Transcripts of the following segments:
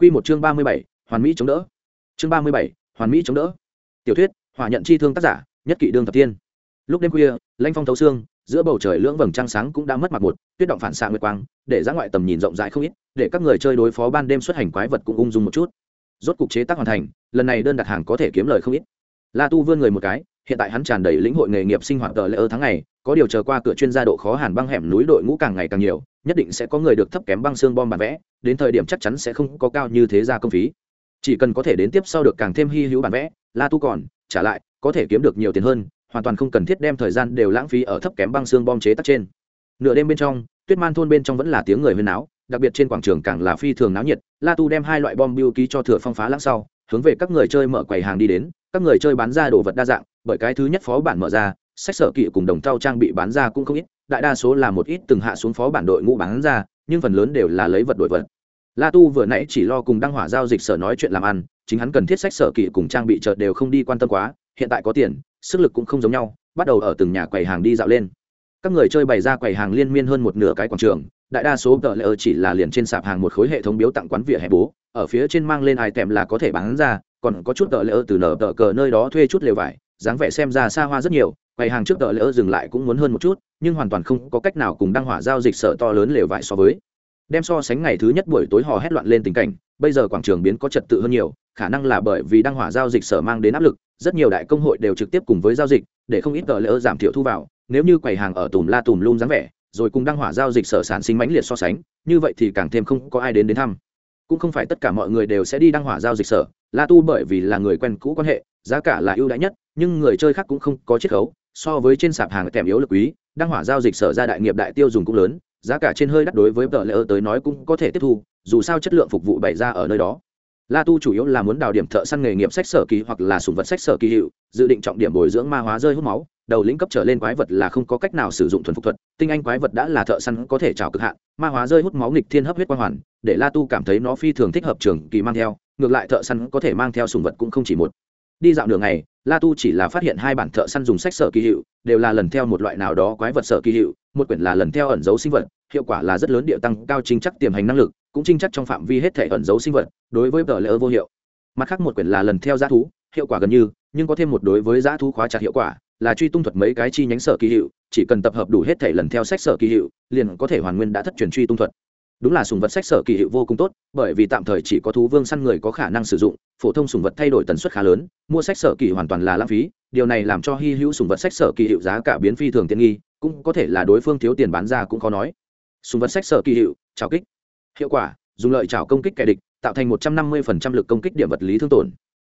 Quy một chương ba mươi bảy, hoàn mỹ chống đỡ. Chương ba mươi bảy, hoàn mỹ chống đỡ. Tiểu thuyết, hỏa nhận chi thương tác giả, nhất kỵ đương thập tiên. Lúc đêm khuya, lãnh phong thấu xương, giữa bầu trời lưỡng vầng trăng sáng cũng đã mất mặt một, tuyết động phản xạ nguyệt quang, để ra ngoại tầm nhìn rộng rãi không ít, để các người chơi đối phó ban đêm xuất hành quái vật cũng ung dung một chút. Rốt cục chế tác hoàn thành, lần này đơn đặt hàng có thể kiếm lời không ít. La Tu vươn người một cái, hiện tại hắn tràn đầy lĩnh hội nghề nghiệp sinh hoạt tờ lễ ơ tháng ngày, có điều chờ qua cửa chuyên gia độ khó hàn băng hẻm núi đội ngũ càng ngày càng nhiều, nhất định sẽ có người được thấp kém băng xương bom bản vẽ đến thời điểm chắc chắn sẽ không có cao như thế ra công phí. Chỉ cần có thể đến tiếp sau được càng thêm hy hữu bản vẽ la tu còn trả lại có thể kiếm được nhiều tiền hơn hoàn toàn không cần thiết đem thời gian đều lãng phí ở thấp kém băng xương bom chế tác trên. Nửa đêm bên trong tuyết man thôn bên trong vẫn là tiếng người huyên náo đặc biệt trên quảng trường càng là phi thường náo nhiệt la tu đem hai loại bom biêu ký cho thừa phong phá lãng sau hướng về các người chơi mở quầy hàng đi đến các người chơi bán ra đồ vật đa dạng, bởi cái thứ nhất phó bản mở ra, sách sở kỵ cùng đồng thau trang bị bán ra cũng không ít, đại đa số là một ít từng hạ xuống phó bản đội ngũ bán ra, nhưng phần lớn đều là lấy vật đổi vật. La tu vừa nãy chỉ lo cùng đăng hỏa giao dịch sở nói chuyện làm ăn, chính hắn cần thiết sách sở kỵ cùng trang bị chợt đều không đi quan tâm quá, hiện tại có tiền, sức lực cũng không giống nhau, bắt đầu ở từng nhà quầy hàng đi dạo lên. Các người chơi bày ra quầy hàng liên miên hơn một nửa cái quảng trường đại đa số tờ lễ chỉ là liền trên sạp hàng một khối hệ thống biếu tặng quán vỉa hè bố, ở phía trên mang lên ai tèm là có thể bán ra, còn có chút tờ lễ từ nở tờ cờ nơi đó thuê chút lều vải, dáng vẻ xem ra xa hoa rất nhiều, quầy hàng trước tờ lễ dừng lại cũng muốn hơn một chút, nhưng hoàn toàn không có cách nào cùng đăng hỏa giao dịch sở to lớn lều vải so với. Đem so sánh ngày thứ nhất buổi tối hò hét loạn lên tình cảnh, bây giờ quảng trường biến có trật tự hơn nhiều, khả năng là bởi vì đăng hỏa giao dịch sở mang đến áp lực, rất nhiều đại công hội đều trực tiếp cùng với giao dịch, để không ít tờ lễ giảm thiểu thu vào, nếu như quầy hàng ở tùm la tùm lum dáng vẻ rồi cùng đăng hỏa giao dịch sở sản sinh mãnh liệt so sánh, như vậy thì càng thêm không có ai đến đến thăm. Cũng không phải tất cả mọi người đều sẽ đi đăng hỏa giao dịch sở, la tu bởi vì là người quen cũ quan hệ, giá cả là ưu đãi nhất, nhưng người chơi khác cũng không có chiết khấu, so với trên sạp hàng kèm yếu lực quý, đăng hỏa giao dịch sở ra đại nghiệp đại tiêu dùng cũng lớn, giá cả trên hơi đắt đối với tờ lỡ tới nói cũng có thể tiếp thu, dù sao chất lượng phục vụ bày ra ở nơi đó la tu chủ yếu là muốn đào điểm thợ săn nghề nghiệp sách sở kỳ hoặc là sùng vật sách sở kỳ hiệu, dự định trọng điểm bồi dưỡng ma hóa rơi hút máu, đầu lĩnh cấp trở lên quái vật là không có cách nào sử dụng thuần phục thuật, tinh anh quái vật đã là thợ săn có thể trào cực hạn, ma hóa rơi hút máu nghịch thiên hấp huyết quang hoàn, để la tu cảm thấy nó phi thường thích hợp trường kỳ mang theo, ngược lại thợ săn có thể mang theo sùng vật cũng không chỉ một. Đi dạo đường này la tu chỉ là phát hiện hai bản thợ săn dùng sách sở kỳ hiệu, đều là lần theo một loại nào đó quái vật sở kỳ hiệu, một quyển là lần theo ẩn dấu sinh vật hiệu quả là rất lớn địa tăng cao trinh chắc tiềm hành năng lực, cũng trinh chắc trong phạm vi hết thể ẩn dấu sinh vật, đối với tờ lỡ vô hiệu. Mặt khác một quyển là lần theo g thú, hiệu quả gần như, nhưng có thêm một đối với g thú khóa chặt hiệu quả, là truy tung thuật mấy cái chi nhánh sở kỳ hiệu, chỉ cần tập hợp đủ hết thể lần theo sách sở kỳ hiệu, liền có thể hoàn nguyên đã thất truyền truy tung thuật. Đúng là sùng vật sách sở kỳ hiệu vô cùng tốt, bởi vì tạm thời chỉ có thú vương săn người có khả năng sử dụng, phổ thông sùng vật thay đổi tần suất khá lớn, mua sách sở kỳ hoàn toàn là lãng phí, điều này làm cho hy hữu sùng vật sách sở kỳ hiệu giá cả biến phi thường tiện nghi, cũng có thể là đối phương thiếu tiền bán ra cũng khó nói súng vật sách sở kỳ hiệu trào kích. Hiệu quả, dùng lợi trào công kích kẻ địch, tạo thành một trăm năm mươi lực công kích điểm vật lý thương tổn.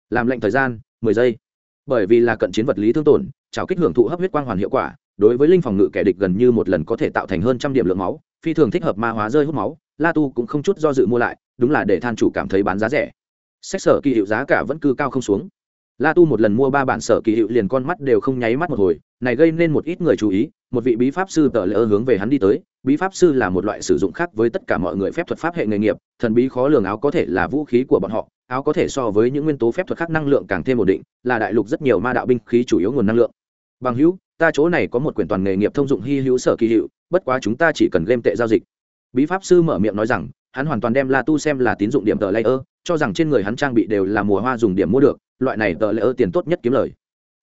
Làm lệnh thời gian, mười giây. Bởi vì là cận chiến vật lý thương tổn trào kích hưởng thụ hấp huyết quang hoàn hiệu quả, đối với linh phòng ngự kẻ địch gần như một lần có thể tạo thành hơn trăm điểm lượng máu, phi thường thích hợp ma hóa rơi hút máu, la tu cũng không chút do dự mua lại, đúng là để than chủ cảm thấy bán giá rẻ. Sách sở kỳ hiệu giá cả vẫn cư cao không xuống. La tu một lần mua ba bản sở kỳ hiệu liền con mắt đều không nháy mắt một hồi này gây nên một ít người chú ý, một vị bí pháp sư tờ lỡ hướng về hắn đi tới. Bí pháp sư là một loại sử dụng khác với tất cả mọi người phép thuật pháp hệ nghề nghiệp, thần bí khó lường áo có thể là vũ khí của bọn họ, áo có thể so với những nguyên tố phép thuật khác năng lượng càng thêm ổn định, là đại lục rất nhiều ma đạo binh khí chủ yếu nguồn năng lượng. Bằng hữu, ta chỗ này có một quyển toàn nghề nghiệp thông dụng hy hữu sở kỳ hiệu, bất quá chúng ta chỉ cần game tệ giao dịch. Bí pháp sư mở miệng nói rằng, hắn hoàn toàn đem la tu xem là tín dụng điểm tờ layer cho rằng trên người hắn trang bị đều là mùa hoa dùng điểm mua được, loại này tờ layer tiền tốt nhất kiếm lời.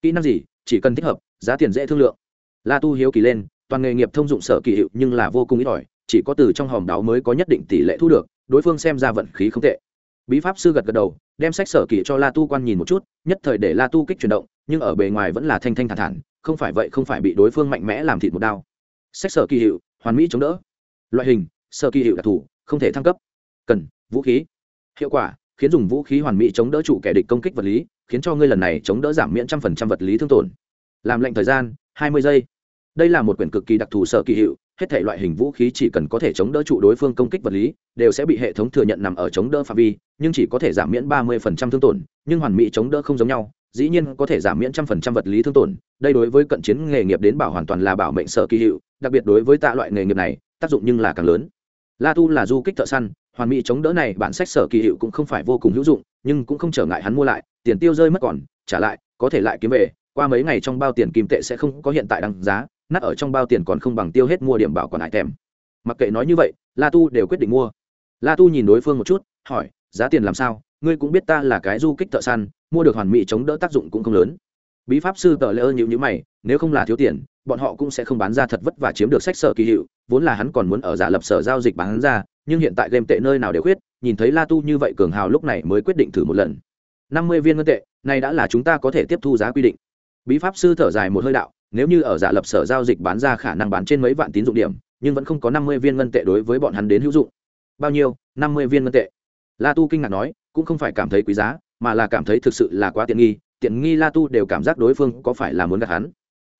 Kỹ năng gì? Chỉ cần thích hợp giá tiền dễ thương lượng. La tu hiếu kỳ lên, toàn nghề nghiệp thông dụng sở kỳ hiệu nhưng là vô cùng ít ỏi, chỉ có từ trong hòm đáo mới có nhất định tỷ lệ thu được, đối phương xem ra vận khí không tệ. Bí pháp sư gật gật đầu, đem sách sở kỳ cho la tu quan nhìn một chút, nhất thời để la tu kích chuyển động, nhưng ở bề ngoài vẫn là thanh thanh thản thản, không phải vậy không phải bị đối phương mạnh mẽ làm thịt một đao. Sách sở kỳ hiệu, hoàn mỹ chống đỡ. Loại hình, sở kỳ hiệu đặc thù, không thể thăng cấp. Cần, vũ khí. Hiệu quả, khiến dùng vũ khí hoàn mỹ chống đỡ chủ kẻ địch công kích vật lý, khiến cho ngươi lần này chống đỡ giảm miễn trăm phần trăm vật lý thương tổn làm lệnh thời gian, hai mươi giây. Đây là một quyển cực kỳ đặc thù sở kỳ hiệu, hết thể loại hình vũ khí chỉ cần có thể chống đỡ trụ đối phương công kích vật lý, đều sẽ bị hệ thống thừa nhận nằm ở chống đỡ phạm vi, nhưng chỉ có thể giảm miễn ba mươi phần trăm thương tổn, nhưng hoàn mỹ chống đỡ không giống nhau, dĩ nhiên có thể giảm miễn trăm phần trăm vật lý thương tổn. Đây đối với cận chiến nghề nghiệp đến bảo hoàn toàn là bảo mệnh sở kỳ hiệu, đặc biệt đối với tạ loại nghề nghiệp này, tác dụng nhưng là càng lớn. La tu là du kích thợ săn, hoàn mỹ chống đỡ này bản sách sở kỳ hiệu cũng không phải vô cùng hữu dụng, nhưng cũng không trở ngại hắn mua lại, tiền tiêu rơi mất còn, trả lại, có thể lại kiếm về qua mấy ngày trong bao tiền kim tệ sẽ không có hiện tại đăng giá, nát ở trong bao tiền còn không bằng tiêu hết mua điểm bảo còn lại tèm mặc kệ nói như vậy, la tu đều quyết định mua. La tu nhìn đối phương một chút, hỏi, giá tiền làm sao? Ngươi cũng biết ta là cái du kích thợ săn, mua được hoàn mỹ chống đỡ tác dụng cũng không lớn. Bí pháp sư tờ lễ ơn nhịu nhữ mày, nếu không là thiếu tiền, bọn họ cũng sẽ không bán ra thật vất và chiếm được sách sở kỳ hiệu, vốn là hắn còn muốn ở giả lập sở giao dịch bán ra, nhưng hiện tại game tệ nơi nào đều khuyết, nhìn thấy la tu như vậy cường hào lúc này mới quyết định thử một lần. Năm mươi viên ngân tệ, này đã là chúng ta có thể tiếp thu giá quy định bí pháp sư thở dài một hơi đạo, nếu như ở giả lập sở giao dịch bán ra khả năng bán trên mấy vạn tín dụng điểm, nhưng vẫn không có năm mươi viên ngân tệ đối với bọn hắn đến hữu dụng. Bao nhiêu? Năm mươi viên ngân tệ. La tu kinh ngạc nói, cũng không phải cảm thấy quý giá, mà là cảm thấy thực sự là quá tiện nghi tiện nghi la tu đều cảm giác đối phương có phải là muốn gạt hắn.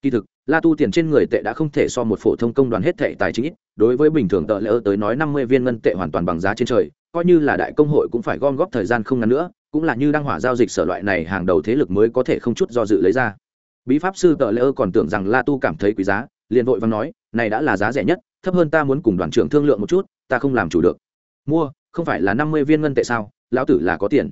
Kỳ thực, la tu tiền trên người tệ đã không thể so một phổ thông công đoàn hết thệ tài chính ít, đối với bình thường tợ lỡ tới nói năm mươi viên ngân tệ hoàn toàn bằng giá trên trời, coi như là đại công hội cũng phải gom góp thời gian không ngắn nữa, cũng là như đăng hỏa giao dịch sở loại này hàng đầu thế lực mới có thể không chút do dự lấy ra bí pháp sư tợ ơ còn tưởng rằng la tu cảm thấy quý giá, liền vội và nói, này đã là giá rẻ nhất, thấp hơn ta muốn cùng đoàn trưởng thương lượng một chút, ta không làm chủ được. Mua, không phải là năm mươi viên ngân tệ sao? Lão tử là có tiền.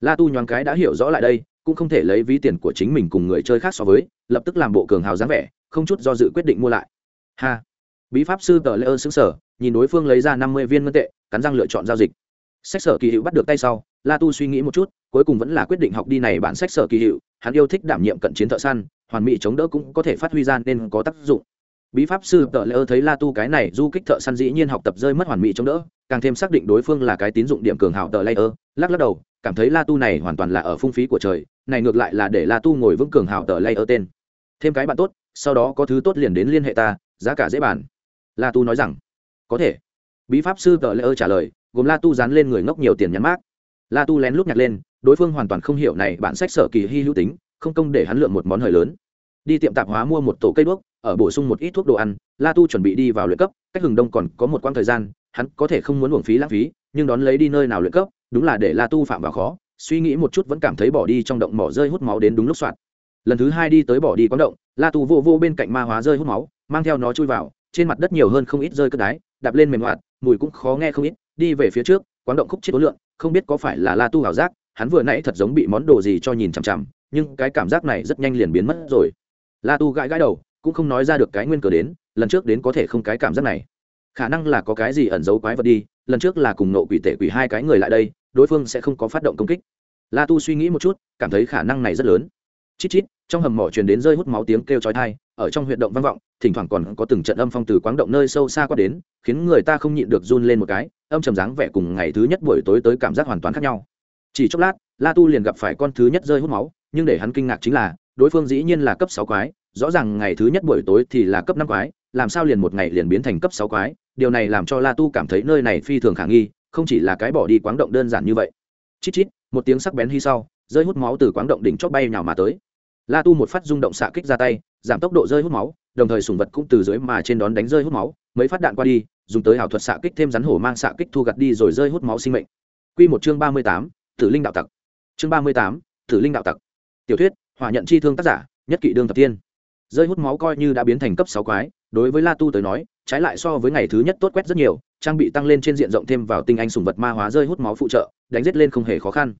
La tu nhoáng cái đã hiểu rõ lại đây, cũng không thể lấy ví tiền của chính mình cùng người chơi khác so với, lập tức làm bộ cường hào dáng vẻ, không chút do dự quyết định mua lại. Ha! Bí pháp sư tờ lễ ơ xứng sở nhìn đối phương lấy ra năm mươi viên ngân tệ, cắn răng lựa chọn giao dịch. Sách sở kỳ hữu bắt được tay sau, la tu suy nghĩ một chút cuối cùng vẫn là quyết định học đi này bản sách sở kỳ hiệu. hắn yêu thích đảm nhiệm cận chiến thợ săn, hoàn mỹ chống đỡ cũng có thể phát huy ra nên có tác dụng. Bí pháp sư tờ lễ thấy la tu cái này du kích thợ săn dĩ nhiên học tập rơi mất hoàn mỹ chống đỡ, càng thêm xác định đối phương là cái tín dụng điểm cường hào tờ lễ lắc lắc đầu, cảm thấy la tu này hoàn toàn là ở phung phí của trời, này ngược lại là để la tu ngồi vững cường hào tờ lễ tên. Thêm cái bạn tốt, sau đó có thứ tốt liền đến liên hệ ta, giá cả dễ bàn. La tu nói rằng, có thể. Bí pháp sư tờ lễ trả lời, gồm la tu dán lên người ngốc nhiều tiền nhắn mát la tu lén lút nhặt lên, đối phương hoàn toàn không hiểu này bản sách sở kỳ hy hữu tính, không công để hắn lượng một món hời lớn. Đi tiệm tạp hóa mua một tổ cây đuốc, ở bổ sung một ít thuốc đồ ăn, la tu chuẩn bị đi vào luyện cấp, cách hừng đông còn có một quãng thời gian, hắn có thể không muốn uổng phí lãng phí, nhưng đón lấy đi nơi nào luyện cấp, đúng là để la tu phạm vào khó, suy nghĩ một chút vẫn cảm thấy bỏ đi trong động mỏ rơi hút máu đến đúng lúc soạn. Lần thứ hai đi tới bỏ đi quán động, la tu vô vô bên cạnh ma hóa rơi hút máu, mang theo nó chui vào, trên mặt đất nhiều hơn không ít rơi cất đái, đạp lên mềm hoạt, mùi cũng khó nghe không ít, đi về phía trước quán động khúc chết đối lượng không biết có phải là la tu ảo giác, hắn vừa nãy thật giống bị món đồ gì cho nhìn chằm chằm, nhưng cái cảm giác này rất nhanh liền biến mất rồi. La tu gãi gãi đầu, cũng không nói ra được cái nguyên cờ đến, lần trước đến có thể không cái cảm giác này. Khả năng là có cái gì ẩn giấu quái vật đi, lần trước là cùng nộ quỷ tệ quỷ hai cái người lại đây, đối phương sẽ không có phát động công kích. La tu suy nghĩ một chút, cảm thấy khả năng này rất lớn. Chít chít, trong hầm mỏ truyền đến rơi hút máu tiếng kêu chói tai, ở trong huyệt động vang vọng, thỉnh thoảng còn có từng trận âm phong từ quáng động nơi sâu xa qua đến, khiến người ta không nhịn được run lên một cái âm trầm dáng vẻ cùng ngày thứ nhất buổi tối tới cảm giác hoàn toàn khác nhau. Chỉ chốc lát, la tu liền gặp phải con thứ nhất rơi hút máu, nhưng để hắn kinh ngạc chính là, đối phương dĩ nhiên là cấp sáu quái, rõ ràng ngày thứ nhất buổi tối thì là cấp năm quái, làm sao liền một ngày liền biến thành cấp sáu quái? Điều này làm cho la tu cảm thấy nơi này phi thường khả nghi, không chỉ là cái bỏ đi quáng động đơn giản như vậy. Chít chít, một tiếng sắc bén hy sau, rơi hút máu từ quáng động đỉnh chót bay nhào mà tới. La tu một phát rung động xạ kích ra tay, giảm tốc độ rơi hút máu, đồng thời sùng vật cũng từ dưới mà trên đón đánh rơi hút máu, mấy phát đạn qua đi dùng tới ảo thuật xạ kích thêm rắn hổ mang xạ kích thu gặt đi rồi rơi hút máu sinh mệnh Quy một chương ba mươi tám, Tử linh đạo tặc. Chương ba mươi tám, Tử linh đạo tặc. Tiểu thuyết, hỏa nhận chi thương tác giả, nhất kỵ đương thập tiên. Rơi hút máu coi như đã biến thành cấp sáu quái, đối với La Tu tới nói, trái lại so với ngày thứ nhất tốt quét rất nhiều, trang bị tăng lên trên diện rộng thêm vào tinh anh sùng vật ma hóa rơi hút máu phụ trợ, đánh giết lên không hề khó khăn.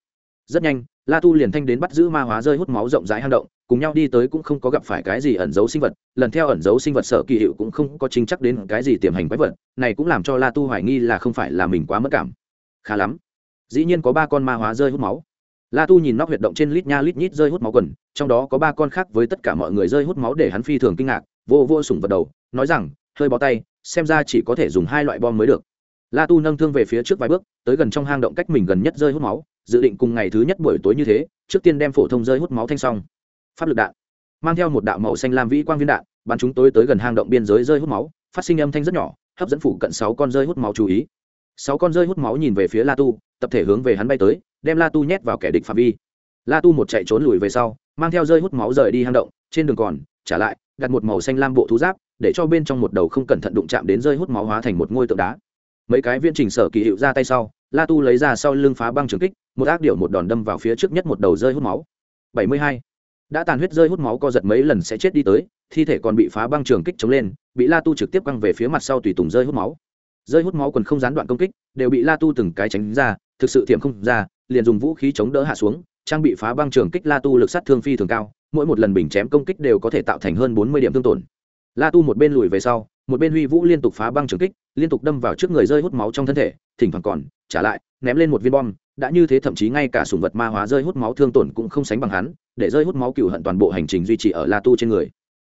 Rất nhanh, La Tu liền thanh đến bắt giữ ma hóa rơi hút máu rộng rãi hang động, cùng nhau đi tới cũng không có gặp phải cái gì ẩn dấu sinh vật lần theo ẩn dấu sinh vật sở kỳ hiệu cũng không có chính chắc đến cái gì tiềm hành quái vật này cũng làm cho la tu hoài nghi là không phải là mình quá mất cảm. Khá lắm. Dĩ nhiên có ba con ma hóa rơi hút máu. La tu nhìn nóc huyệt động trên lít nha lít nhít rơi hút máu quần trong đó có ba con khác với tất cả mọi người rơi hút máu để hắn phi thường kinh ngạc vô vô sủng vật đầu nói rằng hơi bó tay xem ra chỉ có thể dùng hai loại bom mới được. La tu nâng thương về phía trước vài bước tới gần trong hang động cách mình gần nhất rơi hút máu dự định cùng ngày thứ nhất buổi tối như thế, trước tiên đem phổ thông rơi hút máu thanh xong. Pháp lực đạn. Mang theo một đạo màu xanh lam vĩ quang viên đạn, bắn chúng tôi tới gần hang động biên giới rơi hút máu, phát sinh âm thanh rất nhỏ, hấp dẫn phủ cận sáu con rơi hút máu chú ý. Sáu con rơi hút máu nhìn về phía la tu, tập thể hướng về hắn bay tới, đem la tu nhét vào kẻ địch phạm vi. La tu một chạy trốn lùi về sau, mang theo rơi hút máu rời đi hang động, trên đường còn, trả lại, đặt một màu xanh lam bộ thú giáp, để cho bên trong một đầu không cẩn thận đụng chạm đến rơi hút máu hóa thành một ngôi tượng đá. Mấy cái viên trình sở kỳ hiệu ra tay sau, la tu lấy ra sau lưng phá băng trường kích một ác điệu một đòn đâm vào phía trước nhất một đầu rơi hút máu. 72 đã tàn huyết rơi hút máu co giật mấy lần sẽ chết đi tới, thi thể còn bị phá băng trường kích chống lên, bị la tu trực tiếp quăng về phía mặt sau tùy tùng rơi hút máu. Rơi hút máu còn không gián đoạn công kích, đều bị la tu từng cái tránh ra, thực sự thiểm không ra, liền dùng vũ khí chống đỡ hạ xuống, trang bị phá băng trường kích la tu lực sát thương phi thường cao, mỗi một lần bình chém công kích đều có thể tạo thành hơn bốn mươi điểm thương tổn. La tu một bên lùi về sau, một bên huy vũ liên tục phá băng trường kích, liên tục đâm vào trước người rơi hút máu trong thân thể thỉnh thoảng còn, trả lại, ném lên một viên bom, đã như thế thậm chí ngay cả sùng vật ma hóa rơi hút máu thương tổn cũng không sánh bằng hắn, để rơi hút máu cựu hận toàn bộ hành trình duy trì ở la tu trên người.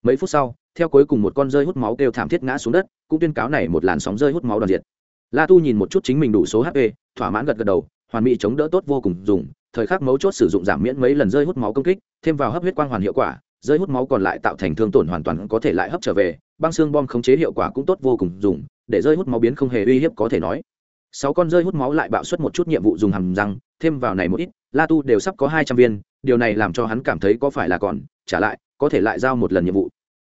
Mấy phút sau, theo cuối cùng một con rơi hút máu kêu thảm thiết ngã xuống đất, cũng tuyên cáo này một làn sóng rơi hút máu đoàn diệt. La tu nhìn một chút chính mình đủ số hp thỏa mãn gật gật đầu, hoàn mỹ chống đỡ tốt vô cùng dùng, thời khắc mấu chốt sử dụng giảm miễn mấy lần rơi hút máu công kích, thêm vào hấp huyết quang hoàn hiệu quả, rơi hút máu còn lại tạo thành thương tổn hoàn toàn có thể lại hấp trở về, băng xương bom khống chế hiệu quả cũng tốt vô cùng dùng, để rơi hút máu biến không hề uy hiếp có thể nói sáu con rơi hút máu lại bạo suất một chút nhiệm vụ dùng hầm răng, thêm vào này một ít, la tu đều sắp có hai trăm viên, điều này làm cho hắn cảm thấy có phải là còn, trả lại, có thể lại giao một lần nhiệm vụ.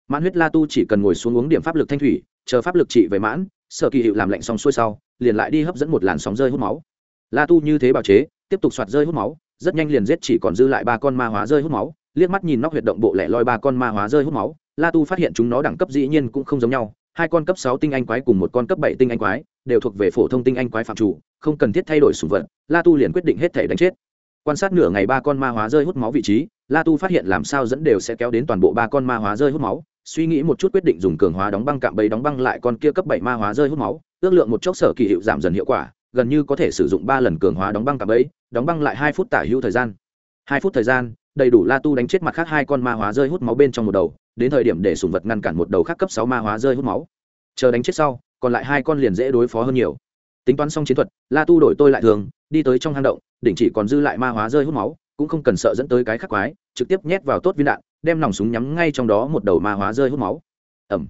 Mãn huyết la tu chỉ cần ngồi xuống uống điểm pháp lực thanh thủy, chờ pháp lực trị về mãn sợ kỳ hiệu làm lạnh xong xuôi sau, liền lại đi hấp dẫn một làn sóng rơi hút máu. La tu như thế bào chế, tiếp tục soạt rơi hút máu, rất nhanh liền giết chỉ còn dư lại ba con ma hóa rơi hút máu, liếc mắt nhìn nóc huyệt động bộ lẻ loi ba con ma hóa rơi hút máu, la tu phát hiện chúng nó đẳng cấp dĩ nhiên cũng không giống nhau, hai con cấp sáu tinh anh quái cùng một con cấp bảy tinh anh quái đều thuộc về phổ thông tinh anh quái phạm chủ, không cần thiết thay đổi sùng vật, la tu liền quyết định hết thể đánh chết. Quan sát nửa ngày ba con ma hóa rơi hút máu vị trí, la tu phát hiện làm sao dẫn đều sẽ kéo đến toàn bộ ba con ma hóa rơi hút máu, suy nghĩ một chút quyết định dùng cường hóa đóng băng cạm bẫy đóng băng lại con kia cấp bảy ma hóa rơi hút máu, ước lượng một chốc sở kỳ hiệu giảm dần hiệu quả, gần như có thể sử dụng ba lần cường hóa đóng băng cạm bẫy, đóng băng lại hai phút tả hữu thời gian. Hai phút thời gian, đầy đủ la tu đánh chết mặt khác hai con ma hóa rơi hút máu bên trong một đầu, đến thời điểm để sùng vật ngăn cản một đầu khác cấp sáu ma hóa rơi hút máu. Chờ đánh chết sau còn lại hai con liền dễ đối phó hơn nhiều. Tính toán xong chiến thuật, la tu đổi tôi lại thường, đi tới trong hang động, đỉnh chỉ còn dư lại ma hóa rơi hút máu, cũng không cần sợ dẫn tới cái khắc quái, trực tiếp nhét vào tốt viên đạn, đem nòng súng nhắm ngay trong đó một đầu ma hóa rơi hút máu. Ẩm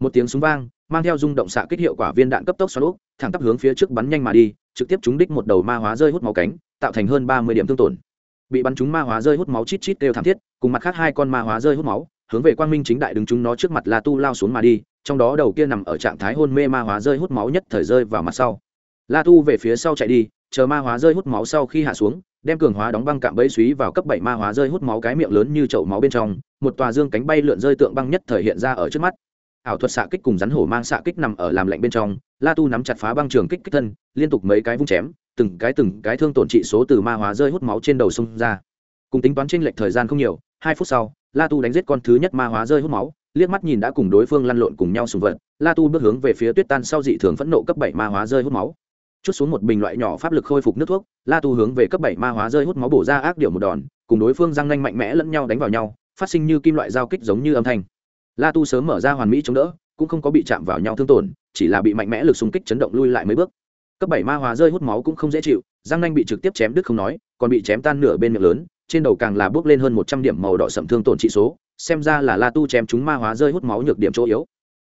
một tiếng súng vang, mang theo rung động xạ kích hiệu quả viên đạn cấp tốc xoắn úp, thẳng tắp hướng phía trước bắn nhanh mà đi, trực tiếp trúng đích một đầu ma hóa rơi hút máu cánh, tạo thành hơn ba mươi điểm thương tổn. Bị bắn trúng ma hóa rơi hút máu chít chít đều thảm thiết, cùng mặt khác hai con ma hóa rơi hút máu, hướng về quang minh chính đại đứng chúng nó trước mặt la tu lao xuống mà đi trong đó đầu kia nằm ở trạng thái hôn mê ma hóa rơi hút máu nhất thời rơi vào mặt sau. La tu về phía sau chạy đi, chờ ma hóa rơi hút máu sau khi hạ xuống, đem cường hóa đóng băng cạm bẫy suý vào cấp bảy ma hóa rơi hút máu cái miệng lớn như chậu máu bên trong, một tòa dương cánh bay lượn rơi tượng băng nhất thời hiện ra ở trước mắt. Ảo thuật xạ kích cùng rắn hổ mang xạ kích nằm ở làm lạnh bên trong, la tu nắm chặt phá băng trường kích kích thân, liên tục mấy cái vung chém, từng cái từng cái thương tổn trị số từ ma hóa rơi hút máu trên đầu sông ra. Cùng tính toán trên lệch thời gian không nhiều, hai phút sau, la tu đánh giết con thứ nhất ma hóa rơi hút máu liếc mắt nhìn đã cùng đối phương lăn lộn cùng nhau sùng vật, la tu bước hướng về phía tuyết tan sau dị thường phẫn nộ cấp bảy ma hóa rơi hút máu. Chút xuống một bình loại nhỏ pháp lực khôi phục nước thuốc, la tu hướng về cấp bảy ma hóa rơi hút máu bổ ra ác điệu một đòn, cùng đối phương răng nanh mạnh mẽ lẫn nhau đánh vào nhau, phát sinh như kim loại giao kích giống như âm thanh. La tu sớm mở ra hoàn mỹ chống đỡ, cũng không có bị chạm vào nhau thương tổn, chỉ là bị mạnh mẽ lực xung kích chấn động lui lại mấy bước. Cấp bảy ma hóa rơi hút máu cũng không dễ chịu, răng nanh bị trực tiếp chém đứt không nói, còn bị chém tan nửa bên miệng lớn trên đầu càng là bước lên hơn một trăm điểm màu đỏ sậm thương tổn trị số, xem ra là la tu chém chúng ma hóa rơi hút máu nhược điểm chỗ yếu.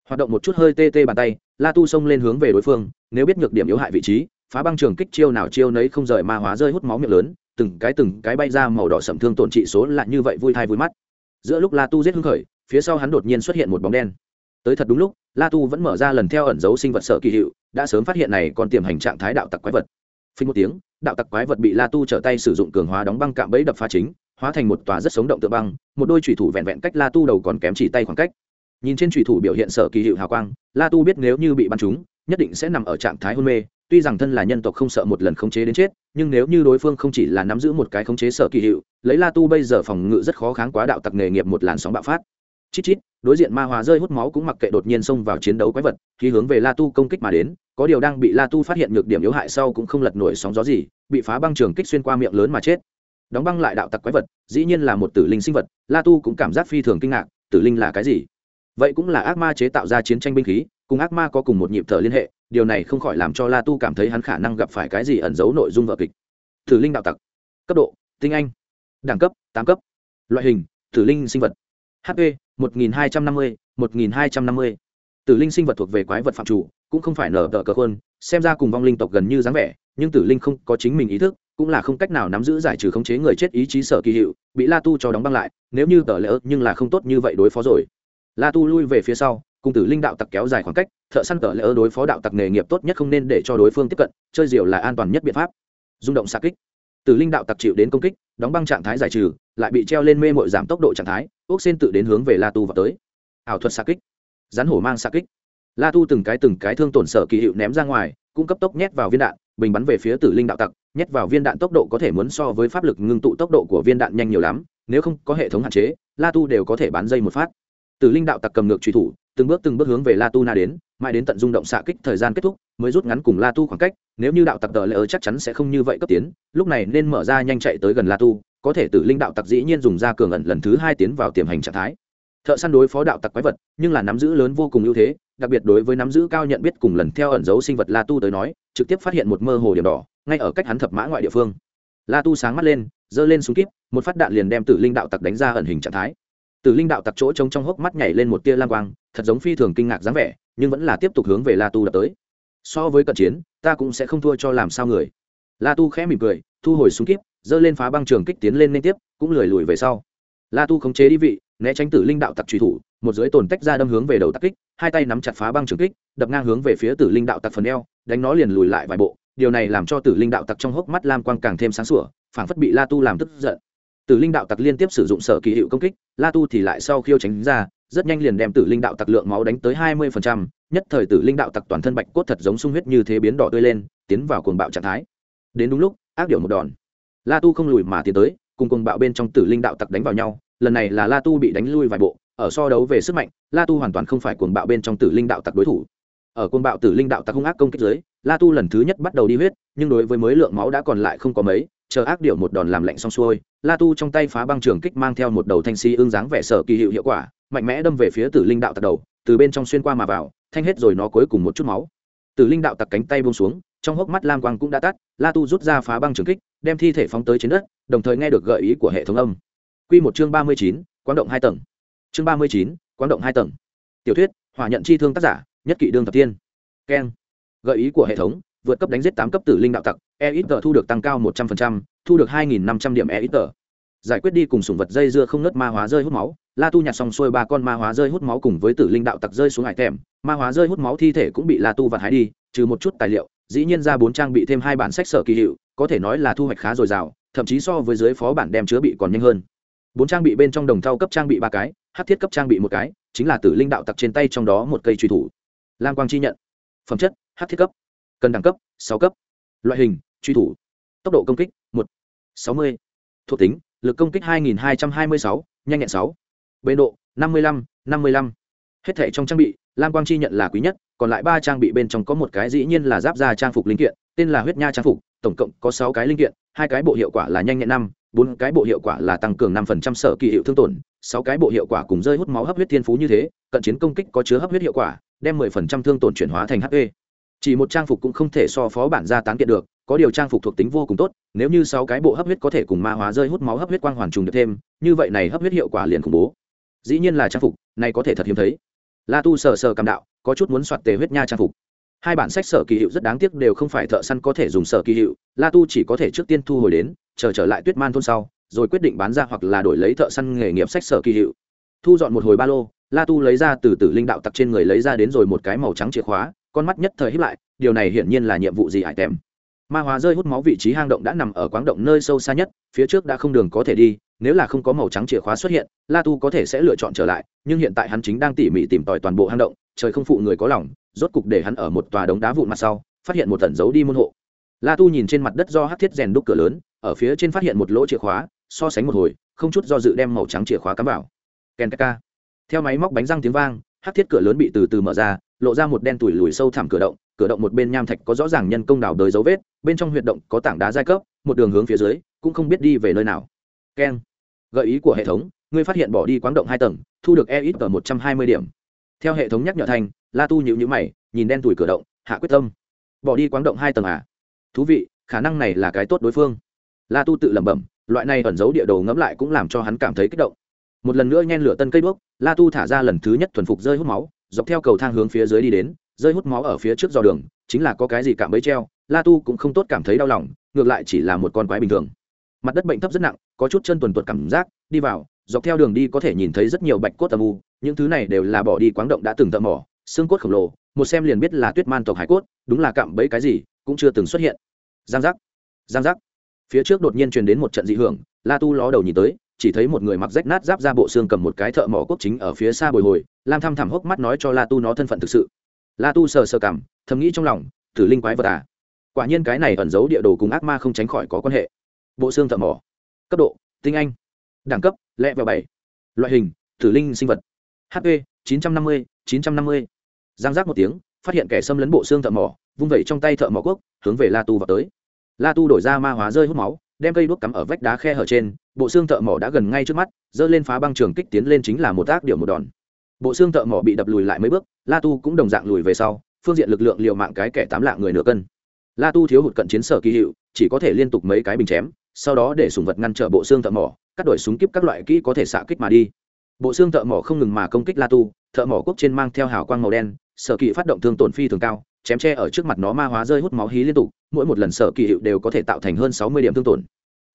Hoạt động một chút hơi tê tê bàn tay, la tu xông lên hướng về đối phương, nếu biết nhược điểm yếu hại vị trí, phá băng trường kích chiêu nào chiêu nấy không rời ma hóa rơi hút máu miệng lớn, từng cái từng cái bay ra màu đỏ sậm thương tổn trị số lại như vậy vui thai vui mắt. Giữa lúc la tu giết hưng khởi, phía sau hắn đột nhiên xuất hiện một bóng đen. Tới thật đúng lúc, la tu vẫn mở ra lần theo ẩn dấu sinh vật sợ kỳ hiệu, đã sớm phát hiện này còn tiềm hành trạng thái đạo tặc quái vật phình một tiếng, đạo tặc quái vật bị la tu trở tay sử dụng cường hóa đóng băng cạm bẫy đập phá chính, hóa thành một tòa rất sống động tượng băng, một đôi thủy thủ vẹn vẹn cách la tu đầu còn kém chỉ tay khoảng cách. Nhìn trên thủy thủ biểu hiện sở kỳ hiệu hào quang, la tu biết nếu như bị bắn trúng, nhất định sẽ nằm ở trạng thái hôn mê, tuy rằng thân là nhân tộc không sợ một lần khống chế đến chết, nhưng nếu như đối phương không chỉ là nắm giữ một cái khống chế sở kỳ hiệu, lấy la tu bây giờ phòng ngự rất khó kháng quá đạo tặc nghề nghiệp một làn sóng bạo phát. Chít chít, đối diện ma hòa rơi hút máu cũng mặc kệ đột nhiên xông vào chiến đấu quái vật, khi hướng về la tu công kích mà đến có điều đang bị la tu phát hiện nhược điểm yếu hại sau cũng không lật nổi sóng gió gì, bị phá băng trường kích xuyên qua miệng lớn mà chết. Đóng băng lại đạo tặc quái vật, dĩ nhiên là một tử linh sinh vật, la tu cũng cảm giác phi thường kinh ngạc, tử linh là cái gì? Vậy cũng là ác ma chế tạo ra chiến tranh binh khí, cùng ác ma có cùng một nhịp thở liên hệ, điều này không khỏi làm cho la tu cảm thấy hắn khả năng gặp phải cái gì ẩn giấu nội dung vợ kịch. Tử linh đạo tặc. Cấp độ, tinh anh. Đẳng cấp, tám cấp. Loại hình, tử linh sinh vật. Hp một nghìn hai trăm năm mươi, một nghìn hai trăm năm mươi tử linh sinh vật thuộc về quái vật phạm chủ, cũng không phải nở tờ cờ hơn xem ra cùng vong linh tộc gần như dáng vẻ, nhưng tử linh không có chính mình ý thức, cũng là không cách nào nắm giữ giải trừ khống chế người chết ý chí sở kỳ hiệu, bị la tu cho đóng băng lại, nếu như tờ lỡ nhưng là không tốt như vậy đối phó rồi. La tu lui về phía sau, cùng tử linh đạo tặc kéo dài khoảng cách, thợ săn tờ lỡ đối phó đạo tặc nghề nghiệp tốt nhất không nên để cho đối phương tiếp cận, chơi diều là an toàn nhất biện pháp. Rung động xa kích. Tử linh đạo tặc chịu đến công kích, đóng băng trạng thái giải trừ, lại bị treo lên mê mội giảm tốc độ trạng thái ốc xin tự đến hướng về la tu vào tới. Ảo thuật xa kích rắn hổ mang xạ kích. La tu từng cái từng cái thương tổn sở kỳ hiệu ném ra ngoài, cũng cấp tốc nhét vào viên đạn, bình bắn về phía tử linh đạo tặc, nhét vào viên đạn tốc độ có thể muốn so với pháp lực ngưng tụ tốc độ của viên đạn nhanh nhiều lắm, nếu không có hệ thống hạn chế, la tu đều có thể bán dây một phát. Tử linh đạo tặc cầm ngược truy thủ, từng bước từng bước hướng về la tu na đến, mãi đến tận dung động xạ kích thời gian kết thúc, mới rút ngắn cùng la tu khoảng cách, nếu như đạo tặc tờ lỡ chắc chắn sẽ không như vậy cấp tiến, lúc này nên mở ra nhanh chạy tới gần la tu, có thể tử linh đạo tặc dĩ nhiên dùng ra cường ẩn lần thứ hai tiến vào tiềm hành trạng thái thợ săn đối phó đạo tặc quái vật, nhưng là nắm giữ lớn vô cùng ưu thế, đặc biệt đối với nắm giữ cao nhận biết cùng lần theo ẩn dấu sinh vật la tu tới nói, trực tiếp phát hiện một mơ hồ điểm đỏ, ngay ở cách hắn thập mã ngoại địa phương. La tu sáng mắt lên, giơ lên súng kíp, một phát đạn liền đem tử linh đạo tặc đánh ra ẩn hình trạng thái. Tử linh đạo tặc chỗ trống trong hốc mắt nhảy lên một tia lang quang, thật giống phi thường kinh ngạc dáng vẻ, nhưng vẫn là tiếp tục hướng về la tu đập tới. So với cận chiến, ta cũng sẽ không thua cho làm sao người. La tu khẽ mỉm cười, thu hồi súng kíp, giơ lên phá băng trường kích tiến lên liên tiếp, cũng lười lùi về sau. La tu khống chế đi vị né tránh tử linh đạo tặc truy thủ, một dưới tồn tách ra đâm hướng về đầu tặc kích, hai tay nắm chặt phá băng trường kích, đập ngang hướng về phía tử linh đạo tặc phần eo, đánh nó liền lùi lại vài bộ. Điều này làm cho tử linh đạo tặc trong hốc mắt lam quang càng thêm sáng sủa, phảng phất bị la tu làm tức giận. Tử linh đạo tặc liên tiếp sử dụng sở kỳ hiệu công kích, la tu thì lại sau khiêu tránh ra, rất nhanh liền đem tử linh đạo tặc lượng máu đánh tới hai mươi nhất thời tử linh đạo tặc toàn thân bạch cốt thật giống sung huyết như thế biến đỏ tươi lên, tiến vào cuồng bạo trạng thái. Đến đúng lúc, ác điệu một đòn. La tu không lùi mà tiến tới, cùng cuồng bạo bên trong tử linh đạo tặc đánh vào nhau lần này là la tu bị đánh lui vài bộ, ở so đấu về sức mạnh, la tu hoàn toàn không phải cuồng bạo bên trong tử linh đạo tặc đối thủ. Ở cuồng bạo tử linh đạo tặc hung ác công kích dưới, la tu lần thứ nhất bắt đầu đi huyết, nhưng đối với mới lượng máu đã còn lại không có mấy, chờ ác điệu một đòn làm lạnh xong xuôi, la tu trong tay phá băng trường kích mang theo một đầu thanh si ương dáng vẻ sở kỳ hiệu hiệu quả, mạnh mẽ đâm về phía tử linh đạo tặc đầu, từ bên trong xuyên qua mà vào, thanh hết rồi nó cuối cùng một chút máu. Tử linh đạo tặc cánh tay buông xuống, trong hốc mắt lam quang cũng đã tắt, la tu rút ra phá băng trường kích, đem thi thể phóng tới trên đất, đồng thời nghe được gợi ý của hệ thống âm. Quy một chương ba mươi chín, quán động hai tầng. Chương ba mươi chín, quán động hai tầng. Tiểu thuyết, hỏa nhận chi thương tác giả, nhất kỵ đương thập tiên. Ken. gợi ý của hệ thống, vượt cấp đánh giết tám cấp tử linh đạo tặc EXP thu được tăng cao một trăm linh thu được hai nghìn năm trăm điểm EXP. giải quyết đi cùng sủng vật dây dưa không ngớt ma hóa rơi hút máu. La tu nhặt xong xuôi ba con ma hóa rơi hút máu cùng với tử linh đạo tặc rơi xuống hải thèm ma hóa rơi hút máu thi thể cũng bị la tu vặt hái đi, trừ một chút tài liệu, dĩ nhiên ra bốn trang bị thêm hai bản sách sở kỳ hiệu, có thể nói là thu hoạch khá dồi dào, thậm chí so với dưới phó bản đem chứa bị còn nhanh hơn bốn trang bị bên trong đồng thau cấp trang bị ba cái hát thiết cấp trang bị một cái, chính là tử linh đạo tặc trên tay trong đó một cây truy thủ. Lam quang chi nhận. Phẩm chất hát thiết cấp. Cần đẳng cấp, sáu cấp. Loại hình, truy thủ. Tốc độ công kích, một. Sáu mươi. Thuộc tính, lực công kích hai nghìn hai trăm hai mươi sáu, nhanh nhẹn sáu. Bê độ, năm mươi lăm, năm mươi lăm. Hết thể trong trang bị, lam quang chi nhận là quý nhất, còn lại ba trang bị bên trong có một cái dĩ nhiên là giáp da trang phục linh kiện, tên là huyết nha trang phục, tổng cộng có sáu cái linh kiện, hai cái bộ hiệu quả là nhanh nhẹn năm bốn cái bộ hiệu quả là tăng cường năm phần trăm sở kỳ hiệu thương tổn, sáu cái bộ hiệu quả cùng rơi hút máu hấp huyết thiên phú như thế, cận chiến công kích có chứa hấp huyết hiệu quả, đem mười phần trăm thương tổn chuyển hóa thành hp chỉ một trang phục cũng không thể so phó bản ra tán kiện được, có điều trang phục thuộc tính vô cùng tốt, nếu như sáu cái bộ hấp huyết có thể cùng ma hóa rơi hút máu hấp huyết quang hoàn trùng được thêm, như vậy này hấp huyết hiệu quả liền khủng bố. Dĩ nhiên là trang phục, này có thể thật hiếm thấy. La tu sờ sờ cảm đạo, có chút muốn soạt tề huyết nha trang phục hai bản sách sở kỳ hiệu rất đáng tiếc đều không phải thợ săn có thể dùng sở kỳ hiệu, la tu chỉ có thể trước tiên thu hồi đến, chờ trở lại tuyết man thôn sau, rồi quyết định bán ra hoặc là đổi lấy thợ săn nghề nghiệp sách sở kỳ hiệu. Thu dọn một hồi ba lô, la tu lấy ra từ từ linh đạo tặc trên người lấy ra đến rồi một cái màu trắng chìa khóa, con mắt nhất thời hiếp lại, điều này hiển nhiên là nhiệm vụ gì ải tèm. Ma hóa rơi hút máu vị trí hang động đã nằm ở quáng động nơi sâu xa nhất, phía trước đã không đường có thể đi, nếu là không có màu trắng chìa khóa xuất hiện, la tu có thể sẽ lựa chọn trở lại, nhưng hiện tại hắn chính đang tỉ mỉ tìm tòi toàn bộ hang động, trời không phụ người có lòng rốt cục để hắn ở một tòa đống đá vụn mặt sau, phát hiện một tẩn giấu đi môn hộ. La tu nhìn trên mặt đất do hát thiết rèn đúc cửa lớn, ở phía trên phát hiện một lỗ chìa khóa, so sánh một hồi, không chút do dự đem màu trắng chìa khóa cắm vào. Ken ka theo máy móc bánh răng tiếng vang hát thiết cửa lớn bị từ từ mở ra, lộ ra một đen tủi lùi sâu thẳm cửa động cửa động một bên nham thạch có rõ ràng nhân công đào đời dấu vết, bên trong huyệt động có tảng đá giai cấp, một đường hướng phía dưới, cũng không biết đi về nơi nào. Keng gợi ý của hệ thống, ngươi phát hiện bỏ đi quáng động hai tầng, thu được e ít ở một trăm hai mươi điểm. Theo hệ thống nhắc nhở thành la tu nhịu nhữ mày, nhìn đen tủi cửa động, hạ quyết tâm. Bỏ đi quáng động hai tầng à? Thú vị, khả năng này là cái tốt đối phương. La tu tự lẩm bẩm, loại này ẩn giấu địa đồ ngẫm lại cũng làm cho hắn cảm thấy kích động. Một lần nữa nhen lửa tân cây đuốc, la tu thả ra lần thứ nhất thuần phục rơi hút máu, dọc theo cầu thang hướng phía dưới đi đến, rơi hút máu ở phía trước dò đường, chính là có cái gì cảm bấy treo, la tu cũng không tốt cảm thấy đau lòng, ngược lại chỉ là một con quái bình thường. Mặt đất bệnh thấp rất nặng, có chút chân tuần tuột cảm giác, đi vào, dọc theo đường đi có thể nhìn thấy rất nhiều bạch cốt âm u, những thứ này đều là bỏ đi quáng động đã từng thợ mỏ xương cốt khổng lồ, một xem liền biết là tuyết man tộc hải cốt, đúng là cạm bẫy cái gì, cũng chưa từng xuất hiện. Giang giác giang giác. Phía trước đột nhiên truyền đến một trận dị hưởng, la tu ló đầu nhìn tới, chỉ thấy một người mặc rách nát giáp ra bộ xương cầm một cái thợ mỏ cốt chính ở phía xa bồi hồi, lam thăm thẳm hốc mắt nói cho la tu nó thân phận thực sự. La tu sờ sờ cảm, thầm nghĩ trong lòng thử linh quái vật à? Quả nhiên cái này ẩn giấu địa đồ cùng ác ma không tránh khỏi có quan hệ. Bộ xương thợ mỏ. Cấp độ, tinh anh. Đẳng cấp, lẹ vào bảy. Loại hình thử linh sinh vật. Hp chín trăm năm mươi, chín trăm năm mươi giang giác một tiếng, phát hiện kẻ xâm lấn bộ xương thợ mỏ, vung vẩy trong tay thợ mỏ quốc, hướng về la tu vào tới. La tu đổi ra ma hóa rơi hút máu, đem cây đuốc cắm ở vách đá khe hở trên, bộ xương thợ mỏ đã gần ngay trước mắt, giơ lên phá băng trường kích tiến lên chính là một ác điệu một đòn. Bộ xương thợ mỏ bị đập lùi lại mấy bước, la tu cũng đồng dạng lùi về sau, phương diện lực lượng liều mạng cái kẻ tám lạng người nửa cân. La tu thiếu hụt cận chiến sở kỳ hiệu, chỉ có thể liên tục mấy cái bình chém, sau đó để sùng vật ngăn trở bộ xương thợ mỏ, cắt đổi súng kíp các loại kỹ có thể xạ kích mà đi. Bộ xương thợ mỏ không ngừng mà công kích la tu, thợ mỏ quốc trên mang theo hào quang màu đen sở kỳ phát động thương tổn phi thường cao, chém tre ở trước mặt nó ma hóa rơi hút máu hí liên tục, mỗi một lần sở kỳ hiệu đều có thể tạo thành hơn sáu mươi điểm thương tổn.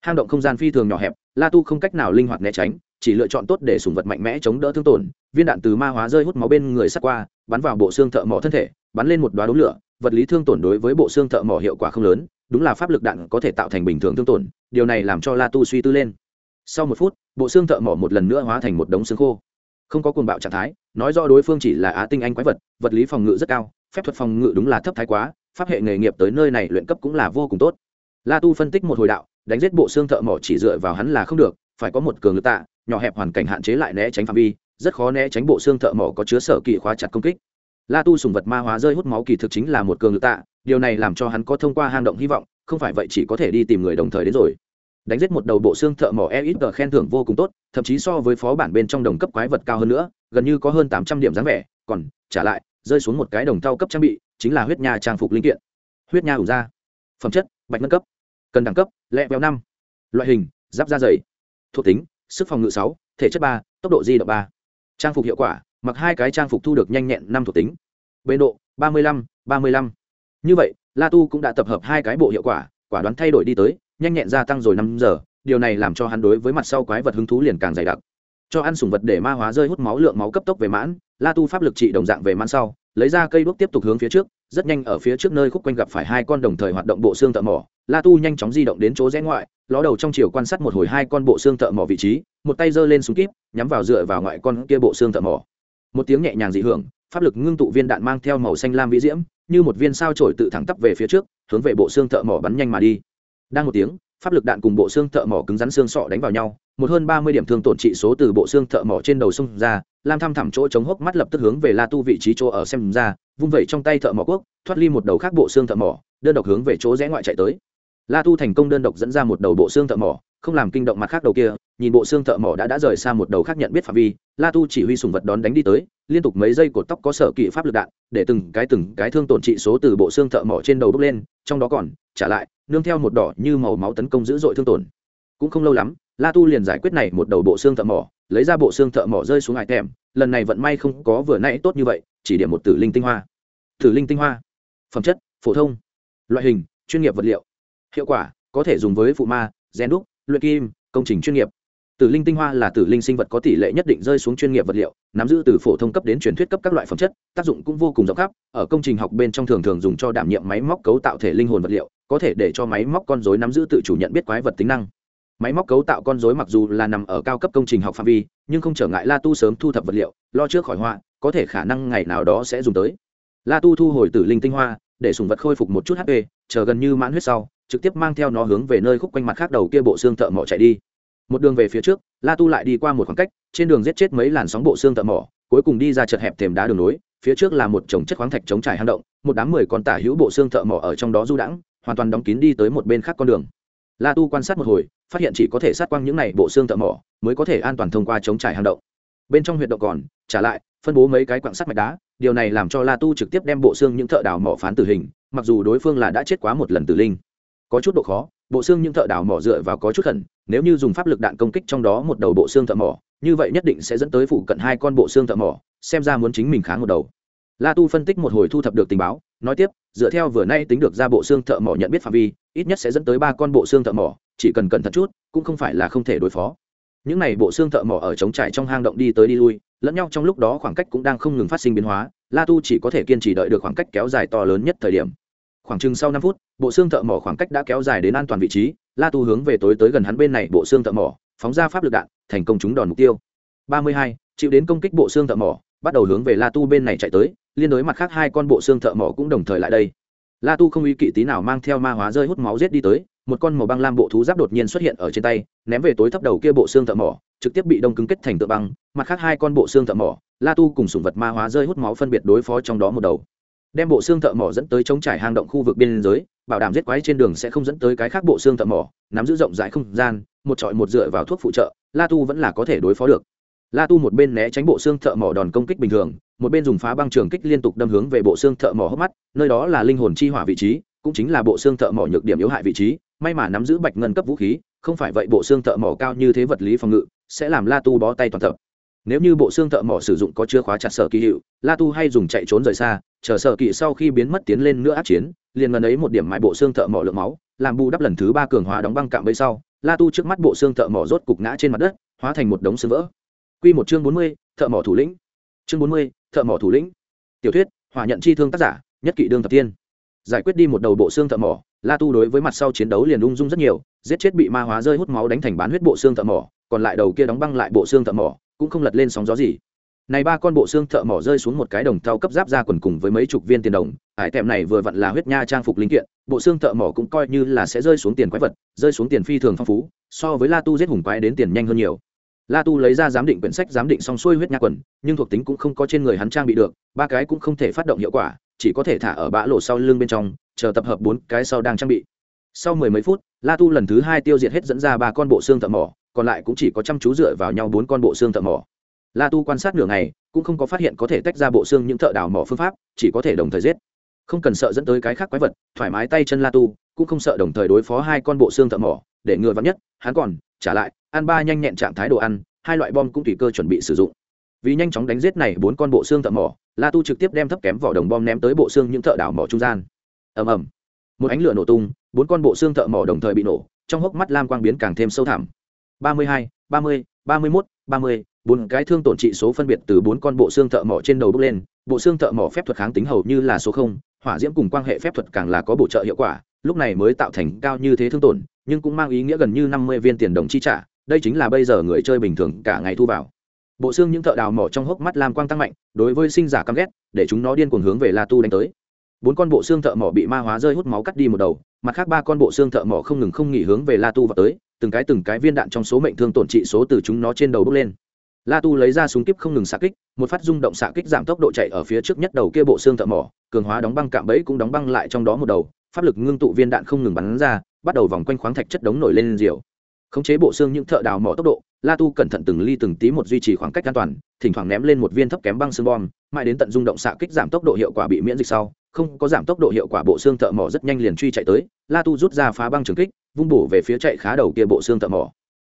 Hang động không gian phi thường nhỏ hẹp, la tu không cách nào linh hoạt né tránh, chỉ lựa chọn tốt để sùng vật mạnh mẽ chống đỡ thương tổn, viên đạn từ ma hóa rơi hút máu bên người sắt qua, bắn vào bộ xương thợ mỏ thân thể, bắn lên một đoá đống lửa, vật lý thương tổn đối với bộ xương thợ mỏ hiệu quả không lớn, đúng là pháp lực đạn có thể tạo thành bình thường thương tổn, điều này làm cho la tu suy tư lên. Sau một phút, bộ xương thợ mỏ một lần nữa hóa thành một đống xương khô. Không có cuồng bạo trạng thái nói rõ đối phương chỉ là á tinh anh quái vật vật lý phòng ngự rất cao, phép thuật phòng ngự đúng là thấp thái quá, pháp hệ nghề nghiệp tới nơi này luyện cấp cũng là vô cùng tốt. La tu phân tích một hồi đạo, đánh giết bộ xương thợ mỏ chỉ dựa vào hắn là không được, phải có một cường lực tạ, nhỏ hẹp hoàn cảnh hạn chế lại né tránh phạm vi, rất khó né tránh bộ xương thợ mỏ có chứa sở kỳ khóa chặt công kích. La tu sùng vật ma hóa rơi hút máu kỳ thực chính là một cường lực tạ, điều này làm cho hắn có thông qua hang động hy vọng, không phải vậy chỉ có thể đi tìm người đồng thời đến rồi đánh giết một đầu bộ xương thợ mỏ e ít tờ khen thưởng vô cùng tốt, thậm chí so với phó bản bên trong đồng cấp quái vật cao hơn nữa, gần như có hơn tám trăm điểm dáng vẻ, còn, trả lại, rơi xuống một cái đồng thau cấp trang bị, chính là huyết nha trang phục linh kiện. Huyết nha ủ ra phẩm chất, bạch nâng cấp. Cần đẳng cấp, lẹ béo năm. Loại hình, giáp da dày. Thuộc tính, sức phòng ngự sáu, thể chất ba, tốc độ di động ba. Trang phục hiệu quả, mặc hai cái trang phục thu được nhanh nhẹn năm thuộc tính. Bê độ, ba mươi lăm, ba mươi lăm. Như vậy, la tu cũng đã tập hợp hai cái bộ hiệu quả quả đoán thay đổi đi tới nhanh nhẹn gia tăng rồi năm giờ, điều này làm cho hắn đối với mặt sau quái vật hứng thú liền càng dày đặc. Cho ăn sủng vật để ma hóa rơi hút máu lượng máu cấp tốc về mãn, la tu pháp lực trị đồng dạng về mãn sau, lấy ra cây đuốc tiếp tục hướng phía trước, rất nhanh ở phía trước nơi khúc quanh gặp phải hai con đồng thời hoạt động bộ xương thợ mỏ. La tu nhanh chóng di động đến chỗ rẽ ngoại, ló đầu trong chiều quan sát một hồi hai con bộ xương thợ mỏ vị trí, một tay giơ lên súng kíp, nhắm vào dựa vào ngoại con kia bộ xương thợ mỏ. Một tiếng nhẹ nhàng dị hưởng, pháp lực ngưng tụ viên đạn mang theo màu xanh lam vĩ diễm, như một viên sao trổi tự thẳng tắp về phía trước, hướng về bộ xương thợ mỏ bắn nhanh mà đi đang một tiếng, pháp lực đạn cùng bộ xương thợ mỏ cứng rắn xương sọ đánh vào nhau, một hơn ba mươi điểm thương tổn trị số từ bộ xương thợ mỏ trên đầu sông ra, lam thăm thẳm chỗ chống hốc mắt lập tức hướng về la tu vị trí chỗ ở xem ra, vung vẩy trong tay thợ mỏ quốc, thoát ly một đầu khác bộ xương thợ mỏ, đơn độc hướng về chỗ rẽ ngoại chạy tới. La tu thành công đơn độc dẫn ra một đầu bộ xương thợ mỏ, không làm kinh động mặt khác đầu kia, nhìn bộ xương thợ mỏ đã đã rời xa một đầu khác nhận biết phạm vi, la tu chỉ huy sùng vật đón đánh đi tới, liên tục mấy giây cột tóc có sở kỵ pháp lực đạn, để từng cái từng cái thương tổn trị số từ bộ xương thợ mỏ trên đầu bốc lên, trong đó còn trả lại, nương theo một đỏ như màu máu tấn công dữ dội thương tổn. Cũng không lâu lắm, la tu liền giải quyết này một đầu bộ xương thợ mỏ, lấy ra bộ xương thợ mỏ rơi xuống hải thèm lần này vận may không có vừa nãy tốt như vậy, chỉ điểm một tử linh tinh hoa. Tử linh tinh hoa. Phẩm chất, phổ thông. Loại hình, chuyên nghiệp vật liệu. Hiệu quả, có thể dùng với phụ ma, gen đúc, luyện kim, công trình chuyên nghiệp tử linh tinh hoa là tử linh sinh vật có tỷ lệ nhất định rơi xuống chuyên nghiệp vật liệu, nắm giữ từ phổ thông cấp đến truyền thuyết cấp các loại phẩm chất, tác dụng cũng vô cùng rộng khắp, ở công trình học bên trong thường thường dùng cho đảm nhiệm máy móc cấu tạo thể linh hồn vật liệu, có thể để cho máy móc con dối nắm giữ tự chủ nhận biết quái vật tính năng. Máy móc cấu tạo con dối mặc dù là nằm ở cao cấp công trình học phạm vi, nhưng không trở ngại la tu sớm thu thập vật liệu, lo trước khỏi họa, có thể khả năng ngày nào đó sẽ dùng tới. La tu thu hồi tử linh tinh hoa, để sùng vật khôi phục một chút hp chờ gần như mãn huyết sau, trực tiếp mang theo nó hướng về nơi khúc quanh mặt khác đầu kia bộ xương thợ mỏ chạy đi một đường về phía trước, la tu lại đi qua một khoảng cách, trên đường giết chết mấy làn sóng bộ xương thợ mỏ, cuối cùng đi ra chật hẹp thềm đá đường nối, phía trước là một chồng chất khoáng thạch chống trải hang động, một đám mười con tả hữu bộ xương thợ mỏ ở trong đó du đãng, hoàn toàn đóng kín đi tới một bên khác con đường. La tu quan sát một hồi, phát hiện chỉ có thể sát quang những này bộ xương thợ mỏ mới có thể an toàn thông qua chống trải hang động. Bên trong huyệt động còn, trả lại, phân bố mấy cái quặng sắt mạch đá, điều này làm cho la tu trực tiếp đem bộ xương những thợ đào mỏ phán tử hình, mặc dù đối phương là đã chết quá một lần tử linh có chút độ khó, bộ xương những thợ đào mỏ dựa vào có chút khẩn, nếu như dùng pháp lực đạn công kích trong đó một đầu bộ xương thợ mỏ, như vậy nhất định sẽ dẫn tới phụ cận hai con bộ xương thợ mỏ, xem ra muốn chính mình kháng một đầu. La tu phân tích một hồi thu thập được tình báo, nói tiếp, dựa theo vừa nay tính được ra bộ xương thợ mỏ nhận biết phạm vi, ít nhất sẽ dẫn tới ba con bộ xương thợ mỏ, chỉ cần cẩn thận chút, cũng không phải là không thể đối phó. Những này bộ xương thợ mỏ ở trống trải trong hang động đi tới đi lui, lẫn nhau trong lúc đó khoảng cách cũng đang không ngừng phát sinh biến hóa, la tu chỉ có thể kiên trì đợi được khoảng cách kéo dài to lớn nhất thời điểm khoảng chừng sau năm phút, bộ xương thợ mỏ khoảng cách đã kéo dài đến an toàn vị trí, la tu hướng về tối tới gần hắn bên này, bộ xương thợ mỏ, phóng ra pháp lực đạn, thành công trúng đòn mục tiêu. Ba mươi hai, chịu đến công kích bộ xương thợ mỏ, bắt đầu hướng về la tu bên này chạy tới, liên đối mặt khác hai con bộ xương thợ mỏ cũng đồng thời lại đây. La tu không ý kỵ tí nào mang theo ma hóa rơi hút máu giết đi tới, một con màu băng lam bộ thú giáp đột nhiên xuất hiện ở trên tay, ném về tối thấp đầu kia bộ xương thợ mỏ, trực tiếp bị đông cứng kết thành tượng băng, mặt khác hai con bộ xương thợ mỏ, la tu cùng sủng vật ma hóa rơi hút máu phân biệt đối phó trong đó một đầu đem bộ xương thợ mỏ dẫn tới chống trải hang động khu vực biên giới, bảo đảm giết quái trên đường sẽ không dẫn tới cái khác bộ xương thợ mỏ, nắm giữ rộng rãi không gian, một trọi một dựa vào thuốc phụ trợ, la tu vẫn là có thể đối phó được. La tu một bên né tránh bộ xương thợ mỏ đòn công kích bình thường, một bên dùng phá băng trường kích liên tục đâm hướng về bộ xương thợ mỏ hốc mắt, nơi đó là linh hồn chi hỏa vị trí, cũng chính là bộ xương thợ mỏ nhược điểm yếu hại vị trí, may mà nắm giữ bạch ngân cấp vũ khí, không phải vậy bộ xương thợ mỏ cao như thế vật lý phòng ngự, sẽ làm la tu bó tay toàn tập nếu như bộ xương thợ mỏ sử dụng có chứa khóa chặt sở kỳ hiệu la tu hay dùng chạy trốn rời xa chờ sở kỳ sau khi biến mất tiến lên nữa át chiến liền ngần ấy một điểm mại bộ xương thợ mỏ lượng máu làm bù đắp lần thứ ba cường hóa đóng băng cạm bẫy sau la tu trước mắt bộ xương thợ mỏ rốt cục ngã trên mặt đất hóa thành một đống xương vỡ Quy một chương bốn mươi, thợ mỏ thủ lĩnh. Chương bốn mươi, thợ mỏ thủ lĩnh. Tiểu thuyết, hỏa nhận chi thương tác giả, nhất kỷ đương thập tiên. Giải quyết đi một đầu bộ xương thợ mỏ, La Tu đối với mặt sau chiến đấu liền ung dung rất nhiều, giết chết bị ma hóa rơi hút máu đánh thành bán huyết bộ xương thợ mỏ, còn lại đầu kia đóng băng lại bộ xương thợ mỏ, cũng không lật lên sóng gió gì. Này ba con bộ xương thợ mỏ rơi xuống một cái đồng thau cấp giáp ra quần cùng với mấy chục viên tiền đồng, ải tệm này vừa vặn là huyết nha trang phục linh kiện, bộ xương thợ mỏ cũng coi như là sẽ rơi xuống tiền quái vật, rơi xuống tiền phi thường phong phú, so với La Tu giết hùng quái đến tiền nhanh hơn nhiều la tu lấy ra giám định quyển sách giám định xong xuôi huyết nha quần nhưng thuộc tính cũng không có trên người hắn trang bị được ba cái cũng không thể phát động hiệu quả chỉ có thể thả ở bã lộ sau lưng bên trong chờ tập hợp bốn cái sau đang trang bị sau mười mấy phút la tu lần thứ hai tiêu diệt hết dẫn ra ba con bộ xương thợ mỏ còn lại cũng chỉ có chăm chú dựa vào nhau bốn con bộ xương thợ mỏ. La tu quan sát nửa ngày, cũng không có phát hiện có thể tách ra bộ xương những thợ đào mỏ phương pháp, chỉ có thể đồng thời giết. Không cần sợ dẫn tới cái khác quái vật, thoải mái tay chân la tu, cũng không sợ đồng thời đối phó hai con bộ xương thợ mỏ, để ngừa vắng nhất, hắn còn trả lại, ăn ba nhanh nhẹn trạng thái đồ ăn, hai loại bom cũng tùy cơ chuẩn bị sử dụng. Vì nhanh chóng đánh giết này bốn con bộ xương thợ mỏ, la tu trực tiếp đem thấp kém vỏ đồng bom ném tới bộ xương những thợ đảo mỏ trung gian. Ầm ầm. Một ánh lửa nổ tung, bốn con bộ xương thợ mỏ đồng thời bị nổ, trong hốc mắt lam quang biến càng thêm sâu thẳm ba mươi hai, ba mươi ba mươi mốt, ba mươi, bốn cái thương tổn trị số phân biệt từ bốn con bộ xương thợ mỏ trên đầu bước lên. Bộ xương thợ mỏ phép thuật kháng tính hầu như là số không, hỏa diễm cùng quan hệ phép thuật càng là có bổ trợ hiệu quả, lúc này mới tạo thành cao như thế thương tổn, nhưng cũng mang ý nghĩa gần như năm mươi viên tiền đồng chi trả, đây chính là bây giờ người chơi bình thường cả ngày thu vào. Bộ xương những thợ đào mỏ trong hốc mắt lam quang tăng mạnh, đối với sinh giả căm ghét, để chúng nó điên cuồng hướng về la tu đánh tới. Bốn con bộ xương thợ mỏ bị ma hóa rơi hút máu cắt đi một đầu, mặt khác ba con bộ xương thợ mỏ không ngừng không nghỉ hướng về la tu vào tới từng cái từng cái viên đạn trong số mệnh thương tổn trị số từ chúng nó trên đầu bước lên. La tu lấy ra súng kíp không ngừng xạ kích, một phát rung động xạ kích giảm tốc độ chạy ở phía trước nhất đầu kia bộ xương thợ mỏ, cường hóa đóng băng cạm bẫy cũng đóng băng lại trong đó một đầu, pháp lực ngưng tụ viên đạn không ngừng bắn ra, bắt đầu vòng quanh khoáng thạch chất đống nổi lên diều. Khống chế bộ xương những thợ đào mỏ tốc độ, la tu cẩn thận từng ly từng tí một duy trì khoảng cách an toàn, thỉnh thoảng ném lên một viên thấp kém băng xương bom, mãi đến tận rung động xạ kích giảm tốc độ hiệu quả bị miễn dịch sau, không có giảm tốc độ hiệu quả bộ xương thợ mỏ rất nhanh liền truy chạy tới, la tu rút ra phá băng trường kích vung bổ về phía chạy khá đầu kia bộ xương thợ mỏ.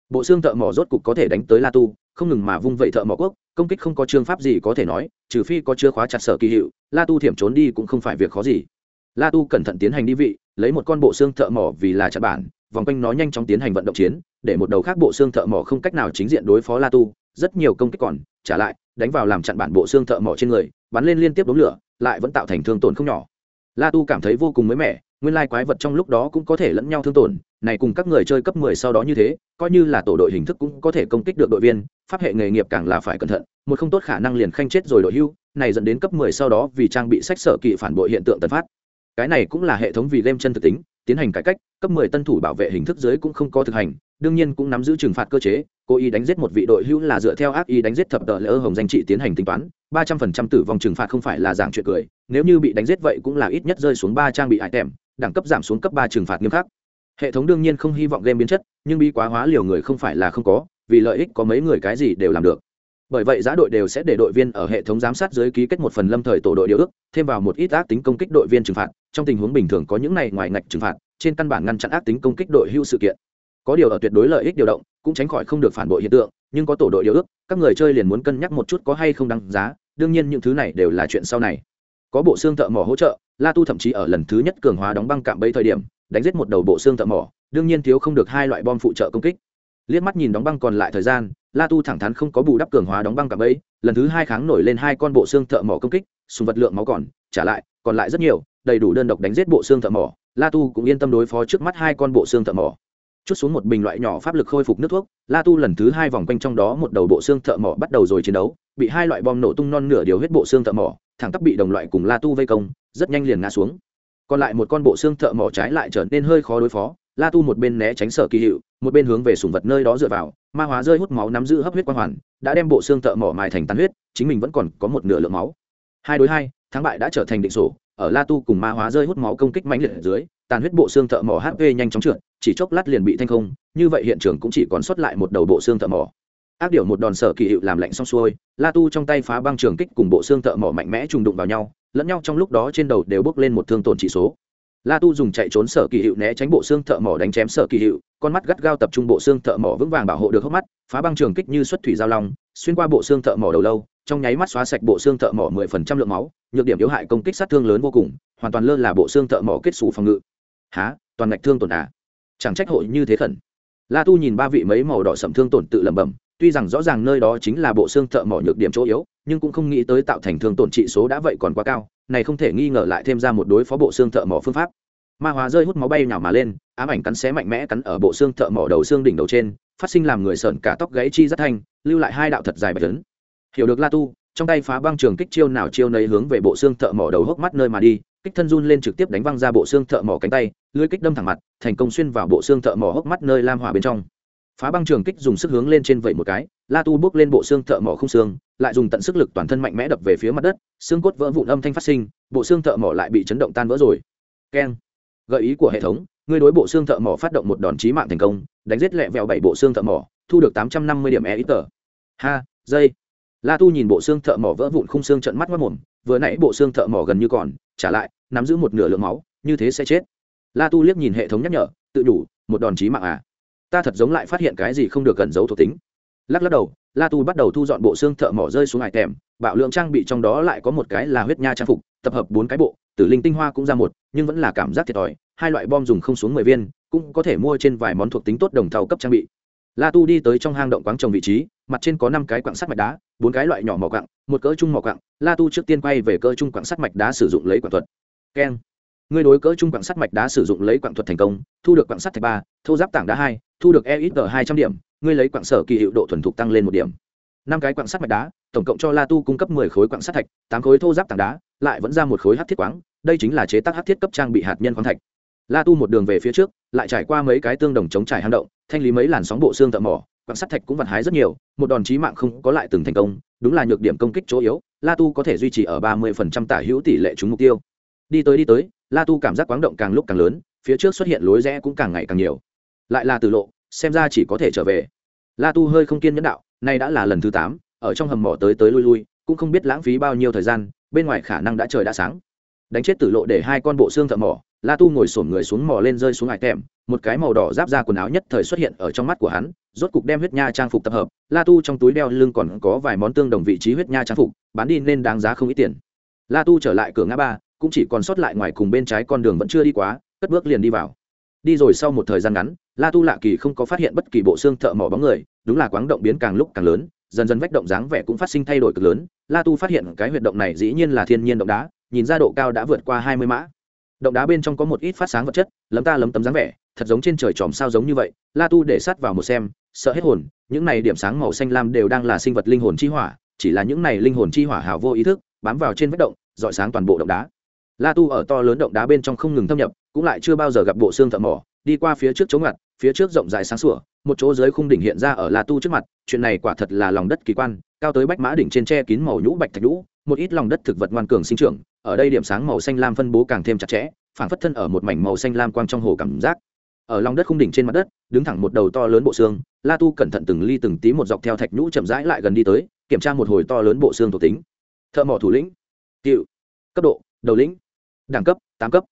Bộ xương thợ mỏ rốt cục có thể đánh tới la tu, không ngừng mà vung vậy thợ mỏ quốc, công kích không có chương pháp gì có thể nói, trừ phi có chưa khóa chặt sở kỳ hiệu, la tu thiểm trốn đi cũng không phải việc khó gì. La tu cẩn thận tiến hành đi vị, lấy một con bộ xương thợ mỏ vì là chặt bản, vòng quanh nó nhanh chóng tiến hành vận động chiến, để một đầu khác bộ xương thợ mỏ không cách nào chính diện đối phó la tu, rất nhiều công kích còn, trả lại, đánh vào làm chặn bản bộ xương thợ mỏ trên người, bắn lên liên tiếp đống lửa, lại vẫn tạo thành thương tổn không nhỏ. La tu cảm thấy vô cùng mới mẻ nguyên lai quái vật trong lúc đó cũng có thể lẫn nhau thương tổn, này cùng các người chơi cấp 10 sau đó như thế, coi như là tổ đội hình thức cũng có thể công kích được đội viên, pháp hệ nghề nghiệp càng là phải cẩn thận, một không tốt khả năng liền khanh chết rồi đội hưu, này dẫn đến cấp 10 sau đó vì trang bị sách sở kỵ phản bội hiện tượng tần phát. Cái này cũng là hệ thống vì game chân thực tính, tiến hành cải cách, cấp 10 tân thủ bảo vệ hình thức dưới cũng không có thực hành, đương nhiên cũng nắm giữ trừng phạt cơ chế, cố ý đánh giết một vị đội hữu là dựa theo ác ý đánh giết thập tờ lỡ hồng danh trị tiến hành tính toán, ba trăm phần trăm tử vong trừng phạt không phải là dạng chuyện cười, nếu như bị đánh giết vậy cũng là ít nhất rơi xuống ba trang bị hại tèm đẳng cấp giảm xuống cấp ba trừng phạt nghiêm khắc. Hệ thống đương nhiên không hy vọng game biến chất, nhưng bi quá hóa liều người không phải là không có, vì lợi ích có mấy người cái gì đều làm được. Bởi vậy giá đội đều sẽ để đội viên ở hệ thống giám sát dưới ký kết một phần lâm thời tổ đội điều ước, thêm vào một ít ác tính công kích đội viên trừng phạt, trong tình huống bình thường có những này ngoài ngạch trừng phạt, trên căn bản ngăn chặn ác tính công kích đội hưu sự kiện. Có điều ở tuyệt đối lợi ích điều động, cũng tránh khỏi không được phản bội hiện tượng, nhưng có tổ đội điều ước, các người chơi liền muốn cân nhắc một chút có hay không đăng giá, đương nhiên những thứ này đều là chuyện sau này. Có bộ xương thợ mỏ hỗ trợ la tu thậm chí ở lần thứ nhất cường hóa đóng băng cạm bẫy thời điểm, đánh giết một đầu bộ xương thợ mỏ, đương nhiên thiếu không được hai loại bom phụ trợ công kích. Liếc mắt nhìn đóng băng còn lại thời gian, la tu thẳng thắn không có bù đắp cường hóa đóng băng cạm bẫy, lần thứ hai kháng nổi lên hai con bộ xương thợ mỏ công kích sùng vật lượng máu còn, trả lại, còn lại rất nhiều, đầy đủ đơn độc đánh giết bộ xương thợ mỏ. La tu cũng yên tâm đối phó trước mắt hai con bộ xương thợ mỏ. Chút xuống một bình loại nhỏ pháp lực khôi phục nước thuốc, la tu lần thứ hai vòng quanh trong đó một đầu bộ xương thợ mỏ bắt đầu rồi chiến đấu, bị hai loại bom nổ tung non nửa điều huyết bộ xương thợ mỏ thẳng tắp bị đồng loại cùng la tu vây công, rất nhanh liền ngã xuống. Còn lại một con bộ xương thợ mỏ trái lại trở nên hơi khó đối phó. La tu một bên né tránh sở kỳ hiệu, một bên hướng về sùng vật nơi đó dựa vào, ma hóa rơi hút máu nắm giữ hấp huyết quang hoàn, đã đem bộ xương thợ mỏ mài thành tàn huyết, chính mình vẫn còn có một nửa lượng máu. Hai đối hai, thắng bại đã trở thành định sổ, ở la tu cùng ma hóa rơi hút máu công kích mãnh liệt ở dưới, tàn huyết bộ xương thợ mỏ hp nhanh chóng trượt, chỉ chốc lát liền bị thanh không, như vậy hiện trường cũng chỉ còn sót lại một đầu bộ xương thợ mỏ ác điệu một đòn sở kỳ hiệu làm lạnh xong xuôi, la tu trong tay phá băng trường kích cùng bộ xương thợ mỏ mạnh mẽ trùng đụng vào nhau, lẫn nhau trong lúc đó trên đầu đều bước lên một thương tổn chỉ số. La tu dùng chạy trốn sở kỳ hiệu né tránh bộ xương thợ mỏ đánh chém sở kỳ hiệu, con mắt gắt gao tập trung bộ xương thợ mỏ vững vàng bảo hộ được hốc mắt, phá băng trường kích như xuất thủy giao long, xuyên qua bộ xương thợ mỏ đầu lâu, trong nháy mắt xóa sạch bộ xương thợ mỏ mười phần trăm lượng máu, nhược điểm yếu hại công kích sát thương lớn vô cùng, hoàn toàn lơ là bộ xương thợ mỏ kết xù phòng ngự. Há toàn ngạch thương tổn à? Chẳng trách hội như thế khẩn. La tu nhìn ba vị mấy màu đỏ sầm thương tổn tự lẩm bẩm tuy rằng rõ ràng nơi đó chính là bộ xương thợ mỏ nhược điểm chỗ yếu, nhưng cũng không nghĩ tới tạo thành thương tổn trị số đã vậy còn quá cao, này không thể nghi ngờ lại thêm ra một đối phó bộ xương thợ mỏ phương pháp. Ma hóa rơi hút máu bay nhào mà lên, ám ảnh cắn xé mạnh mẽ cắn ở bộ xương thợ mỏ đầu xương đỉnh đầu trên, phát sinh làm người sợn cả tóc gãy chi rất thanh, lưu lại hai đạo thật dài bạch lớn hiểu được la tu, trong tay phá băng trường kích chiêu nào chiêu nấy hướng về bộ xương thợ mỏ đầu hốc mắt nơi mà đi, kích thân run lên trực tiếp đánh văng ra bộ xương thợ mỏ cánh tay lưới kích đâm thẳng mặt, thành công xuyên vào bộ xương thợ mỏ hốc mắt nơi lam hỏa bên trong phá băng trường kích dùng sức hướng lên trên vẩy một cái, la tu bước lên bộ xương thợ mỏ không xương, lại dùng tận sức lực toàn thân mạnh mẽ đập về phía mặt đất, xương cốt vỡ vụn âm thanh phát sinh, bộ xương thợ mỏ lại bị chấn động tan vỡ rồi. Keng. Gợi ý của hệ thống người đối bộ xương thợ mỏ phát động một đòn chí mạng thành công, đánh giết lẹ vẹo bảy bộ xương thợ mỏ, thu được tám trăm năm mươi điểm e ít tờ ha, dây. La tu nhìn bộ xương thợ mỏ vỡ vụn khung xương trận mắt mất mồm, vừa nãy bộ xương thợ mỏ gần như còn, trả lại, nắm giữ một nửa lượng máu, như thế sẽ chết. La tu liếc nhìn hệ thống nhắc nhở, tự đủ, một đòn chí mạng à? Ta thật giống lại phát hiện cái gì không được cẩn giấu thuộc tính. Lắc lắc đầu, la tu bắt đầu thu dọn bộ xương thợ mỏ rơi xuống hải tèm, bạo lượng trang bị trong đó lại có một cái là huyết nha trang phục, tập hợp bốn cái bộ, tử linh tinh hoa cũng ra một, nhưng vẫn là cảm giác thiệt thòi, hai loại bom dùng không xuống mười viên, cũng có thể mua trên vài món thuộc tính tốt đồng thầu cấp trang bị. La tu đi tới trong hang động quáng trồng vị trí, mặt trên có năm cái quặng sắt mạch đá, bốn cái loại nhỏ mỏ quạng một cỡ chung mỏ quạng la tu trước tiên quay về cỡ chung quặng sắt mạch đá sử dụng lấy quặng thuật. Keng. Người đối cỡ chung quặng sắt mạch đá sử dụng lấy quặng thuật thành công, thu được quặng sắt thạch ba, thô giáp tảng đá hai thu được e ít ở hai trăm điểm, ngươi lấy quặng sở kỳ hiệu độ thuần thục tăng lên một điểm. Năm cái quặng sắt mạch đá, tổng cộng cho la tu cung cấp mười khối quặng sắt thạch, tám khối thô giáp tảng đá, lại vẫn ra một khối hát thiết quáng, đây chính là chế tác hát thiết cấp trang bị hạt nhân khoáng thạch. La tu một đường về phía trước, lại trải qua mấy cái tương đồng chống trải hang động, thanh lý mấy làn sóng bộ xương thợ mỏ, quặng sắt thạch cũng vặt hái rất nhiều, một đòn chí mạng không có lại từng thành công, đúng là nhược điểm công kích chỗ yếu, la tu có thể duy trì ở ba mươi phần trăm tả hữu tỷ lệ trúng mục tiêu. Đi tới đi tới, la tu cảm giác quáng động càng lúc càng lớn, phía trước xuất hiện lối rẽ cũng càng ngày càng nhiều lại là từ lộ, xem ra chỉ có thể trở về. La tu hơi không kiên nhẫn đạo, nay đã là lần thứ tám, ở trong hầm mỏ tới tới lui lui, cũng không biết lãng phí bao nhiêu thời gian, bên ngoài khả năng đã trời đã sáng. Đánh chết tử lộ để hai con bộ xương thợ mỏ, la tu ngồi sổm người xuống mỏ lên rơi xuống hải tèm, một cái màu đỏ giáp ra quần áo nhất thời xuất hiện ở trong mắt của hắn, rốt cục đem huyết nha trang phục tập hợp. La tu trong túi đeo lưng còn có vài món tương đồng vị trí huyết nha trang phục, bán đi nên đáng giá không ít tiền. La tu trở lại cửa ngã ba, cũng chỉ còn sót lại ngoài cùng bên trái con đường vẫn chưa đi quá, cất bước liền đi vào. Đi rồi sau một thời gian ngắn la tu lạ kỳ không có phát hiện bất kỳ bộ xương thợ mỏ bóng người, đúng là quáng động biến càng lúc càng lớn, dần dần vách động dáng vẻ cũng phát sinh thay đổi cực lớn. La tu phát hiện cái huyệt động này dĩ nhiên là thiên nhiên động đá, nhìn ra độ cao đã vượt qua hai mươi mã. Động đá bên trong có một ít phát sáng vật chất, lấm ta lấm tấm dáng vẻ, thật giống trên trời tròm sao giống như vậy. La tu để sát vào một xem, sợ hết hồn, những này điểm sáng màu xanh lam đều đang là sinh vật linh hồn chi hỏa, chỉ là những này linh hồn chi hỏa hào vô ý thức, bám vào trên vách động dọi sáng toàn bộ động đá. La tu ở to lớn động đá bên trong không ngừng thâm nhập, cũng lại chưa bao giờ gặp bộ xương thợ mỏ, đi qua phía trước chống ngặt phía trước rộng dài sáng sủa, một chỗ dưới khung đỉnh hiện ra ở la tu trước mặt, chuyện này quả thật là lòng đất kỳ quan, cao tới bách mã đỉnh trên tre kín màu nhũ bạch thạch nhũ, một ít lòng đất thực vật ngoan cường sinh trưởng, ở đây điểm sáng màu xanh lam phân bố càng thêm chặt chẽ phản phất thân ở một mảnh màu xanh lam quang trong hồ cảm giác. Ở lòng đất khung đỉnh trên mặt đất, đứng thẳng một đầu to lớn bộ xương, la tu cẩn thận từng ly từng tí một dọc theo thạch nhũ chậm rãi lại gần đi tới, kiểm tra một hồi to lớn bộ xương thuộc tính. Thợ mỏ thủ lĩnh, cựu, cấp độ, đầu lĩnh, đẳng cấp, tám cấp.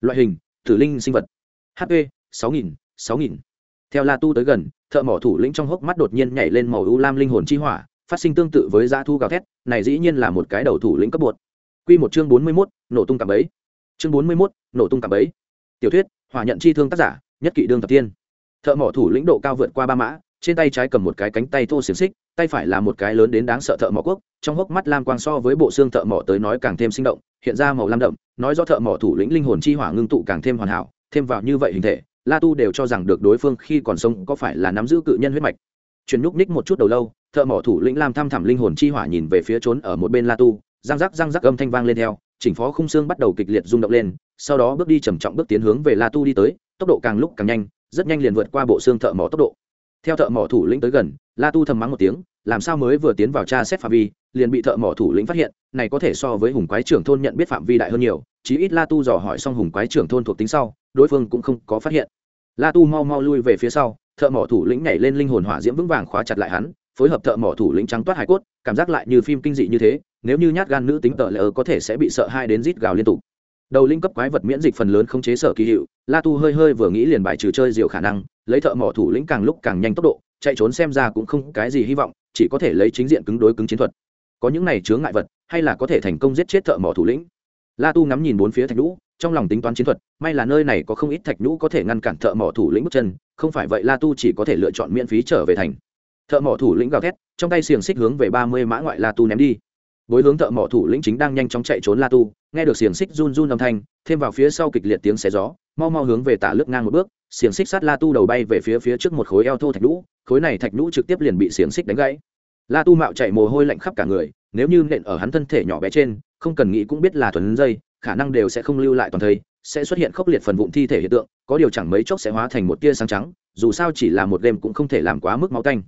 Loại hình, thử linh sinh vật. Hp sáu nghìn sáu nghìn. Theo la tu tới gần thợ mỏ thủ lĩnh trong hốc mắt đột nhiên nhảy lên màu u lam linh hồn chi hỏa phát sinh tương tự với dã thu gào thét này dĩ nhiên là một cái đầu thủ lĩnh cấp bột. Quy một chương bốn mươi 41, nổ tung cảm bẫy. Chương bốn mươi 41, nổ tung cảm bẫy. Tiểu thuyết hỏa nhận chi thương tác giả nhất kỵ đương thập tiên thợ mỏ thủ lĩnh độ cao vượt qua ba mã trên tay trái cầm một cái cánh tay thô xiềng xích tay phải là một cái lớn đến đáng sợ thợ mỏ quốc trong hốc mắt lam quang so với bộ xương thợ mỏ tới nói càng thêm sinh động hiện ra màu lam đậm nói do thợ mỏ thủ lĩnh linh hồn chi hỏa ngưng tụ càng thêm hoàn hảo thêm vào như vậy hình thể la tu đều cho rằng được đối phương khi còn sống có phải là nắm giữ cự nhân huyết mạch. Chuyển nhúc ních một chút đầu lâu, thợ mỏ thủ lĩnh lam thăm thẳm linh hồn chi hỏa nhìn về phía trốn ở một bên la tu, răng rắc răng rắc âm thanh vang lên theo, chỉnh phó khung xương bắt đầu kịch liệt rung động lên, sau đó bước đi trầm trọng bước tiến hướng về la tu đi tới, tốc độ càng lúc càng nhanh, rất nhanh liền vượt qua bộ xương thợ mỏ tốc độ. Theo thợ mỏ thủ lĩnh tới gần, la tu thầm mắng một tiếng, làm sao mới vừa tiến vào tra xét phạm vi, liền bị thợ mỏ thủ lĩnh phát hiện, này có thể so với hùng quái trưởng thôn nhận biết phạm vi đại hơn nhiều, chí ít la tu dò hỏi xong hùng quái trưởng thôn thuộc tính sau, đối phương cũng không có phát hiện la tu mau mau lui về phía sau, thợ mỏ thủ lĩnh nhảy lên linh hồn hỏa diễm vững vàng khóa chặt lại hắn, phối hợp thợ mỏ thủ lĩnh trắng toát hải cốt, cảm giác lại như phim kinh dị như thế, nếu như nhát gan nữ tính tợ lỡ có thể sẽ bị sợ hai đến rít gào liên tục. Đầu linh cấp quái vật miễn dịch phần lớn không chế sở kỳ hiệu, la tu hơi hơi vừa nghĩ liền bài trừ chơi diệu khả năng, lấy thợ mỏ thủ lĩnh càng lúc càng nhanh tốc độ, chạy trốn xem ra cũng không cái gì hy vọng, chỉ có thể lấy chính diện cứng đối cứng chiến thuật. Có những này chướng ngại vật, hay là có thể thành công giết chết thợ mỏ thủ lĩnh? La tu ngắm nhìn bốn phía thạch nhũ trong lòng tính toán chiến thuật, may là nơi này có không ít thạch nhũ có thể ngăn cản thợ mỏ thủ lĩnh bước chân, không phải vậy la tu chỉ có thể lựa chọn miễn phí trở về thành. Thợ mỏ thủ lĩnh gào thét, trong tay xiềng xích hướng về ba mươi mã ngoại la tu ném đi. Bối hướng thợ mỏ thủ lĩnh chính đang nhanh chóng chạy trốn la tu, nghe được xiềng xích run run âm thanh, thêm vào phía sau kịch liệt tiếng xé gió, mau mau hướng về tả lướt ngang một bước, xiềng xích sát la tu đầu bay về phía phía trước một khối eo thô thạch nhũ, khối này thạch nhũ trực tiếp liền bị xiềng xích đánh gãy. La tu mạo chạy mồ hôi lạnh khắp cả người, nếu như nện ở hắn thân thể nhỏ bé trên, không cần nghĩ cũng biết là thuần dây khả năng đều sẽ không lưu lại toàn thây, sẽ xuất hiện khốc liệt phần vụn thi thể hiện tượng, có điều chẳng mấy chốc sẽ hóa thành một tia sáng trắng, dù sao chỉ là một đêm cũng không thể làm quá mức máu tanh.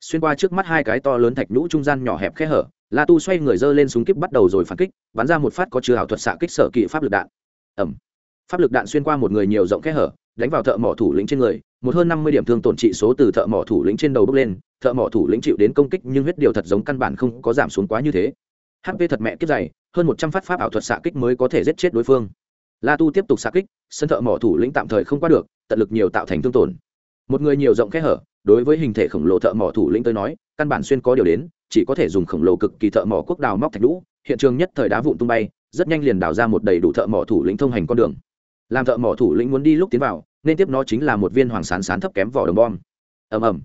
Xuyên qua trước mắt hai cái to lớn thạch nhũ trung gian nhỏ hẹp khe hở, la tu xoay người dơ lên súng kíp bắt đầu rồi phản kích, bắn ra một phát có chứa ảo thuật xạ kích sở kỵ pháp lực đạn. Ẩm pháp lực đạn xuyên qua một người nhiều rộng khe hở, đánh vào thợ mỏ thủ lĩnh trên người, một hơn năm mươi điểm thương tổn trị số từ thợ mỏ thủ lĩnh trên đầu bước lên, thợ mỏ thủ lĩnh chịu đến công kích nhưng huyết điều thật giống căn bản không có giảm xuống quá như thế. Hp thật mẹ kiếp dày hơn một trăm phát pháp ảo thuật xạ kích mới có thể giết chết đối phương. La tu tiếp tục xạ kích, sân thợ mỏ thủ lĩnh tạm thời không qua được, tận lực nhiều tạo thành thương tổn. Một người nhiều rộng khe hở, đối với hình thể khổng lồ thợ mỏ thủ lĩnh tới nói, căn bản xuyên có điều đến, chỉ có thể dùng khổng lồ cực kỳ thợ mỏ quốc đào móc thạch lũ hiện trường nhất thời đá vụn tung bay, rất nhanh liền đào ra một đầy đủ thợ mỏ thủ lĩnh thông hành con đường. Làm thợ mỏ thủ lĩnh muốn đi lúc tiến vào, nên tiếp nó chính là một viên hoàng sán sán thấp kém vỏ đồng bom. Ầm ầm.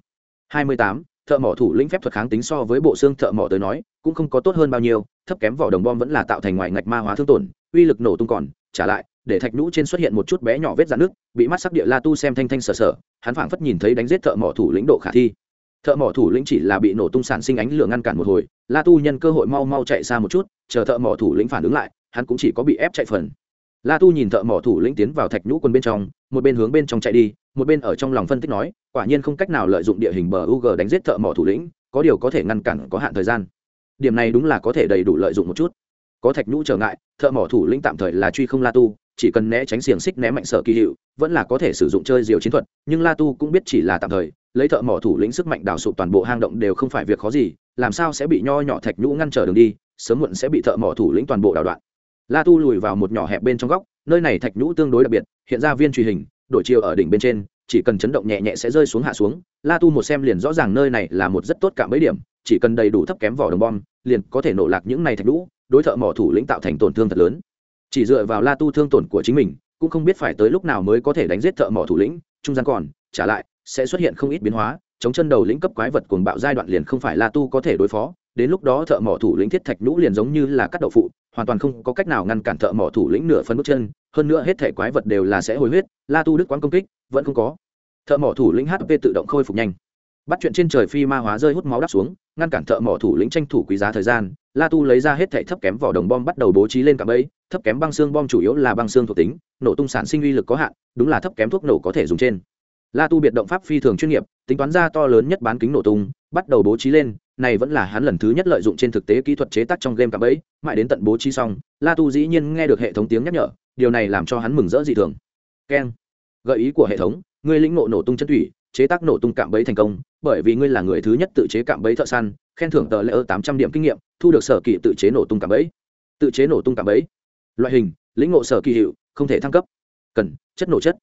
Hai mươi tám, thợ mỏ thủ lĩnh phép thuật kháng tính so với bộ xương thợ mỏ tới nói cũng không có tốt hơn bao nhiêu, thấp kém vỏ đồng bom vẫn là tạo thành ngoài ngạch ma hóa thương tổn, uy lực nổ tung còn, trả lại, để thạch nhũ trên xuất hiện một chút bé nhỏ vết dạn nước bị mắt sắc địa la tu xem thanh thanh sờ sờ hắn phảng phất nhìn thấy đánh giết thợ mỏ thủ lĩnh độ khả thi. Thợ mỏ thủ lĩnh chỉ là bị nổ tung sản sinh ánh lửa ngăn cản một hồi, la tu nhân cơ hội mau mau chạy xa một chút, chờ thợ mỏ thủ lĩnh phản ứng lại, hắn cũng chỉ có bị ép chạy phần. La tu nhìn thợ mỏ thủ lĩnh tiến vào thạch nhũ quân bên trong, một bên hướng bên trong chạy đi, một bên ở trong lòng phân tích nói, quả nhiên không cách nào lợi dụng địa hình bờ u g đánh giết thợ mỏ thủ lĩnh, có điều có thể ngăn cản có hạn thời gian điểm này đúng là có thể đầy đủ lợi dụng một chút. Có thạch nhũ trở ngại, thợ mỏ thủ lĩnh tạm thời là truy không la tu, chỉ cần né tránh xiềng xích né mạnh sở kỳ hiệu, vẫn là có thể sử dụng chơi diều chiến thuật, nhưng la tu cũng biết chỉ là tạm thời, lấy thợ mỏ thủ lĩnh sức mạnh đào sụp toàn bộ hang động đều không phải việc khó gì, làm sao sẽ bị nho nhỏ thạch nhũ ngăn trở đường đi, sớm muộn sẽ bị thợ mỏ thủ lĩnh toàn bộ đào đoạn. La tu lùi vào một nhỏ hẹp bên trong góc, nơi này thạch nhũ tương đối đặc biệt, hiện ra viên truy hình, đổi chiều ở đỉnh bên trên, chỉ cần chấn động nhẹ nhẹ sẽ rơi xuống hạ xuống, la tu một xem liền rõ ràng nơi này là một rất tốt cả mấy điểm, chỉ cần đầy đủ thấp kém vỏ đồng bom liền có thể nổ lạc những này thạch lũ đối thợ mỏ thủ lĩnh tạo thành tổn thương thật lớn. Chỉ dựa vào la tu thương tổn của chính mình, cũng không biết phải tới lúc nào mới có thể đánh giết thợ mỏ thủ lĩnh, trung gian còn, trả lại, sẽ xuất hiện không ít biến hóa, chống chân đầu lĩnh cấp quái vật cuồng bạo giai đoạn liền không phải la tu có thể đối phó, đến lúc đó thợ mỏ thủ lĩnh thiết thạch nhũ liền giống như là cắt đậu phụ, hoàn toàn không có cách nào ngăn cản thợ mỏ thủ lĩnh nửa phân bước chân, hơn nữa hết thể quái vật đều là sẽ hồi huyết, la tu đức quán công kích, vẫn không có. Thợ mỏ thủ lĩnh hp tự động khôi phục nhanh. Bắt chuyện trên trời phi ma hóa rơi hút máu đắp xuống ngăn cản thợ mỏ thủ lĩnh tranh thủ quý giá thời gian, la tu lấy ra hết thẻ thấp kém vỏ đồng bom bắt đầu bố trí lên cả bẫy, thấp kém băng xương bom chủ yếu là băng xương thuộc tính, nổ tung sản sinh uy lực có hạn, đúng là thấp kém thuốc nổ có thể dùng trên. La tu biệt động pháp phi thường chuyên nghiệp, tính toán ra to lớn nhất bán kính nổ tung, bắt đầu bố trí lên, này vẫn là hắn lần thứ nhất lợi dụng trên thực tế kỹ thuật chế tác trong game cả bẫy, mãi đến tận bố trí xong, la tu dĩ nhiên nghe được hệ thống tiếng nhắc nhở, điều này làm cho hắn mừng rỡ dị thường. Keng, gợi ý của hệ thống, ngươi lĩnh ngộ nổ tung chân thủy chế tác nổ tung cạm bẫy thành công, bởi vì ngươi là người thứ nhất tự chế cạm bẫy thợ săn, khen thưởng tờ lễ ơ tám trăm điểm kinh nghiệm, thu được sở kỳ tự chế nổ tung cạm bẫy. Tự chế nổ tung cạm bẫy. Loại hình, lĩnh ngộ sở kỳ hiệu, không thể thăng cấp. Cần, chất nổ chất.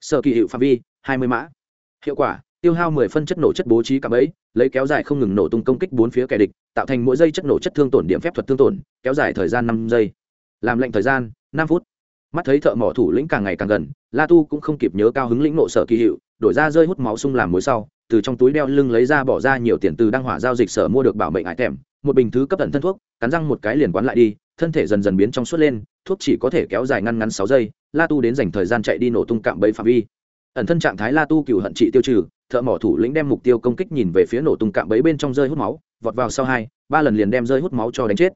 Sở kỳ hiệu phạm vi, hai mươi mã. Hiệu quả, tiêu hao mười phân chất nổ chất bố trí cạm bẫy, lấy kéo dài không ngừng nổ tung công kích bốn phía kẻ địch, tạo thành mỗi giây chất nổ chất thương tổn điểm phép thuật thương tổn, kéo dài thời gian năm giây. Làm lệnh thời gian, năm phút. Mắt thấy thợ mỏ thủ lĩnh càng ngày càng gần, la tu cũng không kịp nhớ cao hứng lĩnh nộ sở kỳ hiệu đổi ra rơi hút máu sung làm mối sau, từ trong túi đeo lưng lấy ra bỏ ra nhiều tiền từ đăng hỏa giao dịch sở mua được bảo mệnh ải thèm một bình thứ cấp tận thân thuốc, cắn răng một cái liền quán lại đi, thân thể dần dần biến trong suốt lên, thuốc chỉ có thể kéo dài ngăn ngắn sáu giây, la tu đến dành thời gian chạy đi nổ tung cạm bẫy phạm vi. Ẩn thân trạng thái la tu cựu hận trị tiêu trừ, thợ mỏ thủ lĩnh đem mục tiêu công kích nhìn về phía nổ tung cạm bẫy bên trong rơi hút máu, vọt vào sau hai, ba lần liền đem rơi hút máu cho đánh chết.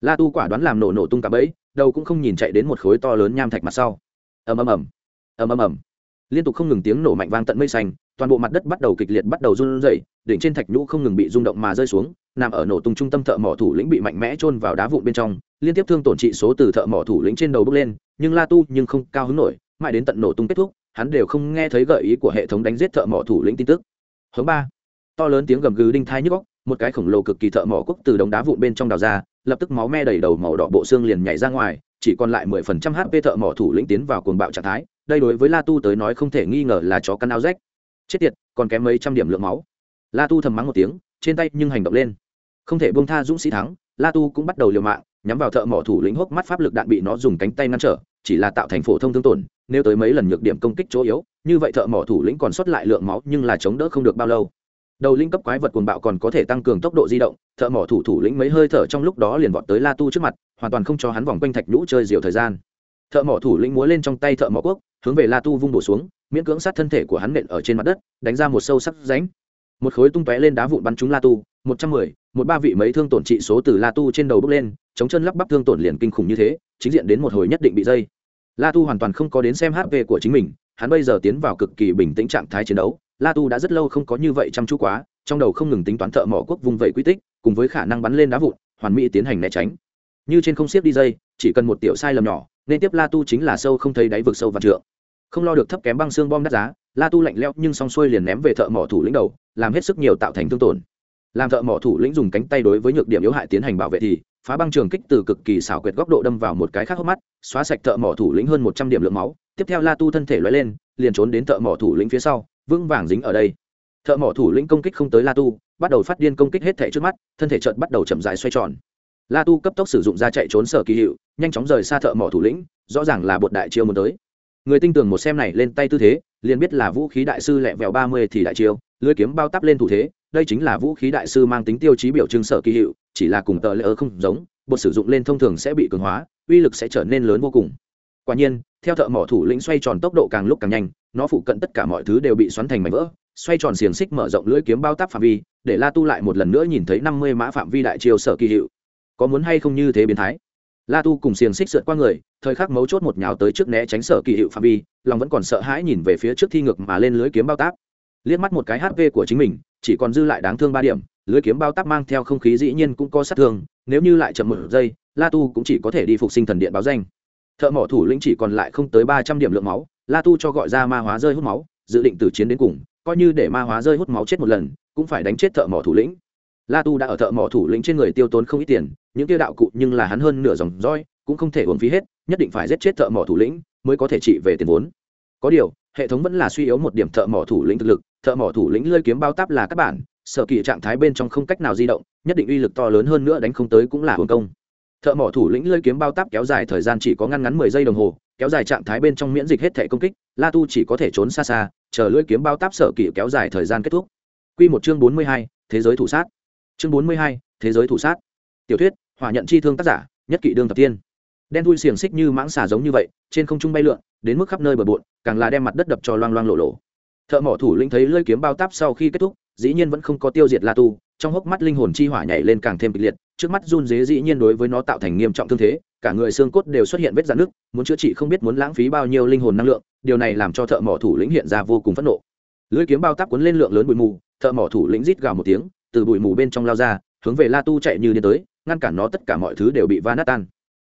La tu quả đoán làm nổ nổ tung cạm bẫy, đầu cũng không nhìn chạy đến một khối to lớn nham thạch mặt sau. Ầm ầm ầm. Ầm ầm ầm liên tục không ngừng tiếng nổ mạnh vang tận mây xanh, toàn bộ mặt đất bắt đầu kịch liệt bắt đầu run rẩy, đỉnh trên thạch nhũ không ngừng bị rung động mà rơi xuống, nằm ở nổ tung trung tâm thợ mỏ thủ lĩnh bị mạnh mẽ chôn vào đá vụn bên trong, liên tiếp thương tổn trị số từ thợ mỏ thủ lĩnh trên đầu bước lên, nhưng la tu nhưng không cao hứng nổi, mãi đến tận nổ tung kết thúc, hắn đều không nghe thấy gợi ý của hệ thống đánh giết thợ mỏ thủ lĩnh tin tức. Hướng ba, to lớn tiếng gầm gừ đinh thai nhức góc một cái khổng lồ cực kỳ thợ mỏ quốc từ đống đá vụn bên trong đào ra, lập tức máu me đầy đầu màu đỏ bộ xương liền nhảy ra ngoài, chỉ còn lại mười phần trăm hp thợ mỏ thủ lĩnh tiến vào cuồng bạo trạng thái đây đối với la tu tới nói không thể nghi ngờ là chó căn áo rách. Chết tiệt, còn kém mấy trăm điểm lượng máu. La tu thầm mắng một tiếng, trên tay nhưng hành động lên. Không thể buông tha dũng sĩ thắng, la tu cũng bắt đầu liều mạng, nhắm vào thợ mỏ thủ lĩnh hốc mắt pháp lực đạn bị nó dùng cánh tay ngăn trở, chỉ là tạo thành phổ thông thương tổn, nếu tới mấy lần nhược điểm công kích chỗ yếu, như vậy thợ mỏ thủ lĩnh còn sót lại lượng máu nhưng là chống đỡ không được bao lâu. Đầu linh cấp quái vật cuồng bạo còn có thể tăng cường tốc độ di động, thợ mỏ thủ thủ lĩnh mấy hơi thở trong lúc đó liền vọt tới la tu trước mặt, hoàn toàn không cho hắn vòng quanh thạch nhũ chơi diều thời gian. Thợ mỏ thủ lĩnh múa lên trong tay thợ mỏ quốc hướng về la tu vung bổ xuống, miễn cưỡng sát thân thể của hắn nện ở trên mặt đất, đánh ra một sâu sắc ránh một khối tung tóe lên đá vụn bắn trúng la tu, một trăm mười, một ba vị mấy thương tổn trị số từ la tu trên đầu bước lên, chống chân lắp bắp thương tổn liền kinh khủng như thế, chính diện đến một hồi nhất định bị dây. La tu hoàn toàn không có đến xem hp của chính mình, hắn bây giờ tiến vào cực kỳ bình tĩnh trạng thái chiến đấu. La tu đã rất lâu không có như vậy chăm chú quá, trong đầu không ngừng tính toán thợ mỏ quốc vùng vẫy quy tích, cùng với khả năng bắn lên đá vụn, hoàn mỹ tiến hành né tránh. Như trên không xiết đi dây, chỉ cần một tiểu sai lầm nhỏ nên tiếp la tu chính là sâu không thấy đáy vực sâu và trượng. Không lo được thấp kém băng xương bom đắt giá, la tu lạnh lẽo nhưng xong xuôi liền ném về thợ mỏ thủ lĩnh đầu, làm hết sức nhiều tạo thành thương tổn. Làm thợ mỏ thủ lĩnh dùng cánh tay đối với nhược điểm yếu hại tiến hành bảo vệ thì, phá băng trường kích từ cực kỳ xảo quyệt góc độ đâm vào một cái khác hốc mắt, xóa sạch thợ mỏ thủ lĩnh hơn một trăm điểm lượng máu. Tiếp theo la tu thân thể loay lên, liền trốn đến thợ mỏ thủ lĩnh phía sau, vững vàng dính ở đây. Thợ mỏ thủ lĩnh công kích không tới la tu, bắt đầu phát điên công kích hết thể trước mắt, thân thể chợt bắt đầu chậm dài xoay tròn. La tu cấp tốc sử dụng ra chạy trốn sở kỳ hiệu nhanh chóng rời xa thợ mỏ thủ lĩnh, rõ ràng là bột đại chiêu muốn tới. Người tinh tường một xem này lên tay tư thế, liền biết là vũ khí đại sư lẹ vẹo ba mươi thì đại chiêu, lưới kiếm bao tắp lên thủ thế, đây chính là vũ khí đại sư mang tính tiêu chí biểu trưng sở kỳ hiệu, chỉ là cùng tờ lễ ơ không giống, bột sử dụng lên thông thường sẽ bị cường hóa, uy lực sẽ trở nên lớn vô cùng. Quả nhiên, theo thợ mỏ thủ lĩnh xoay tròn tốc độ càng lúc càng nhanh, nó phụ cận tất cả mọi thứ đều bị xoắn thành mảnh vỡ, xoay tròn xiềng xích mở rộng lưỡi kiếm bao táp phạm vi, để la tu lại một lần nữa nhìn thấy năm mươi mã phạm vi đại chiêu sở kỳ hiệu. Có muốn hay không như thế biến thái? La tu cùng xiềng xích sượt qua người, thời khắc mấu chốt một nhào tới trước né tránh sở kỳ hiệu phạm vi, lòng vẫn còn sợ hãi nhìn về phía trước thi ngược mà lên lưới kiếm bao táp. Liếc mắt một cái hp của chính mình, chỉ còn dư lại đáng thương ba điểm, lưới kiếm bao táp mang theo không khí dĩ nhiên cũng có sát thương, nếu như lại chậm một giây, la tu cũng chỉ có thể đi phục sinh thần điện báo danh. Thợ mỏ thủ lĩnh chỉ còn lại không tới ba trăm điểm lượng máu, la tu cho gọi ra ma hóa rơi hút máu, dự định từ chiến đến cùng, coi như để ma hóa rơi hút máu chết một lần, cũng phải đánh chết thợ mỏ thủ lĩnh la tu đã ở thợ mỏ thủ lĩnh trên người tiêu tốn không ít tiền, những tiêu đạo cụ nhưng là hắn hơn nửa dòng roi, cũng không thể uống phí hết, nhất định phải giết chết thợ mỏ thủ lĩnh mới có thể trị về tiền vốn. Có điều, hệ thống vẫn là suy yếu một điểm thợ mỏ thủ lĩnh thực lực, thợ mỏ thủ lĩnh lơi kiếm bao táp là các bản, sở kỳ trạng thái bên trong không cách nào di động, nhất định uy lực to lớn hơn nữa đánh không tới cũng là hưởng công. Thợ mỏ thủ lĩnh lơi kiếm bao táp kéo dài thời gian chỉ có ngăn ngắn mười giây đồng hồ, kéo dài trạng thái bên trong miễn dịch hết thể công kích, la tu chỉ có thể trốn xa xa, chờ lưỡi kiếm bao táp sở kỳ kéo dài thời gian kết thúc. Quy một chương bốn mươi hai, thế giới thủ sát chương bốn mươi hai, thế giới thủ sát. Tiểu thuyết, hỏa nhận chi thương tác giả, nhất kỷ đương thập tiên. Đen thui xiềng xích như mãng xà giống như vậy, trên không trung bay lượn, đến mức khắp nơi bờ bộn, càng là đem mặt đất đập cho loang loang lộ lộ. Thợ mỏ thủ lĩnh thấy lưỡi kiếm bao táp sau khi kết thúc, dĩ nhiên vẫn không có tiêu diệt la tu, trong hốc mắt linh hồn chi hỏa nhảy lên càng thêm kịch liệt, trước mắt run dế dĩ nhiên đối với nó tạo thành nghiêm trọng thương thế, cả người xương cốt đều xuất hiện vết dạn nước muốn chữa trị không biết muốn lãng phí bao nhiêu linh hồn năng lượng, điều này làm cho thợ mỏ thủ lĩnh hiện ra vô cùng phẫn nộ. Lưỡi kiếm bao táp cuốn lên lượng lớn bụi mù, thợ mỏ thủ lĩnh rít gào một tiếng từ bụi mù bên trong lao ra, hướng về la tu chạy như đi tới, ngăn cản nó tất cả mọi thứ đều bị va nát tan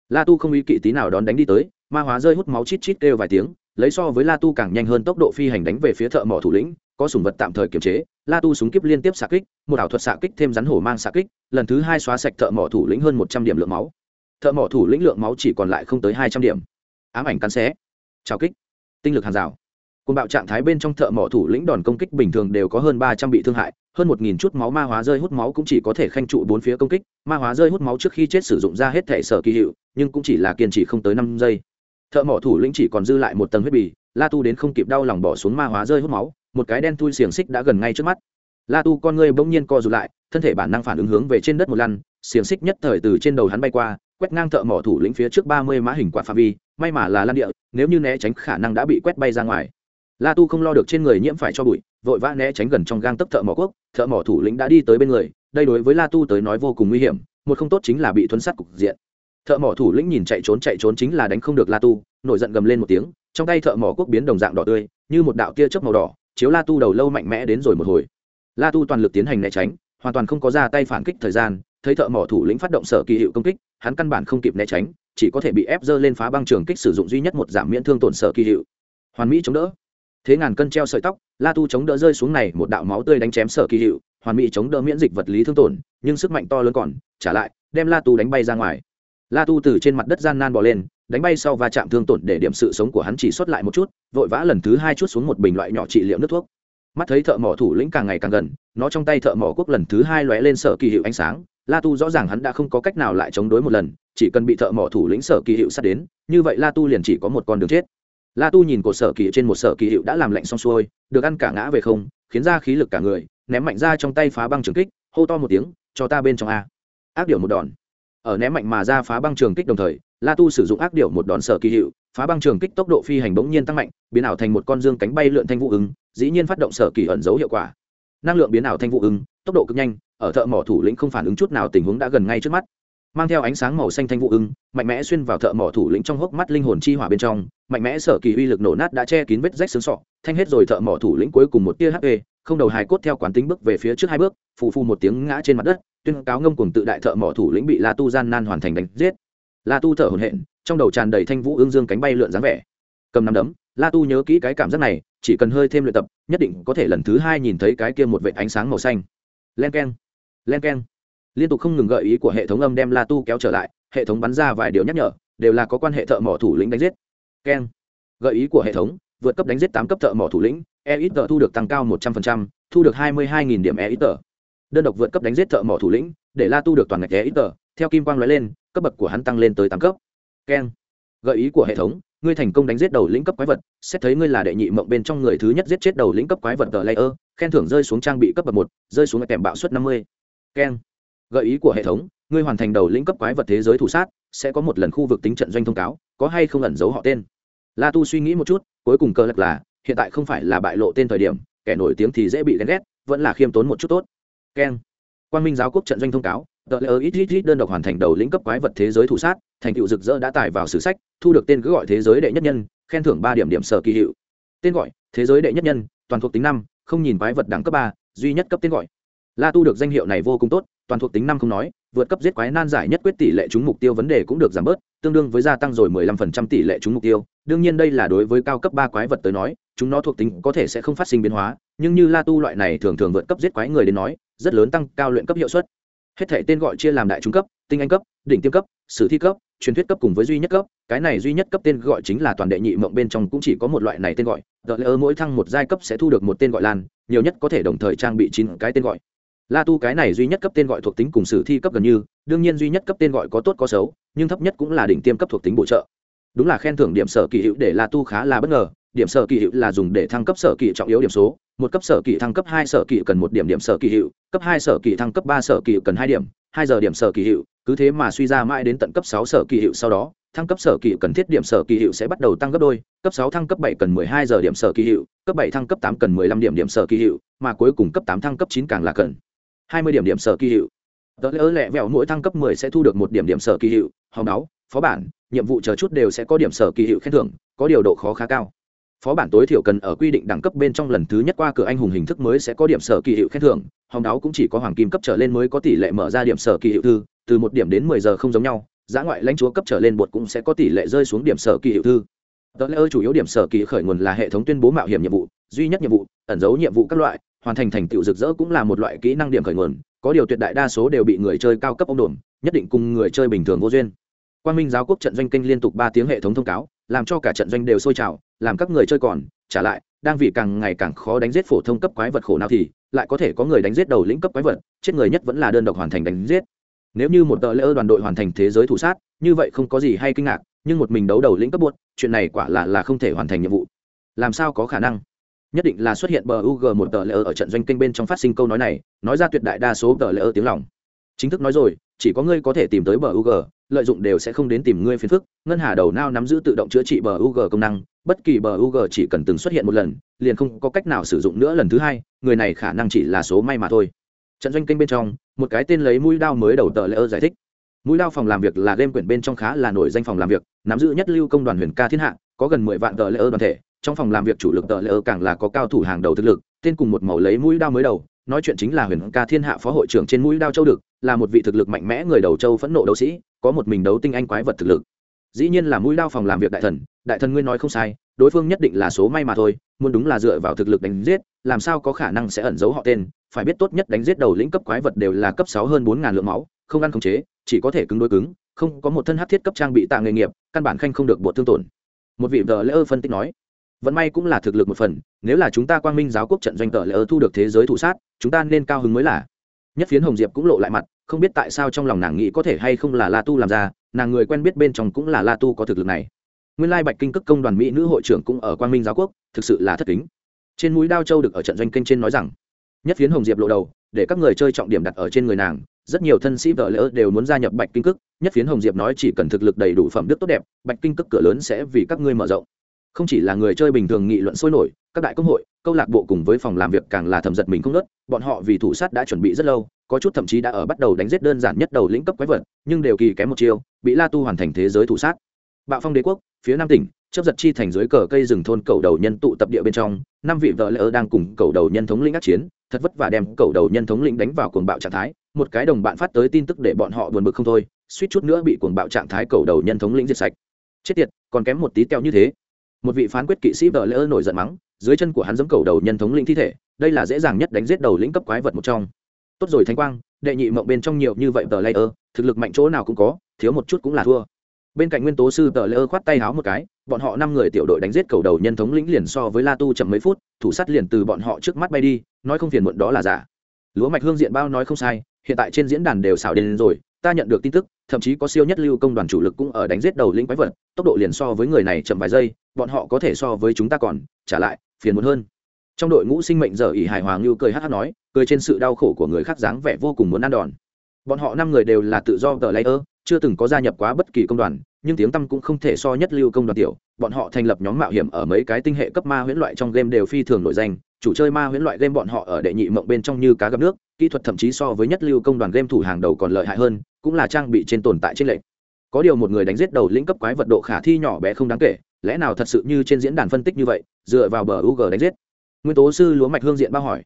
la tu không ý kỵ tí nào đón đánh đi tới, ma hóa rơi hút máu chít chít kêu vài tiếng, lấy so với la tu càng nhanh hơn tốc độ phi hành đánh về phía thợ mỏ thủ lĩnh, có sùng vật tạm thời kiềm chế, la tu súng kíp liên tiếp xạ kích, một ảo thuật xạ kích thêm rắn hổ mang xạ kích, lần thứ hai xóa sạch thợ mỏ thủ lĩnh hơn một trăm điểm lượng máu. Thợ mỏ thủ lĩnh lượng máu chỉ còn lại không tới hai trăm điểm. Ám ảnh cắn xé. Trào kích. Tinh lực hàng rào cùng bạo trạng thái bên trong thợ mỏ thủ lĩnh đòn công kích bình thường đều có hơn ba trăm bị thương hại, hơn một nghìn chút máu ma hóa rơi hút máu cũng chỉ có thể khanh trụ bốn phía công kích. Ma hóa rơi hút máu trước khi chết sử dụng ra hết thể sở kỳ hiệu, nhưng cũng chỉ là kiên trì không tới năm giây. Thợ mỏ thủ lĩnh chỉ còn dư lại một tầng huyết bì, la tu đến không kịp đau lòng bỏ xuống ma hóa rơi hút máu, một cái đen thui xiềng xích đã gần ngay trước mắt. La tu con ngươi bỗng nhiên co rụt lại, thân thể bản năng phản ứng hướng về trên đất một lăn, xiềng xích nhất thời từ trên đầu hắn bay qua, quét ngang thợ mỏ thủ lĩnh phía trước ba mươi mã hình quạt pha vi, may mà là lan địa, nếu như né tránh khả năng đã bị quét bay ra ngoài la tu không lo được trên người nhiễm phải cho bụi, vội vã né tránh gần trong gang tấc thợ mỏ quốc, thợ mỏ thủ lĩnh đã đi tới bên người, đây đối với la tu tới nói vô cùng nguy hiểm, một không tốt chính là bị thuấn sát cục diện. Thợ mỏ thủ lĩnh nhìn chạy trốn chạy trốn chính là đánh không được la tu, nổi giận gầm lên một tiếng, trong tay thợ mỏ quốc biến đồng dạng đỏ tươi, như một đạo tia chớp màu đỏ, chiếu la tu đầu lâu mạnh mẽ đến rồi một hồi. La tu toàn lực tiến hành né tránh, hoàn toàn không có ra tay phản kích thời gian, thấy thợ mỏ thủ lĩnh phát động sở kỳ hiệu công kích, hắn căn bản không kịp né tránh, chỉ có thể bị ép dơ lên phá băng trường kích sử dụng duy nhất một giảm miễn thương tổn sở kỳ hiệu. Hoàn mỹ chống đỡ thế ngàn cân treo sợi tóc, la tu chống đỡ rơi xuống này một đạo máu tươi đánh chém sở kỳ hiệu hoàn mỹ chống đỡ miễn dịch vật lý thương tổn, nhưng sức mạnh to lớn còn, trả lại, đem la tu đánh bay ra ngoài. La tu từ trên mặt đất gian nan bỏ lên, đánh bay sau va chạm thương tổn để điểm sự sống của hắn chỉ xuất lại một chút, vội vã lần thứ hai chút xuống một bình loại nhỏ trị liệu nước thuốc. Mắt thấy thợ mỏ thủ lĩnh càng ngày càng gần, nó trong tay thợ mỏ quốc lần thứ hai lóe lên sở kỳ hiệu ánh sáng, la tu rõ ràng hắn đã không có cách nào lại chống đối một lần, chỉ cần bị thợ mỏ thủ lĩnh sở kỳ hiệu sát đến, như vậy la tu liền chỉ có một con đường chết la tu nhìn cột sở kỳ trên một sở kỳ hiệu đã làm lạnh xong xuôi, được ăn cả ngã về không, khiến ra khí lực cả người, ném mạnh ra trong tay phá băng trường kích, hô to một tiếng, cho ta bên trong a. Ác điệu một đòn. Ở ném mạnh mà ra phá băng trường kích đồng thời, la tu sử dụng ác điệu một đòn sở kỳ hiệu, phá băng trường kích tốc độ phi hành bỗng nhiên tăng mạnh, biến ảo thành một con dương cánh bay lượn thanh vũ ứng, dĩ nhiên phát động sở kỳ ẩn dấu hiệu quả. Năng lượng biến ảo thanh vũ ứng, tốc độ cực nhanh, ở thợ mỏ thủ lĩnh không phản ứng chút nào tình huống đã gần ngay trước mắt mang theo ánh sáng màu xanh thanh vũ ưng, mạnh mẽ xuyên vào thợ mỏ thủ lĩnh trong hốc mắt linh hồn chi hỏa bên trong, mạnh mẽ sở kỳ uy lực nổ nát đã che kín vết rách xương sọ, thanh hết rồi thợ mỏ thủ lĩnh cuối cùng một tia hp không đầu hài cốt theo quán tính bước về phía trước hai bước, phù phù một tiếng ngã trên mặt đất, tuyên cáo ngông cùng tự đại thợ mỏ thủ lĩnh bị la tu gian nan hoàn thành đánh giết. La tu thở hổn hển, trong đầu tràn đầy thanh vũ ương dương cánh bay lượn dáng vẻ. Cầm nắm đấm, la tu nhớ kỹ cái cảm giác này, chỉ cần hơi thêm luyện tập, nhất định có thể lần thứ hai nhìn thấy cái kia một vệ ánh sáng màu xanh. Len keng len keng liên tục không ngừng gợi ý của hệ thống âm đem la tu kéo trở lại, hệ thống bắn ra vài điều nhắc nhở, đều là có quan hệ thợ mỏ thủ lĩnh đánh giết. Keng. Gợi ý của hệ thống, vượt cấp đánh giết tám cấp thợ mỏ thủ lĩnh e ít tờ thu được tăng cao một trăm linh thu được hai mươi hai điểm e ít tờ đơn độc vượt cấp đánh giết thợ mỏ thủ lĩnh, để la tu được toàn ngạch e ít tờ theo kim quang l lên, cấp bậc của hắn tăng lên tới tám cấp. Keng. Gợi ý của hệ thống, ngươi thành công đánh giết đầu lĩnh cấp quái vật, xét thấy ngươi là đệ nhị mộng bên trong người thứ nhất giết chết đầu lĩnh cấp quái vật tờ layer, khen thưởng rơi xuống trang bị cấp bậc một, rơi xuống kèm bạo suất năm mươi. Keng gợi ý của hệ thống, ngươi hoàn thành đầu lĩnh cấp quái vật thế giới thủ sát, sẽ có một lần khu vực tính trận doanh thông cáo, có hay không ẩn giấu họ tên. La tu suy nghĩ một chút, cuối cùng cơ lật là, hiện tại không phải là bại lộ tên thời điểm, kẻ nổi tiếng thì dễ bị ghen ghét, vẫn là khiêm tốn một chút tốt. Keng. Quan minh giáo quốc trận doanh thông cáo, tờ lỡ ít ít ít đơn độc hoàn thành đầu lĩnh cấp quái vật thế giới thủ sát, thành tựu rực rỡ đã tải vào sử sách, thu được tên cứ gọi thế giới đệ nhất nhân, khen thưởng ba điểm điểm sở kỳ hiệu. Tên gọi, thế giới đệ nhất nhân, toàn thuộc tính năm, không nhìn quái vật đẳng cấp ba, duy nhất cấp tên gọi la tu được danh hiệu này vô cùng tốt, toàn thuộc tính năm không nói, vượt cấp giết quái nan giải nhất quyết tỷ lệ trúng mục tiêu vấn đề cũng được giảm bớt, tương đương với gia tăng rồi 15% tỷ lệ trúng mục tiêu. Đương nhiên đây là đối với cao cấp ba quái vật tới nói, chúng nó thuộc tính có thể sẽ không phát sinh biến hóa, nhưng như la tu loại này thường thường vượt cấp giết quái người đến nói, rất lớn tăng cao luyện cấp hiệu suất. Hết thể tên gọi chia làm đại trung cấp, tinh anh cấp, đỉnh tiêm cấp, sử thi cấp, truyền thuyết cấp cùng với duy nhất cấp. Cái này duy nhất cấp tên gọi chính là toàn đệ nhị mộng bên trong cũng chỉ có một loại này tên gọi. Đợt lỡ mỗi thăng một giai cấp sẽ thu được một tên gọi lan, nhiều nhất có thể đồng thời trang bị chín cái tên gọi la tu cái này duy nhất cấp tên gọi thuộc tính cùng sử thi cấp gần như đương nhiên duy nhất cấp tên gọi có tốt có xấu nhưng thấp nhất cũng là đỉnh tiêm cấp thuộc tính bổ trợ đúng là khen thưởng điểm sở kỳ hữu để la tu khá là bất ngờ điểm sở kỳ hữu là dùng để thăng cấp sở kỳ trọng yếu điểm số một cấp sở kỳ thăng cấp hai sở kỳ cần một điểm điểm sở kỳ hữu cấp hai sở kỳ thăng cấp ba sở kỳ cần hai điểm hai giờ điểm sở kỳ hữu cứ thế mà suy ra mãi đến tận cấp sáu sở kỳ hữu sau đó thăng cấp sở kỳ cần thiết điểm sở kỳ hữu sẽ bắt đầu tăng gấp đôi cấp sáu thăng cấp bảy cần mười hai giờ điểm sở kỳ hữu cấp bảy thăng cấp tám cần mười lăm điểm điểm sở kỳ hữu mà cuối cùng cấp tám thăng cấp chín càng là cần hai mươi điểm điểm sở kỳ hiệu. Tờ lỡ lẹ vẹo mỗi thăng cấp mười sẽ thu được một điểm điểm sở kỳ hiệu. Hòng đáo, phó bản, nhiệm vụ chờ chút đều sẽ có điểm sở kỳ hiệu khen thưởng, có điều độ khó khá cao. Phó bản tối thiểu cần ở quy định đẳng cấp bên trong lần thứ nhất qua cửa anh hùng hình thức mới sẽ có điểm sở kỳ hiệu khen thưởng. Hòng đáo cũng chỉ có hoàng kim cấp trở lên mới có tỷ lệ mở ra điểm sở kỳ hiệu thư, từ một điểm đến mười giờ không giống nhau, giá ngoại lãnh chúa cấp trở lên bột cũng sẽ có tỷ lệ rơi xuống điểm sở kỳ hiệu thư. Tờ lỡ chủ yếu điểm sở kỳ khởi nguồn là hệ thống tuyên bố mạo hiểm nhiệm vụ, duy nhất nhiệm vụ, ẩn dấu nhiệm vụ các loại hoàn thành thành tựu rực rỡ cũng là một loại kỹ năng điểm khởi nguồn, có điều tuyệt đại đa số đều bị người chơi cao cấp ông đồn, nhất định cùng người chơi bình thường vô duyên. Quan minh giáo quốc trận doanh kênh liên tục ba tiếng hệ thống thông cáo, làm cho cả trận doanh đều sôi trào, làm các người chơi còn, trả lại, đang vì càng ngày càng khó đánh giết phổ thông cấp quái vật khổ nào thì, lại có thể có người đánh giết đầu lĩnh cấp quái vật, chết người nhất vẫn là đơn độc hoàn thành đánh giết. Nếu như một tờ lễ đoàn đội hoàn thành thế giới thủ sát, như vậy không có gì hay kinh ngạc, nhưng một mình đấu đầu lĩnh cấp buốt chuyện này quả là là không thể hoàn thành nhiệm vụ. Làm sao có khả năng? Nhất định là xuất hiện bờ UG một tờ lễ ở trận doanh kênh bên trong phát sinh câu nói này, nói ra tuyệt đại đa số tờ lễ tiếng lòng. Chính thức nói rồi, chỉ có ngươi có thể tìm tới bờ UG, lợi dụng đều sẽ không đến tìm ngươi phiền phức, ngân hà đầu nao nắm giữ tự động chữa trị bờ UG công năng, bất kỳ bờ UG chỉ cần từng xuất hiện một lần, liền không có cách nào sử dụng nữa lần thứ hai, người này khả năng chỉ là số may mà thôi. Trận doanh kênh bên trong, một cái tên lấy mũi đao mới đầu tờ lễ giải thích. Mũi đao phòng làm việc là game quyển bên trong khá là nổi danh phòng làm việc, nắm giữ nhất lưu công đoàn huyền ca thiên hạ, có gần mười vạn tờ lễ ơ đoàn thể, trong phòng làm việc chủ lực tờ lễ ơ càng là có cao thủ hàng đầu thực lực, tên cùng một màu lấy mũi đao mới đầu, nói chuyện chính là huyền ca thiên hạ phó hội trưởng trên mũi đao châu đực, là một vị thực lực mạnh mẽ người đầu châu phẫn nộ đấu sĩ, có một mình đấu tinh anh quái vật thực lực. Dĩ nhiên là mũi đao phòng làm việc đại thần đại thần ngươi nói không sai, đối phương nhất định là số may mà thôi, muốn đúng là dựa vào thực lực đánh giết, làm sao có khả năng sẽ ẩn giấu họ tên, phải biết tốt nhất đánh giết đầu lĩnh cấp quái vật đều là cấp sáu hơn bốn ngàn lượng máu, không ăn không chế, chỉ có thể cứng đối cứng, không có một thân hát thiết cấp trang bị tạ nghề nghiệp, căn bản khanh không được bột thương tổn một vị tờ lễ ơ phân tích nói vẫn may cũng là thực lực một phần, nếu là chúng ta quang minh giáo quốc trận doanh tờ lễ ơ thu được thế giới thủ sát, chúng ta nên cao hứng mới là. Nhất phiến hồng diệp cũng lộ lại mặt, không biết tại sao trong lòng nàng nghĩ có thể hay không là la tu làm ra, nàng người quen biết bên trong cũng là la tu có thực lực này. Nguyên lai bạch kinh cất công đoàn mỹ nữ hội trưởng cũng ở quang minh giáo quốc, thực sự là thất kính. Trên mũi đao châu được ở trận doanh kênh trên nói rằng, nhất phiến hồng diệp lộ đầu, để các người chơi trọng điểm đặt ở trên người nàng rất nhiều thân sĩ vợ lỡ đều muốn gia nhập bạch kinh cức nhất phiến hồng diệp nói chỉ cần thực lực đầy đủ phẩm đức tốt đẹp, bạch kinh cức cửa lớn sẽ vì các ngươi mở rộng. Không chỉ là người chơi bình thường nghị luận sôi nổi, các đại công hội, câu lạc bộ cùng với phòng làm việc càng là thầm giật mình không nớt bọn họ vì thủ sát đã chuẩn bị rất lâu, có chút thậm chí đã ở bắt đầu đánh giết đơn giản nhất đầu lĩnh cấp quái vật, nhưng đều kỳ kém một chiêu, bị la tu hoàn thành thế giới thủ sát. Bạo phong đế quốc, phía nam tỉnh, chấp giật chi thành dưới cờ cây rừng thôn cầu đầu nhân tụ tập địa bên trong, năm vị vợ lỡ đang cùng cầu đầu nhân thống lĩnh ác chiến, thật vất vả đem cầu đầu nhân thống lĩnh đánh vào cuồng bạo trạng thái một cái đồng bạn phát tới tin tức để bọn họ buồn bực không thôi, suýt chút nữa bị cuồng bạo trạng thái cầu đầu nhân thống lĩnh diệt sạch. Chết tiệt, còn kém một tí teo như thế. Một vị phán quyết kỵ sĩ vợ lỡ nổi giận mắng, dưới chân của hắn giẫm cầu đầu nhân thống lĩnh thi thể, đây là dễ dàng nhất đánh giết đầu lĩnh cấp quái vật một trong. Tốt rồi thánh quang, đệ nhị mộng bên trong nhiều như vậy tờ layer thực lực mạnh chỗ nào cũng có, thiếu một chút cũng là thua. Bên cạnh nguyên tố sư tờ layer khoát tay háo một cái, bọn họ năm người tiểu đội đánh giết cầu đầu nhân thống lĩnh liền so với la tu chậm mấy phút, thủ sát liền từ bọn họ trước mắt bay đi, nói không phiền muộn đó là giả lúa mạch hương diện bao nói không sai, hiện tại trên diễn đàn đều xảo đến rồi, ta nhận được tin tức, thậm chí có siêu nhất lưu công đoàn chủ lực cũng ở đánh giết đầu lĩnh quái vật, tốc độ liền so với người này chậm vài giây, bọn họ có thể so với chúng ta còn, trả lại, phiền muốn hơn. Trong đội ngũ sinh mệnh giờ ỉ hài hòa như cười hát hát nói, cười trên sự đau khổ của người khác dáng vẻ vô cùng muốn ăn đòn. Bọn họ năm người đều là tự do tờ layer, chưa từng có gia nhập quá bất kỳ công đoàn, nhưng tiếng tăm cũng không thể so nhất lưu công đoàn tiểu, bọn họ thành lập nhóm mạo hiểm ở mấy cái tinh hệ cấp ma huyễn loại trong game đều phi thường nổi danh chủ chơi ma huyễn loại game bọn họ ở đệ nhị mộng bên trong như cá gặp nước, kỹ thuật thậm chí so với nhất lưu công đoàn game thủ hàng đầu còn lợi hại hơn, cũng là trang bị trên tồn tại trên lệnh có điều một người đánh giết đầu lĩnh cấp quái vật độ khả thi nhỏ bé không đáng kể, lẽ nào thật sự như trên diễn đàn phân tích như vậy, dựa vào bờ u g đánh giết? Nguyên tố sư lúa mạch hương diện bao hỏi.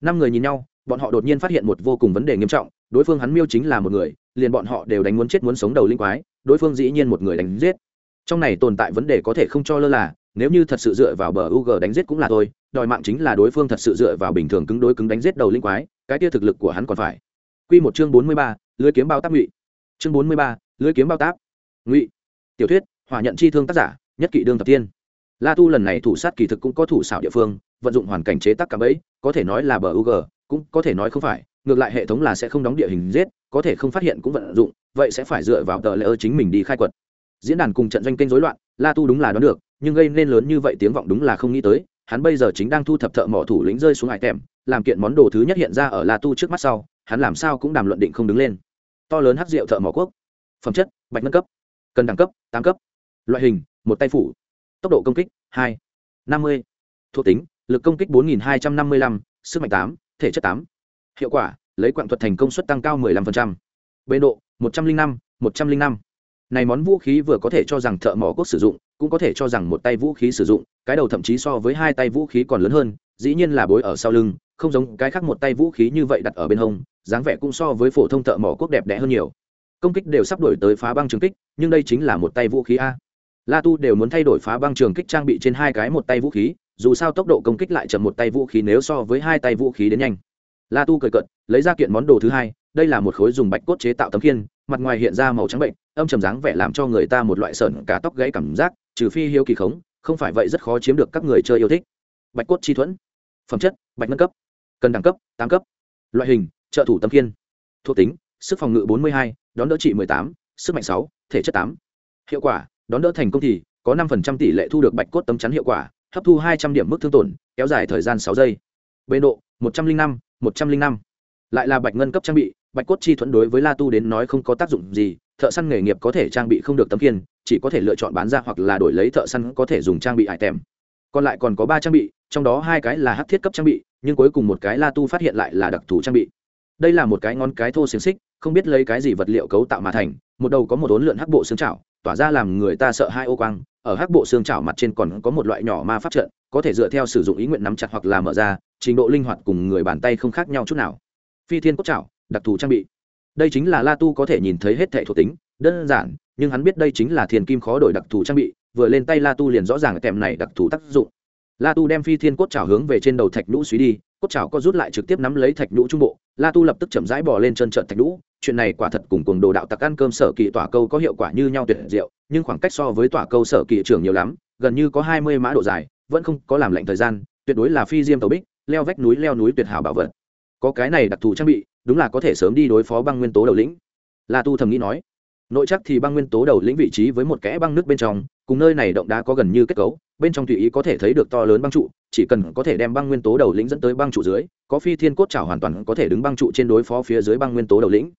Năm người nhìn nhau, bọn họ đột nhiên phát hiện một vô cùng vấn đề nghiêm trọng, đối phương hắn miêu chính là một người, liền bọn họ đều đánh muốn chết muốn sống đầu linh quái, đối phương dĩ nhiên một người đánh giết. Trong này tồn tại vấn đề có thể không cho lơ là nếu như thật sự dựa vào bờ u g đánh giết cũng là thôi, đòi mạng chính là đối phương thật sự dựa vào bình thường cứng đối cứng đánh giết đầu linh quái, cái kia thực lực của hắn còn phải. Q một chương bốn mươi ba, lưới kiếm bao tác ngụy. Chương bốn mươi ba, lưới kiếm bao tác ngụy. Tiểu thuyết, hỏa nhận chi thương tác giả, nhất kỵ đương thập tiên la tu lần này thủ sát kỳ thực cũng có thủ xảo địa phương, vận dụng hoàn cảnh chế tác cạm ấy có thể nói là bờ u g, cũng có thể nói không phải, ngược lại hệ thống là sẽ không đóng địa hình giết, có thể không phát hiện cũng vận dụng, vậy sẽ phải dựa vào tờ lễ chính mình đi khai quật diễn đàn cùng trận doanh kênh rối loạn la tu đúng là đoán được nhưng gây nên lớn như vậy tiếng vọng đúng là không nghĩ tới hắn bây giờ chính đang thu thập thợ mỏ thủ lĩnh rơi xuống hải tèm làm kiện món đồ thứ nhất hiện ra ở la tu trước mắt sau hắn làm sao cũng đàm luận định không đứng lên. To lớn hát rượu thợ mỏ quốc. Phẩm chất bạch nâng cấp cần đẳng cấp tám cấp. Loại hình một tay phủ. Tốc độ công kích hai năm mươi. Thuộc tính lực công kích bốn nghìn hai trăm năm mươi lăm sức mạnh tám thể chất tám. Hiệu quả lấy quạng thuật thành công suất tăng cao 15%. Bên độ 105, 105 này món vũ khí vừa có thể cho rằng thợ mỏ cốt sử dụng, cũng có thể cho rằng một tay vũ khí sử dụng, cái đầu thậm chí so với hai tay vũ khí còn lớn hơn, dĩ nhiên là bối ở sau lưng, không giống cái khác một tay vũ khí như vậy đặt ở bên hông, dáng vẻ cũng so với phổ thông thợ mỏ quốc đẹp đẽ hơn nhiều. Công kích đều sắp đổi tới phá băng trường kích, nhưng đây chính là một tay vũ khí a. La tu đều muốn thay đổi phá băng trường kích trang bị trên hai cái một tay vũ khí, dù sao tốc độ công kích lại chậm một tay vũ khí nếu so với hai tay vũ khí đến nhanh. La tu cười cận lấy ra kiện món đồ thứ hai đây là một khối dùng bạch cốt chế tạo tấm khiên, mặt ngoài hiện ra màu trắng bệnh, âm trầm dáng vẻ làm cho người ta một loại sợn cả tóc gãy cảm giác, trừ phi hiếu kỳ khống, không phải vậy rất khó chiếm được các người chơi yêu thích. Bạch cốt chi thuẫn, phẩm chất, bạch nâng cấp, cần đẳng cấp, tám cấp. Loại hình, trợ thủ tấm khiên, thuộc tính, sức phòng ngự bốn mươi hai, đón đỡ trị mười tám, sức mạnh sáu, thể chất tám. Hiệu quả, đón đỡ thành công thì có năm phần trăm tỷ lệ thu được bạch cốt tấm chắn hiệu quả, hấp thu hai trăm điểm mức thương tổn, kéo dài thời gian sáu giây. Bê độ, một trăm linh năm, một trăm linh năm. Lại là bạch ngân cấp trang bị bạch cốt chi thuẫn đối với la tu đến nói không có tác dụng gì, thợ săn nghề nghiệp có thể trang bị không được tấm kiên chỉ có thể lựa chọn bán ra hoặc là đổi lấy thợ săn có thể dùng trang bị hải tèm. Còn lại còn có ba trang bị, trong đó hai cái là hát thiết cấp trang bị, nhưng cuối cùng một cái la tu phát hiện lại là đặc thù trang bị. Đây là một cái ngón cái thô xiềng xích, không biết lấy cái gì vật liệu cấu tạo mà thành, một đầu có một ốn lượn hắc bộ xương chảo, tỏa ra làm người ta sợ hai ô quang, ở hắc bộ xương chảo mặt trên còn có một loại nhỏ ma pháp trận, có thể dựa theo sử dụng ý nguyện nắm chặt hoặc là mở ra, trình độ linh hoạt cùng người bàn tay không khác nhau chút nào. Phi thiên cốt chảo đặc thù trang bị. Đây chính là la tu có thể nhìn thấy hết thẻ thuộc tính, đơn giản, nhưng hắn biết đây chính là thiền kim khó đổi đặc thù trang bị, vừa lên tay la tu liền rõ ràng kèm này đặc thù tác dụng. La tu đem phi thiên cốt chảo hướng về trên đầu thạch nhũ suy đi, cốt chảo có rút lại trực tiếp nắm lấy thạch nhũ trung bộ la tu lập tức chậm rãi bò lên chân trận thạch nhũ. Chuyện này quả thật cùng cùng đồ đạo tặc ăn cơm sở kỳ tỏa câu có hiệu quả như nhau tuyệt diệu, nhưng khoảng cách so với tỏa câu sở kỳ trưởng nhiều lắm, gần như có hai mươi mã độ dài, vẫn không có làm lạnh thời gian, tuyệt đối là phi diêm tàu bích, leo vách núi leo núi tuyệt hảo bảo vật. Có cái này đặc thù trang bị đúng là có thể sớm đi đối phó băng nguyên tố đầu lĩnh. La tu thầm nghĩ nói. Nội chắc thì băng nguyên tố đầu lĩnh vị trí với một kẽ băng nước bên trong, cùng nơi này động đá có gần như kết cấu, bên trong tùy ý có thể thấy được to lớn băng trụ, chỉ cần có thể đem băng nguyên tố đầu lĩnh dẫn tới băng trụ dưới, có phi thiên cốt trào hoàn toàn có thể đứng băng trụ trên đối phó phía dưới băng nguyên tố đầu lĩnh.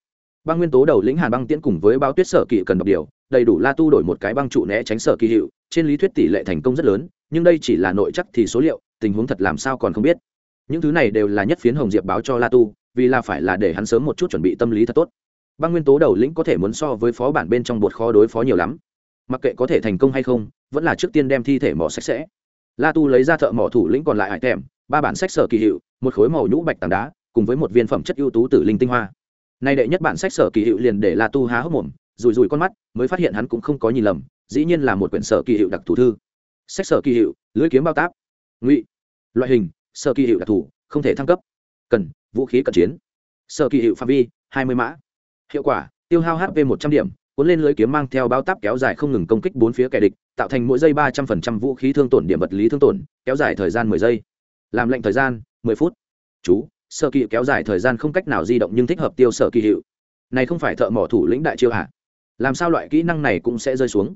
Băng nguyên tố đầu lĩnh hàn băng tiễn cùng với bao tuyết sở kỳ cần độc điều, đầy đủ la tu đổi một cái băng trụ né tránh sở kỳ hiệu, trên lý thuyết tỷ lệ thành công rất lớn, nhưng đây chỉ là nội chắc thì số liệu, tình huống thật làm sao còn không biết. Những thứ này đều là nhất phiến hồng diệp báo cho la tu vì là phải là để hắn sớm một chút chuẩn bị tâm lý thật tốt. Băng nguyên tố đầu lĩnh có thể muốn so với phó bản bên trong bột khó đối phó nhiều lắm. Mặc kệ có thể thành công hay không, vẫn là trước tiên đem thi thể mỏ sạch sẽ. La tu lấy ra thợ mỏ thủ lĩnh còn lại hải tèm, ba bản sách sở kỳ hiệu, một khối màu nhũ bạch tảng đá, cùng với một viên phẩm chất ưu tú tử linh tinh hoa. Nay đệ nhất bản sách sở kỳ hiệu liền để la tu há hốc mồm rùi rùi con mắt, mới phát hiện hắn cũng không có nhìn lầm, dĩ nhiên là một quyển sở kỳ hiệu đặc thù thư. Sách sở kỳ hiệu, lưỡi kiếm bao táp. Ngụy. Loại hình, sở kỳ hiệu đặc thù, không thể thăng cấp. Cần vũ khí cận chiến. Sở kỳ hiệu phạm vi, hai mươi mã. Hiệu quả, tiêu hao hp một trăm điểm, cuốn lên lưới kiếm mang theo bao táp kéo dài không ngừng công kích bốn phía kẻ địch, tạo thành mỗi giây ba trăm phần trăm vũ khí thương tổn điểm vật lý thương tổn, kéo dài thời gian mười giây. Làm lệnh thời gian, mười phút. Chú, sở kỳ kéo dài thời gian không cách nào di động nhưng thích hợp tiêu sở kỳ hiệu. Này không phải thợ mỏ thủ lĩnh đại chiêu hạ làm sao loại kỹ năng này cũng sẽ rơi xuống?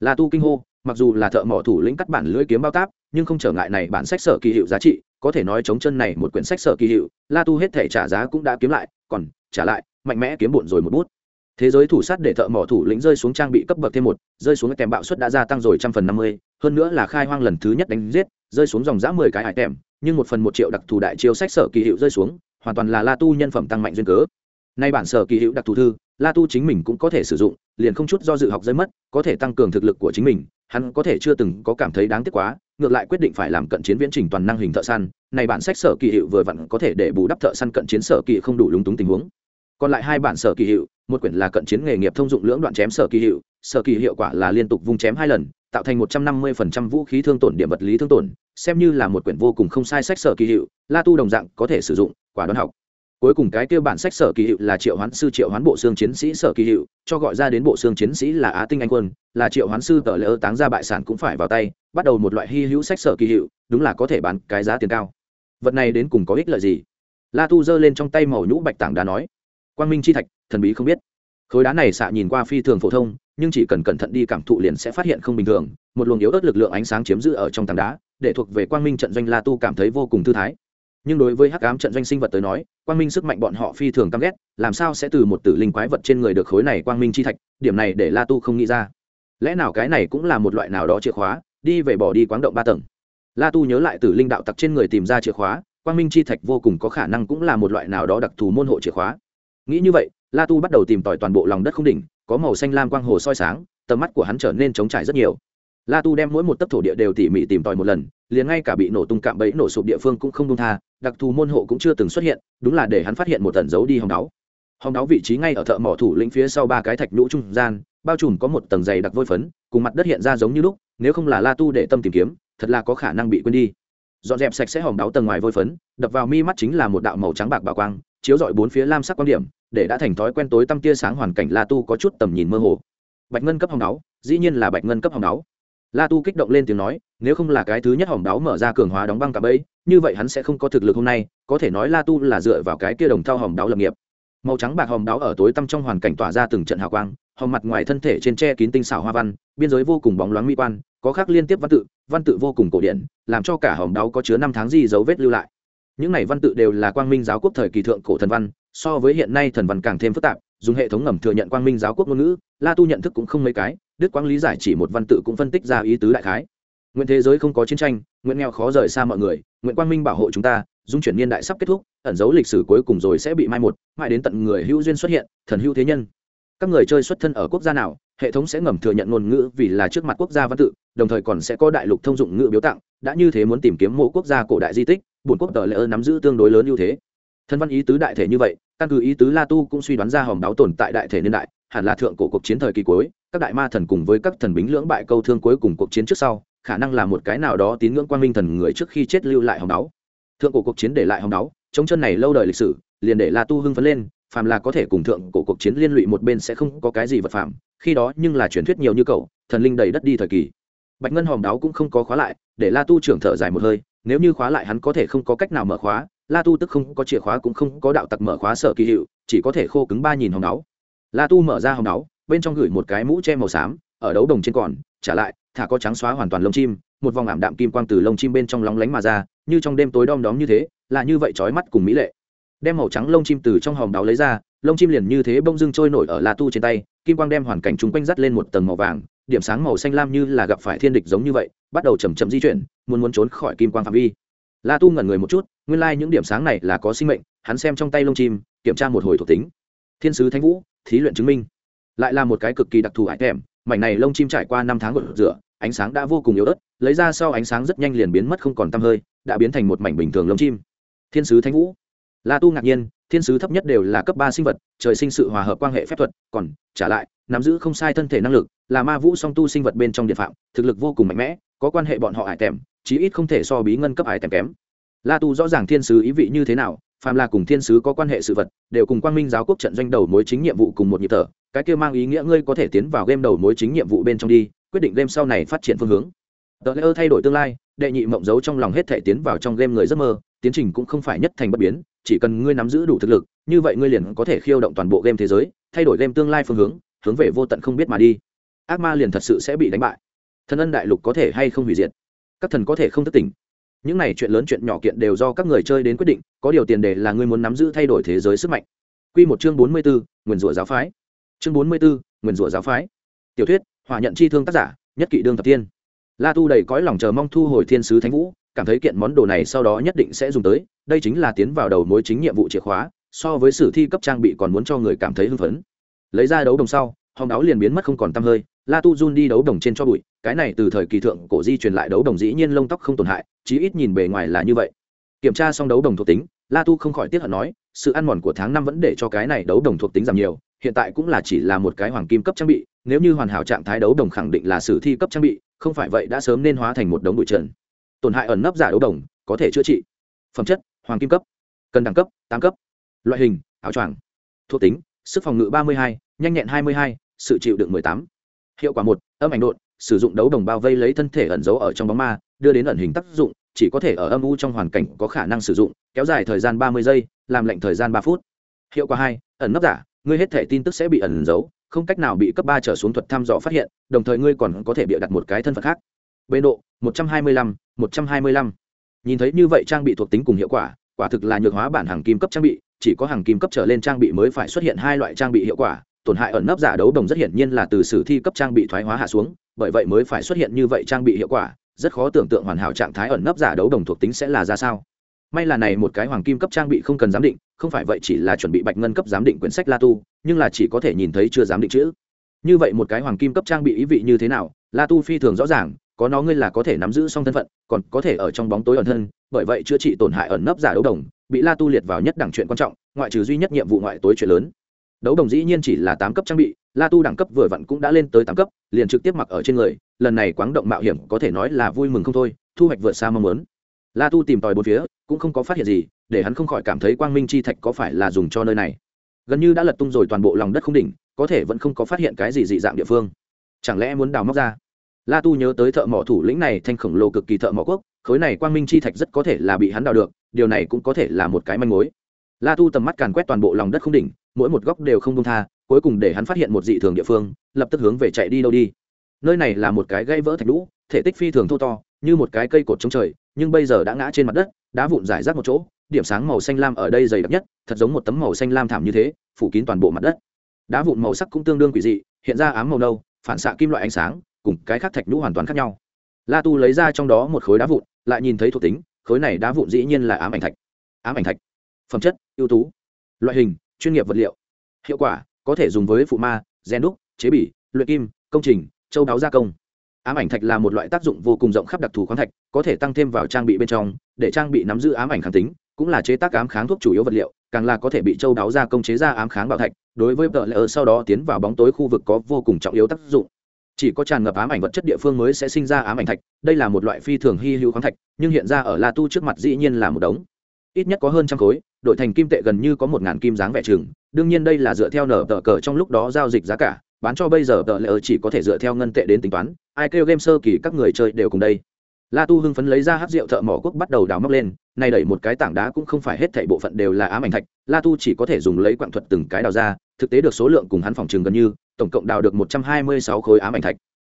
Là tu kinh hô, mặc dù là thợ mỏ thủ lĩnh cắt bản lưới kiếm bao táp, nhưng không trở ngại này bản sách sở kỳ hiệu giá trị, có thể nói chống chân này một quyển sách sở kỳ hiệu, la tu hết thể trả giá cũng đã kiếm lại, còn trả lại, mạnh mẽ kiếm bụn rồi một bút. Thế giới thủ sát để thợ mỏ thủ lĩnh rơi xuống trang bị cấp bậc thêm một, rơi xuống kèm bạo suất đã gia tăng rồi trăm phần năm mươi, hơn nữa là khai hoang lần thứ nhất đánh giết, rơi xuống dòng giã mười cái hải tèm, nhưng một phần một triệu đặc thù đại chiêu sách sở kỳ hiệu rơi xuống, hoàn toàn là la tu nhân phẩm tăng mạnh duyên cớ nay bản sở kỳ hiệu đặc thù thư, la tu chính mình cũng có thể sử dụng, liền không chút do dự học rơi mất, có thể tăng cường thực lực của chính mình, hắn có thể chưa từng có cảm thấy đáng tiếc quá, ngược lại quyết định phải làm cận chiến viễn trình toàn năng hình thợ săn. Này bản sách sở kỳ hiệu vừa vặn có thể để bù đắp thợ săn cận chiến sở kỳ không đủ lúng túng tình huống. Còn lại hai bản sở kỳ hiệu một quyển là cận chiến nghề nghiệp thông dụng lưỡng đoạn chém sở kỳ hiệu sở kỳ hiệu quả là liên tục vung chém hai lần, tạo thành một trăm năm mươi phần trăm vũ khí thương tổn điểm vật lý thương tổn, xem như là một quyển vô cùng không sai sách sở kỳ hiệu la tu đồng dạng có thể sử dụng, quả đoán học cuối cùng cái kia bản sách sở kỳ hiệu là triệu hoán sư triệu hoán bộ xương chiến sĩ sở kỳ hiệu, cho gọi ra đến bộ xương chiến sĩ là á tinh anh quân, là triệu hoán sư tờ lỡ táng ra bại sản cũng phải vào tay, bắt đầu một loại hy hữu sách sở kỳ hiệu, đúng là có thể bán cái giá tiền cao. Vật này đến cùng có ích lợi gì? La tu giơ lên trong tay màu nhũ bạch tảng đá nói, quang minh chi thạch, thần bí không biết. Khối đá này xạ nhìn qua phi thường phổ thông, nhưng chỉ cần cẩn thận đi cảm thụ liền sẽ phát hiện không bình thường, một luồng yếu ớt lực lượng ánh sáng chiếm giữ ở trong tảng đá, để thuộc về quang minh trận doanh la tu cảm thấy vô cùng thư thái nhưng đối với hắc ám trận doanh sinh vật tới nói, quang minh sức mạnh bọn họ phi thường căm ghét, làm sao sẽ từ một tử linh quái vật trên người được khối này quang minh chi thạch, điểm này để la tu không nghĩ ra. Lẽ nào cái này cũng là một loại nào đó chìa khóa, đi về bỏ đi quáng động ba tầng. La tu nhớ lại tử linh đạo tặc trên người tìm ra chìa khóa, quang minh chi thạch vô cùng có khả năng cũng là một loại nào đó đặc thù môn hộ chìa khóa. Nghĩ như vậy, la tu bắt đầu tìm tòi toàn bộ lòng đất không đỉnh, có màu xanh lam quang hồ soi sáng, tầm mắt của hắn trở nên trống trải rất nhiều la tu đem mỗi một tấc thổ địa đều tỉ mỉ tìm tòi một lần, liền ngay cả bị nổ tung cạm bẫy nổ sụp địa phương cũng không đông tha, đặc thù môn hộ cũng chưa từng xuất hiện, đúng là để hắn phát hiện một tần dấu đi hòng đáo. Hòng đáo vị trí ngay ở thợ mỏ thủ lĩnh phía sau ba cái thạch nhũ trung gian, bao trùm có một tầng dày đặc vôi phấn, cùng mặt đất hiện ra giống như lúc, nếu không là la tu để tâm tìm kiếm, thật là có khả năng bị quên đi. Dọn dẹp sạch sẽ hòm đáo tầng ngoài vôi phấn, đập vào mi mắt chính là một đạo màu trắng bạc bảo quang, chiếu rọi bốn phía lam sắc quan điểm, để đã thành thói quen tối tăm tia sáng hoàn cảnh la tu có chút tầm nhìn mơ hồ. Bạch ngân cấp hòm đáo, dĩ nhiên là bạch ngân cấp hòm đáo la tu kích động lên tiếng nói, nếu không là cái thứ nhất hòm đáo mở ra cường hóa đóng băng cả bẫy, như vậy hắn sẽ không có thực lực hôm nay, có thể nói la tu là dựa vào cái kia đồng thao hòm đáo lập nghiệp. Màu trắng bạc hòm đáo ở tối tăm trong hoàn cảnh tỏa ra từng trận hào quang hòm mặt ngoài thân thể trên tre kín tinh xảo hoa văn, biên giới vô cùng bóng loáng mỹ quan, có khắc liên tiếp văn tự văn tự vô cùng cổ điển, làm cho cả hòm đáo có chứa năm tháng gì dấu vết lưu lại. Những này văn tự đều là quang minh giáo quốc thời kỳ thượng cổ thần văn, so với hiện nay thần văn càng thêm phức tạp, dùng hệ thống ngầm thừa nhận quang minh giáo quốc ngôn ngữ, la tu nhận thức cũng không mấy cái đức quang lý giải chỉ một văn tự cũng phân tích ra ý tứ đại khái. Nguyện thế giới không có chiến tranh, nguyện nghèo khó rời xa mọi người, nguyện quang minh bảo hộ chúng ta, dung chuyển niên đại sắp kết thúc, ẩn dấu lịch sử cuối cùng rồi sẽ bị mai một, mãi đến tận người hữu duyên xuất hiện, thần hữu thế nhân. Các người chơi xuất thân ở quốc gia nào, hệ thống sẽ ngầm thừa nhận ngôn ngữ vì là trước mặt quốc gia văn tự, đồng thời còn sẽ có đại lục thông dụng ngữ biếu tặng, đã như thế muốn tìm kiếm mộ quốc gia cổ đại di tích, bổn quốc tờ lễ ơn nắm giữ tương đối lớn ưu thế. Thân văn ý tứ đại thể như vậy, căn cứ ý tứ la tu cũng suy đoán ra hòm đáo tồn tại đại thể niên đại, hẳn là thượng cổ cuộc chiến thời kỳ cuối các đại ma thần cùng với các thần bính lưỡng bại câu thương cuối cùng cuộc chiến trước sau, khả năng là một cái nào đó tín ngưỡng quang minh thần người trước khi chết lưu lại hồng đáo. Thượng cổ cuộc chiến để lại hồng đáo, chống chân này lâu đời lịch sử, liền để la tu hưng phấn lên, phàm là có thể cùng thượng cổ cuộc chiến liên lụy một bên sẽ không có cái gì vật phạm khi đó nhưng là truyền thuyết nhiều như cậu, thần linh đầy đất đi thời kỳ. Bạch ngân hòm đáo cũng không có khóa lại, để la tu trưởng thở dài một hơi, nếu như khóa lại hắn có thể không có cách nào mở khóa, la tu tức không có chìa khóa cũng không có đạo tặc mở khóa sở kỳ hiệu, chỉ có thể khô cứng ba nhìn hòm đáo. La tu mở ra hòm đáo bên trong gửi một cái mũ che màu xám, ở đấu đồng trên còn, trả lại, thả có trắng xóa hoàn toàn lông chim, một vòng ảm đạm kim quang từ lông chim bên trong lóng lánh mà ra, như trong đêm tối đom đóm như thế, là như vậy trói mắt cùng mỹ lệ. Đem màu trắng lông chim từ trong hòm đáo lấy ra, lông chim liền như thế bông dưng trôi nổi ở la tu trên tay, kim quang đem hoàn cảnh chung quanh dắt lên một tầng màu vàng, điểm sáng màu xanh lam như là gặp phải thiên địch giống như vậy, bắt đầu chầm chậm di chuyển, muốn muốn trốn khỏi kim quang phạm vi. La tu ngẩn người một chút, nguyên lai、like、những điểm sáng này là có sinh mệnh, hắn xem trong tay lông chim, kiểm tra một hồi thuộc tính. Thiên sứ thánh vũ, thí luyện chứng minh lại là một cái cực kỳ đặc thù ải thèm. Mảnh này lông chim trải qua năm tháng gột rửa, ánh sáng đã vô cùng yếu ớt, lấy ra sau ánh sáng rất nhanh liền biến mất không còn t hơi, đã biến thành một mảnh bình thường lông chim. Thiên sứ thánh vũ. La tu ngạc nhiên, thiên sứ thấp nhất đều là cấp ba sinh vật, trời sinh sự hòa hợp quan hệ phép thuật, còn, trả lại, nắm giữ không sai thân thể năng lực, là ma vũ song tu sinh vật bên trong điện phạm, thực lực vô cùng mạnh mẽ, có quan hệ bọn họ ải tèm chí ít không thể so bí ngân cấp ải tèm kém. La tu rõ ràng thiên sứ ý vị như thế nào phàm là cùng thiên sứ có quan hệ sự vật, đều cùng quang minh giáo quốc trận doanh đầu mối chính nhiệm vụ cùng một nhịp thở, cái kia mang ý nghĩa ngươi có thể tiến vào game đầu mối chính nhiệm vụ bên trong đi, quyết định game sau này phát triển phương hướng. Tờ lễ ơ thay đổi tương lai, đệ nhị mộng giấu trong lòng hết thể tiến vào trong game người giấc mơ, tiến trình cũng không phải nhất thành bất biến, chỉ cần ngươi nắm giữ đủ thực lực, như vậy ngươi liền có thể khiêu động toàn bộ game thế giới, thay đổi game tương lai phương hướng hướng về vô tận không biết mà đi. Ác ma liền thật sự sẽ bị đánh bại. Thần ân đại lục có thể hay không hủy diệt? Các thần có thể không thất tỉnh những này chuyện lớn chuyện nhỏ kiện đều do các người chơi đến quyết định, có điều tiền đề là ngươi muốn nắm giữ thay đổi thế giới sức mạnh. Q một chương bốn mươi bốn nguyền rủa giáo phái. Chương bốn mươi bốn nguyền rủa giáo phái. Tiểu thuyết, hỏa nhận chi thương tác giả, nhất kỵ đương thập tiên. La tu đầy cõi lòng chờ mong thu hồi thiên sứ thánh vũ, cảm thấy kiện món đồ này sau đó nhất định sẽ dùng tới, đây chính là tiến vào đầu mối chính nhiệm vụ chìa khóa, so với sử thi cấp trang bị còn muốn cho người cảm thấy hưng phấn. Lấy ra đấu đồng sau hòng áo liền biến mất không còn t hơi la tu Jun đi đấu đồng trên cho bụi, cái này từ thời kỳ thượng cổ di truyền lại đấu đồng dĩ nhiên lông tóc không tổn hại, chí ít nhìn bề ngoài là như vậy. Kiểm tra xong đấu đồng thuộc tính, la tu không khỏi tiếc hận nói, sự ăn mòn của tháng năm vẫn để cho cái này đấu đồng thuộc tính giảm nhiều, hiện tại cũng là chỉ là một cái hoàng kim cấp trang bị, nếu như hoàn hảo trạng thái đấu đồng khẳng định là sử thi cấp trang bị, không phải vậy đã sớm nên hóa thành một đống bụi trần. Tổn hại ẩn nấp giả đấu đồng, có thể chữa trị. Phẩm chất, hoàng kim cấp cần đẳng cấp, tám cấp. Loại hình, áo choàng. Thuộc tính, sức phòng ngự ba mươi hai, nhanh nhẹn hai mươi hai, sự chịu đựng mười tám hiệu quả một, âm ảnh đột sử dụng đấu đồng bao vây lấy thân thể ẩn giấu ở trong bóng ma, đưa đến ẩn hình tác dụng, chỉ có thể ở âm u trong hoàn cảnh có khả năng sử dụng, kéo dài thời gian ba mươi giây, làm lệnh thời gian ba phút. Hiệu quả hai, ẩn nấp giả, ngươi hết thể tin tức sẽ bị ẩn giấu, không cách nào bị cấp ba trở xuống thuật thăm dò phát hiện, đồng thời ngươi còn có thể bịa đặt một cái thân phận khác. Bê độ, một trăm hai mươi lăm, một trăm hai mươi lăm. Nhìn thấy như vậy trang bị thuộc tính cùng hiệu quả quả thực là nhược hóa bản hàng kim cấp trang bị, chỉ có hàng kim cấp trở lên trang bị mới phải xuất hiện hai loại trang bị hiệu quả tổn hại ẩn nấp giả đấu đồng rất hiển nhiên là từ sử thi cấp trang bị thoái hóa hạ xuống, bởi vậy mới phải xuất hiện như vậy trang bị hiệu quả, rất khó tưởng tượng hoàn hảo trạng thái ẩn nấp giả đấu đồng thuộc tính sẽ là ra sao. May là này một cái hoàng kim cấp trang bị không cần giám định, không phải vậy chỉ là chuẩn bị bạch ngân cấp giám định quyển sách la tu, nhưng là chỉ có thể nhìn thấy chưa giám định chữ. Như vậy một cái hoàng kim cấp trang bị ý vị như thế nào, la tu phi thường rõ ràng, có nó ngươi là có thể nắm giữ song thân phận, còn có thể ở trong bóng tối ẩn thân, bởi vậy chữa trị tổn hại ẩn nấp giả đấu đồng, bị la tu liệt vào nhất đẳng chuyện quan trọng, ngoại trừ duy nhất nhiệm vụ ngoại tối chuyện lớn đấu đồng dĩ nhiên chỉ là tám cấp trang bị, la tu đẳng cấp vừa vặn cũng đã lên tới tám cấp, liền trực tiếp mặc ở trên người, lần này quáng động mạo hiểm có thể nói là vui mừng không thôi, thu hoạch vượt xa mong muốn. La tu tìm tòi bốn phía, cũng không có phát hiện gì, để hắn không khỏi cảm thấy quang minh chi thạch có phải là dùng cho nơi này. Gần như đã lật tung rồi toàn bộ lòng đất không đỉnh, có thể vẫn không có phát hiện cái gì dị dạng địa phương. Chẳng lẽ muốn đào móc ra? La tu nhớ tới thợ mỏ thủ lĩnh này thanh khổng lồ cực kỳ thợ mỏ quốc, khối này quang minh chi thạch rất có thể là bị hắn đào được, điều này cũng có thể là một cái manh mối. La tu tầm mắt càn quét toàn bộ lòng đất không đỉnh mỗi một góc đều không công tha, cuối cùng để hắn phát hiện một dị thường địa phương, lập tức hướng về chạy đi đâu đi. Nơi này là một cái gây vỡ thạch lũ thể tích phi thường thô to, như một cái cây cột trống trời, nhưng bây giờ đã ngã trên mặt đất, đá vụn rải rác một chỗ, điểm sáng màu xanh lam ở đây dày đặc nhất, thật giống một tấm màu xanh lam thảm như thế, phủ kín toàn bộ mặt đất. Đá vụn màu sắc cũng tương đương quỷ dị, hiện ra ám màu nâu, phản xạ kim loại ánh sáng, cùng cái khác thạch nhũ hoàn toàn khác nhau. La tu lấy ra trong đó một khối đá vụn, lại nhìn thấy thuộc tính, khối này đá vụn dĩ nhiên là ám ảnh thạch. Ám ảnh thạch. Phẩm chất, ưu tú. Loại hình chuyên nghiệp vật liệu. Hiệu quả, có thể dùng với phụ ma, gen đúc, chế bỉ, luyện kim, công trình, châu đáo gia công. Ám ảnh thạch là một loại tác dụng vô cùng rộng khắp đặc thù khoáng thạch, có thể tăng thêm vào trang bị bên trong, để trang bị nắm giữ ám ảnh kháng tính, cũng là chế tác ám kháng thuốc chủ yếu vật liệu, càng là có thể bị châu đáo gia công chế ra ám kháng bảo thạch, đối với vợ lỡ sau đó tiến vào bóng tối khu vực có vô cùng trọng yếu tác dụng. Chỉ có tràn ngập ám ảnh vật chất địa phương mới sẽ sinh ra ám ảnh thạch, đây là một loại phi thường hy hữu khoáng thạch, nhưng hiện ra ở la tu trước mặt dĩ nhiên là một đống ít nhất có hơn trăm khối đổi thành kim tệ gần như có một ngàn kim dáng vẻ chừng. Đương nhiên đây là dựa theo nở tờ cờ trong lúc đó giao dịch giá cả, bán cho bây giờ tờ lỡ chỉ có thể dựa theo ngân tệ đến tính toán. Ai kêu game sơ kỳ, các người chơi đều cùng đây. La tu hưng phấn lấy ra hát rượu thợ mỏ quốc bắt đầu đào móc lên nay đẩy một cái tảng đá cũng không phải hết thảy bộ phận đều là ám ảnh thạch. La tu chỉ có thể dùng lấy quạng thuật từng cái đào ra, thực tế được số lượng cùng hắn phòng trường gần như, tổng cộng đào được một trăm hai mươi sáu khối ám ảnh thạch.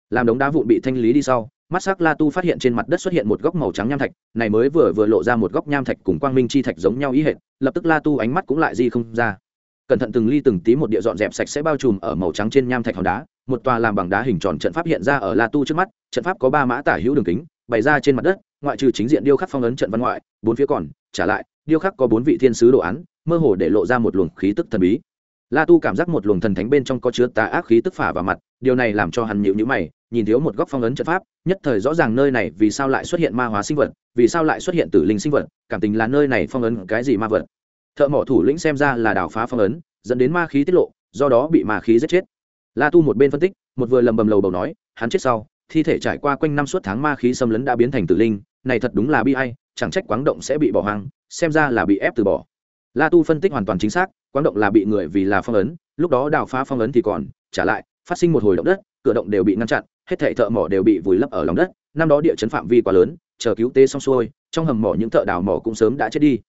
Làm đống đá vụn bị thanh lý đi sau mắt s ắ c la tu phát hiện trên mặt đất xuất hiện một góc màu trắng nham thạch, này mới vừa vừa lộ ra một góc nham thạch cùng quang minh chi thạch giống nhau ý hệt, lập tức la tu ánh mắt cũng lại di không ra. Cẩn thận từng ly từng tí một địa dọn dẹp sạch sẽ bao trùm ở màu trắng trên nham thạch hòn đá, một tòa làm bằng đá hình tròn trận pháp hiện ra ở la tu trước mắt, trận pháp có ba mã tả hữu đường kính, bày ra trên mặt đất, ngoại trừ chính diện điêu khắc phong ấn trận văn ngoại, bốn phía còn, trả lại, điêu khắc có bốn vị thiên sứ đồ án, mơ hồ để lộ ra một luồng khí tức thần bí la tu cảm giác một luồng thần thánh bên trong có chứa tà ác khí tức phả vào mặt, điều này làm cho hắn nhịu nhữ mày, nhìn thiếu một góc phong ấn trận pháp, nhất thời rõ ràng nơi này vì sao lại xuất hiện ma hóa sinh vật, vì sao lại xuất hiện tử linh sinh vật, cảm tình là nơi này phong ấn cái gì ma vật. Thợ mỏ thủ lĩnh xem ra là đào phá phong ấn, dẫn đến ma khí tiết lộ, do đó bị ma khí giết chết. La tu một bên phân tích, một vừa lầm bầm lầu bầu nói, hắn chết sau, thi thể trải qua quanh năm suốt tháng ma khí xâm lấn đã biến thành tử linh, này thật đúng là bi ai, chẳng trách quáng động sẽ bị bỏ hoang, xem ra là bị ép từ bỏ la tu phân tích hoàn toàn chính xác quáng động là bị người vì là phong ấn, lúc đó đào phá phong ấn thì còn, trả lại, phát sinh một hồi động đất, cửa động đều bị ngăn chặn, hết thảy thợ mỏ đều bị vùi lấp ở lòng đất, năm đó địa chấn phạm vi quá lớn, chờ cứu tế xong xuôi, trong hầm mỏ những thợ đào mỏ cũng sớm đã chết đi.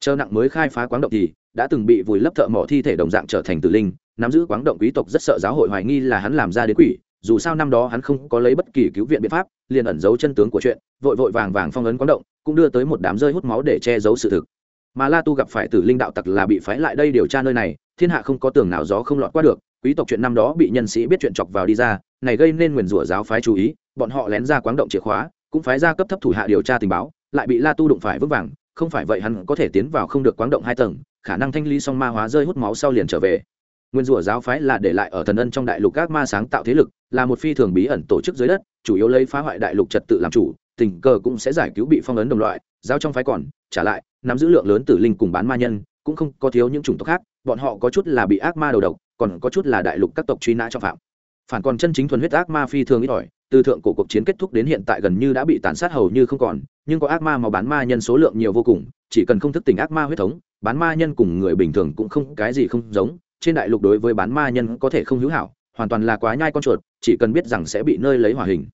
Chờ nặng mới khai phá quáng động thì, đã từng bị vùi lấp thợ mỏ thi thể đồng dạng trở thành tử linh, nắm giữ quáng động quý tộc rất sợ giáo hội hoài nghi là hắn làm ra đến quỷ, dù sao năm đó hắn không có lấy bất kỳ cứu viện biện pháp, liền ẩn giấu chân tướng của chuyện, vội vội vàng vàng phong ấn quáng động, cũng đưa tới một đám rơi hút máu để che giấu sự thực mà la tu gặp phải tử linh đạo tặc là bị phái lại đây điều tra nơi này, thiên hạ không có tường nào gió không lọt qua được, quý tộc chuyện năm đó bị nhân sĩ biết chuyện chọc vào đi ra, này gây nên nguyền rủa giáo phái chú ý, bọn họ lén ra quáng động chìa khóa, cũng phái ra cấp thấp thủ hạ điều tra tình báo, lại bị la tu đụng phải vững vàng, không phải vậy hắn có thể tiến vào không được quáng động hai tầng, khả năng thanh lý xong ma hóa rơi hút máu sau liền trở về. Nguyên rủa giáo phái là để lại ở thần ân trong đại lục các ma sáng tạo thế lực, là một phi thường bí ẩn tổ chức dưới đất, chủ yếu lấy phá hoại đại lục trật tự làm chủ, tình cờ cũng sẽ giải cứu bị phong ấn đồng loại giao trong phái còn, trả lại nắm giữ lượng lớn tử linh cùng bán ma nhân, cũng không có thiếu những chủng tộc khác, bọn họ có chút là bị ác ma đầu độc, còn có chút là đại lục các tộc truy nã cho phạm. Phản còn chân chính thuần huyết ác ma phi thường ít ỏi, từ thượng cổ cuộc chiến kết thúc đến hiện tại gần như đã bị tàn sát hầu như không còn, nhưng có ác ma mà bán ma nhân số lượng nhiều vô cùng, chỉ cần không thức tỉnh ác ma huyết thống, bán ma nhân cùng người bình thường cũng không, cái gì không giống, trên đại lục đối với bán ma nhân có thể không hữu hảo, hoàn toàn là quá nhai con chuột, chỉ cần biết rằng sẽ bị nơi lấy hòa hình.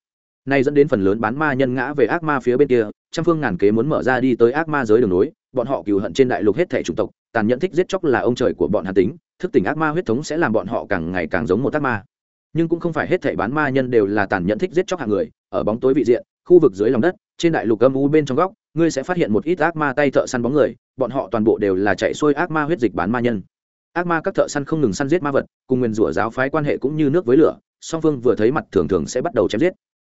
Nay dẫn đến phần lớn bán ma nhân ngã về ác ma phía bên kia, trăm phương ngàn kế muốn mở ra đi tới ác ma giới đường nối bọn họ cừu hận trên đại lục hết thể chủng tộc, tàn nhẫn thích giết chóc là ông trời của bọn hà tính, thức tỉnh ác ma huyết thống sẽ làm bọn họ càng ngày càng giống một ác ma. Nhưng cũng không phải hết thể bán ma nhân đều là tàn nhẫn thích giết chóc hạng người, ở bóng tối vị diện, khu vực dưới lòng đất, trên đại lục âm u bên trong góc, ngươi sẽ phát hiện một ít ác ma tay thợ săn bóng người, bọn họ toàn bộ đều là chạy xuôi ác ma huyết dịch bán ma nhân. Ác ma các thợ săn không ngừng săn giết ma vật, cùng nguyên rủa giáo phái quan hệ cũng như nước với lửa, song phương vừa thấy mặt thường thường sẽ bắt đầu chém giết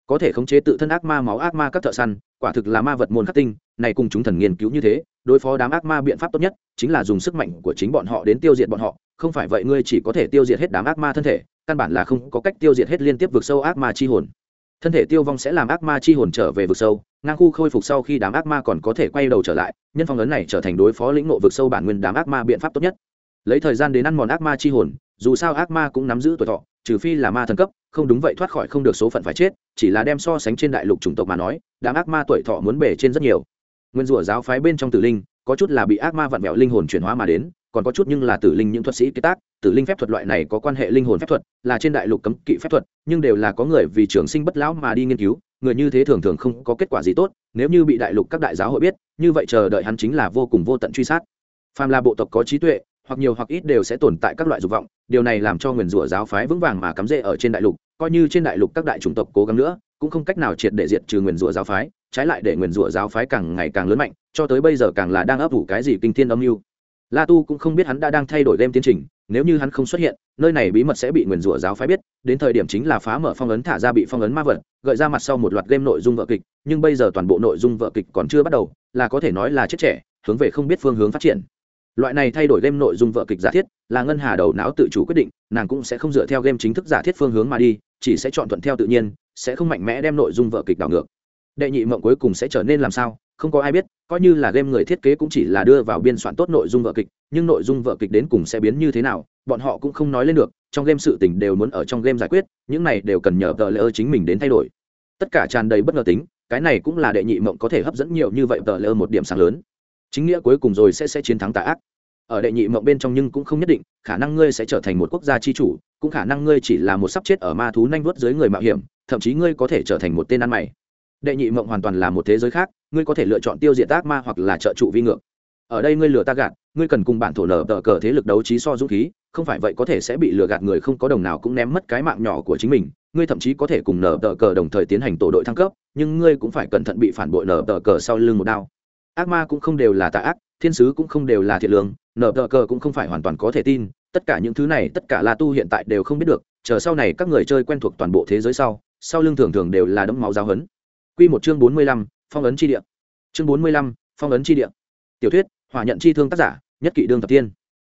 có thể khống chế tự thân ác ma máu ác ma các thợ săn, quả thực là ma vật môn khắc tinh, này cùng chúng thần nghiên cứu như thế, đối phó đám ác ma biện pháp tốt nhất chính là dùng sức mạnh của chính bọn họ đến tiêu diệt bọn họ, không phải vậy ngươi chỉ có thể tiêu diệt hết đám ác ma thân thể, căn bản là không có cách tiêu diệt hết liên tiếp vực sâu ác ma chi hồn. Thân thể tiêu vong sẽ làm ác ma chi hồn trở về vực sâu, ngang khu khôi phục sau khi đám ác ma còn có thể quay đầu trở lại, nhân phong ấn này trở thành đối phó lĩnh nộ vực sâu bản nguyên đám ác ma biện pháp tốt nhất. Lấy thời gian đến ăn mòn ác ma chi hồn dù sao ác ma cũng nắm giữ tuổi thọ, trừ phi là ma thần cấp, không đúng vậy thoát khỏi không được số phận phải chết, chỉ là đem so sánh trên đại lục chủng tộc mà nói, đám ác ma tuổi thọ muốn bể trên rất nhiều. Nguyên rủa giáo phái bên trong tử linh, có chút là bị ác ma vặn vẹo linh hồn chuyển hóa mà đến, còn có chút nhưng là tử linh những thuật sĩ kế tác, tử linh phép thuật loại này có quan hệ linh hồn phép thuật, là trên đại lục cấm kỵ phép thuật, nhưng đều là có người vì trường sinh bất lão mà đi nghiên cứu, người như thế thường thường không có kết quả gì tốt, nếu như bị đại lục các đại giáo hội biết, như vậy chờ đợi hắn chính là vô cùng vô tận truy sát. Phàm là bộ tộc có trí tuệ hoặc nhiều hoặc ít đều sẽ tồn tại các loại dục vọng, điều này làm cho nguyền rủa giáo phái vững vàng mà cắm rễ ở trên đại lục, coi như trên đại lục các đại chủng tộc cố gắng nữa, cũng không cách nào triệt để diệt trừ nguyền rủa giáo phái, trái lại để nguyền rủa giáo phái càng ngày càng lớn mạnh, cho tới bây giờ càng là đang ấp ủ cái gì kinh thiên âm mưu. La tu cũng không biết hắn đã đang thay đổi đêm tiến trình, nếu như hắn không xuất hiện, nơi này bí mật sẽ bị nguyền rủa giáo phái biết, đến thời điểm chính là phá mở phong ấn thả ra bị phong ấn ma vật, gợi ra mặt sau một loạt game nội dung vợ kịch, nhưng bây giờ toàn bộ nội dung vợ kịch còn chưa bắt đầu, là có thể nói là chết trẻ, hướng về không biết phương hướng phát triển loại này thay đổi game nội dung vợ kịch giả thiết là ngân hà đầu não tự chủ quyết định, nàng cũng sẽ không dựa theo game chính thức giả thiết phương hướng mà đi, chỉ sẽ chọn thuận theo tự nhiên, sẽ không mạnh mẽ đem nội dung vợ kịch đảo ngược. Đệ nhị mộng cuối cùng sẽ trở nên làm sao, không có ai biết, coi như là game người thiết kế cũng chỉ là đưa vào biên soạn tốt nội dung vợ kịch, nhưng nội dung vợ kịch đến cùng sẽ biến như thế nào, bọn họ cũng không nói lên được, trong game sự tình đều muốn ở trong game giải quyết, những này đều cần nhờ tờ lỡ chính mình đến thay đổi. Tất cả tràn đầy bất ngờ tính, cái này cũng là đệ nhị mộng có thể hấp dẫn nhiều như vậy tờ lỡ một điểm sáng lớn chính nghĩa cuối cùng rồi sẽ sẽ chiến thắng tà ác. Ở đệ nhị mộng bên trong nhưng cũng không nhất định, khả năng ngươi sẽ trở thành một quốc gia chi chủ, cũng khả năng ngươi chỉ là một sắp chết ở ma thú nanh vuốt dưới người mạo hiểm, thậm chí ngươi có thể trở thành một tên ăn mày. Đệ nhị mộng hoàn toàn là một thế giới khác, ngươi có thể lựa chọn tiêu diệt tác ma hoặc là trợ trụ vi ngược. Ở đây ngươi lừa ta gạt, ngươi cần cùng bản thổ nở tờ cờ thế lực đấu trí so dũng khí, không phải vậy có thể sẽ bị lừa gạt người không có đồng nào cũng ném mất cái mạng nhỏ của chính mình. Ngươi thậm chí có thể cùng nở tờ cờ đồng thời tiến hành tổ đội thăng cấp, nhưng ngươi cũng phải cẩn thận bị phản bội nở tờ cờ sau lưng một đao ác ma cũng không đều là tà ác thiên sứ cũng không đều là thiện lương nở tờ cờ cũng không phải hoàn toàn có thể tin tất cả những thứ này tất cả la tu hiện tại đều không biết được chờ sau này các người chơi quen thuộc toàn bộ thế giới sau sau lưng thường thường đều là đấm máu giáo hấn Quy một chương 45, phong ấn chi địa. Chương 45, phong ấn chi địa. Tiểu thuyết, hỏa nhận chi thương tác giả, nhất kỵ đương thập tiên.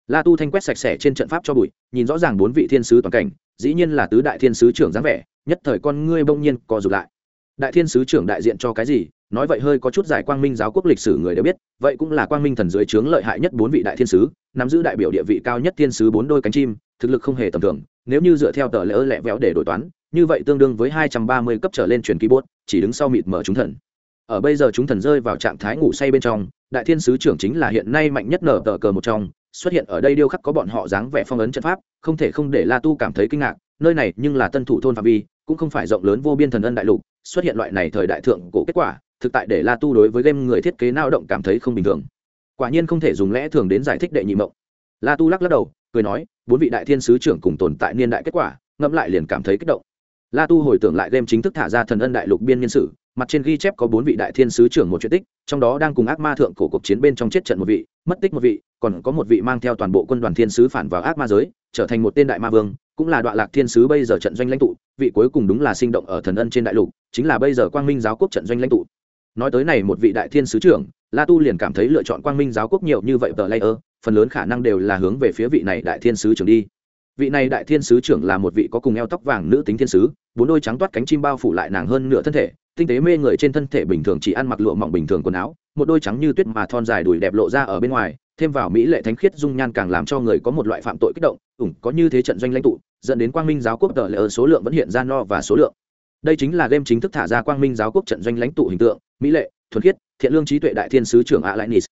La Tu thanh quét sạch sẽ trên trận pháp cho bụi, nhìn rõ ràng bốn vị thiên sứ toàn cảnh, dĩ nhiên là tứ đại thiên sứ trưởng dáng vẻ, nhất thời con ngươi bỗng nhiên co rụt lại. Đại thiên sứ trưởng đại diện cho cái gì? Nói vậy hơi có chút giải quang minh giáo quốc lịch sử người đều biết, vậy cũng là quang minh thần dưới trướng lợi hại nhất bốn vị đại thiên sứ, nắm giữ đại biểu địa vị cao nhất thiên sứ bốn đôi cánh chim, thực lực không hề tầm thường, nếu như dựa theo tờ lỡ lẹ véo để đổi toán, như vậy tương đương với hai trăm ba mươi cấp trở lên truyền ký bốt chỉ đứng sau mịt mở chúng thần. Ở bây giờ chúng thần rơi vào trạng thái ngủ say bên trong đại thiên sứ trưởng chính là hiện nay mạnh nhất nở tờ cờ một trong xuất hiện ở đây điêu khắc có bọn họ dáng vẻ phong ấn trận pháp không thể không để la tu cảm thấy kinh ngạc nơi này nhưng là tân thủ thôn phạm vi cũng không phải rộng lớn vô biên thần ân đại lục xuất hiện loại này thời đại thượng cổ kết quả thực tại để la tu đối với game người thiết kế nao động cảm thấy không bình thường. Quả nhiên không thể dùng lẽ thường đến giải thích đệ nhị mộng. La tu lắc lắc đầu, cười nói, bốn vị đại thiên sứ trưởng cùng tồn tại niên đại kết quả, ngẫm lại liền cảm thấy kích động. La tu hồi tưởng lại game chính thức thả ra thần ân đại lục biên nhân sử, mặt trên ghi chép có bốn vị đại thiên sứ trưởng một chuyện tích, trong đó đang cùng ác ma thượng cổ cuộc chiến bên trong chết trận một vị, mất tích một vị, còn có một vị mang theo toàn bộ quân đoàn thiên sứ phản vào ác ma giới, trở thành một tên đại ma vương, cũng là đoạn lạc thiên sứ bây giờ trận doanh lãnh tụ, vị cuối cùng đúng là sinh động ở thần ân trên đại lục, chính là bây giờ quang minh giáo quốc trận doanh lãnh tụ nói tới này một vị đại thiên sứ trưởng, la tu liền cảm thấy lựa chọn quang minh giáo quốc nhiều như vậy tờ layer, phần lớn khả năng đều là hướng về phía vị này đại thiên sứ trưởng đi. Vị này đại thiên sứ trưởng là một vị có cùng eo tóc vàng nữ tính thiên sứ, bốn đôi trắng toát cánh chim bao phủ lại nàng hơn nửa thân thể, tinh tế mê người trên thân thể bình thường chỉ ăn mặc lụa mỏng bình thường quần áo, một đôi trắng như tuyết mà thon dài đùi đẹp lộ ra ở bên ngoài, thêm vào mỹ lệ thánh khiết dung nhan càng làm cho người có một loại phạm tội kích động, ủng, có như thế trận doanh lãnh tụ, dẫn đến quang minh giáo quốc tờ lỡ số lượng vẫn hiện ra no và số lượng đây chính là game chính thức thả ra quang minh giáo quốc trận doanh lãnh tụ hình tượng, mỹ lệ, thuần khiết, thiện lương trí tuệ đại thiên sứ trưởng a lại nis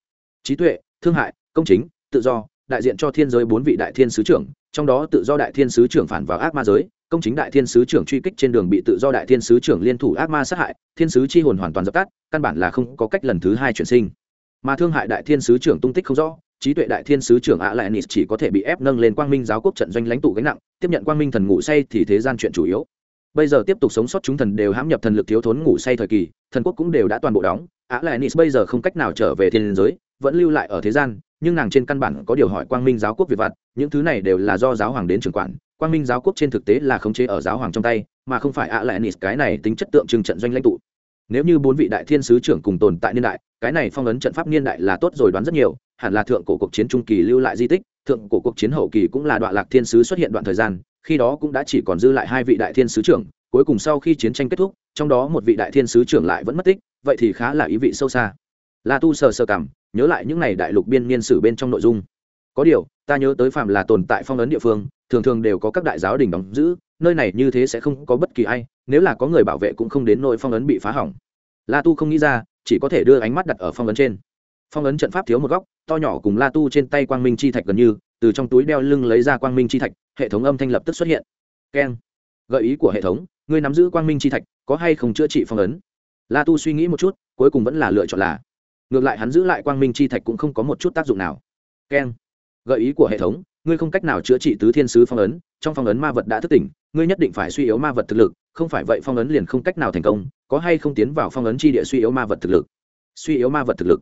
trí tuệ, thương hại, công chính, tự do, đại diện cho thiên giới bốn vị đại thiên sứ trưởng, trong đó tự do đại thiên sứ trưởng phản vào ác ma giới, công chính đại thiên sứ trưởng truy kích trên đường bị tự do đại thiên sứ trưởng liên thủ ác ma sát hại, thiên sứ chi hồn hoàn toàn dập tắt, căn bản là không có cách lần thứ hai chuyển sinh. Mà thương hại đại thiên sứ trưởng tung tích không rõ, trí tuệ đại thiên sứ trưởng ạ lại nịt chỉ có thể bị ép nâng lên quang minh giáo quốc trận doanh lãnh tụ gánh nặng, tiếp nhận quang minh thần ngủ say thì thế gian chuyện chủ yếu bây giờ tiếp tục sống sót chúng thần đều hãm nhập thần lực thiếu thốn ngủ say thời kỳ, thần quốc cũng đều đã toàn bộ đóng. Á lại nis bây giờ không cách nào trở về thiên giới, vẫn lưu lại ở thế gian, nhưng nàng trên căn bản có điều hỏi quang minh giáo quốc việt vặt, những thứ này đều là do giáo hoàng đến trưởng quản. Quang minh giáo quốc trên thực tế là khống chế ở giáo hoàng trong tay, mà không phải ạ lại nịt, cái này tính chất tượng trưng trận doanh lãnh tụ. Nếu như bốn vị đại thiên sứ trưởng cùng tồn tại niên đại, cái này phong ấn trận pháp niên đại là tốt rồi đoán rất nhiều, hẳn là thượng cổ cuộc chiến trung kỳ lưu lại di tích, thượng cổ cuộc chiến hậu kỳ cũng là đoạn lạc thiên sứ xuất hiện đoạn thời gian khi đó cũng đã chỉ còn dư lại hai vị đại thiên sứ trưởng, cuối cùng sau khi chiến tranh kết thúc, trong đó một vị đại thiên sứ trưởng lại vẫn mất tích, vậy thì khá là ý vị sâu xa. La tu sờ sờ cảm, nhớ lại những ngày đại lục biên niên sử bên trong nội dung. Có điều, ta nhớ tới phạm là tồn tại phong ấn địa phương, thường thường đều có các đại giáo đình đóng giữ, nơi này như thế sẽ không có bất kỳ ai, nếu là có người bảo vệ cũng không đến nỗi phong ấn bị phá hỏng. La tu không nghĩ ra, chỉ có thể đưa ánh mắt đặt ở phong ấn trên. Phong ấn trận pháp thiếu một góc, to nhỏ cùng la tu trên tay quang minh chi thạch gần như, từ trong túi đeo lưng lấy ra quang minh chi thạch hệ thống âm thanh lập tức xuất hiện. Keng. Gợi ý của hệ thống, ngươi nắm giữ quang minh chi thạch, có hay không chữa trị phong ấn? La tu suy nghĩ một chút, cuối cùng vẫn là lựa chọn là. Ngược lại hắn giữ lại quang minh chi thạch cũng không có một chút tác dụng nào. Keng. Gợi ý của hệ thống, ngươi không cách nào chữa trị tứ thiên sứ phong ấn, trong phong ấn ma vật đã thức tỉnh, ngươi nhất định phải suy yếu ma vật thực lực, không phải vậy phong ấn liền không cách nào thành công, có hay không tiến vào phong ấn chi địa suy yếu ma vật thực lực? Suy yếu ma vật thực lực.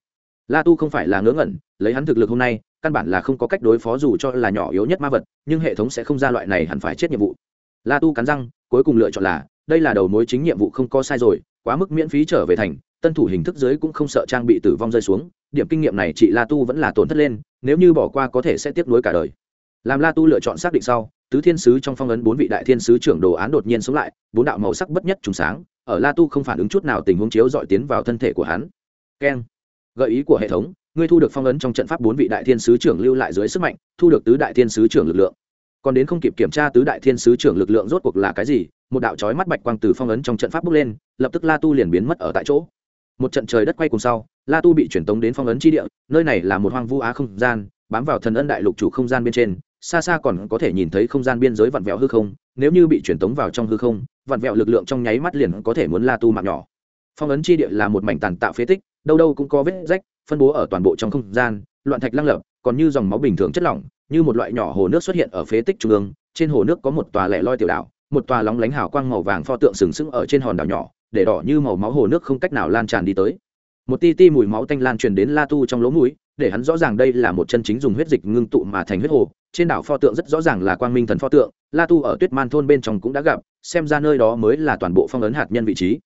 La tu không phải là ngớ ngẩn, lấy hắn thực lực hôm nay căn bản là không có cách đối phó dù cho là nhỏ yếu nhất ma vật, nhưng hệ thống sẽ không ra loại này hẳn phải chết nhiệm vụ. La tu cắn răng, cuối cùng lựa chọn là, đây là đầu mối chính nhiệm vụ không có sai rồi, quá mức miễn phí trở về thành, tân thủ hình thức giới cũng không sợ trang bị tử vong rơi xuống, điểm kinh nghiệm này chị la tu vẫn là tổn thất lên, nếu như bỏ qua có thể sẽ tiếp nối cả đời. Làm la tu lựa chọn xác định sau, tứ thiên sứ trong phong ấn bốn vị đại thiên sứ trưởng đồ án đột nhiên sống lại, bốn đạo màu sắc bất nhất trùng sáng, ở la tu không phản ứng chút nào tình huống chiếu dọi tiến vào thân thể của hắn. Keng. Gợi ý của hệ thống ngươi thu được phong ấn trong trận pháp bốn vị đại thiên sứ trưởng lưu lại dưới sức mạnh, thu được tứ đại thiên sứ trưởng lực lượng. Còn đến không kịp kiểm tra tứ đại thiên sứ trưởng lực lượng rốt cuộc là cái gì, một đạo trói mắt bạch quang từ phong ấn trong trận pháp bước lên, lập tức la tu liền biến mất ở tại chỗ. Một trận trời đất quay cùng sau, la tu bị truyền tống đến phong ấn tri địa, nơi này là một hoang vu á không gian, bám vào thần ân đại lục chủ không gian bên trên, xa xa còn có thể nhìn thấy không gian biên giới vặn vẹo hư không, nếu như bị truyền tống vào trong hư không, vặn vẹo lực lượng trong nháy mắt liền có thể muốn la tu mạng nhỏ phong ấn chi địa là một mảnh tàn tạo phế tích, đâu đâu cũng có vết rách, phân bố ở toàn bộ trong không gian, loạn thạch lăng lập còn như dòng máu bình thường chất lỏng, như một loại nhỏ hồ nước xuất hiện ở phế tích trung ương, trên hồ nước có một tòa lẻ loi tiểu đảo, một tòa lóng lánh hào quang màu vàng pho tượng sừng sững ở trên hòn đảo nhỏ, để đỏ như màu máu hồ nước không cách nào lan tràn đi tới. Một ti ti mùi máu tanh lan truyền đến la tu trong lỗ mũi, để hắn rõ ràng đây là một chân chính dùng huyết dịch ngưng tụ mà thành huyết hồ. Trên đảo pho tượng rất rõ ràng là quang minh thần pho tượng, la tu ở tuyết man thôn bên trong cũng đã gặp, xem ra nơi đó mới là toàn bộ phong ấn hạt nhân vị trí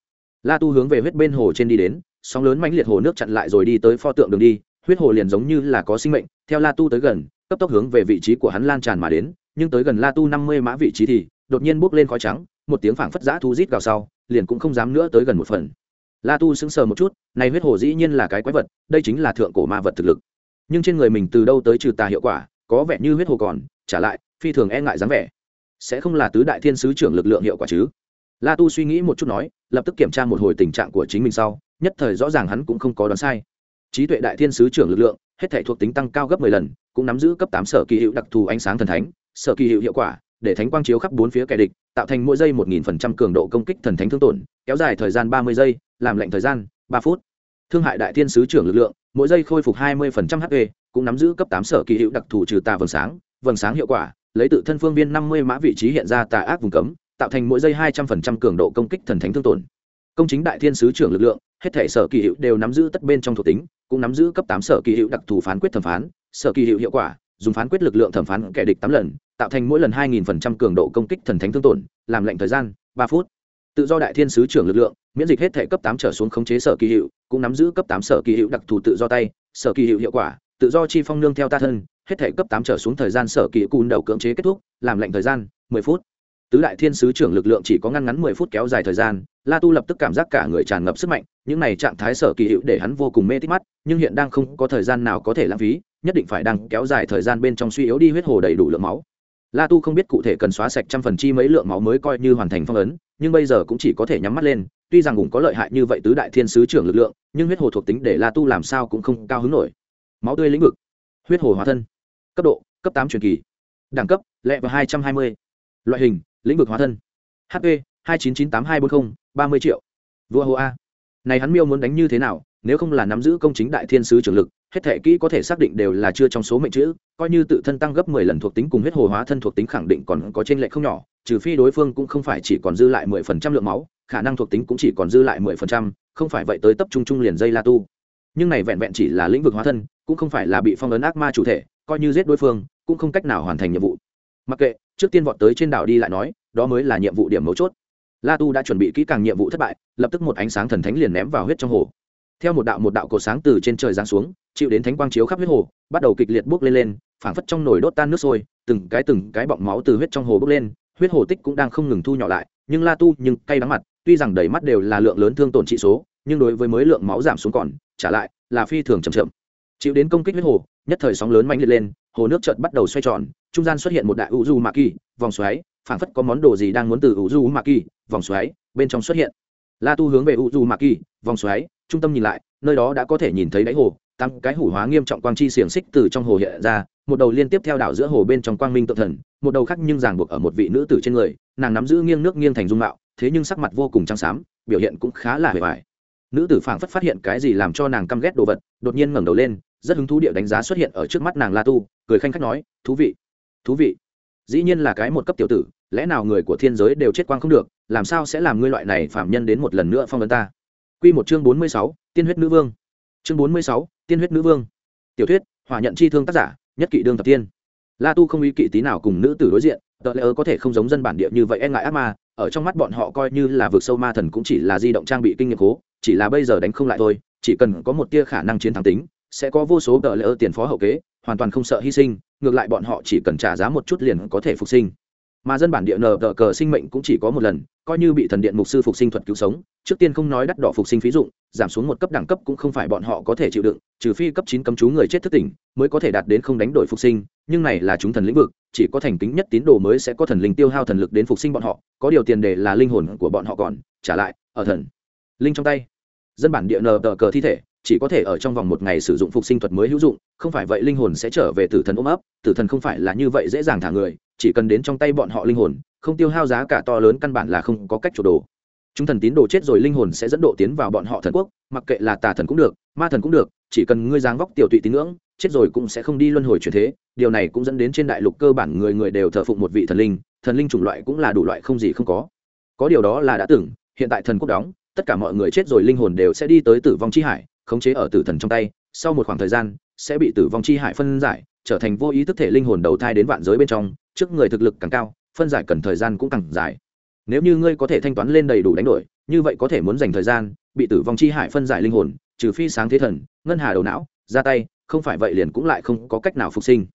la tu hướng về huyết bên hồ trên đi đến, sóng lớn mãnh liệt hồ nước chặn lại rồi đi tới pho tượng đường đi, huyết hồ liền giống như là có sinh mệnh, theo la tu tới gần, cấp tốc hướng về vị trí của hắn lan tràn mà đến, nhưng tới gần la tu năm mươi mã vị trí thì, đột nhiên bốc lên khói trắng, một tiếng phảng phất giã thu rít gào sau, liền cũng không dám nữa tới gần một phần. La tu sững sờ một chút, này huyết hồ dĩ nhiên là cái quái vật, đây chính là thượng cổ ma vật thực lực. Nhưng trên người mình từ đâu tới trừ tà hiệu quả, có vẻ như huyết hồ còn, trả lại, phi thường e ngại dáng vẻ. Sẽ không là tứ đại thiên sứ trưởng lực lượng hiệu quả chứ? La tu suy nghĩ một chút nói lập tức kiểm tra một hồi tình trạng của chính mình sau, nhất thời rõ ràng hắn cũng không có đoán sai. Trí tuệ đại thiên sứ trưởng lực lượng, hết thể thuộc tính tăng cao gấp mười lần, cũng nắm giữ cấp tám sở kỳ hiệu đặc thù ánh sáng thần thánh, sở kỳ hiệu hiệu quả, để thánh quang chiếu khắp bốn phía kẻ địch, tạo thành mỗi giây một nghìn phần trăm cường độ công kích thần thánh thương tổn, kéo dài thời gian ba mươi giây, làm lệnh thời gian ba phút. Thương hại đại thiên sứ trưởng lực lượng, mỗi giây khôi phục hai mươi phần trăm hp cũng nắm giữ cấp tám sở kỳ hiệu đặc thù trừ tà vầng sáng vầng sáng hiệu quả, lấy tự thân phương viên năm mươi mã vị trí hiện ra tà ác vùng cấm tạo thành mỗi giây hai trăm phần trăm cường độ công kích thần thánh thương tổn. Công chính đại thiên sứ trưởng lực lượng, hết thể sở kỳ hiệu đều nắm giữ tất bên trong thuộc tính, cũng nắm giữ cấp tám sở kỳ hiệu đặc thù phán quyết thẩm phán, sở kỳ hiệu hiệu quả, dùng phán quyết lực lượng thẩm phán kẻ địch tám lần, tạo thành mỗi lần hai nghìn phần trăm cường độ công kích thần thánh thương tổn, làm lệnh thời gian, ba phút. Tự do đại thiên sứ trưởng lực lượng, miễn dịch hết thể cấp tám trở xuống khống chế sở kỳ hiệu cũng nắm giữ cấp tám sở kỳ hiệu đặc thù tự do tay, sở kỳ hiệu hiệu quả, tự do chi phong nương theo ta thân, hết thể cấp tám trở xuống thời gian sở kỳ cùn đầu cưỡng chế kết thúc, làm lệnh thời gian, mười phút tứ đại thiên sứ trưởng lực lượng chỉ có ngăn ngắn mười phút kéo dài thời gian, la tu lập tức cảm giác cả người tràn ngập sức mạnh, những này trạng thái sở kỳ hiệu để hắn vô cùng mê tích mắt, nhưng hiện đang không có thời gian nào có thể lãng phí, nhất định phải đang kéo dài thời gian bên trong suy yếu đi huyết hồ đầy đủ lượng máu. La tu không biết cụ thể cần xóa sạch trăm phần chi mấy lượng máu mới coi như hoàn thành phong ấn, nhưng bây giờ cũng chỉ có thể nhắm mắt lên, tuy rằng cũng có lợi hại như vậy tứ đại thiên sứ trưởng lực lượng, nhưng huyết hồ thuộc tính để la tu làm sao cũng không cao hứng nổi. Máu tươi lĩnh vực. Huyết hồ hóa thân. Cấp độ, cấp tám truyền kỳ. Đẳng cấp lẹ và hai trăm hai mươi. Loại hình lĩnh vực hóa thân. Hp hai chín chín tám hai bốn mươi ba mươi triệu. Vua hồ a. Này hắn miêu muốn đánh như thế nào, nếu không là nắm giữ công chính đại thiên sứ trưởng lực, hết thể kỹ có thể xác định đều là chưa trong số mệnh chữ, coi như tự thân tăng gấp mười lần thuộc tính cùng huyết hồ hóa thân thuộc tính khẳng định còn có trên lệ không nhỏ, trừ phi đối phương cũng không phải chỉ còn dư lại mười phần trăm lượng máu, khả năng thuộc tính cũng chỉ còn dư lại mười phần trăm, không phải vậy tới tập trung chung liền dây la tu. Nhưng này vẹn vẹn chỉ là lĩnh vực hóa thân, cũng không phải là bị phong ấn ác ma chủ thể, coi như giết đối phương, cũng không cách nào hoàn thành nhiệm vụ. Mặc kệ trước tiên vọt tới trên đảo đi lại nói, đó mới là nhiệm vụ điểm mấu chốt. La tu đã chuẩn bị kỹ càng nhiệm vụ thất bại, lập tức một ánh sáng thần thánh liền ném vào huyết trong hồ. Theo một đạo một đạo cột sáng từ trên trời giáng xuống, chịu đến thánh quang chiếu khắp huyết hồ, bắt đầu kịch liệt bốc lên lên, phảng phất trong nồi đốt tan nước sôi, từng cái từng cái bọng máu từ huyết trong hồ bốc lên, huyết hồ tích cũng đang không ngừng thu nhỏ lại, nhưng la tu nhưng cay đắng mặt, tuy rằng đầy mắt đều là lượng lớn thương tổn trị số, nhưng đối với mới lượng máu giảm xuống còn, trả lại là phi thường chậm chậm. Chịu đến công kích huyết hồ, nhất thời sóng lớn mạnh liệt lên hồ nước chợt bắt đầu xoay tròn, trung gian xuất hiện một đại u du mạ kỳ vòng xoáy, phảng phất có món đồ gì đang muốn từ u du mạ kỳ vòng xoáy, bên trong xuất hiện la tu hướng về u du mạ kỳ vòng xoáy, trung tâm nhìn lại, nơi đó đã có thể nhìn thấy đáy hồ tăng cái hủ hóa nghiêm trọng quang chi xiềng xích từ trong hồ hiện ra, một đầu liên tiếp theo đảo giữa hồ bên trong quang minh tự thần, một đầu khác nhưng ràng buộc ở một vị nữ tử trên người, nàng nắm giữ nghiêng nước nghiêng thành dung mạo, thế nhưng sắc mặt vô cùng trắng xám, biểu hiện cũng khá là hề bại. nữ tử phảng phất phát hiện cái gì làm cho nàng căm ghét đồ vật, đột nhiên ngẩng đầu lên rất hứng thú địa đánh giá xuất hiện ở trước mắt nàng la tu cười khanh khách nói thú vị thú vị dĩ nhiên là cái một cấp tiểu tử lẽ nào người của thiên giới đều chết quang không được làm sao sẽ làm ngươi loại này phạm nhân đến một lần nữa phong ấn ta Quy một chương bốn mươi sáu, Tiên huyết nữ vương. Chương bốn mươi sáu, Tiên huyết nữ vương. Tiểu thuyết, hỏa nhận chi thương tác giả, nhất kỵ đương thập tiên. La Tu không ý kỵ tí nào cùng nữ tử đối diện, tờ lẽ có thể không giống dân bản địa như vậy e ngại ác ma, ở trong mắt bọn họ coi như là vượt sâu ma thần cũng chỉ là di động trang bị kinh nghiệm cố, chỉ là bây giờ đánh không lại thôi, chỉ cần có một tia khả năng chiến thắng tính, sẽ có vô số tờ lỡ tiền phó hậu kế, hoàn toàn không sợ hy sinh ngược lại bọn họ chỉ cần trả giá một chút liền có thể phục sinh. Mà dân bản địa nờ tờ cờ sinh mệnh cũng chỉ có một lần coi như bị thần điện mục sư phục sinh thuật cứu sống trước tiên không nói đắt đỏ phục sinh phí dụng giảm xuống một cấp đẳng cấp cũng không phải bọn họ có thể chịu đựng trừ phi cấp chín cấm chú người chết thất tỉnh mới có thể đạt đến không đánh đổi phục sinh nhưng này là chúng thần lĩnh vực chỉ có thành kính nhất tín đồ mới sẽ có thần linh tiêu hao thần lực đến phục sinh bọn họ có điều tiền đề là linh hồn của bọn họ còn trả lại ở thần linh trong tay. Dân bản địa nờ tờ cờ thi thể chỉ có thể ở trong vòng một ngày sử dụng phục sinh thuật mới hữu dụng, không phải vậy linh hồn sẽ trở về tử thần ôm ấp, tử thần không phải là như vậy dễ dàng thả người, chỉ cần đến trong tay bọn họ linh hồn, không tiêu hao giá cả to lớn căn bản là không có cách chủ đồ. Chúng thần tín đồ chết rồi linh hồn sẽ dẫn độ tiến vào bọn họ thần quốc, mặc kệ là tà thần cũng được, ma thần cũng được, chỉ cần ngươi dáng vóc tiểu tụy tín ngưỡng, chết rồi cũng sẽ không đi luân hồi chuyển thế, điều này cũng dẫn đến trên đại lục cơ bản người người đều thờ phụng một vị thần linh thần linh chủng loại cũng là đủ loại không gì không có. Có điều đó là đã từng, hiện tại thần quốc đóng, tất cả mọi người chết rồi linh hồn đều sẽ đi tới tử vong chi hải khống chế ở tử thần trong tay, sau một khoảng thời gian, sẽ bị tử vong chi hải phân giải, trở thành vô ý thức thể linh hồn đầu thai đến vạn giới bên trong, trước người thực lực càng cao, phân giải cần thời gian cũng càng dài. Nếu như ngươi có thể thanh toán lên đầy đủ đánh đổi, như vậy có thể muốn dành thời gian, bị tử vong chi hải phân giải linh hồn, trừ phi sáng thế thần, ngân hà đầu não, ra tay, không phải vậy liền cũng lại không có cách nào phục sinh.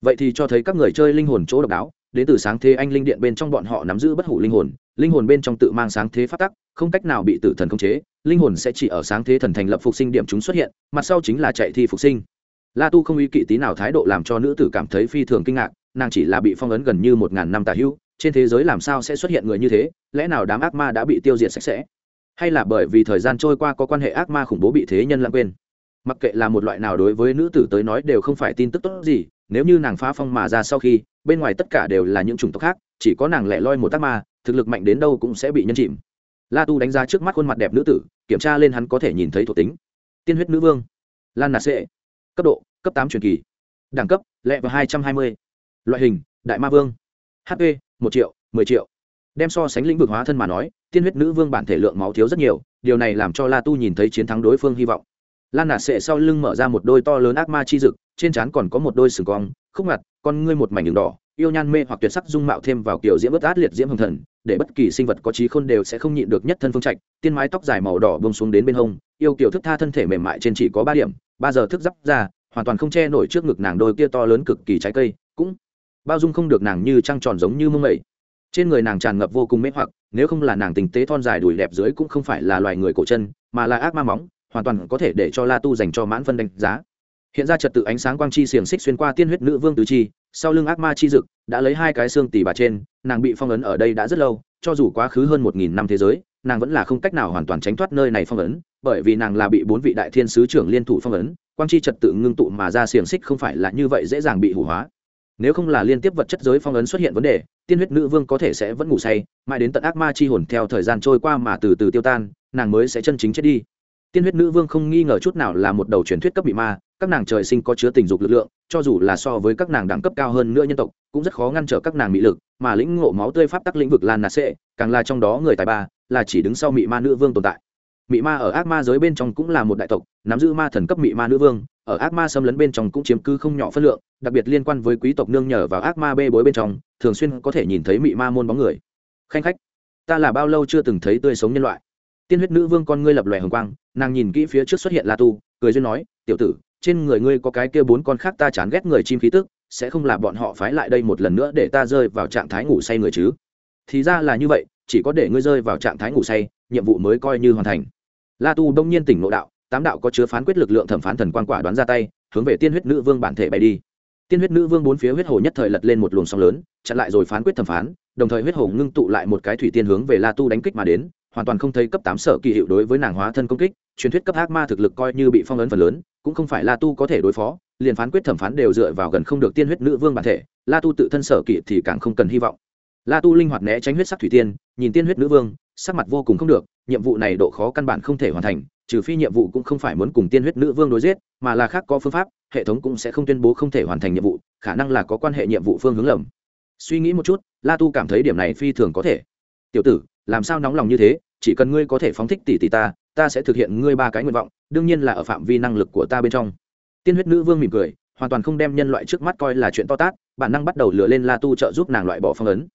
Vậy thì cho thấy các người chơi linh hồn chỗ độc đáo đến từ sáng thế anh linh điện bên trong bọn họ nắm giữ bất hủ linh hồn linh hồn bên trong tự mang sáng thế phát tắc, không cách nào bị tử thần khống chế, linh hồn sẽ chỉ ở sáng thế thần thành lập phục sinh điểm chúng xuất hiện, mặt sau chính là chạy thi phục sinh. La tu không ý kỵ tí nào thái độ làm cho nữ tử cảm thấy phi thường kinh ngạc, nàng chỉ là bị phong ấn gần như một ngàn năm tà hữu trên thế giới làm sao sẽ xuất hiện người như thế, lẽ nào đám ác ma đã bị tiêu diệt sạch sẽ? Hay là bởi vì thời gian trôi qua có quan hệ ác ma khủng bố bị thế nhân lãng quên? Mặc kệ là một loại nào đối với nữ tử tới nói đều không phải tin tức tốt gì nếu như nàng phá phong mà ra sau khi, bên ngoài tất cả đều là những chủng tộc khác, chỉ có nàng lẻ loi một tác ma, thực lực mạnh đến đâu cũng sẽ bị nhân chìm. La tu đánh giá trước mắt khuôn mặt đẹp nữ tử, kiểm tra lên hắn có thể nhìn thấy thuộc tính. Tiên huyết nữ vương. Lan Nà sệ. Cấp độ, cấp tám truyền kỳ. Đẳng cấp, lẹ và hai trăm hai mươi. Loại hình, đại ma vương. Hp một triệu, mười triệu. Đem so sánh lĩnh vực hóa thân mà nói, tiên huyết nữ vương bản thể lượng máu thiếu rất nhiều, điều này làm cho la tu nhìn thấy chiến thắng đối phương hy vọng lan nạt sệ sau lưng mở ra một đôi to lớn ác ma chi dực, trên trán còn có một đôi sừng cong, khúc ngặt, con ngươi một mảnh đường đỏ, yêu nhan mê hoặc tuyệt sắc dung mạo thêm vào kiểu diễm bất át liệt diễm hồng thần, để bất kỳ sinh vật có trí khôn đều sẽ không nhịn được nhất thân phương trạch, tiên mái tóc dài màu đỏ bông xuống đến bên hông, yêu kiểu thức tha thân thể mềm mại trên chỉ có ba điểm, ba giờ thức giáp ra, hoàn toàn không che nổi trước ngực nàng đôi kia to lớn cực kỳ trái cây, cũng bao dung không được nàng như trăng tròn giống như mông mẩy trên người nàng tràn ngập vô cùng mê hoặc, nếu không là nàng tình tế thon dài đùi đẹp dưới cũng không phải là loài người cổ chân, mà là ác ma móng hoàn toàn có thể để cho la tu dành cho mãn phân đánh giá. Hiện ra trật tự ánh sáng quang chi xiềng xích xuyên qua tiên huyết nữ vương tứ chi, sau lưng ác ma chi dực, đã lấy hai cái xương tỉ bà trên, nàng bị phong ấn ở đây đã rất lâu, cho dù quá khứ hơn một nghìn năm thế giới, nàng vẫn là không cách nào hoàn toàn tránh thoát nơi này phong ấn, bởi vì nàng là bị bốn vị đại thiên sứ trưởng liên thủ phong ấn, quang chi trật tự ngưng tụ mà ra xiềng xích không phải là như vậy dễ dàng bị hủ hóa. Nếu không là liên tiếp vật chất giới phong ấn xuất hiện vấn đề, tiên huyết nữ vương có thể sẽ vẫn ngủ say, mãi đến tận ác ma chi hồn theo thời gian trôi qua mà từ từ tiêu tan, nàng mới sẽ chân chính chết đi tiên huyết nữ vương không nghi ngờ chút nào là một đầu truyền thuyết cấp bị ma, các nàng trời sinh có chứa tình dục lực lượng, cho dù là so với các nàng đẳng cấp cao hơn nữa nhân tộc, cũng rất khó ngăn trở các nàng mỹ lực, mà lĩnh ngộ máu tươi pháp tắc lĩnh vực lan nà sệ, càng là trong đó người tài ba, là chỉ đứng sau mị ma nữ vương tồn tại. Mị ma ở ác ma giới bên trong cũng là một đại tộc, nắm giữ ma thần cấp mị ma nữ vương, ở ác ma xâm lấn bên trong cũng chiếm cư không nhỏ phân lượng, đặc biệt liên quan với quý tộc nương nhờ vào ác ma bê bối bên trong, thường xuyên có thể nhìn thấy mị ma môn bóng người. Khanh khách, ta là bao lâu chưa từng thấy tươi sống nhân loại? Tiên huyết nữ vương con ngươi lập lòe hồng quang, nàng nhìn kỹ phía trước xuất hiện la tu, cười duyên nói, tiểu tử, trên người ngươi có cái kia bốn con khác ta chán ghét người chim khí tức, sẽ không là bọn họ phái lại đây một lần nữa để ta rơi vào trạng thái ngủ say người chứ? Thì ra là như vậy, chỉ có để ngươi rơi vào trạng thái ngủ say, nhiệm vụ mới coi như hoàn thành. La tu đông nhiên tỉnh nội đạo, tám đạo có chứa phán quyết lực lượng thẩm phán thần quan quả đoán ra tay, hướng về tiên huyết nữ vương bản thể bay đi. Tiên huyết nữ vương bốn phía huyết hồ nhất thời lật lên một luồng sóng lớn, chặn lại rồi phán quyết thẩm phán, đồng thời huyết hồ ngưng tụ lại một cái thủy tiên hướng về la tu đánh kích mà đến hoàn toàn không thấy cấp tám sở kỳ hiệu đối với nàng hóa thân công kích, truyền thuyết cấp ác ma thực lực coi như bị phong ấn phần lớn, cũng không phải la tu có thể đối phó, liền phán quyết thẩm phán đều dựa vào gần không được tiên huyết nữ vương bản thể, la tu tự thân sở kỳ thì càng không cần hy vọng. La tu linh hoạt né tránh huyết sắc thủy tiên, nhìn tiên huyết nữ vương, sắc mặt vô cùng không được, nhiệm vụ này độ khó căn bản không thể hoàn thành, trừ phi nhiệm vụ cũng không phải muốn cùng tiên huyết nữ vương đối giết, mà là khác có phương pháp, hệ thống cũng sẽ không tuyên bố không thể hoàn thành nhiệm vụ, khả năng là có quan hệ nhiệm vụ phương hướng lầm. Suy nghĩ một chút, la tu cảm thấy điểm này phi thường có thể. Tiểu tử làm sao nóng lòng như thế, chỉ cần ngươi có thể phóng thích tỷ tỷ ta ta sẽ thực hiện ngươi ba cái nguyện vọng, đương nhiên là ở phạm vi năng lực của ta bên trong. Tiên huyết nữ vương mỉm cười, hoàn toàn không đem nhân loại trước mắt coi là chuyện to tát, bản năng bắt đầu lừa lên la tu trợ giúp nàng loại bỏ phong ấn.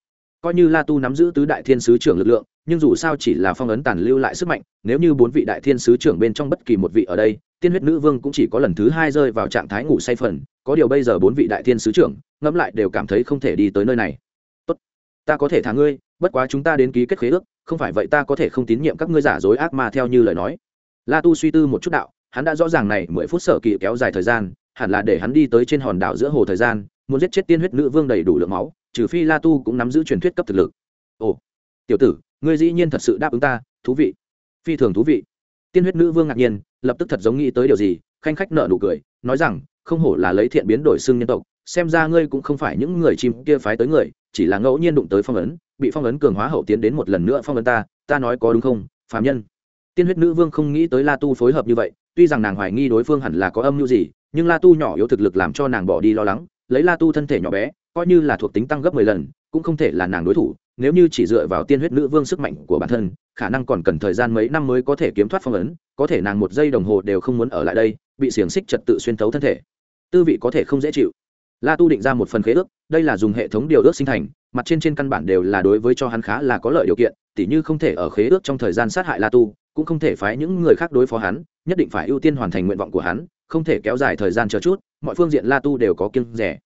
Coi như la tu nắm giữ tứ đại thiên sứ trưởng lực lượng, nhưng dù sao chỉ là phong ấn tàn lưu lại sức mạnh, nếu như bốn vị đại thiên sứ trưởng bên trong bất kỳ một vị ở đây, tiên huyết nữ vương cũng chỉ có lần thứ hai rơi vào trạng thái ngủ say phần, có điều bây giờ bốn vị đại thiên sứ trưởng, ngẫm lại đều cảm thấy không thể đi tới nơi này. Tốt, ta có thể thả ngươi bất quá chúng ta đến ký kết khế ước, không phải vậy ta có thể không tín nhiệm các ngươi giả dối ác ma theo như lời nói. La tu suy tư một chút đạo, hắn đã rõ ràng này mười phút sở kỵ kéo dài thời gian, hẳn là để hắn đi tới trên hòn đảo giữa hồ thời gian, muốn giết chết tiên huyết nữ vương đầy đủ lượng máu, trừ phi la tu cũng nắm giữ truyền thuyết cấp thực lực. Ồ, tiểu tử, ngươi dĩ nhiên thật sự đáp ứng ta, thú vị. Phi thường thú vị. Tiên huyết nữ vương ngạc nhiên, lập tức thật giống nghĩ tới điều gì, khanh khách nợ nụ cười, nói rằng không hổ là lấy thiện biến đổi xương nhân tộc, xem ra ngươi cũng không phải những người chim kia phái tới người, chỉ là ngẫu nhiên đụng tới phong ấn, bị phong ấn cường hóa hậu tiến đến một lần nữa phong ấn ta ta nói có đúng không phạm nhân. Tiên huyết nữ vương không nghĩ tới la tu phối hợp như vậy, tuy rằng nàng hoài nghi đối phương hẳn là có âm mưu gì, nhưng la tu nhỏ yếu thực lực làm cho nàng bỏ đi lo lắng, lấy la tu thân thể nhỏ bé, coi như là thuộc tính tăng gấp mười lần, cũng không thể là nàng đối thủ, nếu như chỉ dựa vào tiên huyết nữ vương sức mạnh của bản thân, khả năng còn cần thời gian mấy năm mới có thể kiếm thoát phong ấn, có thể nàng một giây đồng hồ đều không muốn ở lại đây, bị xiềng xích trật tự xuyên thấu thân thể tư vị có thể không dễ chịu. La tu định ra một phần khế ước, đây là dùng hệ thống điều ước sinh thành, mặt trên trên căn bản đều là đối với cho hắn khá là có lợi điều kiện, tỉ như không thể ở khế ước trong thời gian sát hại la tu, cũng không thể phái những người khác đối phó hắn, nhất định phải ưu tiên hoàn thành nguyện vọng của hắn, không thể kéo dài thời gian chờ chút, mọi phương diện la tu đều có kiêng rẻ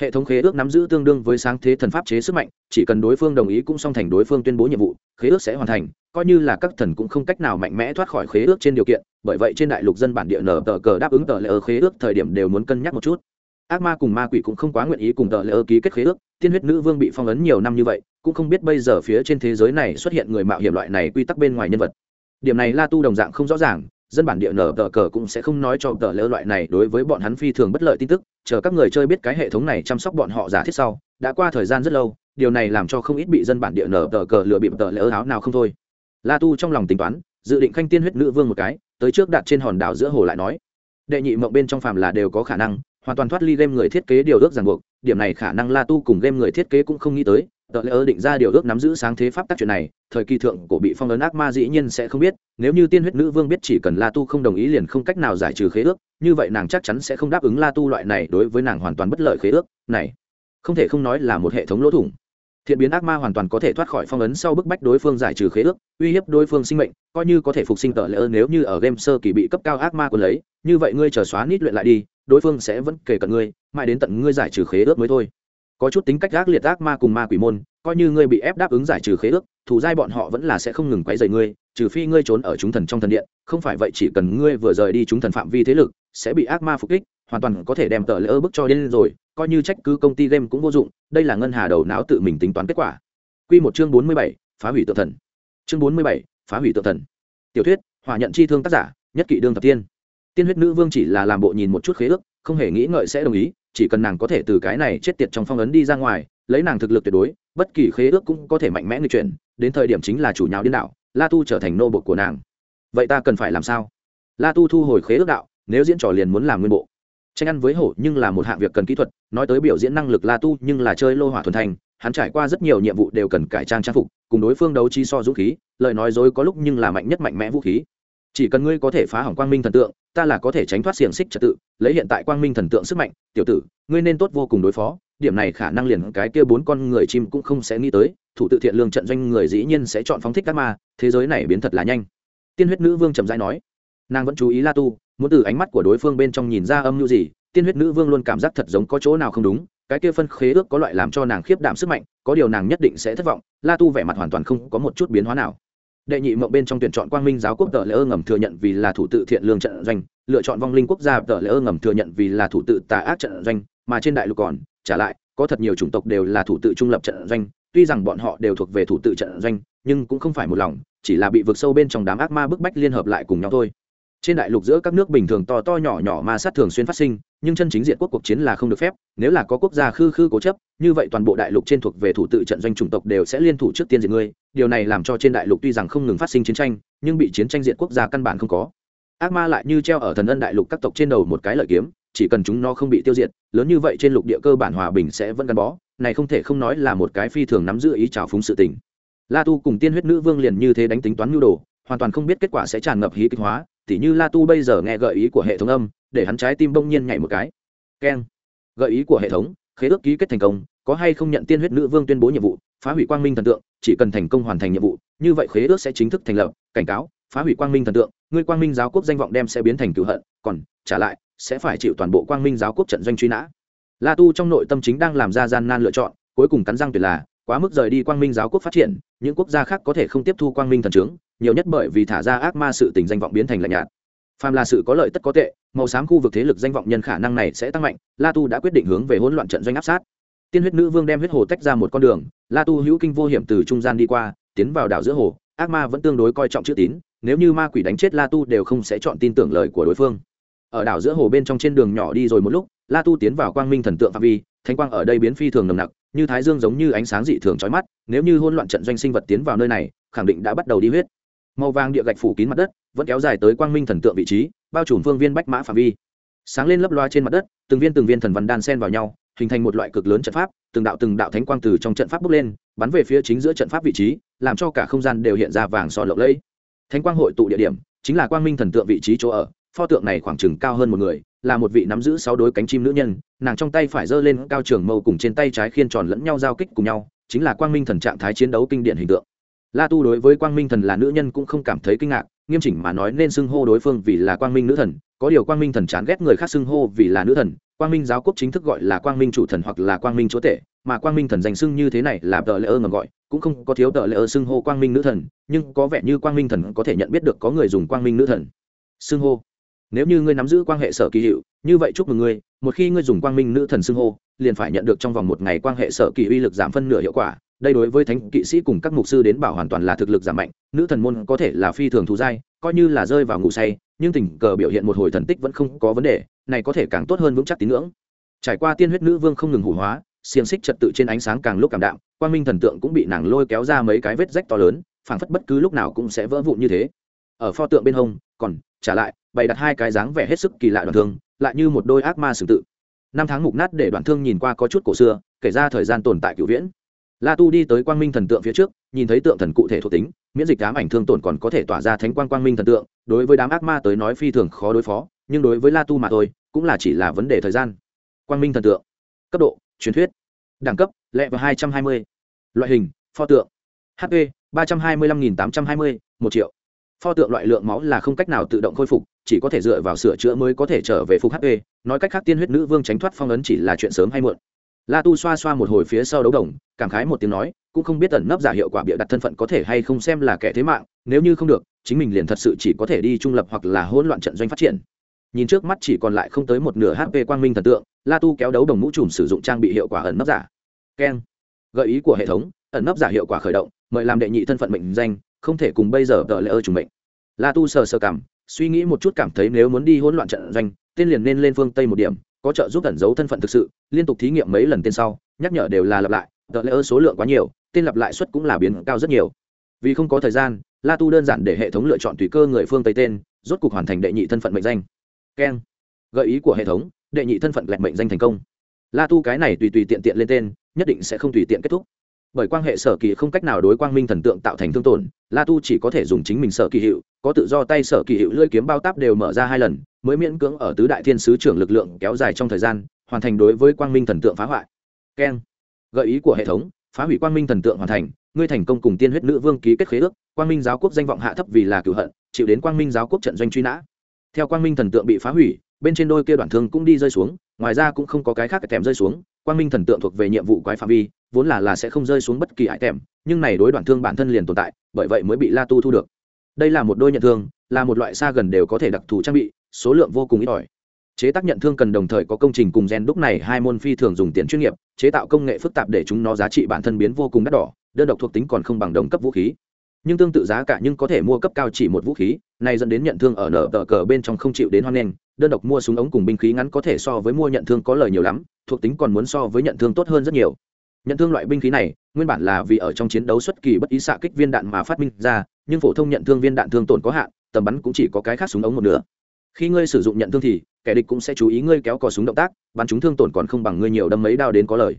hệ thống khế ước nắm giữ tương đương với sáng thế thần pháp chế sức mạnh, chỉ cần đối phương đồng ý cũng song thành đối phương tuyên bố nhiệm vụ, khế ước sẽ hoàn thành, coi như là các thần cũng không cách nào mạnh mẽ thoát khỏi khế ước trên điều kiện, bởi vậy trên đại lục dân bản địa nở tờ cờ đáp ứng tờ lễ ơ khế ước thời điểm đều muốn cân nhắc một chút. Ác ma cùng ma quỷ cũng không quá nguyện ý cùng tờ lễ ơ ký kết khế ước, tiên huyết nữ vương bị phong ấn nhiều năm như vậy, cũng không biết bây giờ phía trên thế giới này xuất hiện người mạo hiểm loại này quy tắc bên ngoài nhân vật. Điểm này la tu đồng dạng không rõ ràng dân bản địa nở tờ cờ cũng sẽ không nói cho tờ lỡ loại này đối với bọn hắn phi thường bất lợi tin tức. Chờ các người chơi biết cái hệ thống này chăm sóc bọn họ giả thiết sau, đã qua thời gian rất lâu, điều này làm cho không ít bị dân bản địa nở tờ cờ lừa bịp tờ lỡ áo nào không thôi. La tu trong lòng tính toán, dự định khanh tiên huyết nữ vương một cái, tới trước đặt trên hòn đảo giữa hồ lại nói. Đệ nhị mộng bên trong phàm là đều có khả năng, hoàn toàn thoát ly game người thiết kế điều ước ràng buộc, điểm này khả năng la tu cùng game người thiết kế cũng không nghĩ tới tờ lỡ định ra điều ước nắm giữ sáng thế pháp tác chuyện này, thời kỳ thượng cổ bị phong ấn ác ma dĩ nhiên sẽ không biết, nếu như tiên huyết nữ vương biết chỉ cần la tu không đồng ý liền không cách nào giải trừ khế ước, như vậy nàng chắc chắn sẽ không đáp ứng la tu loại này đối với nàng hoàn toàn bất lợi khế ước, này, không thể không nói là một hệ thống lỗ thủng. Thiện biến ác ma hoàn toàn có thể thoát khỏi phong ấn sau bức bách đối phương giải trừ khế ước, uy hiếp đối phương sinh mệnh, coi như có thể phục sinh tờ lỡ nếu như ở game sơ kỳ bị cấp cao ác ma còn lấy, như vậy ngươi chờ xóa nít luyện lại đi, đối phương sẽ vẫn kể cận ngươi, mãi đến tận ngươi giải trừ khế ước mới thôi có chút tính cách gác liệt ác ma cùng ma quỷ môn coi như ngươi bị ép đáp ứng giải trừ khế ước thủ giai bọn họ vẫn là sẽ không ngừng quấy rầy ngươi trừ phi ngươi trốn ở chúng thần trong thần điện không phải vậy chỉ cần ngươi vừa rời đi chúng thần phạm vi thế lực sẽ bị ác ma phục kích hoàn toàn có thể đem tờ lỡ bức cho đến rồi coi như trách cứ công ty game cũng vô dụng đây là ngân hà đầu não tự mình tính toán kết quả Quy một chương bốn mươi bảy, phá hủy tự thần. Chương bốn mươi bảy, phá hủy tự thần. Tiểu thuyết, hỏa nhận chi thương tác giả, nhất kỵ đương thập tiên. Tiên huyết nữ vương chỉ là làm bộ nhìn một chút khế ước, không hề nghĩ ngợi sẽ đồng ý, chỉ cần nàng có thể từ cái này chết tiệt trong phong ấn đi ra ngoài, lấy nàng thực lực tuyệt đối, bất kỳ khế ước cũng có thể mạnh mẽ người chuyển, đến thời điểm chính là chủ nhào điên đạo, La Tu trở thành nô bộc của nàng. Vậy ta cần phải làm sao? La Tu thu hồi khế ước đạo, nếu diễn trò liền muốn làm nguyên bộ. Tranh ăn với hổ nhưng là một hạng việc cần kỹ thuật, nói tới biểu diễn năng lực La Tu nhưng là chơi lô hỏa thuần thành, hắn trải qua rất nhiều nhiệm vụ đều cần cải trang trang phục, cùng đối phương đấu chi so dũng khí, lời nói dối có lúc nhưng là mạnh nhất mạnh mẽ vũ khí. Chỉ cần ngươi có thể phá hỏng quang minh thần tượng, ta là có thể tránh thoát xiềng xích trật tự, lấy hiện tại quang minh thần tượng sức mạnh, tiểu tử, ngươi nên tốt vô cùng đối phó, điểm này khả năng liền cái kia bốn con người chim cũng không sẽ nghĩ tới, thủ tự thiện lương trận doanh người dĩ nhiên sẽ chọn phóng thích các ma, thế giới này biến thật là nhanh. Tiên huyết nữ vương trầm rãi nói, nàng vẫn chú ý La Tu, muốn từ ánh mắt của đối phương bên trong nhìn ra âm mưu gì, tiên huyết nữ vương luôn cảm giác thật giống có chỗ nào không đúng, cái kia phân khế ước có loại làm cho nàng khiếp đảm sức mạnh có điều nàng nhất định sẽ thất vọng la tu vẻ mặt hoàn toàn không có một chút biến hóa nào đệ nhị mộng bên trong tuyển chọn quang minh giáo quốc tờ lễ ơ ngầm thừa nhận vì là thủ tự thiện lương trận doanh, lựa chọn vong linh quốc gia tờ lễ ơ ngầm thừa nhận vì là thủ tự tà ác trận doanh, mà trên đại lục còn, trả lại, có thật nhiều chủng tộc đều là thủ tự trung lập trận doanh, tuy rằng bọn họ đều thuộc về thủ tự trận doanh, nhưng cũng không phải một lòng, chỉ là bị vượt sâu bên trong đám ác ma bức bách liên hợp lại cùng nhau thôi trên đại lục giữa các nước bình thường to to nhỏ nhỏ ma sát thường xuyên phát sinh, nhưng chân chính diện quốc cuộc chiến là không được phép, nếu là có quốc gia khư khư cố chấp, như vậy toàn bộ đại lục trên thuộc về thủ tự trận doanh chủng tộc đều sẽ liên thủ trước tiên diệt ngươi. Điều này làm cho trên đại lục tuy rằng không ngừng phát sinh chiến tranh, nhưng bị chiến tranh diện quốc gia căn bản không có. Ác ma lại như treo ở thần ân đại lục các tộc trên đầu một cái lợi kiếm, chỉ cần chúng nó không bị tiêu diệt, lớn như vậy trên lục địa cơ bản hòa bình sẽ vẫn gắn bó, này không thể không nói là một cái phi thường nắm giữ ý trào phúng sự tình. La tu cùng tiên huyết nữ vương liền như thế đánh tính toán nhu đồ, hoàn toàn không biết kết quả sẽ tràn ngập hí kịch hóa tỉ như la tu bây giờ nghe gợi ý của hệ thống âm, để hắn trái tim bỗng nhiên nhảy một cái. Keng. Gợi ý của hệ thống, khế ước ký kết thành công, có hay không nhận tiên huyết nữ vương tuyên bố nhiệm vụ, phá hủy quang minh thần tượng, chỉ cần thành công hoàn thành nhiệm vụ, như vậy khế ước sẽ chính thức thành lập, cảnh cáo, phá hủy quang minh thần tượng người quang minh giáo quốc danh vọng đem sẽ biến thành cựu hận, còn trả lại, sẽ phải chịu toàn bộ quang minh giáo quốc trận doanh truy nã. La tu trong nội tâm chính đang làm ra gian nan lựa chọn, cuối cùng cắn răng tuyệt là, quá mức rời đi quang minh giáo quốc phát triển, những quốc gia khác có thể không tiếp thu quang minh thần trướng nhiều nhất bởi vì thả ra ác ma sự tình danh vọng biến thành lạnh nhạt. Phàm là sự có lợi tất có tệ, màu xám khu vực thế lực danh vọng nhân khả năng này sẽ tăng mạnh, la tu đã quyết định hướng về hỗn loạn trận doanh áp sát. Tiên huyết nữ vương đem huyết hồ tách ra một con đường, la tu hữu kinh vô hiểm từ trung gian đi qua, tiến vào đảo giữa hồ, ác ma vẫn tương đối coi trọng chữ tín, nếu như ma quỷ đánh chết la tu đều không sẽ chọn tin tưởng lời của đối phương. Ở đảo giữa hồ bên trong trên đường nhỏ đi rồi một lúc, la tu tiến vào quang minh thần tượng phạm vi thanh quang ở đây biến phi thường nồng nặc, như thái dương giống như ánh sáng dị thường trói mắt, nếu như hỗn loạn trận doanh sinh vật tiến vào nơi này, khẳng định đã bắt đầu đi huyết màu vàng địa gạch phủ kín mặt đất, vẫn kéo dài tới quang minh thần tượng vị trí, bao trùm phương viên bách mã phạm vi. Sáng lên lấp loa trên mặt đất, từng viên từng viên thần văn đan sen vào nhau, hình thành một loại cực lớn trận pháp, từng đạo từng đạo thánh quang từ trong trận pháp bốc lên, bắn về phía chính giữa trận pháp vị trí, làm cho cả không gian đều hiện ra vàng sò lộng lẫy. Thánh quang hội tụ địa điểm, chính là quang minh thần tượng vị trí chỗ ở, pho tượng này khoảng chừng cao hơn một người, là một vị nắm giữ sáu đôi cánh chim nữ nhân, nàng trong tay phải giơ lên cao trường mâu cùng trên tay trái khiên tròn lẫn nhau giao kích cùng nhau, chính là quang minh thần trạng thái chiến đấu kinh điển hình tượng la tu đối với quang minh thần là nữ nhân cũng không cảm thấy kinh ngạc nghiêm chỉnh mà nói nên xưng hô đối phương vì là quang minh nữ thần có điều quang minh thần chán ghét người khác xưng hô vì là nữ thần quang minh giáo quốc chính thức gọi là quang minh chủ thần hoặc là quang minh chúa tể mà quang minh thần danh xưng như thế này là tờ lễ ơ ngầm gọi cũng không có thiếu tờ lễ ơ xưng hô quang minh nữ thần nhưng có vẻ như quang minh thần có thể nhận biết được có người dùng quang minh nữ thần xưng hô nếu như ngươi nắm giữ quan hệ sở kỳ hiệu như vậy chúc mừng ngươi một khi ngươi dùng quang minh nữ thần xưng hô liền phải nhận được trong vòng một ngày quan hệ sở kỳ uy lực giảm phân nửa hiệu quả đây đối với thánh kỵ sĩ cùng các mục sư đến bảo hoàn toàn là thực lực giảm mạnh, nữ thần môn có thể là phi thường thù dai, coi như là rơi vào ngủ say, nhưng tình cờ biểu hiện một hồi thần tích vẫn không có vấn đề, này có thể càng tốt hơn vững chắc tín ngưỡng. Trải qua tiên huyết nữ vương không ngừng hủ hóa, xiềng xích trật tự trên ánh sáng càng lúc càng đạm, quang minh thần tượng cũng bị nàng lôi kéo ra mấy cái vết rách to lớn, phảng phất bất cứ lúc nào cũng sẽ vỡ vụn như thế. Ở pho tượng bên hông, còn, trả lại, bày đặt hai cái dáng vẻ hết sức kỳ lạ đoạn thương, lại như một đôi ác ma sử tự. Năm tháng mục nát để đoạn thương nhìn qua có chút cổ xưa, kể ra thời gian tồn tại cựu viễn la tu đi tới quang minh thần tượng phía trước, nhìn thấy tượng thần cụ thể thuộc tính, miễn dịch đám ảnh thương tổn còn có thể tỏa ra thánh quang quang minh thần tượng, đối với đám ác ma tới nói phi thường khó đối phó, nhưng đối với la tu mà thôi, cũng là chỉ là vấn đề thời gian. Quang minh thần tượng, cấp độ, truyền thuyết, đẳng cấp lẹ vào hai trăm hai mươi. Loại hình, pho tượng hp ba trăm hai mươi lăm nghìn tám trăm hai mươi, một triệu. Pho tượng loại lượng máu là không cách nào tự động khôi phục, chỉ có thể dựa vào sửa chữa mới có thể trở về phục hp nói cách khác, tiên huyết nữ vương tránh thoát phong ấn chỉ là chuyện sớm hay muộn la tu xoa xoa một hồi phía sau đấu đồng, cảm khái một tiếng nói, cũng không biết tẩn nấp giả hiệu quả bịa đặt thân phận có thể hay không xem là kẻ thế mạng, nếu như không được, chính mình liền thật sự chỉ có thể đi trung lập hoặc là hỗn loạn trận doanh phát triển. Nhìn trước mắt chỉ còn lại không tới một nửa hp quang minh thần tượng, la tu kéo đấu đồng mũ trùm sử dụng trang bị hiệu quả ẩn nấp giả. Keng. Gợi ý của hệ thống, ẩn nấp giả hiệu quả khởi động, mời làm đệ nhị thân phận mệnh danh, không thể cùng bây giờ tờ lễ ơ trùng mệnh. La tu sờ sờ cảm, suy nghĩ một chút cảm thấy nếu muốn đi hỗn loạn trận doanh, tên liền nên lên phương tây một điểm có trợ giúp ẩn giấu thân phận thực sự, liên tục thí nghiệm mấy lần tên sau, nhắc nhở đều là lặp lại, tờ lễ ơ số lượng quá nhiều, tên lặp lại suất cũng là biến cao rất nhiều. Vì không có thời gian, la tu đơn giản để hệ thống lựa chọn tùy cơ người phương tây tên, rốt cục hoàn thành đệ nhị thân phận mệnh danh. Keng. Gợi ý của hệ thống, đệ nhị thân phận lẹt mệnh danh thành công. La tu cái này tùy tùy tiện tiện lên tên, nhất định sẽ không tùy tiện kết thúc. Bởi quan hệ sở kỳ không cách nào đối quang minh thần tượng tạo thành thương tổn, la tu chỉ có thể dùng chính mình sở kỳ hiệu, có tự do tay sở kỳ hiệu lưỡi kiếm bao táp đều mở ra hai lần mới miễn cưỡng ở tứ đại thiên sứ trưởng lực lượng kéo dài trong thời gian, hoàn thành đối với quang minh thần tượng phá hoại. Keng. Gợi ý của hệ thống, phá hủy quang minh thần tượng hoàn thành, ngươi thành công cùng tiên huyết nữ vương ký kết khế ước, quang minh giáo quốc danh vọng hạ thấp vì là cửu hận, chịu đến quang minh giáo quốc trận doanh truy nã. Theo quang minh thần tượng bị phá hủy, bên trên đôi kia đoạn thương cũng đi rơi xuống, ngoài ra cũng không có cái khác kèm rơi xuống, quang minh thần tượng thuộc về nhiệm vụ quái phạm vi, vốn là là sẽ không rơi xuống bất kỳ hải tèm, nhưng này đối đoạn thương bản thân liền tồn tại, bởi vậy mới bị la tu thu được. Đây là một đôi nhận thương, là một loại xa gần đều có thể đặc thù trang bị số lượng vô cùng ít ỏi. Chế tác nhận thương cần đồng thời có công trình cùng gen đúc này, hai môn phi thường dùng tiền chuyên nghiệp, chế tạo công nghệ phức tạp để chúng nó giá trị bản thân biến vô cùng đắt đỏ, đơn độc thuộc tính còn không bằng đồng cấp vũ khí. Nhưng tương tự giá cả nhưng có thể mua cấp cao chỉ một vũ khí, này dẫn đến nhận thương ở nở tờ cờ bên trong không chịu đến hoan nghênh, đơn độc mua súng ống cùng binh khí ngắn có thể so với mua nhận thương có lời nhiều lắm, thuộc tính còn muốn so với nhận thương tốt hơn rất nhiều. Nhận thương loại binh khí này, nguyên bản là vì ở trong chiến đấu xuất kỳ bất ý xạ kích viên đạn mà phát minh ra, nhưng phổ thông nhận thương viên đạn thương tổn có hạn, tầm bắn cũng chỉ có cái khác súng ống một nửa khi ngươi sử dụng nhận thương thì, kẻ địch cũng sẽ chú ý ngươi kéo cò súng động tác, bắn chúng thương tổn còn không bằng ngươi nhiều đâm mấy đao đến có lời.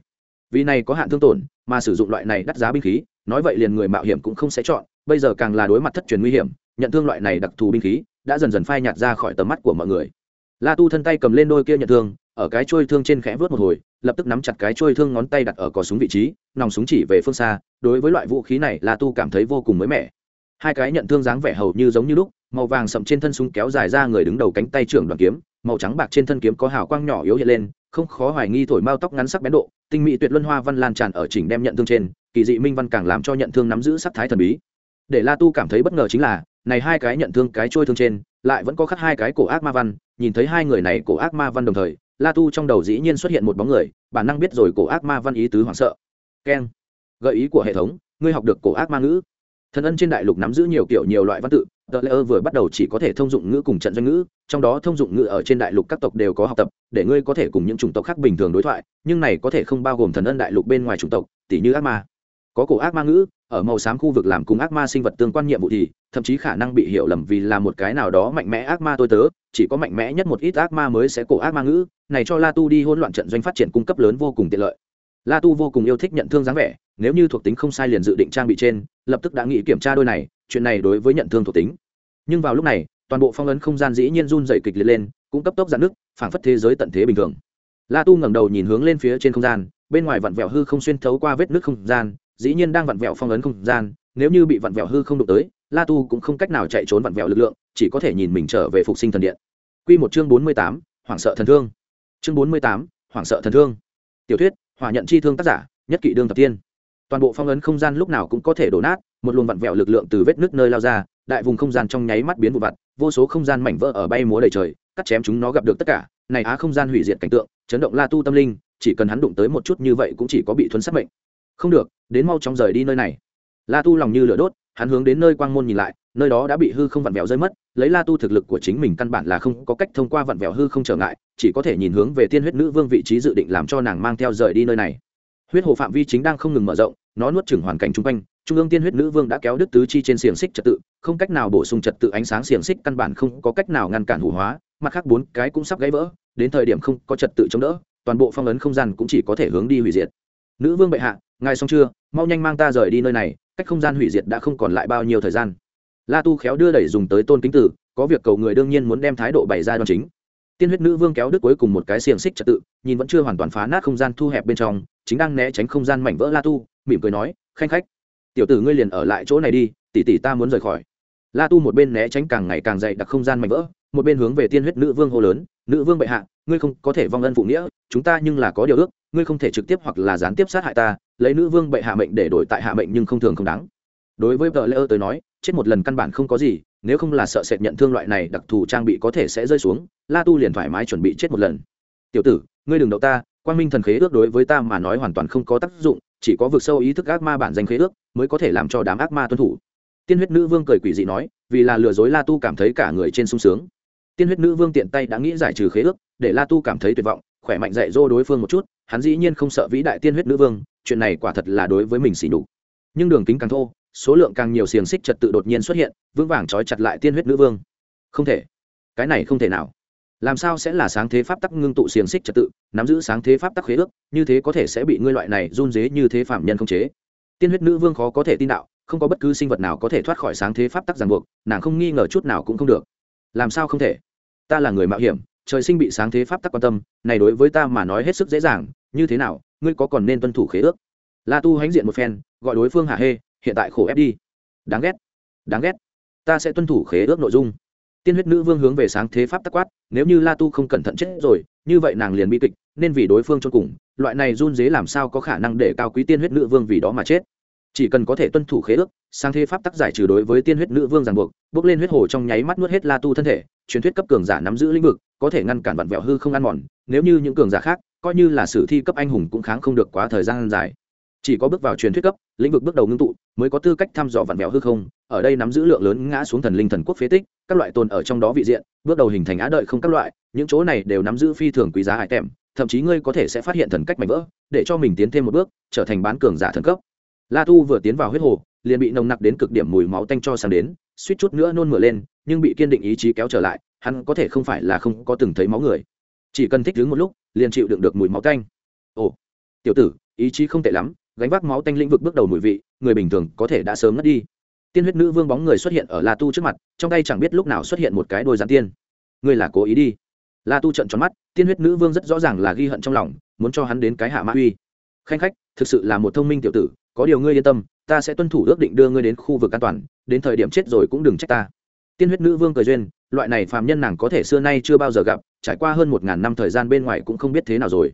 Vì này có hạn thương tổn, mà sử dụng loại này đắt giá binh khí, nói vậy liền người mạo hiểm cũng không sẽ chọn, bây giờ càng là đối mặt thất truyền nguy hiểm, nhận thương loại này đặc thù binh khí, đã dần dần phai nhạt ra khỏi tầm mắt của mọi người. La tu thân tay cầm lên đôi kia nhận thương, ở cái trôi thương trên khẽ vớt một hồi, lập tức nắm chặt cái trôi thương ngón tay đặt ở cò súng vị trí, nòng súng chỉ về phương xa, đối với loại vũ khí này la tu cảm thấy vô cùng mới mẻ. Hai cái nhận thương dáng vẻ hầu như giống như lúc màu vàng sậm trên thân súng kéo dài ra người đứng đầu cánh tay trưởng đoàn kiếm, màu trắng bạc trên thân kiếm có hào quang nhỏ yếu hiện lên, không khó hoài nghi thổi mao tóc ngắn sắc bén độ, tinh mỹ tuyệt luân hoa văn lan tràn ở chỉnh đem nhận thương trên, kỳ dị minh văn càng làm cho nhận thương nắm giữ sắc thái thần bí. Để la tu cảm thấy bất ngờ chính là, này hai cái nhận thương, cái trôi thương trên, lại vẫn có khắc hai cái cổ ác ma văn, nhìn thấy hai người này cổ ác ma văn đồng thời, la tu trong đầu dĩ nhiên xuất hiện một bóng người, bản năng biết rồi cổ ác ma văn ý tứ hoảng sợ. Keng. Gợi ý của hệ thống, ngươi học được cổ ác ma ngữ thần ân trên đại lục nắm giữ nhiều kiểu nhiều loại văn tự tờ lễ ơ vừa bắt đầu chỉ có thể thông dụng ngữ cùng trận doanh ngữ, trong đó thông dụng ngữ ở trên đại lục các tộc đều có học tập, để ngươi có thể cùng những chủng tộc khác bình thường đối thoại, nhưng này có thể không bao gồm thần ân đại lục bên ngoài chủng tộc tỷ như ác ma. Có cổ ác ma ngữ, ở màu xám khu vực làm cùng ác ma sinh vật tương quan nhiệm vụ thì, thậm chí khả năng bị hiểu lầm vì là một cái nào đó mạnh mẽ ác ma tôi tớ, chỉ có mạnh mẽ nhất một ít ác ma mới sẽ cổ ác ma ngữ, này cho la tu đi hỗn loạn trận doanh phát triển cung cấp lớn vô cùng tiện lợi la tu vô cùng yêu thích nhận thương dáng vẻ, nếu như thuộc tính không sai liền dự định trang bị trên, lập tức đã nghĩ kiểm tra đôi này, chuyện này đối với nhận thương thuộc tính. Nhưng vào lúc này, toàn bộ phong ấn không gian dĩ nhiên run dày kịch liệt lên, cũng cấp tốc giãn nước phảng phất thế giới tận thế bình thường. La tu ngẩng đầu nhìn hướng lên phía trên không gian, bên ngoài vặn vẹo hư không xuyên thấu qua vết nước không gian, dĩ nhiên đang vặn vẹo phong ấn không gian, nếu như bị vặn vẹo hư không đụng tới, la tu cũng không cách nào chạy trốn vặn vẹo lực lượng, chỉ có thể nhìn mình trở về phục sinh thần điện. Q một chương bốn mươi tám, hoảng sợ thần thương. Chương bốn mươi tám, hoảng sợ thần thương. Tiểu thuyết hỏa nhận chi thương tác giả, nhất kỵ đương tập tiên. Toàn bộ phong ấn không gian lúc nào cũng có thể đổ nát, một luồng vặn vẹo lực lượng từ vết nước nơi lao ra, đại vùng không gian trong nháy mắt biến vụ vặt, vô số không gian mảnh vỡ ở bay múa đầy trời, cắt chém chúng nó gặp được tất cả. Này á không gian hủy diệt cảnh tượng, chấn động la tu tâm linh, chỉ cần hắn đụng tới một chút như vậy cũng chỉ có bị thuấn sát mệnh. Không được, đến mau chóng rời đi nơi này. La tu lòng như lửa đốt, hắn hướng đến nơi quang môn nhìn lại, nơi đó đã bị hư không vặn vẹo rơi mất lấy la tu thực lực của chính mình căn bản là không có cách thông qua vặn vẹo hư không trở ngại, chỉ có thể nhìn hướng về tiên huyết nữ vương vị trí dự định làm cho nàng mang theo rời đi nơi này. Huyết hồ phạm vi chính đang không ngừng mở rộng, nó nuốt chửng hoàn cảnh chung quanh, trung ương tiên huyết nữ vương đã kéo đứt tứ chi trên xiềng xích trật tự, không cách nào bổ sung trật tự ánh sáng xiềng xích căn bản không có cách nào ngăn cản hủ hóa, mặt khác bốn cái cũng sắp gãy vỡ, đến thời điểm không có trật tự chống đỡ, toàn bộ phong ấn không gian cũng chỉ có thể hướng đi hủy diệt. Nữ vương bệ hạ, ngài xong chưa? Mau nhanh mang ta rời đi nơi này, cách không gian hủy diệt đã không còn lại bao nhiêu thời gian la tu khéo đưa đẩy dùng tới tôn kính tử, có việc cầu người đương nhiên muốn đem thái độ bày ra đoan chính. Tiên huyết nữ vương kéo đứt cuối cùng một cái xiềng xích trật tự, nhìn vẫn chưa hoàn toàn phá nát không gian thu hẹp bên trong, chính đang né tránh không gian mảnh vỡ la tu, mỉm cười nói, khanh khách, tiểu tử ngươi liền ở lại chỗ này đi, tỷ tỷ ta muốn rời khỏi. La tu một bên né tránh càng ngày càng dày đặc không gian mảnh vỡ, một bên hướng về tiên huyết nữ vương hô lớn, nữ vương bệ hạ, ngươi không có thể vong ân phụ nghĩa, chúng ta nhưng là có điều ước, ngươi không thể trực tiếp hoặc là gián tiếp sát hại ta, lấy nữ vương bệ hạ mệnh để đổi tại hạ mệnh nhưng không thường không đáng. Đối với vợ lễ ơ tới nói chết một lần căn bản không có gì, nếu không là sợ sệt nhận thương loại này, đặc thù trang bị có thể sẽ rơi xuống. La tu liền thoải mái chuẩn bị chết một lần. Tiểu tử, ngươi đừng đậu ta quan minh thần khế ước đối với ta mà nói hoàn toàn không có tác dụng, chỉ có vực sâu ý thức ác ma bản danh khế ước mới có thể làm cho đám ác ma tuân thủ. Tiên huyết nữ vương cười quỷ dị nói, vì là lừa dối la tu cảm thấy cả người trên sung sướng. Tiên huyết nữ vương tiện tay đã nghĩ giải trừ khế ước, để la tu cảm thấy tuyệt vọng, khỏe mạnh dạy dỗ đối phương một chút, hắn dĩ nhiên không sợ vĩ đại tiên huyết nữ vương, chuyện này quả thật là đối với mình xỉ đục nhưng đường kính càng thô số lượng càng nhiều xiềng xích trật tự đột nhiên xuất hiện, vững vàng trói chặt lại tiên huyết nữ vương. Không thể. Cái này không thể nào. Làm sao sẽ là sáng thế pháp tắc ngưng tụ xiềng xích trật tự, nắm giữ sáng thế pháp tắc khế ước, như thế có thể sẽ bị ngươi loại này run dế như thế phạm nhân không chế? Tiên huyết nữ vương khó có thể tin đạo, không có bất cứ sinh vật nào có thể thoát khỏi sáng thế pháp tắc ràng buộc, nàng không nghi ngờ chút nào cũng không được. Làm sao không thể? Ta là người mạo hiểm, trời sinh bị sáng thế pháp tắc quan tâm, này đối với ta mà nói hết sức dễ dàng, như thế nào, ngươi có còn nên tuân thủ khế ước? La tu hãnh diện một phen, gọi đối phương hạ hê hiện tại khổ ép đi. Đáng ghét. Đáng ghét. Ta sẽ tuân thủ khế ước nội dung. Tiên huyết nữ vương hướng về sáng thế pháp tắc quát, nếu như la tu không cẩn thận chết rồi, như vậy nàng liền bi kịch, nên vì đối phương cho cùng, loại này run dế làm sao có khả năng để cao quý tiên huyết nữ vương vì đó mà chết. Chỉ cần có thể tuân thủ khế ước, sáng thế pháp tắc giải trừ đối với tiên huyết nữ vương ràng buộc, bước lên huyết hồ trong nháy mắt nuốt hết la tu thân thể, truyền thuyết cấp cường giả nắm giữ lĩnh vực, có thể ngăn cản vặn vẹo hư không ăn mòn, nếu như những cường giả khác, coi như là sử thi cấp anh hùng cũng kháng không được quá thời gian dài chỉ có bước vào truyền thuyết cấp, lĩnh vực bước đầu ngưng tụ, mới có tư cách thăm dò vạn vẹo hư không, ở đây nắm giữ lượng lớn ngã xuống thần linh thần quốc phế tích, các loại tồn ở trong đó vị diện, bước đầu hình thành á đợi không các loại, những chỗ này đều nắm giữ phi thường quý giá hải tèm, thậm chí ngươi có thể sẽ phát hiện thần cách mạnh vỡ, để cho mình tiến thêm một bước, trở thành bán cường giả thần cấp. La tu vừa tiến vào huyết hồ, liền bị nồng nặc đến cực điểm mùi máu tanh cho sang đến, suýt chút nữa nôn mửa lên, nhưng bị kiên định ý chí kéo trở lại, hắn có thể không phải là không có từng thấy máu người. Chỉ cần thích đứng một lúc, liền chịu đựng được mùi máu tanh. Ồ, tiểu tử, ý chí không tệ lắm gánh vác máu tanh lĩnh vực bước đầu mùi vị, người bình thường có thể đã sớm ngất đi. Tiên huyết nữ vương bóng người xuất hiện ở la tu trước mặt, trong tay chẳng biết lúc nào xuất hiện một cái đôi gián tiên. Ngươi là cố ý đi. La tu trận tròn mắt, tiên huyết nữ vương rất rõ ràng là ghi hận trong lòng, muốn cho hắn đến cái hạ mã uy. Khanh khách, thực sự là một thông minh tiểu tử, có điều ngươi yên tâm, ta sẽ tuân thủ ước định đưa ngươi đến khu vực an toàn, đến thời điểm chết rồi cũng đừng trách ta. Tiên huyết nữ vương cười duyên, loại này phàm nhân nàng có thể xưa nay chưa bao giờ gặp, trải qua hơn một ngàn năm thời gian bên ngoài cũng không biết thế nào rồi.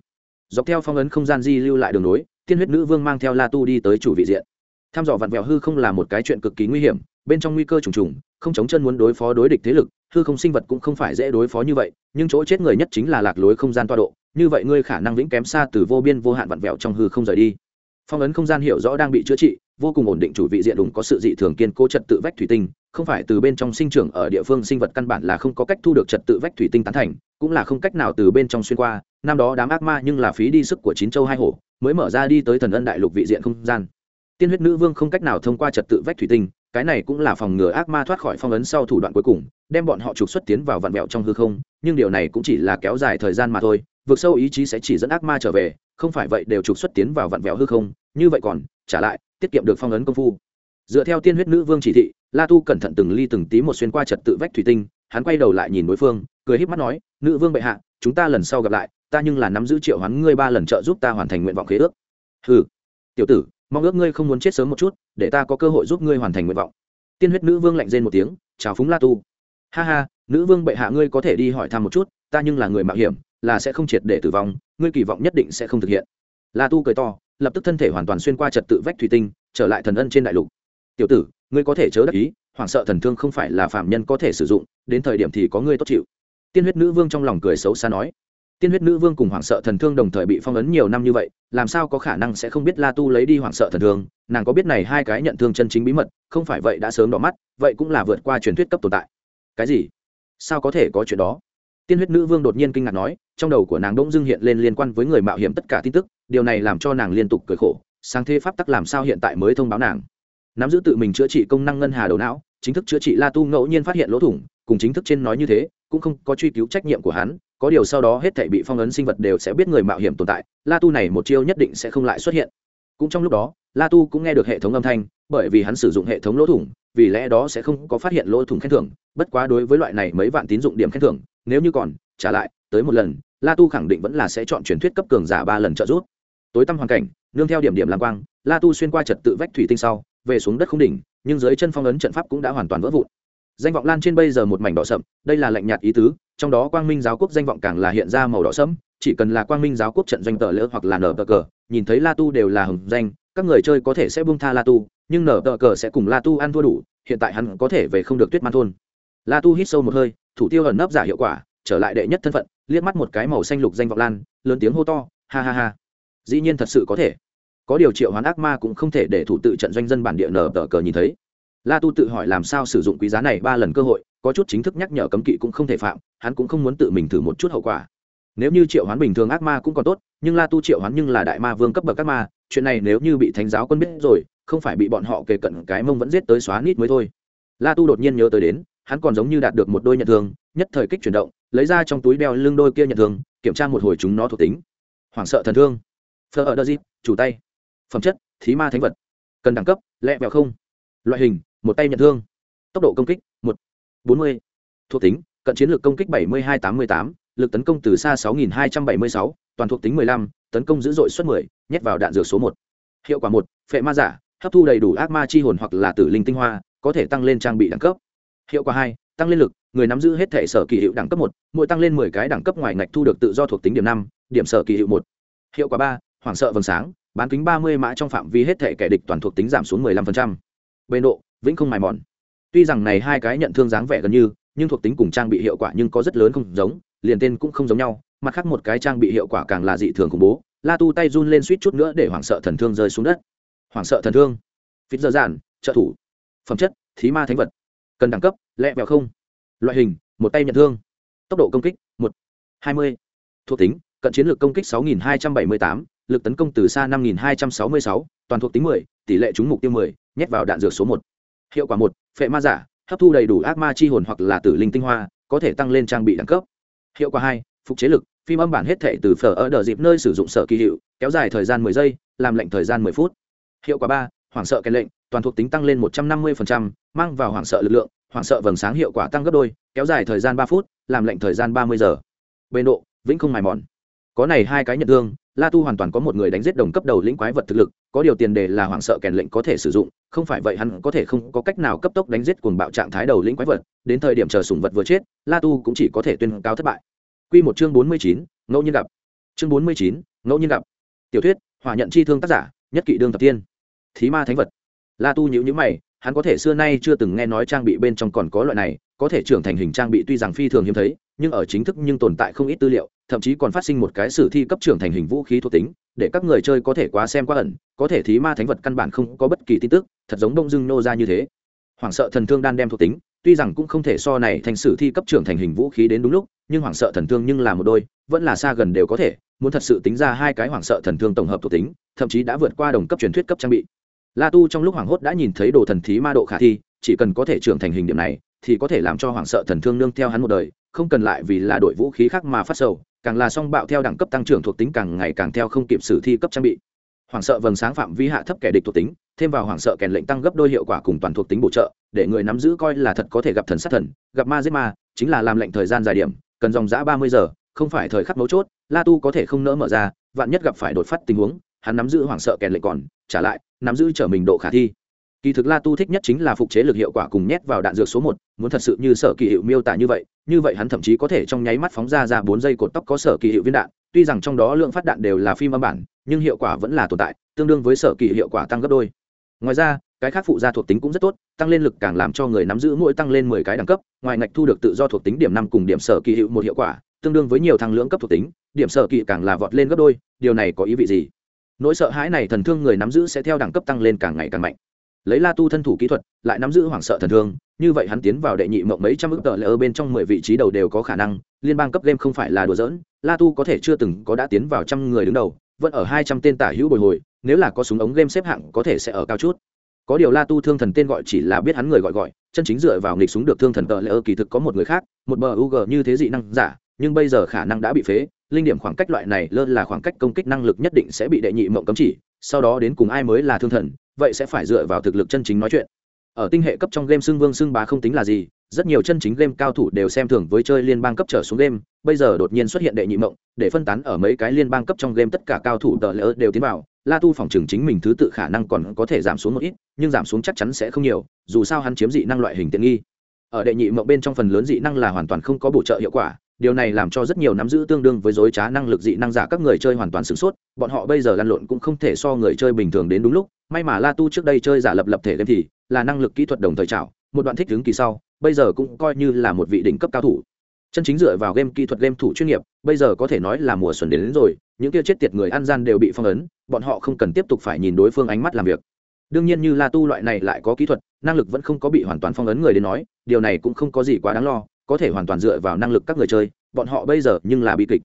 Dọc theo phong ấn không gian di lưu lại đường nối tiên huyết nữ vương mang theo la tu đi tới chủ vị diện. Tham dò vặn vẹo hư không là một cái chuyện cực kỳ nguy hiểm, bên trong nguy cơ trùng trùng, không chống chân muốn đối phó đối địch thế lực, hư không sinh vật cũng không phải dễ đối phó như vậy, nhưng chỗ chết người nhất chính là lạc lối không gian toa độ, như vậy ngươi khả năng vĩnh kém xa từ vô biên vô hạn vặn vẹo trong hư không rời đi. Phong ấn không gian hiểu rõ đang bị chữa trị, vô cùng ổn định chủ vị diện đúng có sự dị thường kiên cố trật tự vách thủy tinh, không phải từ bên trong sinh trưởng ở địa phương sinh vật căn bản là không có cách thu được trật tự vách thủy tinh tán thành, cũng là không cách nào từ bên trong xuyên qua, năm đó đám ác ma nhưng là phí đi sức của chín châu hai hổ mới mở ra đi tới thần ân đại lục vị diện không gian. Tiên huyết nữ vương không cách nào thông qua trật tự vách thủy tinh, cái này cũng là phòng ngừa ác ma thoát khỏi phong ấn sau thủ đoạn cuối cùng, đem bọn họ trục xuất tiến vào vạn mẹo trong hư không, nhưng điều này cũng chỉ là kéo dài thời gian mà thôi vượt sâu ý chí sẽ chỉ dẫn ác ma trở về, không phải vậy đều trục xuất tiến vào vạn vẹo hư không, như vậy còn, trả lại, tiết kiệm được phong ấn công phu. Dựa theo tiên huyết nữ vương chỉ thị, la tu cẩn thận từng ly từng tí một xuyên qua trật tự vách thủy tinh, hắn quay đầu lại nhìn đối phương, cười híp mắt nói, nữ vương bệ hạ, chúng ta lần sau gặp lại ta nhưng là nắm giữ triệu hoán ngươi ba lần trợ giúp ta hoàn thành nguyện vọng khế ước. Hừ, tiểu tử, mong ước ngươi không muốn chết sớm một chút, để ta có cơ hội giúp ngươi hoàn thành nguyện vọng. Tiên huyết nữ vương lạnh rên một tiếng, chào phúng la tu. Ha ha, nữ vương bệ hạ ngươi có thể đi hỏi thăm một chút, ta nhưng là người mạo hiểm, là sẽ không triệt để tử vong, ngươi kỳ vọng nhất định sẽ không thực hiện. La tu cười to, lập tức thân thể hoàn toàn xuyên qua trật tự vách thủy tinh, trở lại thần ân trên đại lục. Tiểu tử, ngươi có thể chớ đắc ý, hoảng sợ thần thương không phải là phạm nhân có thể sử dụng, đến thời điểm thì có ngươi tốt chịu. Tiên huyết nữ vương trong lòng cười xấu xa nói tiên huyết nữ vương cùng hoảng sợ thần thương đồng thời bị phong ấn nhiều năm như vậy, làm sao có khả năng sẽ không biết la tu lấy đi hoảng sợ thần thương? Nàng có biết này hai cái nhận thương chân chính bí mật? Không phải vậy đã sớm đỏ mắt, vậy cũng là vượt qua truyền thuyết cấp tồn tại. Cái gì? Sao có thể có chuyện đó? Tiên huyết nữ vương đột nhiên kinh ngạc nói, trong đầu của nàng đỗng dưng hiện lên liên quan với người mạo hiểm tất cả tin tức, điều này làm cho nàng liên tục cười khổ sang thế pháp tắc làm sao hiện tại mới thông báo nàng. Nắm giữ tự mình chữa trị công năng ngân hà đầu não, chính thức chữa trị la tu ngẫu nhiên phát hiện lỗ thủng, cùng chính thức trên nói như thế cũng không có truy cứu trách nhiệm của hắn, có điều sau đó hết thể bị phong ấn sinh vật đều sẽ biết người mạo hiểm tồn tại, la tu này một chiêu nhất định sẽ không lại xuất hiện. Cũng trong lúc đó, la tu cũng nghe được hệ thống âm thanh, bởi vì hắn sử dụng hệ thống lỗ thủng, vì lẽ đó sẽ không có phát hiện lỗ thủng khen thưởng, bất quá đối với loại này mấy vạn tín dụng điểm khen thưởng, nếu như còn trả lại, tới một lần, la tu khẳng định vẫn là sẽ chọn truyền thuyết cấp cường giả ba lần trợ giúp. Tối tăm hoàn cảnh, nương theo điểm điểm làm quang, la tu xuyên qua trật tự vách thủy tinh sau, về xuống đất không đỉnh, nhưng dưới chân phong ấn trận pháp cũng đã hoàn toàn vỡ vụn danh vọng lan trên bây giờ một mảnh đỏ sậm đây là lệnh nhạt ý tứ, trong đó quang minh giáo quốc danh vọng càng là hiện ra màu đỏ sẫm, chỉ cần là quang minh giáo quốc trận doanh tờ lỡ hoặc là nở tờ cờ, nhìn thấy la tu đều là hồng danh, các người chơi có thể sẽ buông tha la tu, nhưng nở tờ cờ sẽ cùng la tu ăn thua đủ, hiện tại hắn có thể về không được tuyết man thôn. La tu hít sâu một hơi, thủ tiêu ẩn nấp giả hiệu quả, trở lại đệ nhất thân phận, liếc mắt một cái màu xanh lục danh vọng lan, lớn tiếng hô to, ha ha ha. Dĩ nhiên thật sự có thể. Có điều triệu hoán ác ma cũng không thể để thủ tự trận doanh dân bản địa nở tờ cờ nhìn thấy la tu tự hỏi làm sao sử dụng quý giá này ba lần cơ hội, có chút chính thức nhắc nhở cấm kỵ cũng không thể phạm, hắn cũng không muốn tự mình thử một chút hậu quả. Nếu như triệu hoán bình thường ác ma cũng còn tốt, nhưng la tu triệu hoán nhưng là đại ma vương cấp bậc ác ma, chuyện này nếu như bị thánh giáo quân biết rồi, không phải bị bọn họ kề cận cái mông vẫn giết tới xóa nít mới thôi. La tu đột nhiên nhớ tới đến, hắn còn giống như đạt được một đôi nhận thương, nhất thời kích chuyển động, lấy ra trong túi đeo lưng đôi kia nhận thương, kiểm tra một hồi chúng nó thuộc tính. Hoảng sợ thần thương. Phơ ở đơ dịp, chủ tay. Phẩm chất, thí ma thánh vật. Cần đẳng cấp, lẹ vẹo không. Loại hình một tay nhận thương. Tốc độ công kích, một, bốn mươi. Thuộc tính, cận chiến lược công kích bảy mươi hai tám mươi tám, lực tấn công từ xa sáu nghìn hai trăm bảy mươi sáu, toàn thuộc tính mười lăm, tấn công dữ dội suất mười, nhét vào đạn dược số một. Hiệu quả một, phệ ma giả, hấp thu đầy đủ ác ma chi hồn hoặc là tử linh tinh hoa, có thể tăng lên trang bị đẳng cấp. Hiệu quả hai, tăng lên lực, người nắm giữ hết thể sở kỳ hiệu đẳng cấp một, mỗi tăng lên mười cái đẳng cấp ngoài ngạch thu được tự do thuộc tính điểm năm, điểm sở kỳ hiệu một. Hiệu quả ba, hoảng sợ vầng sáng, bán kính ba mươi mã trong phạm vi hết thể kẻ địch toàn thuộc tính giảm xuống mười lăm phần trăm. Bề độ vĩnh không mài mòn. Tuy rằng này hai cái nhận thương dáng vẻ gần như nhưng thuộc tính cùng trang bị hiệu quả nhưng có rất lớn không giống liền tên cũng không giống nhau mặt khác một cái trang bị hiệu quả càng là dị thường khủng bố. La tu tay run lên suýt chút nữa để hoảng sợ thần thương rơi xuống đất. Hoảng sợ thần thương. Phít dơ giản, trợ thủ. Phẩm chất thí ma thánh vật. Cần đẳng cấp lẹ vẹo không. Loại hình một tay nhận thương. Tốc độ công kích một. Hai mươi. Thuộc tính cận chiến lược công kích sáu nghìn hai trăm bảy mươi tám lực tấn công từ xa năm nghìn hai trăm sáu mươi sáu toàn thuộc tính mười tỷ lệ trúng mục tiêu mười nhét vào đạn dược số một hiệu quả một, phệ ma giả, hấp thu đầy đủ ác ma chi hồn hoặc là tử linh tinh hoa, có thể tăng lên trang bị đẳng cấp. Hiệu quả hai, phục chế lực, phim âm bản hết thể từ phở ở đờ dịp nơi sử dụng sở kỳ hiệu, kéo dài thời gian mười giây, làm lệnh thời gian mười phút. Hiệu quả ba, hoảng sợ kèn lệnh, toàn thuộc tính tăng lên một trăm năm mươi mang vào hoảng sợ lực lượng, hoảng sợ vầng sáng hiệu quả tăng gấp đôi, kéo dài thời gian ba phút, làm lệnh thời gian ba mươi giờ. Bền độ, vĩnh không mài mòn có này hai cái nhận thương, la tu hoàn toàn có một người đánh giết đồng cấp đầu lĩnh quái vật thực lực, có điều tiền đề là hoảng sợ kèn lệnh có thể sử dụng, không phải vậy hắn có thể không có cách nào cấp tốc đánh giết cuồng bạo trạng thái đầu lĩnh quái vật, đến thời điểm chờ sủng vật vừa chết, la tu cũng chỉ có thể tuyên cao thất bại. Q một chương bốn mươi chín, ngẫu nhiên gặp. Chương bốn mươi chín, ngẫu nhiên gặp. Tiểu thuyết, hỏa nhận chi thương tác giả, nhất kỵ đương tập tiên thí ma thánh vật. La tu nhữ nhữ mày, hắn có thể xưa nay chưa từng nghe nói trang bị bên trong còn có loại này, có thể trưởng thành hình trang bị tuy rằng phi thường hiếm thấy, nhưng ở chính thức nhưng tồn tại không ít tư liệu thậm chí còn phát sinh một cái sử thi cấp trưởng thành hình vũ khí thuộc tính, để các người chơi có thể quá xem quá ẩn, có thể thí ma thánh vật căn bản không có bất kỳ tin tức, thật giống đông dưng nô ra như thế. Hoảng sợ thần thương đan đem thuộc tính, tuy rằng cũng không thể so này thành sử thi cấp trưởng thành hình vũ khí đến đúng lúc, nhưng hoảng sợ thần thương nhưng là một đôi, vẫn là xa gần đều có thể, muốn thật sự tính ra hai cái hoảng sợ thần thương tổng hợp thuộc tính, thậm chí đã vượt qua đồng cấp truyền thuyết cấp trang bị. La tu trong lúc hoảng hốt đã nhìn thấy đồ thần thí ma độ khả thi, chỉ cần có thể trưởng thành hình điểm này, thì có thể làm cho hoảng sợ thần thương nương theo hắn một đời, không cần lại vì là đội vũ khí khác mà phát sầu càng là song bạo theo đẳng cấp tăng trưởng thuộc tính càng ngày càng theo không kịp sử thi cấp trang bị. Hoảng sợ vầng sáng phạm vi hạ thấp kẻ địch thuộc tính, thêm vào hoảng sợ kèn lệnh tăng gấp đôi hiệu quả cùng toàn thuộc tính bổ trợ, để người nắm giữ coi là thật có thể gặp thần sát thần, gặp ma giết ma, chính là làm lệnh thời gian dài điểm, cần dòng giã ba mươi giờ, không phải thời khắc mấu chốt, la tu có thể không nỡ mở ra, vạn nhất gặp phải đột phát tình huống, hắn nắm giữ hoảng sợ kèn lệnh còn, trả lại, nắm giữ trở mình độ khả thi kỳ thực la tu thích nhất chính là phục chế lực hiệu quả cùng nhét vào đạn dược số một, muốn thật sự như sở kỳ hiệu miêu tả như vậy như vậy hắn thậm chí có thể trong nháy mắt phóng ra ra bốn giây cột tóc có sở kỳ hiệu viên đạn, tuy rằng trong đó lượng phát đạn đều là phim âm bản, nhưng hiệu quả vẫn là tồn tại, tương đương với sở kỳ hiệu quả tăng gấp đôi. Ngoài ra, cái khác phụ gia thuộc tính cũng rất tốt, tăng lên lực càng làm cho người nắm giữ mỗi tăng lên mười cái đẳng cấp, ngoài ngạch thu được tự do thuộc tính điểm năm cùng điểm sở kỳ hiệu một hiệu quả, tương đương với nhiều thăng lưỡng cấp thuộc tính, điểm sở kỳ càng là vọt lên gấp đôi, điều này có ý vị gì? Nỗi sợ hãi này thần thương người nắm giữ sẽ theo đẳng cấp tăng lên càng ngày càng mạnh lấy la tu thân thủ kỹ thuật, lại nắm giữ hoảng sợ thần thương, như vậy hắn tiến vào đệ nhị mộng mấy trăm ước tờ lỡ bên trong mười vị trí đầu đều có khả năng, liên bang cấp game không phải là đùa giỡn, la tu có thể chưa từng có đã tiến vào trăm người đứng đầu, vẫn ở hai trăm tên tả hữu bồi hồi, nếu là có súng ống game xếp hạng có thể sẽ ở cao chút. Có điều la tu thương thần tên gọi chỉ là biết hắn người gọi gọi, chân chính dựa vào nghịch súng được thương thần tờ lỡ kỳ thực có một người khác, một bờ u g như thế dị năng giả, nhưng bây giờ khả năng đã bị phế, linh điểm khoảng cách loại này lơ là khoảng cách công kích năng lực nhất định sẽ bị đệ nhị mộng cấm chỉ, sau đó đến cùng ai mới là thương thần vậy sẽ phải dựa vào thực lực chân chính nói chuyện. Ở tinh hệ cấp trong game xưng vương xưng bá không tính là gì, rất nhiều chân chính game cao thủ đều xem thường với chơi liên bang cấp trở xuống game, bây giờ đột nhiên xuất hiện đệ nhị mộng, để phân tán ở mấy cái liên bang cấp trong game tất cả cao thủ tờ lỡ đều tiến vào, la tu phòng trường chính mình thứ tự khả năng còn có thể giảm xuống một ít, nhưng giảm xuống chắc chắn sẽ không nhiều, dù sao hắn chiếm dị năng loại hình tiện nghi. Ở đệ nhị mộng bên trong phần lớn dị năng là hoàn toàn không có bổ trợ hiệu quả điều này làm cho rất nhiều nắm giữ tương đương với dối trá năng lực dị năng giả các người chơi hoàn toàn sửng sốt bọn họ bây giờ lăn lộn cũng không thể so người chơi bình thường đến đúng lúc may mà la tu trước đây chơi giả lập lập thể game thì là năng lực kỹ thuật đồng thời trảo, một đoạn thích ứng kỳ sau bây giờ cũng coi như là một vị đỉnh cấp cao thủ. Chân chính dựa vào game kỹ thuật game thủ chuyên nghiệp bây giờ có thể nói là mùa xuân đến, đến rồi những kia chết tiệt người ăn gian đều bị phong ấn bọn họ không cần tiếp tục phải nhìn đối phương ánh mắt làm việc. Đương nhiên như la tu loại này lại có kỹ thuật năng lực vẫn không có bị hoàn toàn phong ấn người đến nói điều này cũng không có gì quá đáng lo có thể hoàn toàn dựa vào năng lực các người chơi, bọn họ bây giờ nhưng là bi kịch.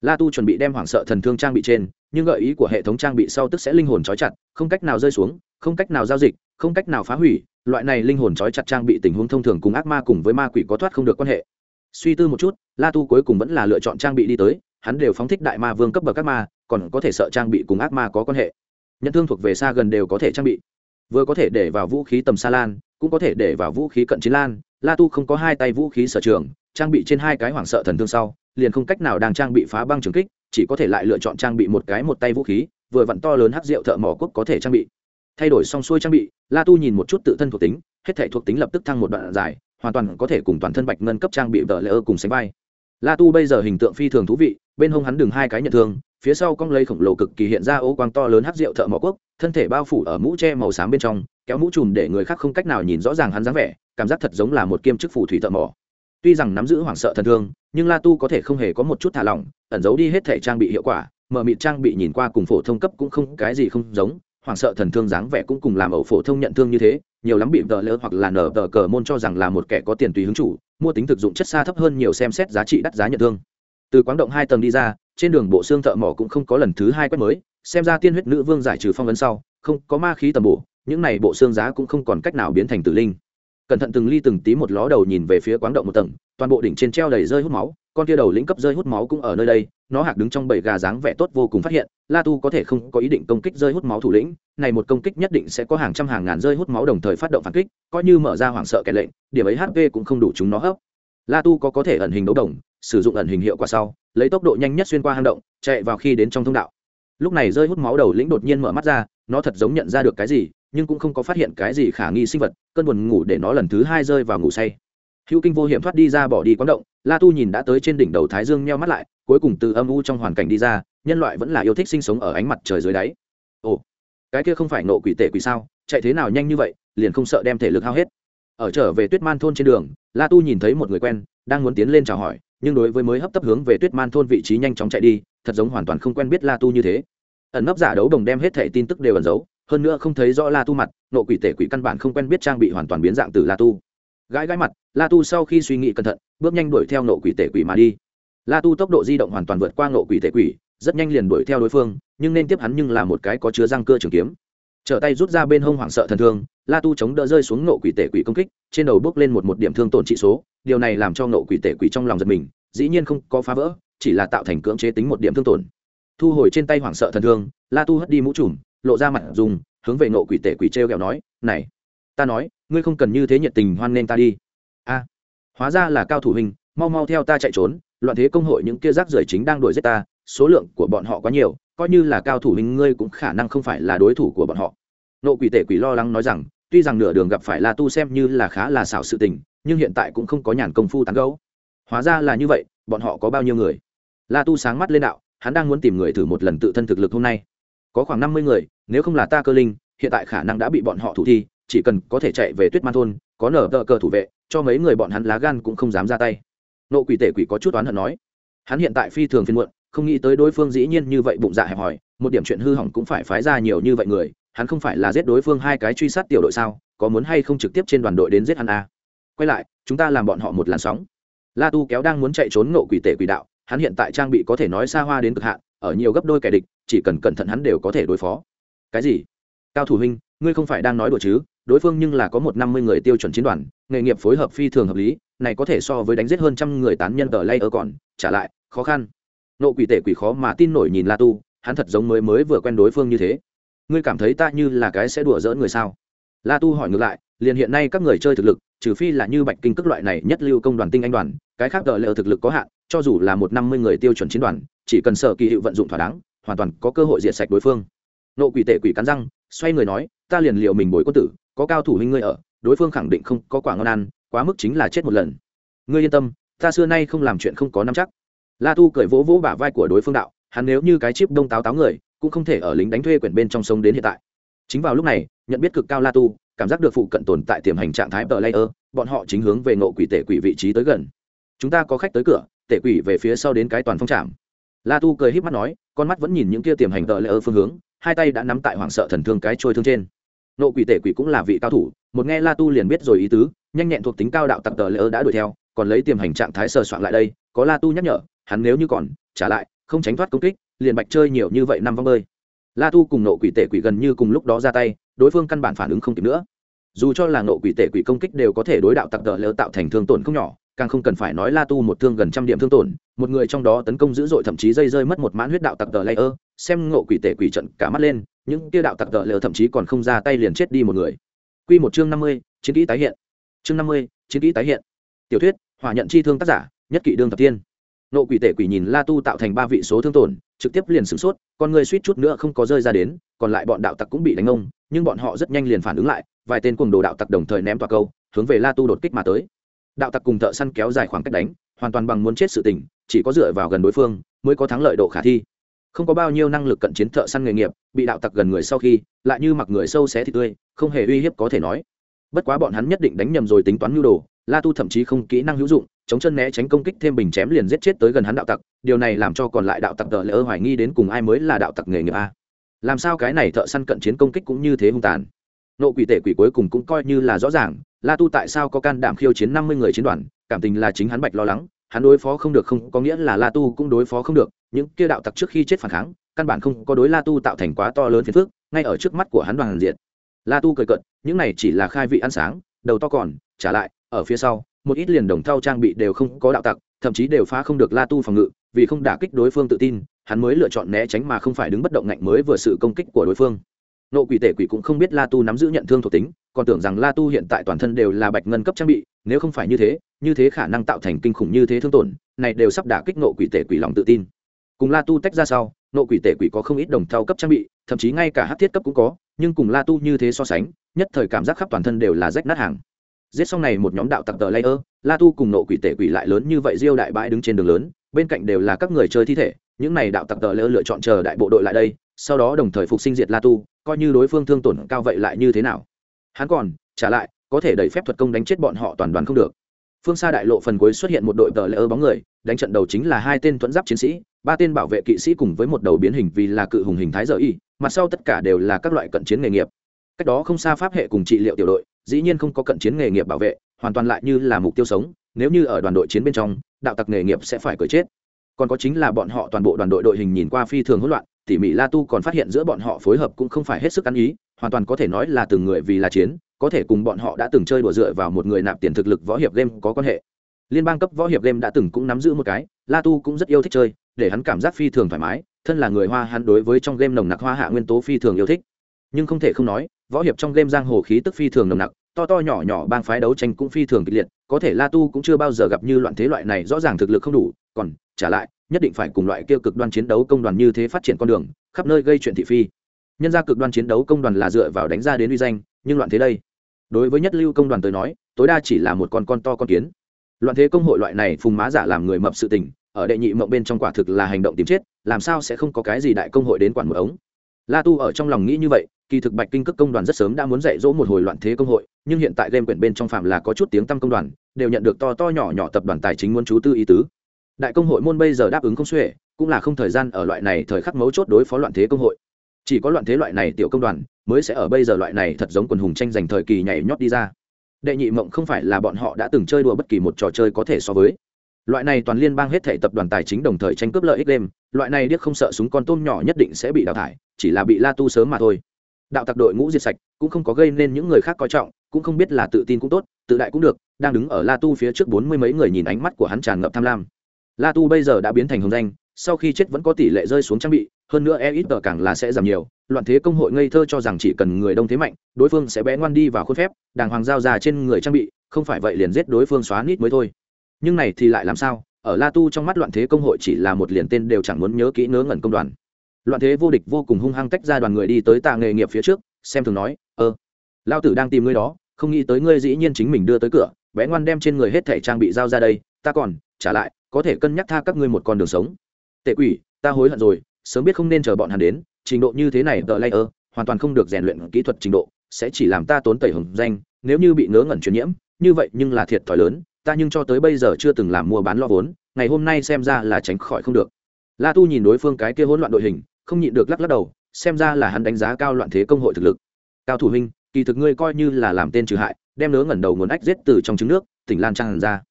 La tu chuẩn bị đem hoảng sợ thần thương trang bị trên, nhưng gợi ý của hệ thống trang bị sau tức sẽ linh hồn trói chặt, không cách nào rơi xuống, không cách nào giao dịch, không cách nào phá hủy, loại này linh hồn trói chặt trang bị tình huống thông thường cùng ác ma cùng với ma quỷ có thoát không được quan hệ. Suy tư một chút, la tu cuối cùng vẫn là lựa chọn trang bị đi tới, hắn đều phóng thích đại ma vương cấp bậc các ma, còn có thể sợ trang bị cùng ác ma có quan hệ. Nhận thương thuộc về xa gần đều có thể trang bị. Vừa có thể để vào vũ khí tầm xa lan cũng có thể để vào vũ khí cận chiến lan. La tu không có hai tay vũ khí sở trường, trang bị trên hai cái hoảng sợ thần thương sau, liền không cách nào đang trang bị phá băng trường kích, chỉ có thể lại lựa chọn trang bị một cái một tay vũ khí, vừa vặn to lớn hắc rượu thợ mỏ quốc có thể trang bị. Thay đổi xong xuôi trang bị, la tu nhìn một chút tự thân thuộc tính, hết thể thuộc tính lập tức thăng một đoạn dài, hoàn toàn có thể cùng toàn thân bạch ngân cấp trang bị vợ lỡ cùng sánh vai la tu bây giờ hình tượng phi thường thú vị, bên hông hắn đường hai cái nhận thương, phía sau cong lấy khổng lồ cực kỳ hiện ra ô quang to lớn hắc rượu thợ mỏ quốc, thân thể bao phủ ở mũ tre màu xám bên trong, kéo mũ trùm để người khác không cách nào nhìn rõ ràng hắn dáng vẻ, cảm giác thật giống là một kiêm chức phủ thủy thợ mỏ. Tuy rằng nắm giữ hoảng sợ thần thương, nhưng la tu có thể không hề có một chút thả lỏng, ẩn giấu đi hết thể trang bị hiệu quả mở mịt trang bị nhìn qua cùng phổ thông cấp cũng không, cái gì không giống, hoảng sợ thần thương dáng vẻ cũng cùng làm ẩu phổ thông nhận thương như thế nhiều lắm bị vợ lỡ hoặc là nở tờ cờ môn cho rằng là một kẻ có tiền tùy hứng chủ, mua tính thực dụng chất xa thấp hơn nhiều xem xét giá trị đắt giá nhận thương. Từ quán động hai tầng đi ra, trên đường bộ xương thợ mỏ cũng không có lần thứ hai quét mới, xem ra tiên huyết nữ vương giải trừ phong ấn sau, không có ma khí tầm bổ, những này bộ xương giá cũng không còn cách nào biến thành tử linh cẩn thận từng ly từng tí một ló đầu nhìn về phía quán động một tầng, toàn bộ đỉnh trên treo đầy rơi hút máu, con kia đầu lĩnh cấp rơi hút máu cũng ở nơi đây, nó hạc đứng trong bầy gà dáng vẻ tốt vô cùng phát hiện, la tu có thể không có ý định công kích rơi hút máu thủ lĩnh, này một công kích nhất định sẽ có hàng trăm hàng ngàn rơi hút máu đồng thời phát động phản kích, coi như mở ra hoảng sợ kẻ lệnh, điểm ấy hp cũng không đủ chúng nó hấp. La tu có có thể ẩn hình đấu đồng, sử dụng ẩn hình hiệu quả sau, lấy tốc độ nhanh nhất xuyên qua hang động, chạy vào khi đến trong thông đạo. Lúc này rơi hút máu đầu lĩnh đột nhiên mở mắt ra, nó thật giống nhận ra được cái gì nhưng cũng không có phát hiện cái gì khả nghi sinh vật, cơn buồn ngủ để nó lần thứ hai rơi vào ngủ say. Hữu kinh vô hiểm thoát đi ra bỏ đi quán động, la tu nhìn đã tới trên đỉnh đầu thái dương nheo mắt lại, cuối cùng từ âm u trong hoàn cảnh đi ra, nhân loại vẫn là yêu thích sinh sống ở ánh mặt trời dưới đáy. Ồ, cái kia không phải nộ quỷ tệ quỷ sao, chạy thế nào nhanh như vậy, liền không sợ đem thể lực hao hết. Ở trở về tuyết man thôn trên đường, la tu nhìn thấy một người quen, đang muốn tiến lên chào hỏi, nhưng đối với mới hấp tấp hướng về tuyết man thôn vị trí nhanh chóng chạy đi, thật giống hoàn toàn không quen biết la tu như thế. Ẩn nấp giả đấu đồng đem hết thẻ tin tức đều ẩn giấu hơn nữa không thấy rõ la tu mặt, nộ quỷ tể quỷ căn bản không quen biết trang bị hoàn toàn biến dạng từ la tu. Gãi gãi mặt, la tu sau khi suy nghĩ cẩn thận, bước nhanh đuổi theo nộ quỷ tể quỷ mà đi. La tu tốc độ di động hoàn toàn vượt qua nộ quỷ tể quỷ, rất nhanh liền đuổi theo đối phương, nhưng nên tiếp hắn nhưng là một cái có chứa răng cơ trường kiếm. Trở tay rút ra bên hông hoảng sợ thần thương, la tu chống đỡ rơi xuống nộ quỷ tể quỷ công kích, trên đầu bước lên một một điểm thương tổn trị số, điều này làm cho nộ quỷ tể quỷ trong lòng giật mình, dĩ nhiên không có phá vỡ, chỉ là tạo thành cưỡng chế tính một điểm thương tổn. Thu hồi trên tay hoảng sợ thần thương, la tu hất đi mũ trùm lộ ra mặt dùng, hướng về nộ quỷ tể quỷ trêu r g ẹ o nói, này, ta nói, ngươi không cần như thế nhiệt tình hoan nghênh ta đi. A, hóa ra là cao thủ hình mau mau theo ta chạy trốn, loạn thế công hội những kia rác rưởi chính đang đuổi giết ta, số lượng của bọn họ quá nhiều, coi như là cao thủ hình ngươi cũng khả năng không phải là đối thủ của bọn họ. Nộ quỷ tể quỷ lo lắng nói rằng, tuy rằng nửa đường gặp phải la tu xem như là khá là xảo sự tình, nhưng hiện tại cũng không có nhàn công phu tán gấu hóa ra là như vậy, bọn họ có bao nhiêu người? La tu sáng mắt lên đạo, hắn đang muốn tìm người thử một lần tự thân thực lực hôm nay có khoảng năm mươi người, nếu không là ta cơ linh, hiện tại khả năng đã bị bọn họ thủ thi, chỉ cần có thể chạy về tuyết man thôn, có nở tờ cờ thủ vệ, cho mấy người bọn hắn lá gan cũng không dám ra tay. Nộ quỷ tể quỷ có chút oán hận nói. Hắn hiện tại phi thường phiên muộn, không nghĩ tới đối phương dĩ nhiên như vậy bụng dạ hẹp hòi, một điểm chuyện hư hỏng cũng phải phái ra nhiều như vậy người, hắn không phải là giết đối phương hai cái truy sát tiểu đội sao, có muốn hay không trực tiếp trên đoàn đội đến giết hắn à? quay lại, chúng ta làm bọn họ một làn sóng. La tu kéo đang muốn chạy trốn nộ quỷ tể quỷ đạo, hắn hiện tại trang bị có thể nói xa hoa đến cực hạn ở nhiều gấp đôi kẻ địch, chỉ cần cẩn thận hắn đều có thể đối phó. Cái gì? Cao thủ huynh, ngươi không phải đang nói đùa chứ? Đối phương nhưng là có một năm mươi người tiêu chuẩn chiến đoàn, nghề nghiệp phối hợp phi thường hợp lý, này có thể so với đánh giết hơn trăm người tán nhân tờ lay ở còn, trả lại, khó khăn. Nộ quỷ tể quỷ khó mà tin nổi nhìn la tu, hắn thật giống mới mới vừa quen đối phương như thế. Ngươi cảm thấy ta như là cái sẽ đùa dỡ người sao? La tu hỏi ngược lại, liền hiện nay các người chơi thực lực, trừ phi là như bạch kinh cước loại này nhất lưu công đoàn tinh anh đoàn, cái khác đợi lỡ thực lực có hạn, cho dù là một năm mươi người tiêu chuẩn chiến đoàn chỉ cần sở kỳ hiệu vận dụng thỏa đáng, hoàn toàn có cơ hội diệt sạch đối phương. Nộ quỷ tệ quỷ cắn răng, xoay người nói, ta liền liệu mình bồi quân tử, có cao thủ huynh ngươi ở, đối phương khẳng định không có quả ngon ăn, quá mức chính là chết một lần. Ngươi yên tâm, ta xưa nay không làm chuyện không có nắm chắc. La tu cởi vỗ vỗ bả vai của đối phương đạo, hắn nếu như cái chip đông táo táo người, cũng không thể ở lính đánh thuê quyển bên trong sông đến hiện tại. Chính vào lúc này, nhận biết cực cao la tu, cảm giác được phụ cận tồn tại tiềm hành trạng thái tờ layer, bọn họ chính hướng về ngộ quỷ tể quỷ vị trí tới gần. Chúng ta có khách tới cửa, tể quỷ về phía sau đến cái toàn phong trạm la tu cười híp mắt nói, con mắt vẫn nhìn những kia tiềm hành lỡ ở phương hướng, hai tay đã nắm tại hoảng sợ thần thương cái trôi thương trên. Nộ quỷ tể quỷ cũng là vị cao thủ, một nghe la tu liền biết rồi ý tứ, nhanh nhẹn thuộc tính cao đạo tặc tợ lệ ở đã đuổi theo, còn lấy tiềm hành trạng thái sờ soạn lại đây, có la tu nhắc nhở, hắn nếu như còn, trả lại, không tránh thoát công kích, liền bạch chơi nhiều như vậy năm vong bơi. La tu cùng nộ quỷ tể quỷ gần như cùng lúc đó ra tay, đối phương căn bản phản ứng không kịp nữa. Dù cho là nộ quỷ tể quỷ công kích đều có thể đối đạo tặc tợ lỡ tạo thành thương tổn không nhỏ càng không cần phải nói la tu một thương gần trăm điểm thương tổn, một người trong đó tấn công dữ dội thậm chí dây rơi mất một mãn huyết đạo tặc tợ layer. xem ngộ quỷ tể quỷ trận cả mắt lên, những kia đạo tặc tờ lỡ thậm chí còn không ra tay liền chết đi một người. Quy một chương năm mươi, chiến kỹ tái hiện. Chương năm mươi, chiến kỹ tái hiện. Tiểu thuyết, hỏa nhận chi thương tác giả, nhất kỵ đương thập tiên. Nộ quỷ tể quỷ nhìn la tu tạo thành ba vị số thương tổn, trực tiếp liền sửng sốt, con người suýt chút nữa không có rơi ra đến, còn lại bọn đạo tặc cũng bị đánh ông, nhưng bọn họ rất nhanh liền phản ứng lại, vài tên cùng đồ đạo tặc đồng thời ném toa câu, hướng về la tu đột kích mà tới đạo tặc cùng thợ săn kéo dài khoảng cách đánh, hoàn toàn bằng muốn chết sự tình, chỉ có dựa vào gần đối phương mới có thắng lợi độ khả thi. Không có bao nhiêu năng lực cận chiến thợ săn nghề nghiệp, bị đạo tặc gần người sau khi, lại như mặc người sâu xé thì tươi, không hề uy hiếp có thể nói. Bất quá bọn hắn nhất định đánh nhầm rồi tính toán nhu đồ, la tu thậm chí không kỹ năng hữu dụng, chống chân né tránh công kích thêm bình chém liền giết chết tới gần hắn đạo tặc, điều này làm cho còn lại đạo tặc tờ lỡ hoài nghi đến cùng ai mới là đạo tặc nghề nghiệp a. Làm sao cái này thợ săn cận chiến công kích cũng như thế hung tàn? Nộ quỷ tể quỷ cuối cùng cũng coi như là rõ ràng la tu tại sao có can đảm khiêu chiến năm mươi người chiến đoàn? Cảm tình là chính hắn bạch lo lắng. Hắn đối phó không được không có nghĩa là la tu cũng đối phó không được. Những kia đạo tặc trước khi chết phản kháng, căn bản không có đối la tu tạo thành quá to lớn phiền phức, ngay ở trước mắt của hắn đoàn diện. La tu cười cận những này chỉ là khai vị ăn sáng, đầu to còn, trả lại, ở phía sau, một ít liền đồng thau trang bị đều không có đạo tặc, thậm chí đều phá không được la tu phòng ngự, vì không đả kích đối phương tự tin, hắn mới lựa chọn né tránh mà không phải đứng bất động ngạnh mới vừa sự công kích của đối phương nộ quỷ tể quỷ cũng không biết la tu nắm giữ nhận thương thuộc tính, còn tưởng rằng la tu hiện tại toàn thân đều là bạch ngân cấp trang bị, nếu không phải như thế như thế khả năng tạo thành kinh khủng như thế thương tổn, này đều sắp đả kích nộ quỷ tể quỷ lòng tự tin. Cùng la tu tách ra sau, nộ quỷ tể quỷ có không ít đồng thao cấp trang bị, thậm chí ngay cả hát thiết cấp cũng có, nhưng cùng la tu như thế so sánh, nhất thời cảm giác khắp toàn thân đều là rách nát hàng. Giết xong này một nhóm đạo tặc tờ layer, la tu cùng nộ quỷ tể quỷ lại lớn như vậy diêu đại bãi đứng trên đường lớn, bên cạnh đều là các người chơi thi thể, những này đạo tặc tờ layer lựa chọn chờ đại bộ đội lại đây sau đó đồng thời phục sinh diệt la tu, coi như đối phương thương tổn cao vậy lại như thế nào? Hắn còn, trả lại, có thể đẩy phép thuật công đánh chết bọn họ toàn đoàn không được. Phương xa đại lộ phần cuối xuất hiện một đội tờ lỡ bóng người, đánh trận đầu chính là hai tên thuẫn giáp chiến sĩ, ba tên bảo vệ kỵ sĩ cùng với một đầu biến hình vì là cự hùng hình thái giờ y, mặt sau tất cả đều là các loại cận chiến nghề nghiệp. Cách đó không xa pháp hệ cùng trị liệu tiểu đội, dĩ nhiên không có cận chiến nghề nghiệp bảo vệ, hoàn toàn lại như là mục tiêu sống, nếu như ở đoàn đội chiến bên trong, đạo tặc nghề nghiệp sẽ phải cởi chết. Còn có chính là bọn họ toàn bộ đoàn đội đội hình nhìn qua phi thường hỗn loạn tỉ mỉ la tu còn phát hiện giữa bọn họ phối hợp cũng không phải hết sức ăn ý, hoàn toàn có thể nói là từng người vì là chiến, có thể cùng bọn họ đã từng chơi đùa dựa vào một người nạp tiền thực lực võ hiệp game có quan hệ. Liên bang cấp võ hiệp game đã từng cũng nắm giữ một cái, la tu cũng rất yêu thích chơi, để hắn cảm giác phi thường thoải mái, thân là người hoa hắn đối với trong game nồng nặc hoa hạ nguyên tố phi thường yêu thích. Nhưng không thể không nói, võ hiệp trong game giang hồ khí tức phi thường nồng nặc, to to nhỏ nhỏ bang phái đấu tranh cũng phi thường kịch liệt, có thể la tu cũng chưa bao giờ gặp như loạn thế loại này, rõ ràng thực lực không đủ, còn, trả lại nhất định phải cùng loại kia cực đoan chiến đấu công đoàn như thế phát triển con đường, khắp nơi gây chuyện thị phi. Nhân ra cực đoan chiến đấu công đoàn là dựa vào đánh ra đến uy danh, nhưng loạn thế đây. Đối với nhất lưu công đoàn tới nói, tối đa chỉ là một con con to con kiến. Loạn thế công hội loại này phùng má giả làm người mập sự tình, ở đệ nhị mộng bên trong quả thực là hành động tìm chết, làm sao sẽ không có cái gì đại công hội đến quản một ống. La tu ở trong lòng nghĩ như vậy, kỳ thực bạch kinh cước công đoàn rất sớm đã muốn dạy dỗ một hồi loạn thế công hội, nhưng hiện tại game quyển bên trong phạm là có chút tiếng tăm công đoàn, đều nhận được to to nhỏ nhỏ tập đoàn tài chính muốn chú tư ý tứ đại công hội môn bây giờ đáp ứng không xuể, cũng là không thời gian ở loại này thời khắc mấu chốt đối phó loạn thế công hội. Chỉ có loạn thế loại này tiểu công đoàn, mới sẽ ở bây giờ loại này thật giống quần hùng tranh giành thời kỳ nhảy nhót đi ra. Đệ nhị mộng không phải là bọn họ đã từng chơi đùa bất kỳ một trò chơi có thể so với. Loại này toàn liên bang hết thể tập đoàn tài chính đồng thời tranh cướp lợi ích đêm loại này điếc không sợ súng con tôm nhỏ nhất định sẽ bị đào thải, chỉ là bị la tu sớm mà thôi. Đạo tặc đội ngũ diệt sạch, cũng không có gây nên những người khác coi trọng, cũng không biết là tự tin cũng tốt, tự đại cũng được, đang đứng ở la tu phía trước bốn mươi mấy người nhìn ánh mắt của hắn tràn ngập tham lam la tu bây giờ đã biến thành hồng danh, sau khi chết vẫn có tỷ lệ rơi xuống trang bị, hơn nữa e ít tờ càng là sẽ giảm nhiều. Loạn thế công hội ngây thơ cho rằng chỉ cần người đông thế mạnh, đối phương sẽ bé ngoan đi vào khuôn phép, đàng hoàng giao ra trên người trang bị, không phải vậy liền giết đối phương xóa nít mới thôi. Nhưng này thì lại làm sao? Ở la tu trong mắt loạn thế công hội chỉ là một liền tên đều chẳng muốn nhớ kỹ ngớ ngẩn công đoàn. Loạn thế vô địch vô cùng hung hăng tách ra đoàn người đi tới tạ nghề nghiệp phía trước, xem thường nói ơ lao tử đang tìm ngươi đó, không nghĩ tới ngươi dĩ nhiên chính mình đưa tới cửa, bé ngoan đem trên người hết thẻ trang bị giao ra đây, ta còn, trả lại có thể cân nhắc tha các ngươi một con đường sống. Tệ quỷ, ta hối hận rồi, sớm biết không nên chờ bọn hắn đến, trình độ như thế này, tờ layer, hoàn toàn không được rèn luyện kỹ thuật trình độ, sẽ chỉ làm ta tốn tẩy hồng danh, nếu như bị ngớ ngẩn truyền nhiễm, như vậy nhưng là thiệt thòi lớn, ta nhưng cho tới bây giờ chưa từng làm mua bán lo vốn, ngày hôm nay xem ra là tránh khỏi không được. La tu nhìn đối phương cái kia hỗn loạn đội hình, không nhịn được lắc lắc đầu, xem ra là hắn đánh giá cao loạn thế công hội thực lực. Cao thủ huynh, kỳ thực ngươi coi như là làm tên trừ hại, đem nớ ngẩn đầu nguồn ách giết từ trong trứng nước, tỉnh lan tràn ra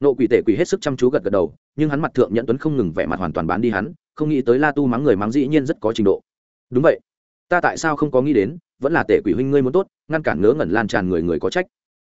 nộ quỷ tể quỷ hết sức chăm chú gật gật đầu, nhưng hắn mặt thượng nhẫn tuấn không ngừng vẻ mặt hoàn toàn bán đi hắn, không nghĩ tới la tu mắng người mắng dĩ nhiên rất có trình độ. Đúng vậy. Ta tại sao không có nghĩ đến, vẫn là tể quỷ huynh ngươi muốn tốt, ngăn cản ngớ ngẩn lan tràn người người có trách.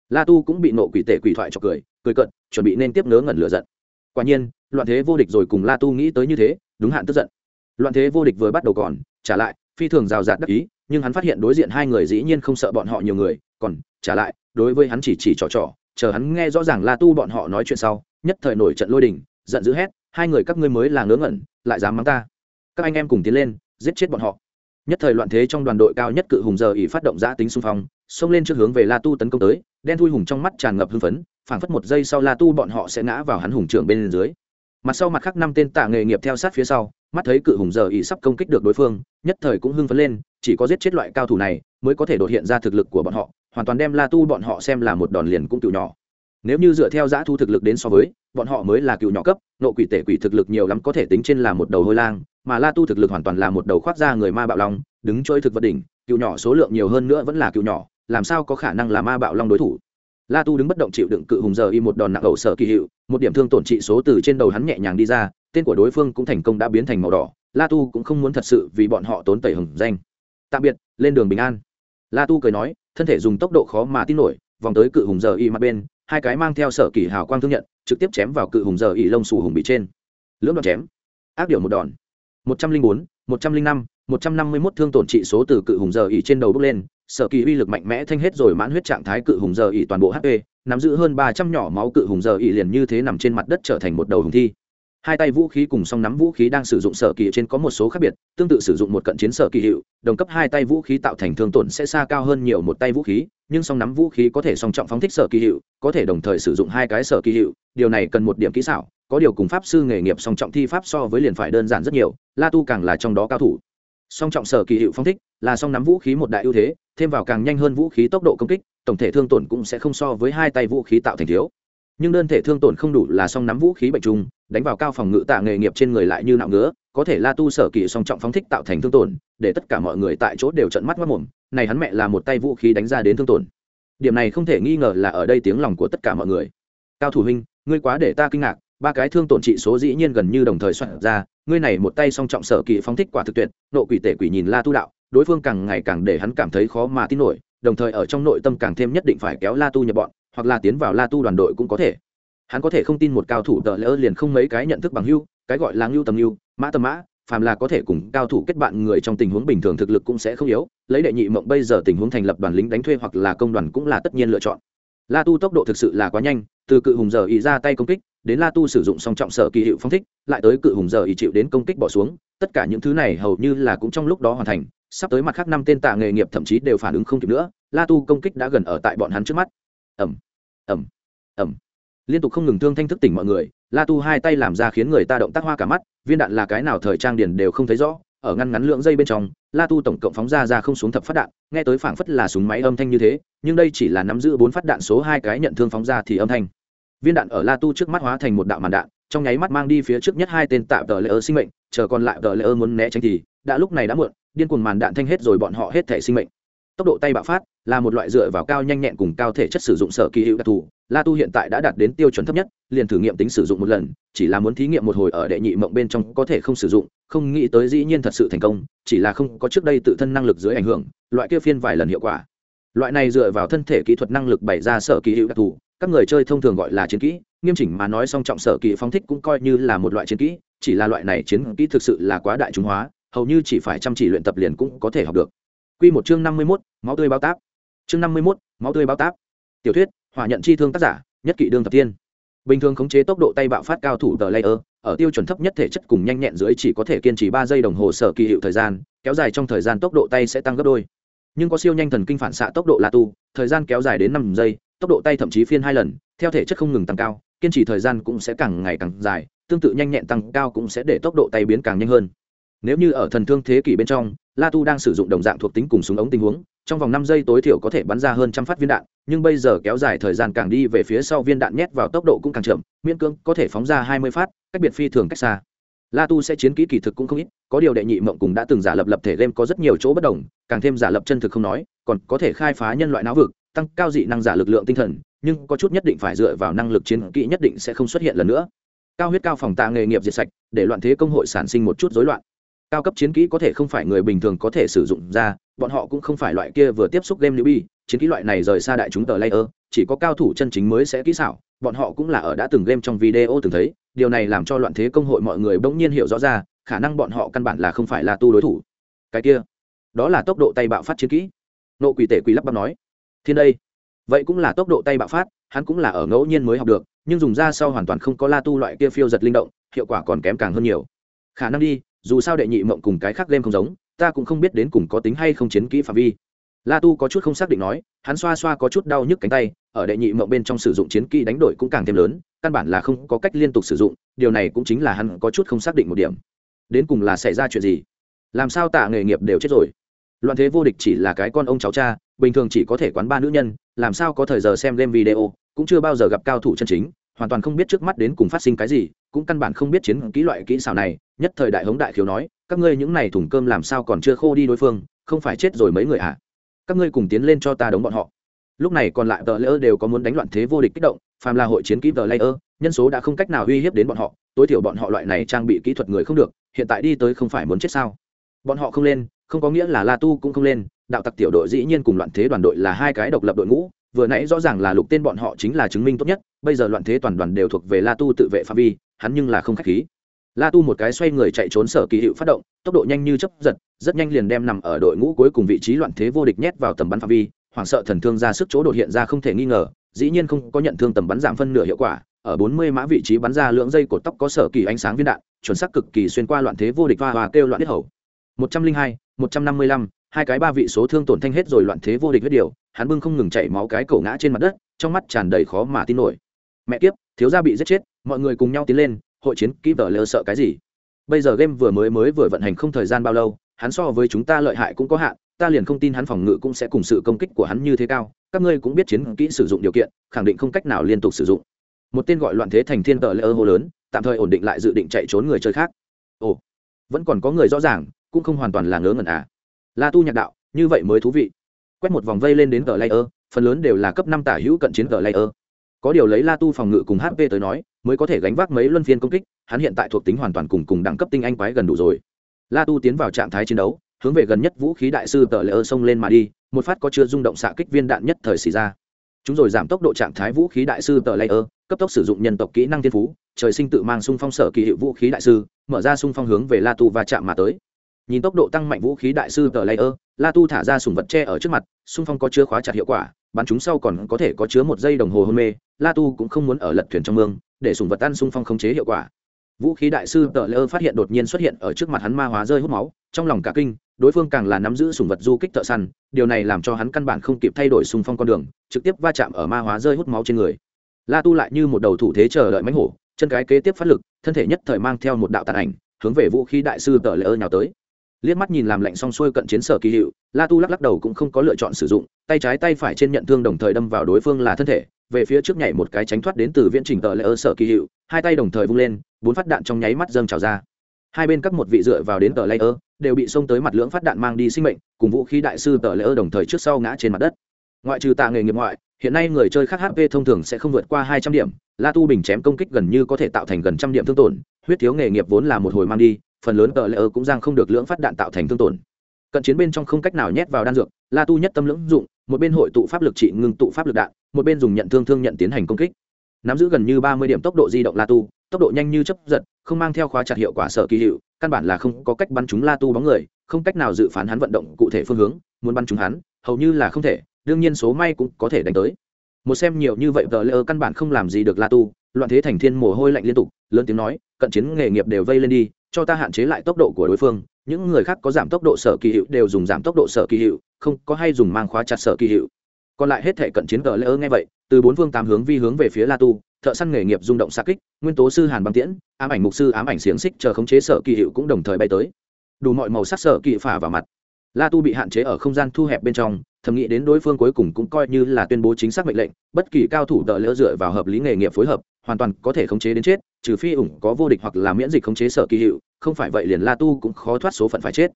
La tu cũng bị nộ quỷ tể quỷ thoại cho cười cười cận chuẩn bị nên tiếp ngớ ngẩn lựa giận. Quả nhiên, loạn thế vô địch rồi cùng la tu nghĩ tới như thế, đúng hạn tức giận. Loạn thế vô địch vừa bắt đầu còn, trả lại, phi thường rào rạt đắc ý, nhưng hắn phát hiện đối diện hai người dĩ nhiên không sợ bọn họ nhiều người, còn trả lại, đối với hắn chỉ chỉ trò trò chờ hắn nghe rõ ràng la tu bọn họ nói chuyện sau, nhất thời nổi trận lôi đình, giận dữ hét, hai người các ngươi mới là ngớ ngẩn, lại dám mắng ta. Các anh em cùng tiến lên, giết chết bọn họ. Nhất thời loạn thế trong đoàn đội cao nhất cự hùng giờ ỉ phát động giã tính xung phong, xông lên trước hướng về la tu tấn công tới, đen thui hùng trong mắt tràn ngập hưng phấn, phảng phất một giây sau la tu bọn họ sẽ ngã vào hắn hùng trưởng bên dưới. Mặt sau mặt khác năm tên tạ nghề nghiệp theo sát phía sau, mắt thấy cự hùng giờ ỉ sắp công kích được đối phương, nhất thời cũng hưng phấn lên, chỉ có giết chết loại cao thủ này mới có thể đột hiện ra thực lực của bọn họ hoàn toàn đem la tu bọn họ xem là một đòn liền cũng cựu nhỏ. Nếu như dựa theo giã thu thực lực đến so với, bọn họ mới là cựu nhỏ cấp, nộ quỷ tể quỷ thực lực nhiều lắm có thể tính trên là một đầu hôi lang, mà la tu thực lực hoàn toàn là một đầu khoác ra người ma bạo long, đứng trôi thực vật đỉnh, cựu nhỏ số lượng nhiều hơn nữa vẫn là cựu nhỏ, làm sao có khả năng là ma bạo long đối thủ? La tu đứng bất động chịu đựng cự hùng giờ y một đòn nặng ẩu sở kỳ hiệu, một điểm thương tổn trị số từ trên đầu hắn nhẹ nhàng đi ra, tên của đối phương cũng thành công đã biến thành màu đỏ, la tu cũng không muốn thật sự vì bọn họ tốn tẩy hùng danh. Tạm biệt, lên đường bình an la tu cười nói, thân thể dùng tốc độ khó mà tin nổi, vòng tới cự hùng giờ y mặt bên, hai cái mang theo sở kỳ hào quang thương nhận, trực tiếp chém vào cự hùng giờ y lông xù hùng bị trên. Lưỡng đoạn chém. Ác điệu một đòn. Một trăm linh bốn, một trăm linh năm, một trăm năm mươi 151 thương tổn trị số từ cự hùng giờ y trên đầu bước lên, sở kỳ uy lực mạnh mẽ thanh hết rồi mãn huyết trạng thái cự hùng giờ y toàn bộ hp nắm giữ hơn ba trăm nhỏ máu cự hùng giờ y liền như thế nằm trên mặt đất trở thành một đầu hùng thi hai tay vũ khí cùng song nắm vũ khí đang sử dụng sở kỳ trên có một số khác biệt, tương tự sử dụng một cận chiến sở kỳ hiệu, đồng cấp hai tay vũ khí tạo thành thương tổn sẽ xa cao hơn nhiều một tay vũ khí, nhưng song nắm vũ khí có thể song trọng phóng thích sở kỳ hiệu, có thể đồng thời sử dụng hai cái sở kỳ hiệu, điều này cần một điểm kỹ xảo, có điều cùng pháp sư nghề nghiệp song trọng thi pháp so với liền phải đơn giản rất nhiều, la tu càng là trong đó cao thủ. Song trọng sở kỳ hiệu phóng thích là song nắm vũ khí một đại ưu thế, thêm vào càng nhanh hơn vũ khí tốc độ công kích, tổng thể thương tổn cũng sẽ không so với hai tay vũ khí tạo thành thiếu nhưng đơn thể thương tổn không đủ là song nắm vũ khí bệnh trùng, đánh vào cao phòng ngự tạ nghề nghiệp trên người lại như nạo ngứa, có thể la tu sở kỳ song trọng phóng thích tạo thành thương tổn, để tất cả mọi người tại chỗ đều trận mắt mất mồm này hắn mẹ là một tay vũ khí đánh ra đến thương tổn. Điểm này không thể nghi ngờ là ở đây tiếng lòng của tất cả mọi người. Cao thủ huynh, ngươi quá để ta kinh ngạc, ba cái thương tổn trị số dĩ nhiên gần như đồng thời soạn ra, ngươi này một tay song trọng sở kỳ phóng thích quả thực tuyệt, nộ quỷ tể quỷ nhìn la tu đạo, đối phương càng ngày càng để hắn cảm thấy khó mà tin nổi, đồng thời ở trong nội tâm càng thêm nhất định phải kéo la tu nhập bọn hoặc là tiến vào la tu đoàn đội cũng có thể. Hắn có thể không tin một cao thủ tờ lỡ liền không mấy cái nhận thức bằng hưu, cái gọi là ngưu tầm ngưu, mã tầm mã, phàm là có thể cùng cao thủ kết bạn người trong tình huống bình thường thực lực cũng sẽ không yếu, lấy đệ nhị mộng bây giờ tình huống thành lập đoàn lính đánh thuê hoặc là công đoàn cũng là tất nhiên lựa chọn. La tu tốc độ thực sự là quá nhanh, từ cự hùng giờ ý ra tay công kích, đến la tu sử dụng song trọng sở kỳ hiệu phong thích, lại tới cự hùng giờ ý chịu đến công kích bỏ xuống, tất cả những thứ này hầu như là cũng trong lúc đó hoàn thành, sắp tới mặt khác năm tên tạ nghề nghiệp thậm chí đều phản ứng không kịp nữa, la tu công kích đã gần ở tại bọn hắn trước mắt ẩm ẩm ẩm. Liên tục không ngừng thương thanh thức tỉnh mọi người, la tu hai tay làm ra khiến người ta động tác hoa cả mắt, viên đạn là cái nào thời trang điền đều không thấy rõ, ở ngăn ngắn lượng dây bên trong, la tu tổng cộng phóng ra ra không xuống thập phát đạn, nghe tới phảng phất là súng máy âm thanh như thế, nhưng đây chỉ là nắm giữ bốn phát đạn số hai cái nhận thương phóng ra thì âm thanh. Viên đạn ở la tu trước mắt hóa thành một đạo màn đạn, trong nháy mắt mang đi phía trước nhất hai tên tạm tờ lễ ơ sinh mệnh, chờ còn lại tờ lễ ơ muốn né tránh thì, đã lúc này đã muộn, điên cuồng màn đạn thanh hết rồi bọn họ hết thể sinh mệnh. Tốc độ tay bạo phát là một loại dựa vào cao nhanh nhẹn cùng cao thể chất sử dụng sở kỳ hữu đặc thù. La tu hiện tại đã đạt đến tiêu chuẩn thấp nhất liền thử nghiệm tính sử dụng một lần chỉ là muốn thí nghiệm một hồi ở đệ nhị mộng bên trong có thể không sử dụng không nghĩ tới dĩ nhiên thật sự thành công chỉ là không có trước đây tự thân năng lực dưới ảnh hưởng loại kia phiên vài lần hiệu quả. Loại này dựa vào thân thể kỹ thuật năng lực bày ra sở kỳ hữu đặc thù các người chơi thông thường gọi là chiến kỹ nghiêm chỉnh mà nói song trọng sở kỳ phóng thích cũng coi như là một loại chiến kỹ chỉ là loại này chiến kỹ thực sự là quá đại chúng hóa hầu như chỉ phải chăm chỉ luyện tập liền cũng có thể học được. Quy một chương năm mươi 51, máu tươi báo táp. Chương năm mươi 51, máu tươi báo táp. Tiểu thuyết, hỏa nhận chi thương tác giả, nhất kỵ đương thập tiên. Bình thường khống chế tốc độ tay bạo phát cao thủ tờ layer, ở tiêu chuẩn thấp nhất thể chất cùng nhanh nhẹn dưới chỉ có thể kiên trì ba giây đồng hồ sở kỳ hiệu thời gian, kéo dài trong thời gian tốc độ tay sẽ tăng gấp đôi. Nhưng có siêu nhanh thần kinh phản xạ tốc độ là tu, thời gian kéo dài đến năm giây, tốc độ tay thậm chí phiên hai lần, theo thể chất không ngừng tăng cao, kiên trì thời gian cũng sẽ càng ngày càng dài, tương tự nhanh nhẹn tăng cao cũng sẽ để tốc độ tay biến càng nhanh hơn nếu như ở thần thương thế kỷ bên trong la tu đang sử dụng đồng dạng thuộc tính cùng súng ống tình huống trong vòng năm giây tối thiểu có thể bắn ra hơn trăm phát viên đạn, nhưng bây giờ kéo dài thời gian càng đi về phía sau viên đạn nhét vào tốc độ cũng càng chậm, miễn cưỡng có thể phóng ra hai mươi phát, cách biệt phi thường cách xa. La tu sẽ chiến kỹ kỳ thực cũng không ít, có điều đệ nhị mộng cùng đã từng giả lập lập thể game có rất nhiều chỗ bất đồng, càng thêm giả lập chân thực không nói, còn có thể khai phá nhân loại não vực, tăng cao dị năng giả lực lượng tinh thần, nhưng có chút nhất định phải dựa vào năng lực chiến kỹ nhất định sẽ không xuất hiện lần nữa. Cao huyết cao phòng tạ nghề nghiệp diệt sạch, để loạn thế công hội sản sinh một chút rối loạn cao cấp chiến kỹ có thể không phải người bình thường có thể sử dụng ra, bọn họ cũng không phải loại kia vừa tiếp xúc game nữ bi chiến kỹ loại này rời xa đại chúng tờ layer, chỉ có cao thủ chân chính mới sẽ kỹ xảo, bọn họ cũng là ở đã từng game trong video từng thấy, điều này làm cho loạn thế công hội mọi người bỗng nhiên hiểu rõ ra, khả năng bọn họ căn bản là không phải là tu đối thủ. Cái kia, đó là tốc độ tay bạo phát chiến kỹ. Nộ quỷ tể quỷ lắp bắp nói, thiên đây, vậy cũng là tốc độ tay bạo phát, hắn cũng là ở ngẫu nhiên mới học được, nhưng dùng ra sau hoàn toàn không có la tu loại kia phiêu giật linh động, hiệu quả còn kém càng hơn nhiều. Khả năng đi dù sao đệ nhị mộng cùng cái khác game không giống, ta cũng không biết đến cùng có tính hay không chiến kỹ phạm vi. La tu có chút không xác định nói, hắn xoa xoa có chút đau nhức cánh tay, ở đệ nhị mộng bên trong sử dụng chiến kỹ đánh đổi cũng càng thêm lớn, căn bản là không có cách liên tục sử dụng, điều này cũng chính là hắn có chút không xác định một điểm. Đến cùng là xảy ra chuyện gì? Làm sao tạ nghề nghiệp đều chết rồi? Loạn thế vô địch chỉ là cái con ông cháu cha, bình thường chỉ có thể quán ba nữ nhân, làm sao có thời giờ xem game video, cũng chưa bao giờ gặp cao thủ chân chính hoàn toàn không biết trước mắt đến cùng phát sinh cái gì, cũng căn bản không biết chiến kỹ loại kỹ xảo này. Nhất thời đại hống đại khiếu nói, các ngươi những này thùng cơm làm sao còn chưa khô đi đối phương, không phải chết rồi mấy người à các ngươi cùng tiến lên cho ta đống bọn họ. Lúc này còn lại tờ lỡ đều có muốn đánh loạn thế vô địch kích động, phàm là hội chiến kỹ tờ layer, nhân số đã không cách nào uy hiếp đến bọn họ, tối thiểu bọn họ loại này trang bị kỹ thuật người không được, hiện tại đi tới không phải muốn chết sao? Bọn họ không lên, không có nghĩa là la tu cũng không lên, đạo tặc tiểu đội dĩ nhiên cùng loạn thế đoàn đội là hai cái độc lập đội ngũ vừa nãy rõ ràng là lục tên bọn họ chính là chứng minh tốt nhất bây giờ loạn thế toàn đoàn đều thuộc về la tu tự vệ phạm vi hắn nhưng là không khách khí. La tu một cái xoay người chạy trốn sở kỳ hiệu phát động tốc độ nhanh như chấp giật rất nhanh liền đem nằm ở đội ngũ cuối cùng vị trí loạn thế vô địch nhét vào tầm bắn phạm vi hoảng sợ thần thương ra sức chỗ đột hiện ra không thể nghi ngờ dĩ nhiên không có nhận thương tầm bắn giảm phân nửa hiệu quả ở 40 mã vị trí bắn ra lưỡng dây cột tóc có sở kỳ ánh sáng viên đạn chuẩn xác cực kỳ xuyên qua loạn thế vô địch hoa hòa kêu loạn hết hầu. 102, 155, hai hai cái ba vị số thương tổn thanh hết rồi loạn thế vô địch huyết điều, hắn bưng không ngừng chảy máu cái cổ ngã trên mặt đất, trong mắt tràn đầy khó mà tin nổi. Mẹ kiếp, thiếu gia bị giết chết, mọi người cùng nhau tiến lên, hội chiến kỹ vợ lơ sợ cái gì? Bây giờ game vừa mới mới vừa vận hành không thời gian bao lâu, hắn so với chúng ta lợi hại cũng có hạn, ta liền không tin hắn phòng ngự cũng sẽ cùng sự công kích của hắn như thế cao, các ngươi cũng biết chiến kỹ sử dụng điều kiện, khẳng định không cách nào liên tục sử dụng. Một tên gọi loạn thế thành thiên tờ lễ ơ hô lớn, tạm thời ổn định lại dự định chạy trốn người chơi khác. Ồ, vẫn còn có người rõ ràng, cũng không hoàn toàn là ngớ ngẩn à la tu nhạc đạo như vậy mới thú vị. Quét một vòng vây lên đến tờ layer phần lớn đều là cấp năm tả hữu cận chiến tờ layer. Có điều lấy la tu phòng ngự cùng hp tới nói mới có thể gánh vác mấy luân phiên công kích hắn hiện tại thuộc tính hoàn toàn cùng cùng đẳng cấp tinh anh quái gần đủ rồi. La tu tiến vào trạng thái chiến đấu hướng về gần nhất vũ khí đại sư tờ layer xông lên mà đi một phát có chưa rung động xạ kích viên đạn nhất thời xì ra. Chúng rồi giảm tốc độ trạng thái vũ khí đại sư tờ layer, cấp tốc sử dụng nhân tộc kỹ năng thiên phú trời sinh tự mang xung phong sở kỳ hiệu vũ khí đại sư mở ra xung phong hướng về la tu và chạm mà tới nhìn tốc độ tăng mạnh vũ khí đại sư tờ layer ơ, la tu thả ra sùng vật tre ở trước mặt, xung phong có chứa khóa chặt hiệu quả, bắn chúng sau còn có thể có chứa một giây đồng hồ hôn mê, la tu cũng không muốn ở lật thuyền trong mương, để sùng vật ăn xung phong khống chế hiệu quả. Vũ khí đại sư tờ layer phát hiện đột nhiên xuất hiện ở trước mặt hắn ma hóa rơi hút máu, trong lòng cả kinh, đối phương càng là nắm giữ sùng vật du kích thợ săn, điều này làm cho hắn căn bản không kịp thay đổi xung phong con đường, trực tiếp va chạm ở ma hóa rơi hút máu trên người. La tu lại như một đầu thủ thế chờ đợi mánh hổ, chân cái kế tiếp phát lực, thân thể nhất thời mang theo một đạo tàn ảnh, hướng về vũ khí đại sư tờ lơ nhào tới liếc mắt nhìn làm lạnh xong xuôi cận chiến sở kỳ hiệu, la tu lắc lắc đầu cũng không có lựa chọn sử dụng, tay trái tay phải trên nhận thương đồng thời đâm vào đối phương là thân thể, về phía trước nhảy một cái tránh thoát đến từ viễn trình tờ lệ ơ sở kỳ hiệu, hai tay đồng thời vung lên, bốn phát đạn trong nháy mắt dâng trào ra. Hai bên các một vị dựa vào đến tờ lệ ơ, đều bị xông tới mặt lưỡng phát đạn mang đi sinh mệnh, cùng vũ khí đại sư tờ lệ ơ đồng thời trước sau ngã trên mặt đất. Ngoại trừ tạ nghề nghiệp ngoại, hiện nay người chơi khác hp thông thường sẽ không vượt qua hai trăm điểm, la tu bình chém công kích gần như có thể tạo thành gần trăm điểm thương tổn, huyết thiếu nghề nghiệp vốn là một hồi mang đi phần lớn tờ lễ ơ cũng giang không được lưỡng phát đạn tạo thành thương tổn. Cận chiến bên trong không cách nào nhét vào đan dược, la tu nhất tâm lưỡng dụng, một bên hội tụ pháp lực trị ngưng tụ pháp lực đạn, một bên dùng nhận thương thương nhận tiến hành công kích. Nắm giữ gần như ba mươi điểm tốc độ di động la tu, tốc độ nhanh như chấp giật, không mang theo khóa chặt hiệu quả sở kỳ hiệu, căn bản là không có cách bắn chúng la tu bóng người, không cách nào dự phán hắn vận động cụ thể phương hướng, muốn bắn chúng hắn, hầu như là không thể, đương nhiên số may cũng có thể đánh tới. Một xem nhiều như vậy tờ lỡ căn bản không làm gì được la tu, loạn thế thành thiên mồ hôi lạnh liên tục, lớn tiếng nói, cận chiến nghề nghiệp đều vây lên đi cho ta hạn chế lại tốc độ của đối phương. Những người khác có giảm tốc độ sở kỳ hiệu đều dùng giảm tốc độ sở kỳ hiệu, không có hay dùng mang khóa chặt sở kỳ hiệu. Còn lại hết thể cận chiến cờ lỡ nghe vậy, từ bốn phương tám hướng vi hướng về phía la tu, thợ săn nghề nghiệp rung động xa kích, nguyên tố sư hàn băng tiễn, ám ảnh mục sư, ám ảnh xiềng xích chờ khống chế sở kỳ hiệu cũng đồng thời bay tới. Đủ mọi màu sắc sở kỳ phả vào mặt. La tu bị hạn chế ở không gian thu hẹp bên trong thầm nghĩ đến đối phương cuối cùng cũng coi như là tuyên bố chính xác mệnh lệnh, bất kỳ cao thủ đỡ lỡ dựa vào hợp lý nghề nghiệp phối hợp, hoàn toàn có thể khống chế đến chết, trừ phi ủng có vô địch hoặc là miễn dịch khống chế sở kỳ hiệu không phải vậy liền la tu cũng khó thoát số phận phải chết.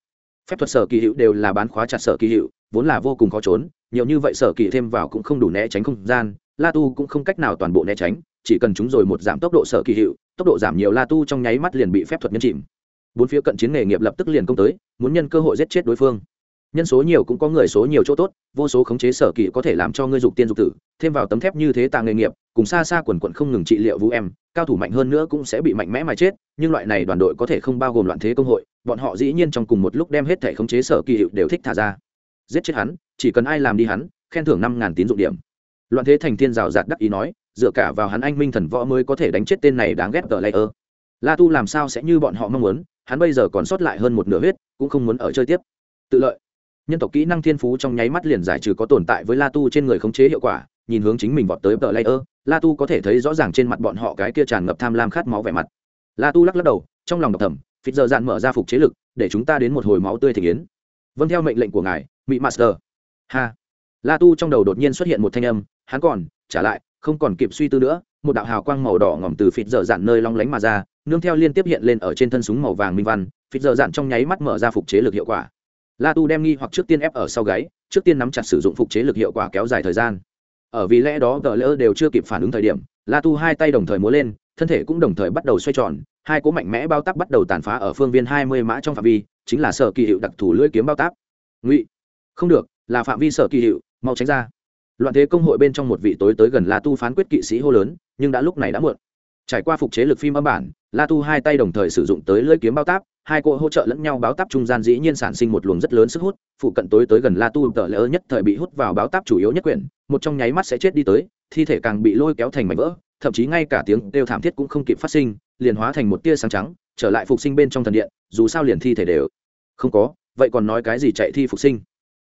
Phép thuật sở kỳ hiệu đều là bán khóa chặt sở kỳ hiệu vốn là vô cùng khó trốn, nhiều như vậy sở kỳ thêm vào cũng không đủ né tránh không gian, la tu cũng không cách nào toàn bộ né tránh, chỉ cần chúng rồi một giảm tốc độ sở kỳ hiệu tốc độ giảm nhiều la tu trong nháy mắt liền bị phép thuật nhân chìm. Bốn phía cận chiến nghề nghiệp lập tức liền công tới, muốn nhân cơ hội giết chết đối phương nhân số nhiều cũng có người số nhiều chỗ tốt, vô số khống chế sở kỳ có thể làm cho ngươi dục tiên dục tử, thêm vào tấm thép như thế tàng nghề nghiệp, cùng xa xa quần quận không ngừng trị liệu vũ em, cao thủ mạnh hơn nữa cũng sẽ bị mạnh mẽ mà chết, nhưng loại này đoàn đội có thể không bao gồm loạn thế công hội, bọn họ dĩ nhiên trong cùng một lúc đem hết thể khống chế sở kỳ hiệu đều thích thả ra. Giết chết hắn, chỉ cần ai làm đi hắn, khen thưởng năm ngàn tín dụng điểm. Loạn thế thành thiên rào rạt đắc ý nói, dựa cả vào hắn anh minh thần võ mới có thể đánh chết tên này đáng ghét tờ ơ la tu làm sao sẽ như bọn họ mong muốn, hắn bây giờ còn sót lại hơn một nửa huyết, cũng không muốn ở chơi tiếp. Tự lợi nhân tộc kỹ năng thiên phú trong nháy mắt liền giải trừ có tồn tại với la tu trên người khống chế hiệu quả, nhìn hướng chính mình vọt tới tờ layer. La tu có thể thấy rõ ràng trên mặt bọn họ cái kia tràn ngập tham lam khát máu vẻ mặt. La tu lắc lắc đầu, trong lòng độc thầm phít giờ dạn mở ra phục chế lực, để chúng ta đến một hồi máu tươi thể yến. Vâng theo mệnh lệnh của ngài mỹ master. Ha. La tu trong đầu đột nhiên xuất hiện một thanh âm, hắn còn, trả lại, không còn kịp suy tư nữa, một đạo hào quang màu đỏ ngỏm từ phít giờ dạn nơi long lánh mà ra, nương theo liên tiếp hiện lên ở trên thân súng màu vàng minh văn phít giờ dạn trong nháy mắt mở ra phục chế lực hiệu quả la tu đem nghi hoặc trước tiên ép ở sau gáy, trước tiên nắm chặt sử dụng phục chế lực hiệu quả kéo dài thời gian. Ở vì lẽ đó, tờ lỡ đều chưa kịp phản ứng thời điểm, la tu hai tay đồng thời múa lên, thân thể cũng đồng thời bắt đầu xoay tròn, hai cú mạnh mẽ bao tắc bắt đầu tàn phá ở phương viên hai mươi mã trong phạm vi, chính là sở kỳ hiệu đặc thù lưỡi kiếm bao táp. Ngụy, không được, là phạm vi sở kỳ hiệu, mau tránh ra. Loạn thế công hội bên trong một vị tối tới gần la tu phán quyết kỵ sĩ hô lớn, nhưng đã lúc này đã muộn. Trải qua phục chế lực phim âm bản, la tu hai tay đồng thời sử dụng tới lưỡi kiếm bao táp hai cỗ hỗ trợ lẫn nhau báo táp trung gian dĩ nhiên sản sinh một luồng rất lớn sức hút, phụ cận tối tới gần la tu, tờ lỡ nhất thời bị hút vào báo táp chủ yếu nhất quyển, một trong nháy mắt sẽ chết đi tới, thi thể càng bị lôi kéo thành mảnh vỡ, thậm chí ngay cả tiếng đều thảm thiết cũng không kịp phát sinh, liền hóa thành một tia sáng trắng, trở lại phục sinh bên trong thần điện, dù sao liền thi thể đều không có, vậy còn nói cái gì chạy thi phục sinh?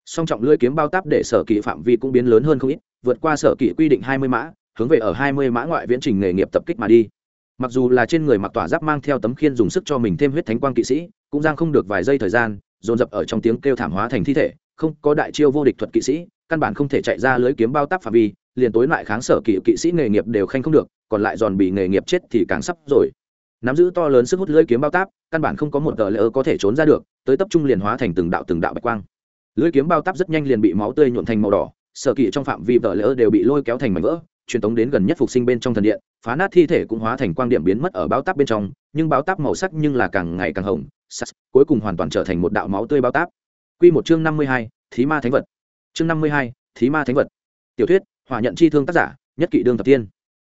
Song trọng lưỡi kiếm bao táp để sở kỵ phạm vi cũng biến lớn hơn không ít, vượt qua sở kỵ quy định hai mươi mã, hướng về ở hai mươi mã ngoại viễn trình nghề nghiệp tập kích mà đi mặc dù là trên người mặc tỏa giáp mang theo tấm khiên dùng sức cho mình thêm huyết thánh quang kỵ sĩ, cũng giang không được vài giây thời gian, dồn dập ở trong tiếng kêu thảm hóa thành thi thể, không có đại chiêu vô địch thuật kỵ sĩ, căn bản không thể chạy ra lưới kiếm bao táp phạm vi, liền tối lại kháng sở kỵ kỵ sĩ nghề nghiệp đều khanh không được, còn lại giòn bị nghề nghiệp chết thì càng sắp rồi. Nắm giữ to lớn sức hút lưới kiếm bao táp căn bản không có một tờ lỡ có thể trốn ra được, tới tập trung liền hóa thành từng đạo từng đạo bạch quang. Lưới kiếm bao táp rất nhanh liền bị máu tươi nhuộn thành màu đỏ, sở kỵ trong phạm vi tờ lỡ đều bị lôi kéo thành mảnh vỡ truyền tống đến gần nhất phục sinh bên trong thần điện phá nát thi thể cũng hóa thành quang điểm biến mất ở báo táp bên trong nhưng báo táp màu sắc nhưng là càng ngày càng hồng sắc cuối cùng hoàn toàn trở thành một đạo máu tươi báo táp Quy một chương năm mươi hai, Thí ma thánh vật. Chương năm mươi hai, Thí ma thánh vật. Tiểu thuyết, hỏa nhận chi thương tác giả, nhất kỵ đương thập tiên.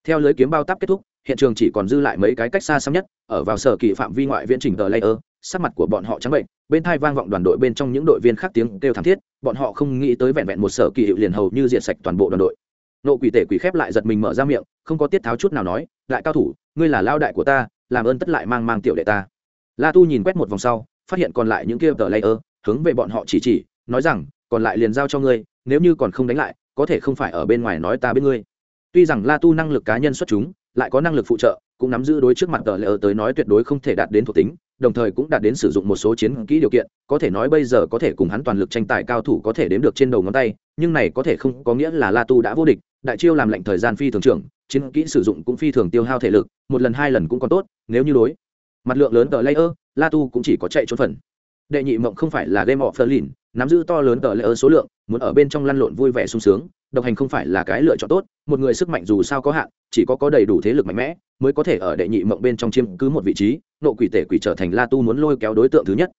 Theo lưới kiếm bao táp kết thúc, hiện trường chỉ còn dư lại mấy cái cách xa xăm nhất, ở vào sở kỳ phạm vi ngoại viễn trình tờ layer, sắc mặt của bọn họ trắng bệnh, bên thai vang vọng đoàn đội bên trong những đội viên khác tiếng kêu thảm thiết, bọn họ không nghĩ tới vẹn vẹn một sở kỳ hiệu liền hầu như diệt sạch toàn bộ đoàn đội nộ quỷ tể quỷ khép lại giật mình mở ra miệng, không có tiết tháo chút nào nói lại cao thủ, ngươi là lao đại của ta, làm ơn tất lại mang mang tiểu đệ ta. La tu nhìn quét một vòng sau, phát hiện còn lại những kia tờ layer, hướng về bọn họ chỉ chỉ, nói rằng, còn lại liền giao cho ngươi, nếu như còn không đánh lại, có thể không phải ở bên ngoài nói ta biết ngươi. Tuy rằng la tu năng lực cá nhân xuất chúng, lại có năng lực phụ trợ, cũng nắm giữ đối trước mặt tờ layer tới nói tuyệt đối không thể đạt đến thuộc tính, đồng thời cũng đạt đến sử dụng một số chiến kỹ điều kiện, có thể nói bây giờ có thể cùng hắn toàn lực tranh tài cao thủ có thể đếm được trên đầu ngón tay, nhưng này có thể không có nghĩa là la tu đã vô địch đại chiêu làm lệnh thời gian phi thường trưởng, chiến kỹ sử dụng cũng phi thường tiêu hao thể lực, một lần hai lần cũng còn tốt, nếu như đối. Mặt lượng lớn tờ layer, la tu cũng chỉ có chạy trốn phần. Đệ nhị mộng không phải là game of lìn nắm giữ to lớn tờ layer số lượng, muốn ở bên trong lăn lộn vui vẻ sung sướng, độc hành không phải là cái lựa chọn tốt, một người sức mạnh dù sao có hạn, chỉ có có đầy đủ thế lực mạnh mẽ, mới có thể ở đệ nhị mộng bên trong chiếm cứ một vị trí, nộ quỷ tể quỷ trở thành la tu muốn lôi kéo đối tượng thứ nhất.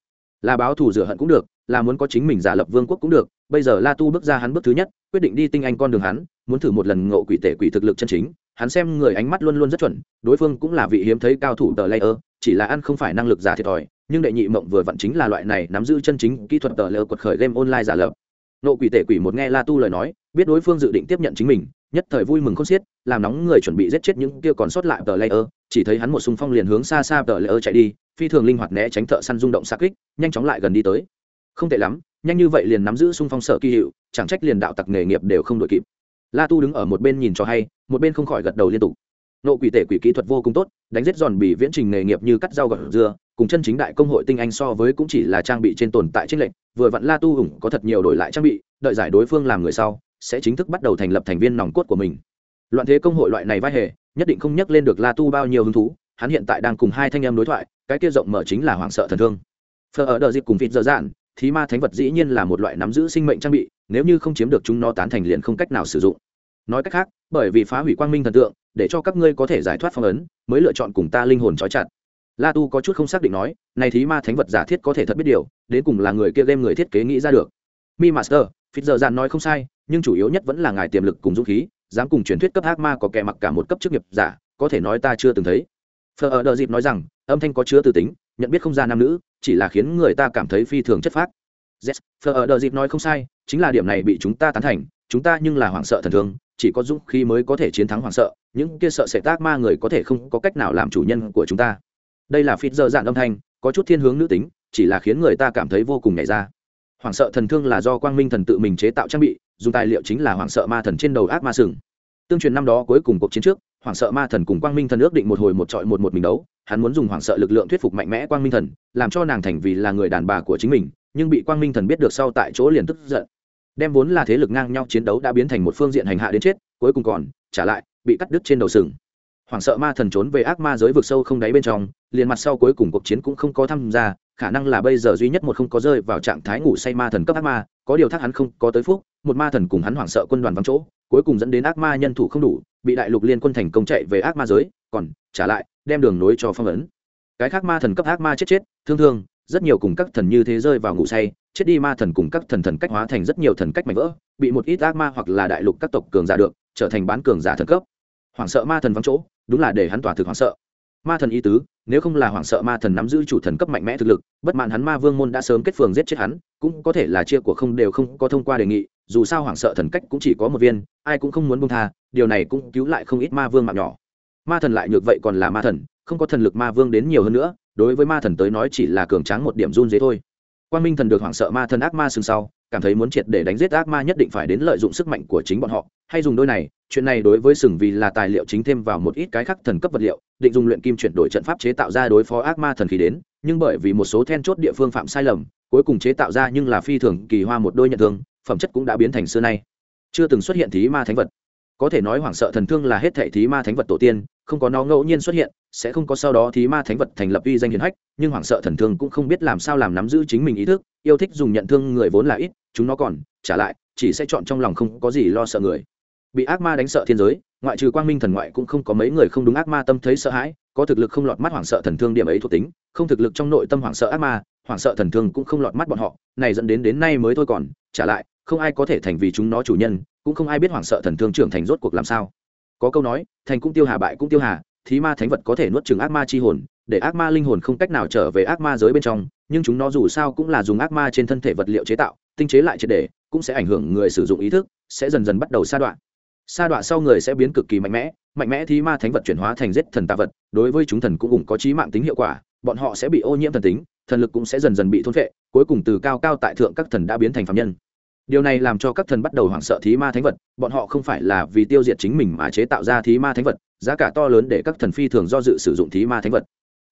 Là báo thù rửa hận cũng được, là muốn có chính mình giả lập vương quốc cũng được, bây giờ la tu bước ra hắn bước thứ nhất, quyết định đi tinh anh con đường hắn muốn thử một lần ngộ quỷ tể quỷ thực lực chân chính, hắn xem người ánh mắt luôn luôn rất chuẩn, đối phương cũng là vị hiếm thấy cao thủ tờ layer, chỉ là ăn không phải năng lực giả thiệt thòi, nhưng đệ nhị mộng vừa vặn chính là loại này nắm giữ chân chính kỹ thuật tờ layer quật khởi game online giả lập. Nộ quỷ tể quỷ một nghe la tu lời nói, biết đối phương dự định tiếp nhận chính mình, nhất thời vui mừng không xiết, làm nóng người chuẩn bị giết chết những kia còn sót lại tờ layer, chỉ thấy hắn một xung phong liền hướng xa xa tờ layer chạy đi, phi thường linh hoạt né tránh thợ săn rung động xa kích, nhanh chóng lại gần đi tới. Không tệ lắm, nhanh như vậy liền nắm giữ xung phong sở kỳ hiệu, chẳng trách liền đạo tặc nghề nghiệp đều không đội kịp la tu đứng ở một bên nhìn cho hay, một bên không khỏi gật đầu liên tục. Nộ quỷ tể quỷ kỹ thuật vô cùng tốt, đánh giết giòn bị viễn trình nghề nghiệp như cắt rau gọt dưa cùng chân chính đại công hội tinh anh so với cũng chỉ là trang bị trên tồn tại trên lệnh vừa vặn la tu hùng có thật nhiều đổi lại trang bị, đợi giải đối phương làm người sau, sẽ chính thức bắt đầu thành lập thành viên nòng cốt của mình. Loạn thế công hội loại này vai hề, nhất định không nhắc lên được la tu bao nhiêu hứng thú, hắn hiện tại đang cùng hai thanh em đối thoại, cái kia rộng mở chính là hoảng sợ thần thương. Phờ ở đợt dịp cùng vịt dở dạn thì ma thánh vật dĩ nhiên là một loại nắm giữ sinh mệnh trang bị nếu như không chiếm được chúng nó tán thành liền không cách nào sử dụng. Nói cách khác, bởi vì phá hủy quang minh thần tượng, để cho các ngươi có thể giải thoát phong ấn, mới lựa chọn cùng ta linh hồn trói chặt. La tu có chút không xác định nói, này thí ma thánh vật giả thiết có thể thật biết điều, đến cùng là người kia game người thiết kế nghĩ ra được. Mi master, phít giờ dàn nói không sai, nhưng chủ yếu nhất vẫn là ngài tiềm lực cùng dũng khí, dám cùng truyền thuyết cấp ác ma có kẻ mặc cả một cấp chức nghiệp giả, có thể nói ta chưa từng thấy. Phờ ờ ở đợi dịp nói rằng, âm thanh có chứa từ tính, nhận biết không ra nam nữ, chỉ là khiến người ta cảm thấy phi thường chất phác yes, phờ ở đờ dịp nói không sai chính là điểm này bị chúng ta tán thành chúng ta nhưng là hoảng sợ thần thương chỉ có dũng khí mới có thể chiến thắng hoảng sợ những kia sợ sẽ tác ma người có thể không có cách nào làm chủ nhân của chúng ta. Đây là phít dơ dạn âm thanh có chút thiên hướng nữ tính chỉ là khiến người ta cảm thấy vô cùng nhảy ra. Hoảng sợ thần thương là do quang minh thần tự mình chế tạo trang bị dùng tài liệu chính là hoảng sợ ma thần trên đầu ác ma sừng. Tương truyền năm đó cuối cùng cuộc chiến trước hoảng sợ ma thần cùng quang minh thần ước định một hồi một trọi một một mình đấu hắn muốn dùng hoảng sợ lực lượng thuyết phục mạnh mẽ quang minh thần làm cho nàng thành vì là người đàn bà của chính mình nhưng bị quang minh thần biết được sau tại chỗ liền tức giận. Đem vốn là thế lực ngang nhau chiến đấu đã biến thành một phương diện hành hạ đến chết, cuối cùng còn, trả lại, bị cắt đứt trên đầu sừng. Hoảng sợ ma thần trốn về ác ma giới vực sâu không đáy bên trong, liền mặt sau cuối cùng cuộc chiến cũng không có tham gia, khả năng là bây giờ duy nhất một không có rơi vào trạng thái ngủ say ma thần cấp ác ma, có điều thác hắn không có tới phúc, một ma thần cùng hắn hoảng sợ quân đoàn vắng chỗ, cuối cùng dẫn đến ác ma nhân thủ không đủ, bị đại lục liên quân thành công chạy về ác ma giới, còn, trả lại, đem đường nối cho phong ấn. Cái khác ma thần cấp ác ma chết chết, thương thương rất nhiều cùng các thần như thế rơi vào ngủ say, chết đi ma thần cùng các thần thần cách hóa thành rất nhiều thần cách mạnh vỡ, bị một ít ác ma hoặc là đại lục các tộc cường giả được, trở thành bán cường giả thần cấp. Hoảng sợ ma thần vắng chỗ, đúng là để hắn tỏa thực hoảng sợ. Ma thần ý tứ, nếu không là hoảng sợ ma thần nắm giữ chủ thần cấp mạnh mẽ thực lực, bất mãn hắn ma vương môn đã sớm kết phường giết chết hắn, cũng có thể là chia của không đều không có thông qua đề nghị, dù sao hoảng sợ thần cách cũng chỉ có một viên, ai cũng không muốn bông tha, điều này cũng cứu lại không ít ma vương mạng nhỏ. Ma thần lại nhược vậy còn là ma thần không có thần lực ma vương đến nhiều hơn nữa, đối với ma thần tới nói chỉ là cường tráng một điểm run dế thôi. Quan minh thần được hoảng sợ ma thần ác ma sừng sau, cảm thấy muốn triệt để đánh giết ác ma nhất định phải đến lợi dụng sức mạnh của chính bọn họ, hay dùng đôi này, chuyện này đối với sừng vì là tài liệu chính thêm vào một ít cái khác thần cấp vật liệu, định dùng luyện kim chuyển đổi trận pháp chế tạo ra đối phó ác ma thần khí đến, nhưng bởi vì một số then chốt địa phương phạm sai lầm, cuối cùng chế tạo ra nhưng là phi thường kỳ hoa một đôi nhận thương, phẩm chất cũng đã biến thành xưa nay. Chưa từng xuất hiện thí ma thánh vật. Có thể nói hoảng sợ thần thương là hết thệ thí ma thánh vật tổ tiên không có nó ngẫu nhiên xuất hiện, sẽ không có sau đó thí ma thánh vật thành lập uy danh hiền hách, nhưng hoảng sợ thần thương cũng không biết làm sao làm nắm giữ chính mình ý thức, yêu thích dùng nhận thương người vốn là ít, chúng nó còn, trả lại, chỉ sẽ chọn trong lòng không có gì lo sợ người. Bị ác ma đánh sợ thiên giới, ngoại trừ quang minh thần ngoại cũng không có mấy người không đúng ác ma tâm thấy sợ hãi, có thực lực không lọt mắt hoảng sợ thần thương điểm ấy thuộc tính, không thực lực trong nội tâm hoảng sợ ác ma, hoảng sợ thần thương cũng không lọt mắt bọn họ, này dẫn đến đến nay mới thôi còn, trả lại, không ai có thể thành vì chúng nó chủ nhân, cũng không ai biết hoảng sợ thần thương trưởng thành rốt cuộc làm sao có câu nói, thành cũng tiêu hà, bại cũng tiêu hà, thí ma thánh vật có thể nuốt chừng ác ma chi hồn, để ác ma linh hồn không cách nào trở về ác ma giới bên trong, nhưng chúng nó dù sao cũng là dùng ác ma trên thân thể vật liệu chế tạo, tinh chế lại triệt để, cũng sẽ ảnh hưởng người sử dụng ý thức, sẽ dần dần bắt đầu sa đoạn sa đoạn sau người sẽ biến cực kỳ mạnh mẽ mạnh mẽ thì ma thánh vật chuyển hóa thành giết thần tạ vật, đối với chúng thần cũng cũng có trí mạng tính hiệu quả, bọn họ sẽ bị ô nhiễm thần tính, thần lực cũng sẽ dần dần bị thôn phệ, cuối cùng từ cao cao tại thượng các thần đã biến thành phạm nhân điều này làm cho các thần bắt đầu hoảng sợ thí ma thánh vật, bọn họ không phải là vì tiêu diệt chính mình mà chế tạo ra thí ma thánh vật, giá cả to lớn để các thần phi thường do dự sử dụng thí ma thánh vật.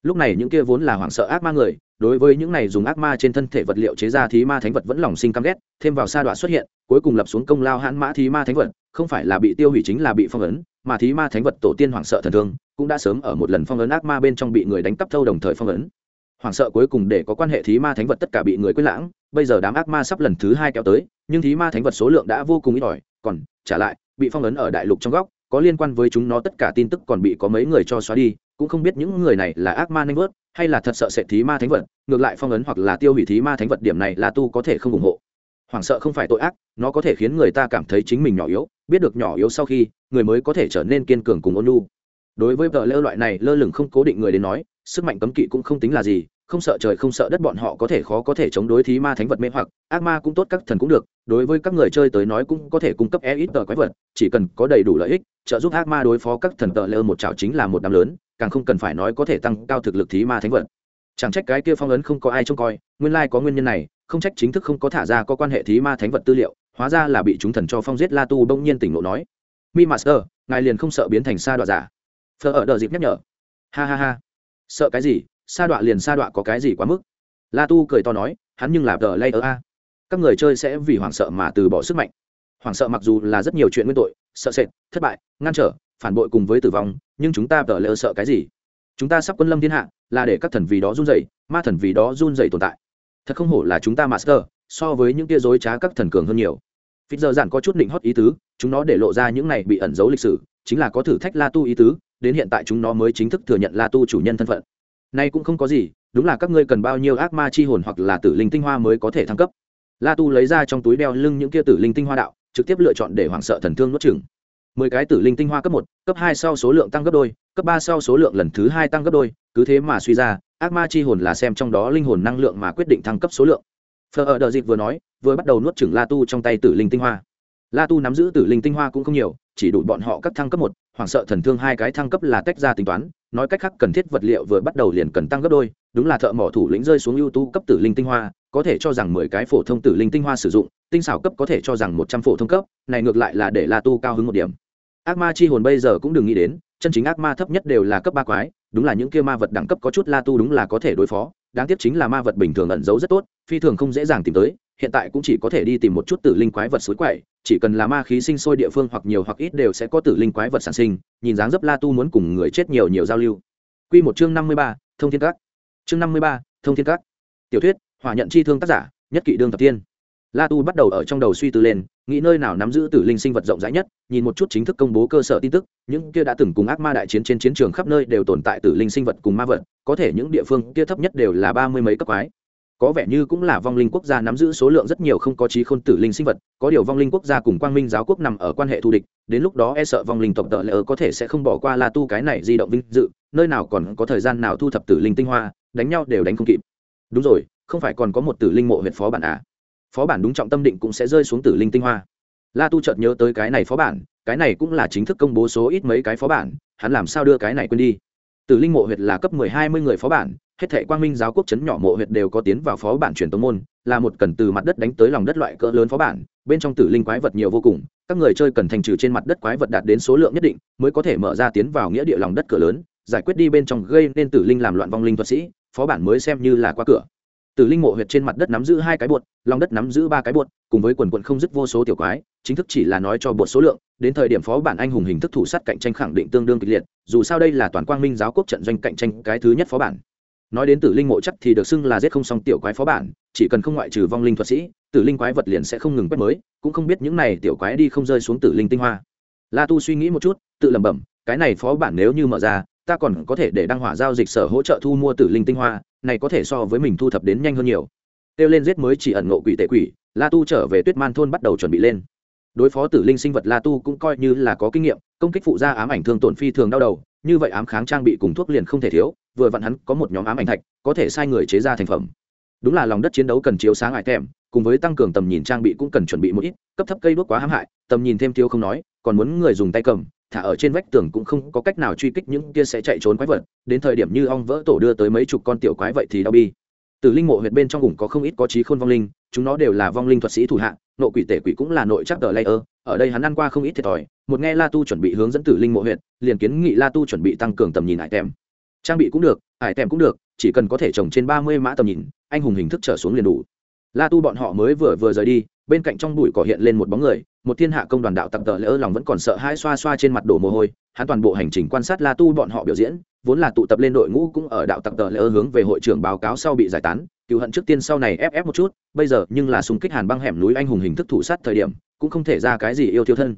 Lúc này những kia vốn là hoảng sợ ác ma người, đối với những này dùng ác ma trên thân thể vật liệu chế ra thí ma thánh vật vẫn lòng sinh căm ghét, thêm vào sa đoạn xuất hiện, cuối cùng lập xuống công lao hãn mã thí ma thánh vật, không phải là bị tiêu hủy chính là bị phong ấn, mà thí ma thánh vật tổ tiên hoảng sợ thần thương, cũng đã sớm ở một lần phong ấn ác ma bên trong bị người đánh cắp thâu đồng thời phong ấn. Hoảng sợ cuối cùng để có quan hệ thí ma thánh vật tất cả bị người quên lãng bây giờ đám ác ma sắp lần thứ hai kéo tới, nhưng thí ma thánh vật số lượng đã vô cùng ít ỏi, còn, trả lại, bị phong ấn ở đại lục trong góc, có liên quan với chúng nó tất cả tin tức còn bị có mấy người cho xóa đi, cũng không biết những người này là ác ma nanh vớt, hay là thật sợ sẽ thí ma thánh vật, ngược lại phong ấn hoặc là tiêu hủy thí ma thánh vật điểm này là tu có thể không ủng hộ. Hoảng sợ không phải tội ác, nó có thể khiến người ta cảm thấy chính mình nhỏ yếu, biết được nhỏ yếu sau khi, người mới có thể trở nên kiên cường cùng ôn lu đối với vợ lơ loại này lơ lửng không cố định người đến nói, sức mạnh cấm kỵ cũng không tính là gì không sợ trời không sợ đất bọn họ có thể khó có thể chống đối thí ma thánh vật mê hoặc, ác ma cũng tốt, các thần cũng được, đối với các người chơi tới nói cũng có thể cung cấp e ít tờ quái vật, chỉ cần có đầy đủ lợi ích, trợ giúp ác ma đối phó các thần tờ lơ một chảo chính là một đám lớn, càng không cần phải nói có thể tăng cao thực lực thí ma thánh vật. Chẳng trách cái kia phong ấn không có ai trông coi, nguyên lai có nguyên nhân này, không trách chính thức không có thả ra có quan hệ thí ma thánh vật tư liệu, hóa ra là bị chúng thần cho phong giết la tu bỗng nhiên tỉnh lộ nói. Mi master, ngài liền không sợ biến thành sa đoạn giả. Phờ ở đờ dịp nhắc nhở. Ha ha ha. Sợ cái gì? Sa đọa liền sa đọa có cái gì quá mức? La tu cười to nói, hắn nhưng là tờ lay ở a. Các người chơi sẽ vì hoảng sợ mà từ bỏ sức mạnh. Hoảng sợ mặc dù là rất nhiều chuyện nguyên tội, sợ sệt, thất bại, ngăn trở, phản bội cùng với tử vong, nhưng chúng ta tờ ở sợ cái gì? Chúng ta sắp quân lâm thiên hạ, là để các thần vì đó run dậy ma thần vì đó run dậy tồn tại. Thật không hổ là chúng ta master, so với những tia dối trá các thần cường hơn nhiều. Phí giờ giản có chút định hót ý tứ, chúng nó để lộ ra những này bị ẩn giấu lịch sử, chính là có thử thách la tu ý tứ, đến hiện tại chúng nó mới chính thức thừa nhận la tu chủ nhân thân phận nay cũng không có gì, đúng là các ngươi cần bao nhiêu ác ma chi hồn hoặc là tử linh tinh hoa mới có thể thăng cấp. La tu lấy ra trong túi đeo lưng những kia tử linh tinh hoa đạo, trực tiếp lựa chọn để hoảng sợ thần thương nuốt chừng mười cái tử linh tinh hoa cấp một, cấp hai sau số lượng tăng gấp đôi, cấp ba sau số lượng lần thứ hai tăng gấp đôi, cứ thế mà suy ra, ác ma chi hồn là xem trong đó linh hồn năng lượng mà quyết định thăng cấp số lượng. Phờ ở đợi dịch vừa nói, vừa bắt đầu nuốt chừng la tu trong tay tử linh tinh hoa. La tu nắm giữ tử linh tinh hoa cũng không nhiều, chỉ đủ bọn họ các thăng cấp một, hoảng sợ thần thương hai cái thăng cấp là tách ra tính toán nói cách khác cần thiết vật liệu vừa bắt đầu liền cần tăng gấp đôi, đúng là thợ mỏ thủ lĩnh rơi xuống ưu tú cấp tử linh tinh hoa, có thể cho rằng mười cái phổ thông tử linh tinh hoa sử dụng, tinh xảo cấp có thể cho rằng một trăm phổ thông cấp, này ngược lại là để la tu cao hứng một điểm. Ác ma chi hồn bây giờ cũng đừng nghĩ đến, chân chính ác ma thấp nhất đều là cấp ba quái, đúng là những kia ma vật đẳng cấp có chút la tu đúng là có thể đối phó, đáng tiếc chính là ma vật bình thường ẩn giấu rất tốt, phi thường không dễ dàng tìm tới hiện tại cũng chỉ có thể đi tìm một chút tử linh quái vật suối quậy, chỉ cần là ma khí sinh sôi địa phương hoặc nhiều hoặc ít đều sẽ có tử linh quái vật sản sinh, nhìn dáng dấp la tu muốn cùng người chết nhiều nhiều giao lưu. Q một chương năm mươi ba, thông thiên các. Chương năm mươi ba, thông thiên các. Tiểu thuyết, hỏa nhận chi thương tác giả, nhất kỵ đương thập tiên la tu bắt đầu ở trong đầu suy tư lên, nghĩ nơi nào nắm giữ tử linh sinh vật rộng rãi nhất, nhìn một chút chính thức công bố cơ sở tin tức, những kia đã từng cùng ác ma đại chiến trên chiến trường khắp nơi đều tồn tại tử linh sinh vật cùng ma vật, có thể những địa phương kia thấp nhất đều là ba mươi mấy cấp quái có vẻ như cũng là vong linh quốc gia nắm giữ số lượng rất nhiều không có trí khôn tử linh sinh vật, có điều vong linh quốc gia cùng quang minh giáo quốc nằm ở quan hệ thù địch, đến lúc đó e sợ vong linh tộc tợ lỡ có thể sẽ không bỏ qua la tu cái này di động vinh dự, nơi nào còn có thời gian nào thu thập tử linh tinh hoa, đánh nhau đều đánh không kịp. Đúng rồi, không phải còn có một tử linh mộ huyện phó bản à? Phó bản đúng trọng tâm định cũng sẽ rơi xuống tử linh tinh hoa. La tu chợt nhớ tới cái này phó bản, cái này cũng là chính thức công bố số ít mấy cái phó bản, hắn làm sao đưa cái này quên đi? Tử linh mộ huyệt là cấp mười hai mươi người phó bản hết thảy quang minh giáo quốc chấn nhỏ mộ huyệt đều có tiến vào phó bản truyền tông môn là một cần từ mặt đất đánh tới lòng đất loại cỡ lớn phó bản bên trong tử linh quái vật nhiều vô cùng các người chơi cần thành trừ trên mặt đất quái vật đạt đến số lượng nhất định mới có thể mở ra tiến vào nghĩa địa lòng đất cửa lớn giải quyết đi bên trong gây nên tử linh làm loạn vong linh thuật sĩ phó bản mới xem như là qua cửa. Tử linh mộ huyệt trên mặt đất nắm giữ hai cái buột, lòng đất nắm giữ ba cái buột, cùng với quần quần không dứt vô số tiểu quái chính thức chỉ là nói cho buột số lượng đến thời điểm phó bản anh hùng hình thức thủ sát cạnh tranh khẳng định tương đương kịch liệt, dù sao đây là toàn quang minh giáo quốc trận doanh cạnh tranh cái thứ nhất phó bản. Nói đến tử linh mộ chắc thì được xưng là giết không xong tiểu quái phó bản, chỉ cần không ngoại trừ vong linh thuật sĩ, tử linh quái vật liền sẽ không ngừng quét mới, cũng không biết những này tiểu quái đi không rơi xuống tử linh tinh hoa. La tu suy nghĩ một chút, tự lẩm bẩm, cái này phó bản nếu như mở ra, ta còn có thể để đăng hỏa giao dịch sở hỗ trợ thu mua tử linh tinh hoa, này có thể so với mình thu thập đến nhanh hơn nhiều. Kêu lên giết mới chỉ ẩn ngộ quỷ tệ quỷ, la tu trở về tuyết man thôn bắt đầu chuẩn bị lên đối phó tử linh sinh vật la tu cũng coi như là có kinh nghiệm, công kích phụ gia ám ảnh thương tổn phi thường đau đầu, như vậy ám kháng trang bị cùng thuốc liền không thể thiếu, vừa vặn hắn có một nhóm ám ảnh thạch, có thể sai người chế ra thành phẩm. Đúng là lòng đất chiến đấu cần chiếu sáng ải thèm cùng với tăng cường tầm nhìn trang bị cũng cần chuẩn bị một ít, cấp thấp cây đuốc quá hãm hại, tầm nhìn thêm thiếu không nói, còn muốn người dùng tay cầm, thả ở trên vách tường cũng không có cách nào truy kích những kia sẽ chạy trốn quái vật, đến thời điểm như ong vỡ tổ đưa tới mấy chục con tiểu quái vậy thì đau bi từ linh mộ huyệt bên trong vùng có không ít có trí khôn vong linh, chúng nó đều là vong linh thuật sĩ thủ hạ, nộ quỷ tể quỷ cũng là nội chắc tờ layer. Ở đây hắn ăn qua không ít thiệt thòi, một nghe la tu chuẩn bị hướng dẫn tử linh mộ huyệt, liền kiến nghị la tu chuẩn bị tăng cường tầm nhìn hải tèm. Trang bị cũng được, hải tèm cũng được, chỉ cần có thể trồng trên ba mươi mã tầm nhìn, anh hùng hình thức trở xuống liền đủ. La tu bọn họ mới vừa vừa rời đi, bên cạnh trong bụi cỏ hiện lên một bóng người, một thiên hạ công đoàn đạo tặc tờ lỡ lòng vẫn còn sợ hãi xoa xoa trên mặt đổ mồ hôi hắn toàn bộ hành trình quan sát la tu bọn họ biểu diễn, vốn là tụ tập lên đội ngũ cũng ở đạo tặc tờ lỡ hướng về hội trưởng báo cáo sau bị giải tán, cựu hận trước tiên sau này ép ép một chút, bây giờ nhưng là xung kích hàn băng hẻm núi anh hùng hình thức thủ sát thời điểm, cũng không thể ra cái gì yêu thiêu thân.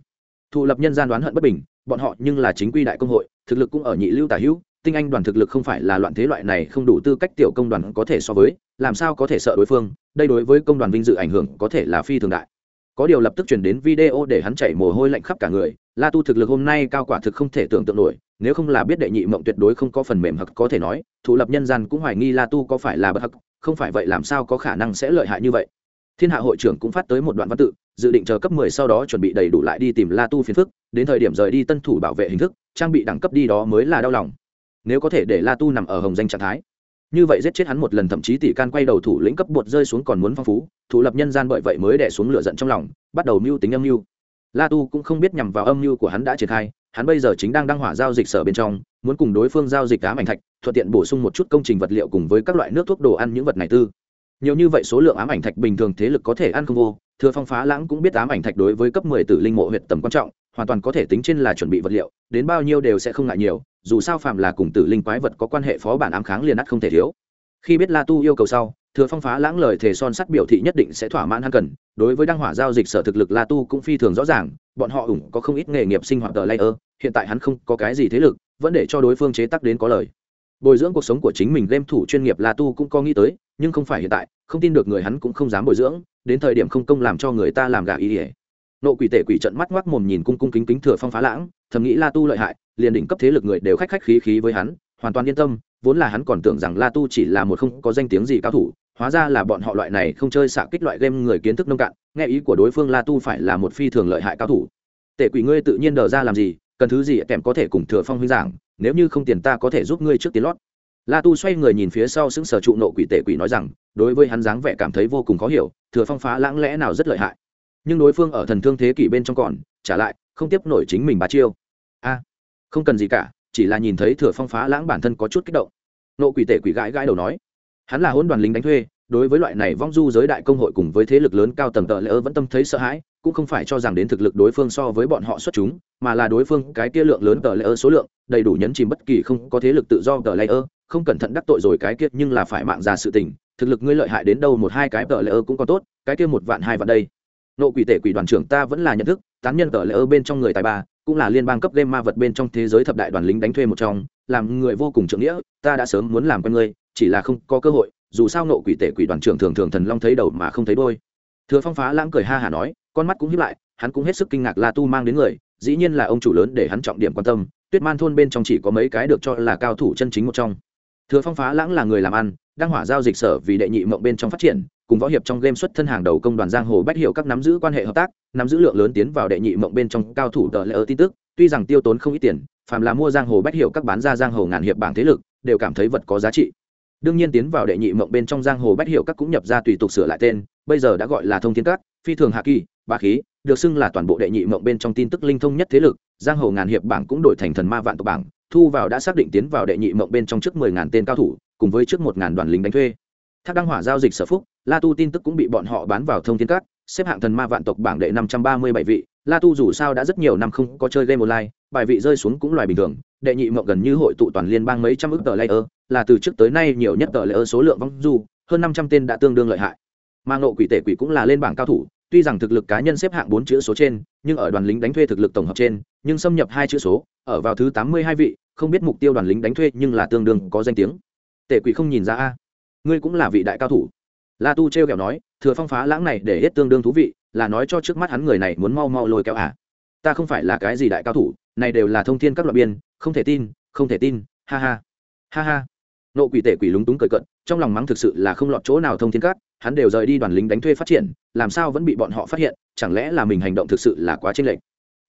Thụ lập nhân gian đoán hận bất bình, bọn họ nhưng là chính quy đại công hội, thực lực cũng ở nhị lưu tả hữu, tinh anh đoàn thực lực không phải là loạn thế loại này không đủ tư cách tiểu công đoàn có thể so với, làm sao có thể sợ đối phương, đây đối với công đoàn vinh dự ảnh hưởng có thể là phi thường đại. Có điều lập tức chuyển đến video để hắn chảy mồ hôi lạnh khắp cả người la tu thực lực hôm nay cao quả thực không thể tưởng tượng nổi, nếu không là biết đệ nhị mộng tuyệt đối không có phần mềm hặc có thể nói thủ lập nhân gian cũng hoài nghi la tu có phải là bất hặc không phải vậy làm sao có khả năng sẽ lợi hại như vậy. Thiên hạ hội trưởng cũng phát tới một đoạn văn tự, dự định chờ cấp 10 sau đó chuẩn bị đầy đủ lại đi tìm la tu phiền phức, đến thời điểm rời đi tân thủ bảo vệ hình thức, trang bị đẳng cấp đi đó mới là đau lòng. Nếu có thể để la tu nằm ở hồng danh trạng thái, như vậy giết chết hắn một lần thậm chí tỷ can quay đầu thủ lĩnh cấp bột rơi xuống còn muốn phong phú thủ lập nhân gian bởi vậy mới đẻ xuống lửa giận trong lòng, bắt đầu mưu tính âm mưu la tu cũng không biết nhằm vào âm mưu của hắn đã triển khai, hắn bây giờ chính đang đăng hỏa giao dịch sở bên trong, muốn cùng đối phương giao dịch ám ảnh thạch, thuận tiện bổ sung một chút công trình vật liệu cùng với các loại nước thuốc đồ ăn những vật này tư. Nhiều như vậy số lượng ám ảnh thạch bình thường thế lực có thể ăn không vô, thừa phong phá lãng cũng biết ám ảnh thạch đối với cấp mười tử linh mộ huyện tầm quan trọng, hoàn toàn có thể tính trên là chuẩn bị vật liệu, đến bao nhiêu đều sẽ không ngại nhiều, dù sao phạm là cùng tử linh quái vật có quan hệ phó bản ám kháng liền ắt không thể thiếu khi biết la tu yêu cầu sau, thừa phong phá lãng lời thề son sắt biểu thị nhất định sẽ thỏa mãn hắn cần. Đối với đăng hỏa giao dịch sở thực lực la tu cũng phi thường rõ ràng, bọn họ ủng có không ít nghề nghiệp sinh hoạt tờ layer, hiện tại hắn không có cái gì thế lực, vẫn để cho đối phương chế tác đến có lời. Bồi dưỡng cuộc sống của chính mình game thủ chuyên nghiệp la tu cũng có nghĩ tới, nhưng không phải hiện tại, không tin được người hắn cũng không dám bồi dưỡng, đến thời điểm không công làm cho người ta làm gà ý ỉa. Nộ quỷ tể quỷ trận mắt ngoác mồm nhìn cung cung kính kính thừa phong phá lãng, thầm nghĩ la tu lợi hại, liền đỉnh cấp thế lực người đều khách khách khí khí với hắn, hoàn toàn yên tâm vốn là hắn còn tưởng rằng la tu chỉ là một không có danh tiếng gì cao thủ, hóa ra là bọn họ loại này không chơi xạ kích loại game người kiến thức nông cạn, nghe ý của đối phương la tu phải là một phi thường lợi hại cao thủ. Tệ quỷ ngươi tự nhiên đờ ra làm gì, cần thứ gì kèm có thể cùng thừa phong huynh giảng, nếu như không tiền ta có thể giúp ngươi trước tiền lót. La tu xoay người nhìn phía sau xứng sở trụ nộ quỷ tệ quỷ nói rằng, đối với hắn dáng vẻ cảm thấy vô cùng khó hiểu, thừa phong phá lãng lẽ nào rất lợi hại. Nhưng đối phương ở thần thương thế kỷ bên trong còn, trả lại, không tiếp nổi chính mình bà chiêu. A, không cần gì cả chỉ là nhìn thấy thừa phong phá lãng bản thân có chút kích động. Nộ quỷ tể quỷ gãi gãi đầu nói, hắn là hôn đoàn lính đánh thuê, đối với loại này vong du giới đại công hội cùng với thế lực lớn cao tầng tợ lỡ vẫn tâm thấy sợ hãi, cũng không phải cho rằng đến thực lực đối phương so với bọn họ xuất chúng, mà là đối phương cái kia lượng lớn tờ lỡ số lượng, đầy đủ nhấn chìm bất kỳ không có thế lực tự do tờ lỡ không cẩn thận đắc tội rồi cái kia nhưng là phải mạng già sự tình, thực lực ngươi lợi hại đến đâu một hai cái tờ lỡ cũng có tốt, cái kia một vạn hai vạn đây. Nộ quỷ tể quỷ đoàn trưởng ta vẫn là nhận thức, tán nhân tờ lỡ bên trong người tài ba cũng là liên bang cấp game ma vật bên trong thế giới thập đại đoàn lính đánh thuê một trong, làm người vô cùng trưởng nghĩa, ta đã sớm muốn làm con ngươi, chỉ là không có cơ hội, dù sao nộ quỷ tể quỷ đoàn trưởng thường thường thần long thấy đầu mà không thấy đôi thừa phong phá lãng cười ha hả nói, con mắt cũng hiếp lại, hắn cũng hết sức kinh ngạc la tu mang đến người, dĩ nhiên là ông chủ lớn để hắn trọng điểm quan tâm, tuyết man thôn bên trong chỉ có mấy cái được cho là cao thủ chân chính một trong. Thừa phong phá lãng là người làm ăn, đang hỏa giao dịch sở vì đệ nhị mộng bên trong phát triển cùng võ hiệp trong game xuất thân hàng đầu công đoàn giang hồ bách hiệu các nắm giữ quan hệ hợp tác, nắm giữ lượng lớn tiến vào đệ nhị mộng bên trong cao thủ tờ lễ ở tin tức, tuy rằng tiêu tốn không ít tiền, phàm là mua giang hồ bách hiệu các bán ra giang hồ ngàn hiệp bảng thế lực, đều cảm thấy vật có giá trị. Đương nhiên tiến vào đệ nhị mộng bên trong giang hồ bách hiệu các cũng nhập ra tùy tục sửa lại tên, bây giờ đã gọi là thông thiên các, phi thường hạ kỳ ba khí, được xưng là toàn bộ đệ nhị mộng bên trong tin tức linh thông nhất thế lực, giang hồ ngàn hiệp bảng cũng đổi thành thần ma vạn tộc bảng, thu vào đã xác định tiến vào đệ nhị mộng bên trong trước mười ngàn tên cao thủ, cùng với trước một ngàn đoàn lính đánh thuê thác đăng hỏa giao dịch sở phúc, la tu tin tức cũng bị bọn họ bán vào thông thiên các xếp hạng thần ma vạn tộc bảng đệ năm trăm ba mươi bảy vị. La tu dù sao đã rất nhiều năm không có chơi game online, bài vị rơi xuống cũng loài bình thường. Đệ nhị mộng gần như hội tụ toàn liên bang mấy trăm ước tờ layer, là từ trước tới nay nhiều nhất tờ layer số lượng vong du, hơn năm trăm tên đã tương đương lợi hại. Mang nộ quỷ tể quỷ cũng là lên bảng cao thủ, tuy rằng thực lực cá nhân xếp hạng bốn chữ số trên, nhưng ở đoàn lính đánh thuê thực lực tổng hợp trên, nhưng xâm nhập hai chữ số, ở vào thứ tám mươi hai vị, không biết mục tiêu đoàn lính đánh thuê nhưng là tương đương có danh tiếng. Tể quỷ không nhìn ra a ngươi cũng là vị đại cao thủ. La tu t r e o kẹo nói, thừa phong phá lãng này để hết tương đương thú vị, là nói cho trước mắt hắn người này muốn mau mau lôi kéo à. ta không phải là cái gì đại cao thủ, này đều là thông thiên các loại biên, không thể tin, không thể tin, ha ha. Ha ha. Nộ quỷ tể quỷ lúng túng cười cận trong lòng mắng thực sự là không lọt chỗ nào thông thiên các, hắn đều rời đi đoàn lính đánh thuê phát triển, làm sao vẫn bị bọn họ phát hiện, chẳng lẽ là mình hành động thực sự là quá tranh lệch.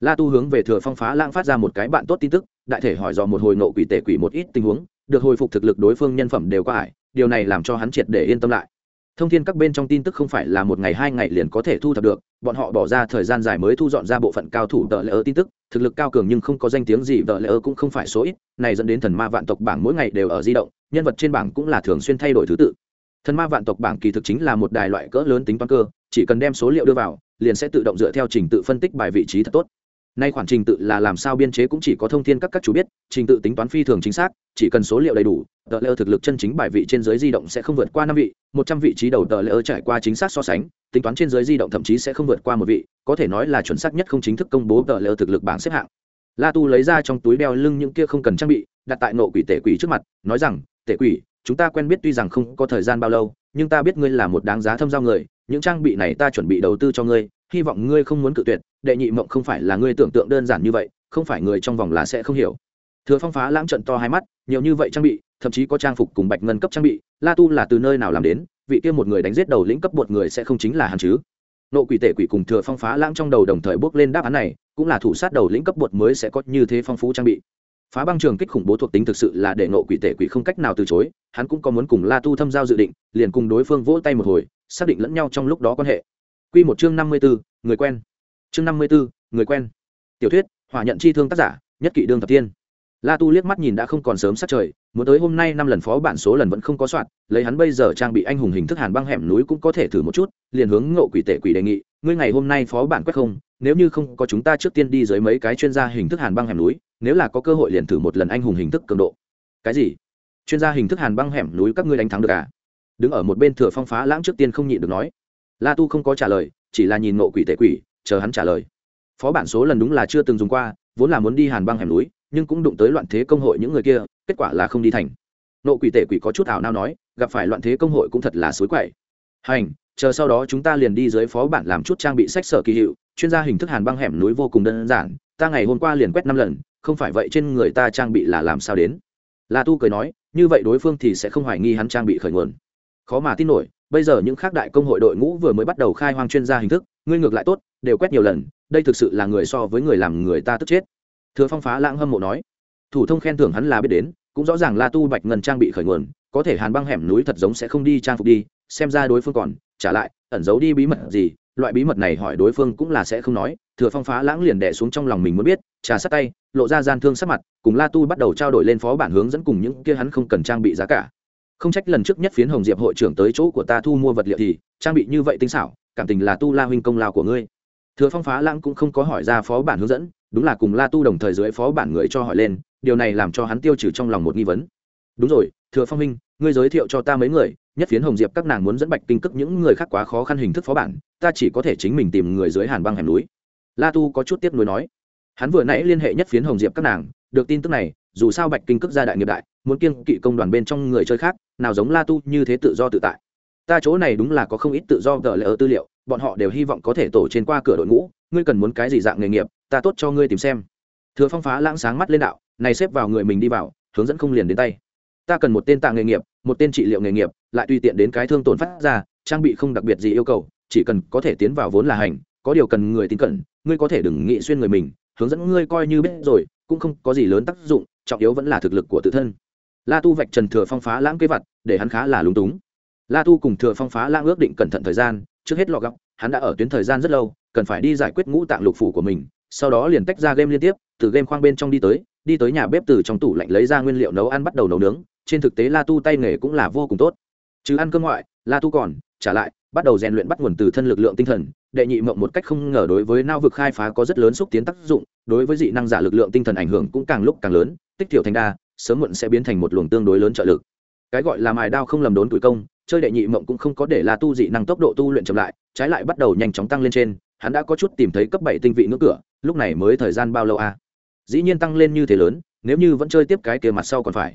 La tu hướng về thừa phong phá lãng phát ra một cái bạn tốt tin tức, đại thể hỏi dò một hồi nộ quỷ tể quỷ một ít tình huống, được hồi phục thực lực đối phương nhân phẩm đều có ải điều này làm cho hắn triệt để yên tâm lại. Thông thiên các bên trong tin tức không phải là một ngày hai ngày liền có thể thu thập được, bọn họ bỏ ra thời gian dài mới thu dọn ra bộ phận cao thủ tờ lễ tin tức, thực lực cao cường nhưng không có danh tiếng gì, tờ lễ cũng không phải số ít, này dẫn đến thần ma vạn tộc bảng mỗi ngày đều ở di động, nhân vật trên bảng cũng là thường xuyên thay đổi thứ tự. Thần ma vạn tộc bảng kỳ thực chính là một đài loại cỡ lớn tính toán cơ, chỉ cần đem số liệu đưa vào, liền sẽ tự động dựa theo trình tự phân tích bài vị trí thật tốt nay khoản trình tự là làm sao biên chế cũng chỉ có thông thiên các các chủ biết, trình tự tính toán phi thường chính xác, chỉ cần số liệu đầy đủ, tờ lơ thực lực chân chính bài vị trên giới di động sẽ không vượt qua năm vị, một trăm vị trí đầu tờ lơ trải qua chính xác so sánh, tính toán trên giới di động thậm chí sẽ không vượt qua một vị, có thể nói là chuẩn xác nhất không chính thức công bố tờ lơ thực lực bảng xếp hạng. La tu lấy ra trong túi đeo lưng những kia không cần trang bị, đặt tại nộ quỷ tể quỷ trước mặt, nói rằng, tể quỷ, chúng ta quen biết tuy rằng không có thời gian bao lâu, nhưng ta biết ngươi là một đáng giá thâm giao người, những trang bị này ta chuẩn bị đầu tư cho ngươi, hy vọng ngươi không muốn cự tuyệt đệ nhị mộng không phải là ngươi tưởng tượng đơn giản như vậy, không phải người trong vòng là sẽ không hiểu. Thừa phong phá lãng trận to hai mắt, nhiều như vậy trang bị, thậm chí có trang phục cùng bạch ngân cấp trang bị, la tu là từ nơi nào làm đến, vị kia một người đánh giết đầu lĩnh cấp một người sẽ không chính là hắn chứ? Nộ quỷ tể quỷ cùng thừa phong phá lãng trong đầu đồng thời bước lên đáp án này, cũng là thủ sát đầu lĩnh cấp bột mới sẽ có như thế phong phú trang bị. Phá băng trường kích khủng bố thuộc tính thực sự là để nộ quỷ tể quỷ không cách nào từ chối, hắn cũng có muốn cùng la tu thâm giao dự định, liền cùng đối phương vỗ tay một hồi, xác định lẫn nhau trong lúc đó quan hệ. Q một chương năm mươi bốn người quen chương năm mươi bốn, người quen. Tiểu thuyết, hỏa nhận chi thương tác giả, nhất kỵ đương thập tiên. La tu liếc mắt nhìn đã không còn sớm sát trời, muốn tới hôm nay năm lần phó bản số lần vẫn không có soạn, lấy hắn bây giờ trang bị anh hùng hình thức hàn băng hẻm núi cũng có thể thử một chút, liền hướng ngộ quỷ tể quỷ đề nghị, ngươi ngày hôm nay phó bản quét không, nếu như không có chúng ta trước tiên đi dưới mấy cái chuyên gia hình thức hàn băng hẻm núi, nếu là có cơ hội liền thử một lần anh hùng hình thức cường độ. Cái gì? Chuyên gia hình thức hàn băng hẻm núi các ngươi đánh thắng được à? Đứng ở một bên thừa phong phá lãng trước tiên không nhịn được nói. La tu không có trả lời, chỉ là nhìn ngộ quỷ tể quỷ chờ hắn trả lời. Phó bản số lần đúng là chưa từng dùng qua, vốn là muốn đi hàn băng hẻm núi, nhưng cũng đụng tới loạn thế công hội những người kia, kết quả là không đi thành. Nộ quỷ tể quỷ có chút ảo nao nói, gặp phải loạn thế công hội cũng thật là suối quậy. Hành, chờ sau đó chúng ta liền đi dưới phó bản làm chút trang bị sách sở kỳ hiệu, chuyên gia hình thức hàn băng hẻm núi vô cùng đơn giản, ta ngày hôm qua liền quét năm lần, không phải vậy trên người ta trang bị là làm sao đến? La tu cười nói, như vậy đối phương thì sẽ không hoài nghi hắn trang bị khởi nguồn. Khó mà tin nổi, bây giờ những khác đại công hội đội ngũ vừa mới bắt đầu khai hoang chuyên gia hình thức, ngươi ngược lại tốt đều quét nhiều lần, đây thực sự là người so với người làm người ta tức chết. Thừa phong phá lãng hâm mộ nói, thủ thông khen thưởng hắn là biết đến, cũng rõ ràng la tu bạch ngân trang bị khởi nguồn, có thể hàn băng hẻm núi thật giống sẽ không đi trang phục đi, xem ra đối phương còn, trả lại, ẩn giấu đi bí mật gì, loại bí mật này hỏi đối phương cũng là sẽ không nói. Thừa phong phá lãng liền đẻ xuống trong lòng mình muốn biết, trà sát tay, lộ ra gian thương sát mặt, cùng la tu bắt đầu trao đổi lên phó bản hướng dẫn cùng những kia hắn không cần trang bị giá cả. Không trách lần trước nhất phiến hồng diệp hội trưởng tới chỗ của ta thu mua vật liệu thì, trang bị như vậy tinh xảo, cảm tình là tu la huynh công lao của ngươi thừa phong phá lãng cũng không có hỏi ra phó bản hướng dẫn, đúng là cùng la tu đồng thời dưới phó bản người cho hỏi lên, điều này làm cho hắn tiêu trừ trong lòng một nghi vấn. Đúng rồi, thừa phong minh, ngươi giới thiệu cho ta mấy người, nhất phiến hồng diệp các nàng muốn dẫn bạch kinh cức những người khác quá khó khăn hình thức phó bản, ta chỉ có thể chính mình tìm người dưới hàn băng hẻm núi. La tu có chút tiếc nuối nói. Hắn vừa nãy liên hệ nhất phiến hồng diệp các nàng, được tin tức này, dù sao bạch kinh cức gia đại nghiệp đại, muốn kiêng kỵ công đoàn bên trong người chơi khác, nào giống la tu như thế tự do tự tại. Ta chỗ này đúng là có không ít tự do tờ lệ ở tư liệu bọn họ đều hy vọng có thể tổ trên qua cửa đội ngũ, ngươi cần muốn cái gì dạng nghề nghiệp, ta tốt cho ngươi tìm xem. Thừa phong phá lãng sáng mắt lên đạo, này xếp vào người mình đi vào, hướng dẫn không liền đến tay. Ta cần một tên tạ nghề nghiệp, một tên trị liệu nghề nghiệp, lại tùy tiện đến cái thương tổn phát ra, trang bị không đặc biệt gì yêu cầu, chỉ cần có thể tiến vào vốn là hành, có điều cần người tin cẩn, ngươi có thể đừng nghĩ xuyên người mình, hướng dẫn ngươi coi như biết rồi, cũng không có gì lớn tác dụng, trọng yếu vẫn là thực lực của tự thân. La tu vạch trần thừa phong phá lãng kế vật, để hắn khá là lúng túng. La tu cùng thừa phong phá lãng ước định cẩn thận thời gian trước hết lọ góc hắn đã ở tuyến thời gian rất lâu, cần phải đi giải quyết ngũ tạng lục phủ của mình, sau đó liền tách ra game liên tiếp, từ game khoang bên trong đi tới đi tới nhà bếp từ trong tủ lạnh lấy ra nguyên liệu nấu ăn bắt đầu nấu nướng, trên thực tế la tu tay nghề cũng là vô cùng tốt. Chứ ăn cơm ngoại, la tu còn, trả lại, bắt đầu rèn luyện bắt nguồn từ thân lực lượng tinh thần, đệ nhị mộng một cách không ngờ đối với nao vực khai phá có rất lớn xúc tiến tác dụng, đối với dị năng giả lực lượng tinh thần ảnh hưởng cũng càng lúc càng lớn, tích thiểu thành đa, sớm muộn sẽ biến thành một luồng tương đối lớn trợ lực. Cái gọi là mài đao không lầm đốn tuổi công chơi đệ nhị mộng cũng không có để la tu dị năng tốc độ tu luyện chậm lại, trái lại bắt đầu nhanh chóng tăng lên trên, hắn đã có chút tìm thấy cấp bảy tinh vị ngưỡng cửa, lúc này mới thời gian bao lâu a à? dĩ nhiên tăng lên như thế lớn, nếu như vẫn chơi tiếp cái kia mặt sau còn phải.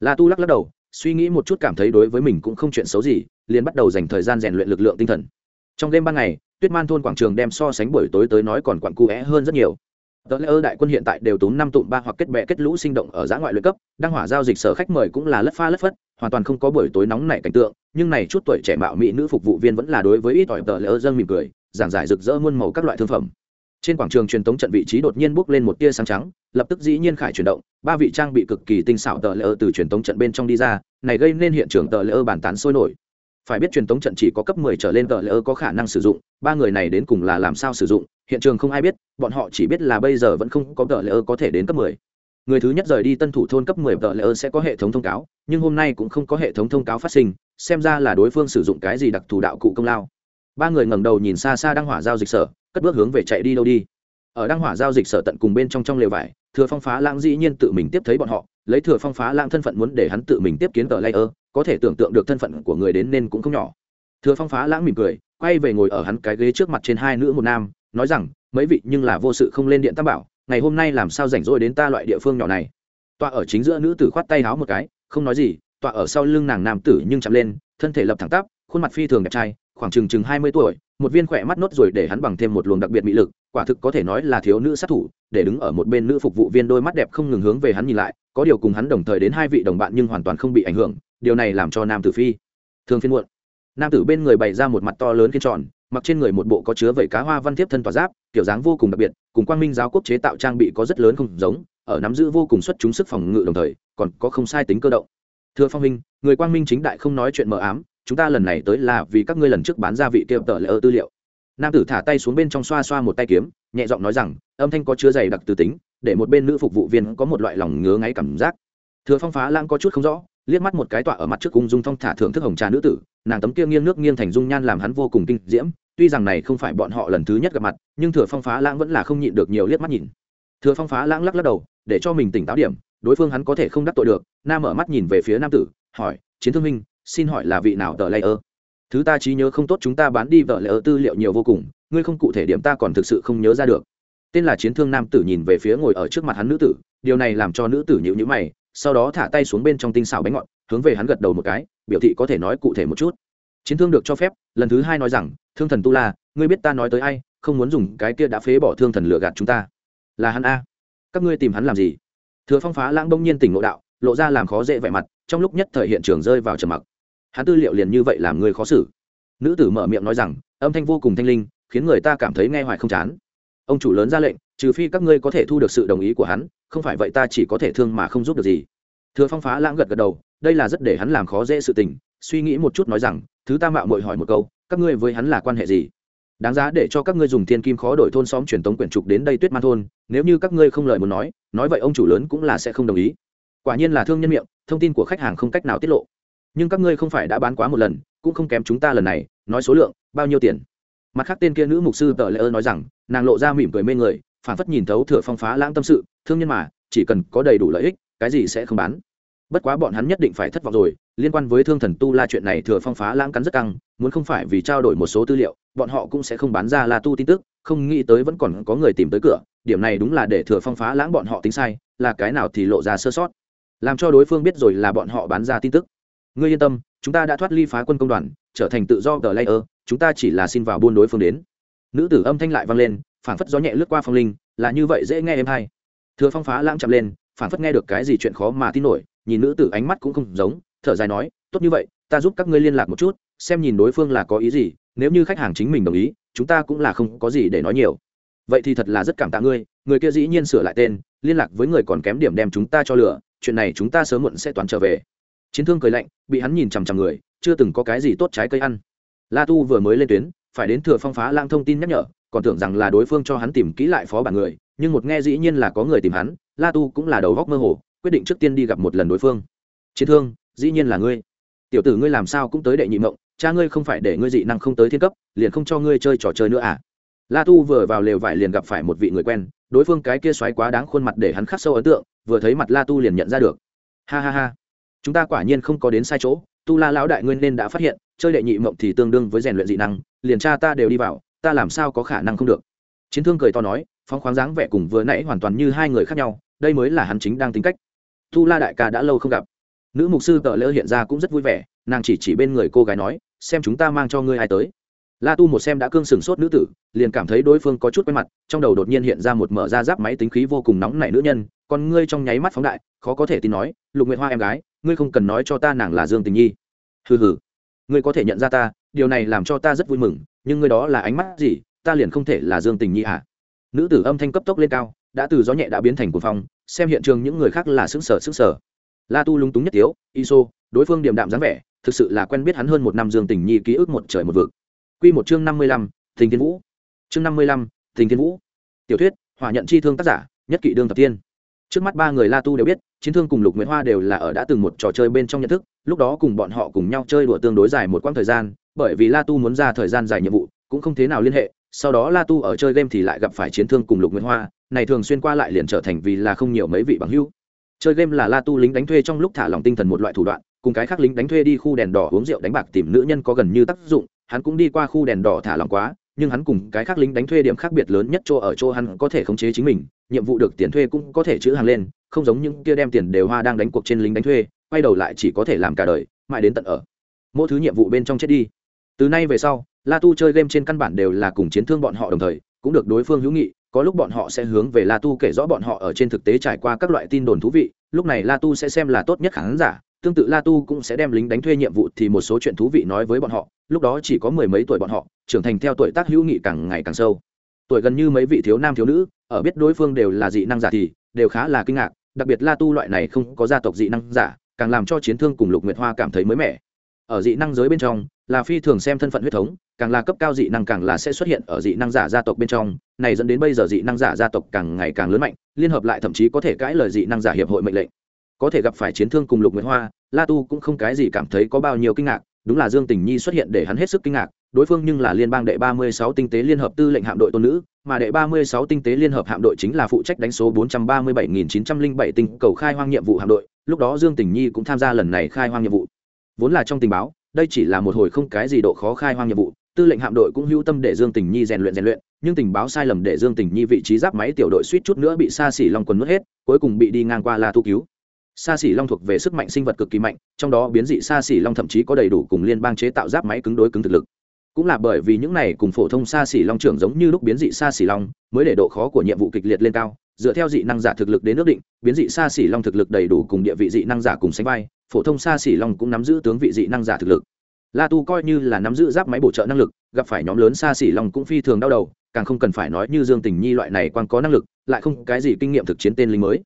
La tu lắc lắc đầu, suy nghĩ một chút cảm thấy đối với mình cũng không chuyện xấu gì, liền bắt đầu dành thời gian rèn luyện lực lượng tinh thần. Trong đêm ban ngày, tuyết man thôn quảng trường đem so sánh buổi tối tới nói còn quặn cu hơn rất nhiều. Tờ lễ ơ đại quân hiện tại đều tốn năm tụm ba hoặc kết bè kết lũ sinh động ở giã ngoại luyện cấp, đăng hỏa giao dịch sở khách mời cũng là lất pha lất phất, hoàn toàn không có buổi tối nóng nảy cảnh tượng nhưng này chút tuổi trẻ mạo mỹ nữ phục vụ viên vẫn là đối với ít ỏi tờ lỡ dâng mỉm cười, giảng giải rực rỡ muôn màu các loại thương phẩm trên quảng trường truyền thống trận vị trí đột nhiên bước lên một tia sáng trắng, lập tức dĩ nhiên khải chuyển động, ba vị trang bị cực kỳ tinh xảo tờ lỡ từ truyền thống trận bên trong đi ra, này gây nên hiện trường tờ lỡ bàn tán sôi nổi phải biết truyền thống trận chỉ có cấp 10 trở lên tờ lỡ có khả năng sử dụng, ba người này đến cùng là làm sao sử dụng, hiện trường không ai biết, bọn họ chỉ biết là bây giờ vẫn không có tờ lỡ có thể đến cấp 10 người thứ nhất rời đi tân thủ thôn cấp 10 tờ lễ sẽ có hệ thống thông cáo, nhưng hôm nay cũng không có hệ thống thông cáo phát sinh, xem ra là đối phương sử dụng cái gì đặc thù đạo cụ công lao. Ba người ngẩng đầu nhìn xa xa đăng hỏa giao dịch sở, cất bước hướng về chạy đi đâu đi. Ở đăng hỏa giao dịch sở tận cùng bên trong trong lều vải, thừa phong phá lãng dĩ nhiên tự mình tiếp thấy bọn họ, lấy thừa phong phá lãng thân phận muốn để hắn tự mình tiếp kiến tờ layer có thể tưởng tượng được thân phận của người đến nên cũng không nhỏ. Thừa phong phá lãng mỉm cười, quay về ngồi ở hắn cái ghế trước mặt trên hai nữ một nam, nói rằng, mấy vị nhưng là vô sự không lên điện tam bảo ngày hôm nay làm sao rảnh rỗi đến ta loại địa phương nhỏ này? Tọa ở chính giữa nữ tử khoát tay háo một cái, không nói gì, tọa ở sau lưng nàng nam tử nhưng chạm lên, thân thể lập thẳng tắp, khuôn mặt phi thường đẹp trai, khoảng chừng chừng hai mươi tuổi, một viên khỏe mắt nốt rồi để hắn bằng thêm một luồng đặc biệt mỹ lực, quả thực có thể nói là thiếu nữ sát thủ, để đứng ở một bên nữ phục vụ viên đôi mắt đẹp không ngừng hướng về hắn nhìn lại, có điều cùng hắn đồng thời đến hai vị đồng bạn nhưng hoàn toàn không bị ảnh hưởng, điều này làm cho nam tử phi thường phiên muộn. Nam tử bên người bày ra một mặt to lớn kiên tròn mặc trên người một bộ có chứa vẩy cá hoa văn thiếp thân tỏa giáp, kiểu dáng vô cùng đặc biệt, cùng quang minh giáo quốc chế tạo trang bị có rất lớn không giống, ở nắm giữ vô cùng xuất chúng sức phòng ngự đồng thời, còn có không sai tính cơ động. Thưa phong minh, người quang minh chính đại không nói chuyện mờ ám, chúng ta lần này tới là vì các ngươi lần trước bán ra vị tiệm tợ lỡ tư liệu. Nam tử thả tay xuống bên trong xoa xoa một tay kiếm, nhẹ giọng nói rằng, âm thanh có chứa dày đặc từ tính, để một bên nữ phục vụ viên có một loại lòng ngứa ngáy cảm giác. Thừa phong phá lãng có chút không rõ, liếc mắt một cái tọa ở mặt trước cung dung thong thả thưởng thức hồng trà nữ tử nàng tấm kia nghiêng nước nghiêng thành dung nhan làm hắn vô cùng kinh diễm, tuy rằng này không phải bọn họ lần thứ nhất gặp mặt, nhưng thừa phong phá lãng vẫn là không nhịn được nhiều liếc mắt nhìn. Thừa phong phá lãng lắc lắc đầu, để cho mình tỉnh táo điểm, đối phương hắn có thể không đắc tội được nam mở mắt nhìn về phía nam tử, hỏi, chiến thương minh xin hỏi là vị nào tờ lây ơ? Thứ ta trí nhớ không tốt chúng ta bán đi vợ lỡ tư liệu nhiều vô cùng, ngươi không cụ thể điểm ta còn thực sự không nhớ ra được. Tên là chiến thương nam tử nhìn về phía ngồi ở trước mặt hắn nữ tử, điều này làm cho nữ tử nhịu nhữ mày sau đó thả tay xuống bên trong tinh xảo bánh ngọt, hướng về hắn gật đầu một cái, biểu thị có thể nói cụ thể một chút. Chiến thương được cho phép, lần thứ hai nói rằng, thương thần tu la, ngươi biết ta nói tới ai, không muốn dùng cái kia đã phế bỏ thương thần lừa gạt chúng ta. Là hắn a? Các ngươi tìm hắn làm gì? Thừa phong phá lãng bỗng nhiên tỉnh ngộ đạo, lộ ra làm khó dễ vẻ mặt, trong lúc nhất thời hiện trường rơi vào trầm mặc. Hắn tư liệu liền như vậy làm người khó xử. Nữ tử mở miệng nói rằng, âm thanh vô cùng thanh linh, khiến người ta cảm thấy nghe hoài không chán ông chủ lớn ra lệnh, trừ phi các ngươi có thể thu được sự đồng ý của hắn, không phải vậy ta chỉ có thể thương mà không giúp được gì. Thừa phong phá lãng gật gật đầu, đây là rất để hắn làm khó dễ sự tình, suy nghĩ một chút nói rằng, thứ ta mạo mội hỏi một câu, các ngươi với hắn là quan hệ gì? Đáng giá để cho các ngươi dùng thiên kim khó đổi thôn xóm truyền tống quyển trục đến đây tuyết man thôn, nếu như các ngươi không lời muốn nói nói vậy ông chủ lớn cũng là sẽ không đồng ý. Quả nhiên là thương nhân miệng, thông tin của khách hàng không cách nào tiết lộ. Nhưng các ngươi không phải đã bán quá một lần, cũng không kém chúng ta lần này, nói số lượng, bao nhiêu tiền? Mặt khác tên kia nữ mục sư tờ lễ ơn nói rằng, nàng lộ ra mỉm cười mê người, phản phất nhìn thấu thừa phong phá lãng tâm sự, thương nhân mà, chỉ cần có đầy đủ lợi ích, cái gì sẽ không bán. Bất quá bọn hắn nhất định phải thất vọng rồi, liên quan với thương thần tu la chuyện này thừa phong phá lãng cắn rất căng, muốn không phải vì trao đổi một số tư liệu, bọn họ cũng sẽ không bán ra la tu tin tức, không nghĩ tới vẫn còn có người tìm tới cửa, điểm này đúng là để thừa phong phá lãng bọn họ tính sai, là cái nào thì lộ ra sơ sót. Làm cho đối phương biết rồi là bọn họ bán ra tin tức. Ngươi yên tâm, chúng ta đã thoát ly phá quân công đoàn, trở thành tự do tờ layer chúng ta chỉ là xin vào buôn đối phương đến. Nữ tử âm thanh lại vang lên, phảng phất gió nhẹ lướt qua phong linh, là như vậy dễ nghe em hay. Thừa phong phá lãng chậm lên, phảng phất nghe được cái gì chuyện khó mà tin nổi, nhìn nữ tử ánh mắt cũng không giống, thở dài nói, tốt như vậy, ta giúp các ngươi liên lạc một chút, xem nhìn đối phương là có ý gì, nếu như khách hàng chính mình đồng ý, chúng ta cũng là không có gì để nói nhiều. Vậy thì thật là rất cảm tạ ngươi, người kia dĩ nhiên sửa lại tên, liên lạc với người còn kém điểm đem chúng ta cho lửa, chuyện này chúng ta sớm muộn sẽ toán trở về. Chiến thương cười lạnh, bị hắn nhìn chằm chằm người, chưa từng có cái gì tốt trái cây ăn la tu vừa mới lên tuyến, phải đến thừa phong phá lang thông tin nhắc nhở, còn tưởng rằng là đối phương cho hắn tìm kỹ lại phó bản người, nhưng một nghe dĩ nhiên là có người tìm hắn, la tu cũng là đầu góc mơ hồ, quyết định trước tiên đi gặp một lần đối phương. Chiến thương, dĩ nhiên là ngươi. Tiểu tử ngươi làm sao cũng tới đệ nhị mộng, cha ngươi không phải để ngươi dị năng không tới thiên cấp, liền không cho ngươi chơi trò chơi nữa à? La tu vừa vào lều vải liền gặp phải một vị người quen, đối phương cái kia xoáy quá đáng khuôn mặt để hắn khắc sâu ấn tượng, vừa thấy mặt la tu liền nhận ra được. Ha ha ha, chúng ta quả nhiên không có đến sai chỗ tu la lão đại nguyên nên đã phát hiện, chơi đệ nhị mộng thì tương đương với rèn luyện dị năng, liền cha ta đều đi vào, ta làm sao có khả năng không được. Chiến thương cười to nói, phóng khoáng dáng vẻ cùng vừa nãy hoàn toàn như hai người khác nhau, đây mới là hắn chính đang tính cách. Tu la đại ca đã lâu không gặp. Nữ mục sư tợ lỡ hiện ra cũng rất vui vẻ, nàng chỉ chỉ bên người cô gái nói, xem chúng ta mang cho ngươi ai tới. La tu một xem đã cương sừng sốt nữ tử, liền cảm thấy đối phương có chút quen mặt, trong đầu đột nhiên hiện ra một mở ra giáp máy tính khí vô cùng nóng nảy nữ nhân còn ngươi trong nháy mắt phóng đại, khó có thể tin nói, lục nguyệt hoa em gái, ngươi không cần nói cho ta nàng là dương tình nhi hừ hừ. Ngươi có thể nhận ra ta, điều này làm cho ta rất vui mừng, nhưng ngươi đó là ánh mắt gì, ta liền không thể là dương tình nhi à? Nữ tử âm thanh cấp tốc lên cao, đã từ gió nhẹ đã biến thành cuồng phong, xem hiện trường những người khác là xứng sở xứng sở la tu lúng túng nhất tiếu, iso, đối phương điềm đạm dáng vẻ, thực sự là quen biết hắn hơn một năm dương tình nhi ký ức một trời một vực. Q một chương năm mươi lăm, tình thiên vũ. Chương năm mươi lăm, tình thiên vũ. Tiểu thuyết, hỏa nhận chi thương tác giả, nhất kỵ đương thập tiên trước mắt ba người la tu đều biết, chiến thương cùng lục nguyễn hoa đều là ở đã từng một trò chơi bên trong nhận thức, lúc đó cùng bọn họ cùng nhau chơi đùa tương đối dài một quãng thời gian, bởi vì la tu muốn ra thời gian dài nhiệm vụ, cũng không thế nào liên hệ, sau đó la tu ở chơi game thì lại gặp phải chiến thương cùng lục nguyễn hoa, này thường xuyên qua lại liền trở thành vì là không nhiều mấy vị bằng hữu. Chơi game là la tu lính đánh thuê trong lúc thả lòng tinh thần một loại thủ đoạn, cùng cái khác lính đánh thuê đi khu đèn đỏ uống rượu đánh bạc tìm nữ nhân có gần như tác dụng, hắn cũng đi qua khu đèn đỏ thả lòng quá, nhưng hắn cùng cái khác lính đánh thuê điểm khác biệt lớn nhất chỗ ở chỗ hắn có thể khống chế chính mình nhiệm vụ được tiền thuê cũng có thể chữ hàng lên, không giống những kia đem tiền đều hoa đang đánh cuộc trên lính đánh thuê, quay đầu lại chỉ có thể làm cả đời, mãi đến tận ở. Mỗi thứ nhiệm vụ bên trong chết đi. Từ nay về sau, la tu chơi game trên căn bản đều là cùng chiến thương bọn họ đồng thời, cũng được đối phương hữu nghị, có lúc bọn họ sẽ hướng về la tu kể rõ bọn họ ở trên thực tế trải qua các loại tin đồn thú vị, lúc này la tu sẽ xem là tốt nhất khán giả, tương tự la tu cũng sẽ đem lính đánh thuê nhiệm vụ thì một số chuyện thú vị nói với bọn họ, lúc đó chỉ có mười mấy tuổi bọn họ, trưởng thành theo tuổi tác hữu nghị càng ngày càng sâu tuổi gần như mấy vị thiếu nam thiếu nữ, ở biết đối phương đều là dị năng giả thì đều khá là kinh ngạc, đặc biệt la tu loại này không có gia tộc dị năng giả, càng làm cho chiến thương cùng lục nguyệt hoa cảm thấy mới mẻ. Ở dị năng giới bên trong là phi thường xem thân phận huyết thống, càng là cấp cao dị năng càng là sẽ xuất hiện ở dị năng giả gia tộc bên trong, này dẫn đến bây giờ dị năng giả gia tộc càng ngày càng lớn mạnh, liên hợp lại thậm chí có thể cãi lời dị năng giả hiệp hội mệnh lệnh. Có thể gặp phải chiến thương cùng lục nguyệt hoa, la tu cũng không cái gì cảm thấy có bao nhiêu kinh ngạc, đúng là dương tình nhi xuất hiện để hắn hết sức kinh ngạc đối phương nhưng là liên bang đệ ba mươi sáu tinh tế liên hợp tư lệnh hạm đội tôn nữ, mà đệ ba mươi sáu tinh tế liên hợp hạm đội chính là phụ trách đánh số bốn trăm ba mươi bảy nghìn chín trăm linh bảy tinh cầu khai hoang nhiệm vụ hạm đội, lúc đó dương tình nhi cũng tham gia lần này khai hoang nhiệm vụ. Vốn là trong tình báo, đây chỉ là một hồi không cái gì độ khó khai hoang nhiệm vụ, tư lệnh hạm đội cũng hữu tâm để dương tình nhi rèn luyện rèn luyện, nhưng tình báo sai lầm để dương tình nhi vị trí giáp máy tiểu đội suýt chút nữa bị xa xỉ long quần nuốt hết, cuối cùng bị đi ngang qua là thu cứu. Sa xỉ long thuộc về sức mạnh sinh vật cực kỳ mạnh, trong đó biến dị Sa xỉ long thậm chí có đầy đủ cùng liên bang chế tạo giáp máy cứng đối cứng thực lực cũng là bởi vì những này cùng phổ thông xa xỉ long trưởng giống như lúc biến dị xa xỉ long, mới để độ khó của nhiệm vụ kịch liệt lên cao, dựa theo dị năng giả thực lực đến nước định, biến dị xa xỉ long thực lực đầy đủ cùng địa vị dị năng giả cùng sánh vai, phổ thông xa xỉ long cũng nắm giữ tướng vị dị năng giả thực lực. La tu coi như là nắm giữ giáp máy bổ trợ năng lực, gặp phải nhóm lớn xa xỉ long cũng phi thường đau đầu, càng không cần phải nói như dương tình nhi loại này quan có năng lực, lại không cái gì kinh nghiệm thực chiến tên lính mới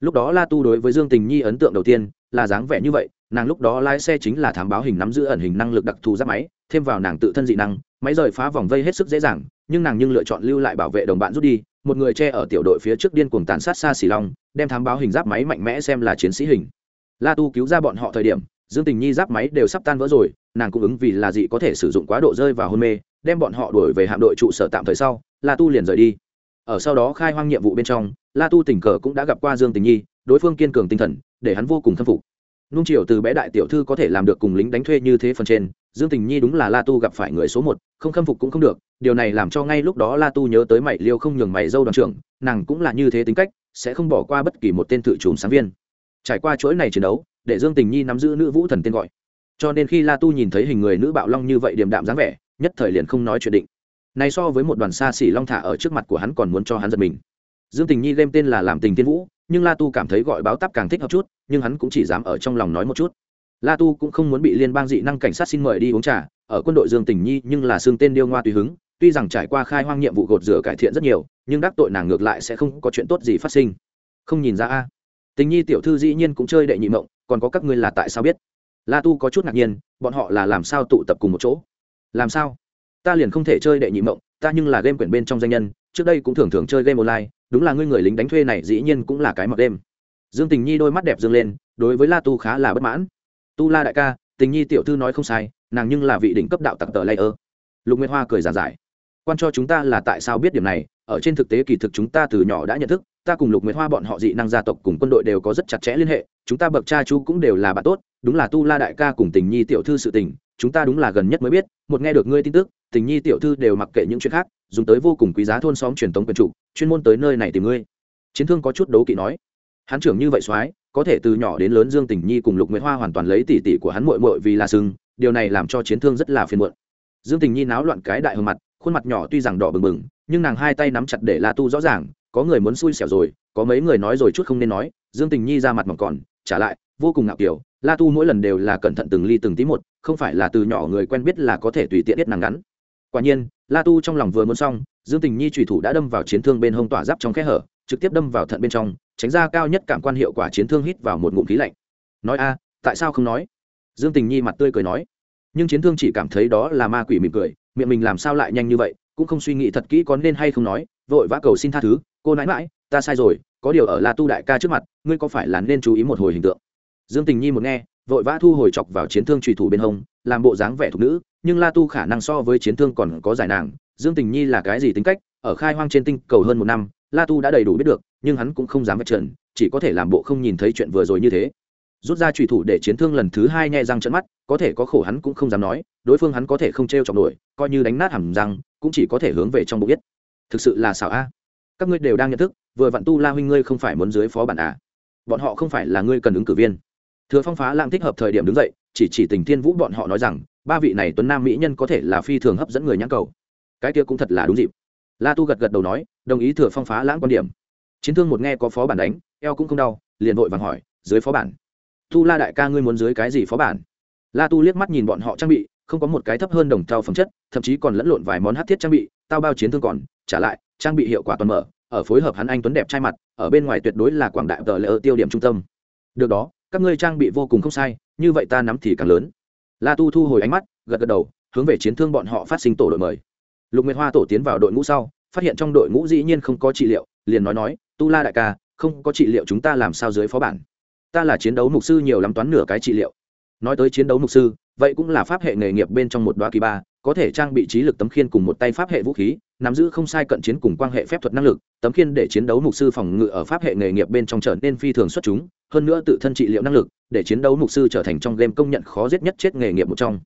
lúc đó la tu đối với dương tình nhi ấn tượng đầu tiên là dáng vẻ như vậy, nàng lúc đó lái xe chính là thám báo hình nắm giữ ẩn hình năng lực đặc thù giáp máy, thêm vào nàng tự thân dị năng, máy rời phá vòng vây hết sức dễ dàng, nhưng nàng nhưng lựa chọn lưu lại bảo vệ đồng bạn rút đi, một người che ở tiểu đội phía trước điên cuồng tàn sát xa xỉ long, đem thám báo hình giáp máy mạnh mẽ xem là chiến sĩ hình. La tu cứu ra bọn họ thời điểm, dương tình nhi giáp máy đều sắp tan vỡ rồi, nàng cũng ứng vì là dị có thể sử dụng quá độ rơi vào hôn mê, đem bọn họ đuổi về hạm đội trụ sở tạm thời sau, la tu liền rời đi. Ở sau đó khai hoang nhiệm vụ bên trong la tu tình cờ cũng đã gặp qua dương tình nhi, đối phương kiên cường tinh thần, để hắn vô cùng khâm phục. Nung chiều từ bé đại tiểu thư có thể làm được cùng lính đánh thuê như thế phần trên, dương tình nhi đúng là la tu gặp phải người số một, không khâm phục cũng không được, điều này làm cho ngay lúc đó la tu nhớ tới mày liêu không nhường mày dâu đoàn trưởng, nàng cũng là như thế tính cách, sẽ không bỏ qua bất kỳ một tên tự trùm sáng viên. Trải qua chuỗi này chiến đấu, để dương tình nhi nắm giữ nữ vũ thần tên gọi. Cho nên khi la tu nhìn thấy hình người nữ bạo long như vậy điềm đạm dáng vẻ, nhất thời liền không nói chuyện định. Này so với một đoàn xa xỉ long thả ở trước mặt của hắn còn muốn cho hắn giật mình dương tình nhi game tên là làm tình tiên vũ, nhưng la tu cảm thấy gọi báo táp càng thích hợp chút, nhưng hắn cũng chỉ dám ở trong lòng nói một chút. La tu cũng không muốn bị liên bang dị năng cảnh sát xin mời đi uống trà, ở quân đội dương tình nhi nhưng là xương tên điêu ngoa tùy hứng, tuy rằng trải qua khai hoang nhiệm vụ gột rửa cải thiện rất nhiều, nhưng đắc tội nàng ngược lại sẽ không có chuyện tốt gì phát sinh. Không nhìn ra a. Tình nhi tiểu thư dĩ nhiên cũng chơi đệ nhị mộng, còn có các ngươi là tại sao biết? La tu có chút ngạc nhiên, bọn họ là làm sao tụ tập cùng một chỗ? Làm sao? Ta liền không thể chơi đệ nhị mộng, ta nhưng là game quyển bên trong danh nhân, trước đây cũng thường thường chơi game online đúng là ngươi người lính đánh thuê này dĩ nhiên cũng là cái mập đêm. Dương tình nhi đôi mắt đẹp dương lên, đối với la tu khá là bất mãn. Tu la đại ca, tình nhi tiểu thư nói không sai, nàng nhưng là vị đỉnh cấp đạo tặc tờ lây ơ. Lục nguyệt hoa cười giản giải quan cho chúng ta là tại sao biết điểm này, ở trên thực tế kỳ thực chúng ta từ nhỏ đã nhận thức, ta cùng lục nguyệt hoa bọn họ dị năng gia tộc cùng quân đội đều có rất chặt chẽ liên hệ, chúng ta bậc cha chú cũng đều là bạn tốt, đúng là tu la đại ca cùng tình nhi tiểu thư sự tình chúng ta đúng là gần nhất mới biết, một nghe được ngươi tin tức, tình nhi tiểu thư đều mặc kệ những chuyện khác, dùng tới vô cùng quý giá thôn xóm truyền thống quyền chủ, chuyên môn tới nơi này tìm ngươi. Chiến thương có chút đấu kỵ nói. Hắn trưởng như vậy soái, có thể từ nhỏ đến lớn dương tình nhi cùng lục nguyễn hoa hoàn toàn lấy tỷ tỷ của hắn muội muội vì là sưng điều này làm cho chiến thương rất là phiền muộn. Dương tình nhi náo loạn cái đại hương mặt, khuôn mặt nhỏ tuy rằng đỏ bừng bừng, nhưng nàng hai tay nắm chặt để la tu rõ ràng, có người muốn xui xẻo rồi, có mấy người nói rồi chút không nên nói. Dương tình nhi ra mặt mỏng còn, trả lại, vô cùng ngạo kiểu, la tu mỗi lần đều là cẩn thận từng ly từng tí một không phải là từ nhỏ người quen biết là có thể tùy tiện biết nàng ngắn. Quả nhiên, la tu trong lòng vừa muốn xong, dương tình nhi trùy thủ đã đâm vào chiến thương bên hông tỏa giáp trong kẽ hở, trực tiếp đâm vào thận bên trong, tránh ra cao nhất cảm quan hiệu quả chiến thương hít vào một ngụm khí lạnh. Nói a, tại sao không nói? Dương tình nhi mặt tươi cười nói. Nhưng chiến thương chỉ cảm thấy đó là ma quỷ mỉm cười, miệng mình làm sao lại nhanh như vậy, cũng không suy nghĩ thật kỹ có nên hay không nói, vội vã cầu xin tha thứ, cô nãi mãi ta sai rồi, có điều ở la tu đại ca trước mặt, ngươi có phải là nên chú ý một hồi hình tượng? Dương tình nhi một nghe vội vã thu hồi chọc vào chiến thương trùy thủ bên hông, làm bộ dáng vẻ thục nữ, nhưng la tu khả năng so với chiến thương còn có giải nàng, dương tình nhi là cái gì tính cách, ở khai hoang trên tinh cầu hơn một năm, la tu đã đầy đủ biết được, nhưng hắn cũng không dám vạch trần, chỉ có thể làm bộ không nhìn thấy chuyện vừa rồi như thế. Rút ra trùy thủ để chiến thương lần thứ hai nhẹ răng trận mắt, có thể có khổ hắn cũng không dám nói, đối phương hắn có thể không t r e o chọc nổi, coi như đánh nát hẳn răng, cũng chỉ có thể hướng về trong bụng biết. Thực sự là xảo a. Các ngươi đều đang nhận thức, vừa vặn tu la huynh ngươi không phải muốn dưới phó bản à. Bọn họ không phải là ngươi cần ứng cử viên thừa phong phá lãng thích hợp thời điểm đứng dậy, chỉ chỉ tình thiên vũ bọn họ nói rằng, ba vị này tuấn nam mỹ nhân có thể là phi thường hấp dẫn người nhãn cầu. Cái kia cũng thật là đúng dịp. La tu gật gật đầu nói, đồng ý thừa phong phá lãng quan điểm. Chiến thương một nghe có phó bản đánh, eo cũng không đau, liền vội vàng hỏi, dưới phó bản? Tu la đại ca ngươi muốn dưới cái gì phó bản? La tu liếc mắt nhìn bọn họ trang bị, không có một cái thấp hơn đồng thau phẩm chất, thậm chí còn lẫn lộn vài món hát thiết trang bị, tao bao chiến thương còn, trả lại, trang bị hiệu quả toàn mở, ở phối hợp hắn anh tuấn đẹp trai mặt, ở bên ngoài tuyệt đối là quảng đại tờ lỡ tiêu điểm trung tâm. Được đó các ngươi trang bị vô cùng không sai, như vậy ta nắm thì càng lớn. La tu thu hồi ánh mắt, gật gật đầu, hướng về chiến thương bọn họ phát sinh tổ đội mời. Lục nguyệt hoa tổ tiến vào đội ngũ sau, phát hiện trong đội ngũ dĩ nhiên không có trị liệu, liền nói nói, tu la đại ca, không có trị liệu chúng ta làm sao dưới phó bản? Ta là chiến đấu mục sư nhiều lắm toán nửa cái trị liệu. Nói tới chiến đấu mục sư, vậy cũng là pháp hệ nghề nghiệp bên trong một đoá kỳ ba, có thể trang bị trí lực tấm khiên cùng một tay pháp hệ vũ khí nắm giữ không sai cận chiến cùng quan hệ phép thuật năng lực, tấm khiên để chiến đấu mục sư phòng ngự ở pháp hệ nghề nghiệp bên trong trở nên phi thường xuất chúng, hơn nữa tự thân trị liệu năng lực, để chiến đấu mục sư trở thành trong game công nhận khó giết nhất chết nghề nghiệp một trong.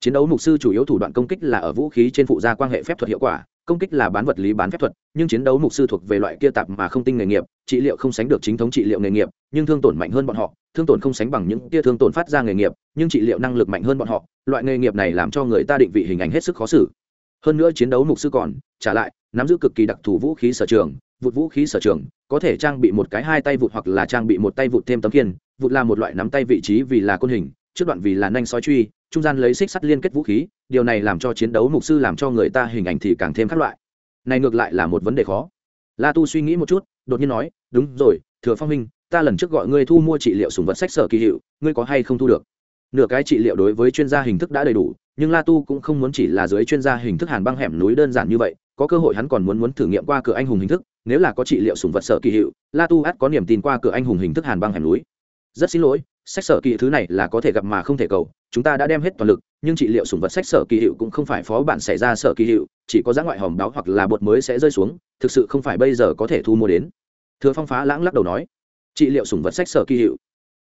Chiến đấu mục sư chủ yếu thủ đoạn công kích là ở vũ khí trên phụ gia quan hệ phép thuật hiệu quả, công kích là bán vật lý bán phép thuật, nhưng chiến đấu mục sư thuộc về loại kia tạp mà không tinh nghề nghiệp, trị liệu không sánh được chính thống trị liệu nghề nghiệp, nhưng thương tổn mạnh hơn bọn họ, thương tổn không sánh bằng những kia thương tổn phát ra nghề nghiệp, nhưng trị liệu năng lực mạnh hơn bọn họ, loại nghề nghiệp này làm cho người ta định vị hình ảnh hết sức khó xử hơn nữa chiến đấu mục sư còn, trả lại, nắm giữ cực kỳ đặc thù vũ khí sở trường, vụt vũ khí sở trường, có thể trang bị một cái hai tay vụt hoặc là trang bị một tay vụt thêm tấm kiên vụt là một loại nắm tay vị trí vì là côn hình, trước đoạn vì là nanh sói truy, trung gian lấy xích sắt liên kết vũ khí, điều này làm cho chiến đấu mục sư làm cho người ta hình ảnh thì càng thêm các loại. Này ngược lại là một vấn đề khó. La tu suy nghĩ một chút, đột nhiên nói, đúng rồi, thừa phong minh ta lần trước gọi ngươi thu mua trị liệu sùng vật sách sở kỳ hiệu, ngươi có hay không thu được? Nửa cái trị liệu đối với chuyên gia hình thức đã đầy đủ nhưng la tu cũng không muốn chỉ là dưới chuyên gia hình thức hàn băng hẻm núi đơn giản như vậy, có cơ hội hắn còn muốn muốn thử nghiệm qua cửa anh hùng hình thức, nếu là có trị liệu sủng vật sở kỳ hiệu, la tu ắt có niềm tin qua cửa anh hùng hình thức hàn băng hẻm núi. Rất xin lỗi, sách sở kỳ thứ này là có thể gặp mà không thể cầu, chúng ta đã đem hết toàn lực, nhưng trị liệu sủng vật sách sở kỳ hiệu cũng không phải phó bản xảy ra sở kỳ hiệu, chỉ có giá ngoại hòm đáo hoặc là bột mới sẽ rơi xuống, thực sự không phải bây giờ có thể thu mua đến. Thừa phong phá lãng lắc đầu nói. Trị liệu sủng vật sách sở kỳ hiệu.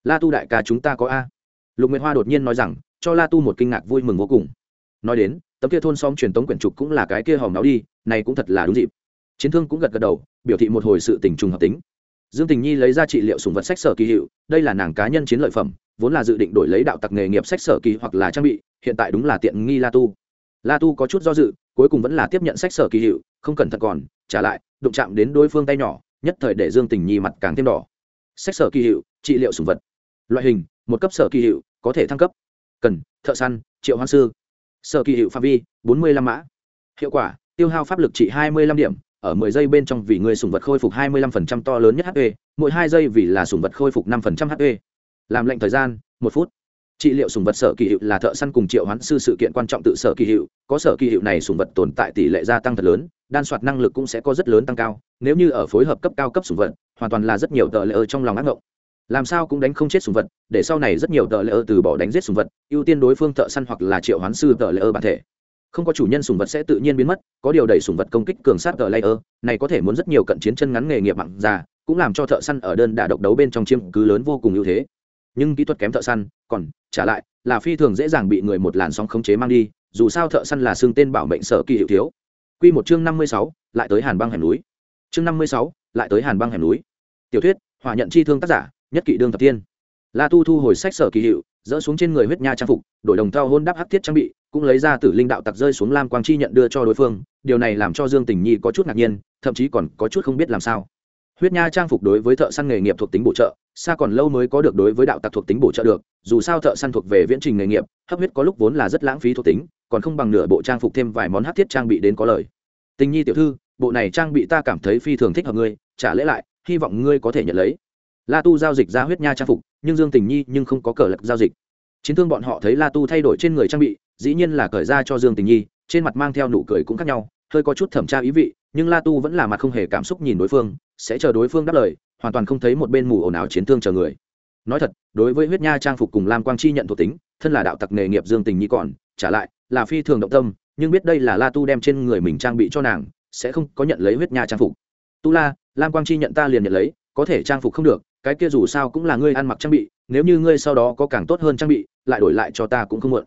La tu đại ca, chúng ta có a. Lục nguyệt hoa đột nhiên nói rằng cho la tu một kinh ngạc vui mừng vô cùng. Nói đến, tấm kia thôn xóm truyền tống quyển trục cũng là cái kia hòm náo đi, này cũng thật là đúng dịp. Chiến thương cũng gật gật đầu, biểu thị một hồi sự tình trùng hợp tính. Dương tình nhi lấy ra trị liệu sùng vật sách sở kỳ hiệu, đây là nàng cá nhân chiến lợi phẩm, vốn là dự định đổi lấy đạo tặc nghề nghiệp sách sở kỳ hoặc là trang bị, hiện tại đúng là tiện nghi la tu. La tu có chút do dự, cuối cùng vẫn là tiếp nhận sách sở kỳ hiệu, không cẩn thận còn, trả lại, đụng chạm đến đối phương tay nhỏ, nhất thời để dương tình nhi mặt càng thêm đỏ. Sách sở kỳ hiệu, trị liệu sùng vật. Loại hình, một cấp sở kỳ hiệu, có thể thăng cấp cần, thợ săn, triệu hoang sư. Sở kỳ hiệu phạm vi, bốn mươi lăm mã. Hiệu quả, tiêu hao pháp lực trị hai mươi lăm điểm, ở mười giây bên trong vì người sùng vật khôi phục hai mươi lăm phần trăm to lớn nhất hp mỗi hai giây vì là sùng vật khôi phục năm phần trăm hp làm lệnh thời gian, một phút. Trị liệu sùng vật sở kỳ hiệu là thợ săn cùng triệu hoán sư sự kiện quan trọng tự sở kỳ hiệu. Có sở kỳ hiệu này sùng vật tồn tại tỷ lệ gia tăng thật lớn, đan soạt năng lực cũng sẽ có rất lớn tăng cao. Nếu như ở phối hợp cấp cao cấp sùng vật, hoàn toàn là rất nhiều tờ lệ ở trong lòng ác ngộng làm sao cũng đánh không chết sùng vật để sau này rất nhiều tờ lệ ơ từ bỏ đánh giết sùng vật ưu tiên đối phương thợ săn hoặc là triệu hoán sư tờ lệ ơ bản thể không có chủ nhân sùng vật sẽ tự nhiên biến mất có điều đẩy sùng vật công kích cường sát tờ lệ ơ này có thể muốn rất nhiều cận chiến chân ngắn nghề nghiệp mặn già cũng làm cho thợ săn ở đơn đả độc đấu bên trong chiếm cứ lớn vô cùng ưu thế nhưng kỹ thuật kém thợ săn còn trả lại là phi thường dễ dàng bị người một làn sóng khống chế mang đi dù sao thợ săn là xương tên bảo mệnh sở kỳ hiệu thiếu Quy một chương năm mươi sáu, lại tới Hàn Băng hẻm núi. Chương năm mươi sáu, lại tới Hàn Băng hẻm núi. Tiểu thuyết, hỏa nhận chi thương tác giả, nhất kỵ đương thập tiên. La Tu thu hồi sách sở kỳ hiệu, dỡ xuống trên người huyết nha trang phục, đổi đồng thao hôn đắp hắc thiết trang bị, cũng lấy ra tử linh đạo tặc rơi xuống lam quang chi nhận đưa cho đối phương, điều này làm cho Dương Tình Nhi có chút ngạc nhiên, thậm chí còn có chút không biết làm sao. Huyết nha trang phục đối với thợ săn nghề nghiệp thuộc tính bổ trợ, xa còn lâu mới có được đối với đạo tặc thuộc tính bổ trợ được, dù sao thợ săn thuộc về viễn trình nghề nghiệp, hấp huyết có lúc vốn là rất lãng phí thuộc tính, còn không bằng nửa bộ trang phục thêm vài món hắc thiết trang bị đến có lời tình nhi tiểu thư bộ này trang bị ta cảm thấy phi thường thích hợp ngươi trả lễ lại hy vọng ngươi có thể nhận lấy la tu giao dịch ra huyết nha trang phục, nhưng dương tình nhi nhưng không có cờ lật giao dịch. Chiến thương bọn họ thấy la tu thay đổi trên người trang bị, dĩ nhiên là cởi ra cho dương tình nhi, trên mặt mang theo nụ cười cũng khác nhau, hơi có chút thẩm tra ý vị, nhưng la tu vẫn là mặt không hề cảm xúc nhìn đối phương, sẽ chờ đối phương đáp lời, hoàn toàn không thấy một bên mù ồn ào chiến thương chờ người. Nói thật, đối với huyết nha trang phục cùng lam quang chi nhận thuộc tính, thân là đạo tặc nghề nghiệp dương tình nhi còn, trả lại, là phi thường động tâm, nhưng biết đây là la tu đem trên người mình trang bị cho nàng, sẽ không có nhận lấy huyết nha trang phục. Tu la, lam quang chi nhận ta liền nhận lấy, có thể trang phục không được cái kia dù sao cũng là ngươi ăn mặc trang bị, nếu như ngươi sau đó có càng tốt hơn trang bị, lại đổi lại cho ta cũng không muộn.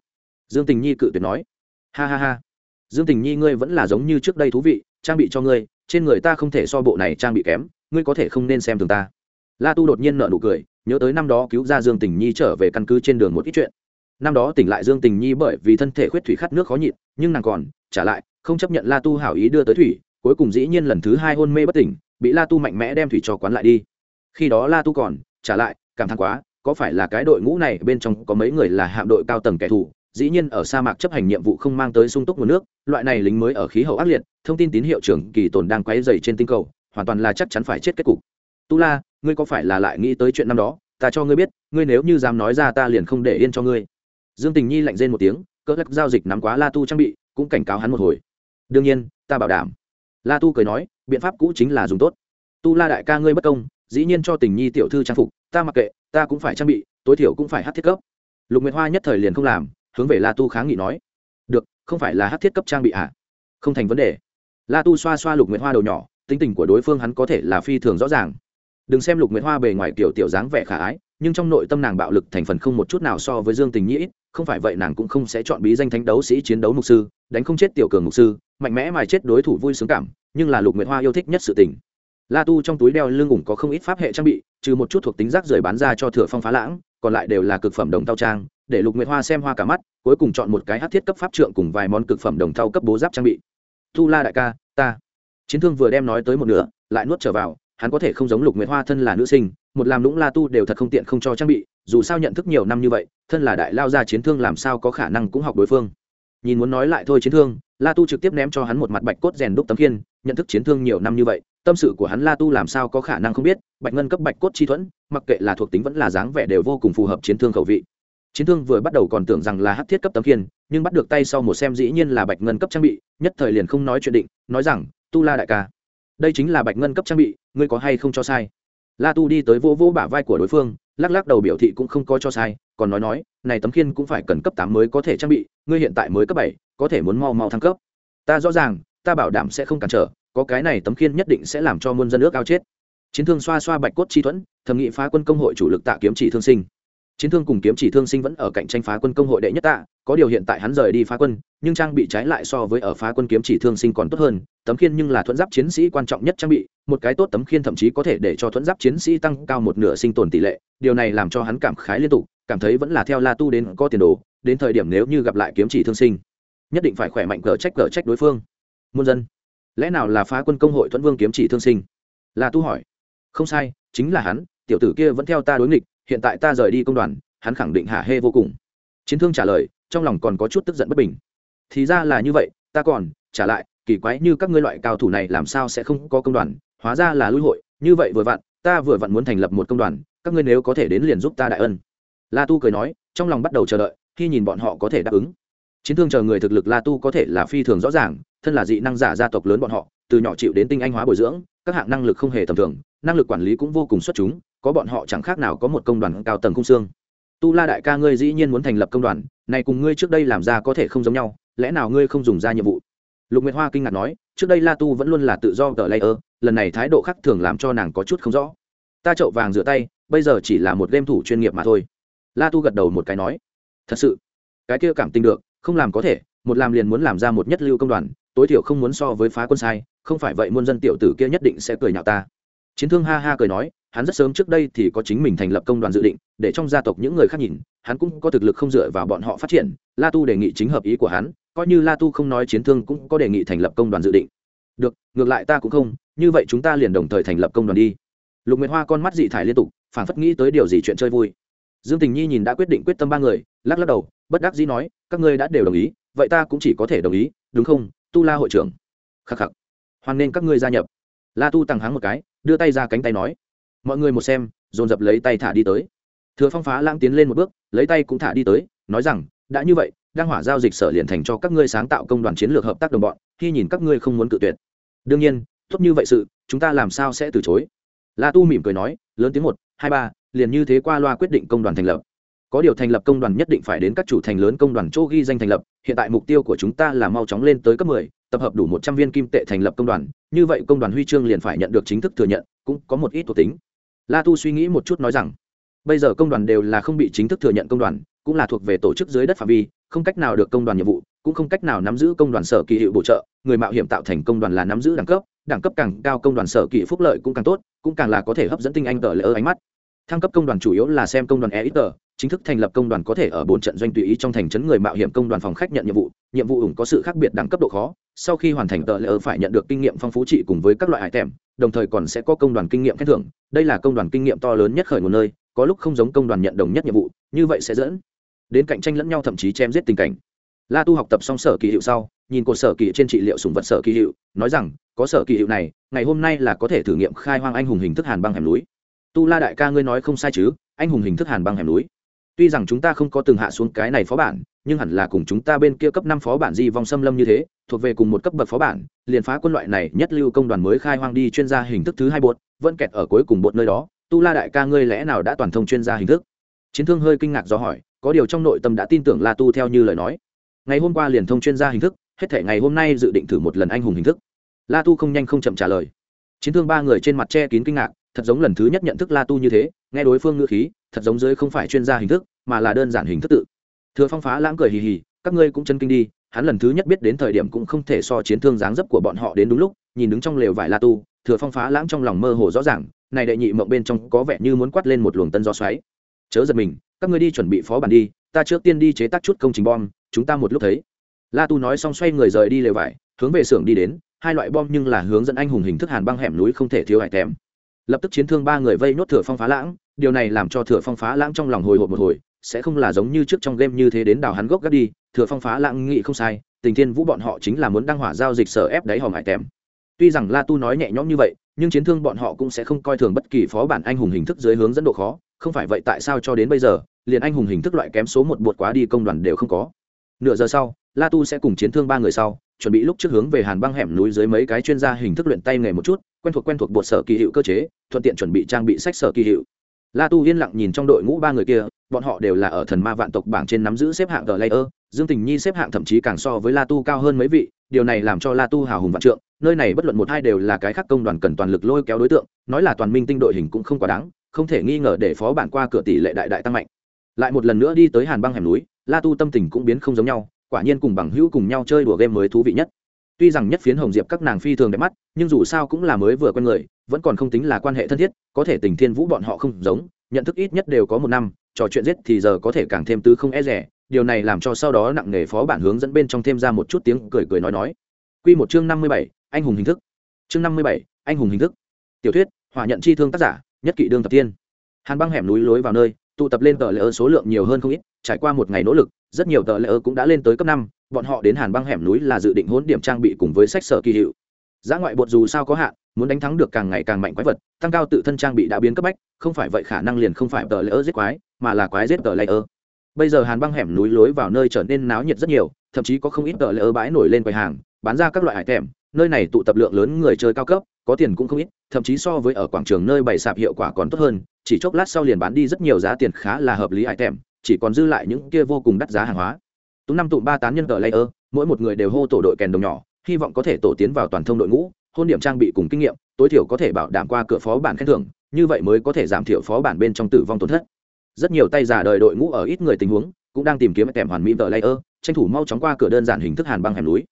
Dương tình nhi cự tuyệt nói. Ha ha ha. Dương tình nhi ngươi vẫn là giống như trước đây thú vị, trang bị cho ngươi, trên người ta không thể so bộ này trang bị kém, ngươi có thể không nên xem thường ta. La tu đột nhiên nợ nụ cười, nhớ tới năm đó cứu ra dương tình nhi trở về căn cứ trên đường một ít chuyện. Năm đó tỉnh lại dương tình nhi bởi vì thân thể khuyết thủy khát nước khó nhịn, nhưng nàng còn, trả lại, không chấp nhận la tu hảo ý đưa tới thủy, cuối cùng dĩ nhiên lần thứ hai hôn mê bất tỉnh, bị la tu mạnh mẽ đem thủy cho quán lại đi khi đó la tu còn, trả lại, cảm thán quá, có phải là cái đội ngũ này bên trong có mấy người là hạm đội cao tầng kẻ thù? Dĩ nhiên ở sa mạc chấp hành nhiệm vụ không mang tới sung túc nguồn nước, loại này lính mới ở khí hậu ác liệt, thông tin tín hiệu trưởng kỳ tồn đang quấy dày trên tinh cầu, hoàn toàn là chắc chắn phải chết kết cục. Tu la, ngươi có phải là lại nghĩ tới chuyện năm đó? Ta cho ngươi biết, ngươi nếu như dám nói ra ta liền không để yên cho ngươi. Dương tình nhi lạnh rên một tiếng cỡ lắc giao dịch nắm quá la tu trang bị, cũng cảnh cáo hắn một hồi. Đương nhiên, ta bảo đảm. La tu cười nói, biện pháp cũ chính là dùng tốt. Tu la đại ca ngươi bất công dĩ nhiên cho tình nhi tiểu thư trang phục, ta mặc kệ, ta cũng phải trang bị, tối thiểu cũng phải hát thiết cấp. Lục nguyệt hoa nhất thời liền không làm, hướng về la tu kháng nghị nói, được, không phải là hát thiết cấp trang bị à? Không thành vấn đề. La tu xoa xoa lục nguyệt hoa đầu nhỏ, tính tình của đối phương hắn có thể là phi thường rõ ràng. Đừng xem lục nguyệt hoa bề ngoài kiểu tiểu dáng vẻ khả ái, nhưng trong nội tâm nàng bạo lực thành phần không một chút nào so với dương tình nhĩ không phải vậy nàng cũng không sẽ chọn bí danh thánh đấu sĩ chiến đấu mục sư, đánh không chết tiểu cường mục sư, mạnh mẽ mài chết đối thủ vui sướng cảm, nhưng là lục nguyệt hoa yêu thích nhất sự tình la tu trong túi đeo lưng ủng có không ít pháp hệ trang bị, trừ một chút thuộc tính rác rời bán ra cho thừa phong phá lãng, còn lại đều là cực phẩm đồng thau trang, để lục nguyệt hoa xem hoa cả mắt, cuối cùng chọn một cái hát thiết cấp pháp trượng cùng vài món cực phẩm đồng thau cấp bố giáp trang bị. Tu la đại ca, ta. Chiến thương vừa đem nói tới một nửa, lại nuốt trở vào, hắn có thể không giống lục nguyệt hoa thân là nữ sinh, một làm lũng la tu đều thật không tiện không cho trang bị, dù sao nhận thức nhiều năm như vậy, thân là đại lao ra chiến thương làm sao có khả năng cũng học đối phương. Nhìn muốn nói lại thôi chiến thương la tu trực tiếp ném cho hắn một mặt bạch cốt rèn đúc tấm kiên nhận thức chiến thương nhiều năm như vậy, tâm sự của hắn la tu làm sao có khả năng không biết, bạch ngân cấp bạch cốt chi thuẫn, mặc kệ là thuộc tính vẫn là dáng vẻ đều vô cùng phù hợp chiến thương khẩu vị. Chiến thương vừa bắt đầu còn tưởng rằng là hát thiết cấp tấm kiên nhưng bắt được tay sau một xem dĩ nhiên là bạch ngân cấp trang bị, nhất thời liền không nói chuyện định, nói rằng, tu la đại ca, đây chính là bạch ngân cấp trang bị, ngươi có hay không cho sai? La tu đi tới vô vô bả vai của đối phương, lắc lắc đầu biểu thị cũng không có cho sai, còn nói nói, này tấm khiên cũng phải cần cấp tám mới có thể trang bị, ngươi hiện tại mới cấp bảy có thể muốn mau mau thăng cấp. Ta rõ ràng, ta bảo đảm sẽ không cản trở, có cái này tấm khiên nhất định sẽ làm cho muôn dân nước ao chết. Chiến thương xoa xoa bạch cốt chi thuẫn, thẩm nghị phá quân công hội chủ lực tạ kiếm chỉ thương sinh. Chiến thương cùng kiếm chỉ thương sinh vẫn ở cạnh tranh phá quân công hội đệ nhất tạ, có điều hiện tại hắn rời đi phá quân, nhưng trang bị trái lại so với ở phá quân kiếm chỉ thương sinh còn tốt hơn, tấm khiên nhưng là thuẫn giáp chiến sĩ quan trọng nhất trang bị, một cái tốt tấm khiên thậm chí có thể để cho thuẫn giáp chiến sĩ tăng cao một nửa sinh tồn tỷ lệ, điều này làm cho hắn cảm khái liên tục, cảm thấy vẫn là theo la tu đến có tiền đồ, đến thời điểm nếu như gặp lại kiếm chỉ thương sinh nhất định phải khỏe mạnh cờ trách cờ trách đối phương. Muôn dân, lẽ nào là phá quân công hội thuận vương kiếm chỉ thương sinh? La tu hỏi. Không sai, chính là hắn, tiểu tử kia vẫn theo ta đối nghịch, hiện tại ta rời đi công đoàn, hắn khẳng định hạ hê vô cùng. Chiến thương trả lời, trong lòng còn có chút tức giận bất bình. Thì ra là như vậy, ta còn, trả lại, kỳ quái như các ngươi loại cao thủ này làm sao sẽ không có công đoàn, hóa ra là lui hội, như vậy vừa vặn, ta vừa vặn muốn thành lập một công đoàn, các ngươi nếu có thể đến liền giúp ta đại ân. La tu cười nói, trong lòng bắt đầu chờ đợi, khi nhìn bọn họ có thể đáp ứng chiến thương chờ người thực lực la tu có thể là phi thường rõ ràng, thân là dị năng giả gia tộc lớn bọn họ, từ nhỏ chịu đến tinh anh hóa bồi dưỡng, các hạng năng lực không hề tầm thường, năng lực quản lý cũng vô cùng xuất chúng, có bọn họ chẳng khác nào có một công đoàn cao tầng cung xương. Tu la đại ca ngươi dĩ nhiên muốn thành lập công đoàn, này cùng ngươi trước đây làm ra có thể không giống nhau, lẽ nào ngươi không dùng ra nhiệm vụ? Lục nguyệt hoa kinh ngạc nói, trước đây la tu vẫn luôn là tự do tờ layer, lần này thái độ khác thường làm cho nàng có chút không rõ. Ta trậu vàng rửa tay, bây giờ chỉ là một game thủ chuyên nghiệp mà thôi. La tu gật đầu một cái nói, thật sự, cái kia cảm tình được không làm có thể, một làm liền muốn làm ra một nhất lưu công đoàn, tối thiểu không muốn so với phá quân sai, không phải vậy muôn dân tiểu tử kia nhất định sẽ cười nhạo ta. Chiến thương ha ha cười nói, hắn rất sớm trước đây thì có chính mình thành lập công đoàn dự định, để trong gia tộc những người khác nhìn, hắn cũng có thực lực không dựa vào bọn họ phát triển, la tu đề nghị chính hợp ý của hắn, coi như la tu không nói chiến thương cũng có đề nghị thành lập công đoàn dự định. Được, ngược lại ta cũng không, như vậy chúng ta liền đồng thời thành lập công đoàn đi. Lục nguyệt hoa con mắt dị thải liên tục phản phất nghĩ tới điều gì chuyện chơi vui. Dương tình nhi nhìn đã quyết định quyết tâm ba người, lắc lắc đầu bất đắc dĩ nói, các ngươi đã đều đồng ý, vậy ta cũng chỉ có thể đồng ý, đúng không, tu la hội trưởng? Khắc khắc. Hoan nên các ngươi gia nhập. La tu tăng hắng một cái, đưa tay ra cánh tay nói. Mọi người một xem, dồn dập lấy tay thả đi tới. Thừa phong phá lãng tiến lên một bước, lấy tay cũng thả đi tới, nói rằng, đã như vậy đang hỏa giao dịch sở liền thành cho các ngươi sáng tạo công đoàn chiến lược hợp tác đồng bọn, khi nhìn các ngươi không muốn cự tuyệt. Đương nhiên, tốt như vậy sự, chúng ta làm sao sẽ từ chối? La tu mỉm cười nói, lớn tiếng một, hai ba, liền như thế qua loa quyết định công đoàn thành lập có điều thành lập công đoàn nhất định phải đến các chủ thành lớn công đoàn chỗ ghi danh thành lập hiện tại mục tiêu của chúng ta là mau chóng lên tới cấp 10, tập hợp đủ một trăm viên kim tệ thành lập công đoàn như vậy công đoàn huy chương liền phải nhận được chính thức thừa nhận cũng có một ít thuộc tính la tu suy nghĩ một chút nói rằng bây giờ công đoàn đều là không bị chính thức thừa nhận công đoàn cũng là thuộc về tổ chức dưới đất phạm vi không cách nào được công đoàn nhiệm vụ cũng không cách nào nắm giữ công đoàn sở kỳ hiệu bổ trợ người mạo hiểm tạo thành công đoàn là nắm giữ đẳng cấp đẳng cấp càng cao công đoàn sở kỳ phúc lợi cũng càng tốt cũng càng là có thể hấp dẫn tinh anh tờ lỡ ánh mắt thăng cấp công đoàn chủ yếu là xem công đoàn e ít tờ chính thức thành lập công đoàn có thể ở bốn trận doanh tùy ý trong thành trấn người mạo hiểm công đoàn phòng khách nhận nhiệm vụ nhiệm vụ ủng có sự khác biệt đẳng cấp độ khó, sau khi hoàn thành tờ lỡ phải nhận được kinh nghiệm phong phú trị cùng với các loại hải tèm đồng thời còn sẽ có công đoàn kinh nghiệm khen thưởng, đây là công đoàn kinh nghiệm to lớn nhất khởi nguồn nơi, có lúc không giống công đoàn nhận đồng nhất nhiệm vụ, như vậy sẽ dẫn đến cạnh tranh lẫn nhau thậm chí chém giết tình cảnh. La tu học tập xong sở kỳ hiệu sau, nhìn cột sở kỳ trên trị liệu sùng vật sở kỳ hiệu, nói rằng, có sở kỳ hiệu này, ngày hôm nay là có thể thử nghiệm khai hoang anh hùng hình thức hàn băng hẻm núi. Tu la đại ca ngươi nói không sai chứ, anh hùng hình thức hàn băng hẻm núi tuy rằng chúng ta không có từng hạ xuống cái này phó bản, nhưng hẳn là cùng chúng ta bên kia cấp năm phó bản di vong xâm lâm như thế, thuộc về cùng một cấp bậc phó bản, liền phá quân loại này nhất lưu công đoàn mới khai hoang đi chuyên gia hình thức thứ hai bột, vẫn kẹt ở cuối cùng bột nơi đó. Tu la đại ca ngươi lẽ nào đã toàn thông chuyên gia hình thức? Chiến thương hơi kinh ngạc do hỏi, có điều trong nội tâm đã tin tưởng la tu theo như lời nói. Ngày hôm qua liền thông chuyên gia hình thức, hết thể ngày hôm nay dự định thử một lần anh hùng hình thức. La tu không nhanh không chậm trả lời. Chiến thương ba người trên mặt che kín kinh ngạc thật giống lần thứ nhất nhận thức la tu như thế, nghe đối phương ngữ khí, thật giống dưới không phải chuyên gia hình thức, mà là đơn giản hình thức tự. Thừa phong phá lãng cười hì hì, các ngươi cũng chân kinh đi, hắn lần thứ nhất biết đến thời điểm cũng không thể so chiến thương dáng dấp của bọn họ đến đúng lúc, nhìn đứng trong lều vải la tu, thừa phong phá lãng trong lòng mơ hồ rõ ràng, này đệ nhị mộng bên trong có vẻ như muốn quát lên một luồng tân gió xoáy. Chớ giật mình, các ngươi đi chuẩn bị phó bản đi, ta trước tiên đi chế tác chút công trình bom, chúng ta một lúc thấy. La tu nói xong xoay người rời đi lều vải, hướng về xưởng đi đến, hai loại bom nhưng là hướng dẫn anh hùng hình thức hàn băng hẻm núi không thể thiếu hải tém lập tức chiến thương ba người vây nốt thừa phong phá lãng, điều này làm cho thừa phong phá lãng trong lòng hồi hộp một hồi, sẽ không là giống như trước trong game như thế đến đào hắn gốc gác đi, thừa phong phá lãng nghĩ không sai, tình thiên vũ bọn họ chính là muốn đăng hỏa giao dịch sở ép đáy hòm hải tèm. Tuy rằng la tu nói nhẹ nhõm như vậy, nhưng chiến thương bọn họ cũng sẽ không coi thường bất kỳ phó bản anh hùng hình thức dưới hướng dẫn độ khó, không phải vậy tại sao cho đến bây giờ, liền anh hùng hình thức loại kém số một bột quá đi công đoàn đều không có. Nửa giờ sau, la tu sẽ cùng chiến thương ba người sau, chuẩn bị lúc trước hướng về hàn băng hẻm núi dưới mấy cái chuyên gia hình thức luyện tay nghề một chút quen thuộc quen thuộc bột sở kỳ hiệu cơ chế, thuận tiện chuẩn bị trang bị sách sở kỳ hiệu. La tu yên lặng nhìn trong đội ngũ ba người kia, bọn họ đều là ở thần ma vạn tộc bảng trên nắm giữ xếp hạng tờ layer, dương tình nhi xếp hạng thậm chí càng so với la tu cao hơn mấy vị, điều này làm cho la tu hào hùng vạn trượng, nơi này bất luận một hai đều là cái khác công đoàn cần toàn lực lôi kéo đối tượng, nói là toàn minh tinh đội hình cũng không quá đáng, không thể nghi ngờ để phó bản qua cửa tỷ lệ đại đại tăng mạnh. Lại một lần nữa đi tới hàn băng hẻm núi, la tu tâm tình cũng biến không giống nhau, quả nhiên cùng bằng hữu cùng nhau chơi đùa game mới thú vị nhất tuy rằng nhất phiến hồng diệp các nàng phi thường đẹp mắt nhưng dù sao cũng là mới vừa quen người vẫn còn không tính là quan hệ thân thiết có thể tình thiên vũ bọn họ không giống nhận thức ít nhất đều có một năm trò chuyện giết thì giờ có thể càng thêm tứ không e rẻ điều này làm cho sau đó nặng nghề phó bản hướng dẫn bên trong thêm ra một chút tiếng cười cười nói nói Quy một chương năm mươi bảy, anh hùng hình thức. Chương năm mươi bảy, anh hùng hình thức. Tiểu thuyết, hỏa nhận chi thương tác giả, nhất kỵ đương thập tiên. hàn băng hẻm núi lối vào nơi tụ tập lên tờ lễ ơn số lượng nhiều hơn không ít trải qua một ngày nỗ lực, rất nhiều tờ lễ ơ cũng đã lên tới cấp năm, bọn họ đến hàn băng hẻm núi là dự định hỗn điểm trang bị cùng với sách sở kỳ hiệu. Giá ngoại bột dù sao có hạn, muốn đánh thắng được càng ngày càng mạnh quái vật, tăng cao tự thân trang bị đã biến cấp bách, không phải vậy khả năng liền không phải tờ lễ ơ giết quái, mà là quái giết tờ lễ ơ. Bây giờ hàn băng hẻm núi lối vào nơi trở nên náo nhiệt rất nhiều, thậm chí có không ít tờ lễ ơ bãi nổi lên quầy hàng, bán ra các loại hải thèm, nơi này tụ tập lượng lớn người chơi cao cấp, có tiền cũng không ít, thậm chí so với ở quảng trường nơi bày sạp hiệu quả còn tốt hơn, chỉ chốc lát sau liền bán đi rất nhiều giá tiền khá là hợp lý hải thèm chỉ còn dư lại những kia vô cùng đắt giá hàng hóa. Tú năm tụ ba tán nhân tờ layer, mỗi một người đều hô tổ đội kèn đồng nhỏ, hy vọng có thể tổ tiến vào toàn thông đội ngũ, hôn điểm trang bị cùng kinh nghiệm, tối thiểu có thể bảo đảm qua cửa phó bản khen thưởng, như vậy mới có thể giảm thiểu phó bản bên trong tử vong tổn thất. Rất nhiều tay giả đời đội ngũ ở ít người tình huống, cũng đang tìm kiếm kèm hoàn mỹ tờ layer, tranh thủ mau chóng qua cửa đơn giản hình thức hàn băng hẻm núi.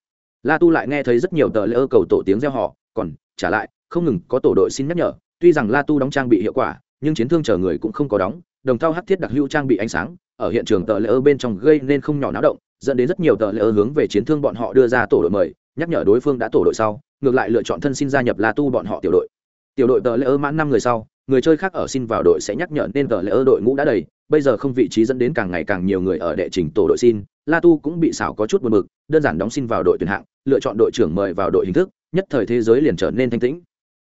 La tu lại nghe thấy rất nhiều tờ layer cầu tổ tiếng reo họ còn, trả lại, không ngừng có tổ đội xin nhắc nhở, tuy rằng la tu đóng trang bị hiệu quả, nhưng chiến thương chờ người cũng không có đóng, đồng thau hắc thiết đặc hữu trang bị ánh sáng ở hiện trường tờ lễ ơ bên trong gây nên không nhỏ náo động, dẫn đến rất nhiều tờ lễ ơ hướng về chiến thương bọn họ đưa ra tổ đội mời, nhắc nhở đối phương đã tổ đội sau, ngược lại lựa chọn thân xin gia nhập la tu bọn họ tiểu đội. Tiểu đội tờ lễ ơ mãn năm người sau, người chơi khác ở xin vào đội sẽ nhắc nhở nên tờ lễ ơ đội ngũ đã đầy, bây giờ không vị trí dẫn đến càng ngày càng nhiều người ở đệ trình tổ đội xin, la tu cũng bị xảo có chút buồn bực, đơn giản đóng xin vào đội tuyển hạng, lựa chọn đội trưởng mời vào đội hình thức, nhất thời thế giới liền trở nên thanh tĩnh.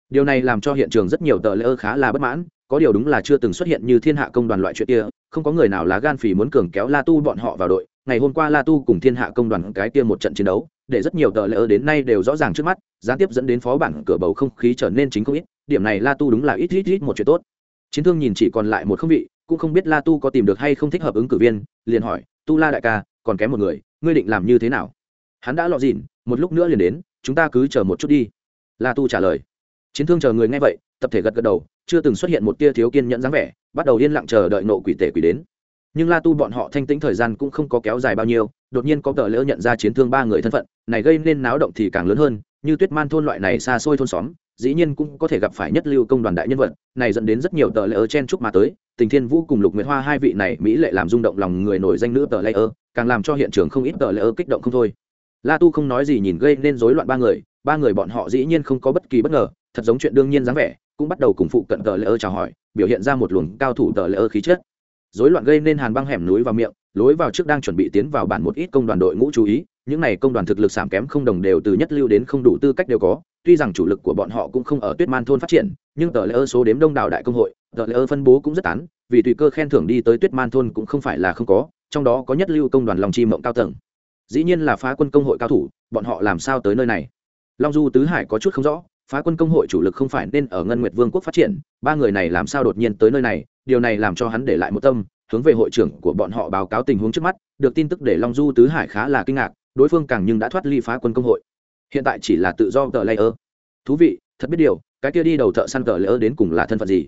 Điều này làm cho hiện trường rất nhiều tờ lễ ơ khá là bất mãn có điều đúng là chưa từng xuất hiện như thiên hạ công đoàn loại chuyện kia, không có người nào lá gan phì muốn cường kéo la tu bọn họ vào đội. Ngày hôm qua la tu cùng thiên hạ công đoàn cái kia một trận chiến đấu, để rất nhiều tờ lễ ơ đến nay đều rõ ràng trước mắt, gián tiếp dẫn đến phó bản cửa bầu không khí trở nên chính không ít, điểm này la tu đúng là ít ít ít một chuyện tốt. Chiến thương nhìn chỉ còn lại một không vị, cũng không biết la tu có tìm được hay không thích hợp ứng cử viên, liền hỏi, tu la đại ca, còn kém một người, ngươi định làm như thế nào? Hắn đã lọ dịn, một lúc nữa liền đến, chúng ta cứ chờ một chút đi. La tu trả lời. Chiến thương chờ người nghe vậy tập thể gật gật đầu, chưa từng xuất hiện một tia thiếu kiên nhẫn dáng vẻ, bắt đầu yên lặng chờ đợi nộ quỷ tể quỷ đến. Nhưng la tu bọn họ thanh tĩnh thời gian cũng không có kéo dài bao nhiêu, đột nhiên có tờ lỡ nhận ra chiến thương ba người thân phận, này gây nên náo động thì càng lớn hơn, như tuyết man thôn loại này xa xôi thôn xóm, dĩ nhiên cũng có thể gặp phải nhất lưu công đoàn đại nhân vật, này dẫn đến rất nhiều tờ lỡ chen chúc mà tới, tình thiên vũ cùng lục nguyệt hoa hai vị này mỹ lệ làm rung động lòng người nổi danh nữ tờ lỡ càng làm cho hiện trường không ít tờ lỡ kích động không thôi. La tu không nói gì nhìn gây nên rối loạn ba người ba người bọn họ dĩ nhiên không có bất kỳ bất ngờ, thật giống chuyện đương nhiên dáng vẻ cũng bắt đầu cùng phụ cận tờ lễ ơ chào hỏi, biểu hiện ra một luồng cao thủ tờ lễ ơ khí chất. Dối loạn gây nên hàn băng hẻm núi vào miệng, lối vào trước đang chuẩn bị tiến vào bản một ít công đoàn đội ngũ chú ý, những này công đoàn thực lực giảm kém không đồng đều từ nhất lưu đến không đủ tư cách đều có, tuy rằng chủ lực của bọn họ cũng không ở tuyết man thôn phát triển, nhưng tờ lễ ơ số đếm đông đảo đại công hội, tờ lễ ơ phân bố cũng rất tán, vì tùy cơ khen thưởng đi tới tuyết man thôn cũng không phải là không có, trong đó có nhất lưu công đoàn lòng chi mộng cao tầng. Dĩ nhiên là phá quân công hội cao thủ, bọn họ làm sao tới nơi này? Long du tứ hải có chút không rõ phá quân công hội chủ lực không phải nên ở ngân nguyệt vương quốc phát triển, ba người này làm sao đột nhiên tới nơi này, điều này làm cho hắn để lại một tâm, hướng về hội trưởng của bọn họ báo cáo tình huống trước mắt, được tin tức để long du tứ hải khá là kinh ngạc, đối phương càng nhưng đã thoát ly phá quân công hội. Hiện tại chỉ là tự do tờ layer. Thú vị, thật biết điều, cái kia đi đầu thợ săn tờ layer đến cùng là thân phận gì?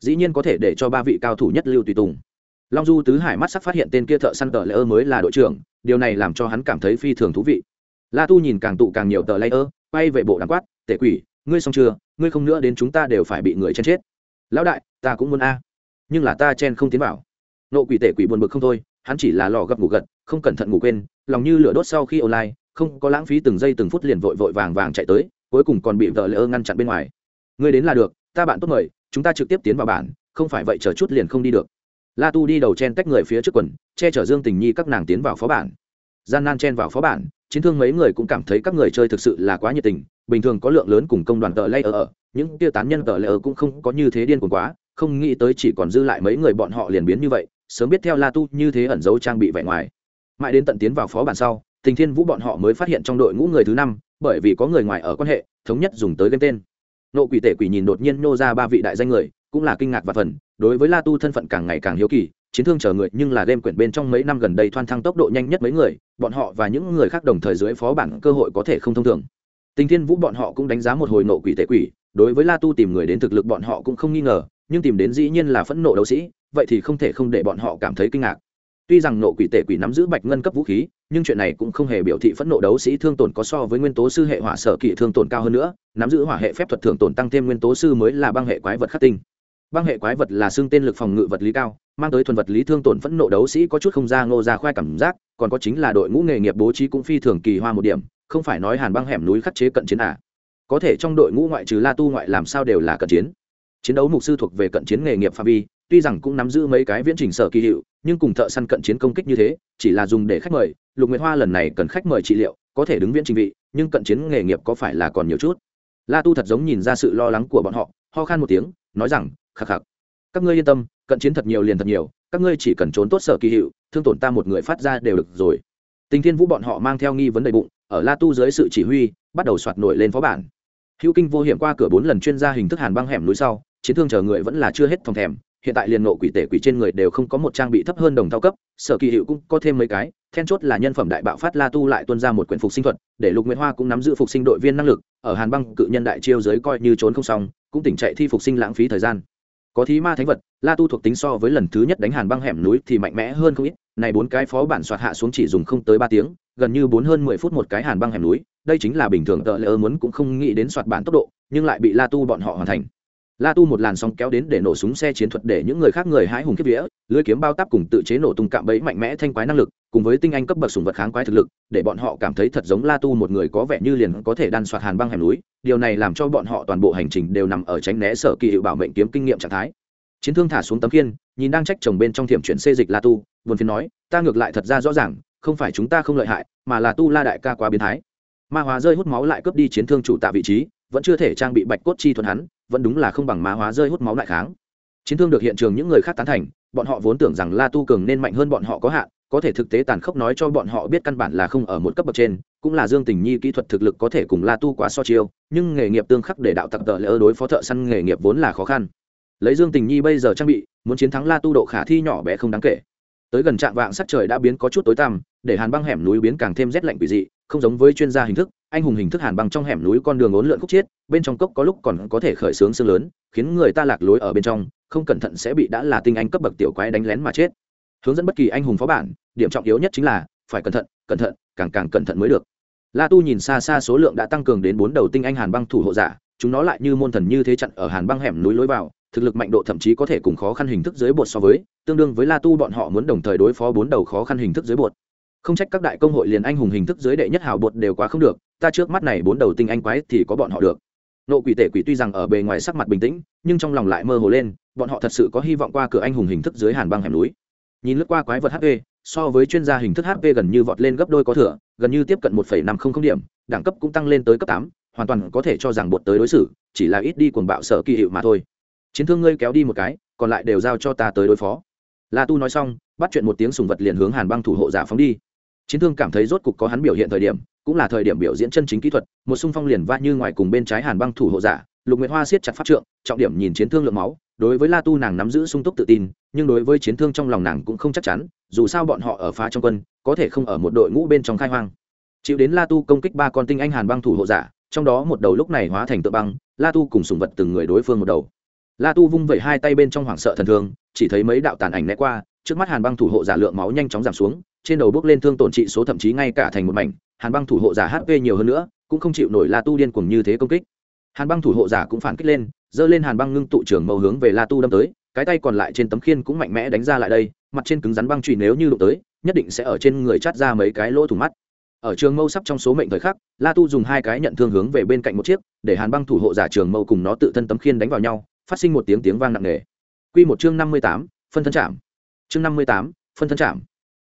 Dĩ nhiên có thể để cho ba vị cao thủ nhất lưu tùy tùng. Long du tứ hải mắt sắc phát hiện tên kia thợ săn tờ layer mới là đội trưởng, điều này làm cho hắn cảm thấy phi thường thú vị. La tu nhìn càng tụ càng nhiều tờ layer, quay về bộ đàm quát, tể quỷ ngươi xong chưa? Ngươi không nữa đến chúng ta đều phải bị người chen chết. Lão đại, ta cũng muốn a. Nhưng là ta chen không tiến vào. Nộ quỷ tể quỷ buồn bực không thôi, hắn chỉ là lò gập ngủ gật, không cẩn thận ngủ quên, lòng như lửa đốt sau khi online, không có lãng phí từng giây từng phút liền vội vội vàng vàng chạy tới, cuối cùng còn bị vợ lỡ ngăn chặn bên ngoài. Ngươi đến là được, ta bạn tốt mời, chúng ta trực tiếp tiến vào bản, không phải vậy chờ chút liền không đi được. La tu đi đầu chen tách người phía trước quần, che chở dương tình nhi các nàng tiến vào phó bản. Gian nan chen vào phó bản, chiến thương mấy người cũng cảm thấy các người chơi thực sự là quá nhiệt tình bình thường có lượng lớn cùng công đoàn tờ lay ở, những tiêu tán nhân tờ lay ở cũng không có như thế điên cuồng quá, không nghĩ tới chỉ còn dư lại mấy người bọn họ liền biến như vậy, sớm biết theo la tu như thế ẩn giấu trang bị vẻ ngoài. Mãi đến tận tiến vào phó bản sau, tình thiên vũ bọn họ mới phát hiện trong đội ngũ người thứ năm, bởi vì có người ngoài ở quan hệ, thống nhất dùng tới game tên. Nộ quỷ tể quỷ nhìn đột nhiên nô ra ba vị đại danh người, cũng là kinh ngạc và phần, đối với la tu thân phận càng ngày càng hiếu kỳ, chiến thương chờ người nhưng là game quyển bên trong mấy năm gần đây thoan thăng tốc độ nhanh nhất mấy người, bọn họ và những người khác đồng thời dưới phó bản cơ hội có thể không thông thường tình thiên vũ bọn họ cũng đánh giá một hồi nộ quỷ tệ quỷ, đối với la tu tìm người đến thực lực bọn họ cũng không nghi ngờ, nhưng tìm đến dĩ nhiên là phẫn nộ đấu sĩ, vậy thì không thể không để bọn họ cảm thấy kinh ngạc. Tuy rằng nộ quỷ tệ quỷ nắm giữ bạch ngân cấp vũ khí, nhưng chuyện này cũng không hề biểu thị phẫn nộ đấu sĩ thương tổn có so với nguyên tố sư hệ hỏa sở kỵ thương tổn cao hơn nữa, nắm giữ hỏa hệ phép thuật thường tổn tăng thêm nguyên tố sư mới là băng hệ quái vật khắc tinh. Băng hệ quái vật là xương tên lực phòng ngự vật lý cao, mang tới thuần vật lý thương tổn phẫn nộ đấu sĩ có chút không ra ngô ra khoe cảm giác, còn có chính là đội ngũ nghề nghiệp bố trí cũng phi thường kỳ hoa một điểm không phải nói hàn băng hẻm núi khắc chế cận chiến à. có thể trong đội ngũ ngoại trừ la tu ngoại làm sao đều là cận chiến. Chiến đấu mục sư thuộc về cận chiến nghề nghiệp phạm vi, tuy rằng cũng nắm giữ mấy cái viễn trình sở kỳ hiệu, nhưng cùng thợ săn cận chiến công kích như thế, chỉ là dùng để khách mời, lục nguyệt hoa lần này cần khách mời trị liệu, có thể đứng viễn trình vị, nhưng cận chiến nghề nghiệp có phải là còn nhiều chút? La tu thật giống nhìn ra sự lo lắng của bọn họ, ho khan một tiếng, nói rằng, khắc khắc, các ngươi yên tâm, cận chiến thật nhiều liền thật nhiều, các ngươi chỉ cần trốn tốt sở kỳ hiệu, thương tổn ta một người phát ra đều được rồi tình thiên vũ bọn họ mang theo nghi vấn đầy bụng, ở la tu dưới sự chỉ huy, bắt đầu soạt nổi lên phó bản. Hữu kinh vô hiểm qua cửa bốn lần chuyên gia hình thức hàn băng hẻm núi sau, chiến thương chờ người vẫn là chưa hết phòng thèm. Hiện tại liền nộ quỷ tể quỷ trên người đều không có một trang bị thấp hơn đồng thao cấp, sở kỳ hiệu cũng có thêm mấy cái, then chốt là nhân phẩm đại bạo phát la tu lại tuân ra một quyển phục sinh thuật, để lục nguyệt hoa cũng nắm giữ phục sinh đội viên năng lực, ở hàn băng cự nhân đại chiêu giới coi như trốn không xong, cũng tỉnh chạy thi phục sinh lãng phí thời gian. Có thí ma thánh vật, la tu thuộc tính so với lần thứ nhất đánh hàn băng hẻm núi thì mạnh mẽ hơn không ít này bốn cái phó bản soạt hạ xuống chỉ dùng không tới ba tiếng, gần như bốn hơn mười phút một cái hàn băng hẻm núi, đây chính là bình thường tợ lỡ muốn cũng không nghĩ đến soạt bản tốc độ, nhưng lại bị la tu bọn họ hoàn thành. La tu một làn sóng kéo đến để nổ súng xe chiến thuật để những người khác người hái hùng kiếp vía, lưới kiếm bao tắp cùng tự chế nổ tung cạm bẫy mạnh mẽ thanh quái năng lực, cùng với tinh anh cấp bậc sùng vật kháng quái thực lực, để bọn họ cảm thấy thật giống la tu một người có vẻ như liền có thể đan soạt hàn băng hẻm núi, điều này làm cho bọn họ toàn bộ hành trình đều nằm ở tránh né sở kỳ hiệu bảo mệnh kiếm kinh nghiệm trạng thái chiến thương thả xuống tấm kiên nhìn đang trách chồng bên trong thiểm chuyển xê dịch la tu, buồn phiền nói, ta ngược lại thật ra rõ ràng, không phải chúng ta không lợi hại, mà là tu la đại ca quá biến thái. Ma hóa rơi hút máu lại cướp đi chiến thương chủ tạ vị trí, vẫn chưa thể trang bị bạch cốt chi thuần hắn, vẫn đúng là không bằng ma hóa rơi hút máu lại kháng. Chiến thương được hiện trường những người khác tán thành, bọn họ vốn tưởng rằng la tu cường nên mạnh hơn bọn họ có hạn, có thể thực tế tàn khốc nói cho bọn họ biết căn bản là không ở một cấp bậc trên, cũng là dương tình nhi kỹ thuật thực lực có thể cùng la tu quá so chiêu, nhưng nghề nghiệp tương khắc để đạo tặc tợ lỡ đối phó thợ săn nghề nghiệp vốn là khó khăn lấy dương tình nhi bây giờ trang bị, muốn chiến thắng la tu độ khả thi nhỏ bé không đáng kể. Tới gần trạm vạng sắc trời đã biến có chút tối tăm, để hàn băng hẻm núi biến càng thêm rét lạnh quỷ dị, không giống với chuyên gia hình thức, anh hùng hình thức hàn băng trong hẻm núi con đường ốn lượn khúc chiết, bên trong cốc có lúc còn có thể khởi xướng xương lớn, khiến người ta lạc lối ở bên trong, không cẩn thận sẽ bị đã là tinh anh cấp bậc tiểu quái đánh lén mà chết. Hướng dẫn bất kỳ anh hùng phó bản, điểm trọng yếu nhất chính là, phải cẩn thận cẩn thận, càng càng cẩn thận mới được. La tu nhìn xa xa số lượng đã tăng cường đến bốn đầu tinh anh hàn băng thủ hộ giả, chúng nó lại như môn thần như thế chặn ở hàn băng hẻm núi lối vào thực lực mạnh độ thậm chí có thể cùng khó khăn hình thức dưới bột so với, tương đương với la tu bọn họ muốn đồng thời đối phó bốn đầu khó khăn hình thức dưới bột. Không trách các đại công hội liền anh hùng hình thức dưới đệ nhất hào bột đều quá không được, ta trước mắt này bốn đầu tinh anh quái thì có bọn họ được. Nộ quỷ tể quỷ tuy rằng ở bề ngoài sắc mặt bình tĩnh, nhưng trong lòng lại mơ hồ lên, bọn họ thật sự có hy vọng qua cửa anh hùng hình thức dưới hàn băng hẻm núi. Nhìn lướt qua quái vật hp so với chuyên gia hình thức hp gần như vọt lên gấp đôi có thừa, gần như tiếp cận một năm trăm linh điểm, đẳng cấp cũng tăng lên tới cấp tám, hoàn toàn có thể cho rằng bột tới đối xử, chỉ là ít đi cuồng bạo sở kỳ hiệu mà thôi chiến thương ngươi kéo đi một cái, còn lại đều giao cho ta tới đối phó. La tu nói xong, bắt chuyện một tiếng sùng vật liền hướng hàn băng thủ hộ giả phóng đi. Chiến thương cảm thấy rốt cục có hắn biểu hiện thời điểm, cũng là thời điểm biểu diễn chân chính kỹ thuật, một xung phong liền va như ngoài cùng bên trái hàn băng thủ hộ giả, lục nguyệt hoa siết chặt pháp trượng, trọng điểm nhìn chiến thương lượng máu, đối với la tu nàng nắm giữ sung túc tự tin, nhưng đối với chiến thương trong lòng nàng cũng không chắc chắn, dù sao bọn họ ở phá trong quân, có thể không ở một đội ngũ bên trong khai hoang. Chịu đến la tu công kích ba con tinh anh hàn băng thủ hộ giả, trong đó một đầu lúc này hóa thành tự băng, la tu cùng sùng vật từng người đối phương một đầu la tu vung vẩy hai tay bên trong hoảng sợ thần thương, chỉ thấy mấy đạo tàn ảnh né qua, trước mắt hàn băng thủ hộ giả lượng máu nhanh chóng giảm xuống, trên đầu bước lên thương tổn trị số thậm chí ngay cả thành một mảnh, hàn băng thủ hộ giả hp nhiều hơn nữa, cũng không chịu nổi la tu điên cuồng như thế công kích. Hàn băng thủ hộ giả cũng phản kích lên, giơ lên hàn băng ngưng tụ trường màu hướng về la tu đâm tới, cái tay còn lại trên tấm khiên cũng mạnh mẽ đánh ra lại đây, mặt trên cứng rắn băng trụy nếu như đụng tới, nhất định sẽ ở trên người chát ra mấy cái lỗ thủng mắt. Ở trường mâu sắp trong số mệnh thời khắc, la tu dùng hai cái nhận thương hướng về bên cạnh một chiếc, để hàn băng thủ hộ giả trường mâu cùng nó tự thân tấm khiên đánh vào nhau phát sinh một tiếng tiếng vang nặng nề. Q một chương năm mươi tám, phân thân chạm chương năm mươi tám, phân thân chạm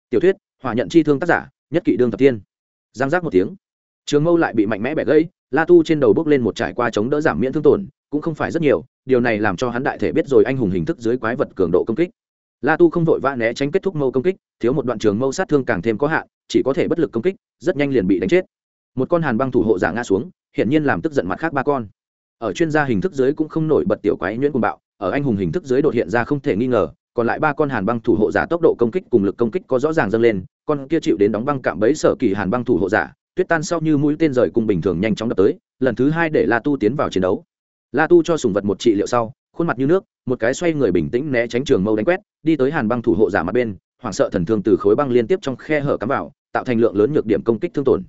tiểu thuyết, hỏa nhận chi thương tác giả, nhất kỵ đương thập tiên. Giang giác một tiếng. Trường mâu lại bị mạnh mẽ bẻ gãy, la tu trên đầu bước lên một trải qua chống đỡ giảm miễn thương tổn, cũng không phải rất nhiều, điều này làm cho hắn đại thể biết rồi anh hùng hình thức dưới quái vật cường độ công kích. La tu không vội vã né tránh kết thúc mâu công kích, thiếu một đoạn trường mâu sát thương càng thêm có hạn, chỉ có thể bất lực công kích, rất nhanh liền bị đánh chết. Một con hàn băng thủ hộ giả ngã xuống hiện nhiên làm tức giận mặt khác ba con ở chuyên gia hình thức dưới cũng không nổi bật tiểu quái nhuyễn cùng bạo, ở anh hùng hình thức dưới đột hiện ra không thể nghi ngờ, còn lại ba con hàn băng thủ hộ giả tốc độ công kích cùng lực công kích có rõ ràng dâng lên, con kia chịu đến đóng băng cạm bẫy sở kỳ hàn băng thủ hộ giả, tuyết tan sau như mũi tên rời cùng bình thường nhanh chóng đập tới, lần thứ hai để la tu tiến vào chiến đấu. La tu cho sùng vật một trị liệu sau, khuôn mặt như nước, một cái xoay người bình tĩnh né tránh trường mâu đánh quét, đi tới hàn băng thủ hộ giả mặt bên, hoảng sợ thần thương từ khối băng liên tiếp trong khe hở cắm vào, tạo thành lượng lớn nhược điểm công kích thương tổn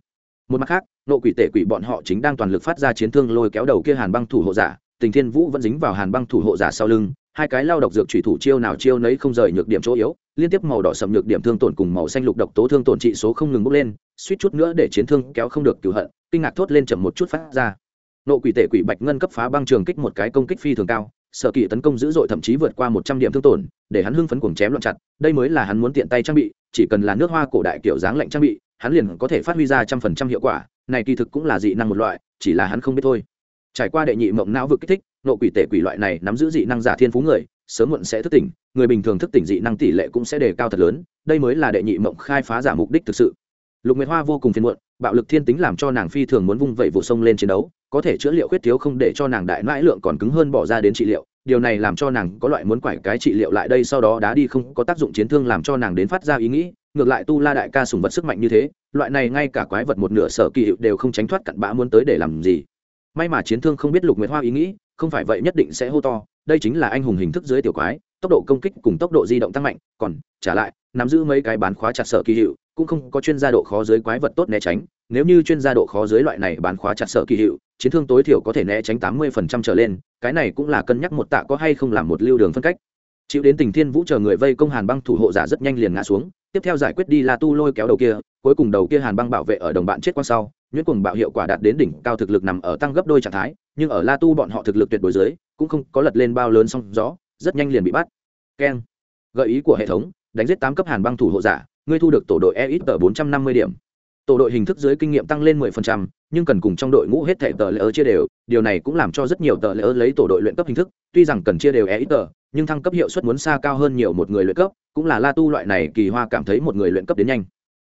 một mặt khác, nộ quỷ tể quỷ bọn họ chính đang toàn lực phát ra chiến thương lôi kéo đầu kia hàn băng thủ hộ giả, tình thiên vũ vẫn dính vào hàn băng thủ hộ giả sau lưng, hai cái lao độc dược thủy thủ chiêu nào chiêu nấy không rời nhược điểm chỗ yếu, liên tiếp màu đỏ sầm nhược điểm thương tổn cùng màu xanh lục độc tố thương tổn trị số không ngừng bốc lên, suýt chút nữa để chiến thương kéo không được cửu hận, kinh ngạc thốt lên chậm một chút phát ra. Nộ quỷ tể quỷ bạch ngân cấp phá băng trường kích một cái công kích phi thường cao, sở kỳ tấn công dữ dội thậm chí vượt qua một trăm điểm thương tổn, để hắn hưng phấn cuồng chém loạn chặt, đây mới là hắn muốn tiện tay trang bị, chỉ cần là nước hoa cổ đại kiểu dáng lạnh trang bị hắn liền có thể phát huy ra trăm phần trăm hiệu quả, này kỳ thực cũng là dị năng một loại, chỉ là hắn không biết thôi. Trải qua đệ nhị mộng não vực kích thích, nộ quỷ tệ quỷ loại này nắm giữ dị năng giả thiên phú người, sớm muộn sẽ thức tỉnh, người bình thường thức tỉnh dị năng tỷ lệ cũng sẽ đề cao thật lớn, đây mới là đệ nhị mộng khai phá giả mục đích thực sự. Lục nguyệt hoa vô cùng phiền muộn, bạo lực thiên tính làm cho nàng phi thường muốn vung vẩy vụ sông lên chiến đấu, có thể chữa liệu khuyết thiếu không để cho nàng đại mãi lượng còn cứng hơn bỏ ra đến trị liệu, điều này làm cho nàng có loại muốn quải cái trị liệu lại đây sau đó đá đi không có tác dụng chiến thương làm cho nàng đến phát ra ý nghĩ ngược lại tu la đại ca sùng vật sức mạnh như thế, loại này ngay cả quái vật một nửa sở kỳ hiệu đều không tránh thoát cặn bã muốn tới để làm gì. May mà chiến thương không biết lục nguyệt hoa ý nghĩ, không phải vậy nhất định sẽ hô to, đây chính là anh hùng hình thức dưới tiểu quái, tốc độ công kích cùng tốc độ di động tăng mạnh, còn, trả lại, nắm giữ mấy cái bán khóa chặt sở kỳ hiệu, cũng không có chuyên gia độ khó dưới quái vật tốt né tránh, nếu như chuyên gia độ khó dưới loại này bán khóa chặt sở kỳ hiệu, chiến thương tối thiểu có thể né tránh tám mươi phần trăm trở lên, cái này cũng là cân nhắc một tạ có hay không làm một lưu đường phân cách. Chịu đến tình thiên vũ chờ người vây công hàn băng thủ hộ giả rất nhanh liền ngã xuống tiếp theo giải quyết đi la tu lôi kéo đầu kia cuối cùng đầu kia hàn băng bảo vệ ở đồng bạn chết quan sau nhuyễn cùng bạo hiệu quả đạt đến đỉnh cao thực lực nằm ở tăng gấp đôi trạng thái nhưng ở la tu bọn họ thực lực tuyệt đối dưới cũng không có lật lên bao lớn song rõ rất nhanh liền bị bắt. Keng. Gợi ý của hệ thống đánh giết tám cấp hàn băng thủ hộ giả ngươi thu được tổ đội e ít tờ bốn trăm năm mươi điểm. Tổ đội hình thức dưới kinh nghiệm tăng lên mười phần trăm nhưng cần cùng trong đội ngũ hết thảy tờ lệ chia đều điều này cũng làm cho rất nhiều tờ lệ lấy tổ đội luyện cấp hình thức tuy rằng cần chia đều EXP, nhưng thăng cấp hiệu suất muốn xa cao hơn nhiều một người luyện cấp, cũng là la tu loại này kỳ hoa cảm thấy một người luyện cấp đến nhanh.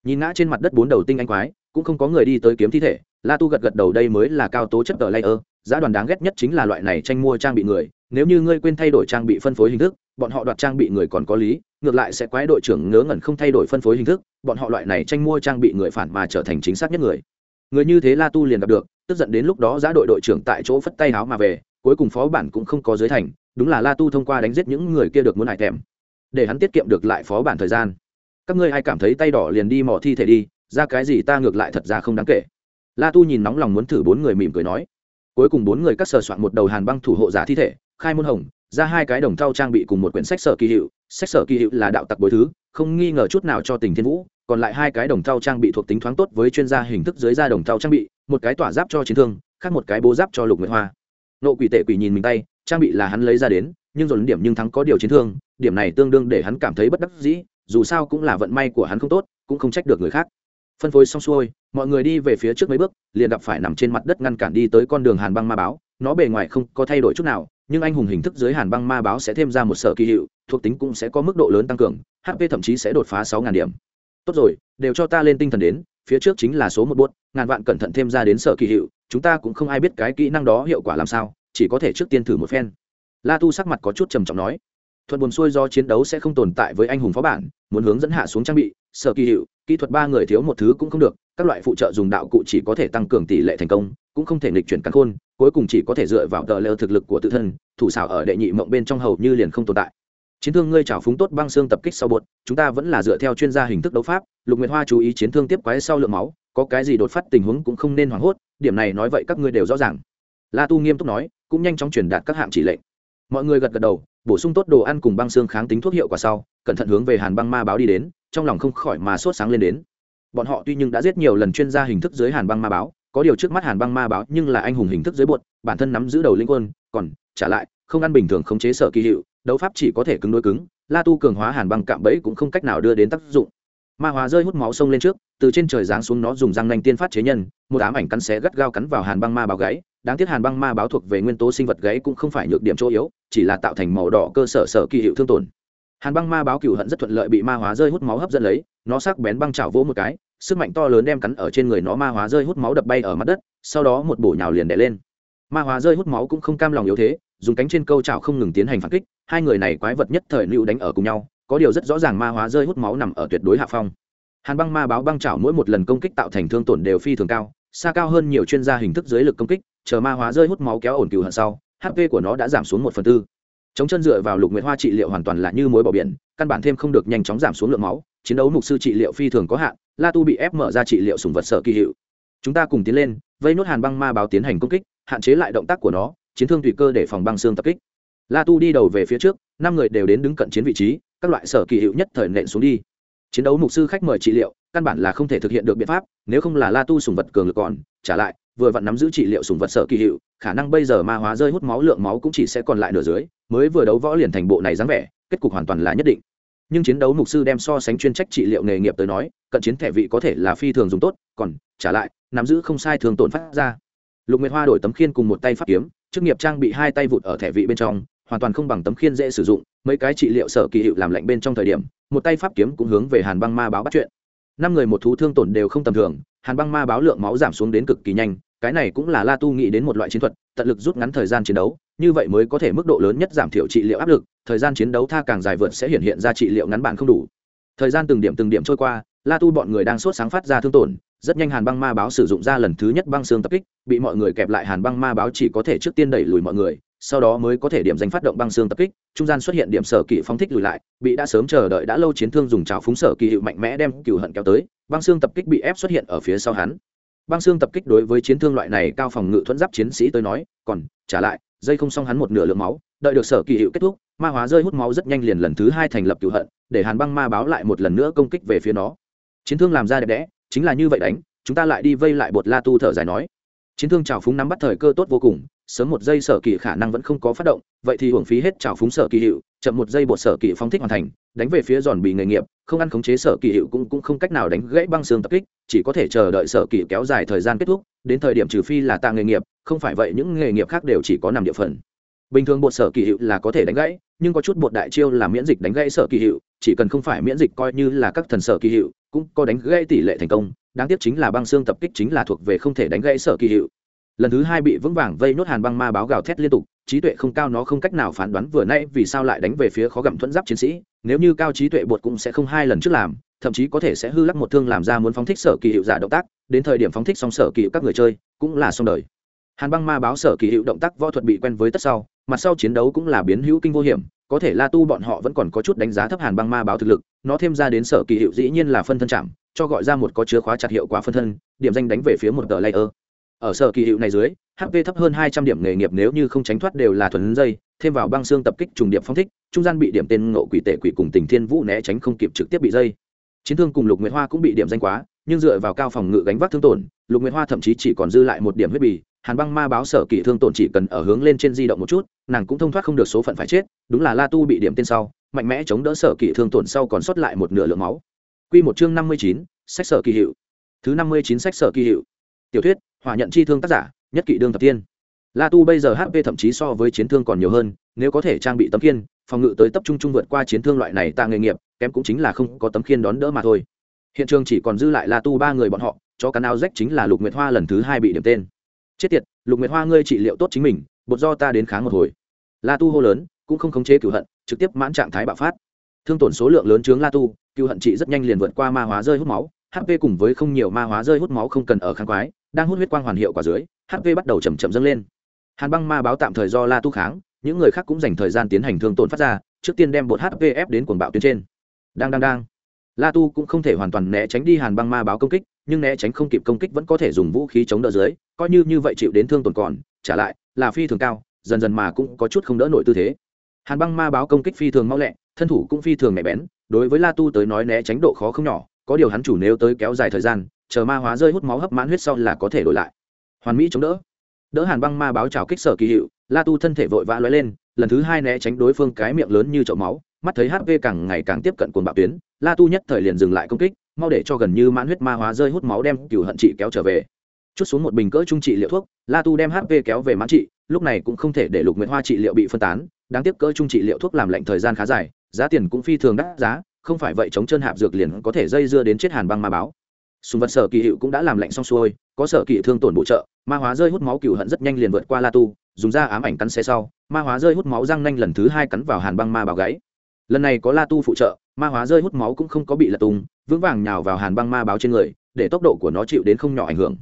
Nhìn ngã trên mặt đất bốn đầu tinh anh quái, cũng không có người đi tới kiếm thi thể, la tu gật gật đầu đây mới là cao tố chất tờ layer, giá đoàn đáng ghét nhất chính là loại này tranh mua trang bị người, nếu như ngươi quên thay đổi trang bị phân phối hình thức, bọn họ đoạt trang bị người còn có lý, ngược lại sẽ quái đội trưởng ngớ ngẩn không thay đổi phân phối hình thức, bọn họ loại này tranh mua trang bị người phản mà trở thành chính xác nhất người. Người như thế la tu liền gặp được, tức giận đến lúc đó giá đội đội trưởng tại chỗ phất tay háo mà về, cuối cùng phó bản cũng không có giới thành đúng là la tu thông qua đánh giết những người kia được muốn hại thèm, để hắn tiết kiệm được lại phó bản thời gian. Các ngươi ai cảm thấy tay đỏ liền đi mò thi thể đi, ra cái gì ta ngược lại thật ra không đáng kể. La tu nhìn nóng lòng muốn thử bốn người mỉm cười nói. Cuối cùng bốn người cắt sờ soạn một đầu hàn băng thủ hộ giả thi thể, khai môn hồng, ra hai cái đồng thau trang bị cùng một quyển sách sở kỳ hiệu. Sách sở kỳ hiệu là đạo tặc bối thứ, không nghi ngờ chút nào cho tình thiên vũ, còn lại hai cái đồng thau trang bị thuộc tính thoáng tốt với chuyên gia hình thức dưới da đồng thau trang bị, một cái tỏa giáp cho chiến thương, khác một cái bố giáp cho lục nguyệt hoa. Nộ quỷ tệ quỷ nhìn mình tay trang bị là hắn lấy ra đến, nhưng dồn điểm nhưng thắng có điều chiến thương, điểm này tương đương để hắn cảm thấy bất đắc dĩ, dù sao cũng là vận may của hắn không tốt, cũng không trách được người khác. Phân phối xong xuôi, mọi người đi về phía trước mấy bước, liền gặp phải nằm trên mặt đất ngăn cản đi tới con đường hàn băng ma báo. Nó bề ngoài không có thay đổi chút nào, nhưng anh hùng hình thức dưới hàn băng ma báo sẽ thêm ra một sở kỳ hiệu, thuộc tính cũng sẽ có mức độ lớn tăng cường hp thậm chí sẽ đột phá sáu ngàn điểm. Tốt rồi, đều cho ta lên tinh thần đến, phía trước chính là số một buốt, ngàn vạn cẩn thận thêm ra đến sở kỳ hiệu, chúng ta cũng không ai biết cái kỹ năng đó hiệu quả làm sao chỉ có thể trước tiên thử một phen. La tu sắc mặt có chút trầm trọng nói, thuận buồn xuôi do chiến đấu sẽ không tồn tại với anh hùng phó bản, muốn hướng dẫn hạ xuống trang bị, sở kỳ hiệu, kỹ thuật ba người thiếu một thứ cũng không được, các loại phụ trợ dùng đạo cụ chỉ có thể tăng cường tỷ lệ thành công, cũng không thể nghịch chuyển cắn khôn, cuối cùng chỉ có thể dựa vào tờ lơ thực lực của tự thân, thủ xảo ở đệ nhị mộng bên trong hầu như liền không tồn tại. Chiến thương ngươi trào phúng tốt băng xương tập kích sau bột, chúng ta vẫn là dựa theo chuyên gia hình thức đấu pháp, lục nguyệt hoa chú ý chiến thương tiếp quái sau lượng máu, có cái gì đột phát tình huống cũng không nên hoảng hốt, điểm này nói vậy các ngươi đều rõ ràng. La tu nghiêm túc nói cũng nhanh chóng truyền đạt các hạng chỉ lệnh. Mọi người gật gật đầu, bổ sung tốt đồ ăn cùng băng xương kháng tính thuốc hiệu quả sau, cẩn thận hướng về hàn băng ma báo đi đến, trong lòng không khỏi mà sốt sáng lên đến. Bọn họ tuy nhưng đã giết nhiều lần chuyên gia hình thức dưới hàn băng ma báo, có điều trước mắt hàn băng ma báo nhưng là anh hùng hình thức dưới buột bản thân nắm giữ đầu linh quân, còn, trả lại, không ăn bình thường khống chế sở kỳ hiệu, đấu pháp chỉ có thể cứng đối cứng, la tu cường hóa hàn băng cạm bẫy cũng không cách nào đưa đến tác dụng. Ma hóa rơi hút máu sông lên trước, từ trên trời giáng xuống nó dùng răng nanh tiên phát chế nhân, một ám ảnh cắn xé gắt gao cắn vào hàn băng ma báo gáy đáng tiếc hàn băng ma báo thuộc về nguyên tố sinh vật gáy cũng không phải nhược điểm chỗ yếu, chỉ là tạo thành màu đỏ cơ sở sở kỳ hiệu thương tổn. Hàn băng ma báo cựu hận rất thuận lợi bị ma hóa rơi hút máu hấp dẫn lấy, nó sắc bén băng chảo vỗ một cái, sức mạnh to lớn đem cắn ở trên người nó ma hóa rơi hút máu đập bay ở mặt đất, sau đó một bổ nhào liền đè lên. Ma hóa rơi hút máu cũng không cam lòng yếu thế, dùng cánh trên câu chảo không ngừng tiến hành phản kích, hai người này quái vật nhất thời lưu đánh ở cùng nhau, có điều rất rõ ràng ma hóa rơi hút máu nằm ở tuyệt đối hạ phong. Hàn băng ma báo băng chảo mỗi một lần công kích tạo thành thương tổn đều phi thường cao xa cao hơn nhiều chuyên gia hình thức dưới lực công kích, chờ ma hóa rơi hút máu kéo ổn cừu hận sau hp của nó đã giảm xuống một phần tư. Chống chân dựa vào lục nguyệt hoa trị liệu hoàn toàn là như mối bỏ biển, căn bản thêm không được nhanh chóng giảm xuống lượng máu, chiến đấu mục sư trị liệu phi thường có hạn, la tu bị ép mở ra trị liệu sùng vật sở kỳ hiệu. Chúng ta cùng tiến lên, vây nốt hàn băng ma báo tiến hành công kích, hạn chế lại động tác của nó, chiến thương tùy cơ để phòng băng xương tập kích. La tu đi đầu về phía trước, năm người đều đến đứng cận chiến vị trí, các loại sở kỳ hiệu nhất thời nện xuống đi. Chiến đấu mục sư khách mời trị liệu căn bản là không thể thực hiện được biện pháp, nếu không là la tu sùng vật cường lực còn, trả lại, vừa vặn nắm giữ trị liệu sùng vật sở kỳ hiệu, khả năng bây giờ ma hóa rơi hút máu lượng máu cũng chỉ sẽ còn lại nửa dưới, mới vừa đấu võ liền thành bộ này dáng vẻ, kết cục hoàn toàn là nhất định. Nhưng chiến đấu mục sư đem so sánh chuyên trách trị liệu nghề nghiệp tới nói, cận chiến thẻ vị có thể là phi thường dùng tốt, còn trả lại, nắm giữ không sai thường tổn phát ra. Lục nguyệt hoa đổi tấm khiên cùng một tay pháp kiếm, chức nghiệp trang bị hai tay vụt ở thẻ vị bên trong, hoàn toàn không bằng tấm khiên dễ sử dụng, mấy cái trị liệu sở kỳ hiệu làm lạnh bên trong thời điểm, một tay pháp kiếm cũng hướng về hàn băng ma báo bắt chuyện năm người một thú thương tổn đều không tầm thường, hàn băng ma báo lượng máu giảm xuống đến cực kỳ nhanh, cái này cũng là la tu nghĩ đến một loại chiến thuật, tận lực rút ngắn thời gian chiến đấu, như vậy mới có thể mức độ lớn nhất giảm thiểu trị liệu áp lực, thời gian chiến đấu tha càng dài vượt sẽ hiện hiện ra trị liệu ngắn bản không đủ. Thời gian từng điểm từng điểm trôi qua, la tu bọn người đang sốt sáng phát ra thương tổn, rất nhanh hàn băng ma báo sử dụng ra lần thứ nhất băng xương tập kích, bị mọi người kẹp lại hàn băng ma báo chỉ có thể trước tiên đẩy lùi mọi người sau đó mới có thể điểm danh phát động băng xương tập kích, trung gian xuất hiện điểm sở kỵ phóng thích lùi lại, bị đã sớm chờ đợi đã lâu chiến thương dùng trào phúng sở kỳ hiệu mạnh mẽ đem cựu hận kéo tới, băng xương tập kích bị ép xuất hiện ở phía sau hắn. Băng xương tập kích đối với chiến thương loại này cao phòng ngự thuẫn giáp chiến sĩ tới nói, còn trả lại, dây không xong hắn một nửa lượng máu, đợi được sở kỳ hiệu kết thúc, ma hóa rơi hút máu rất nhanh liền lần thứ hai thành lập cựu hận, để hàn băng ma báo lại một lần nữa công kích về phía nó. Chiến thương làm ra đẹp đẽ, chính là như vậy đánh, chúng ta lại đi vây lại bột la tu thở dài nói chiến thương trào phúng nắm bắt thời cơ tốt vô cùng, sớm một giây sở kỳ khả năng vẫn không có phát động, vậy thì hưởng phí hết trào phúng sở kỳ hiệu, chậm một giây bột sở kỳ phong thích hoàn thành, đánh về phía giòn bị nghề nghiệp, không ăn khống chế sở kỳ hiệu cũng cũng không cách nào đánh gãy băng xương tập kích, chỉ có thể chờ đợi sở kỳ kéo dài thời gian kết thúc, đến thời điểm trừ phi là tạ nghề nghiệp, không phải vậy những nghề nghiệp khác đều chỉ có nằm địa phần. Bình thường bột sở kỳ hiệu là có thể đánh gãy, nhưng có chút bột đại chiêu là miễn dịch đánh gãy sở kỳ hiệu, chỉ cần không phải miễn dịch coi như là các thần sở kỳ hiệu, cũng có đánh gãy tỷ lệ thành công đáng tiếc chính là băng xương tập kích chính là thuộc về không thể đánh gãy sở kỳ hiệu. Lần thứ hai bị vững vàng vây nốt hàn băng ma báo gào thét liên tục, trí tuệ không cao nó không cách nào phán đoán vừa nay vì sao lại đánh về phía khó gặm thuẫn giáp chiến sĩ, nếu như cao trí tuệ bột cũng sẽ không hai lần trước làm, thậm chí có thể sẽ hư lắc một thương làm ra muốn phóng thích sở kỳ hiệu giả động tác, đến thời điểm phóng thích xong sở kỳ hiệu các người chơi, cũng là xong đời. Hàn băng ma báo sở kỳ hiệu động tác võ thuật bị quen với tất sau, mặt sau chiến đấu cũng là biến hữu kinh vô hiểm, có thể la tu bọn họ vẫn còn có chút đánh giá thấp hàn băng ma báo thực lực, nó thêm ra đến sở kỳ hiệu dĩ nhiên là phân thân chạm cho gọi ra một có chứa khóa chặt hiệu quả phân thân, điểm danh đánh về phía một tờ layer. Ở sở kỳ hiệu này dưới hp thấp hơn hai trăm điểm nghề nghiệp nếu như không tránh thoát đều là thuần dây, thêm vào băng xương tập kích trùng điểm phong thích, trung gian bị điểm tên ngộ quỷ tệ quỷ cùng tình thiên vũ né tránh không kịp trực tiếp bị dây. Chiến thương cùng lục nguyệt hoa cũng bị điểm danh quá, nhưng dựa vào cao phòng ngự gánh vác thương tổn, lục nguyệt hoa thậm chí chỉ còn dư lại một điểm huyết bì, hàn băng ma báo sở kỳ thương tổn chỉ cần ở hướng lên trên di động một chút, nàng cũng thông thoát không được số phận phải chết, đúng là la tu bị điểm tên sau, mạnh mẽ chống đỡ sở kỳ thương tổn sau còn sót lại một nửa lượng máu. Quy một chương năm mươi chín, sách sở kỳ hiệu. Thứ năm mươi chín sách sở kỳ hiệu. Tiểu thuyết hòa nhận chi thương tác giả, nhất kỵ đương thập tiên. La tu bây giờ hp thậm chí so với chiến thương còn nhiều hơn, nếu có thể trang bị tấm khiên, phòng ngự tới tập trung trung vượt qua chiến thương loại này ta nghề nghiệp, kém cũng chính là không có tấm khiên đón đỡ mà thôi. Hiện trường chỉ còn dư lại la tu ba người bọn họ, cho cắn áo rách chính là lục nguyệt hoa lần thứ hai bị điểm tên. Chết tiệt, lục nguyệt hoa ngươi trị liệu tốt chính mình, bột do ta đến kháng một hồi. La tu hô lớn, cũng không khống chế cửu hận, trực tiếp mãn trạng thái bạo phát. Thương tổn số lượng lớn chướng la tu cựu hận chị rất nhanh liền vượt qua ma hóa rơi hút máu hp cùng với không nhiều ma hóa rơi hút máu không cần ở kháng quái đang hút huyết quang hoàn hiệu quả dưới hp bắt đầu chầm chậm dâng lên. Hàn băng ma báo tạm thời do la tu kháng, những người khác cũng dành thời gian tiến hành thương tổn phát ra, trước tiên đem bột hp ép đến cuồng bạo tuyến trên. Đang đang đang. La tu cũng không thể hoàn toàn né tránh đi hàn băng ma báo công kích, nhưng né tránh không kịp công kích vẫn có thể dùng vũ khí chống đỡ dưới, coi như như vậy chịu đến thương tổn còn, trả lại, là phi thường cao, dần dần mà cũng có chút không đỡ nổi tư thế. Hàn băng ma báo công kích phi thường mau lẹ, thân thủ cũng phi thường nhạy bén đối với la tu tới nói né tránh độ khó không nhỏ, có điều hắn chủ nếu tới kéo dài thời gian, chờ ma hóa rơi hút máu hấp mãn huyết sau là có thể đổi lại. Hoàn mỹ chống đỡ. Đỡ hàn băng ma báo trào kích sở kỳ hiệu, la tu thân thể vội vã lói lên, lần thứ hai né tránh đối phương cái miệng lớn như chậu máu, mắt thấy hp càng ngày càng tiếp cận cuồng bạo tuyến, la tu nhất thời liền dừng lại công kích, mau để cho gần như mãn huyết ma hóa rơi hút máu đem cửu hận trị kéo trở về. Chút xuống một bình cỡ trung trị liệu thuốc, la tu đem hp kéo về mãn trị, lúc này cũng không thể để lục nguyện hoa trị liệu bị phân tán, đáng tiếc cỡ trung trị liệu thuốc làm lệnh thời gian khá dài giá tiền cũng phi thường đắt giá, không phải vậy chống chân hạp dược liền có thể dây dưa đến chết hàn băng ma báo. Sùng vật sở kỳ hiệu cũng đã làm lạnh xong xuôi, có sở kỳ thương tổn bổ trợ, ma hóa rơi hút máu cựu hận rất nhanh liền vượt qua la tu, dùng ra ám ảnh cắn xe sau, ma hóa rơi hút máu răng nanh lần thứ hai cắn vào hàn băng ma báo gáy. Lần này có la tu phụ trợ, ma hóa rơi hút máu cũng không có bị lật tung, vững vàng nhào vào hàn băng ma báo trên người, để tốc độ của nó chịu đến không nhỏ ảnh hưởng.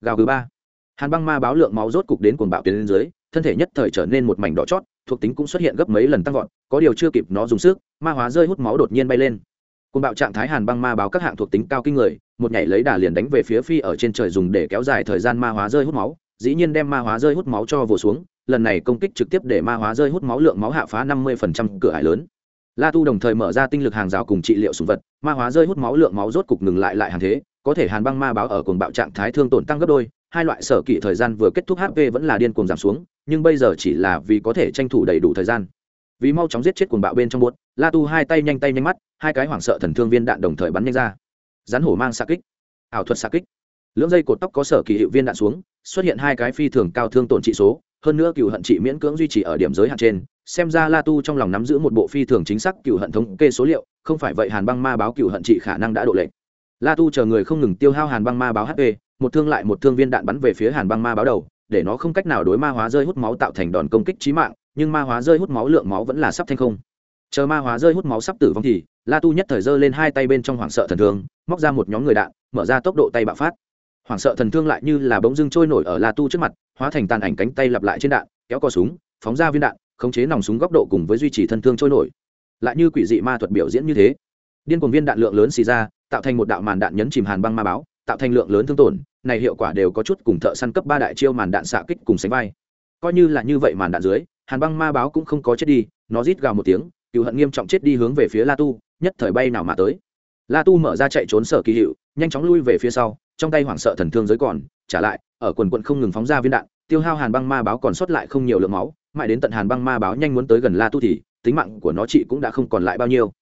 Gào thứ ba. Hàn băng ma báo lượng máu rốt cục đến cuồng bạo tiến lên dưới, thân thể nhất thời trở nên một mảnh đỏ chót thuộc tính cũng xuất hiện gấp mấy lần tăng vọt, có điều chưa kịp nó dùng sức, ma hóa rơi hút máu đột nhiên bay lên. Cuồng bạo trạng thái hàn băng ma báo các hạng thuộc tính cao kinh người, một nhảy lấy đà liền đánh về phía phi ở trên trời dùng để kéo dài thời gian ma hóa rơi hút máu, dĩ nhiên đem ma hóa rơi hút máu cho vồ xuống, lần này công kích trực tiếp để ma hóa rơi hút máu lượng máu hạ phá năm mươi cửa ải lớn. La tu đồng thời mở ra tinh lực hàng rào cùng trị liệu sùng vật, ma hóa rơi hút máu lượng máu rốt cục ngừng lại lại hàng thế, có thể hàn băng ma báo ở cuồng bạo trạng thái thương tổn tăng gấp đôi hai loại sở kỹ thời gian vừa kết thúc hp vẫn là điên cuồng giảm xuống, nhưng bây giờ chỉ là vì có thể tranh thủ đầy đủ thời gian. Vì mau chóng giết chết cuồng bạo bên trong bột la tu hai tay nhanh tay nhanh mắt, hai cái hoảng sợ thần thương viên đạn đồng thời bắn nhanh ra. Rắn hổ mang xạ kích. Ảo thuật xạ kích. Lưỡng dây cột tóc có sở kỳ hiệu viên đạn xuống, xuất hiện hai cái phi thường cao thương tổn trị số, hơn nữa cựu hận trị miễn cưỡng duy trì ở điểm giới hạn trên. Xem ra la tu trong lòng nắm giữ một bộ phi thường chính xác cựu hận thống kê số liệu, không phải vậy hàn băng ma báo cựu hận trị khả năng đã độ lệnh la tu chờ người không ngừng tiêu hao hàn băng ma báo hp một thương lại một thương viên đạn bắn về phía hàn băng ma báo đầu, để nó không cách nào đối ma hóa rơi hút máu tạo thành đòn công kích trí mạng, nhưng ma hóa rơi hút máu lượng máu vẫn là sắp thanh không. Chờ ma hóa rơi hút máu sắp tử vong thì, la tu nhất thời giơ lên hai tay bên trong hoảng sợ thần thương, móc ra một nhóm người đạn, mở ra tốc độ tay bạo phát. Hoảng sợ thần thương lại như là bỗng dưng trôi nổi ở la tu trước mặt, hóa thành tàn ảnh cánh tay lặp lại trên đạn, kéo cò súng, phóng ra viên đạn, khống chế nòng súng góc độ cùng với duy trì thân thương trôi nổi. Lại như quỷ dị ma thuật biểu diễn như thế. Điên cuồng viên đạn lượng lớn xì ra, tạo thành một đạo màn đạn nhấn chìm hàn băng ma báo tạo thành lượng lớn thương tổn, này hiệu quả đều có chút cùng thợ săn cấp ba đại chiêu màn đạn xạ kích cùng sánh vai. Coi như là như vậy màn đạn dưới, hàn băng ma báo cũng không có chết đi, nó rít gào một tiếng cựu hận nghiêm trọng chết đi hướng về phía la tu, nhất thời bay nào mà tới. La tu mở ra chạy trốn sở kỳ hiệu, nhanh chóng lui về phía sau, trong tay hoảng sợ thần thương giới còn, trả lại, ở quần quận không ngừng phóng ra viên đạn, tiêu hao hàn băng ma báo còn sót lại không nhiều lượng máu, mãi đến tận hàn băng ma báo nhanh muốn tới gần la tu thì, tính mạng của nó chị cũng đã không còn lại bao nhiêu.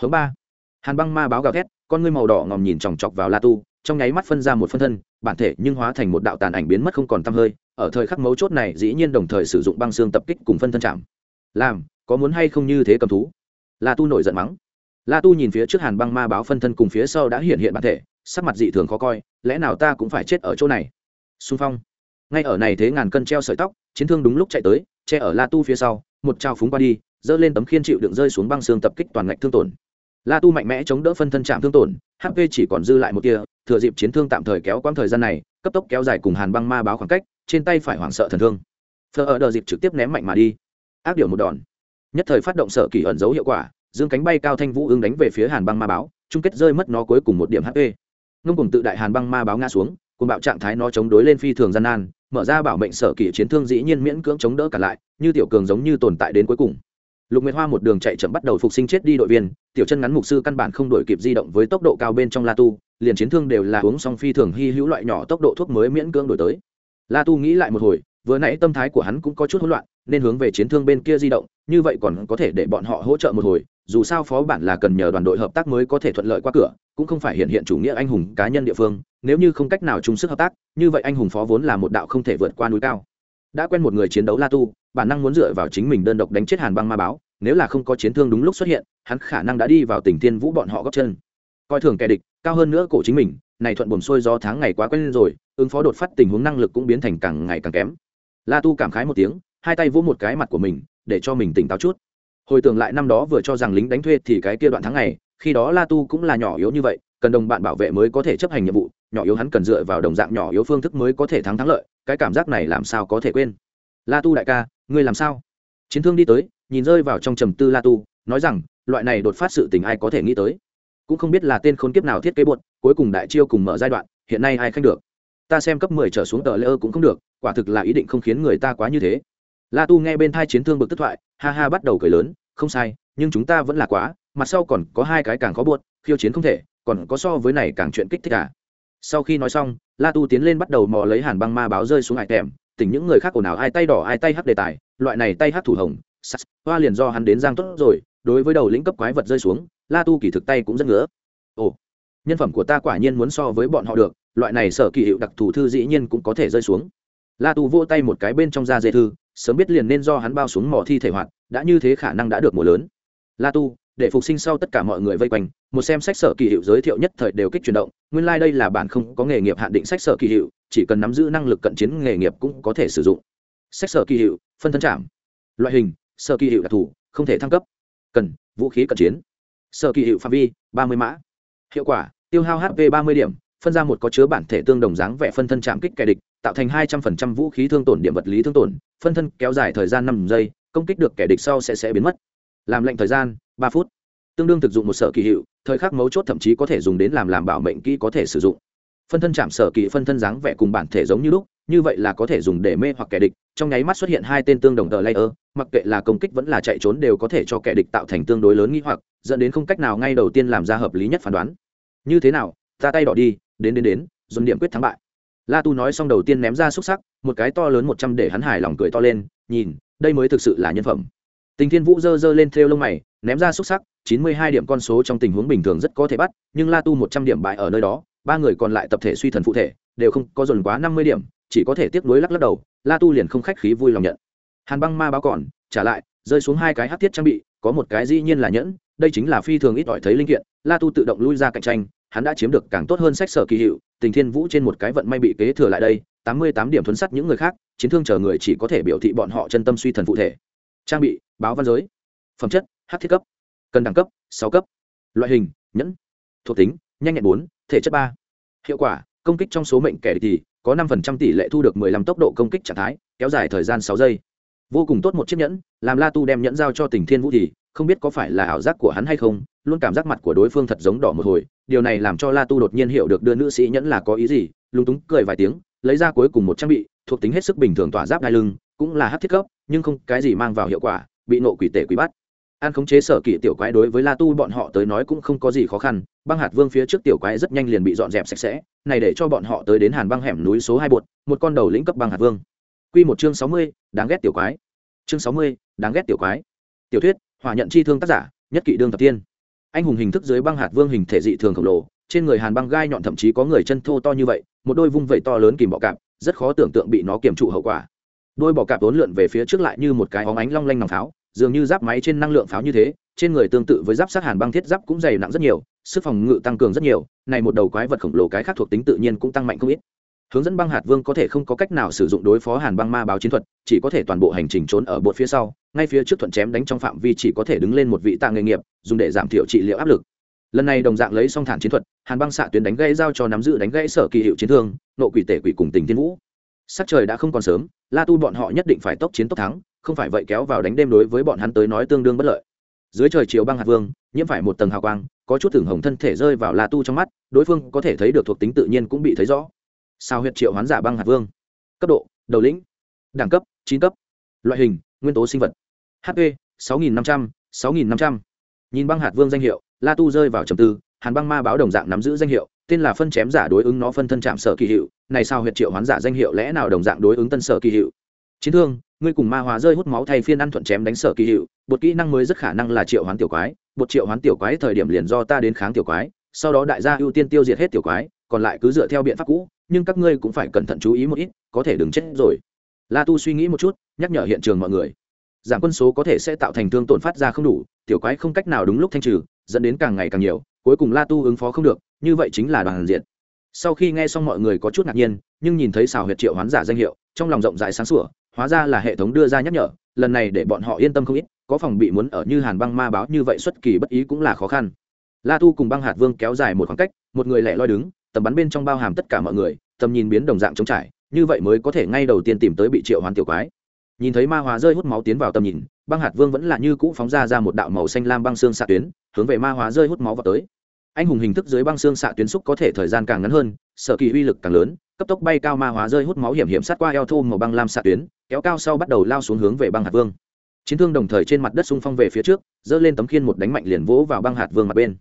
Hướng ba, hàn băng ma báo gào thét, con ngươi màu đỏ ngòm nhìn chòng chọc vào la tu trong nháy mắt phân ra một phân thân, bản thể nhưng hóa thành một đạo tàn ảnh biến mất không còn t hơi, ở thời khắc mấu chốt này dĩ nhiên đồng thời sử dụng băng xương tập kích cùng phân thân chạm. Làm, có muốn hay không như thế cầm thú? La tu nổi giận mắng. La tu nhìn phía trước hàn băng ma báo phân thân cùng phía sau đã hiện hiện bản thể, sắc mặt dị thường khó coi, lẽ nào ta cũng phải chết ở chỗ này? Xung phong. Ngay ở này thế ngàn cân treo sợi tóc, chiến thương đúng lúc chạy tới, che ở la tu phía sau, một trao phúng qua đi, giơ lên tấm khiên chịu đựng rơi xuống băng xương tập kích toàn ngạch thương tổn la tu mạnh mẽ chống đỡ phân thân chạm thương tổn hp chỉ còn dư lại một kia thừa dịp chiến thương tạm thời kéo quãng thời gian này, cấp tốc kéo dài cùng hàn băng ma báo khoảng cách, trên tay phải hoảng sợ thần thương. Phờ ở đờ dịp trực tiếp ném mạnh mà đi. Ác điều một đòn. Nhất thời phát động sợ kỳ ẩn dấu hiệu quả, dương cánh bay cao thanh vũ ương đánh về phía hàn băng ma báo, chung kết rơi mất nó cuối cùng một điểm hp ngông cùng tự đại hàn băng ma báo ngã xuống cùng bạo trạng thái nó chống đối lên phi thường gian nan, mở ra bảo mệnh sở kỳ chiến thương dĩ nhiên miễn cưỡng chống đỡ cả lại, như tiểu cường giống như tồn tại đến cuối cùng lục nguyệt hoa một đường chạy chậm bắt đầu phục sinh chết đi đội viên, tiểu chân ngắn mục sư căn bản không đổi kịp di động với tốc độ cao bên trong la tu, liền chiến thương đều là uống song phi thường hy hữu loại nhỏ tốc độ thuốc mới miễn cưỡng đổi tới. La tu nghĩ lại một hồi, vừa nãy tâm thái của hắn cũng có chút hỗn loạn, nên hướng về chiến thương bên kia di động, như vậy còn có thể để bọn họ hỗ trợ một hồi, dù sao phó bản là cần nhờ đoàn đội hợp tác mới có thể thuận lợi qua cửa, cũng không phải hiện hiện chủ nghĩa anh hùng cá nhân địa phương, nếu như không cách nào chung sức hợp tác, như vậy anh hùng phó vốn là một đạo không thể vượt qua núi cao. Đã quen một người chiến đấu la tu bản năng muốn dựa vào chính mình đơn độc đánh chết hàn băng ma báo, nếu là không có chiến thương đúng lúc xuất hiện, hắn khả năng đã đi vào tỉnh tiên vũ bọn họ góp chân. Coi thường kẻ địch, cao hơn nữa cổ chính mình, này thuận buồm xuôi do tháng ngày quá quen rồi, ứng phó đột phát tình huống năng lực cũng biến thành càng ngày càng kém. La tu cảm khái một tiếng, hai tay vỗ một cái mặt của mình, để cho mình tỉnh táo chút. Hồi tưởng lại năm đó vừa cho rằng lính đánh thuê thì cái kia đoạn tháng ngày, khi đó la tu cũng là nhỏ yếu như vậy, cần đồng bạn bảo vệ mới có thể chấp hành nhiệm vụ, nhỏ yếu hắn cần dựa vào đồng dạng nhỏ yếu phương thức mới có thể thắng thắng lợi, cái cảm giác này làm sao có thể quên la tu đại ca, ngươi làm sao? Chiến thương đi tới, nhìn rơi vào trong trầm tư la tu, nói rằng, loại này đột phát sự tình ai có thể nghĩ tới? Cũng không biết là tên khốn kiếp nào thiết kế bột cuối cùng đại chiêu cùng mở giai đoạn, hiện nay ai khanh được? Ta xem cấp mười trở xuống tờ lễ ơ cũng không được, quả thực là ý định không khiến người ta quá như thế. La tu nghe bên thai chiến thương bực tức thoại, ha ha bắt đầu cười lớn, không sai, nhưng chúng ta vẫn là quá, mặt sau còn có hai cái càng khó buột khiêu chiến không thể, còn có so với này càng chuyện kích thích cả sau khi nói xong, la tu tiến lên bắt đầu mò lấy hàn băng ma báo rơi xuống hải tèm tỉnh những người khác ồn ào, ai tay đỏ, ai tay hắc đề tài, loại này tay hắc thủ hồng, sắt, hoa liền do hắn đến giang tốt rồi, đối với đầu lĩnh cấp quái vật rơi xuống, la tu kỳ thực tay cũng rất ngứa. Ồ, nhân phẩm của ta quả nhiên muốn so với bọn họ được, loại này sở kỳ hiệu đặc thù thư dĩ nhiên cũng có thể rơi xuống. La tu vô tay một cái bên trong da dê thư, sớm biết liền nên do hắn bao xuống mỏ thi thể hoạt, đã như thế khả năng đã được mùa lớn. La tu, để phục sinh sau tất cả mọi người vây quanh, một xem sách sở kỳ hiệu giới thiệu nhất thời đều kích chuyển động, nguyên lai、like、đây là bản không có nghề nghiệp hạn định sách sở kỳ hiệu chỉ cần nắm giữ năng lực cận chiến nghề nghiệp cũng có thể sử dụng. Sách sở kỳ hiệu phân thân chạm, loại hình sở kỳ hiệu đặc thù không thể thăng cấp. Cần vũ khí cận chiến. Sở kỳ hiệu phạm vi ba mươi mã. Hiệu quả tiêu hao hp ba mươi điểm phân ra một có chứa bản thể tương đồng dáng vẻ phân thân chạm kích kẻ địch tạo thành hai trăm phần trăm vũ khí thương tổn điểm vật lý thương tổn phân thân kéo dài thời gian năm giây công kích được kẻ địch sau sẽ sẽ biến mất. Làm lệnh thời gian ba phút. Tương đương thực dụng một sở kỳ hiệu thời khắc mấu chốt thậm chí có thể dùng đến làm làm bảo mệnh kỹ có thể sử dụng phân thân chạm sở kỳ phân thân dáng vẻ cùng bản thể giống như lúc, như vậy là có thể dùng để mê hoặc kẻ địch, trong nháy mắt xuất hiện hai tên tương đồng tờ layer, mặc kệ là công kích vẫn là chạy trốn đều có thể cho kẻ địch tạo thành tương đối lớn nghi hoặc, dẫn đến không cách nào ngay đầu tiên làm ra hợp lý nhất phán đoán. Như thế nào, ta tay đỏ đi, đến đến đến dồn điểm quyết thắng bại. La tu nói xong đầu tiên ném ra xúc sắc, một cái to lớn một trăm để hắn hài lòng cười to lên, nhìn, đây mới thực sự là nhân phẩm. Tình thiên vũ dơ dơ lên thêu lông mày, ném ra xúc sắc, chín mươi hai điểm con số trong tình huống bình thường rất có thể bắt, nhưng la tu một trăm điểm bại ở nơi đó ba người còn lại tập thể suy thần phụ thể, đều không có dồn quá năm mươi điểm, chỉ có thể tiếp nối lắc lắc đầu, la tu liền không khách khí vui lòng nhận. Hàn băng ma báo còn, trả lại, rơi xuống hai cái hát tiết trang bị, có một cái dĩ nhiên là nhẫn, đây chính là phi thường ít ỏi thấy linh kiện, la tu tự động lui ra cạnh tranh, hắn đã chiếm được càng tốt hơn sách sở kỳ hiệu, tình thiên vũ trên một cái vận may bị kế thừa lại đây, tám mươi tám điểm thuấn sắt những người khác, chiến thương chờ người chỉ có thể biểu thị bọn họ chân tâm suy thần phụ thể. Trang bị, báo văn giới, phẩm chất hát thiết cấp, cần đẳng cấp, sáu cấp. Loại hình, nhẫn, thuộc tính, nhanh nhẹn bốn thể chất ba. Hiệu quả, công kích trong số mệnh kẻ địch thì có năm phần trăm tỷ lệ thu được mười lăm tốc độ công kích trạng thái, kéo dài thời gian sáu giây. Vô cùng tốt một chiếc nhẫn, làm la tu đem nhẫn giao cho Tỉnh thiên vũ thì không biết có phải là ảo giác của hắn hay không, luôn cảm giác mặt của đối phương thật giống đỏ một hồi. Điều này làm cho la tu đột nhiên hiểu được đưa nữ sĩ nhẫn là có ý gì, lúng túng cười vài tiếng, lấy ra cuối cùng một trang bị, thuộc tính hết sức bình thường tỏa giáp đai lưng, cũng là hát thiết cấp, nhưng không cái gì mang vào hiệu quả, bị nộ quỷ tể quỷ bắt an khống chế sở kỵ tiểu quái đối với la tu bọn họ tới nói cũng không có gì khó khăn, băng hạt vương phía trước tiểu quái rất nhanh liền bị dọn dẹp sạch sẽ, này để cho bọn họ tới đến hàn băng hẻm núi số hai bột, một con đầu lĩnh cấp băng hạt vương. Q một chương sáu mươi, đáng ghét tiểu quái. Chương sáu mươi, đáng ghét tiểu quái. Tiểu thuyết, hỏa nhận chi thương tác giả, nhất kỵ đương thập tiên. Anh hùng hình thức dưới băng hạt vương hình thể dị thường khổng lồ, trên người hàn băng gai nhọn thậm chí có người chân thô to như vậy, một đôi vung vẩy to lớn kìm bọ cạp, rất khó tưởng tượng bị nó kiểm trụ hậu quả. Đôi bọ cạp vốn lượn về phía trước lại như một cái óng ánh long lanh nòng pháo dường như giáp máy trên năng lượng pháo như thế, trên người tương tự với giáp sát hàn băng thiết giáp cũng dày nặng rất nhiều, sức phòng ngự tăng cường rất nhiều, này một đầu quái vật khổng lồ cái khác thuộc tính tự nhiên cũng tăng mạnh không ít. Hướng dẫn băng hạt vương có thể không có cách nào sử dụng đối phó hàn băng ma báo chiến thuật, chỉ có thể toàn bộ hành trình trốn ở bột phía sau, ngay phía trước thuận chém đánh trong phạm vi chỉ có thể đứng lên một vị tạ nghề nghiệp, dùng để giảm thiểu trị liệu áp lực. Lần này đồng dạng lấy song thản chiến thuật, hàn băng xạ tuyến đánh gãy giao cho nắm giữ đánh gãy sở kỳ hiệu chiến thương, nộ quỷ tể quỷ cùng tình thiên vũ. Sắc trời đã không còn sớm, la tu bọn họ nhất định phải tốc chiến tốc thắng không phải vậy kéo vào đánh đêm đối với bọn hắn tới nói tương đương bất lợi. Dưới trời chiều băng hạt vương, nhiễm phải một tầng hào quang, có chút tưởng hồng thân thể rơi vào la tu trong mắt, đối phương có thể thấy được thuộc tính tự nhiên cũng bị thấy rõ. Sao huyệt triệu hoán giả băng hạt vương. Cấp độ, đầu lĩnh. Đẳng cấp, chín cấp. Loại hình, nguyên tố sinh vật. Hp sáu nghìn năm trăm, sáu nghìn năm trăm. Nhìn băng hạt vương danh hiệu, la tu rơi vào trầm tư, hàn băng ma báo đồng dạng nắm giữ danh hiệu, tên là phân chém giả đối ứng nó phân thân chạm sở kỳ hiệu, này sao huyệt triệu hoán giả danh hiệu lẽ nào đồng dạng đối ứng tân sở kỳ hiệu? Chiến thương ngươi cùng ma hóa rơi hút máu thay phiên ăn thuận chém đánh sở kỳ hiệu, bột kỹ năng mới rất khả năng là triệu hoán tiểu quái, bột triệu hoán tiểu quái thời điểm liền do ta đến kháng tiểu quái, sau đó đại gia ưu tiên tiêu diệt hết tiểu quái, còn lại cứ dựa theo biện pháp cũ, nhưng các ngươi cũng phải cẩn thận chú ý một ít, có thể đừng chết rồi. La tu suy nghĩ một chút, nhắc nhở hiện trường mọi người. Giảm quân số có thể sẽ tạo thành thương tổn phát ra không đủ, tiểu quái không cách nào đúng lúc thanh trừ, dẫn đến càng ngày càng nhiều, cuối cùng la tu ứng phó không được, như vậy chính là đoàn diện sau khi nghe xong mọi người có chút ngạc nhiên, nhưng nhìn thấy xào huyệt triệu hoán giả danh hiệu, trong lòng rộng rãi sáng sủa hóa ra là hệ thống đưa ra nhắc nhở, lần này để bọn họ yên tâm không ít, có phòng bị muốn ở như hàn băng ma báo như vậy xuất kỳ bất ý cũng là khó khăn. La tu cùng băng hạt vương kéo dài một khoảng cách, một người lẻ loi đứng, tầm bắn bên trong bao hàm tất cả mọi người, tầm nhìn biến đồng dạng trống trải, như vậy mới có thể ngay đầu tiên tìm tới bị triệu hoán tiểu quái. Nhìn thấy ma hóa rơi hút máu tiến vào tầm nhìn, băng hạt vương vẫn là như cũ phóng ra ra một đạo màu xanh lam băng xương xạ tuyến, hướng về ma hóa rơi hút máu vào tới. Anh hùng hình thức dưới băng xương xạ tuyến xúc có thể thời gian càng ngắn hơn, sở kỳ uy lực càng lớn cấp tốc bay cao ma hóa rơi hút máu hiểm hiểm sát qua eo thô màu băng lam xạ tuyến, kéo cao sau bắt đầu lao xuống hướng về băng hạt vương. Chiến thương đồng thời trên mặt đất xung phong về phía trước, giơ lên tấm khiên một đánh mạnh liền vỗ vào băng hạt vương mặt bên.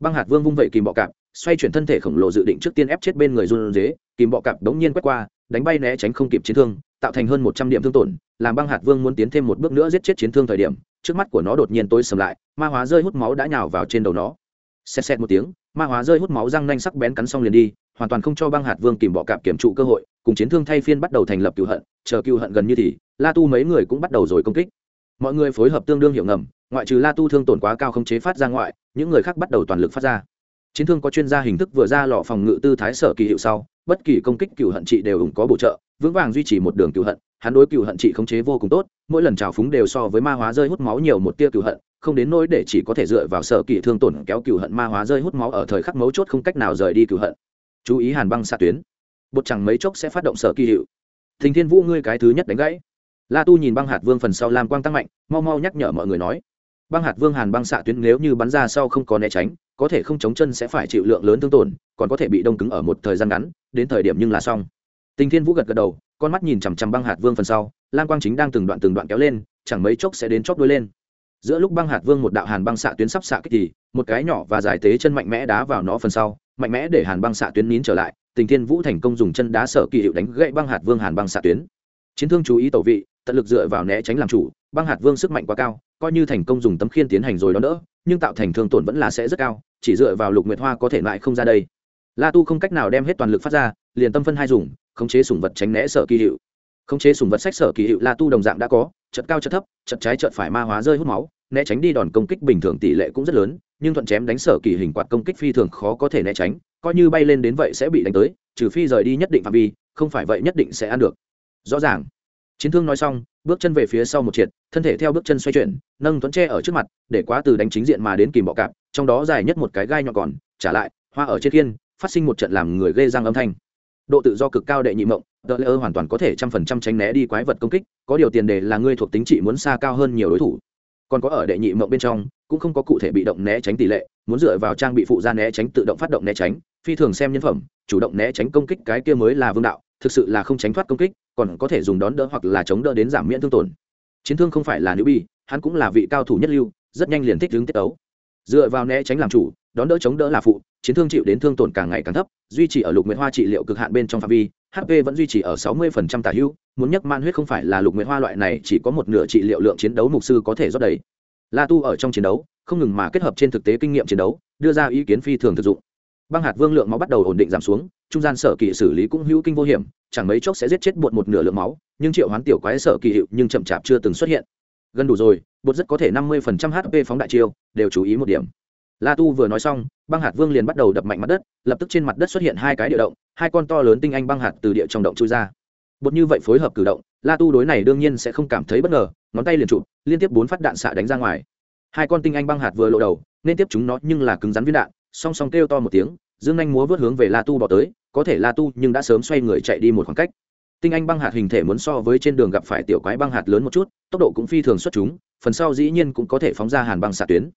Băng hạt vương vung vẩy kìm bọ cạp, xoay chuyển thân thể khổng lồ dự định trước tiên ép chết bên người run dế kìm bọ cạp đống nhiên quét qua, đánh bay né tránh không kịp chiến thương, tạo thành hơn một trăm điểm thương tổn, làm băng hạt vương muốn tiến thêm một bước nữa giết chết chiến thương thời điểm, trước mắt của nó đột nhiên tối sầm lại, ma hóa rơi hút máu đã nhào vào trên đầu nó. Xẹt xẹt một tiếng, ma hóa rơi hút máu răng nanh sắc bén cắn xong liền đi hoàn toàn không cho băng hạt vương kìm bọ cạp kiểm trụ cơ hội, cùng chiến thương thay phiên bắt đầu thành lập cựu hận, chờ cựu hận gần như thì, la tu mấy người cũng bắt đầu rồi công kích. Mọi người phối hợp tương đương hiệu ngầm, ngoại trừ la tu thương tổn quá cao không chế phát ra ngoại, những người khác bắt đầu toàn lực phát ra. Chiến thương có chuyên gia hình thức vừa ra lọ phòng ngự tư thái sở kỳ hiệu sau, bất kỳ công kích cựu hận trị đều ủng có bổ trợ, vững vàng duy trì một đường cựu hận, hắn đối cựu hận trị khống chế vô cùng tốt, mỗi lần trào phúng đều so với ma hóa rơi hút máu nhiều một tia cựu hận, không đến nỗi để chỉ có thể dựa vào sở kỳ thương tổn kéo cựu hận ma hóa rơi hút máu ở thời khắc mấu chốt không cách nào rời đi cựu hận chú ý hàn băng xạ tuyến. Bột chẳng mấy chốc sẽ phát động sở kỳ hiệu. Thình thiên vũ ngươi cái thứ nhất đánh gãy. La tu nhìn băng hạt vương phần sau làm quang tăng mạnh, mau mau nhắc nhở mọi người nói. Băng hạt vương hàn băng xạ tuyến nếu như bắn ra sau không có né tránh, có thể không chống chân sẽ phải chịu lượng lớn thương tổn, còn có thể bị đông cứng ở một thời gian ngắn, đến thời điểm nhưng là xong. Tình thiên vũ gật gật đầu, con mắt nhìn chằm chằm băng hạt vương phần sau lan quang chính đang từng đoạn từng đoạn kéo lên, chẳng mấy chốc sẽ đến chóp đuôi lên. Giữa lúc băng hạt vương một đạo hàn băng xạ tuyến sắp xạ kích thì, một cái nhỏ và dài tế chân mạnh mẽ đá vào nó phần sau mạnh mẽ để hàn băng xạ tuyến nín trở lại, tình thiên vũ thành công dùng chân đá sở kỳ hiệu đánh gậy băng hạt vương hàn băng xạ tuyến. Chiến thương chú ý tẩu vị, tận lực dựa vào né tránh làm chủ, băng hạt vương sức mạnh quá cao, coi như thành công dùng tấm khiên tiến hành rồi đó đỡ, nhưng tạo thành thương tổn vẫn là sẽ rất cao, chỉ dựa vào lục nguyệt hoa có thể lại không ra đây. La tu không cách nào đem hết toàn lực phát ra, liền tâm phân hai dùng, khống chế sủng vật tránh né sở kỳ hiệu. Khống chế sủng vật sách sở kỳ hiệu la tu đồng dạng đã có chật cao chật thấp chật trái chật phải ma hóa rơi hút máu, né tránh đi đòn công kích bình thường tỷ lệ cũng rất lớn nhưng thuận chém đánh sở kỳ hình quạt công kích phi thường khó có thể né tránh coi như bay lên đến vậy sẽ bị đánh tới trừ phi rời đi nhất định phạm vi không phải vậy nhất định sẽ ăn được. Rõ ràng. Chiến thương nói xong bước chân về phía sau một triệt thân thể theo bước chân xoay chuyển nâng thuẫn tre ở trước mặt để quá từ đánh chính diện mà đến kìm bọ cạp trong đó dài nhất một cái gai nhọn còn trả lại hoa ở trên thiên, phát sinh một trận làm người gây răng âm thanh. Độ tự do cực cao đệ nhị mộng đỡ lỡ hoàn toàn có thể trăm phần trăm tránh né đi quái vật công kích có điều tiền đề là ngươi thuộc tính trị muốn xa cao hơn nhiều đối thủ. Còn có ở đệ nhị mộng bên trong cũng không có cụ thể bị động né tránh tỷ lệ, muốn dựa vào trang bị phụ ra né tránh tự động phát động né tránh, phi thường xem nhân phẩm, chủ động né tránh công kích cái kia mới là vương đạo, thực sự là không tránh thoát công kích, còn có thể dùng đón đỡ hoặc là chống đỡ đến giảm miễn thương tổn. Chiến thương không phải là nữ bi, hắn cũng là vị cao thủ nhất lưu, rất nhanh liền thích hướng tiết ấu dựa vào né tránh làm chủ, đón đỡ chống đỡ là phụ, chiến thương chịu đến thương tổn càng ngày càng thấp, duy trì ở lục nguyễn hoa trị liệu cực hạn bên trong phạm vi hp vẫn duy trì ở sáu mươi phần trăm tả hữu, muốn nhắc man huyết không phải là lục nguyễn hoa loại này chỉ có một nửa trị liệu lượng chiến đấu mục sư có thể rót đầy la tu ở trong chiến đấu, không ngừng mà kết hợp trên thực tế kinh nghiệm chiến đấu, đưa ra ý kiến phi thường thực dụng. Băng hạt vương lượng máu bắt đầu ổn định giảm xuống, trung gian sở kỳ xử lý cũng hữu kinh vô hiểm, chẳng mấy chốc sẽ giết chết bột một nửa lượng máu, nhưng triệu hoán tiểu quái sở kỳ hiệu nhưng chậm chạp chưa từng xuất hiện. Gần đủ rồi, bột rất có thể năm mươi phần trăm hp phóng đại chiêu, đều chú ý một điểm. La tu vừa nói xong, băng hạt vương liền bắt đầu đập mạnh mặt đất, lập tức trên mặt đất xuất hiện hai cái địa động, hai con to lớn tinh anh băng hạt từ địa trong động chui ra. Bột như vậy phối hợp cử động la tu đối này đương nhiên sẽ không cảm thấy bất ngờ, ngón tay liền chụp, liên tiếp bốn phát đạn xạ đánh ra ngoài. Hai con tinh anh băng hạt vừa lộ đầu, nên tiếp chúng nó nhưng là cứng rắn viên đạn, song song kêu to một tiếng, dương anh múa vớt hướng về la tu bỏ tới, có thể la tu nhưng đã sớm xoay người chạy đi một khoảng cách. Tinh anh băng hạt hình thể muốn so với trên đường gặp phải tiểu quái băng hạt lớn một chút, tốc độ cũng phi thường xuất chúng, phần sau dĩ nhiên cũng có thể phóng ra hàn băng xạ tuyến.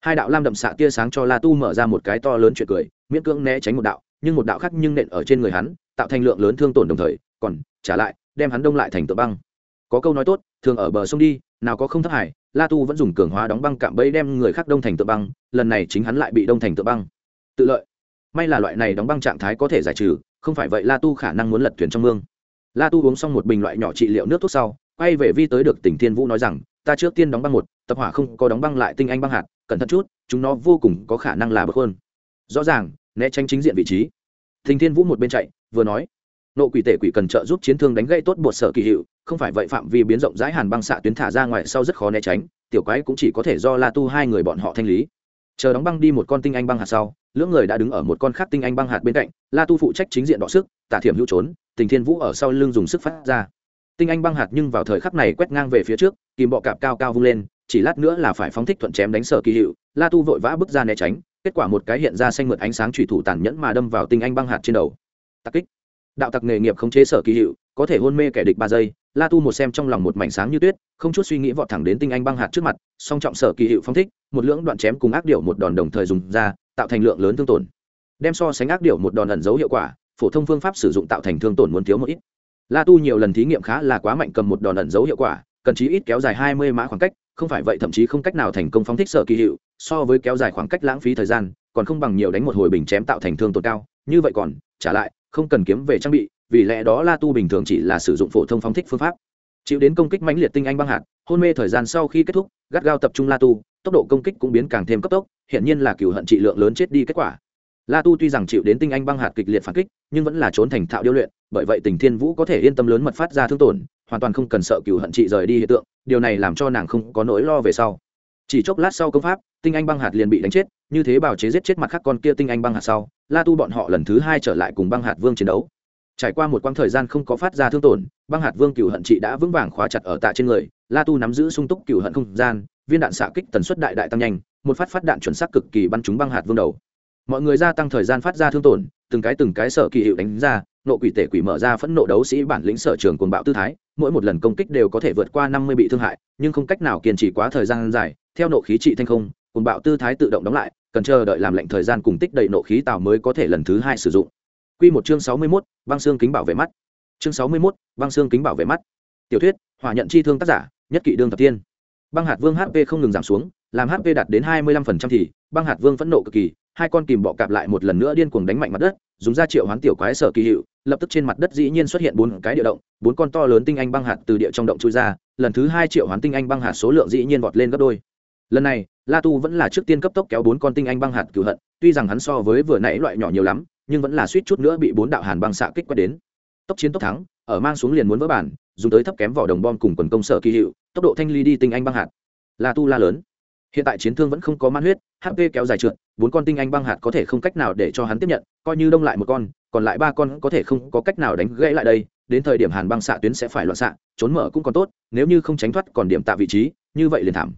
Hai đạo lam đậm xạ tia sáng cho la tu mở ra một cái to lớn chuyện cười, miễn cưỡng né tránh một đạo, nhưng một đạo khác nhưng nện ở trên người hắn, tạo thành lượng lớn thương tổn đồng thời, còn trả lại đem hắn đông lại thành tượng băng. Có câu nói tốt, thường ở bờ sông đi, nào có không thất hải, la tu vẫn dùng cường hóa đóng băng cạm bẫy đem người khác đông thành tượng băng, lần này chính hắn lại bị đông thành tượng băng. Tự lợi. May là loại này đóng băng trạng thái có thể giải trừ, không phải vậy la tu khả năng muốn lật thuyền trong mương. La tu uống xong một bình loại nhỏ trị liệu nước thuốc sau, quay về vi tới được tỉnh thiên vũ nói rằng, ta trước tiên đóng băng một, tập hỏa không có đóng băng lại tinh anh băng hạt, cẩn thận chút, chúng nó vô cùng có khả năng là bậc hơn rõ ràng, né tránh chính diện vị trí. Thình thiên vũ một bên chạy, vừa nói nộ quỷ tể quỷ cần trợ giúp chiến thương đánh gây tốt bột sở kỳ hiệu, không phải vậy phạm vi biến rộng rãi hàn băng xạ tuyến thả ra ngoài sau rất khó né tránh, tiểu quái cũng chỉ có thể do la tu hai người bọn họ thanh lý. Chờ đóng băng đi một con tinh anh băng hạt sau, lưỡng người đã đứng ở một con khác tinh anh băng hạt bên cạnh, la tu phụ trách chính diện đọ sức, tả thiểm hữu trốn, tình thiên vũ ở sau lưng dùng sức phát ra. Tinh anh băng hạt nhưng vào thời khắc này quét ngang về phía trước, kìm bọ cạp cao cao vung lên, chỉ lát nữa là phải phóng thích thuận chém đánh sở kỳ hiệu, la tu vội vã bước ra né tránh, kết quả một cái hiện ra xanh mượt ánh sáng thủy thủ tàn nhẫn mà đâm vào tinh anh băng hạt trên đầu. Tắc kích đạo tặc nghề nghiệp khống chế sở kỳ hiệu, có thể hôn mê kẻ địch ba giây, la tu một xem trong lòng một mảnh sáng như tuyết, không chút suy nghĩ vọt thẳng đến tinh anh băng hạt trước mặt, song trọng sở kỳ hiệu phong thích, một lưỡng đoạn chém cùng ác điệu một đòn đồng thời dùng ra, tạo thành lượng lớn thương tổn. Đem so sánh ác điệu một đòn ẩn dấu hiệu quả, phổ thông phương pháp sử dụng tạo thành thương tổn muốn thiếu một ít. La tu nhiều lần thí nghiệm khá là quá mạnh cầm một đòn ẩn dấu hiệu quả, cần chí ít kéo dài hai mươi mã khoảng cách, không phải vậy thậm chí không cách nào thành công phóng thích sở kỳ hiệu, so với kéo dài khoảng cách lãng phí thời gian, còn không bằng nhiều đánh một hồi bình chém tạo thành thương tổn cao, như vậy còn, trả lại không cần kiếm về trang bị, vì lẽ đó la tu bình thường chỉ là sử dụng phổ thông phóng thích phương pháp. Chịu đến công kích mãnh liệt tinh anh băng hạt, hôn mê thời gian sau khi kết thúc, gắt gao tập trung la tu, tốc độ công kích cũng biến càng thêm cấp tốc hiện nhiên là cựu hận trị lượng lớn chết đi kết quả. La tu tuy rằng chịu đến tinh anh băng hạt kịch liệt phản kích, nhưng vẫn là trốn thành thạo điêu luyện, bởi vậy tình thiên vũ có thể yên tâm lớn mật phát ra thương tổn, hoàn toàn không cần sợ cựu hận trị rời đi hiện tượng, điều này làm cho nàng không có nỗi lo về sau chỉ chốc lát sau công pháp, tinh anh băng hạt liền bị đánh chết, như thế bào chế giết chết mặt khác con kia tinh anh băng hạt sau, la tu bọn họ lần thứ hai trở lại cùng băng hạt vương chiến đấu. Trải qua một quãng thời gian không có phát ra thương tổn, băng hạt vương cựu hận trị đã vững vàng khóa chặt ở tạ trên người, la tu nắm giữ sung túc cựu hận không gian, viên đạn xạ kích tần suất đại đại tăng nhanh, một phát phát đạn chuẩn xác cực kỳ bắn trúng băng hạt vương đầu. Mọi người gia tăng thời gian phát ra thương tổn, từng cái từng cái sở kỳ hiệu đánh ra nộ quỷ tể quỷ mở ra phẫn nộ đấu sĩ bản lĩnh sở trường cuồng bạo tư thái mỗi một lần công kích đều có thể vượt qua năm mươi bị thương hại nhưng không cách nào kiên trì quá thời gian dài theo nộ khí trị thanh không cuồng bạo tư thái tự động đóng lại cần chờ đợi làm lệnh thời gian cùng tích đầy nộ khí tạo mới có thể lần thứ hai sử dụng Quy một chương sáu mươi mốt băng xương kính bảo vệ mắt. Chương sáu mươi mốt băng xương kính bảo vệ mắt. Tiểu thuyết, hỏa nhận chi thương tác giả, nhất kỵ đương thập tiên. Băng hạt vương HP không ngừng giảm xuống, làm HP đạt đến hai mươi 25% thì, băng hạt vương phẫn nộ cực kỳ, hai con kìm bọ cạp lại một lần nữa điên cuồng đánh mạnh mặt đất, dùng ra triệu hoán tiểu quái sở kỳ hiệu, lập tức trên mặt đất dĩ nhiên xuất hiện bốn cái địa động, bốn con to lớn tinh anh băng hạt từ địa trong động chui ra, lần thứ hai triệu hoán tinh anh băng hạt số lượng dĩ nhiên vọt lên gấp đôi. Lần này, la tu vẫn là trước tiên cấp tốc kéo bốn con tinh anh băng hạt cửu hận, tuy rằng hắn so với vừa nãy loại nhỏ nhiều lắm, nhưng vẫn là suýt chút nữa bị bốn đạo hàn băng xạ kích quét đến. Tốc chiến tốc thắng, ở mang xuống liền muốn vỡ bản, dùng tới thấp kém vỏ đồng bom cùng quần công sở kỳ hiệu, tốc độ thanh ly đi tinh anh băng hạt. La tu la lớn hiện tại chiến thương vẫn không có man huyết hp kéo dài trượt, bốn con tinh anh băng hạt có thể không cách nào để cho hắn tiếp nhận, coi như đông lại một con, còn lại ba con có thể không có cách nào đánh gãy lại đây, đến thời điểm hàn băng xạ tuyến sẽ phải loạn xạ, trốn mở cũng còn tốt, nếu như không tránh thoát còn điểm tạ vị trí, như vậy liền thảm.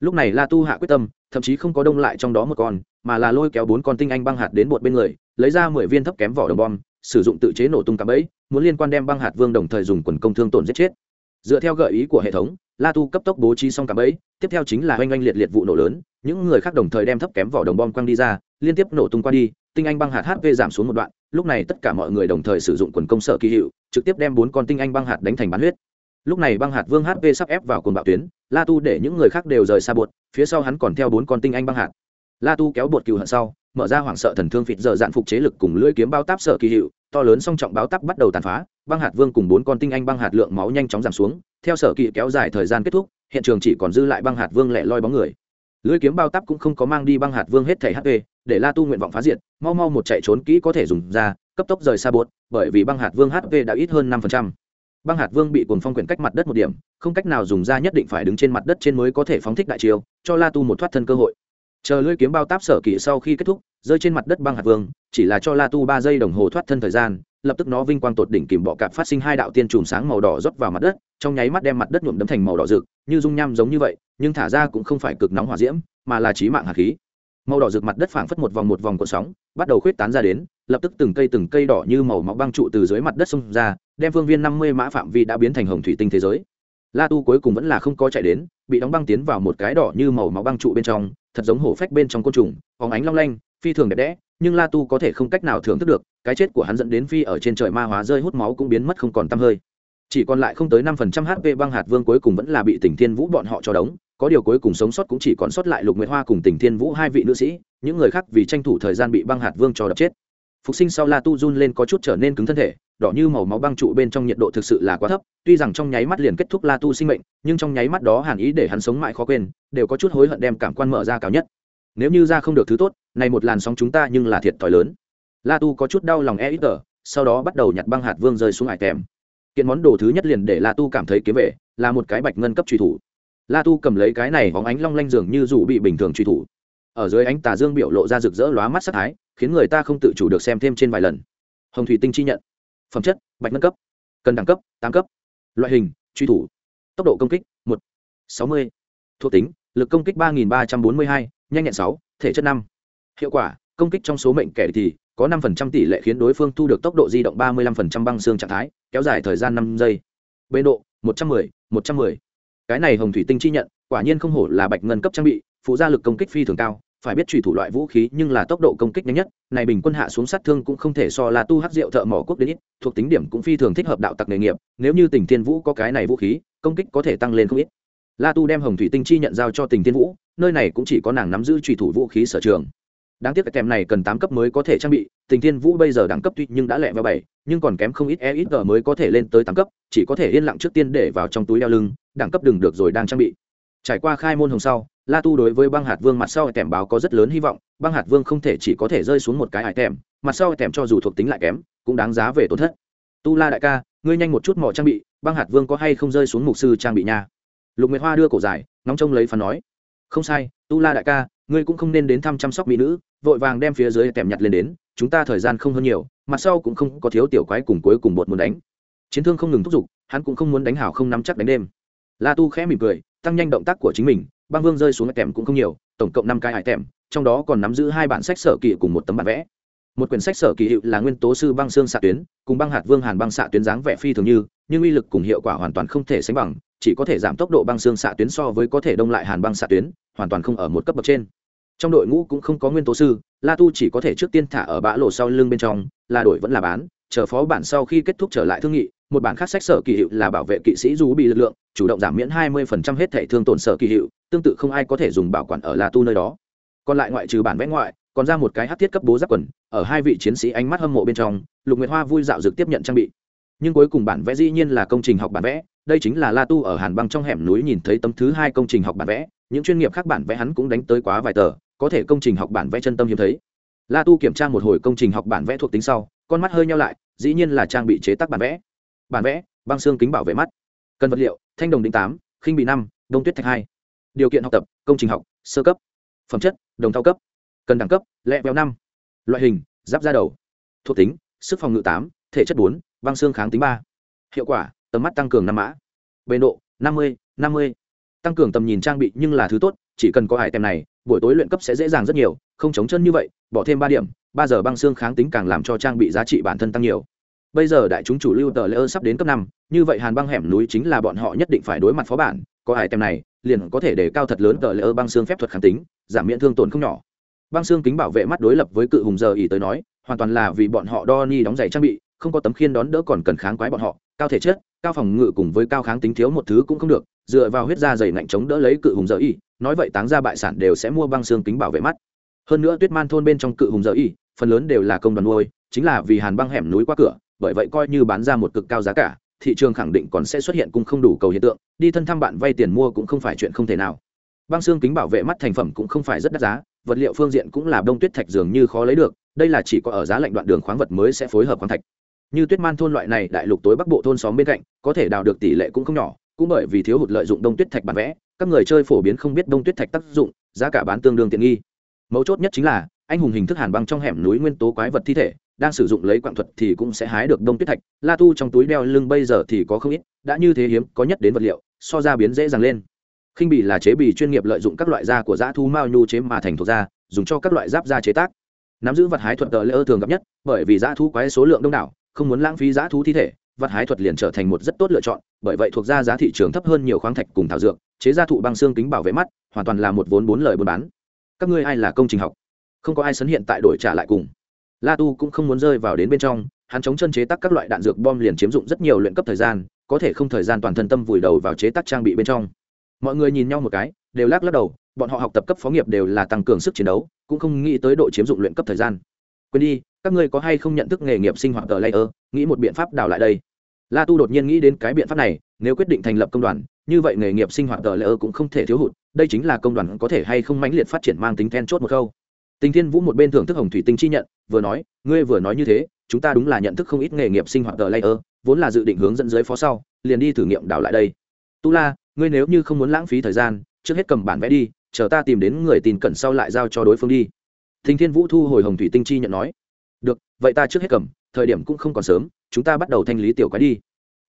Lúc này la tu hạ quyết tâm, thậm chí không có đông lại trong đó một con, mà là lôi kéo bốn con tinh anh băng hạt đến một bên người, lấy ra mười viên thấp kém vỏ đồng bom, sử dụng tự chế nổ tung cạm bẫy, muốn liên quan đem băng hạt vương đồng thời dùng quần công thương tổn giết chết dựa theo gợi ý của hệ thống, la tu cấp tốc bố trí xong cả bẫy, tiếp theo chính là oanh oanh liệt liệt vụ nổ lớn, những người khác đồng thời đem thấp kém vỏ đồng bom quăng đi ra, liên tiếp nổ tung qua đi, tinh anh băng hạt hp giảm xuống một đoạn, lúc này tất cả mọi người đồng thời sử dụng quần công sở kỳ hiệu, trực tiếp đem bốn con tinh anh băng hạt đánh thành bán huyết. Lúc này băng hạt vương hp sắp ép vào cồn bạo tuyến, la tu để những người khác đều rời xa bột, phía sau hắn còn theo bốn con tinh anh băng hạt. La tu kéo bột cừu hận sau, mở ra hoảng sợ thần thương phịt giờ dạn phục chế lực cùng lưỡi kiếm bao táp sở kỳ hiệu to lớn song trọng báo táp bắt đầu tàn phá, băng hạt vương cùng bốn con tinh anh băng hạt lượng máu nhanh chóng giảm xuống, theo sở kỵ kéo dài thời gian kết thúc, hiện trường chỉ còn dư lại băng hạt vương lẻ loi bóng người. Lưỡi kiếm bao táp cũng không có mang đi băng hạt vương hết thể hp để la tu nguyện vọng phá diệt, mau mau một chạy trốn kỹ có thể dùng ra, cấp tốc rời xa bột bởi vì băng hạt vương hp đã ít hơn năm băng hạt vương bị cồn phong quyển cách mặt đất một điểm, không cách nào dùng ra nhất định phải đứng trên mặt đất trên mới có thể phóng thích đại chiều cho la tu một thoát thân cơ hội. Chờ lưỡi kiếm bao táp sở kỵ sau khi kết thúc rơi trên mặt đất băng hạt vương, chỉ là cho la tu ba giây đồng hồ thoát thân thời gian, lập tức nó vinh quang tột đỉnh kìm bọ cạp phát sinh hai đạo tiên chùm sáng màu đỏ rót vào mặt đất, trong nháy mắt đem mặt đất nhuộm đấm thành màu đỏ rực, như dung nham giống như vậy, nhưng thả ra cũng không phải cực nóng hỏa diễm, mà là trí mạng hạt khí. Màu đỏ rực mặt đất phảng phất một vòng một vòng cuộn sóng, bắt đầu khuyết tán ra đến, lập tức từng cây từng cây đỏ như màu máu băng trụ từ dưới mặt đất xông ra, đem phương viên năm mươi mã phạm vi đã biến thành hồng thủy tinh thế giới. La tu cuối cùng vẫn là không có chạy đến, bị đóng băng tiến vào một cái đỏ như màu máu băng trụ bên trong, thật giống hổ phách bên trong côn trùng, phóng ánh long lanh phi thường đẹp đẽ, nhưng la tu có thể không cách nào thưởng thức được, cái chết của hắn dẫn đến phi ở trên trời ma hóa rơi hút máu cũng biến mất không còn tăm hơi. Chỉ còn lại không tới năm phần trăm hp băng hạt vương cuối cùng vẫn là bị tỉnh thiên vũ bọn họ cho đóng, có điều cuối cùng sống sót cũng chỉ còn sót lại lục nguyệt hoa cùng tỉnh thiên vũ hai vị nữ sĩ, những người khác vì tranh thủ thời gian bị băng hạt vương cho đập chết. Phục sinh sau la tu run lên có chút trở nên cứng thân thể, đỏ như màu máu băng trụ bên trong nhiệt độ thực sự là quá thấp, tuy rằng trong nháy mắt liền kết thúc la tu sinh mệnh, nhưng trong nháy mắt đó hàn ý để hắn sống mãi khó quên, đều có chút hối hận đem cảm quan mở ra cao nhất nếu như ra không được thứ tốt, này một làn sóng chúng ta nhưng là thiệt thòi lớn. La tu có chút đau lòng e ít tờ, sau đó bắt đầu nhặt băng hạt vương rơi xuống hải tèm. Kiện món đồ thứ nhất liền để la tu cảm thấy kiếm về, là một cái bạch ngân cấp truy thủ. La tu cầm lấy cái này hóng ánh long lanh dường như dù bị bình thường truy thủ. Ở dưới ánh tà dương biểu lộ ra rực rỡ lóa mắt sắc thái, khiến người ta không tự chủ được xem thêm trên vài lần. Hồng thủy tinh chi nhận. Phẩm chất, bạch ngân cấp. Cần đẳng cấp, tám cấp. Loại hình, truy thủ. Tốc độ công kích, một. Sáu mươi. Thuộc tính, lực công kích ba nghìn ba trăm bốn mươi hai nhanh nhẹn sáu, thể chất năm. Hiệu quả, công kích trong số mệnh kẻ thì có năm phần trăm tỷ lệ khiến đối phương thu được tốc độ di động ba mươi lăm phần trăm băng xương trạng thái, kéo dài thời gian năm giây. Bê độ, một trăm mười, một trăm mười. Cái này hồng thủy tinh chi nhận, quả nhiên không hổ là bạch ngân cấp trang bị, phụ gia lực công kích phi thường cao, phải biết trùy thủ loại vũ khí nhưng là tốc độ công kích nhanh nhất, này bình quân hạ xuống sát thương cũng không thể so là tu hắc rượu thợ mỏ quốc đến ít, thuộc tính điểm cũng phi thường thích hợp đạo tặc nghề nghiệp, nếu như tình thiên vũ có cái này vũ khí, công kích có thể tăng lên không ít la tu đem hồng thủy tinh chi nhận giao cho tình thiên vũ, nơi này cũng chỉ có nàng nắm giữ trùy thủ vũ khí sở trường. Đáng tiếc cái kèm này cần tám cấp mới có thể trang bị, tình thiên vũ bây giờ đẳng cấp tuy nhưng đã lẹ vào bảy, nhưng còn kém không ít e ít g mới có thể lên tới tám cấp, chỉ có thể yên lặng trước tiên để vào trong túi đeo lưng, đẳng cấp đừng được rồi đang trang bị. Trải qua khai môn hồng sau, la tu đối với băng hạt vương mặt sau tẻm báo có rất lớn hy vọng, băng hạt vương không thể chỉ có thể rơi xuống một cái hải tẻm mặt sau tẻm cho dù thuộc tính lại kém, cũng đáng giá về tổn thất. Tu la đại ca, ngươi nhanh một chút mỏ trang bị, băng hạt vương có hay không rơi xuống mục sư trang bị nha? Lục nguyệt hoa đưa cổ dài, ngóng trông lấy phần nói. Không sai, tu la đại ca, ngươi cũng không nên đến thăm chăm sóc mỹ nữ, vội vàng đem phía dưới tẻm nhặt lên đến, chúng ta thời gian không hơn nhiều mặt sau cũng không có thiếu tiểu quái cùng cuối cùng bột muốn đánh. Chiến thương không ngừng thúc giục, hắn cũng không muốn đánh hảo không nắm chắc đánh đêm. La tu khẽ mỉm cười, tăng nhanh động tác của chính mình, băng vương rơi xuống tèm cũng không nhiều, tổng cộng năm cái hải tèm, trong đó còn nắm giữ hai bản sách sở kỳ cùng một tấm bản vẽ. Một quyển sách sở kỳ hiệu là nguyên tố sư băng xương xạ tuyến, cùng băng hạt vương hàn băng xạ tuyến dáng vẻ phi thường như nhưng uy lực cùng hiệu quả hoàn toàn không thể sánh bằng, chỉ có thể giảm tốc độ băng xương xạ tuyến so với có thể đông lại hàn băng xạ tuyến, hoàn toàn không ở một cấp bậc trên. Trong đội ngũ cũng không có nguyên tố sư, la tu chỉ có thể trước tiên thả ở bã lộ sau lưng bên trong, là đổi vẫn là bán, chờ phó bản sau khi kết thúc trở lại thương nghị, một bản khác sách sở kỳ hiệu là bảo vệ kỵ sĩ dù bị lực lượng, chủ động giảm miễn 20% hết thẻ thương tổn sở kỳ hiệu, tương tự không ai có thể dùng bảo quản ở la tu nơi đó. Còn lại ngoại trừ bản vẽ ngoại, còn ra một cái hát thiết cấp bố giáp quần, ở hai vị chiến sĩ ánh mắt hâm mộ bên trong, lục nguyệt hoa vui dạo dực tiếp nhận trang bị nhưng cuối cùng bản vẽ dĩ nhiên là công trình học bản vẽ, đây chính là la tu ở hàn băng trong hẻm núi nhìn thấy tấm thứ hai công trình học bản vẽ, những chuyên nghiệp khác bản vẽ hắn cũng đánh tới quá vài tờ, có thể công trình học bản vẽ chân tâm hiếm thấy. La tu kiểm tra một hồi công trình học bản vẽ thuộc tính sau, con mắt hơi nhau lại, dĩ nhiên là trang bị chế tác bản vẽ. Bản vẽ, băng xương kính bảo vệ mắt. Cần vật liệu, thanh đồng đinh tám, khinh bị năm, đông tuyết thạch hai. Điều kiện học tập, công trình học, sơ cấp. Phẩm chất, đồng thao cấp. Cần đẳng cấp, lẹ béo năm. Loại hình, giáp da đầu. Thuộc tính, sức phòng ngự tám, thể chất bốn băng xương kháng tính ba. Hiệu quả, tầm mắt tăng cường năm mã. Bề độ, năm mươi năm mươi. Tăng cường tầm nhìn trang bị nhưng là thứ tốt, chỉ cần có hải tem này, buổi tối luyện cấp sẽ dễ dàng rất nhiều, không chống chân như vậy, bỏ thêm ba điểm, ba giờ băng xương kháng tính càng làm cho trang bị giá trị bản thân tăng nhiều. Bây giờ đại chúng chủ lưu tờ lễ ơn sắp đến cấp năm, như vậy hàn băng hẻm núi chính là bọn họ nhất định phải đối mặt phó bản, có hải tem này, liền có thể để cao thật lớn tờ lễ ơn băng xương phép thuật kháng tính, giảm miễn thương tổn không nhỏ. Băng xương kính bảo vệ mắt đối lập với cự hùng giờ ý tới nói, hoàn toàn là vì bọn họ đo ni đóng giày trang bị không có tấm khiên đón đỡ còn cần kháng quái bọn họ, cao thể chất, cao phòng ngự cùng với cao kháng tính thiếu một thứ cũng không được, dựa vào huyết da dày nạnh chống đỡ lấy cự hùng dở y, nói vậy táng ra bại sản đều sẽ mua băng xương kính bảo vệ mắt. Hơn nữa tuyết man thôn bên trong cự hùng dở y, phần lớn đều là công đoàn nuôi, chính là vì hàn băng hẻm núi qua cửa, bởi vậy coi như bán ra một cực cao giá cả, thị trường khẳng định còn sẽ xuất hiện cung không đủ cầu hiện tượng, đi thân thăm bạn vay tiền mua cũng không phải chuyện không thể nào. Băng xương kính bảo vệ mắt thành phẩm cũng không phải rất đắt giá, vật liệu phương diện cũng là đông tuyết thạch dường như khó lấy được, đây là chỉ có ở giá lạnh đoạn đường khoáng vật mới sẽ phối hợp khoáng thạch như tuyết man thôn loại này đại lục tối bắc bộ thôn xóm bên cạnh, có thể đào được tỷ lệ cũng không nhỏ, cũng bởi vì thiếu hụt lợi dụng đông tuyết thạch bản vẽ, các người chơi phổ biến không biết đông tuyết thạch tác dụng, giá cả bán tương đương tiện nghi. Mấu chốt nhất chính là, anh hùng hình thức hàn băng trong hẻm núi nguyên tố quái vật thi thể, đang sử dụng lấy quạng thuật thì cũng sẽ hái được đông tuyết thạch, la tu trong túi đeo lưng bây giờ thì có không ít, đã như thế hiếm, có nhất đến vật liệu, so ra biến dễ dàng lên. Khinh bị là chế bì chuyên nghiệp lợi dụng các loại da của dã thu mao nhu chế mà thành thuộc da, dùng cho các loại giáp da chế tác. Nắm giữ vật hái thuật tờ lễ ơ thường gặp nhất, bởi vì dã thu quái số lượng đông đảo không muốn lãng phí giá thú thi thể vật hái thuật liền trở thành một rất tốt lựa chọn, bởi vậy thuộc ra giá thị trường thấp hơn nhiều khoáng thạch cùng thảo dược, chế ra thụ băng xương kính bảo vệ mắt, hoàn toàn là một vốn bốn lời buôn bán. Các ngươi ai là công trình học? Không có ai sấn hiện tại đổi trả lại cùng. La tu cũng không muốn rơi vào đến bên trong, hắn chống chân chế tác các loại đạn dược bom liền chiếm dụng rất nhiều luyện cấp thời gian, có thể không thời gian toàn thân tâm vùi đầu vào chế tác trang bị bên trong. Mọi người nhìn nhau một cái, đều lắc lắc đầu, bọn họ học tập cấp phó nghiệp đều là tăng cường sức chiến đấu, cũng không nghĩ tới độ chiếm dụng luyện cấp thời gian quên đi, các ngươi có hay không nhận thức nghề nghiệp sinh hoạt tờ layer? Nghĩ một biện pháp đào lại đây. La tu đột nhiên nghĩ đến cái biện pháp này, nếu quyết định thành lập công đoàn, như vậy nghề nghiệp sinh hoạt tờ layer cũng không thể thiếu hụt, đây chính là công đoàn có thể hay không mãnh liệt phát triển mang tính then chốt một câu tình thiên vũ một bên thưởng thức hồng thủy tinh chi nhận, vừa nói, ngươi vừa nói như thế, chúng ta đúng là nhận thức không ít nghề nghiệp sinh hoạt tờ layer, vốn là dự định hướng dẫn dưới phó sau, liền đi thử nghiệm đào lại đây. Tu la, ngươi nếu như không muốn lãng phí thời gian, trước hết cầm bản vẽ đi, chờ ta tìm đến người tin cẩn sau lại giao cho đối phương đi. Thinh thiên vũ thu hồi hồng thủy tinh chi nhận nói, được, vậy ta trước hết cầm, thời điểm cũng không còn sớm, chúng ta bắt đầu thanh lý tiểu quái đi.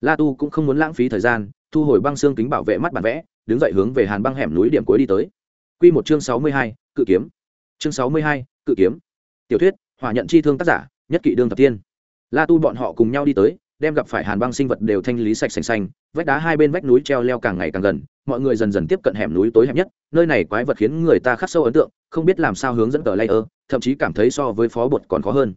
La tu cũng không muốn lãng phí thời gian, thu hồi băng xương kính bảo vệ mắt bản vẽ, đứng dậy hướng về hàn băng hẻm núi điểm cuối đi tới. Q một chương sáu mươi hai, cự kiếm. Chương sáu mươi hai, cự kiếm. Tiểu thuyết, hỏa nhận chi thương tác giả, nhất kỷ đương thập tiên. La tu bọn họ cùng nhau đi tới, đem gặp phải hàn băng sinh vật đều thanh lý sạch sành xanh vách đá hai bên vách núi treo leo càng ngày càng gần, mọi người dần dần tiếp cận hẻm núi tối hẹp nhất, nơi này quái vật khiến người ta khắc sâu ấn tượng, không biết làm sao hướng dẫn tờ layer, thậm chí cảm thấy so với phó bột còn khó hơn.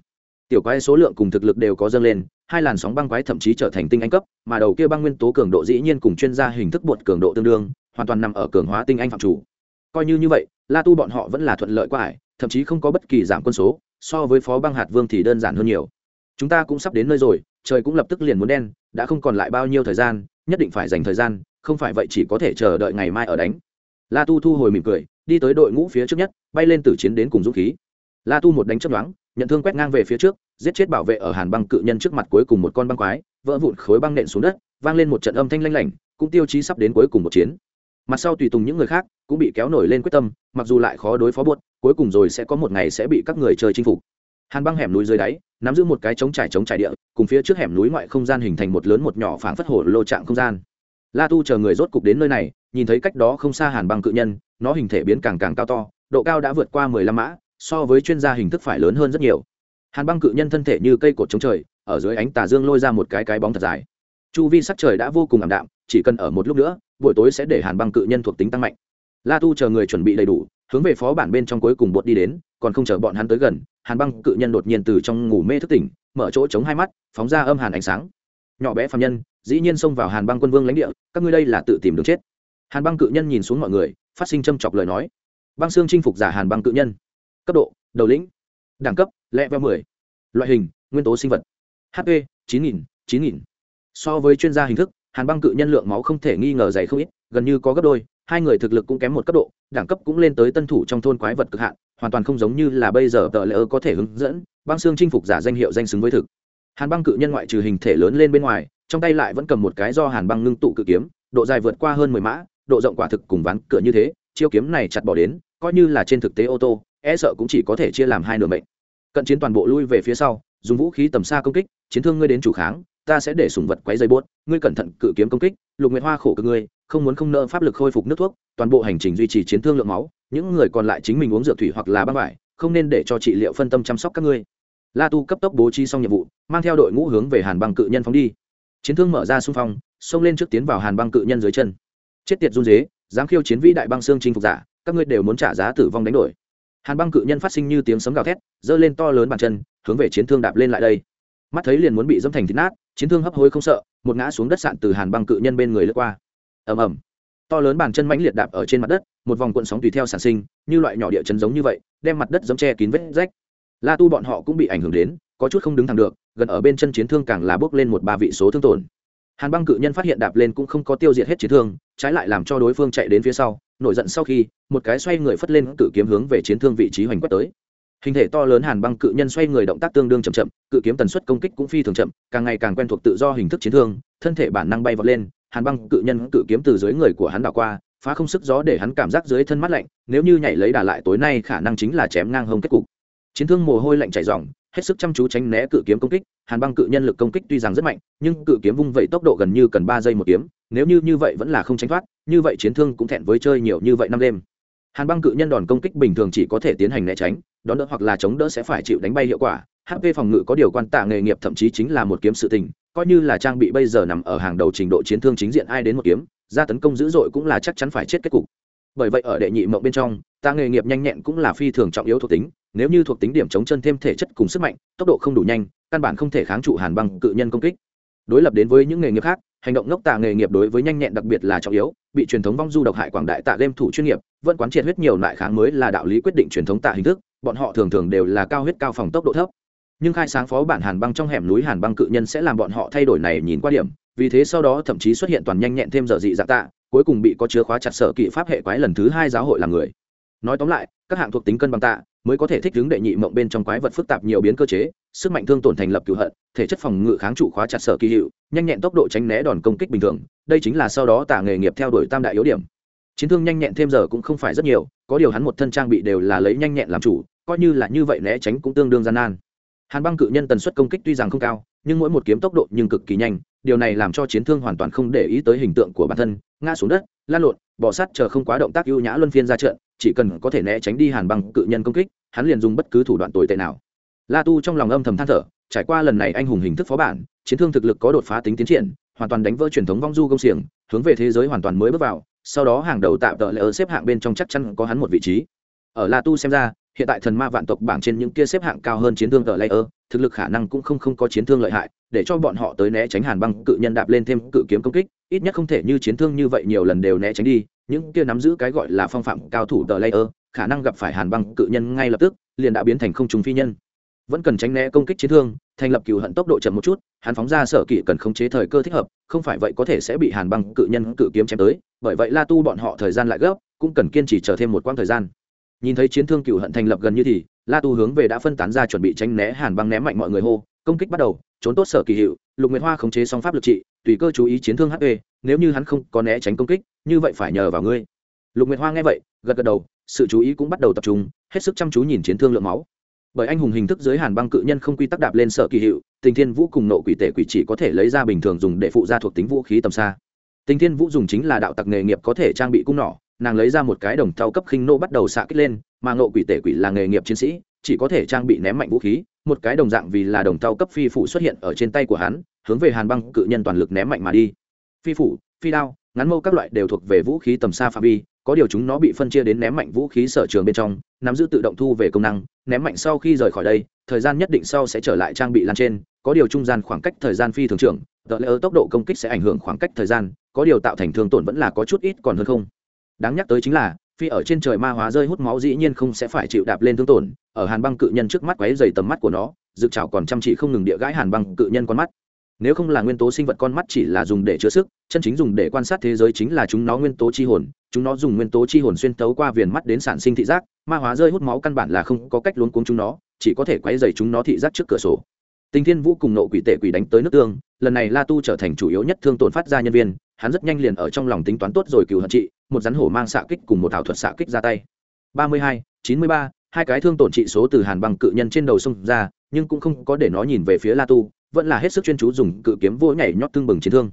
Tiểu quái số lượng cùng thực lực đều có dâng lên, hai làn sóng băng quái thậm chí trở thành tinh anh cấp, mà đầu kia băng nguyên tố cường độ dĩ nhiên cùng chuyên gia hình thức bột cường độ tương đương, hoàn toàn nằm ở cường hóa tinh anh phạm chủ. Coi như như vậy, la tu bọn họ vẫn là thuận lợi qua ải, thậm chí không có bất kỳ giảm quân số, so với phó băng hạt vương thì đơn giản hơn nhiều. Chúng ta cũng sắp đến nơi rồi, trời cũng lập tức liền muốn đen, đã không còn lại bao nhiêu thời gian nhất định phải dành thời gian, không phải vậy chỉ có thể chờ đợi ngày mai ở đánh. La tu thu hồi mỉm cười, đi tới đội ngũ phía trước nhất, bay lên từ chiến đến cùng dũng khí. La tu một đánh chấp đoán nhận thương quét ngang về phía trước, giết chết bảo vệ ở hàn băng cự nhân trước mặt cuối cùng một con băng quái, vỡ vụn khối băng nện xuống đất, vang lên một trận âm thanh lanh lảnh, cũng tiêu chí sắp đến cuối cùng một chiến. Mặt sau tùy tùng những người khác, cũng bị kéo nổi lên quyết tâm, mặc dù lại khó đối phó buốt, cuối cùng rồi sẽ có một ngày sẽ bị các người chơi chinh phục hàn băng hẻm núi dưới đáy, nắm giữ một cái trống trải trống trải địa, cùng phía trước hẻm núi ngoại không gian hình thành một lớn một nhỏ phảng phất hồ lô trạng không gian. La tu chờ người rốt cục đến nơi này, nhìn thấy cách đó không xa hàn băng cự nhân, nó hình thể biến càng càng cao to, độ cao đã vượt qua mười lăm mã, so với chuyên gia hình thức phải lớn hơn rất nhiều. Hàn băng cự nhân thân thể như cây cột chống trời, ở dưới ánh tà dương lôi ra một cái cái bóng thật dài. Chu vi sắc trời đã vô cùng ảm đạm, chỉ cần ở một lúc nữa, buổi tối sẽ để hàn băng cự nhân thuộc tính tăng mạnh. La tu chờ người chuẩn bị đầy đủ, hướng về phó bản bên trong cuối cùng bột đi đến, còn không chờ bọn hắn tới gần hàn băng cự nhân đột nhiên từ trong ngủ mê thức tỉnh, mở chỗ chống hai mắt, phóng ra âm hàn ánh sáng. Nhỏ bé phạm nhân, dĩ nhiên xông vào hàn băng quân vương lãnh địa, các ngươi đây là tự tìm đường chết. Hàn băng cự nhân nhìn xuống mọi người, phát sinh châm chọc lời nói. Băng xương chinh phục giả hàn băng cự nhân. Cấp độ, đầu lĩnh. Đẳng cấp, lẹ veo mười. Loại hình, nguyên tố sinh vật. Hp chín nghìn chín nghìn. So với chuyên gia hình thức, hàn băng cự nhân lượng máu không thể nghi ngờ dày không ít, gần như có gấp đôi hai người thực lực cũng kém một cấp độ, đẳng cấp cũng lên tới tân thủ trong thôn quái vật cực hạn, hoàn toàn không giống như là bây giờ tờ lỡ có thể hướng dẫn, băng xương chinh phục giả danh hiệu danh xứng với thực. Hàn băng cự nhân ngoại trừ hình thể lớn lên bên ngoài, trong tay lại vẫn cầm một cái do hàn băng ngưng tụ cự kiếm, độ dài vượt qua hơn mười mã, độ rộng quả thực cùng ván cửa như thế, chiêu kiếm này chặt bỏ đến, coi như là trên thực tế ô tô e sợ cũng chỉ có thể chia làm hai nửa mệnh. Cận chiến toàn bộ lui về phía sau, dùng vũ khí tầm xa công kích, chiến thương ngươi đến chủ kháng, ta sẽ để sùng vật quấy dây buốt ngươi cẩn thận cự kiếm công kích, lục nguyệt hoa khổ cực ngươi không muốn không nợ pháp lực khôi phục nước thuốc, toàn bộ hành trình duy trì chiến thương lượng máu, những người còn lại chính mình uống rượu thủy hoặc là băng vải, không nên để cho trị liệu phân tâm chăm sóc các ngươi. La tu cấp tốc bố trí xong nhiệm vụ, mang theo đội ngũ hướng về hàn băng cự nhân phóng đi. Chiến thương mở ra xung phong, xông lên trước tiến vào hàn băng cự nhân dưới chân. Chết tiệt run dế dám khiêu chiến vĩ đại băng xương chinh phục giả, các ngươi đều muốn trả giá tử vong đánh đổi. Hàn băng cự nhân phát sinh như tiếng sấm gào thét, giơ lên to lớn bàn chân, hướng về chiến thương đạp lên lại đây. Mắt thấy liền muốn bị dâm thành thịt nát, chiến thương hấp hối không sợ, một ngã xuống đất sạn từ hàn băng cự nhân bên người lướt qua ầm ầm. To lớn bàn chân mãnh liệt đạp ở trên mặt đất, một vòng cuộn sóng tùy theo sản sinh, như loại nhỏ địa chấn giống như vậy, đem mặt đất giống che kín vết rách. La tu bọn họ cũng bị ảnh hưởng đến, có chút không đứng thẳng được, gần ở bên chân chiến thương càng là bước lên một ba vị số thương tổn. Hàn băng cự nhân phát hiện đạp lên cũng không có tiêu diệt hết chiến thương, trái lại làm cho đối phương chạy đến phía sau, nổi giận sau khi, một cái xoay người phất lên cự kiếm hướng về chiến thương vị trí hoành quất tới. Hình thể to lớn hàn băng cự nhân xoay người động tác tương đương chậm chậm, cự kiếm tần suất công kích cũng phi thường chậm, càng ngày càng quen thuộc tự do hình thức chiến thương, thân thể bản năng bay vọt lên hàn băng cự nhân cự kiếm từ dưới người của hắn đảo qua, phá không sức gió để hắn cảm giác dưới thân mắt lạnh, nếu như nhảy lấy đà lại tối nay khả năng chính là chém ngang hông kết cục. Chiến thương mồ hôi lạnh chảy ròng, hết sức chăm chú tránh né cự kiếm công kích, hàn băng cự nhân lực công kích tuy rằng rất mạnh, nhưng cự kiếm vung vẩy tốc độ gần như cần ba giây một kiếm, nếu như như vậy vẫn là không tránh thoát, như vậy chiến thương cũng thẹn với chơi nhiều như vậy năm đêm. Hàn băng cự nhân đòn công kích bình thường chỉ có thể tiến hành né tránh, đón đỡ hoặc là chống đỡ sẽ phải chịu đánh bay hiệu quả hp phòng ngự có điều quan tạ nghề nghiệp thậm chí chính là một kiếm sự tình, coi như là trang bị bây giờ nằm ở hàng đầu trình độ chiến thương chính diện ai đến một kiếm, ra tấn công dữ dội cũng là chắc chắn phải chết kết cục. Bởi vậy ở đệ nhị mộng bên trong ta nghề nghiệp nhanh nhẹn cũng là phi thường trọng yếu thuộc tính, nếu như thuộc tính điểm chống chân thêm thể chất cùng sức mạnh, tốc độ không đủ nhanh, căn bản không thể kháng trụ hàn băng cự nhân công kích. Đối lập đến với những nghề nghiệp khác, hành động ngốc tạ nghề nghiệp đối với nhanh nhẹn đặc biệt là trọng yếu, bị truyền thống vong du độc hại quảng đại tạ game thủ chuyên nghiệp, vẫn quán triệt huyết nhiều loại kháng mới là đạo lý quyết định truyền thống tạ hình thức, bọn họ thường thường đều là cao huyết cao phòng tốc độ thấp nhưng khai sáng phó bản hàn băng trong hẻm núi hàn băng cự nhân sẽ làm bọn họ thay đổi này nhìn qua điểm, vì thế sau đó thậm chí xuất hiện toàn nhanh nhẹn thêm giờ dị dạng tạ, cuối cùng bị có chứa khóa chặt sở kỵ pháp hệ quái lần thứ hai giáo hội làm người. Nói tóm lại, các hạng thuộc tính cân bằng tạ mới có thể thích ứng đệ nhị mộng bên trong quái vật phức tạp nhiều biến cơ chế, sức mạnh thương tổn thành lập cựu hận, thể chất phòng ngự kháng trụ khóa chặt sở kỳ hiệu, nhanh nhẹn tốc độ tránh né đòn công kích bình thường, đây chính là sau đó tả nghề nghiệp theo đuổi tam đại yếu điểm. Chiến thương nhanh nhẹn thêm giờ cũng không phải rất nhiều, có điều hắn một thân trang bị đều là lấy nhanh nhẹn làm chủ, coi như là như vậy né tránh cũng tương đương gian nan hàn băng cự nhân tần suất công kích tuy rằng không cao, nhưng mỗi một kiếm tốc độ nhưng cực kỳ nhanh, điều này làm cho chiến thương hoàn toàn không để ý tới hình tượng của bản thân, ngã xuống đất, lan lộn, bỏ sát chờ không quá động tác ưu nhã luân phiên ra trận, chỉ cần có thể né tránh đi hàn băng cự nhân công kích, hắn liền dùng bất cứ thủ đoạn tồi tệ nào. La tu trong lòng âm thầm than thở, trải qua lần này anh hùng hình thức phó bản, chiến thương thực lực có đột phá tính tiến triển, hoàn toàn đánh vỡ truyền thống vong du công xiềng, hướng về thế giới hoàn toàn mới bước vào, sau đó hàng đầu tạm tợ lỡ xếp hạng bên trong chắc chắn có hắn một vị trí. Ở la tu xem ra hiện tại thần ma vạn tộc bảng trên những kia xếp hạng cao hơn chiến thương tợ layer, thực lực khả năng cũng không không có chiến thương lợi hại, để cho bọn họ tới né tránh hàn băng cự nhân đạp lên thêm cự kiếm công kích, ít nhất không thể như chiến thương như vậy nhiều lần đều né tránh đi, những kia nắm giữ cái gọi là phong phạm cao thủ tờ layer, khả năng gặp phải hàn băng cự nhân ngay lập tức, liền đã biến thành không trùng phi nhân. Vẫn cần tránh né công kích chiến thương, thành lập cựu hận tốc độ chậm một chút, hắn phóng ra sở kỵ cần khống chế thời cơ thích hợp, không phải vậy có thể sẽ bị hàn băng cự nhân cự kiếm chém tới, bởi vậy la tu bọn họ thời gian lại gấp, cũng cần kiên trì chờ thêm một quãng thời gian nhìn thấy chiến thương cựu hận thành lập gần như thì, la tu hướng về đã phân tán ra chuẩn bị tránh né hàn băng ném mạnh mọi người hô, công kích bắt đầu, trốn tốt sở kỳ hiệu, lục nguyệt hoa khống chế song pháp lực trị, tùy cơ chú ý chiến thương hp nếu như hắn không có né tránh công kích, như vậy phải nhờ vào ngươi. Lục nguyệt hoa nghe vậy, gật gật đầu, sự chú ý cũng bắt đầu tập trung, hết sức chăm chú nhìn chiến thương lượng máu. Bởi anh hùng hình thức dưới hàn băng cự nhân không quy tắc đạp lên sở kỳ hiệu, tình thiên vũ cùng nộ quỷ tể quỷ chỉ có thể lấy ra bình thường dùng để phụ ra thuộc tính vũ khí tầm xa. Tình thiên vũ dùng chính là đạo tặc nghề nghiệp có thể trang bị cung nỏ nàng lấy ra một cái đồng thau cấp khinh nô bắt đầu xạ kích lên, mà ngộ quỷ tể quỷ là nghề nghiệp chiến sĩ, chỉ có thể trang bị ném mạnh vũ khí, một cái đồng dạng vì là đồng thau cấp phi phủ xuất hiện ở trên tay của hắn, hướng về hàn băng cự nhân toàn lực ném mạnh mà đi. Phi phủ, phi đao, ngắn mâu các loại đều thuộc về vũ khí tầm xa phạm vi, có điều chúng nó bị phân chia đến ném mạnh vũ khí sở trường bên trong, nắm giữ tự động thu về công năng, ném mạnh sau khi rời khỏi đây, thời gian nhất định sau sẽ trở lại trang bị lan trên, có điều trung gian khoảng cách thời gian phi thường trưởng, tờ lỡ tốc độ công kích sẽ ảnh hưởng khoảng cách thời gian, có điều tạo thành thương tổn vẫn là có chút ít còn hơn không đáng nhắc tới chính là, phi ở trên trời ma hóa rơi hút máu dĩ nhiên không sẽ phải chịu đạp lên thương tổn, ở hàn băng cự nhân trước mắt quấy dày tầm mắt của nó dự trào còn chăm chỉ không ngừng địa gãi hàn băng cự nhân con mắt. Nếu không là nguyên tố sinh vật con mắt chỉ là dùng để chữa sức, chân chính dùng để quan sát thế giới chính là chúng nó nguyên tố chi hồn, chúng nó dùng nguyên tố chi hồn xuyên tấu qua viền mắt đến sản sinh thị giác, ma hóa rơi hút máu căn bản là không có cách luống cuống chúng nó, chỉ có thể quấy dày chúng nó thị giác trước cửa sổ tình thiên vũ cùng nộ quỷ tệ quỷ đánh tới nước tương, lần này la tu trở thành chủ yếu nhất thương tổn phát ra nhân viên, hắn rất nhanh liền ở trong lòng tính toán tốt rồi cựu hận trị, một rắn hổ mang xạ kích cùng một thảo thuật xạ kích ra tay. Ba mươi hai, chín mươi ba, hai cái thương tổn trị số từ hàn băng cự nhân trên đầu xung ra, nhưng cũng không có để nó nhìn về phía la tu, vẫn là hết sức chuyên chú dùng cự kiếm vô nhảy nhót tương bừng chiến thương.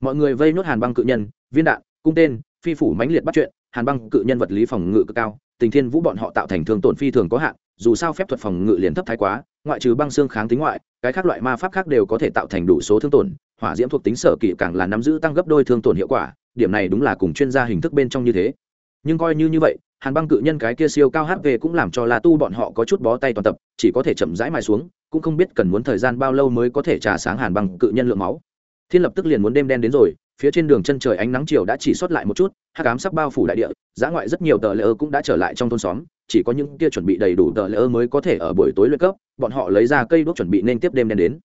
Mọi người vây nốt hàn băng cự nhân, viên đạn, cung tên, phi phủ mãnh liệt bắt chuyện, hàn băng cự nhân vật lý phòng ngự cực cao, tình thiên vũ bọn họ tạo thành thương tổn phi thường có hạn, dù sao phép thuật phòng ngự liền thấp thái quá ngoại trừ băng xương kháng tính ngoại, cái khác loại ma pháp khác đều có thể tạo thành đủ số thương tổn, hỏa diễm thuộc tính sở kỵ càng là nắm giữ tăng gấp đôi thương tổn hiệu quả, điểm này đúng là cùng chuyên gia hình thức bên trong như thế. Nhưng coi như như vậy, hàn băng cự nhân cái kia siêu cao hp cũng làm cho la tu bọn họ có chút bó tay toàn tập, chỉ có thể chậm rãi mài xuống, cũng không biết cần muốn thời gian bao lâu mới có thể trả sáng hàn băng cự nhân lượng máu. Thiên lập tức liền muốn đêm đen đến rồi, phía trên đường chân trời ánh nắng chiều đã chỉ xuất lại một chút, hắc ám sắp bao phủ đại địa giã ngoại rất nhiều tờ lễ ơ cũng đã trở lại trong thôn xóm, chỉ có những kia chuẩn bị đầy đủ tờ lễ ơ mới có thể ở buổi tối luyện cấp bọn họ lấy ra cây đuốc chuẩn bị nên tiếp đêm đen đến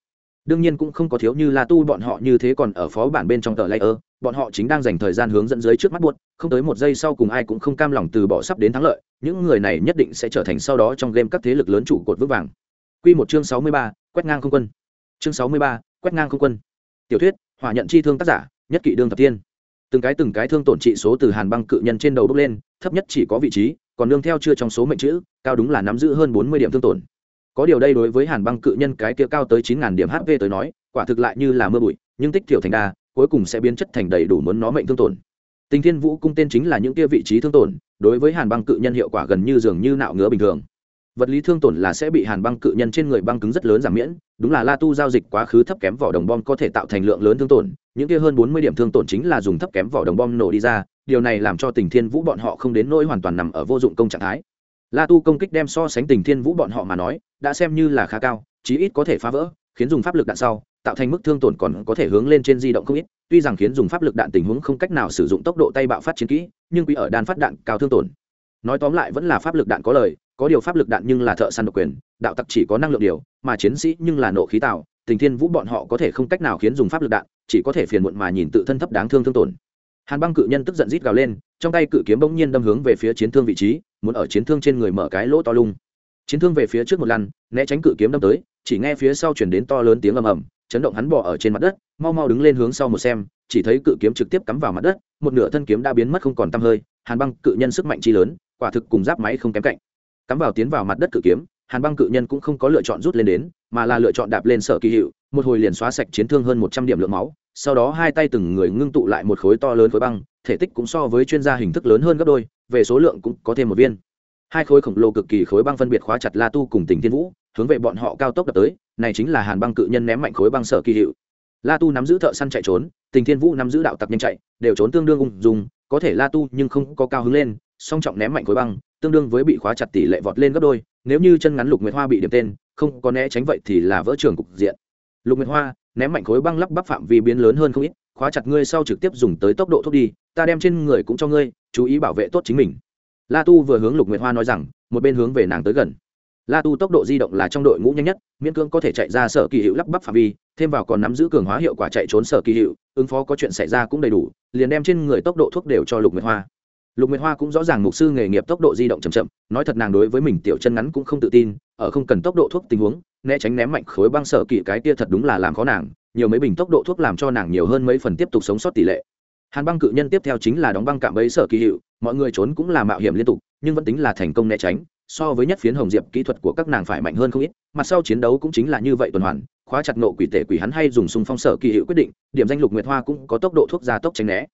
đương nhiên cũng không có thiếu như la tu bọn họ như thế còn ở phó bản bên trong tờ layer, bọn họ chính đang dành thời gian hướng dẫn dưới trước mắt buốt không tới một giây sau cùng ai cũng không cam lòng từ bỏ sắp đến thắng lợi những người này nhất định sẽ trở thành sau đó trong game các thế lực lớn trụ cột vững vàng Quy một chương sáu mươi ba, quét ngang không quân. Chương sáu mươi ba, quét ngang không quân. Tiểu thuyết, hỏa nhận chi thương tác giả, nhất kỵ đương thập tiên. Từng cái từng cái thương tổn trị số từ Hàn Băng cự nhân trên đầu bốc lên, thấp nhất chỉ có vị trí, còn nương theo chưa trong số mệnh chữ, cao đúng là nắm giữ hơn bốn mươi điểm thương tổn. Có điều đây đối với Hàn Băng cự nhân cái kia cao tới chín ngàn điểm HP tới nói, quả thực lại như là mưa bụi, nhưng tích tiểu thành đa, cuối cùng sẽ biến chất thành đầy đủ muốn nó mệnh thương tổn. Tình Thiên Vũ cung tên chính là những kia vị trí thương tổn, đối với Hàn Băng cự nhân hiệu quả gần như dường như nạo ngứa bình thường vật lý thương tổn là sẽ bị hàn băng cự nhân trên người băng cứng rất lớn giảm miễn đúng là la tu giao dịch quá khứ thấp kém vỏ đồng bom có thể tạo thành lượng lớn thương tổn những kia hơn bốn mươi điểm thương tổn chính là dùng thấp kém vỏ đồng bom nổ đi ra điều này làm cho tình thiên vũ bọn họ không đến nỗi hoàn toàn nằm ở vô dụng công trạng thái la tu công kích đem so sánh tình thiên vũ bọn họ mà nói, đã xem như là khá cao, chí ít có thể phá vỡ, khiến dùng pháp lực đạn sau, tạo thành mức thương tổn còn có thể hướng lên trên di động không ít. Tuy rằng khiến dùng pháp lực đạn tình huống không cách nào sử dụng tốc độ tay bạo phát chiến kỹ, nhưng quý ở đan phát đạn cao thương tổn. Nói tóm lại vẫn là pháp lực đạn có lời, có điều pháp lực đạn nhưng là thợ săn độc quyền, đạo tặc chỉ có năng lượng điều, mà chiến sĩ nhưng là nộ khí tạo, tình thiên vũ bọn họ có thể không cách nào khiến dùng pháp lực đạn, chỉ có thể phiền muộn mà nhìn tự thân thấp đáng thương thương tổn. Hàn băng cự nhân tức giận rít gào lên, trong tay cự kiếm bỗng nhiên đâm hướng về phía chiến thương vị trí muốn ở chiến thương trên người mở cái lỗ to lung. Chiến thương về phía trước một lần né tránh cự kiếm đâm tới, chỉ nghe phía sau chuyển đến to lớn tiếng ầm ầm, chấn động hắn bỏ ở trên mặt đất, mau mau đứng lên hướng sau một xem, chỉ thấy cự kiếm trực tiếp cắm vào mặt đất, một nửa thân kiếm đã biến mất không còn tăm hơi, hàn băng cự nhân sức mạnh chi lớn, quả thực cùng giáp máy không kém cạnh. Cắm vào tiến vào mặt đất cự kiếm, hàn băng cự nhân cũng không có lựa chọn rút lên đến, mà là lựa chọn đạp lên sở kỳ hiệu, một hồi liền xóa sạch chiến thương hơn một trăm điểm lượng máu, sau đó hai tay từng người ngưng tụ lại một khối to lớn khối băng, thể tích cũng so với chuyên gia hình thức lớn hơn gấp đôi về số lượng cũng có thêm một viên. Hai khối khổng lồ cực kỳ khối băng phân biệt khóa chặt la tu cùng tỉnh thiên vũ, hướng về bọn họ cao tốc đập tới, này chính là hàn băng cự nhân ném mạnh khối băng sở kỳ hiệu. La tu nắm giữ thợ săn chạy trốn, tình thiên vũ nắm giữ đạo tặc nhanh chạy, đều trốn tương đương ung dùng có thể la tu nhưng không có cao hứng lên, song trọng ném mạnh khối băng, tương đương với bị khóa chặt tỷ lệ vọt lên gấp đôi, nếu như chân ngắn lục nguyệt hoa bị điểm tên, không có né tránh vậy thì là vỡ trường cục diện. Lục nguyệt hoa ném mạnh khối băng lắp bắp phạm vi biến lớn hơn không ít khóa chặt ngươi sau trực tiếp dùng tới tốc độ thuốc đi, ta đem trên người cũng cho ngươi, chú ý bảo vệ tốt chính mình. La tu vừa hướng lục nguyệt hoa nói rằng, một bên hướng về nàng tới gần. La tu tốc độ di động là trong đội ngũ nhanh nhất, miễn cưỡng có thể chạy ra sở kỳ hiệu lắp bắp phạm vi, thêm vào còn nắm giữ cường hóa hiệu quả chạy trốn sở kỳ hiệu, ứng phó có chuyện xảy ra cũng đầy đủ, liền đem trên người tốc độ thuốc đều cho lục nguyệt hoa. Lục nguyệt hoa cũng rõ ràng mục sư nghề nghiệp tốc độ di động chậm chậm, nói thật nàng đối với mình tiểu chân ngắn cũng không tự tin, ở không cần tốc độ thuốc tình huống, né tránh ném mạnh khối băng sở kỳ cái tia thật đúng là làm khó nàng nhiều mấy bình tốc độ thuốc làm cho nàng nhiều hơn mấy phần tiếp tục sống sót tỷ lệ. Hàn băng cự nhân tiếp theo chính là đóng băng cạm bẫy sở kỳ hiệu, mọi người trốn cũng là mạo hiểm liên tục, nhưng vẫn tính là thành công né tránh, so với nhất phiến hồng diệp kỹ thuật của các nàng phải mạnh hơn không ít mặt sau chiến đấu cũng chính là như vậy tuần hoàn, khóa chặt nộ quỷ tể quỷ hắn hay dùng sung phong sở kỳ hiệu quyết định, điểm danh lục nguyệt hoa cũng có tốc độ thuốc gia tốc tránh né.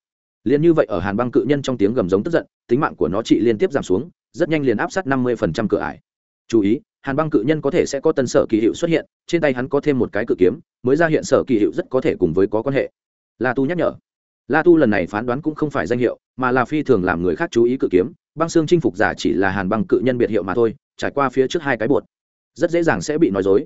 Liền như vậy ở hàn băng cự nhân trong tiếng gầm giống tức giận, tính mạng của nó trị liên tiếp giảm xuống, rất nhanh liền áp sát năm mươi cửa ải. Chú ý hàn băng cự nhân có thể sẽ có tân sở kỳ hiệu xuất hiện, trên tay hắn có thêm một cái cự kiếm, mới ra hiện sở kỳ hiệu rất có thể cùng với có quan hệ. La tu nhắc nhở. La tu lần này phán đoán cũng không phải danh hiệu, mà là phi thường làm người khác chú ý cự kiếm, băng xương chinh phục giả chỉ là hàn băng cự nhân biệt hiệu mà thôi, trải qua phía trước hai cái bột, rất dễ dàng sẽ bị nói dối.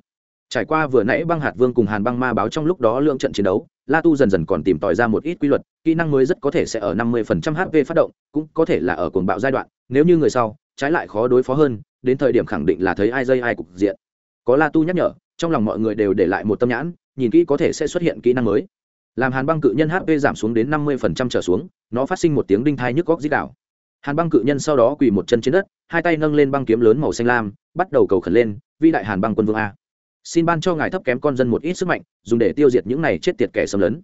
Trải qua vừa nãy băng hạt vương cùng hàn băng ma báo trong lúc đó lượng trận chiến đấu, la tu dần dần còn tìm tòi ra một ít quy luật, kỹ năng mới rất có thể sẽ ở năm mươi phần trăm hp phát động, cũng có thể là ở cuồng bạo giai đoạn, nếu như người sau, trái lại khó đối phó hơn đến thời điểm khẳng định là thấy ai dây ai cục diện. Có la tu nhắc nhở, trong lòng mọi người đều để lại một tâm nhãn, nhìn kỹ có thể sẽ xuất hiện kỹ năng mới. Làm hàn băng cự nhân hp giảm xuống đến năm mươi phần trăm trở xuống, nó phát sinh một tiếng đinh thai nhức góc dít đảo hàn băng cự nhân sau đó quỳ một chân trên đất, hai tay nâng lên băng kiếm lớn màu xanh lam, bắt đầu cầu khẩn lên vi đại hàn băng quân vương a, xin ban cho ngài thấp kém con dân một ít sức mạnh, dùng để tiêu diệt những này chết tiệt kẻ xâm lấn.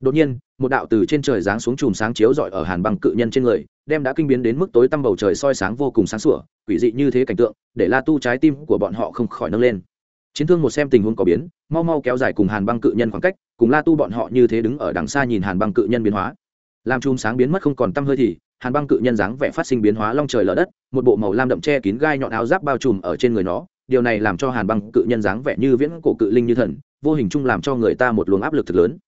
Đột nhiên, một đạo từ trên trời giáng xuống chùm sáng chiếu rọi ở hàn băng cự nhân trên người đem đã kinh biến đến mức tối tăm bầu trời soi sáng vô cùng sáng sủa, quỷ dị như thế cảnh tượng, để la tu trái tim của bọn họ không khỏi nâng lên. Chiến thương một xem tình huống có biến, mau mau kéo dài cùng hàn băng cự nhân khoảng cách, cùng la tu bọn họ như thế đứng ở đằng xa nhìn hàn băng cự nhân biến hóa. Làm chùm sáng biến mất không còn tăm hơi thì, hàn băng cự nhân dáng vẻ phát sinh biến hóa long trời lở đất, một bộ màu lam đậm che kín gai nhọn áo giáp bao trùm ở trên người nó, điều này làm cho hàn băng cự nhân dáng vẻ như viễn cổ cự linh như thần, vô hình chung làm cho người ta một luồng áp lực thật lớn.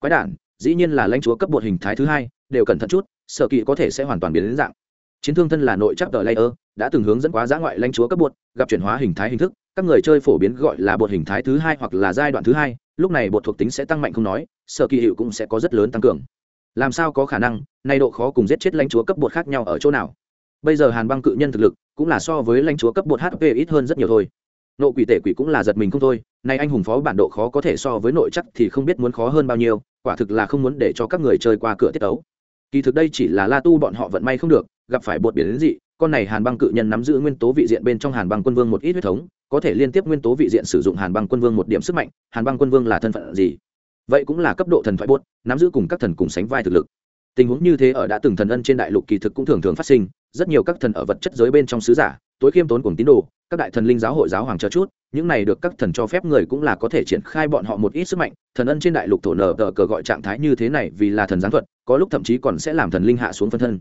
Quái đản, dĩ nhiên là lãnh chúa cấp bột hình thái thứ hai, đều cẩn thận chút Sở kỵ có thể sẽ hoàn toàn biến đến dạng. Chiến thương thân là nội chắc tờ layer, đã từng hướng dẫn quá giã ngoại lãnh chúa cấp bột, gặp chuyển hóa hình thái hình thức, các người chơi phổ biến gọi là bột hình thái thứ hai hoặc là giai đoạn thứ hai, lúc này bột thuộc tính sẽ tăng mạnh không nói, sở kỳ hiệu cũng sẽ có rất lớn tăng cường. Làm sao có khả năng, nay độ khó cùng giết chết lãnh chúa cấp bột khác nhau ở chỗ nào? Bây giờ hàn băng cự nhân thực lực cũng là so với lãnh chúa cấp bột hp ít hơn rất nhiều thôi. Nộ quỷ tể quỷ cũng là giật mình không thôi, nay anh hùng phó bản độ khó có thể so với nội chắc thì không biết muốn khó hơn bao nhiêu, quả thực là không muốn để cho các người chơi qua cửa tiết ấu kỳ thực đây chỉ là la tu bọn họ vận may không được, gặp phải bột biển đến dị, con này hàn băng cự nhân nắm giữ nguyên tố vị diện bên trong hàn băng quân vương một ít huyết thống, có thể liên tiếp nguyên tố vị diện sử dụng hàn băng quân vương một điểm sức mạnh, hàn băng quân vương là thân phận gì? Vậy cũng là cấp độ thần thoại buốt nắm giữ cùng các thần cùng sánh vai thực lực. Tình huống như thế ở đã từng thần ân trên đại lục kỳ thực cũng thường thường phát sinh, rất nhiều các thần ở vật chất giới bên trong sứ giả, tối khiêm tốn cùng tín đồ các đại thần linh giáo hội giáo hoàng cho chút, những này được các thần cho phép người cũng là có thể triển khai bọn họ một ít sức mạnh, thần ân trên đại lục thổ nở tờ cờ gọi trạng thái như thế này vì là thần giáng thuật, có lúc thậm chí còn sẽ làm thần linh hạ xuống phân thân.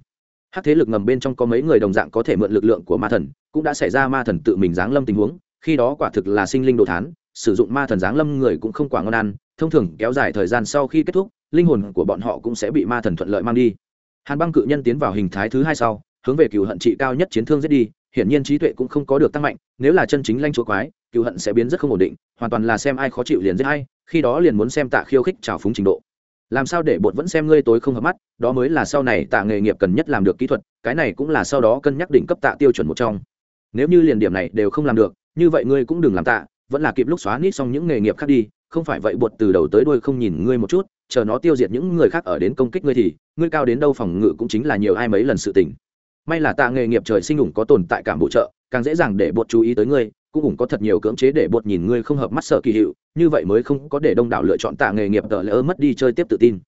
Hát thế lực ngầm bên trong có mấy người đồng dạng có thể mượn lực lượng của ma thần, cũng đã xảy ra ma thần tự mình giáng lâm tình huống, khi đó quả thực là sinh linh đồ thán, sử dụng ma thần giáng lâm người cũng không quá ngon ăn, thông thường kéo dài thời gian sau khi kết thúc, linh hồn của bọn họ cũng sẽ bị ma thần thuận lợi mang đi. Hàn băng cự nhân tiến vào hình thái thứ hai sau, hướng về cựu hận trị cao nhất chiến thương giết đi hiển nhiên trí tuệ cũng không có được tăng mạnh, nếu là chân chính lanh chúa quái cựu hận sẽ biến rất không ổn định, hoàn toàn là xem ai khó chịu liền giết hay khi đó liền muốn xem tạ khiêu khích trào phúng trình độ. Làm sao để bột vẫn xem ngươi tối không hợp mắt, đó mới là sau này tạ nghề nghiệp cần nhất làm được kỹ thuật, cái này cũng là sau đó cân nhắc đỉnh cấp tạ tiêu chuẩn một trong. Nếu như liền điểm này đều không làm được, như vậy ngươi cũng đừng làm tạ, vẫn là kịp lúc xóa nít xong những nghề nghiệp khác đi, không phải vậy bột từ đầu tới đuôi không nhìn ngươi một chút, chờ nó tiêu diệt những người khác ở đến công kích ngươi thì, ngươi cao đến đâu phòng ngự cũng chính là nhiều ai mấy lần sự tình may là tạ nghề nghiệp trời sinh ủng có tồn tại cảm bổ trợ, càng dễ dàng để bột chú ý tới ngươi, cũng ủng có thật nhiều cưỡng chế để bột nhìn ngươi không hợp mắt sợ kỳ hiệu, như vậy mới không có để đông đảo lựa chọn tạ nghề nghiệp tờ lỡ mất đi chơi tiếp tự tin.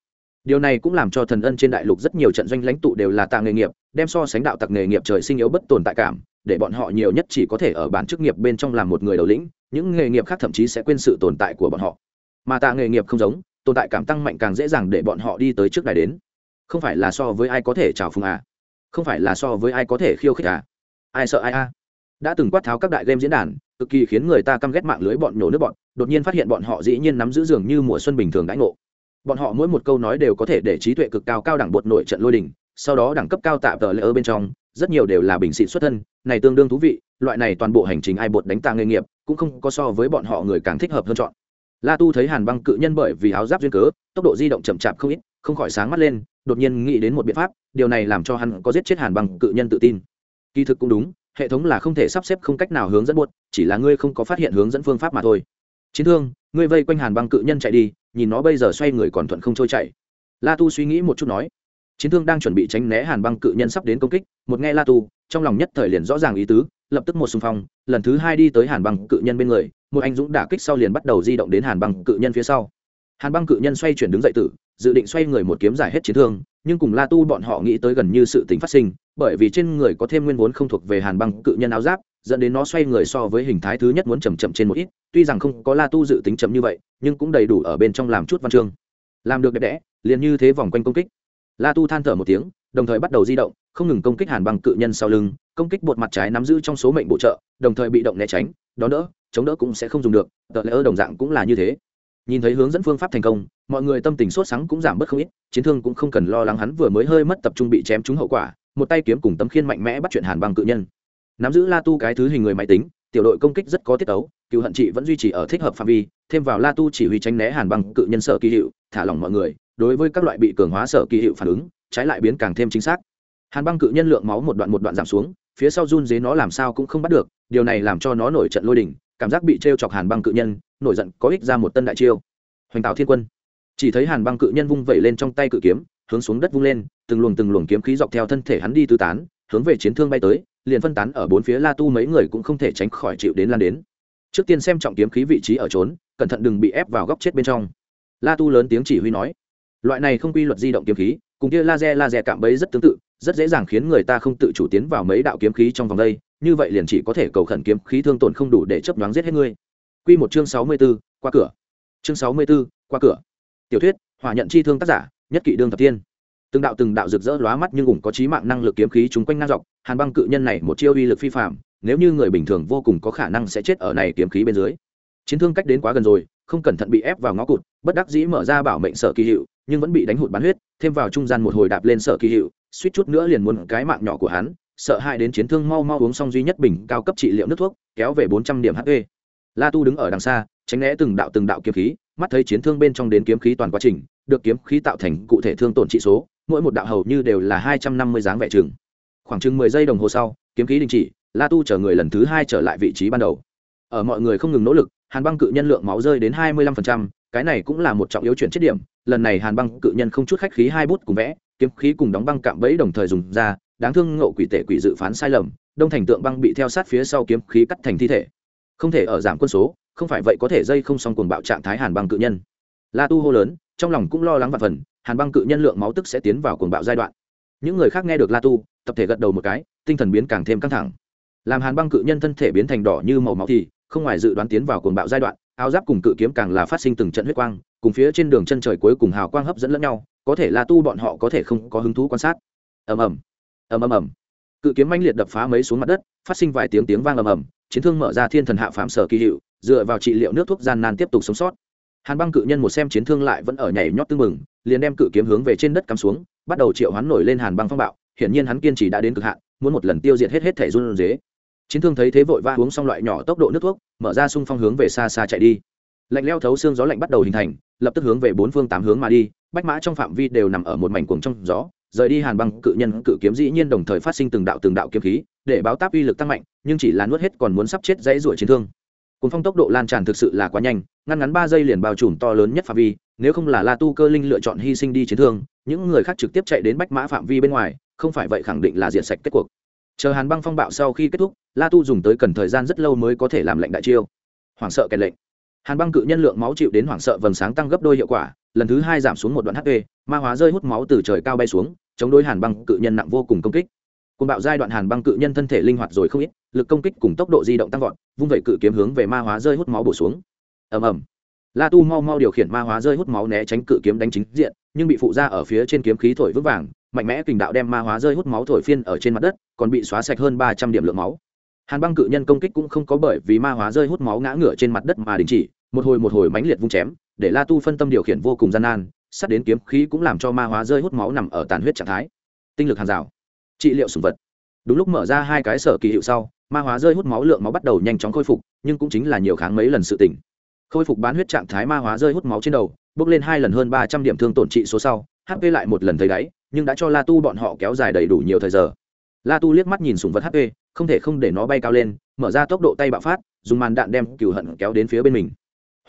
Điều này cũng làm cho thần ân trên đại lục rất nhiều trận doanh lãnh tụ đều là tạ nghề nghiệp, đem so sánh đạo tặc nghề nghiệp trời sinh yếu bất tồn tại cảm, để bọn họ nhiều nhất chỉ có thể ở bản chức nghiệp bên trong làm một người đầu lĩnh, những nghề nghiệp khác thậm chí sẽ quên sự tồn tại của bọn họ. Mà tạ nghề nghiệp không giống, tồn tại cảm tăng mạnh càng dễ dàng để bọn họ đi tới trước đài đến. Không phải là so với ai có thể trào phùng à? Không phải là so với ai có thể khiêu khích à? Ai sợ ai à đã từng quát tháo các đại game diễn đàn, cực kỳ khiến người ta căm ghét mạng lưới bọn nhổ nước bọn, đột nhiên phát hiện bọn họ dĩ nhiên nắm giữ dường như mùa xuân bình thường đãi ngộ. Bọn họ mỗi một câu nói đều có thể để trí tuệ cực cao cao đẳng bột nội trận lôi đình, sau đó đẳng cấp cao tạm tờ lễ ở bên trong, rất nhiều đều là bình xịn xuất thân, này tương đương thú vị, loại này toàn bộ hành trình ai bột đánh ta nghề nghiệp, cũng không có so với bọn họ người càng thích hợp hơn chọn. La tu thấy hàn băng cự nhân bởi vì áo giáp duyên cớ, tốc độ di động chậm chạp không ít, không khỏi sáng mắt lên đột nhiên nghĩ đến một biện pháp, điều này làm cho hắn có giết chết hàn bằng cự nhân tự tin. Kỳ thực cũng đúng, hệ thống là không thể sắp xếp không cách nào hướng dẫn buốt chỉ là ngươi không có phát hiện hướng dẫn phương pháp mà thôi. Chiến thương, ngươi vây quanh hàn băng cự nhân chạy đi, nhìn nó bây giờ xoay người còn thuận không trôi chạy la tu suy nghĩ một chút nói, chiến thương đang chuẩn bị tránh né hàn băng cự nhân sắp đến công kích, một nghe la tu, trong lòng nhất thời liền rõ ràng ý tứ, lập tức một xung phong, lần thứ hai đi tới hàn băng cự nhân bên người, một anh dũng đả kích sau liền bắt đầu di động đến hàn băng cự nhân phía sau hàn băng cự nhân xoay chuyển đứng dậy tử, dự định xoay người một kiếm giải hết chiến thương, nhưng cùng la tu bọn họ nghĩ tới gần như sự tính phát sinh, bởi vì trên người có thêm nguyên vốn không thuộc về hàn băng cự nhân áo giáp, dẫn đến nó xoay người so với hình thái thứ nhất muốn chầm chậm trên một ít, tuy rằng không có la tu dự tính chậm như vậy, nhưng cũng đầy đủ ở bên trong làm chút văn chương. Làm được đẹp đẽ, liền như thế vòng quanh công kích. La tu than thở một tiếng, đồng thời bắt đầu di động, không ngừng công kích hàn băng cự nhân sau lưng, công kích bột mặt trái nắm giữ trong số mệnh bổ trợ, đồng thời bị động né tránh đó đỡ, chống đỡ cũng sẽ không dùng được tờ lỡ đồng dạng cũng là như thế nhìn thấy hướng dẫn phương pháp thành công mọi người tâm tình sốt sắng cũng giảm bớt không ít chiến thương cũng không cần lo lắng hắn vừa mới hơi mất tập trung bị chém trúng hậu quả một tay kiếm cùng tấm khiên mạnh mẽ bắt chuyện hàn băng cự nhân nắm giữ la tu cái thứ hình người máy tính tiểu đội công kích rất có tiết tấu, cựu hận trị vẫn duy trì ở thích hợp phạm vi thêm vào la tu chỉ huy tránh né hàn băng cự nhân sở kỳ hiệu thả lỏng mọi người đối với các loại bị cường hóa sở kỳ hiệu phản ứng trái lại biến càng thêm chính xác hàn băng cự nhân lượng máu một đoạn một đoạn giảm xuống phía sau run dế nó làm sao cũng không bắt được điều này làm cho nó nổi trận lôi đình cảm giác bị t r e o chọc hàn băng cự nhân, nổi giận có ích ra một tân đại chiêu. Hoành tạo thiên quân. Chỉ thấy hàn băng cự nhân vung vẩy lên trong tay cự kiếm, hướng xuống đất vung lên, từng luồng từng luồng kiếm khí dọc theo thân thể hắn đi tứ tán, hướng về chiến thương bay tới, liền phân tán ở bốn phía la tu mấy người cũng không thể tránh khỏi chịu đến lan đến. Trước tiên xem trọng kiếm khí vị trí ở trốn, cẩn thận đừng bị ép vào góc chết bên trong. La tu lớn tiếng chỉ huy nói, loại này không quy luật di động kiếm khí, cùng kia laser laser cạm bẫy rất tương tự, rất dễ dàng khiến người ta không tự chủ tiến vào mấy đạo kiếm khí trong vòng đây như vậy liền chỉ có thể cầu khẩn kiếm khí thương tổn không đủ để chấp nhoáng giết hết ngươi Quy một chương sáu mươi 64, qua cửa. Chương sáu mươi 64, qua cửa. Tiểu thuyết, hỏa nhận chi thương tác giả, nhất kỵ đương thập tiên. Từng đạo từng đạo rực rỡ lóa mắt nhưng cũng có chí mạng năng lực kiếm khí chúng quanh ngang dọc, Hàn Băng cự nhân này một chiêu uy lực phi phàm, nếu như người bình thường vô cùng có khả năng sẽ chết ở này kiếm khí bên dưới. Chiến thương cách đến quá gần rồi, không cẩn thận bị ép vào ngõ cụt, bất đắc dĩ mở ra bảo mệnh sở kỳ hiệu, nhưng vẫn bị đánh hụt bán huyết, thêm vào trung gian một hồi đạp lên sở kỳ hiệu, suýt chút nữa liền muốn cái mạng nhỏ của hắn sợ hãi đến chiến thương mau mau uống xong duy nhất bình cao cấp trị liệu nước thuốc, kéo về bốn trăm điểm hp la tu đứng ở đằng xa, tránh né từng đạo từng đạo kiếm khí, mắt thấy chiến thương bên trong đến kiếm khí toàn quá trình, được kiếm khí tạo thành cụ thể thương tổn trị số, mỗi một đạo hầu như đều là hai trăm năm mươi dáng vẻ chừng. Khoảng chừng mười giây đồng hồ sau, kiếm khí đình chỉ, la tu chở người lần thứ hai trở lại vị trí ban đầu. Ở mọi người không ngừng nỗ lực, hàn băng cự nhân lượng máu rơi đến hai mươi lăm phần trăm, cái này cũng là một trọng yếu chuyển chết điểm. Lần này hàn băng cự nhân không chút khách khí hai bút cùng vẽ, kiếm khí cùng đóng băng cạm bẫy đồng thời dùng ra đáng thương ngộ quỷ tệ quỷ dự phán sai lầm, đông thành tượng băng bị theo sát phía sau kiếm khí cắt thành thi thể. Không thể ở giảm quân số, không phải vậy có thể dây không xong cuồng bạo trạng thái hàn băng cự nhân. La tu hô lớn, trong lòng cũng lo lắng và phần, hàn băng cự nhân lượng máu tức sẽ tiến vào cuồng bạo giai đoạn. Những người khác nghe được la tu, tập thể gật đầu một cái, tinh thần biến càng thêm căng thẳng. Làm hàn băng cự nhân thân thể biến thành đỏ như màu máu thì, không ngoài dự đoán tiến vào cuồng bạo giai đoạn, áo giáp cùng cự kiếm càng là phát sinh từng trận huyết quang, cùng phía trên đường chân trời cuối cùng hào quang hấp dẫn lẫn nhau, có thể la tu bọn họ có thể không có hứng thú quan sát. Ầm ầm ầm ầm ầm. Cự kiếm manh liệt đập phá mấy xuống mặt đất, phát sinh vài tiếng tiếng vang ầm ầm, chiến thương mở ra thiên thần hạ phạm sở kỳ hiệu, dựa vào trị liệu nước thuốc gian nan tiếp tục sống sót. Hàn băng cự nhân một xem chiến thương lại vẫn ở nhảy nhót tưng mừng liền đem cự kiếm hướng về trên đất cắm xuống, bắt đầu triệu hoán nổi lên hàn băng phong bạo, hiển nhiên hắn kiên trì đã đến cực hạn, muốn một lần tiêu diệt hết hết thể run dế chiến thương thấy thế vội va uống xong loại nhỏ tốc độ nước thuốc, mở ra xung phong hướng về xa xa chạy đi. Lạnh leo thấu xương gió lạnh bắt đầu hình thành, lập tức hướng về bốn phương tám hướng mà đi, bách mã trong phạm vi đều nằm ở một mảnh cuồng trong gió rời đi hàn băng cự nhân cự kiếm dĩ nhiên đồng thời phát sinh từng đạo từng đạo kiếm khí, để báo táp uy lực tăng mạnh, nhưng chỉ là nuốt hết còn muốn sắp chết dãy ruổi chiến thương. Cuốn phong tốc độ lan tràn thực sự là quá nhanh, ngăn ngắn ba giây liền bao trùm to lớn nhất phạm vi, nếu không là la tu cơ linh lựa chọn hy sinh đi chiến thương, những người khác trực tiếp chạy đến bách mã phạm vi bên ngoài, không phải vậy khẳng định là diệt sạch kết cuộc. Chờ hàn băng phong bạo sau khi kết thúc, la tu dùng tới cần thời gian rất lâu mới có thể làm lệnh đại chiêu. Hoảng sợ kèn lệnh. Hàn băng cự nhân lượng máu chịu đến hoảng sợ vầng sáng tăng gấp đôi hiệu quả lần thứ hai giảm xuống một đoạn hp ma hóa rơi hút máu từ trời cao bay xuống, chống đối hàn băng cự nhân nặng vô cùng công kích. Côn bạo giai đoạn hàn băng cự nhân thân thể linh hoạt rồi không ít, lực công kích cùng tốc độ di động tăng vọt, vung vẩy cự kiếm hướng về ma hóa rơi hút máu bổ xuống. Ầm ầm. La tu mau mau điều khiển ma hóa rơi hút máu né tránh cự kiếm đánh chính diện, nhưng bị phụ ra ở phía trên kiếm khí thổi vững vàng, mạnh mẽ kình đạo đem ma hóa rơi hút máu thổi phiên ở trên mặt đất, còn bị xóa sạch hơn ba trăm điểm lượng máu. Hàn băng cự nhân công kích cũng không có bởi vì ma hóa rơi hút máu ngã ngửa trên mặt đất mà đình chỉ một hồi một hồi mãnh liệt vung chém, để la tu phân tâm điều khiển vô cùng gian nan sắt đến kiếm khí cũng làm cho ma hóa rơi hút máu nằm ở tàn huyết trạng thái. Tinh lực hàng rào, trị liệu sùng vật. Đúng lúc mở ra hai cái sở kỳ hiệu sau, ma hóa rơi hút máu lượng máu bắt đầu nhanh chóng khôi phục, nhưng cũng chính là nhiều kháng mấy lần sự tỉnh. Khôi phục bán huyết trạng thái ma hóa rơi hút máu trên đầu, bước lên hai lần hơn ba trăm điểm thương tổn trị số sau hp lại một lần thấy đáy, nhưng đã cho la tu bọn họ kéo dài đầy đủ nhiều thời giờ. La tu liếc mắt nhìn sùng vật hp không thể không để nó bay cao lên, mở ra tốc độ tay bạo phát, dùng màn đạn đem cừu hận kéo đến phía bên mình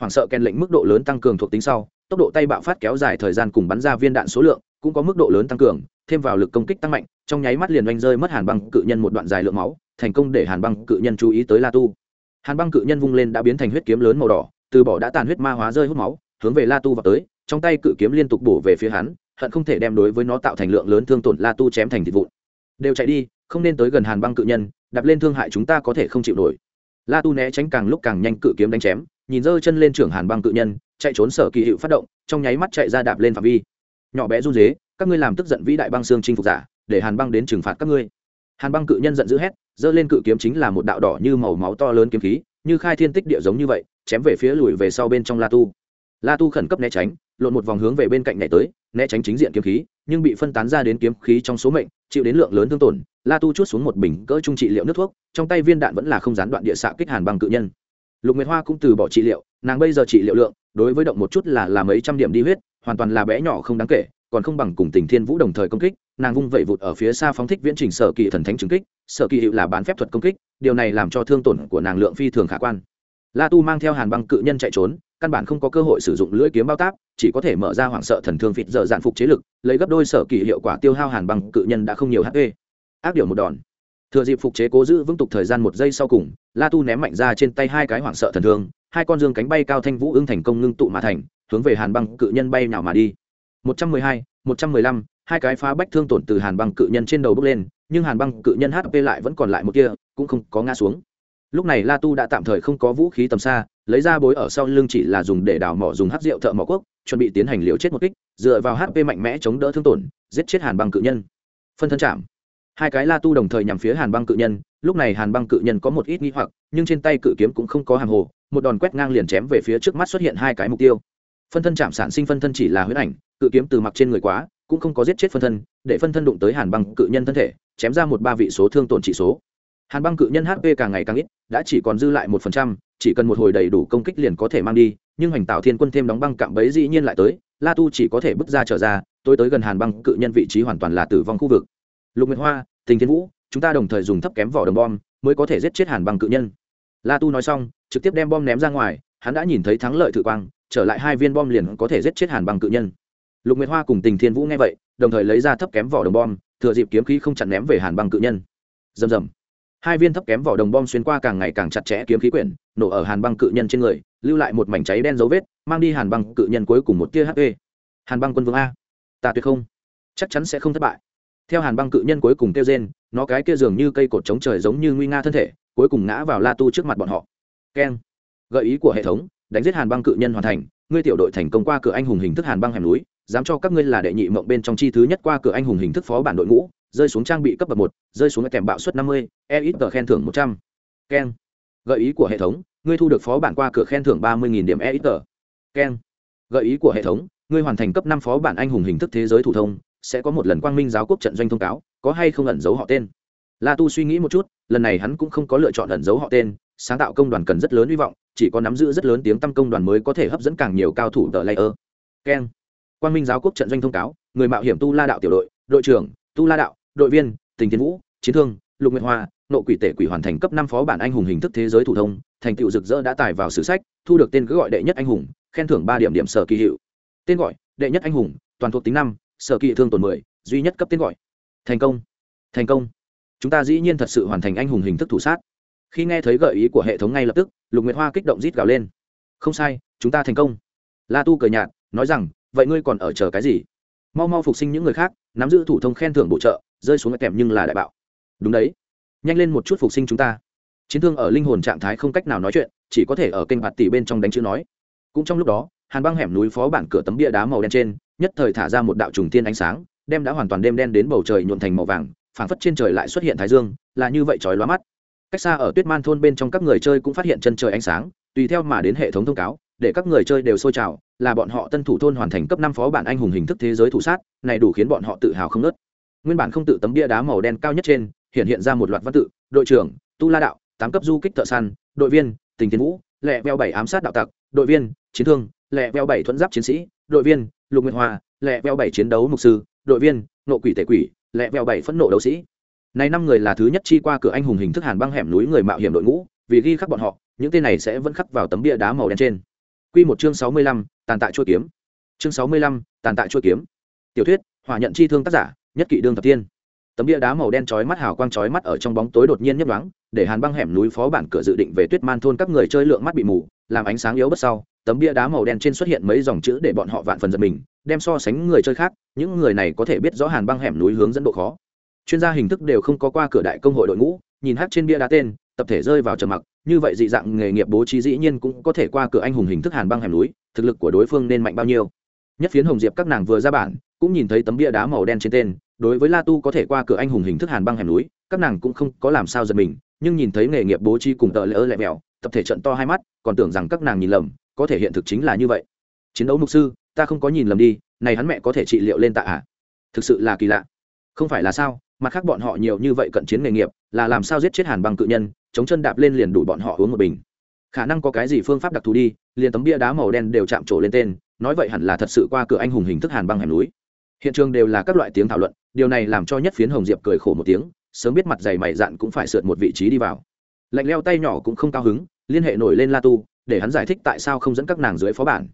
hoảng sợ kèn lệnh mức độ lớn tăng cường thuộc tính sau, tốc độ tay bạo phát kéo dài thời gian cùng bắn ra viên đạn số lượng cũng có mức độ lớn tăng cường, thêm vào lực công kích tăng mạnh, trong nháy mắt liền oanh rơi mất hàn băng cự nhân một đoạn dài lượng máu, thành công để hàn băng cự nhân chú ý tới la tu. Hàn băng cự nhân vung lên đã biến thành huyết kiếm lớn màu đỏ, từ bỏ đã tàn huyết ma hóa rơi hút máu, hướng về la tu vào tới, trong tay cự kiếm liên tục bổ về phía hắn, hận không thể đem đối với nó tạo thành lượng lớn thương tổn la tu chém thành thịt vụn. Đều chạy đi, không nên tới gần hàn băng cự nhân đập lên thương hại chúng ta có thể không chịu nổi. La tu né tránh càng lúc càng nhanh cự kiếm đánh chém nhìn giơ chân lên trưởng hàn băng cự nhân, chạy trốn sở kỳ hiệu phát động, trong nháy mắt chạy ra đạp lên phạm vi. Nhỏ bé run dế các ngươi làm tức giận vĩ đại băng xương chinh phục giả, để hàn băng đến trừng phạt các ngươi. Hàn băng cự nhân giận dữ hét giơ lên cự kiếm chính là một đạo đỏ như màu máu to lớn kiếm khí, như khai thiên tích địa giống như vậy, chém về phía lùi về sau bên trong la tu. La tu khẩn cấp né tránh, lộn một vòng hướng về bên cạnh nhảy tới, né tránh chính diện kiếm khí, nhưng bị phân tán ra đến kiếm khí trong số mệnh, chịu đến lượng lớn thương tổn, la tu chút xuống một bình cỡ trung trị liệu nước thuốc, trong tay viên đạn vẫn là không gián đoạn địa xạ kích hàn băng cự nhân lục nguyệt hoa cũng từ bỏ trị liệu, nàng bây giờ trị liệu lượng, đối với động một chút là làm mấy trăm điểm đi huyết, hoàn toàn là bé nhỏ không đáng kể, còn không bằng cùng tình thiên vũ đồng thời công kích, nàng vung vẩy vụt ở phía xa phóng thích viễn trình sở kỳ thần thánh trừng kích, sở kỳ hiệu là bán phép thuật công kích, điều này làm cho thương tổn của nàng lượng phi thường khả quan. La tu mang theo hàn băng cự nhân chạy trốn, căn bản không có cơ hội sử dụng lưỡi kiếm bao tác chỉ có thể mở ra hoảng sợ thần thương phịt dở dạn phục chế lực, lấy gấp đôi sở kỳ hiệu quả tiêu hao hàn băng cự nhân đã không nhiều hp ác điều một đòn thừa dịp phục chế cố giữ vững tục thời gian một giây sau cùng, la tu ném mạnh ra trên tay hai cái hoảng sợ thần thương, hai con dương cánh bay cao thanh vũ ưng thành công ngưng tụ mà thành, hướng về hàn băng cự nhân bay nào mà đi. Một trăm mười hai, một trăm mười lăm, hai cái phá bách thương tổn từ hàn băng cự nhân trên đầu bước lên, nhưng hàn băng cự nhân hp lại vẫn còn lại một kia, cũng không có ngã xuống. Lúc này la tu đã tạm thời không có vũ khí tầm xa, lấy ra bối ở sau lưng chỉ là dùng để đào mỏ dùng hát rượu thợ mỏ quốc, chuẩn bị tiến hành liều chết một kích, dựa vào hp mạnh mẽ chống đỡ thương tổn, giết chết hàn băng cự nhân. Phân thân chạm hai cái la tu đồng thời nhằm phía hàn băng cự nhân. Lúc này hàn băng cự nhân có một ít nghi hoặc, nhưng trên tay cự kiếm cũng không có hàng hồ. Một đòn quét ngang liền chém về phía trước mắt xuất hiện hai cái mục tiêu. Phân thân chạm sản sinh phân thân chỉ là huyết ảnh, cự kiếm từ mặc trên người quá, cũng không có giết chết phân thân, để phân thân đụng tới hàn băng cự nhân thân thể, chém ra một ba vị số thương tổn trị số. Hàn băng cự nhân hp càng ngày càng ít, đã chỉ còn dư lại một phần trăm, chỉ cần một hồi đầy đủ công kích liền có thể mang đi, nhưng hoành tạo thiên quân thêm đóng băng cạm bẫy dĩ nhiên lại tới, la tu chỉ có thể bước ra trở ra tôi tới gần hàn băng cự nhân vị trí hoàn toàn là tử vong khu vực. Lục nguyệt hoa tình thiên vũ, chúng ta đồng thời dùng thấp kém vỏ đồng bom, mới có thể giết chết hàn bằng cự nhân. La tu nói xong, trực tiếp đem bom ném ra ngoài, hắn đã nhìn thấy thắng lợi thự quang, trở lại hai viên bom liền có thể giết chết hàn bằng cự nhân. Lục nguyệt hoa cùng tình thiên vũ nghe vậy, đồng thời lấy ra thấp kém vỏ đồng bom, thừa dịp kiếm khí không chặn ném về hàn bằng cự nhân. Rầm rầm. Hai viên thấp kém vỏ đồng bom xuyên qua càng ngày càng chặt chẽ kiếm khí quyển, nổ ở hàn băng cự nhân trên người, lưu lại một mảnh cháy đen dấu vết, mang đi hàn băng cự nhân cuối cùng một tia hp hàn băng quân vương a. Ta tuyệt không. Chắc chắn sẽ không thất bại theo hàn băng cự nhân cuối cùng kêu rên, nó cái kia dường như cây cột chống trời giống như nguy nga thân thể, cuối cùng ngã vào la tu trước mặt bọn họ. Keng. Gợi ý của hệ thống, đánh giết hàn băng cự nhân hoàn thành, ngươi tiểu đội thành công qua cửa anh hùng hình thức hàn băng hẻm núi, dám cho các ngươi là đệ nhị mộng bên trong chi thứ nhất qua cửa anh hùng hình thức phó bản đội ngũ, rơi xuống trang bị cấp bậc một, rơi xuống kèm bạo suất năm mươi e ít tờ khen thưởng một trăm. Keng. Gợi ý của hệ thống, ngươi thu được phó bản qua cửa khen thưởng ba mươi điểm e ít tờ keng. Gợi ý của hệ thống, ngươi hoàn thành cấp năm phó bản anh hùng hình thức thế giới thủ thông sẽ có một lần quang minh giáo quốc trận doanh thông cáo, có hay không ẩn giấu họ tên. La tu suy nghĩ một chút, lần này hắn cũng không có lựa chọn ẩn giấu họ tên, sáng tạo công đoàn cần rất lớn hy vọng, chỉ có nắm giữ rất lớn tiếng tăm công đoàn mới có thể hấp dẫn càng nhiều cao thủ tờ layer. Keng. Quang minh giáo quốc trận doanh thông cáo, người mạo hiểm tu la đạo tiểu đội đội trưởng, tu la đạo, đội viên, tình tiến vũ, chiến thương, lục nguyệt hoa, nộ quỷ tể quỷ hoàn thành cấp năm phó bản anh hùng hình thức thế giới thủ thông, thành tựu rực rỡ đã tải vào sử sách, thu được tên cứ gọi đệ nhất anh hùng, khen thưởng ba điểm điểm sở kỳ hiệu. Tên gọi, đệ nhất anh hùng, toàn thuộc tính năm sở kỳ thương tổn mười, duy nhất cấp tiến gọi. Thành công. Thành công. Chúng ta dĩ nhiên thật sự hoàn thành anh hùng hình thức thủ sát. Khi nghe thấy gợi ý của hệ thống ngay lập tức, lục nguyệt hoa kích động rít gào lên. Không sai, chúng ta thành công. La tu cười nhạt, nói rằng, vậy ngươi còn ở chờ cái gì? Mau mau phục sinh những người khác, nắm giữ thủ thông khen thưởng bổ trợ, rơi xuống kèm nhưng là đại bạo. Đúng đấy. Nhanh lên một chút phục sinh chúng ta. Chiến thương ở linh hồn trạng thái không cách nào nói chuyện, chỉ có thể ở kênh bạt tỷ bên trong đánh chữ nói. Cũng trong lúc đó, hàn băng hẻm núi phó bản cửa tấm bia đá màu đen trên nhất thời thả ra một đạo trùng tiên ánh sáng, đem đã hoàn toàn đêm đen đến bầu trời nhuộn thành màu vàng, phảng phất trên trời lại xuất hiện thái dương, là như vậy trói lóa mắt. Cách xa ở tuyết man thôn bên trong các người chơi cũng phát hiện chân trời ánh sáng, tùy theo mà đến hệ thống thông cáo, để các người chơi đều sôi trào, là bọn họ tân thủ thôn hoàn thành cấp năm phó bản anh hùng hình thức thế giới thủ sát, này đủ khiến bọn họ tự hào không nớt nguyên bản không tự tấm bia đá màu đen cao nhất trên, hiện hiện ra một loạt văn tự, đội trưởng, tu la đạo, tám cấp du kích thợ săn, đội viên, tình tiến vũ, lẹ veo bảy ám sát đạo tặc, đội viên, chiến thương, lẹ veo bảy thuẫn giáp chiến sĩ, đội viên lục nguyệt hoa lẹ veo bảy chiến đấu mục sư đội viên nộ quỷ tể quỷ lẹ veo bảy phẫn nộ đấu sĩ này năm người là thứ nhất chi qua cửa anh hùng hình thức hàn băng hẻm núi người mạo hiểm đội ngũ vì ghi khắc bọn họ những tên này sẽ vẫn khắc vào tấm bia đá màu đen trên Quy một chương sáu mươi lăm, tàn tạ chua kiếm. Chương sáu mươi lăm, tàn tạ chua kiếm. Tiểu thuyết, hỏa nhận chi thương tác giả, nhất kỵ đương thập tiên. Tấm bia đá màu đen chói mắt hào quang chói mắt ở trong bóng tối đột nhiên nhấp nhoáng, để Hàn băng hẻm núi phó bản cửa dự định về Tuyết Man thôn các người chơi lượng mắt bị mù, làm ánh sáng yếu bất sau, tấm bia đá màu đen trên xuất hiện mấy dòng chữ để bọn họ vạn phần giật mình, đem so sánh người chơi khác, những người này có thể biết rõ Hàn băng hẻm núi hướng dẫn độ khó. Chuyên gia hình thức đều không có qua cửa đại công hội đội ngũ, nhìn hát trên bia đá tên, tập thể rơi vào trầm mặc, như vậy dị dạng nghề nghiệp bố trí dĩ nhiên cũng có thể qua cửa anh hùng hình thức Hàn băng hẻm núi, thực lực của đối phương nên mạnh bao nhiêu nhất phiến hồng diệp các nàng vừa ra bản cũng nhìn thấy tấm bia đá màu đen trên tên đối với la tu có thể qua cửa anh hùng hình thức hàn băng hẻm núi các nàng cũng không có làm sao giật mình nhưng nhìn thấy nghề nghiệp bố trí cùng tợ lỡ lẹ mèo tập thể trận to hai mắt còn tưởng rằng các nàng nhìn lầm có thể hiện thực chính là như vậy. Chiến đấu mục sư, ta không có nhìn lầm đi, này hắn mẹ có thể trị liệu lên tạ à? Thực sự là kỳ lạ. Không phải là sao, mặt khác bọn họ nhiều như vậy cận chiến nghề nghiệp, là làm sao giết chết hàn băng cự nhân, chống chân đạp lên liền đủ bọn họ uống một bình. Khả năng có cái gì phương pháp đặc thù đi, liền tấm bia đá màu đen đều chạm trổ lên tên, nói vậy hẳn là thật sự qua cửa anh hùng hình thức hàn băng hẻm núi. Hiện trường đều là các loại tiếng thảo luận, điều này làm cho nhất phiến hồng diệp cười khổ một tiếng, sớm biết mặt dày mày dạn cũng phải sượt một vị trí đi vào. Lạnh leo tay nhỏ cũng không cao hứng, liên hệ nổi lên la tu để hắn giải thích tại sao không dẫn các nàng dưới phó bản.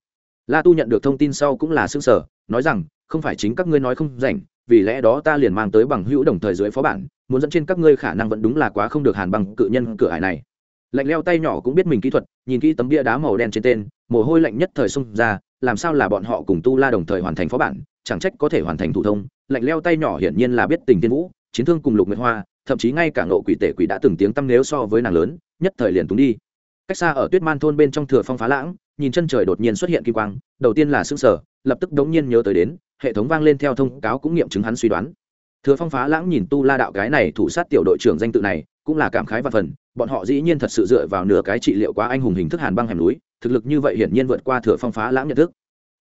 La tu nhận được thông tin sau cũng là xương sở nói rằng, không phải chính các ngươi nói không rảnh, vì lẽ đó ta liền mang tới bằng hữu đồng thời dưới phó bản, muốn dẫn trên các ngươi khả năng vẫn đúng là quá không được hàn bằng cự nhân cửa hải này. Lạnh leo tay nhỏ cũng biết mình kỹ thuật, nhìn kỹ tấm bia đá màu đen trên tên, mồ hôi lạnh nhất thời xông ra, làm sao là bọn họ cùng tu la đồng thời hoàn thành phó bản, chẳng trách có thể hoàn thành thủ thông. Lạnh leo tay nhỏ hiển nhiên là biết tình tiên vũ, chiến thương cùng lục nguyệt hoa, thậm chí ngay cả ngộ quỷ tể quỷ đã từng tiếng tăm nếu so với nàng lớn, nhất thời liền túng đi cách xa ở tuyết man thôn bên trong thừa phong phá lãng, nhìn chân trời đột nhiên xuất hiện kim quang, đầu tiên là xương sở lập tức đống nhiên nhớ tới đến, hệ thống vang lên theo thông cáo cũng nghiệm chứng hắn suy đoán. Thừa phong phá lãng nhìn tu la đạo cái này thủ sát tiểu đội trưởng danh tự này, cũng là cảm khái và phần, bọn họ dĩ nhiên thật sự dựa vào nửa cái trị liệu quá anh hùng hình thức hàn băng hẻm núi, thực lực như vậy hiển nhiên vượt qua thừa phong phá lãng nhận thức.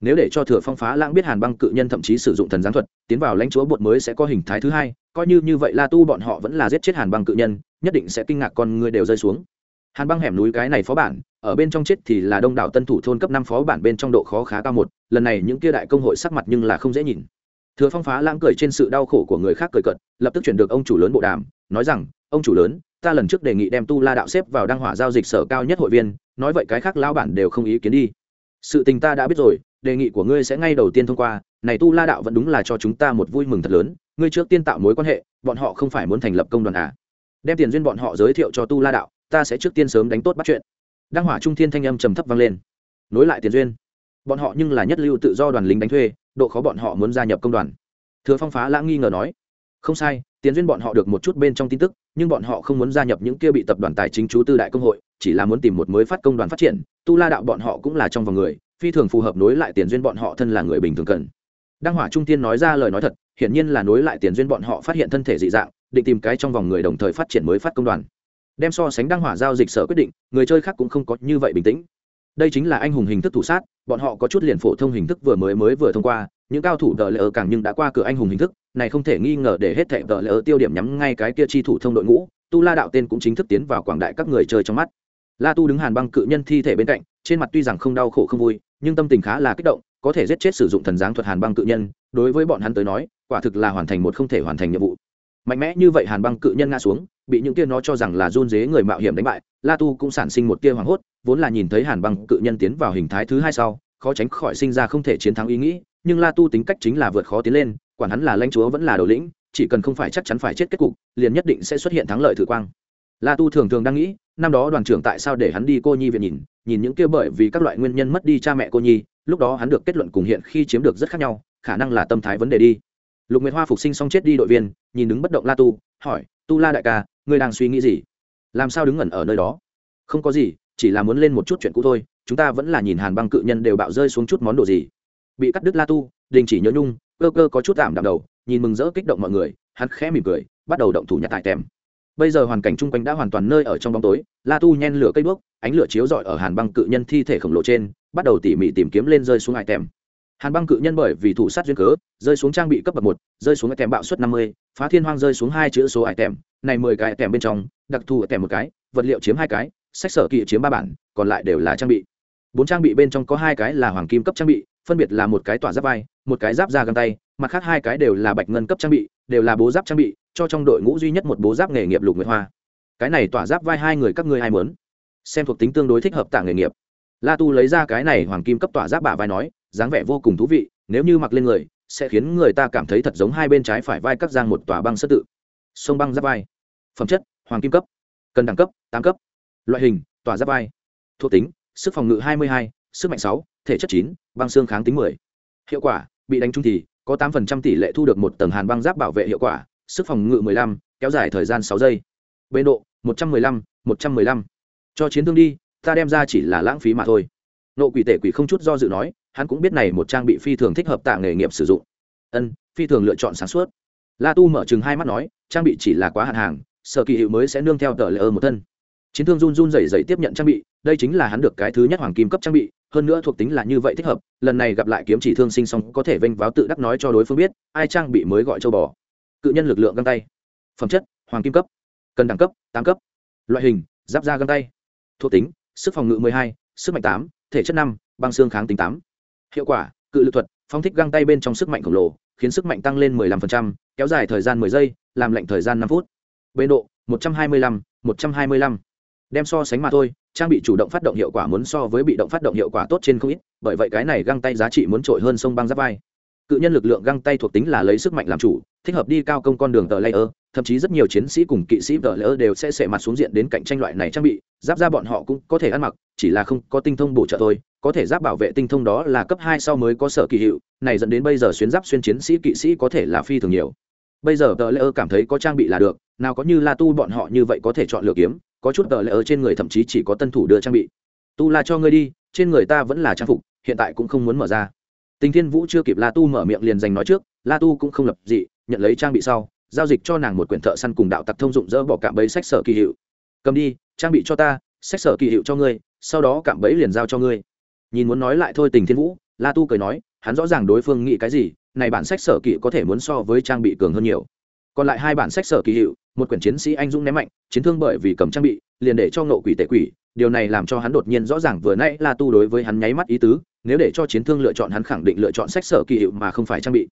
Nếu để cho thừa phong phá lãng biết hàn băng cự nhân thậm chí sử dụng thần giáng thuật, tiến vào lãnh chúa bột mới sẽ có hình thái thứ hai, coi như như vậy la tu bọn họ vẫn là giết chết hàn băng cự nhân, nhất định sẽ kinh ngạc con người đều rơi xuống hàn băng hẻm núi cái này phó bản, ở bên trong chết thì là đông đảo tân thủ thôn cấp năm phó bản bên trong độ khó khá cao một, lần này những kia đại công hội sắc mặt nhưng là không dễ nhìn. Thừa phong phá lãng cười trên sự đau khổ của người khác cười cận lập tức chuyển được ông chủ lớn bộ đàm, nói rằng, ông chủ lớn, ta lần trước đề nghị đem tu la đạo xếp vào đăng hỏa giao dịch sở cao nhất hội viên, nói vậy cái khác lao bản đều không ý kiến đi. Sự tình ta đã biết rồi, đề nghị của ngươi sẽ ngay đầu tiên thông qua, này tu la đạo vẫn đúng là cho chúng ta một vui mừng thật lớn, ngươi trước tiên tạo mối quan hệ, bọn họ không phải muốn thành lập công đoàn à? Đem tiền duyên bọn họ giới thiệu cho tu la đạo ta sẽ trước tiên sớm đánh tốt bắt chuyện. Đăng hỏa trung thiên thanh âm trầm thấp vang lên. Nối lại tiền duyên. Bọn họ nhưng là nhất lưu tự do đoàn lính đánh thuê, độ khó bọn họ muốn gia nhập công đoàn. Thừa phong phá lãng nghi ngờ nói, không sai, tiền duyên bọn họ được một chút bên trong tin tức, nhưng bọn họ không muốn gia nhập những kia bị tập đoàn tài chính chú tư đại công hội, chỉ là muốn tìm một mới phát công đoàn phát triển, tu la đạo bọn họ cũng là trong vòng người, phi thường phù hợp nối lại tiền duyên bọn họ thân là người bình thường cần. Đăng hỏa trung tiên nói ra lời nói thật, hiển nhiên là nối lại tiền duyên bọn họ phát hiện thân thể dị dạng, định tìm cái trong vòng người đồng thời phát triển mới phát công đoàn đem so sánh đăng hỏa giao dịch sở quyết định, người chơi khác cũng không có như vậy bình tĩnh. Đây chính là anh hùng hình thức thủ sát, bọn họ có chút liền phổ thông hình thức vừa mới mới vừa thông qua, những cao thủ đợi lỡ càng nhưng đã qua cửa anh hùng hình thức, này không thể nghi ngờ để hết thệ đợi lỡ tiêu điểm nhắm ngay cái kia chi thủ thông đội ngũ, tu la đạo tên cũng chính thức tiến vào quảng đại các người chơi trong mắt. La tu đứng hàn băng cự nhân thi thể bên cạnh, trên mặt tuy rằng không đau khổ không vui, nhưng tâm tình khá là kích động, có thể giết chết sử dụng thần giáng thuật hàn băng cự nhân, đối với bọn hắn tới nói, quả thực là hoàn thành một không thể hoàn thành nhiệm vụ mạnh mẽ như vậy hàn băng cự nhân ngã xuống, bị những kia nó cho rằng là run dế người mạo hiểm đánh bại, la tu cũng sản sinh một tia hoảng hốt, vốn là nhìn thấy hàn băng cự nhân tiến vào hình thái thứ hai sau, khó tránh khỏi sinh ra không thể chiến thắng ý nghĩ, nhưng la tu tính cách chính là vượt khó tiến lên, quản hắn là lãnh chúa vẫn là đầu lĩnh, chỉ cần không phải chắc chắn phải chết kết cục, liền nhất định sẽ xuất hiện thắng lợi thử quang. La tu thường thường đang nghĩ, năm đó đoàn trưởng tại sao để hắn đi cô nhi viện nhìn nhìn những kia bởi vì các loại nguyên nhân mất đi cha mẹ cô nhi, lúc đó hắn được kết luận cùng hiện khi chiếm được rất khác nhau, khả năng là tâm thái vấn đề đi lục nguyệt hoa phục sinh xong chết đi đội viên, nhìn đứng bất động la tu, hỏi, tu la đại ca, ngươi đang suy nghĩ gì? Làm sao đứng ngẩn ở nơi đó? Không có gì, chỉ là muốn lên một chút chuyện cũ thôi, chúng ta vẫn là nhìn hàn băng cự nhân đều bạo rơi xuống chút món đồ gì. Bị cắt đứt la tu, đình chỉ nhớ nhung, cơ cơ có chút tạm đạm đầu, nhìn mừng rỡ kích động mọi người, hắn khẽ mỉm cười, bắt đầu động thủ nhặt tại tèm. Bây giờ hoàn cảnh chung quanh đã hoàn toàn nơi ở trong bóng tối, la tu nhen lửa cây đuốc ánh lửa chiếu rọi ở hàn băng cự nhân thi thể khổng lồ trên, bắt đầu tỉ mỉ tìm kiếm lên rơi xuống ai tèm hàn băng cự nhân bởi vì thủ sát duyên cớ, rơi xuống trang bị cấp bậc một, rơi xuống ai tèm bạo suất năm mươi, phá thiên hoang rơi xuống hai chữ số ải tèm này mười cái tèm bên trong, đặc thù tèm một cái, vật liệu chiếm hai cái, sách sở kỵ chiếm ba bản, còn lại đều là trang bị. Bốn trang bị bên trong có hai cái là hoàng kim cấp trang bị, phân biệt là một cái tỏa giáp vai, một cái giáp da găng tay, mặt khác hai cái đều là bạch ngân cấp trang bị, đều là bố giáp trang bị, cho trong đội ngũ duy nhất một bố giáp nghề nghiệp lục nguyệt hoa. Cái này tỏa giáp vai hai người các ngươi ai muốn? Xem thuộc tính tương đối thích hợp tạ nghề nghiệp. La tu lấy ra cái này hoàng kim cấp tỏa giáp bả vai nói dáng vẻ vô cùng thú vị, nếu như mặc lên người, sẽ khiến người ta cảm thấy thật giống hai bên trái phải vai cắt giang một tòa băng sơ tự. Sông băng giáp vai. Phẩm chất, hoàng kim cấp. Cần đẳng cấp, tám cấp. Loại hình, tòa giáp vai. Thuộc tính, sức phòng ngự hai mươi hai, sức mạnh sáu, thể chất chín, băng xương kháng tính mười. Hiệu quả, bị đánh trúng thì có tám phần trăm tỷ lệ thu được một tầng hàn băng giáp bảo vệ hiệu quả, sức phòng ngự mười lăm, kéo dài thời gian sáu giây. Bê độ, một trăm mười lăm, một trăm mười lăm. Cho chiến thương đi, ta đem ra chỉ là lãng phí mà thôi nộ quỷ tể quỷ không chút do dự nói hắn cũng biết này một trang bị phi thường thích hợp tạ nghề nghiệp sử dụng. Ân phi thường lựa chọn sáng suốt. La tu mở chừng hai mắt nói trang bị chỉ là quá hạn hàng sở kỳ hiệu mới sẽ nương theo tờ lệ ơ một thân. Chiến thương run run rẩy rẩy tiếp nhận trang bị đây chính là hắn được cái thứ nhất hoàng kim cấp trang bị hơn nữa thuộc tính là như vậy thích hợp lần này gặp lại kiếm chỉ thương sinh xong có thể vênh váo tự đắc nói cho đối phương biết ai trang bị mới gọi châu bò. Cự nhân lực lượng găng tay. Phẩm chất hoàng kim cấp. Cần đẳng cấp tám cấp. Loại hình giáp da găng tay. Thuộc tính sức phòng ngự 12, sức mạnh 8, thể chất 5, băng xương kháng tính 8. hiệu quả cự lực thuật phong thích găng tay bên trong sức mạnh khổng lồ khiến sức mạnh tăng lên 15%, kéo dài thời gian 10 giây làm lệnh thời gian 5 phút bên độ 125, 125. đem so sánh mà thôi trang bị chủ động phát động hiệu quả muốn so với bị động phát động hiệu quả tốt trên không ít bởi vậy cái này găng tay giá trị muốn trội hơn sông băng giáp vai cự nhân lực lượng găng tay thuộc tính là lấy sức mạnh làm chủ thích hợp đi cao công con đường tờ layer thậm chí rất nhiều chiến sĩ cùng kỵ sĩ vợ lỡ đều sẽ sệ mặt xuống diện đến cạnh tranh loại này trang bị, giáp ra bọn họ cũng có thể ăn mặc, chỉ là không có tinh thông bổ trợ thôi, có thể giáp bảo vệ tinh thông đó là cấp hai sau mới có sở kỳ hiệu, này dẫn đến bây giờ xuyên giáp xuyên chiến sĩ kỵ sĩ có thể là phi thường nhiều. Bây giờ tờ layer cảm thấy có trang bị là được, nào có như la tu bọn họ như vậy có thể chọn lựa kiếm, có chút tờ layer trên người thậm chí chỉ có tân thủ đưa trang bị. Tu la cho ngươi đi, trên người ta vẫn là trang phục, hiện tại cũng không muốn mở ra. Tình thiên vũ chưa kịp la tu mở miệng liền giành nói trước, la tu cũng không lập dị, nhận lấy trang bị sau giao dịch cho nàng một quyển thợ săn cùng đạo tặc thông dụng dỡ bỏ cạm bẫy sách sở kỳ hiệu. Cầm đi, trang bị cho ta, sách sở kỳ hiệu cho ngươi, sau đó cạm bẫy liền giao cho ngươi. Nhìn muốn nói lại thôi tình thiên vũ, la tu cười nói, hắn rõ ràng đối phương nghĩ cái gì, này bản sách sở kỳ có thể muốn so với trang bị cường hơn nhiều. Còn lại hai bản sách sở kỳ hiệu, một quyển chiến sĩ anh dũng ném mạnh, chiến thương bởi vì cầm trang bị, liền để cho nộ quỷ tệ quỷ, điều này làm cho hắn đột nhiên rõ ràng vừa nãy la tu đối với hắn nháy mắt ý tứ, nếu để cho chiến thương lựa chọn hắn khẳng định lựa chọn sách sở kỳ hiệu mà không phải trang bị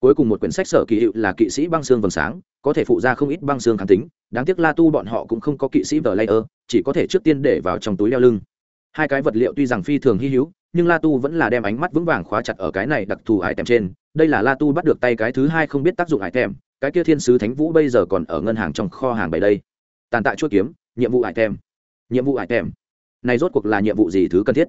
cuối cùng một quyển sách sở kỳ hiệu là kỵ sĩ băng xương vầng sáng, có thể phụ ra không ít băng xương kháng tính, đáng tiếc la tu bọn họ cũng không có kỵ sĩ vờ layer, chỉ có thể trước tiên để vào trong túi đeo lưng. Hai cái vật liệu tuy rằng phi thường hy hữu, nhưng la tu vẫn là đem ánh mắt vững vàng khóa chặt ở cái này đặc thù hải tèm trên. Đây là la tu bắt được tay cái thứ hai không biết tác dụng hải tèm, cái kia thiên sứ thánh vũ bây giờ còn ở ngân hàng trong kho hàng bày đây. Tàn tạ chuốt kiếm, nhiệm vụ hải tèm. Nhiệm vụ hải tèm. Này rốt cuộc là nhiệm vụ gì thứ cần thiết?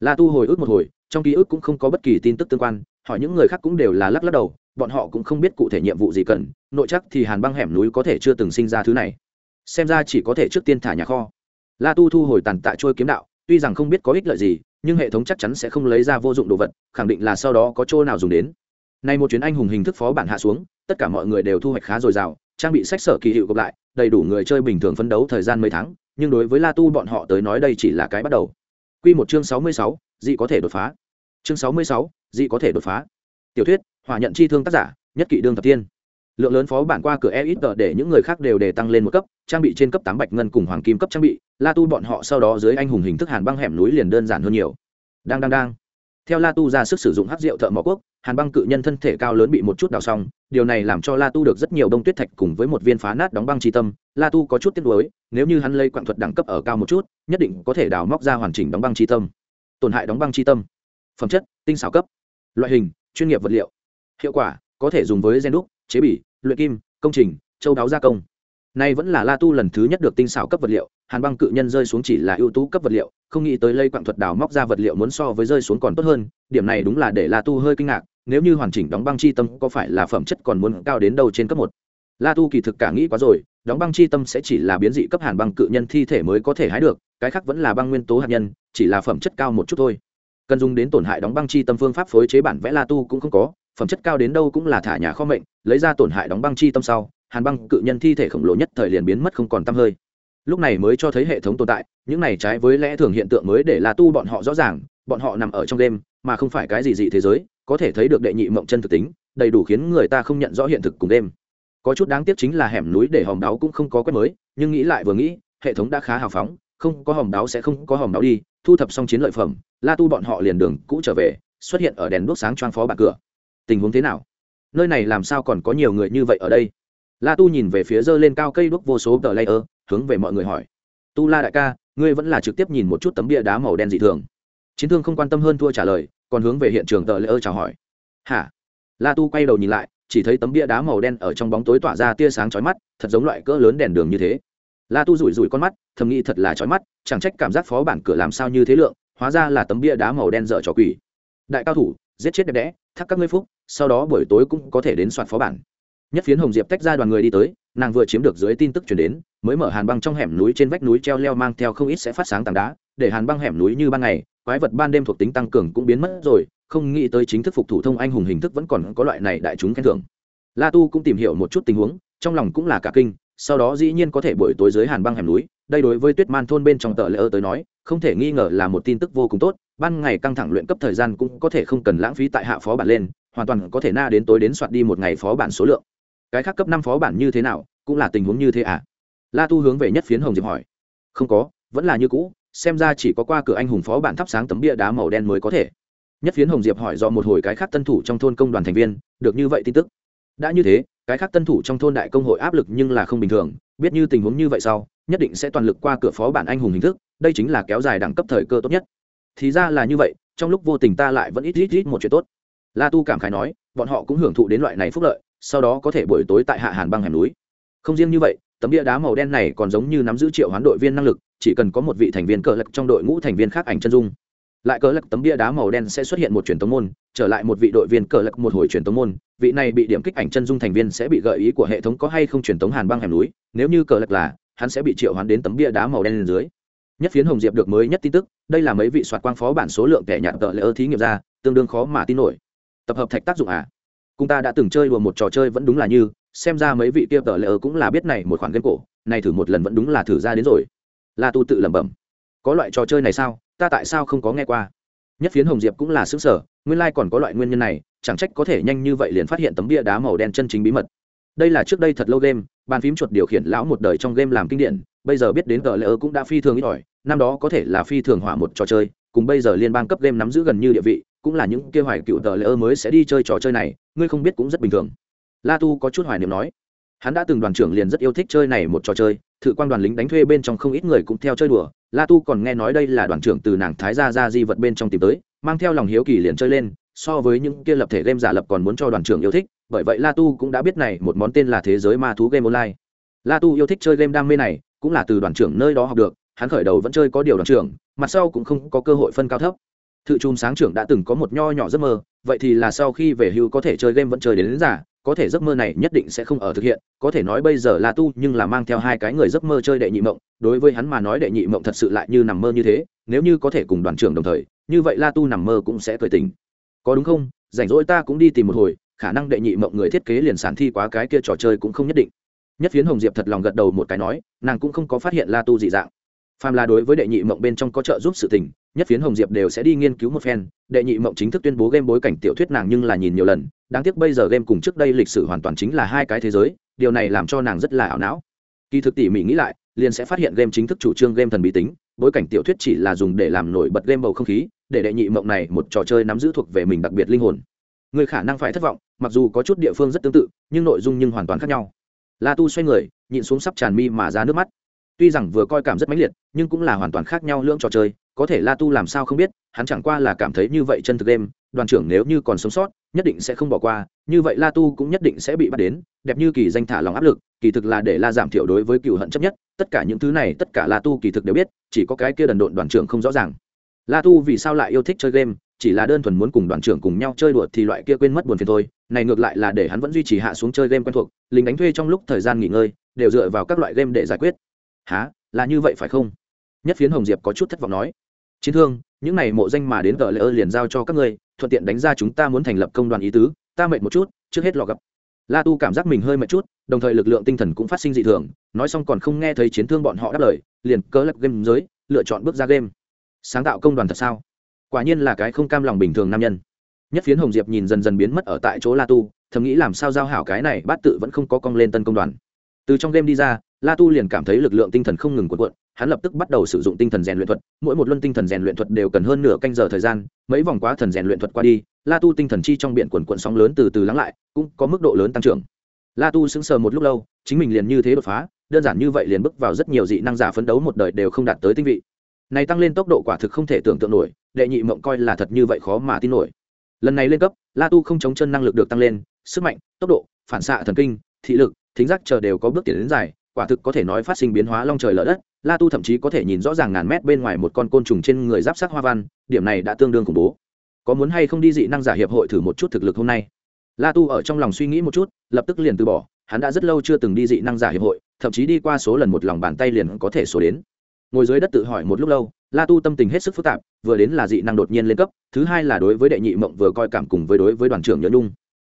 La tu hồi ức một hồi, trong ký ức cũng không có bất kỳ tin tức tương quan, hỏi những người khác cũng đều là lắc lắc đầu bọn họ cũng không biết cụ thể nhiệm vụ gì cần, nội chắc thì hàn băng hẻm núi có thể chưa từng sinh ra thứ này. Xem ra chỉ có thể trước tiên thả nhà kho. La tu thu hồi tàn tạ trôi kiếm đạo, tuy rằng không biết có ích lợi gì, nhưng hệ thống chắc chắn sẽ không lấy ra vô dụng đồ vật, khẳng định là sau đó có chỗ nào dùng đến. Nay một chuyến anh hùng hình thức phó bản hạ xuống, tất cả mọi người đều thu hoạch khá dồi dào, trang bị sách sở kỳ hiệu gộp lại, đầy đủ người chơi bình thường phấn đấu thời gian mấy tháng, nhưng đối với la tu bọn họ tới nói đây chỉ là cái bắt đầu. Q một chương sáu mươi sáu, dị có thể đột phá. Chương sáu mươi sáu, dị có thể đột phá. Tiểu thuyết hỏa nhận chi thương tác giả, nhất kỵ đương thập tiên. Lượng lớn phó bản qua cửa e ít để những người khác đều để tăng lên một cấp, trang bị trên cấp tám bạch ngân cùng hoàng kim cấp trang bị, la tu bọn họ sau đó dưới anh hùng hình thức hàn băng hẻm núi liền đơn giản hơn nhiều. Đang đang đang. Theo la tu ra sức sử dụng hát rượu thợ mỏ quốc, hàn băng cự nhân thân thể cao lớn bị một chút đào xong, điều này làm cho la tu được rất nhiều đông tuyết thạch cùng với một viên phá nát đóng băng tri tâm. La tu có chút tiếc nuối, nếu như hắn lấy quạng thuật đẳng cấp ở cao một chút, nhất định có thể đào móc ra hoàn chỉnh đóng băng tri tâm. Tổn hại đóng băng tri tâm. Phẩm chất, tinh xảo cấp. Loại hình, chuyên nghiệp vật liệu hiệu quả có thể dùng với gen đúc, chế bỉ luyện kim, công trình, châu đáo gia công. Nay vẫn là la tu lần thứ nhất được tinh xảo cấp vật liệu, hàn băng cự nhân rơi xuống chỉ là ưu tú cấp vật liệu, không nghĩ tới lây quạng thuật đào móc ra vật liệu muốn so với rơi xuống còn tốt hơn, điểm này đúng là để la tu hơi kinh ngạc, nếu như hoàn chỉnh đóng băng chi tâm có phải là phẩm chất còn muốn cao đến đâu trên cấp một. La tu kỳ thực cả nghĩ quá rồi, đóng băng chi tâm sẽ chỉ là biến dị cấp hàn băng cự nhân thi thể mới có thể hái được, cái khác vẫn là băng nguyên tố hạt nhân, chỉ là phẩm chất cao một chút thôi. Cần dùng đến tổn hại đóng băng chi tâm phương pháp phối chế bản vẽ la tu cũng không có phẩm chất cao đến đâu cũng là thả nhà kho mệnh, lấy ra tổn hại đóng băng chi tâm sau, hàn băng cự nhân thi thể khổng lồ nhất thời liền biến mất không còn t hơi. Lúc này mới cho thấy hệ thống tồn tại, những này trái với lẽ thường hiện tượng mới để la tu bọn họ rõ ràng, bọn họ nằm ở trong đêm, mà không phải cái gì dị thế giới, có thể thấy được đệ nhị mộng chân thực tính, đầy đủ khiến người ta không nhận rõ hiện thực cùng đêm. Có chút đáng tiếc chính là hẻm núi để hòm đáo cũng không có quét mới, nhưng nghĩ lại vừa nghĩ, hệ thống đã khá hào phóng, không có hòm đáo sẽ không có hòm đáo đi, thu thập xong chiến lợi phẩm, la tu bọn họ liền đường cũ trở về, xuất hiện ở đèn đuốc sáng choang phó bạc cửa tình huống thế nào? Nơi này làm sao còn có nhiều người như vậy ở đây? La tu nhìn về phía dơ lên cao cây đuốc vô số tờ layer, hướng về mọi người hỏi. Tu la đại ca, ngươi vẫn là trực tiếp nhìn một chút tấm bia đá màu đen dị thường. Chiến thương không quan tâm hơn thua trả lời, còn hướng về hiện trường tờ layer chào hỏi. Hả? La tu quay đầu nhìn lại, chỉ thấy tấm bia đá màu đen ở trong bóng tối tỏa ra tia sáng chói mắt, thật giống loại cỡ lớn đèn đường như thế. La tu rủi rủi con mắt, thầm nghĩ thật là chói mắt, chẳng trách cảm giác phó bản cửa làm sao như thế lượng, hóa ra là tấm bia đá màu đen dở trò quỷ. Đại cao thủ, giết chết đẹp đẽ thắc các ngươi phúc sau đó buổi tối cũng có thể đến soạt phó bản. Nhất phiến hồng diệp tách ra đoàn người đi tới, nàng vừa chiếm được dưới tin tức chuyển đến, mới mở hàn băng trong hẻm núi trên vách núi treo leo mang theo không ít sẽ phát sáng tảng đá, để hàn băng hẻm núi như ban ngày, quái vật ban đêm thuộc tính tăng cường cũng biến mất rồi, không nghĩ tới chính thức phục thủ thông anh hùng hình thức vẫn còn có loại này đại chúng khen thưởng. La tu cũng tìm hiểu một chút tình huống, trong lòng cũng là cả kinh, sau đó dĩ nhiên có thể buổi tối dưới hàn băng hẻm núi, đây đối với tuyết man thôn bên trong tờ lễ ơ tới nói, không thể nghi ngờ là một tin tức vô cùng tốt, ban ngày căng thẳng luyện cấp thời gian cũng có thể không cần lãng phí tại hạ phó bản lên hoàn toàn có thể na đến tối đến soạt đi một ngày phó bản số lượng. Cái khác cấp năm phó bản như thế nào, cũng là tình huống như thế à? La tu hướng về nhất phiến hồng diệp hỏi. Không có, vẫn là như cũ, xem ra chỉ có qua cửa anh hùng phó bản thắp sáng tấm bia đá màu đen mới có thể. Nhất phiến hồng diệp hỏi do một hồi cái khác tân thủ trong thôn công đoàn thành viên, được như vậy tin tức. Đã như thế, cái khác tân thủ trong thôn đại công hội áp lực nhưng là không bình thường, biết như tình huống như vậy sau, nhất định sẽ toàn lực qua cửa phó bản anh hùng hình thức, đây chính là kéo dài đẳng cấp thời cơ tốt nhất. Thì ra là như vậy, trong lúc vô tình ta lại vẫn ít ít ít một chuyện tốt la tu cảm khái nói, bọn họ cũng hưởng thụ đến loại này phúc lợi, sau đó có thể buổi tối tại hạ hàn băng hẻm núi. Không riêng như vậy, tấm bia đá màu đen này còn giống như nắm giữ triệu hoán đội viên năng lực, chỉ cần có một vị thành viên cờ lật trong đội ngũ thành viên khác ảnh chân dung. Lại cờ lật tấm bia đá màu đen sẽ xuất hiện một truyền tống môn, trở lại một vị đội viên cờ lật một hồi truyền tống môn, vị này bị điểm kích ảnh chân dung thành viên sẽ bị gợi ý của hệ thống có hay không truyền tống hàn băng hẻm núi, nếu như cờ lật là, hắn sẽ bị triệu hoán đến tấm bia đá màu đen lên dưới. Nhất phiến hồng diệp được mới nhất tin tức, đây là mấy vị soạt quang phó bản số lượng kẻ nhạt tợ lễ thí nghiệm ra, tương đương khó mà tin nổi tập hợp thạch tác dụng à? Cùng ta đã từng chơi đùa một trò chơi vẫn đúng là như, xem ra mấy vị kia tờ lễ cũng là biết này một khoản game cổ, này thử một lần vẫn đúng là thử ra đến rồi. La tu tự lẩm bẩm. Có loại trò chơi này sao? Ta tại sao không có nghe qua? Nhất phiến hồng diệp cũng là xứng sở, nguyên lai、like、còn có loại nguyên nhân này, chẳng trách có thể nhanh như vậy liền phát hiện tấm bia đá màu đen chân chính bí mật. Đây là trước đây thật lâu game, bàn phím chuột điều khiển lão một đời trong game làm kinh điển, bây giờ biết đến tờ lễ cũng đã phi thường ít ỏi, năm đó có thể là phi thường hỏa một trò chơi, cùng bây giờ liên bang cấp game nắm giữ gần như địa vị cũng là những kia hoài cựu tờ lễ ơ mới sẽ đi chơi trò chơi này, ngươi không biết cũng rất bình thường. La tu có chút hoài niệm nói. Hắn đã từng đoàn trưởng liền rất yêu thích chơi này một trò chơi, thử quan đoàn lính đánh thuê bên trong không ít người cũng theo chơi đùa. La tu còn nghe nói đây là đoàn trưởng từ nàng thái gia ra di vật bên trong tìm tới, mang theo lòng hiếu kỳ liền chơi lên, so với những kia lập thể game giả lập còn muốn cho đoàn trưởng yêu thích, bởi vậy la tu cũng đã biết này một món tên là thế giới ma thú game online. La tu yêu thích chơi game đam mê này, cũng là từ đoàn trưởng nơi đó học được, hắn khởi đầu vẫn chơi có điều đoàn trưởng, mặt sau cũng không có cơ hội phân cao thấp thự chùm sáng trưởng đã từng có một nho nhỏ giấc mơ vậy thì là sau khi về hưu có thể chơi game vẫn chơi đến, đến giả có thể giấc mơ này nhất định sẽ không ở thực hiện có thể nói bây giờ là tu nhưng là mang theo hai cái người giấc mơ chơi đệ nhị mộng đối với hắn mà nói đệ nhị mộng thật sự lại như nằm mơ như thế nếu như có thể cùng đoàn trưởng đồng thời như vậy la tu nằm mơ cũng sẽ cười tình có đúng không? Rảnh rỗi ta cũng đi tìm một hồi khả năng đệ nhị mộng người thiết kế liền sản thi quá cái kia trò chơi cũng không nhất định. Nhất phiến hồng diệp thật lòng gật đầu một cái nói nàng cũng không có phát hiện la tu dị dạng phàm là đối với đệ nhị mộng bên trong có trợ giúp sự tình, nhất phiến hồng diệp đều sẽ đi nghiên cứu một phen. Đệ nhị mộng chính thức tuyên bố game bối cảnh tiểu thuyết nàng nhưng là nhìn nhiều lần. Đáng tiếc bây giờ game cùng trước đây lịch sử hoàn toàn chính là hai cái thế giới, điều này làm cho nàng rất là ảo não. Kỳ thực tỉ mỉ nghĩ lại, liền sẽ phát hiện game chính thức chủ trương game thần bí tính, bối cảnh tiểu thuyết chỉ là dùng để làm nổi bật game bầu không khí, để đệ nhị mộng này một trò chơi nắm giữ thuộc về mình đặc biệt linh hồn. Người khả năng phải thất vọng, mặc dù có chút địa phương rất tương tự, nhưng nội dung nhưng hoàn toàn khác nhau. La tu xoay người, nhịn xuống sắp tràn mi mà ra nước mắt tuy rằng vừa coi cảm rất mãnh liệt, nhưng cũng là hoàn toàn khác nhau lưỡng trò chơi, có thể la tu làm sao không biết, hắn chẳng qua là cảm thấy như vậy chân thực game đoàn trưởng nếu như còn sống sót, nhất định sẽ không bỏ qua, như vậy la tu cũng nhất định sẽ bị bắt đến, đẹp như kỳ danh thả lòng áp lực, kỳ thực là để la giảm thiểu đối với cựu hận chấp nhất, tất cả những thứ này, tất cả la tu kỳ thực đều biết, chỉ có cái kia đần độn đoàn trưởng không rõ ràng. La tu vì sao lại yêu thích chơi game, chỉ là đơn thuần muốn cùng đoàn trưởng cùng nhau chơi đùa thì loại kia quên mất buồn phiền thôi, này ngược lại là để hắn vẫn duy trì hạ xuống chơi game quen thuộc, lính đánh thuê trong lúc thời gian nghỉ ngơi, đều dựa vào các loại game để giải quyết há là như vậy phải không? Nhất phiến hồng diệp có chút thất vọng nói. Chiến thương, những này mộ danh mà đến gờ lỡ liền giao cho các ngươi, thuận tiện đánh ra chúng ta muốn thành lập công đoàn ý tứ, ta mệt một chút, trước hết lò gặp. La tu cảm giác mình hơi mệt chút, đồng thời lực lượng tinh thần cũng phát sinh dị thường, nói xong còn không nghe thấy chiến thương bọn họ đáp lời, liền cớ lập game giới, lựa chọn bước ra game. Sáng tạo công đoàn thật sao? Quả nhiên là cái không cam lòng bình thường nam nhân. Nhất phiến hồng diệp nhìn dần dần biến mất ở tại chỗ la tu, thầm nghĩ làm sao giao hảo cái này, bát tự vẫn không có cong lên tân công đoàn từ trong game đi ra la tu liền cảm thấy lực lượng tinh thần không ngừng cuộn cuộn, hắn lập tức bắt đầu sử dụng tinh thần rèn luyện thuật, mỗi một luân tinh thần rèn luyện thuật đều cần hơn nửa canh giờ thời gian, mấy vòng quá thần rèn luyện thuật qua đi la tu tinh thần chi trong biển quần quận sóng lớn từ từ lắng lại, cũng có mức độ lớn tăng trưởng. La tu sững sờ một lúc lâu, chính mình liền như thế đột phá, đơn giản như vậy liền bước vào rất nhiều dị năng giả phấn đấu một đời đều không đạt tới tinh vị. Này tăng lên tốc độ quả thực không thể tưởng tượng nổi, đệ nhị mộng coi là thật như vậy khó mà tin nổi. Lần này lên cấp la tu không chống chân năng lực được tăng lên, sức mạnh, tốc độ, phản xạ thần kinh, thị lực thính giác chờ đều có bước tiến đến dài, quả thực có thể nói phát sinh biến hóa long trời lở đất. La tu thậm chí có thể nhìn rõ ràng ngàn mét bên ngoài một con côn trùng trên người giáp sắc hoa văn, điểm này đã tương đương khủng bố. Có muốn hay không đi dị năng giả hiệp hội thử một chút thực lực hôm nay? La tu ở trong lòng suy nghĩ một chút, lập tức liền từ bỏ, hắn đã rất lâu chưa từng đi dị năng giả hiệp hội, thậm chí đi qua số lần một lòng bàn tay liền có thể số đến. Ngồi dưới đất tự hỏi một lúc lâu, la tu tâm tình hết sức phức tạp, vừa đến là dị năng đột nhiên lên cấp, thứ hai là đối với đệ nhị mộng vừa coi cảm cùng với đối với đoàn trưởng nhớ nhung.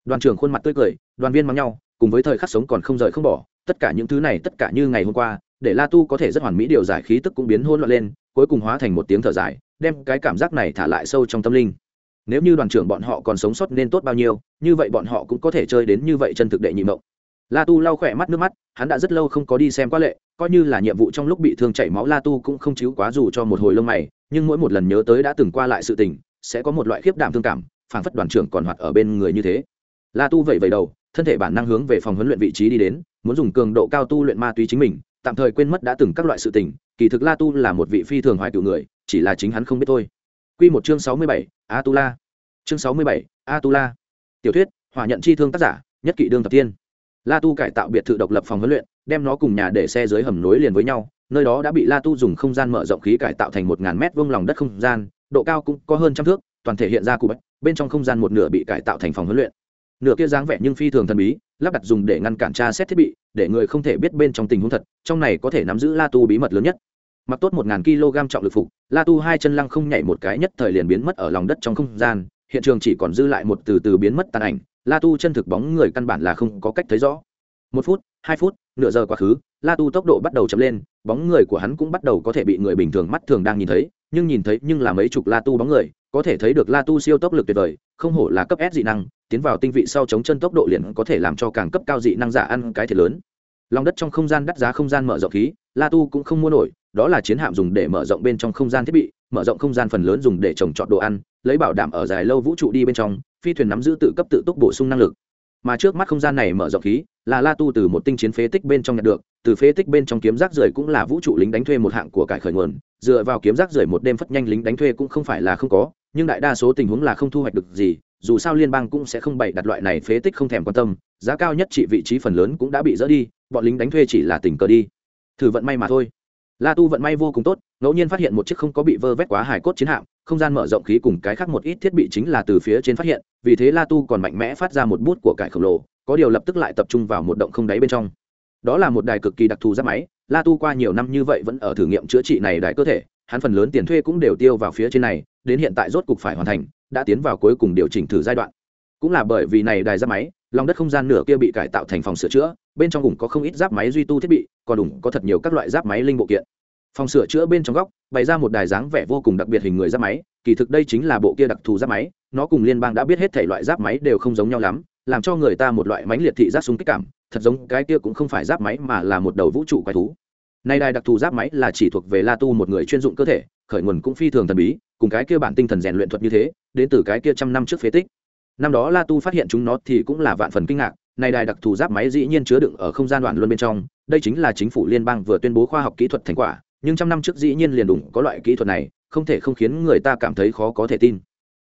Đoàn trưởng khuôn mặt tươi cười, đoàn viên mắng nhau cùng với thời khắc sống còn không rời không bỏ, tất cả những thứ này tất cả như ngày hôm qua, để la tu có thể rất hoàn mỹ điều giải khí tức cũng biến hôn loạn lên, cuối cùng hóa thành một tiếng thở dài, đem cái cảm giác này thả lại sâu trong tâm linh. Nếu như đoàn trưởng bọn họ còn sống sót nên tốt bao nhiêu, như vậy bọn họ cũng có thể chơi đến như vậy chân thực đệ nhị mộng. La tu lau khỏe mắt nước mắt, hắn đã rất lâu không có đi xem qua lệ, coi như là nhiệm vụ trong lúc bị thương chảy máu la tu cũng không chiếu quá dù cho một hồi lông mày, nhưng mỗi một lần nhớ tới đã từng qua lại sự tình, sẽ có một loại khiếp đảm thương cảm, phảng phất đoàn trưởng còn hoạt ở bên người như thế. La tu vẩy vẩy đầu thân thể bản năng hướng về phòng huấn luyện vị trí đi đến muốn dùng cường độ cao tu luyện ma túy chính mình tạm thời quên mất đã từng các loại sự tình kỳ thực la tu là một vị phi thường hoài cựu người chỉ là chính hắn không biết thôi Quy một chương sáu mươi bảy, A Tu La. Chương sáu mươi bảy, A Tu La. Tiểu thuyết, hỏa nhận chi thương tác giả, nhất kỵ đương tập tiên. La Tu cải tạo biệt thự độc lập phòng huấn luyện, đem nó cùng nhà để xe dưới hầm nối liền với nhau, nơi đó đã bị La Tu dùng không gian mở rộng khí cải tạo thành một ngàn mét vuông lòng đất không gian, độ cao cũng có hơn trăm thước, toàn thể hiện ra cụ bách, bên trong không gian một nửa bị cải tạo thành phòng huấn luyện. Nửa kia dáng vẻ nhưng phi thường thần bí, lắp đặt dùng để ngăn cản tra xét thiết bị, để người không thể biết bên trong tình huống thật, trong này có thể nắm giữ La Tu bí mật lớn nhất. Mặc tốt một ngàn kg trọng lực phục la tu hai chân lăng không nhảy một cái nhất thời liền biến mất ở lòng đất trong không gian hiện trường chỉ còn dư lại một từ từ biến mất tàn ảnh la tu chân thực bóng người căn bản là không có cách thấy rõ. Một phút hai phút nửa giờ quá khứ la tu tốc độ bắt đầu chậm lên bóng người của hắn cũng bắt đầu có thể bị người bình thường mắt thường đang nhìn thấy nhưng nhìn thấy nhưng là mấy chục la tu bóng người, có thể thấy được la tu siêu tốc lực tuyệt vời, không hổ là cấp s dị năng, tiến vào tinh vị sau chống chân tốc độ liền có thể làm cho càng cấp cao dị năng giả ăn cái thiệt lớn. Lòng đất trong không gian đắt giá không gian mở rộng khí, la tu cũng không mua nổi, đó là chiến hạm dùng để mở rộng bên trong không gian thiết bị, mở rộng không gian phần lớn dùng để trồng trọt đồ ăn, lấy bảo đảm ở dài lâu vũ trụ đi bên trong, phi thuyền nắm giữ tự cấp tự túc bổ sung năng lực mà trước mắt không gian này mở rộng khí, là la tu từ một tinh chiến phế tích bên trong nhận được, từ phế tích bên trong kiếm rác rưởi cũng là vũ trụ lính đánh thuê một hạng của cải khởi nguồn, dựa vào kiếm rác rưởi một đêm phất nhanh lính đánh thuê cũng không phải là không có, nhưng đại đa số tình huống là không thu hoạch được gì, dù sao liên bang cũng sẽ không bày đặt loại này phế tích không thèm quan tâm, giá cao nhất trị vị trí phần lớn cũng đã bị dỡ đi, bọn lính đánh thuê chỉ là tình cờ đi. Thử vận may mà thôi. La tu vận may vô cùng tốt, ngẫu nhiên phát hiện một chiếc không có bị vơ vét quá hải cốt chiến hạm không gian mở rộng khí cùng cái khác một ít thiết bị chính là từ phía trên phát hiện, vì thế la tu còn mạnh mẽ phát ra một bút của cải khổng lồ, có điều lập tức lại tập trung vào một động không đáy bên trong. Đó là một đài cực kỳ đặc thù giáp máy, la tu qua nhiều năm như vậy vẫn ở thử nghiệm chữa trị này đài cơ thể, hắn phần lớn tiền thuê cũng đều tiêu vào phía trên này, đến hiện tại rốt cục phải hoàn thành, đã tiến vào cuối cùng điều chỉnh thử giai đoạn. Cũng là bởi vì này đài giáp máy, lòng đất không gian nửa kia bị cải tạo thành phòng sửa chữa, bên trong cùng có không ít giáp máy duy tu thiết bị, còn đủ có thật nhiều các loại giáp máy linh bộ kiện. Phòng sửa chữa bên trong góc bày ra một đài dáng vẻ vô cùng đặc biệt hình người giáp máy, kỳ thực đây chính là bộ kia đặc thù giáp máy, nó cùng liên bang đã biết hết thể loại giáp máy đều không giống nhau lắm, làm cho người ta một loại mánh liệt thị giác súng kích cảm, thật giống cái kia cũng không phải giáp máy mà là một đầu vũ trụ quái thú. Nay đài đặc thù giáp máy là chỉ thuộc về la tu một người chuyên dụng cơ thể, khởi nguồn cũng phi thường thần bí, cùng cái kia bản tinh thần rèn luyện thuật như thế, đến từ cái kia trăm năm trước phế tích. Năm đó la tu phát hiện chúng nó thì cũng là vạn phần kinh ngạc, nay đài đặc thù giáp máy dĩ nhiên chứa đựng ở không gian đoạn luân bên trong, đây chính là chính phủ liên bang vừa tuyên bố khoa học kỹ thuật thành quả nhưng trăm năm trước dĩ nhiên liền đủng có loại kỹ thuật này, không thể không khiến người ta cảm thấy khó có thể tin.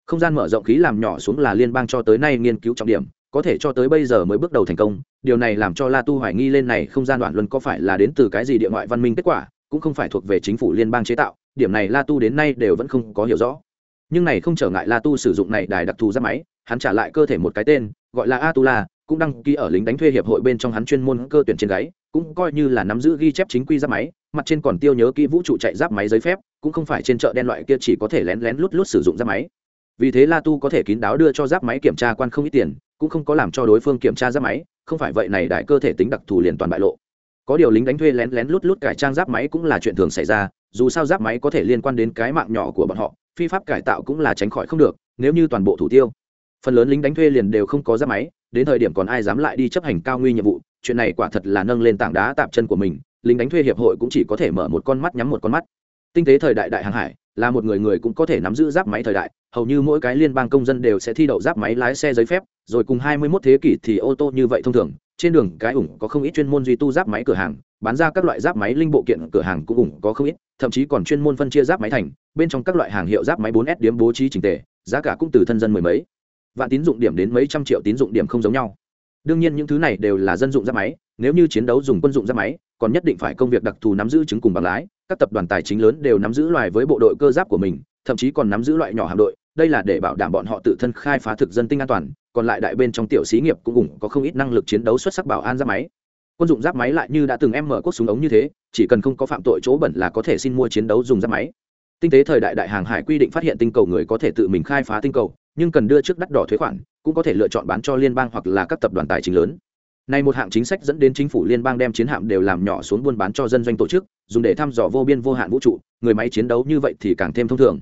Không gian mở rộng khí làm nhỏ xuống là liên bang cho tới nay nghiên cứu trọng điểm, có thể cho tới bây giờ mới bước đầu thành công. Điều này làm cho la tu hoài nghi lên này không gian đoạn luân có phải là đến từ cái gì địa ngoại văn minh kết quả, cũng không phải thuộc về chính phủ liên bang chế tạo, điểm này la tu đến nay đều vẫn không có hiểu rõ. Nhưng này không trở ngại la tu sử dụng này đài đặc thù ra máy, hắn trả lại cơ thể một cái tên, gọi là atula, cũng đăng ký ở lính đánh thuê hiệp hội bên trong hắn chuyên môn cơ tuyển trên gáy cũng coi như là nắm giữ ghi chép chính quy giáp máy, mặt trên còn tiêu nhớ kỹ vũ trụ chạy giáp máy giấy phép, cũng không phải trên chợ đen loại kia chỉ có thể lén lén lút lút sử dụng giáp máy. Vì thế la tu có thể kín đáo đưa cho giáp máy kiểm tra quan không ít tiền, cũng không có làm cho đối phương kiểm tra giáp máy, không phải vậy này đại cơ thể tính đặc thù liền toàn bại lộ. Có điều lính đánh thuê lén lén lút lút cải trang giáp máy cũng là chuyện thường xảy ra, dù sao giáp máy có thể liên quan đến cái mạng nhỏ của bọn họ, phi pháp cải tạo cũng là tránh khỏi không được, nếu như toàn bộ thủ tiêu. Phần lớn lính đánh thuê liền đều không có giáp máy, đến thời điểm còn ai dám lại đi chấp hành cao nguy nhiệm vụ chuyện này quả thật là nâng lên tảng đá tạm chân của mình, lính đánh thuê hiệp hội cũng chỉ có thể mở một con mắt nhắm một con mắt. Tinh tế thời đại đại hàng hải, là một người người cũng có thể nắm giữ giáp máy thời đại, hầu như mỗi cái liên bang công dân đều sẽ thi đậu giáp máy lái xe giấy phép, rồi cùng hai mươi 21 thế kỷ thì ô tô như vậy thông thường, trên đường cái ủng có không ít chuyên môn duy tu giáp máy cửa hàng, bán ra các loại giáp máy linh bộ kiện cửa hàng cũng ủng có không ít, thậm chí còn chuyên môn phân chia giáp máy thành, bên trong các loại hàng hiệu giáp máy 4S điểm bố trí chỉnh tề, giá cả cũng từ thân dân mười mấy. Vạn tín dụng điểm đến mấy trăm triệu tín dụng điểm không giống nhau đương nhiên những thứ này đều là dân dụng giáp máy, nếu như chiến đấu dùng quân dụng giáp máy, còn nhất định phải công việc đặc thù nắm giữ chứng cùng bằng lái, các tập đoàn tài chính lớn đều nắm giữ loài với bộ đội cơ giáp của mình, thậm chí còn nắm giữ loại nhỏ hạm đội, đây là để bảo đảm bọn họ tự thân khai phá thực dân tinh an toàn, còn lại đại bên trong tiểu xí nghiệp cũng cùng có không ít năng lực chiến đấu xuất sắc bảo an giáp máy. Quân dụng giáp máy lại như đã từng em mở quốc súng ống như thế, chỉ cần không có phạm tội chỗ bẩn là có thể xin mua chiến đấu dùng giáp máy. Tinh tế thời đại đại hàng hải quy định phát hiện tinh cầu người có thể tự mình khai phá tinh cầu nhưng cần đưa trước đắt đỏ thuế khoản, cũng có thể lựa chọn bán cho liên bang hoặc là các tập đoàn tài chính lớn. Này một hạng chính sách dẫn đến chính phủ liên bang đem chiến hạm đều làm nhỏ xuống buôn bán cho dân doanh tổ chức, dùng để thăm dò vô biên vô hạn vũ trụ, người máy chiến đấu như vậy thì càng thêm thông thường.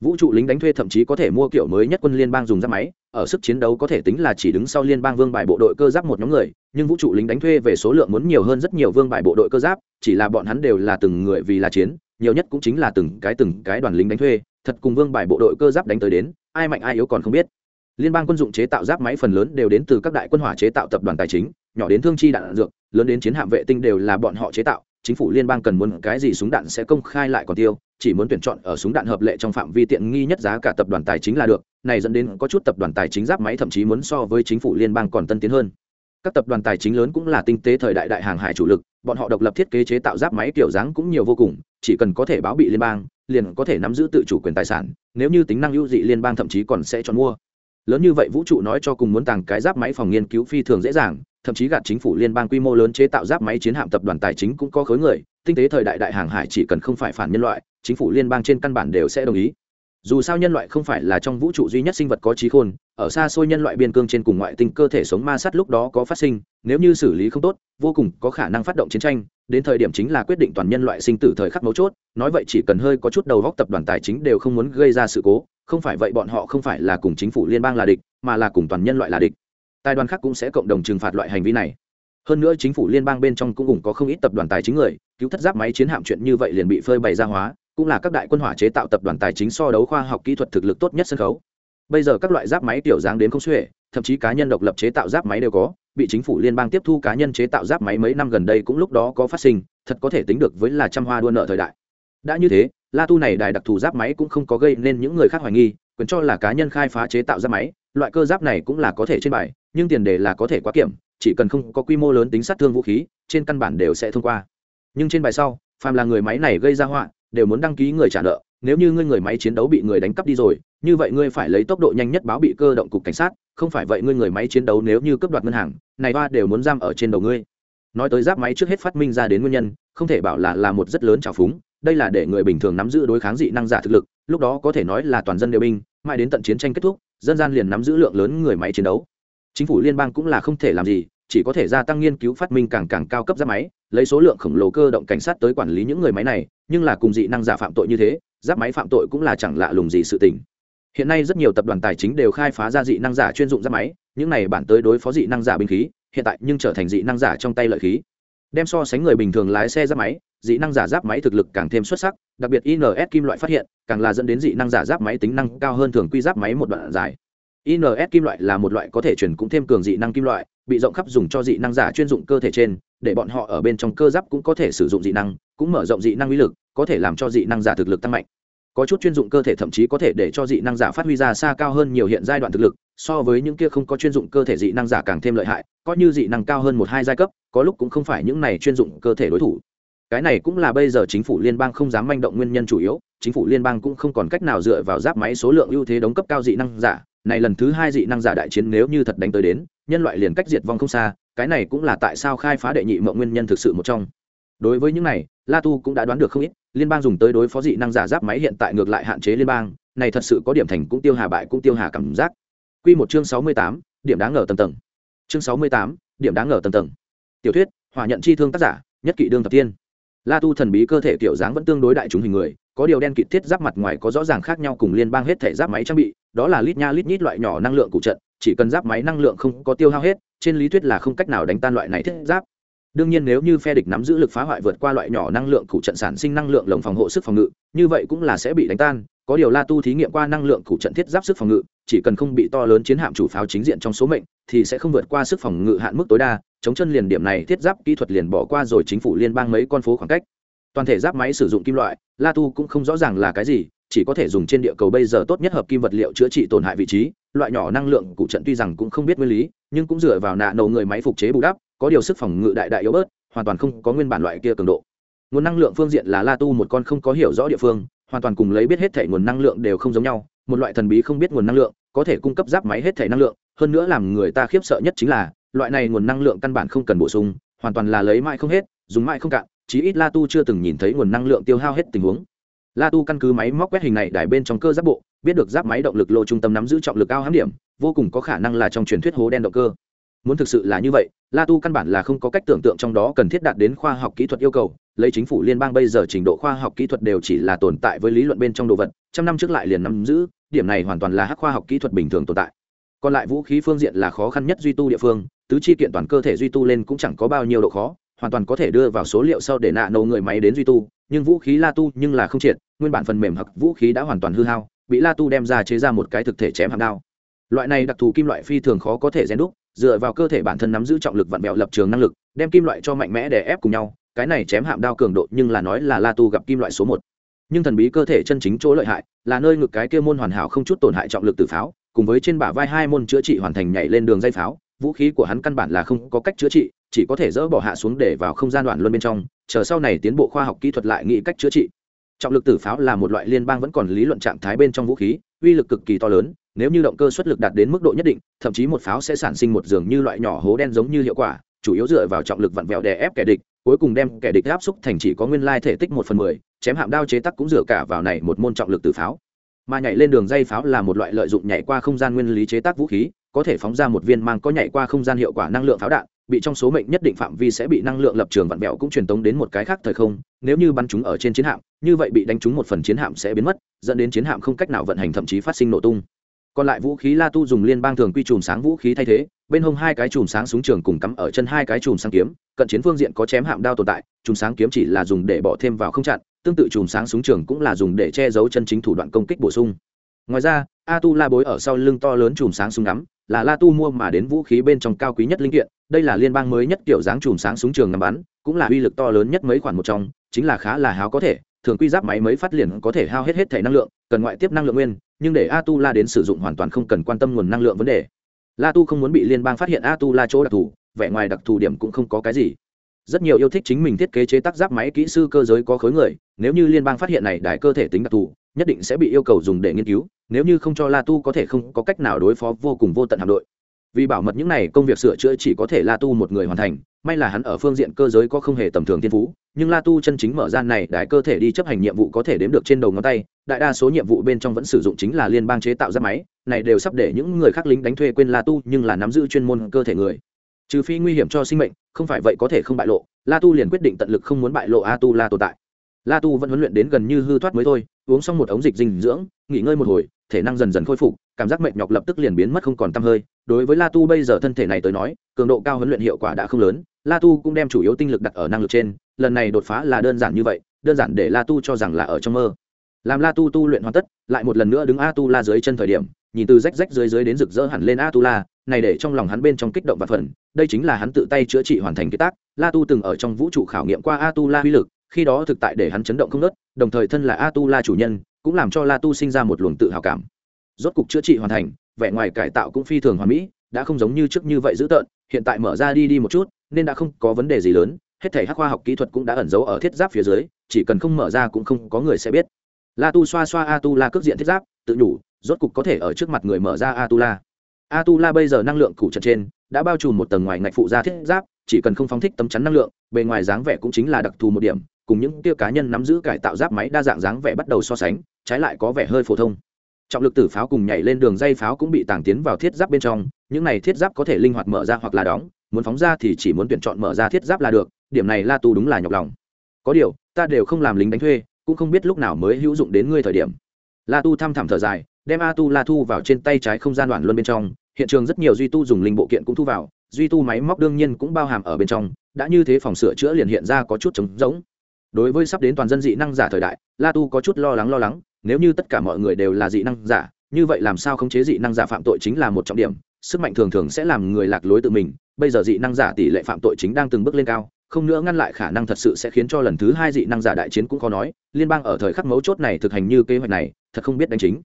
Vũ trụ lính đánh thuê thậm chí có thể mua kiểu mới nhất quân liên bang dùng giáp máy, ở sức chiến đấu có thể tính là chỉ đứng sau liên bang vương bài bộ đội cơ giáp một nhóm người, nhưng vũ trụ lính đánh thuê về số lượng muốn nhiều hơn rất nhiều vương bài bộ đội cơ giáp, chỉ là bọn hắn đều là từng người vì là chiến, nhiều nhất cũng chính là từng cái từng cái đoàn lính đánh thuê, thật cùng vương bài bộ đội cơ giáp đánh tới đến ai mạnh ai yếu còn không biết. Liên bang quân dụng chế tạo giáp máy phần lớn đều đến từ các đại quân hỏa chế tạo tập đoàn tài chính, nhỏ đến thương chi đạn dược, lớn đến chiến hạm vệ tinh đều là bọn họ chế tạo. Chính phủ liên bang cần muốn cái gì súng đạn sẽ công khai lại còn tiêu, chỉ muốn tuyển chọn ở súng đạn hợp lệ trong phạm vi tiện nghi nhất giá cả tập đoàn tài chính là được, này dẫn đến có chút tập đoàn tài chính giáp máy thậm chí muốn so với chính phủ liên bang còn tân tiến hơn. Các tập đoàn tài chính lớn cũng là tinh tế thời đại đại hàng hải chủ lực, bọn họ độc lập thiết kế chế tạo giáp máy kiểu dáng cũng nhiều vô cùng, chỉ cần có thể báo bị liên bang liền có thể nắm giữ tự chủ quyền tài sản, nếu như tính năng ưu dị liên bang thậm chí còn sẽ chọn mua. Lớn như vậy vũ trụ nói cho cùng muốn tàng cái giáp máy phòng nghiên cứu phi thường dễ dàng, thậm chí gạt chính phủ liên bang quy mô lớn chế tạo giáp máy chiến hạm tập đoàn tài chính cũng có khối người, tinh tế thời đại đại hàng hải chỉ cần không phải phản nhân loại, chính phủ liên bang trên căn bản đều sẽ đồng ý. Dù sao nhân loại không phải là trong vũ trụ duy nhất sinh vật có trí khôn, ở xa xôi nhân loại biên cương trên cùng ngoại tinh cơ thể sống ma sát lúc đó có phát sinh, nếu như xử lý không tốt, vô cùng có khả năng phát động chiến tranh đến thời điểm chính là quyết định toàn nhân loại sinh tử thời khắc mấu chốt, nói vậy chỉ cần hơi có chút đầu góc tập đoàn tài chính đều không muốn gây ra sự cố, không phải vậy bọn họ không phải là cùng chính phủ liên bang là địch, mà là cùng toàn nhân loại là địch. Tài đoàn khác cũng sẽ cộng đồng trừng phạt loại hành vi này. Hơn nữa chính phủ liên bang bên trong cũng cùng có không ít tập đoàn tài chính người, cứu thất giáp máy chiến hạm chuyện như vậy liền bị phơi bày ra hóa, cũng là các đại quân hỏa chế tạo tập đoàn tài chính so đấu khoa học kỹ thuật thực lực tốt nhất sân khấu. Bây giờ các loại giáp máy tiểu dáng đến không xuể, thậm chí cá nhân độc lập chế tạo giáp máy đều có bị chính phủ liên bang tiếp thu cá nhân chế tạo giáp máy mấy năm gần đây cũng lúc đó có phát sinh, thật có thể tính được với là trăm hoa đua nợ thời đại. Đã như thế, la tu này đài đặc thù giáp máy cũng không có gây nên những người khác hoài nghi, quyền cho là cá nhân khai phá chế tạo giáp máy, loại cơ giáp này cũng là có thể trên bài, nhưng tiền đề là có thể quá kiểm, chỉ cần không có quy mô lớn tính sát thương vũ khí, trên căn bản đều sẽ thông qua. Nhưng trên bài sau, phàm là người máy này gây ra họa, đều muốn đăng ký người trả nợ nếu như ngươi người máy chiến đấu bị người đánh cắp đi rồi, như vậy ngươi phải lấy tốc độ nhanh nhất báo bị cơ động cục cảnh sát, không phải vậy ngươi người máy chiến đấu nếu như cướp đoạt ngân hàng, này ba đều muốn giam ở trên đầu ngươi. Nói tới giáp máy trước hết phát minh ra đến nguyên nhân, không thể bảo là là một rất lớn trào phúng, đây là để người bình thường nắm giữ đối kháng dị năng giả thực lực, lúc đó có thể nói là toàn dân đều binh, mãi đến tận chiến tranh kết thúc, dân gian liền nắm giữ lượng lớn người máy chiến đấu. Chính phủ liên bang cũng là không thể làm gì, chỉ có thể gia tăng nghiên cứu phát minh càng càng cao cấp giáp máy, lấy số lượng khổng lồ cơ động cảnh sát tới quản lý những người máy này, nhưng là cùng dị năng giả phạm tội như thế giáp máy phạm tội cũng là chẳng lạ lùng gì sự tình. Hiện nay rất nhiều tập đoàn tài chính đều khai phá ra dị năng giả chuyên dụng giáp máy, những này bản tới đối phó dị năng giả binh khí, hiện tại nhưng trở thành dị năng giả trong tay lợi khí. Đem so sánh người bình thường lái xe giáp máy, dị năng giả giáp máy thực lực càng thêm xuất sắc, đặc biệt ins kim loại phát hiện, càng là dẫn đến dị năng giả giáp máy tính năng cao hơn thường quy giáp máy một đoạn dài. ins kim loại là một loại có thể chuyển cũng thêm cường dị năng kim loại, bị rộng khắp dùng cho dị năng giả chuyên dụng cơ thể trên, để bọn họ ở bên trong cơ giáp cũng có thể sử dụng dị năng cũng mở rộng dị năng uy lực, có thể làm cho dị năng giả thực lực tăng mạnh. Có chút chuyên dụng cơ thể thậm chí có thể để cho dị năng giả phát huy ra xa cao hơn nhiều hiện giai đoạn thực lực, so với những kia không có chuyên dụng cơ thể dị năng giả càng thêm lợi hại, coi như dị năng cao hơn một hai giai cấp, có lúc cũng không phải những này chuyên dụng cơ thể đối thủ. Cái này cũng là bây giờ chính phủ liên bang không dám manh động nguyên nhân chủ yếu, chính phủ liên bang cũng không còn cách nào dựa vào giáp máy số lượng ưu thế đóng cấp cao dị năng giả. Này lần thứ hai dị năng giả đại chiến nếu như thật đánh tới đến, nhân loại liền cách diệt vong không xa, cái này cũng là tại sao khai phá đệ nhị mộng nguyên nhân thực sự một trong đối với những này la tu cũng đã đoán được không ít liên bang dùng tới đối phó dị năng giả giáp máy hiện tại ngược lại hạn chế liên bang này thật sự có điểm thành cũng tiêu hà bại cũng tiêu hà cảm giác Quy một chương sáu mươi tám, điểm đáng ngờ tầng tầng. Chương sáu mươi tám, điểm đáng ngờ tầng tầng. Tiểu thuyết, hỏa nhận chi thương tác giả, nhất kỵ đương tập tiên. La Tu thần bí cơ thể kiểu dáng vẫn tương đối đại chúng hình người, có điều đen kịt thiết giáp mặt ngoài có rõ ràng khác nhau cùng liên bang hết thể giáp máy trang bị, đó là lít nha lít nhít loại nhỏ năng lượng cụ trận, chỉ cần giáp máy năng lượng không có tiêu hao hết, trên lý thuyết là không cách nào đánh tan loại này thiết giáp. Đương nhiên nếu như phe địch nắm giữ lực phá hoại vượt qua loại nhỏ năng lượng cụ trận sản sinh năng lượng lồng phòng hộ sức phòng ngự, như vậy cũng là sẽ bị đánh tan. Có điều La Tu thí nghiệm qua năng lượng cụ trận thiết giáp sức phòng ngự, chỉ cần không bị to lớn chiến hạm chủ pháo chính diện trong số mệnh, thì sẽ không vượt qua sức phòng ngự hạn mức tối đa. Chống chân liền điểm này thiết giáp kỹ thuật liền bỏ qua rồi chính phủ liên bang mấy con phố khoảng cách toàn thể giáp máy sử dụng kim loại la tu cũng không rõ ràng là cái gì chỉ có thể dùng trên địa cầu bây giờ tốt nhất hợp kim vật liệu chữa trị tổn hại vị trí loại nhỏ năng lượng cụ trận tuy rằng cũng không biết nguyên lý nhưng cũng dựa vào nạ nổ người máy phục chế bù đắp có điều sức phòng ngự đại đại yếu bớt, hoàn toàn không có nguyên bản loại kia cường độ. Nguồn năng lượng phương diện là la tu một con không có hiểu rõ địa phương, hoàn toàn cùng lấy biết hết thể nguồn năng lượng đều không giống nhau, một loại thần bí không biết nguồn năng lượng, có thể cung cấp giáp máy hết thể năng lượng, hơn nữa làm người ta khiếp sợ nhất chính là, loại này nguồn năng lượng căn bản không cần bổ sung, hoàn toàn là lấy mãi không hết, dùng mãi không cạn, chí ít la tu chưa từng nhìn thấy nguồn năng lượng tiêu hao hết tình huống. La tu căn cứ máy móc quét hình này đài bên trong cơ giáp bộ, biết được giáp máy động lực lô trung tâm nắm giữ trọng lực cao hãm điểm, vô cùng có khả năng là trong truyền thuyết hố đen động cơ muốn thực sự là như vậy, la tu căn bản là không có cách tưởng tượng trong đó cần thiết đạt đến khoa học kỹ thuật yêu cầu. Lấy chính phủ liên bang bây giờ trình độ khoa học kỹ thuật đều chỉ là tồn tại với lý luận bên trong đồ vật, trăm năm trước lại liền nắm giữ, điểm này hoàn toàn là hắc khoa học kỹ thuật bình thường tồn tại. Còn lại vũ khí phương diện là khó khăn nhất duy tu địa phương, tứ chi kiện toàn cơ thể duy tu lên cũng chẳng có bao nhiêu độ khó, hoàn toàn có thể đưa vào số liệu sau để nạ nổ người máy đến duy tu, nhưng vũ khí la tu nhưng là không triệt, nguyên bản phần mềm hoặc vũ khí đã hoàn toàn hư hao, bị la tu đem ra chế ra một cái thực thể chém hạng đao. Loại này đặc thù kim loại phi thường khó có thể rèn đúc dựa vào cơ thể bản thân nắm giữ trọng lực vặn vẹo lập trường năng lực, đem kim loại cho mạnh mẽ để ép cùng nhau, cái này chém hạm đao cường độ nhưng là nói là la tu gặp kim loại số một. Nhưng thần bí cơ thể chân chính chỗ lợi hại, là nơi ngực cái kia môn hoàn hảo không chút tổn hại trọng lực từ pháo, cùng với trên bả vai hai môn chữa trị hoàn thành nhảy lên đường dây pháo, vũ khí của hắn căn bản là không có cách chữa trị, chỉ có thể dỡ bỏ hạ xuống để vào không gian đoạn luôn bên trong, chờ sau này tiến bộ khoa học kỹ thuật lại nghĩ cách chữa trị. Trọng lực tử pháo là một loại liên bang vẫn còn lý luận trạng thái bên trong vũ khí, uy lực cực kỳ to lớn nếu như động cơ xuất lực đạt đến mức độ nhất định, thậm chí một pháo sẽ sản sinh một dường như loại nhỏ hố đen giống như hiệu quả, chủ yếu dựa vào trọng lực vặn vẹo đè ép kẻ địch, cuối cùng đem kẻ địch áp xúc thành chỉ có nguyên lai thể tích một phần mười, chém hạm đao chế tắc cũng dựa cả vào này một môn trọng lực từ pháo. Mà nhảy lên đường dây pháo là một loại lợi dụng nhảy qua không gian nguyên lý chế tác vũ khí, có thể phóng ra một viên mang có nhảy qua không gian hiệu quả năng lượng pháo đạn, bị trong số mệnh nhất định phạm vi sẽ bị năng lượng lập trường vặn vẹo cũng truyền tống đến một cái khác thời không, nếu như bắn chúng ở trên chiến hạm, như vậy bị đánh trúng một phần chiến hạm sẽ biến mất, dẫn đến chiến hạm không cách nào vận hành thậm chí phát sinh nổ tung còn lại vũ khí la tu dùng liên bang thường quy chùm sáng vũ khí thay thế, bên hông hai cái chùm sáng súng trường cùng cắm ở chân hai cái chùm sáng kiếm, cận chiến phương diện có chém hạm đao tồn tại, chùm sáng kiếm chỉ là dùng để bỏ thêm vào không chặn, tương tự chùm sáng súng trường cũng là dùng để che giấu chân chính thủ đoạn công kích bổ sung. Ngoài ra, a tu la bối ở sau lưng to lớn chùm sáng súng ngắm, là la tu mua mà đến vũ khí bên trong cao quý nhất linh kiện, đây là liên bang mới nhất kiểu dáng chùm sáng súng trường ngắm bắn, cũng là uy lực to lớn nhất mấy khoản một trong, chính là khá là háo có thể, thường quy giáp máy mới phát liền có thể hao hết hết thể năng lượng, cần ngoại tiếp năng lượng nguyên nhưng để a tu la đến sử dụng hoàn toàn không cần quan tâm nguồn năng lượng vấn đề. La tu không muốn bị liên bang phát hiện a tu la chỗ đặc thù, vẻ ngoài đặc thù điểm cũng không có cái gì. Rất nhiều yêu thích chính mình thiết kế chế tác giáp máy kỹ sư cơ giới có khối người, nếu như liên bang phát hiện này đại cơ thể tính đặc thù, nhất định sẽ bị yêu cầu dùng để nghiên cứu, nếu như không cho la tu có thể không có cách nào đối phó vô cùng vô tận hạm đội vì bảo mật những này công việc sửa chữa chỉ có thể la tu một người hoàn thành, may là hắn ở phương diện cơ giới có không hề tầm thường thiên phú, nhưng la tu chân chính mở gian này đại cơ thể đi chấp hành nhiệm vụ có thể đếm được trên đầu ngón tay, đại đa số nhiệm vụ bên trong vẫn sử dụng chính là liên bang chế tạo ra máy, này đều sắp để những người khác lính đánh thuê quên la tu nhưng là nắm giữ chuyên môn cơ thể người. Trừ phi nguy hiểm cho sinh mệnh, không phải vậy có thể không bại lộ, la tu liền quyết định tận lực không muốn bại lộ a tu la tồn tại. La tu vẫn huấn luyện đến gần như hư thoát mới thôi, uống xong một ống dịch dinh dưỡng, nghỉ ngơi một hồi thể năng dần dần khôi phục, cảm giác mệt nhọc lập tức liền biến mất không còn t hơi. Đối với la tu bây giờ thân thể này tới nói, cường độ cao huấn luyện hiệu quả đã không lớn. La tu cũng đem chủ yếu tinh lực đặt ở năng lực trên. Lần này đột phá là đơn giản như vậy, đơn giản để la tu cho rằng là ở trong mơ. Làm la tu tu luyện hoàn tất, lại một lần nữa đứng a tu la dưới chân thời điểm, nhìn từ rách rách dưới dưới đến rực rỡ hẳn lên a tu la này để trong lòng hắn bên trong kích động và phần đây chính là hắn tự tay chữa trị hoàn thành kế tác. La tu từng ở trong vũ trụ khảo nghiệm qua a tu la uy lực, khi đó thực tại để hắn chấn động không nớt đồng thời thân là a tu la chủ nhân cũng làm cho la tu sinh ra một luồng tự hào cảm. Rốt cục chữa trị hoàn thành, vẻ ngoài cải tạo cũng phi thường hoàn mỹ, đã không giống như trước như vậy dữ tợn, hiện tại mở ra đi đi một chút, nên đã không có vấn đề gì lớn, hết thể hắc khoa học kỹ thuật cũng đã ẩn giấu ở thiết giáp phía dưới, chỉ cần không mở ra cũng không có người sẽ biết. La tu xoa xoa a tu la cước diện thiết giáp, tự nhủ, rốt cục có thể ở trước mặt người mở ra a tu la a tu la bây giờ năng lượng cụ trận trên, đã bao trùm một tầng ngoài ngạch phụ ra thiết giáp, chỉ cần không phóng thích tấm chắn năng lượng, bề ngoài dáng vẻ cũng chính là đặc thù một điểm, cùng những tiêu cá nhân nắm giữ cải tạo giáp máy đa dạng dáng vẻ bắt đầu so sánh trái lại có vẻ hơi phổ thông. Trọng lực tử pháo cùng nhảy lên đường dây pháo cũng bị tàng tiến vào thiết giáp bên trong, những này thiết giáp có thể linh hoạt mở ra hoặc là đóng, muốn phóng ra thì chỉ muốn tuyển chọn mở ra thiết giáp là được, điểm này la tu đúng là nhọc lòng. Có điều, ta đều không làm lính đánh thuê, cũng không biết lúc nào mới hữu dụng đến ngươi thời điểm. La tu thăm thẳm thở dài, đem a tu la thu vào trên tay trái không gian đoạn luân bên trong, hiện trường rất nhiều duy tu dùng linh bộ kiện cũng thu vào, duy tu máy móc đương nhiên cũng bao hàm ở bên trong, đã như thế phòng sửa chữa liền hiện ra có chút trống rỗng. Đối với sắp đến toàn dân dị năng giả thời đại, la tu có chút lo lắng lo lắng nếu như tất cả mọi người đều là dị năng giả, như vậy làm sao khống chế dị năng giả phạm tội chính là một trọng điểm. Sức mạnh thường thường sẽ làm người lạc lối tự mình. Bây giờ dị năng giả tỷ lệ phạm tội chính đang từng bước lên cao, không nữa ngăn lại khả năng thật sự sẽ khiến cho lần thứ hai dị năng giả đại chiến cũng khó nói. Liên bang ở thời khắc mấu chốt này thực hành như kế hoạch này, thật không biết đánh chính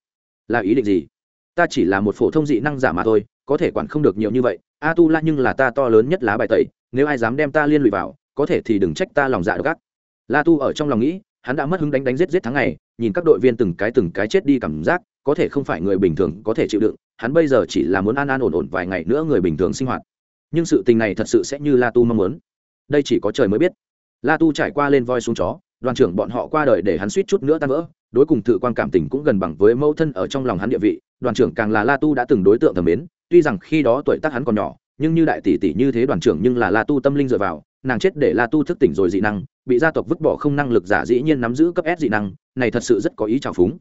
là ý định gì. Ta chỉ là một phổ thông dị năng giả mà thôi, có thể quản không được nhiều như vậy. A tu la nhưng là ta to lớn nhất lá bài tẩy, nếu ai dám đem ta liên lụy vào, có thể thì đừng trách ta lòng dạ gắt la tu ở trong lòng nghĩ, hắn đã mất hứng đánh đánh giết giết tháng ngày nhìn các đội viên từng cái từng cái chết đi cảm giác, có thể không phải người bình thường có thể chịu đựng, hắn bây giờ chỉ là muốn an an ổn ổn vài ngày nữa người bình thường sinh hoạt. Nhưng sự tình này thật sự sẽ như la tu mong muốn. Đây chỉ có trời mới biết. La tu trải qua lên voi xuống chó, đoàn trưởng bọn họ qua đời để hắn suýt chút nữa tan vỡ, đối cùng tự quan cảm tình cũng gần bằng với mẫu thân ở trong lòng hắn địa vị, đoàn trưởng càng là la tu đã từng đối tượng thầm mến, tuy rằng khi đó tuổi tác hắn còn nhỏ, nhưng như đại tỷ tỷ như thế đoàn trưởng nhưng là la tu tâm linh dựa vào, nàng chết để la tu thức tỉnh rồi dị năng bị gia tộc vứt bỏ không năng lực giả dĩ nhiên nắm giữ cấp s dị năng, này thật sự rất có ý trào phúng.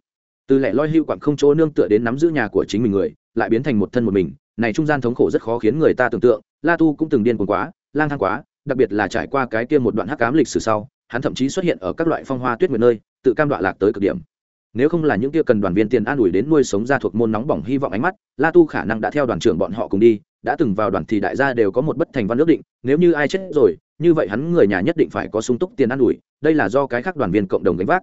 Từ lẻ loi hưu quặng không chỗ nương tựa đến nắm giữ nhà của chính mình người, lại biến thành một thân một mình, này trung gian thống khổ rất khó khiến người ta tưởng tượng, la tu cũng từng điên cuồng quá, lang thang quá, đặc biệt là trải qua cái kia một đoạn hắc ám lịch sử sau, hắn thậm chí xuất hiện ở các loại phong hoa tuyết nguyệt nơi, tự cam đoạ lạc tới cực điểm. Nếu không là những kia cần đoàn viên tiền an ủi đến nuôi sống ra thuộc môn nóng bỏng hy vọng ánh mắt, la tu khả năng đã theo đoàn trưởng bọn họ cùng đi, đã từng vào đoàn thì đại gia đều có một bất thành văn ước định, nếu như ai chết rồi như vậy hắn người nhà nhất định phải có sung túc tiền ăn ủi, đây là do cái khác đoàn viên cộng đồng gánh vác.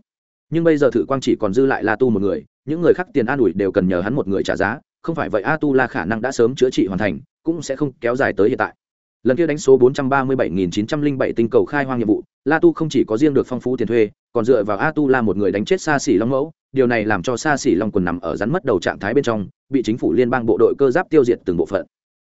Nhưng bây giờ thử quang chỉ còn dư lại la tu một người, những người khác tiền an ủi đều cần nhờ hắn một người trả giá, không phải vậy a tu la khả năng đã sớm chữa trị hoàn thành, cũng sẽ không kéo dài tới hiện tại. Lần kia đánh số 437.907 tinh cầu khai hoang nhiệm vụ, la tu không chỉ có riêng được phong phú tiền thuê, còn dựa vào a tu la một người đánh chết xa xỉ long mẫu, điều này làm cho xa xỉ long quần nằm ở rắn mất đầu trạng thái bên trong, bị chính phủ liên bang bộ đội cơ giáp tiêu diệt từng bộ phận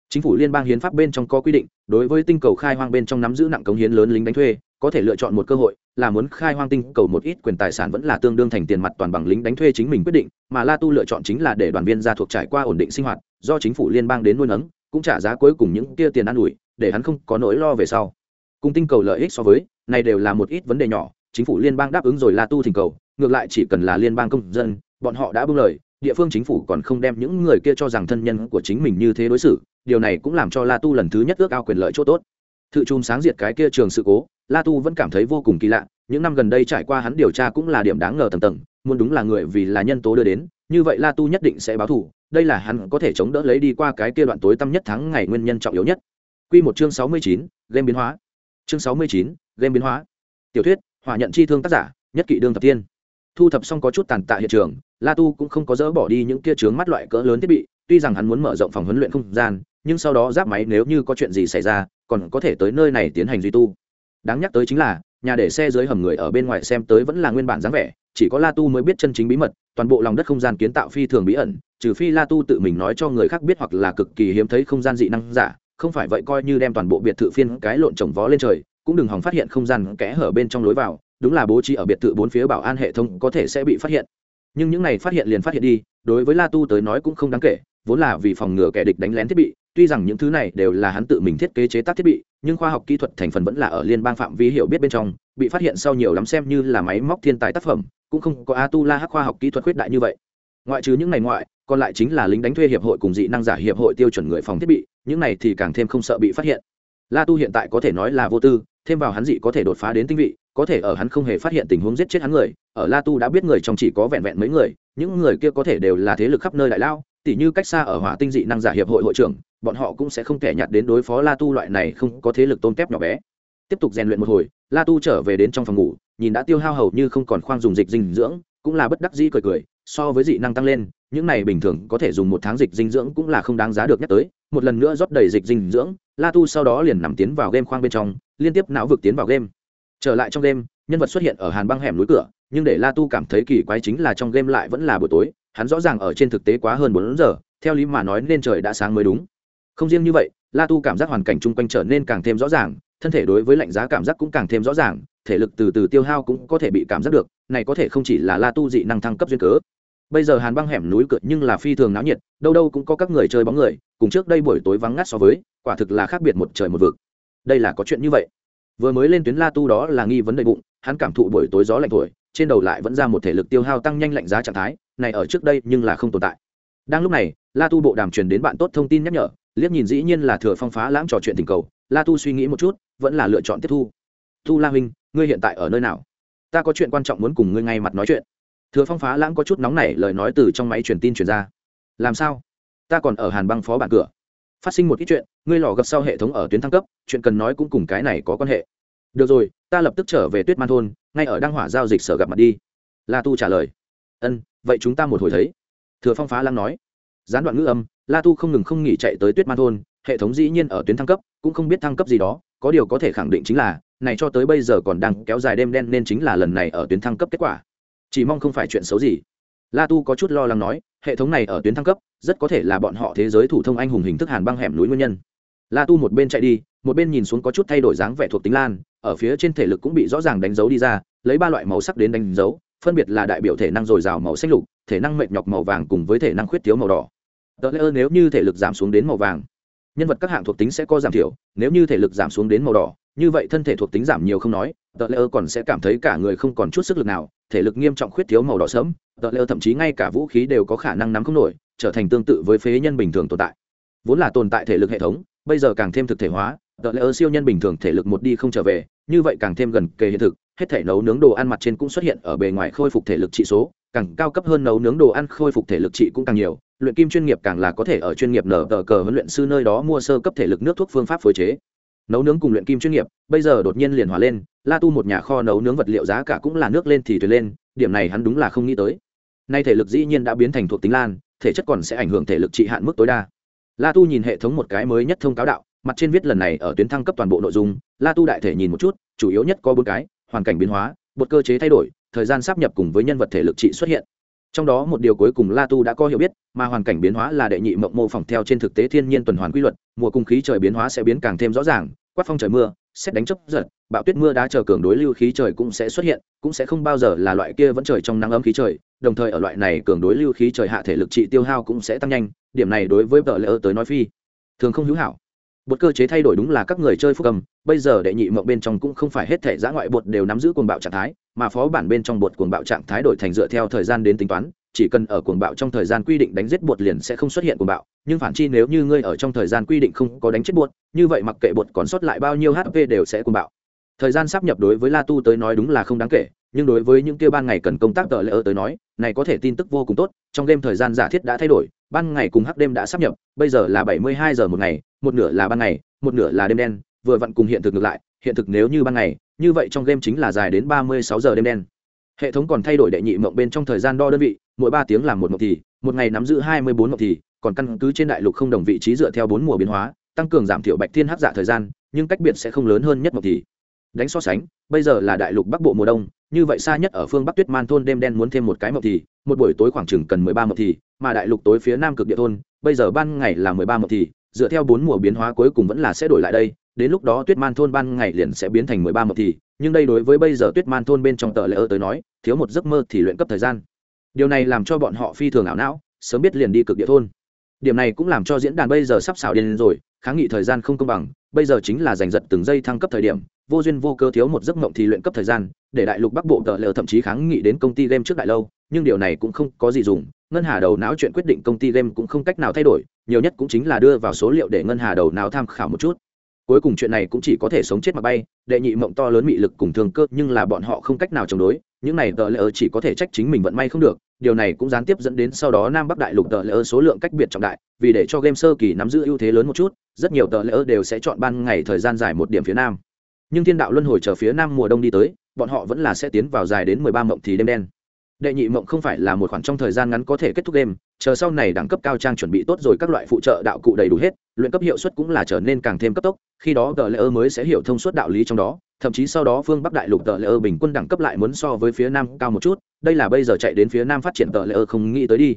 chính phủ liên bang hiến pháp bên trong có quy định, đối với tinh cầu khai hoang bên trong nắm giữ nặng cống hiến lớn lính đánh thuê, có thể lựa chọn một cơ hội, là muốn khai hoang tinh cầu một ít quyền tài sản vẫn là tương đương thành tiền mặt toàn bằng lính đánh thuê chính mình quyết định, mà la tu lựa chọn chính là để đoàn viên gia thuộc trải qua ổn định sinh hoạt, do chính phủ liên bang đến nuôi nấng, cũng trả giá cuối cùng những kia tiền an ủi, để hắn không có nỗi lo về sau. Cùng tinh cầu lợi ích so với, này đều là một ít vấn đề nhỏ, chính phủ liên bang đáp ứng rồi la tu thỉnh cầu, ngược lại chỉ cần là liên bang công dân, bọn họ đã bưng lời, địa phương chính phủ còn không đem những người kia cho rằng thân nhân của chính mình như thế đối xử điều này cũng làm cho la tu lần thứ nhất ước ao quyền lợi chỗ tốt thự chùm sáng diệt cái kia trường sự cố la tu vẫn cảm thấy vô cùng kỳ lạ những năm gần đây trải qua hắn điều tra cũng là điểm đáng ngờ tầng tầng muốn đúng là người vì là nhân tố đưa đến như vậy la tu nhất định sẽ báo thù đây là hắn có thể chống đỡ lấy đi qua cái kia đoạn tối tăm nhất tháng ngày nguyên nhân trọng yếu nhất Quy một chương sáu mươi chín, game biến hóa. Chương sáu mươi chín, game biến hóa. Tiểu thuyết, hỏa nhận chi thương tác giả, nhất kỵ đương thập tiên. Thu thập xong có chút tàn tạ hiện trường, La Tu cũng không có dỡ bỏ đi những kia chướng mắt loại cỡ lớn thiết bị, tuy rằng hắn muốn mở rộng phòng huấn luyện không gian, nhưng sau đó giáp máy nếu như có chuyện gì xảy ra, còn có thể tới nơi này tiến hành duy tu. Đáng nhắc tới chính là, nhà để xe dưới hầm người ở bên ngoài xem tới vẫn là nguyên bản dáng vẻ, chỉ có La Tu mới biết chân chính bí mật, toàn bộ lòng đất không gian kiến tạo phi thường bí ẩn, trừ phi La Tu tự mình nói cho người khác biết hoặc là cực kỳ hiếm thấy không gian dị năng giả, không phải vậy coi như đem toàn bộ biệt thự phiên cái lộn trồng vó lên trời cũng đừng hòng phát hiện không gian kẽ hở bên trong lối vào đúng là bố trí ở biệt thự bốn phía bảo an hệ thống có thể sẽ bị phát hiện nhưng những này phát hiện liền phát hiện đi đối với la tu tới nói cũng không đáng kể vốn là vì phòng ngừa kẻ địch đánh lén thiết bị tuy rằng những thứ này đều là hắn tự mình thiết kế chế tác thiết bị, nhưng khoa học kỹ thuật thành phần vẫn là ở liên bang phạm vi hiểu biết bên trong, bị phát hiện sau nhiều lắm xem như là máy móc thiên tài tác phẩm, cũng không có a tu la hắc khoa học kỹ thuật khuyết đại như vậy. Ngoại trừ những này ngoại, còn lại chính là lính đánh thuê hiệp hội cùng dị năng giả hiệp hội tiêu chuẩn người phòng thiết bị, những này thì càng thêm không sợ bị phát hiện. La tu hiện tại có thể nói là vô tư, thêm vào hắn dị có thể đột phá đến tinh vị, có thể ở hắn không hề phát hiện tình huống giết chết hắn người, ở la tu đã biết người trong chỉ có vẹn vẹn mấy người, những người kia có thể đều là thế lực khắp nơi đại lao, tỉ như cách xa ở hỏa tinh dị năng giả hiệp hội hội trưởng bọn họ cũng sẽ không thể nhặt đến đối phó la tu loại này không có thế lực tôn kép nhỏ bé. Tiếp tục rèn luyện một hồi, la tu trở về đến trong phòng ngủ, nhìn đã tiêu hao hầu như không còn khoang dùng dịch dinh dưỡng, cũng là bất đắc dĩ cười cười, so với dị năng tăng lên, những này bình thường có thể dùng một tháng dịch dinh dưỡng cũng là không đáng giá được nhắc tới. Một lần nữa rót đầy dịch dinh dưỡng, la tu sau đó liền nằm tiến vào game khoang bên trong, liên tiếp não vực tiến vào game. Trở lại trong game, nhân vật xuất hiện ở hàn băng hẻm núi cửa, nhưng để la tu cảm thấy kỳ quái chính là trong game lại vẫn là buổi tối, hắn rõ ràng ở trên thực tế quá hơn bốn giờ, theo lý mà nói nên trời đã sáng mới đúng không riêng như vậy, la tu cảm giác hoàn cảnh chung quanh trở nên càng thêm rõ ràng, thân thể đối với lạnh giá cảm giác cũng càng thêm rõ ràng, thể lực từ từ tiêu hao cũng có thể bị cảm giác được, này có thể không chỉ là la tu dị năng thăng cấp duyên cớ. Bây giờ hàn băng hẻm núi cựa nhưng là phi thường náo nhiệt, đâu đâu cũng có các người chơi bóng người, cùng trước đây buổi tối vắng ngắt so với, quả thực là khác biệt một trời một vực. Đây là có chuyện như vậy. Vừa mới lên tuyến la tu đó là nghi vấn đầy bụng, hắn cảm thụ buổi tối gió lạnh thổi, trên đầu lại vẫn ra một thể lực tiêu hao tăng nhanh lạnh giá trạng thái, này ở trước đây nhưng là không tồn tại. Đang lúc này, la tu bộ đàm truyền đến bạn tốt thông tin nhắc nhở liếc nhìn dĩ nhiên là thừa phong phá lãng trò chuyện tình cầu, la tu suy nghĩ một chút, vẫn là lựa chọn tiếp thu. Tu la huynh, ngươi hiện tại ở nơi nào? Ta có chuyện quan trọng muốn cùng ngươi ngay mặt nói chuyện. Thừa phong phá lãng có chút nóng nảy, lời nói từ trong máy truyền tin truyền ra. Làm sao? Ta còn ở hàn băng phó bản cửa. Phát sinh một ít chuyện, ngươi lò gập sau hệ thống ở tuyến thăng cấp, chuyện cần nói cũng cùng cái này có quan hệ. Được rồi, ta lập tức trở về tuyết man thôn, ngay ở đăng hỏa giao dịch sở gặp mặt đi. La tu trả lời. Ân, vậy chúng ta một hồi thấy. Thừa phong phá lãng nói gián đoạn ngữ âm, la tu không ngừng không nghỉ chạy tới tuyết man thôn, hệ thống dĩ nhiên ở tuyến thăng cấp, cũng không biết thăng cấp gì đó, có điều có thể khẳng định chính là, này cho tới bây giờ còn đang kéo dài đêm đen nên chính là lần này ở tuyến thăng cấp kết quả. Chỉ mong không phải chuyện xấu gì. La tu có chút lo lắng nói, hệ thống này ở tuyến thăng cấp, rất có thể là bọn họ thế giới thủ thông anh hùng hình thức hàn băng hẻm núi nguyên nhân. La tu một bên chạy đi, một bên nhìn xuống có chút thay đổi dáng vẻ thuộc tính lan, ở phía trên thể lực cũng bị rõ ràng đánh dấu đi ra, lấy ba loại màu sắc đến đánh dấu, phân biệt là đại biểu thể năng dồi dào màu xanh lục, thể năng mệt nhọc màu vàng cùng với thể năng khuyết thiếu màu đỏ tờ lễ nếu như thể lực giảm xuống đến màu vàng, nhân vật các hạng thuộc tính sẽ có giảm thiểu, nếu như thể lực giảm xuống đến màu đỏ, như vậy thân thể thuộc tính giảm nhiều không nói, tờ lễ ơ còn sẽ cảm thấy cả người không còn chút sức lực nào, thể lực nghiêm trọng khuyết thiếu màu đỏ sớm tờ lễ ơ thậm chí ngay cả vũ khí đều có khả năng nắm không nổi, trở thành tương tự với phế nhân bình thường tồn tại. Vốn là tồn tại thể lực hệ thống, bây giờ càng thêm thực thể hóa, tờ lễ ơ siêu nhân bình thường thể lực một đi không trở về, như vậy càng thêm gần kề hiện thực, hết thể nấu nướng đồ ăn mặt trên cũng xuất hiện ở bề ngoài khôi phục thể lực trị số càng cao cấp hơn nấu nướng đồ ăn khôi phục thể lực trị cũng càng nhiều. Luyện kim chuyên nghiệp càng là có thể ở chuyên nghiệp nở tờ cờ huấn luyện sư nơi đó mua sơ cấp thể lực nước thuốc phương pháp phối chế. Nấu nướng cùng luyện kim chuyên nghiệp, bây giờ đột nhiên liền hòa lên, la tu một nhà kho nấu nướng vật liệu giá cả cũng là nước lên thì thuyền lên, điểm này hắn đúng là không nghĩ tới. Nay thể lực dĩ nhiên đã biến thành thuộc tính lan, thể chất còn sẽ ảnh hưởng thể lực trị hạn mức tối đa. La tu nhìn hệ thống một cái mới nhất thông cáo đạo, mặt trên viết lần này ở tuyến thăng cấp toàn bộ nội dung, la tu đại thể nhìn một chút, chủ yếu nhất có bốn cái, hoàn cảnh biến hóa, một cơ chế thay đổi thời gian sắp nhập cùng với nhân vật thể lực trị xuất hiện. Trong đó một điều cuối cùng la tu đã có hiểu biết, mà hoàn cảnh biến hóa là đệ nhị mộng mô phỏng theo trên thực tế thiên nhiên tuần hoàn quy luật, mùa cung khí trời biến hóa sẽ biến càng thêm rõ ràng, quát phong trời mưa, xét đánh chấp giật bão tuyết mưa đá chờ cường đối lưu khí trời cũng sẽ xuất hiện, cũng sẽ không bao giờ là loại kia vẫn trời trong nắng ấm khí trời, đồng thời ở loại này cường đối lưu khí trời hạ thể lực trị tiêu hao cũng sẽ tăng nhanh, điểm này đối với vợ lỡ tới nói phi thường không hữu hảo bột cơ chế thay đổi đúng là các người chơi phúc cầm bây giờ đệ nhị mộng bên trong cũng không phải hết thể giã ngoại bột đều nắm giữ cuồng bạo trạng thái, mà phó bản bên trong bột cuồng bạo trạng thái đổi thành dựa theo thời gian đến tính toán, chỉ cần ở cuồng bạo trong thời gian quy định đánh giết bột liền sẽ không xuất hiện cuồng bạo, nhưng phản chi nếu như ngươi ở trong thời gian quy định không có đánh chết bột, như vậy mặc kệ bột còn sót lại bao nhiêu hp đều sẽ cuồng bạo. Thời gian sắp nhập đối với la tu tới nói đúng là không đáng kể, nhưng đối với những kia ban ngày cần công tác tờ lễ ơ tới nói, này có thể tin tức vô cùng tốt, trong đêm thời gian giả thiết đã thay đổi, ban ngày cùng hắc đêm đã sắp nhập, bây giờ là bảy mươi hai giờ một ngày một nửa là ban ngày, một nửa là đêm đen, vừa vặn cùng hiện thực ngược lại, hiện thực nếu như ban ngày, như vậy trong game chính là dài đến ba mươi sáu giờ đêm đen. Hệ thống còn thay đổi đệ nhị mộng bên trong thời gian đo đơn vị, mỗi ba tiếng làm một mộng thì, một ngày nắm giữ hai mươi bốn mộng thì, còn căn cứ trên đại lục không đồng vị trí dựa theo bốn mùa biến hóa, tăng cường giảm thiểu bạch thiên hắc dạ thời gian, nhưng cách biệt sẽ không lớn hơn nhất mộng thì. Đánh so sánh, bây giờ là đại lục bắc bộ mùa đông, như vậy xa nhất ở phương bắc tuyết man thôn đêm đen muốn thêm một cái mộng thì, một buổi tối khoảng chừng cần mười ba mộng thì, mà đại lục tối phía nam cực địa thôn, bây giờ ban ngày là mười ba mộng thì dựa theo bốn mùa biến hóa cuối cùng vẫn là sẽ đổi lại đây, đến lúc đó tuyết man thôn ban ngày liền sẽ biến thành mười ba mộng thì, nhưng đây đối với bây giờ tuyết man thôn bên trong tờ lễ ơ tới nói, thiếu một giấc mơ thì luyện cấp thời gian. Điều này làm cho bọn họ phi thường ảo não, sớm biết liền đi cực địa thôn. Điểm này cũng làm cho diễn đàn bây giờ sắp xảo điên rồi, kháng nghị thời gian không công bằng, bây giờ chính là giành giật từng giây thăng cấp thời điểm, vô duyên vô cơ thiếu một giấc mộng thì luyện cấp thời gian, để đại lục bắc bộ tờ lờ thậm chí kháng nghị đến công ty game trước đại lâu, nhưng điều này cũng không có gì dùng, ngân hà đầu não chuyện quyết định công ty game cũng không cách nào thay đổi nhiều nhất cũng chính là đưa vào số liệu để ngân hà đầu não tham khảo một chút. Cuối cùng chuyện này cũng chỉ có thể sống chết mà bay, đệ nhị mộng to lớn mị lực cùng thường cơ, nhưng là bọn họ không cách nào chống đối, những này tờ lỡ chỉ có thể trách chính mình vận may không được, điều này cũng gián tiếp dẫn đến sau đó nam bắc đại lục tờ lỡ số lượng cách biệt trọng đại, vì để cho game sơ kỳ nắm giữ ưu thế lớn một chút, rất nhiều tờ lỡ đều sẽ chọn ban ngày thời gian dài một điểm phía nam. Nhưng thiên đạo luân hồi chờ phía nam mùa đông đi tới, bọn họ vẫn là sẽ tiến vào dài đến mười ba mộng thì đêm đen đệ nhị mộng không phải là một khoảng trong thời gian ngắn có thể kết thúc đêm, chờ sau này đẳng cấp cao trang chuẩn bị tốt rồi các loại phụ trợ đạo cụ đầy đủ hết, luyện cấp hiệu suất cũng là trở nên càng thêm cấp tốc, khi đó tờ lễ ơ mới sẽ hiểu thông suốt đạo lý trong đó, thậm chí sau đó phương bắc đại lục tờ lễ ơ bình quân đẳng cấp lại muốn so với phía nam cao một chút, đây là bây giờ chạy đến phía nam phát triển tờ lễ ơ không nghĩ tới đi.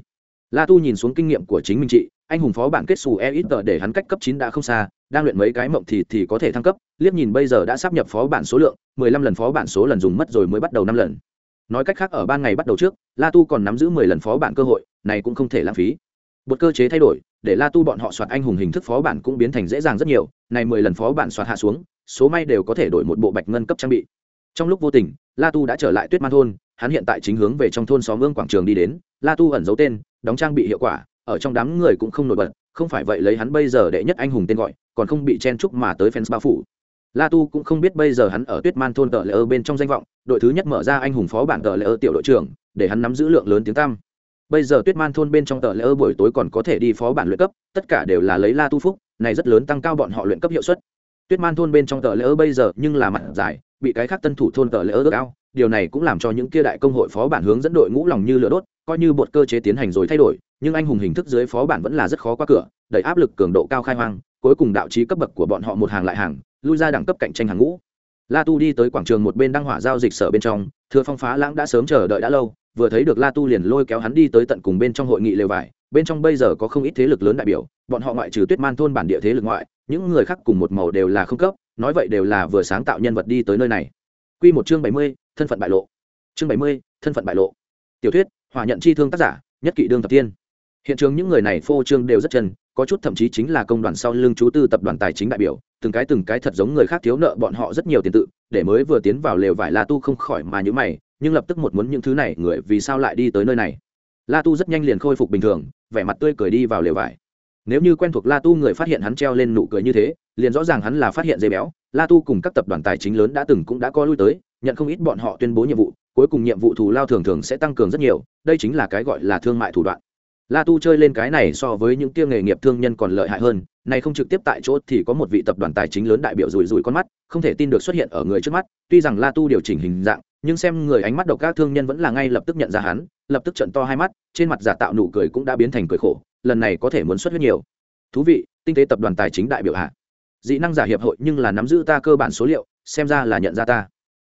La tu nhìn xuống kinh nghiệm của chính mình chị, anh hùng phó bản kết xù e ít tờ để hắn cách cấp chín đã không xa, đang luyện mấy cái mộng thì thì có thể thăng cấp, liếc nhìn bây giờ đã sắp nhập phó bản số lượng, mười lăm lần phó bản số lần dùng mất rồi mới bắt đầu năm lần nói cách khác ở ban ngày bắt đầu trước, la tu còn nắm giữ mười lần phó bản cơ hội, này cũng không thể lãng phí. Một cơ chế thay đổi, để la tu bọn họ soạt anh hùng hình thức phó bản cũng biến thành dễ dàng rất nhiều, này mười lần phó bản soạt hạ xuống, số may đều có thể đổi một bộ bạch ngân cấp trang bị. Trong lúc vô tình, la tu đã trở lại tuyết man thôn, hắn hiện tại chính hướng về trong thôn xóm ương quảng trường đi đến, la tu ẩn giấu tên, đóng trang bị hiệu quả, ở trong đám người cũng không nổi bật, không phải vậy lấy hắn bây giờ đệ nhất anh hùng tên gọi, còn không bị chen chúc mà tới fans bao phủ la tu cũng không biết bây giờ hắn ở tuyết man thôn tờ lễ ơ bên trong danh vọng, đội thứ nhất mở ra anh hùng phó bản tờ lễ ơ tiểu đội trưởng, để hắn nắm giữ lượng lớn tiếng tăm. Bây giờ tuyết man thôn bên trong tờ lễ ơ buổi tối còn có thể đi phó bản luyện cấp, tất cả đều là lấy la tu phúc, này rất lớn tăng cao bọn họ luyện cấp hiệu suất. Tuyết man thôn bên trong tờ lễ ơ bây giờ nhưng là mặt dài bị cái khác tân thủ thôn tờ lễ ơ cao điều này cũng làm cho những kia đại công hội phó bản hướng dẫn đội ngũ lòng như lửa đốt, coi như bột cơ chế tiến hành rồi thay đổi, nhưng anh hùng hình thức dưới phó bản vẫn là rất khó qua cửa, đẩy áp lực cường độ cao khai hoang, cuối cùng đạo trí cấp bậc của bọn họ một hàng lại hàng lui ra đẳng cấp cạnh tranh hàng ngũ la tu đi tới quảng trường một bên đăng hỏa giao dịch sở bên trong thừa phong phá lãng đã sớm chờ đợi đã lâu vừa thấy được la tu liền lôi kéo hắn đi tới tận cùng bên trong hội nghị lều vải bên trong bây giờ có không ít thế lực lớn đại biểu bọn họ ngoại trừ tuyết man thôn bản địa thế lực ngoại những người khác cùng một màu đều là không cấp nói vậy đều là vừa sáng tạo nhân vật đi tới nơi này Quy một chương bảy mươi, thân phận bại lộ. Chương bảy mươi, thân phận bại lộ. Tiểu thuyết, hỏa nhận chi thương tác giả, nhất kỵ đương tập tiên. Hiện trường những người này phô trương đều rất chân, có chút thậm chí chính là công đoàn sau lưng chú tư tập đoàn tài chính đại biểu, từng cái từng cái thật giống người khác thiếu nợ bọn họ rất nhiều tiền tự, để mới vừa tiến vào lều vải la tu không khỏi mà nhữ mày, nhưng lập tức một muốn những thứ này, người vì sao lại đi tới nơi này? La tu rất nhanh liền khôi phục bình thường, vẻ mặt tươi cười đi vào lều vải. Nếu như quen thuộc la tu người phát hiện hắn treo lên nụ cười như thế, liền rõ ràng hắn là phát hiện dây béo, la tu cùng các tập đoàn tài chính lớn đã từng cũng đã có lui tới, nhận không ít bọn họ tuyên bố nhiệm vụ, cuối cùng nhiệm vụ thù lao thường thường sẽ tăng cường rất nhiều, đây chính là cái gọi là thương mại thủ đoạn la tu chơi lên cái này so với những tiêu nghề nghiệp thương nhân còn lợi hại hơn này không trực tiếp tại chỗ thì có một vị tập đoàn tài chính lớn đại biểu rủi rủi con mắt, không thể tin được xuất hiện ở người trước mắt. Tuy rằng la tu điều chỉnh hình dạng, nhưng xem người ánh mắt độc các thương nhân vẫn là ngay lập tức nhận ra hắn, lập tức trận to hai mắt, trên mặt giả tạo nụ cười cũng đã biến thành cười khổ, lần này có thể muốn xuất huyết nhiều. Thú vị, tinh tế tập đoàn tài chính đại biểu hạ. Dị năng giả hiệp hội nhưng là nắm giữ ta cơ bản số liệu, xem ra là nhận ra ta.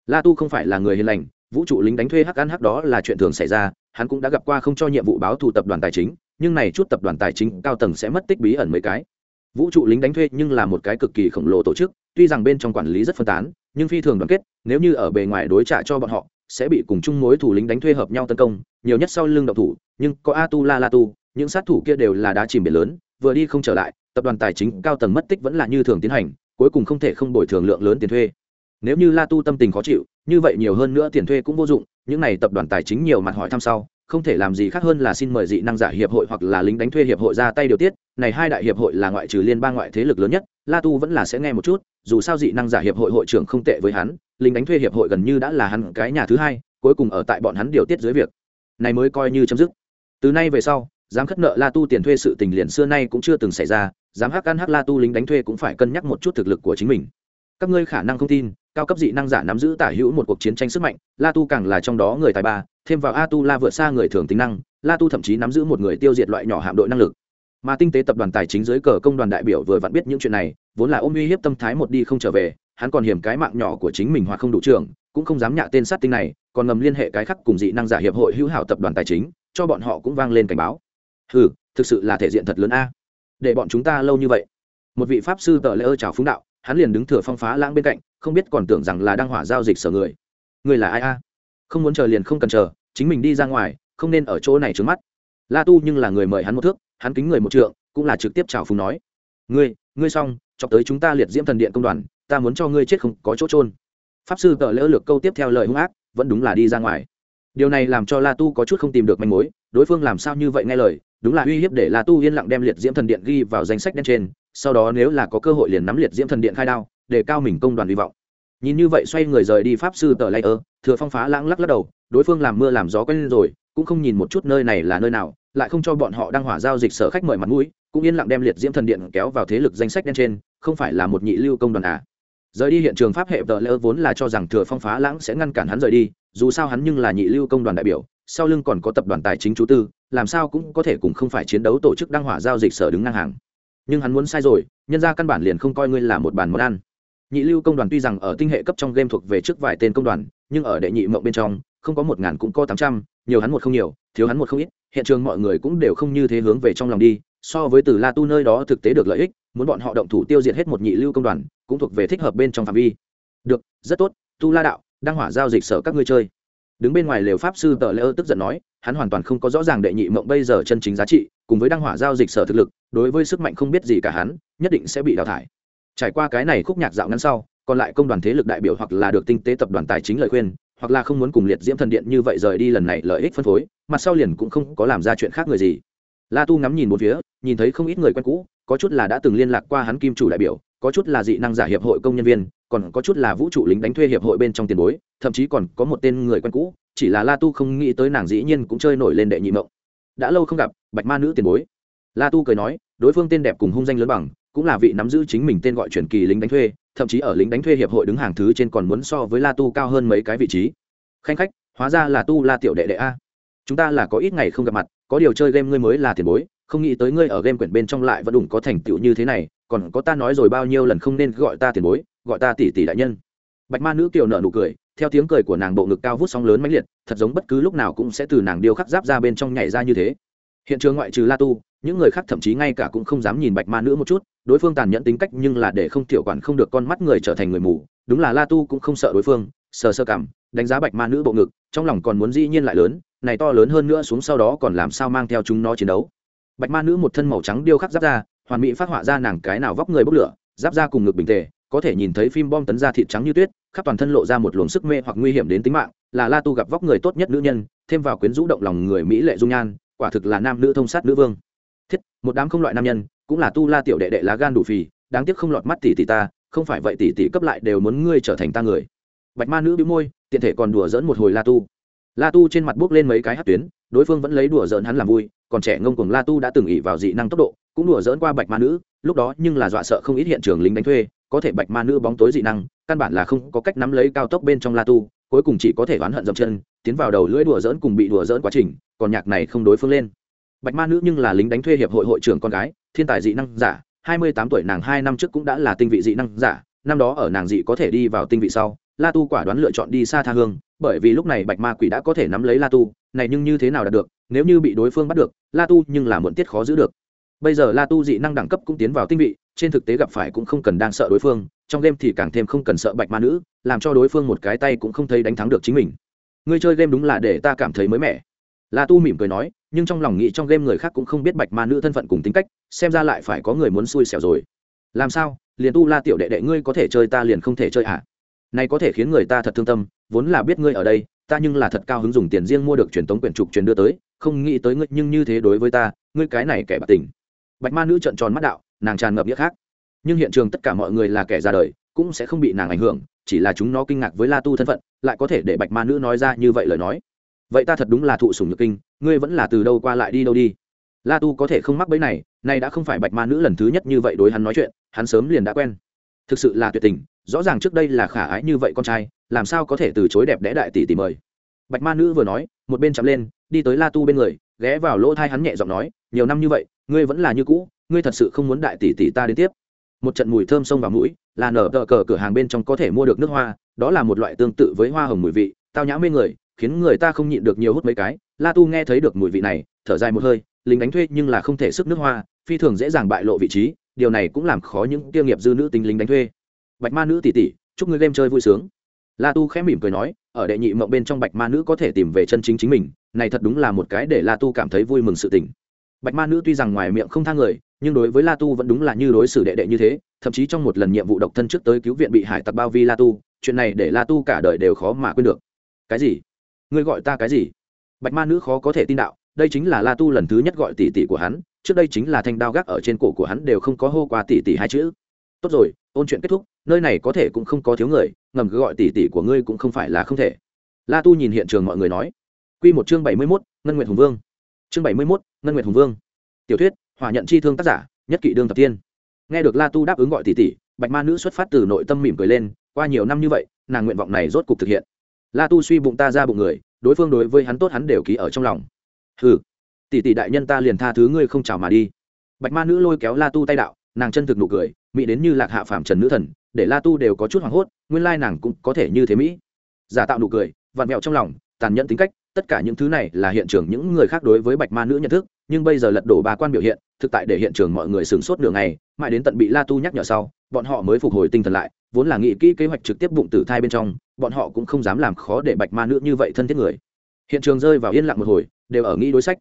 La tu không phải là người hiền lành, vũ trụ lính đánh thuê hắc ăn hắc đó là chuyện thường xảy ra hắn cũng đã gặp qua không cho nhiệm vụ báo thù tập đoàn tài chính, nhưng này chút tập đoàn tài chính cao tầng sẽ mất tích bí ẩn mấy cái. Vũ trụ lính đánh thuê nhưng là một cái cực kỳ khổng lồ tổ chức, tuy rằng bên trong quản lý rất phân tán, nhưng phi thường đoàn kết, nếu như ở bề ngoài đối trả cho bọn họ, sẽ bị cùng chung mối thủ lính đánh thuê hợp nhau tấn công, nhiều nhất sau lưng độc thủ, nhưng có a tu la la tu, những sát thủ kia đều là đá chìm biển lớn, vừa đi không trở lại, tập đoàn tài chính cao tầng mất tích vẫn là như thường tiến hành, cuối cùng không thể không bồi thường lượng lớn tiền thuê nếu như la tu tâm tình khó chịu, như vậy nhiều hơn nữa tiền thuê cũng vô dụng, những này tập đoàn tài chính nhiều mặt hỏi thăm sau, không thể làm gì khác hơn là xin mời dị năng giả hiệp hội hoặc là lính đánh thuê hiệp hội ra tay điều tiết. Này hai đại hiệp hội là ngoại trừ liên bang ngoại thế lực lớn nhất, la tu vẫn là sẽ nghe một chút, dù sao dị năng giả hiệp hội hội trưởng không tệ với hắn, lính đánh thuê hiệp hội gần như đã là hắn cái nhà thứ hai, cuối cùng ở tại bọn hắn điều tiết dưới việc. Này mới coi như chấm dứt. Từ nay về sau dám khất nợ la tu tiền thuê sự tình liền xưa nay cũng chưa từng xảy ra dám hắc ăn hắc la tu lính đánh thuê cũng phải cân nhắc một chút thực lực của chính mình các ngươi khả năng không tin, cao cấp dị năng giả nắm giữ tả hữu một cuộc chiến tranh sức mạnh, la tu càng là trong đó người tài ba, thêm vào a tu la vượt xa người thường tính năng, la tu thậm chí nắm giữ một người tiêu diệt loại nhỏ hạm đội năng lực. Mà tinh tế tập đoàn tài chính dưới cờ công đoàn đại biểu vừa vặn biết những chuyện này, vốn là ôm uy hiếp tâm thái một đi không trở về, hắn còn hiểm cái mạng nhỏ của chính mình hoặc không đủ trường cũng không dám nhạ tên sát tinh này, còn ngầm liên hệ cái khắc cùng dị năng giả hiệp hội hữu hảo tập đoàn tài chính, cho bọn họ cũng vang lên cảnh báo. Ừ thực sự là thể diện thật lớn a. Để bọn chúng ta lâu như vậy. Một vị pháp sư tờ lễ ơ chào phúng đạo hắn liền đứng thừa phong phá lãng bên cạnh, không biết còn tưởng rằng là đang hỏa giao dịch sở người. Người là ai a? Không muốn chờ liền không cần chờ, chính mình đi ra ngoài, không nên ở chỗ này trướng mắt. La tu nhưng là người mời hắn một thước, hắn kính người một trượng, cũng là trực tiếp chào phúng nói. Ngươi ngươi xong, chọc tới chúng ta liệt diễm thần điện công đoàn, ta muốn cho ngươi chết không có chỗ trôn pháp sư tờ lỡ lược câu tiếp theo lời hung ác, vẫn đúng là đi ra ngoài. Điều này làm cho la tu có chút không tìm được manh mối, đối phương làm sao như vậy nghe lời, đúng là uy hiếp để la tu yên lặng đem liệt diễm thần điện ghi vào danh sách đen trên sau đó nếu là có cơ hội liền nắm liệt diễm thần điện khai đao, để cao mình công đoàn hy vọng. Nhìn như vậy xoay người rời đi pháp sư tờ lây ơ, thừa phong phá lãng lắc lắc đầu, đối phương làm mưa làm gió quen rồi, cũng không nhìn một chút nơi này là nơi nào, lại không cho bọn họ đăng hỏa giao dịch sở khách mời mặt mũi, cũng yên lặng đem liệt diễm thần điện kéo vào thế lực danh sách đen trên, không phải là một nhị lưu công đoàn à. Rời đi hiện trường pháp hệ tờ lỡ vốn là cho rằng thừa phong phá lãng sẽ ngăn cản hắn rời đi, dù sao hắn nhưng là nhị lưu công đoàn đại biểu, sau lưng còn có tập đoàn tài chính chú tư, làm sao cũng có thể cùng không phải chiến đấu tổ chức đăng hỏa giao dịch sở đứng ngang hàng nhưng hắn muốn sai rồi, nhân ra căn bản liền không coi ngươi là một bàn món ăn. Nhị lưu công đoàn tuy rằng ở tinh hệ cấp trong game thuộc về trước vài tên công đoàn, nhưng ở đệ nhị mộng bên trong, không có một ngàn cũng có tám trăm, nhiều hắn một không nhiều, thiếu hắn một không ít, hiện trường mọi người cũng đều không như thế hướng về trong lòng đi, so với từ la tu nơi đó thực tế được lợi ích, muốn bọn họ động thủ tiêu diệt hết một nhị lưu công đoàn, cũng thuộc về thích hợp bên trong phạm vi. Được, rất tốt, tu la đạo, đang hỏa giao dịch sở các ngươi chơi đứng bên ngoài lều pháp sư tờ lễ ơ tức giận nói, hắn hoàn toàn không có rõ ràng đệ nhị mộng bây giờ chân chính giá trị, cùng với đăng hỏa giao dịch sở thực lực, đối với sức mạnh không biết gì cả hắn, nhất định sẽ bị đào thải. Trải qua cái này khúc nhạc dạo ngắn sau, còn lại công đoàn thế lực đại biểu hoặc là được tinh tế tập đoàn tài chính lời khuyên, hoặc là không muốn cùng liệt diễm thần điện như vậy rời đi lần này lợi ích phân phối, mặt sau liền cũng không có làm ra chuyện khác người gì. La tu ngắm nhìn một phía, nhìn thấy không ít người quen cũ, có chút là đã từng liên lạc qua hắn kim chủ đại biểu, có chút là dị năng giả hiệp hội công nhân viên còn có chút là vũ trụ lính đánh thuê hiệp hội bên trong tiền bối, thậm chí còn có một tên người quen cũ, chỉ là la tu không nghĩ tới nàng dĩ nhiên cũng chơi nổi lên đệ nhị mộng. Đã lâu không gặp, bạch ma nữ tiền bối. La tu cười nói, đối phương tên đẹp cùng hung danh lớn bằng, cũng là vị nắm giữ chính mình tên gọi truyền kỳ lính đánh thuê, thậm chí ở lính đánh thuê hiệp hội đứng hàng thứ trên còn muốn so với la tu cao hơn mấy cái vị trí. Khanh khách, hóa ra là tu la tiểu đệ đệ a. Chúng ta là có ít ngày không gặp mặt, có điều chơi game ngươi mới là tiền bối, không nghĩ tới ngươi ở game quyển bên trong lại vẫn đủ có thành tựu như thế này, còn có ta nói rồi bao nhiêu lần không nên gọi ta tiền bối gọi ta tỷ tỷ đại nhân. Bạch ma nữ kiều nở nụ cười, theo tiếng cười của nàng bộ ngực cao vút sóng lớn mãnh liệt, thật giống bất cứ lúc nào cũng sẽ từ nàng điêu khắc giáp ra bên trong nhảy ra như thế. Hiện trường ngoại trừ la tu, những người khác thậm chí ngay cả cũng không dám nhìn bạch ma nữ một chút, đối phương tàn nhẫn tính cách nhưng là để không tiểu quản không được con mắt người trở thành người mù, đúng là la tu cũng không sợ đối phương, sờ sơ cảm, đánh giá bạch ma nữ bộ ngực, trong lòng còn muốn dĩ nhiên lại lớn, này to lớn hơn nữa xuống sau đó còn làm sao mang theo chúng nó chiến đấu. Bạch ma nữ một thân màu trắng điêu khắc giáp ra, hoàn mỹ phát họa ra nàng cái nào vóc người bốc lửa, giáp ra cùng ngực bình tề có thể nhìn thấy phim bom tấn ra thịt trắng như tuyết, khắp toàn thân lộ ra một luồng sức mê hoặc nguy hiểm đến tính mạng, là la tu gặp vóc người tốt nhất nữ nhân, thêm vào quyến rũ động lòng người mỹ lệ dung nhan, quả thực là nam nữ thông sát nữ vương. Thiết, một đám không loại nam nhân, cũng là tu la tiểu đệ đệ lá gan đủ phì, đáng tiếc không lọt mắt tỷ tỷ ta, không phải vậy tỷ tỷ cấp lại đều muốn ngươi trở thành ta người. Bạch ma nữ bĩu môi, tiện thể còn đùa dỡn một hồi la tu. La tu trên mặt bước lên mấy cái hát tuyến, đối phương vẫn lấy đùa dỡn hắn làm vui, còn trẻ ngông cuồng la tu đã từng ỉ vào dị năng tốc độ, cũng đùa dỡn qua bạch ma nữ, lúc đó nhưng là dọa sợ không ít hiện trường lính đánh thuê có thể bạch ma nữ bóng tối dị năng, căn bản là không có cách nắm lấy cao tốc bên trong la tu, cuối cùng chỉ có thể oán hận dậm chân, tiến vào đầu lưỡi đùa dỡn cùng bị đùa dỡn quá trình, còn nhạc này không đối phương lên. Bạch ma nữ nhưng là lính đánh thuê hiệp hội hội trưởng con gái, thiên tài dị năng giả, hai mươi tám tuổi nàng hai năm trước cũng đã là tinh vị dị năng giả, năm đó ở nàng dị có thể đi vào tinh vị sau, la tu quả đoán lựa chọn đi xa tha hương, bởi vì lúc này bạch ma quỷ đã có thể nắm lấy la tu, này nhưng như thế nào đạt được, nếu như bị đối phương bắt được, la tu nhưng là muộn tiết khó giữ được. Bây giờ la tu dị năng đẳng cấp cũng tiến vào tinh vị trên thực tế gặp phải cũng không cần đang sợ đối phương, trong game thì càng thêm không cần sợ bạch ma nữ, làm cho đối phương một cái tay cũng không thấy đánh thắng được chính mình. Ngươi chơi game đúng là để ta cảm thấy mới mẻ. La tu mỉm cười nói, nhưng trong lòng nghĩ trong game người khác cũng không biết bạch ma nữ thân phận cùng tính cách, xem ra lại phải có người muốn xui xẻo rồi. Làm sao? Liền tu la tiểu đệ đệ ngươi có thể chơi ta liền không thể chơi à này có thể khiến người ta thật thương tâm, vốn là biết ngươi ở đây, ta nhưng là thật cao hứng dùng tiền riêng mua được truyền tống quyển trục truyền đưa tới, không nghĩ tới ngươi nhưng như thế đối với ta, ngươi cái này kẻ bạc tình. Bạch ma nữ trợn tròn mắt đạo nàng tràn ngập nghĩa khác. Nhưng hiện trường tất cả mọi người là kẻ ra đời, cũng sẽ không bị nàng ảnh hưởng, chỉ là chúng nó kinh ngạc với la tu thân phận, lại có thể để bạch ma nữ nói ra như vậy lời nói. Vậy ta thật đúng là thụ sủng nhược kinh, ngươi vẫn là từ đâu qua lại đi đâu đi? La tu có thể không mắc bẫy này, nay đã không phải bạch ma nữ lần thứ nhất như vậy đối hắn nói chuyện, hắn sớm liền đã quen. Thực sự là tuyệt tình, rõ ràng trước đây là khả ái như vậy con trai, làm sao có thể từ chối đẹp đẽ đại tỷ tỷ mời? Bạch ma nữ vừa nói, một bên chạm lên, đi tới la tu bên người, ghé vào lỗ thai hắn nhẹ giọng nói, nhiều năm như vậy, ngươi vẫn là như cũ ngươi thật sự không muốn đại tỷ tỷ ta đến tiếp. Một trận mùi thơm sông vào mũi, là nở tờ cờ cửa hàng bên trong có thể mua được nước hoa, đó là một loại tương tự với hoa hồng mùi vị, tao nhã mê người, khiến người ta không nhịn được nhiều hút mấy cái. La tu nghe thấy được mùi vị này, thở dài một hơi, lính đánh thuê nhưng là không thể sức nước hoa, phi thường dễ dàng bại lộ vị trí, điều này cũng làm khó những tiêu nghiệp dư nữ tính lính đánh thuê. Bạch ma nữ tỷ tỷ, chúc ngươi game chơi vui sướng. La tu khẽ mỉm cười nói, ở đệ nhị mộng bên trong bạch ma nữ có thể tìm về chân chính chính mình, này thật đúng là một cái để la tu cảm thấy vui mừng sự tình. Bạch ma nữ tuy rằng ngoài miệng không thang người nhưng đối với la tu vẫn đúng là như đối xử đệ đệ như thế, thậm chí trong một lần nhiệm vụ độc thân trước tới cứu viện bị hải tặc bao vi la tu, chuyện này để la tu cả đời đều khó mà quên được. Cái gì? Ngươi gọi ta cái gì? Bạch ma nữ khó có thể tin đạo, đây chính là la tu lần thứ nhất gọi tỷ tỷ của hắn, trước đây chính là thanh đao gác ở trên cổ của hắn đều không có hô qua tỷ tỷ hai chữ. Tốt rồi, ôn chuyện kết thúc, nơi này có thể cũng không có thiếu người, ngầm cứ gọi tỷ tỷ của ngươi cũng không phải là không thể. La tu nhìn hiện trường mọi người nói. Q một chương bảy mươi mốt, ngân nguyện hùng vương. Chương bảy mươi mốt, ngân nguyện hùng vương. Tiểu thuyết hỏa nhận chi thương tác giả, nhất Kỵ đương tập tiên nghe được la tu đáp ứng gọi tỷ tỷ, bạch ma nữ xuất phát từ nội tâm mỉm cười lên, qua nhiều năm như vậy, nàng nguyện vọng này rốt cục thực hiện. La tu suy bụng ta ra bụng người, đối phương đối với hắn tốt hắn đều ký ở trong lòng. Hừ, tỷ tỷ đại nhân ta liền tha thứ ngươi không chào mà đi. Bạch ma nữ lôi kéo la tu tay đạo, nàng chân thực nụ cười, mỹ đến như lạc hạ phàm trần nữ thần, để la tu đều có chút hoảng hốt, nguyên lai nàng cũng có thể như thế mỹ. Giả tạo nụ cười, vặn mẹo trong lòng, tàn nhẫn tính cách, tất cả những thứ này là hiện trường những người khác đối với bạch ma nữ nhận thức, nhưng bây giờ lật đổ bà quan biểu hiện thực tại để hiện trường mọi người sửng sốt đường ngày, mãi đến tận bị la tu nhắc nhở sau, bọn họ mới phục hồi tinh thần lại, vốn là nghĩ kỹ kế hoạch trực tiếp bụng tử thai bên trong, bọn họ cũng không dám làm khó để bạch ma nữ như vậy thân thiết người. Hiện trường rơi vào yên lặng một hồi, đều ở nghĩ đối sách.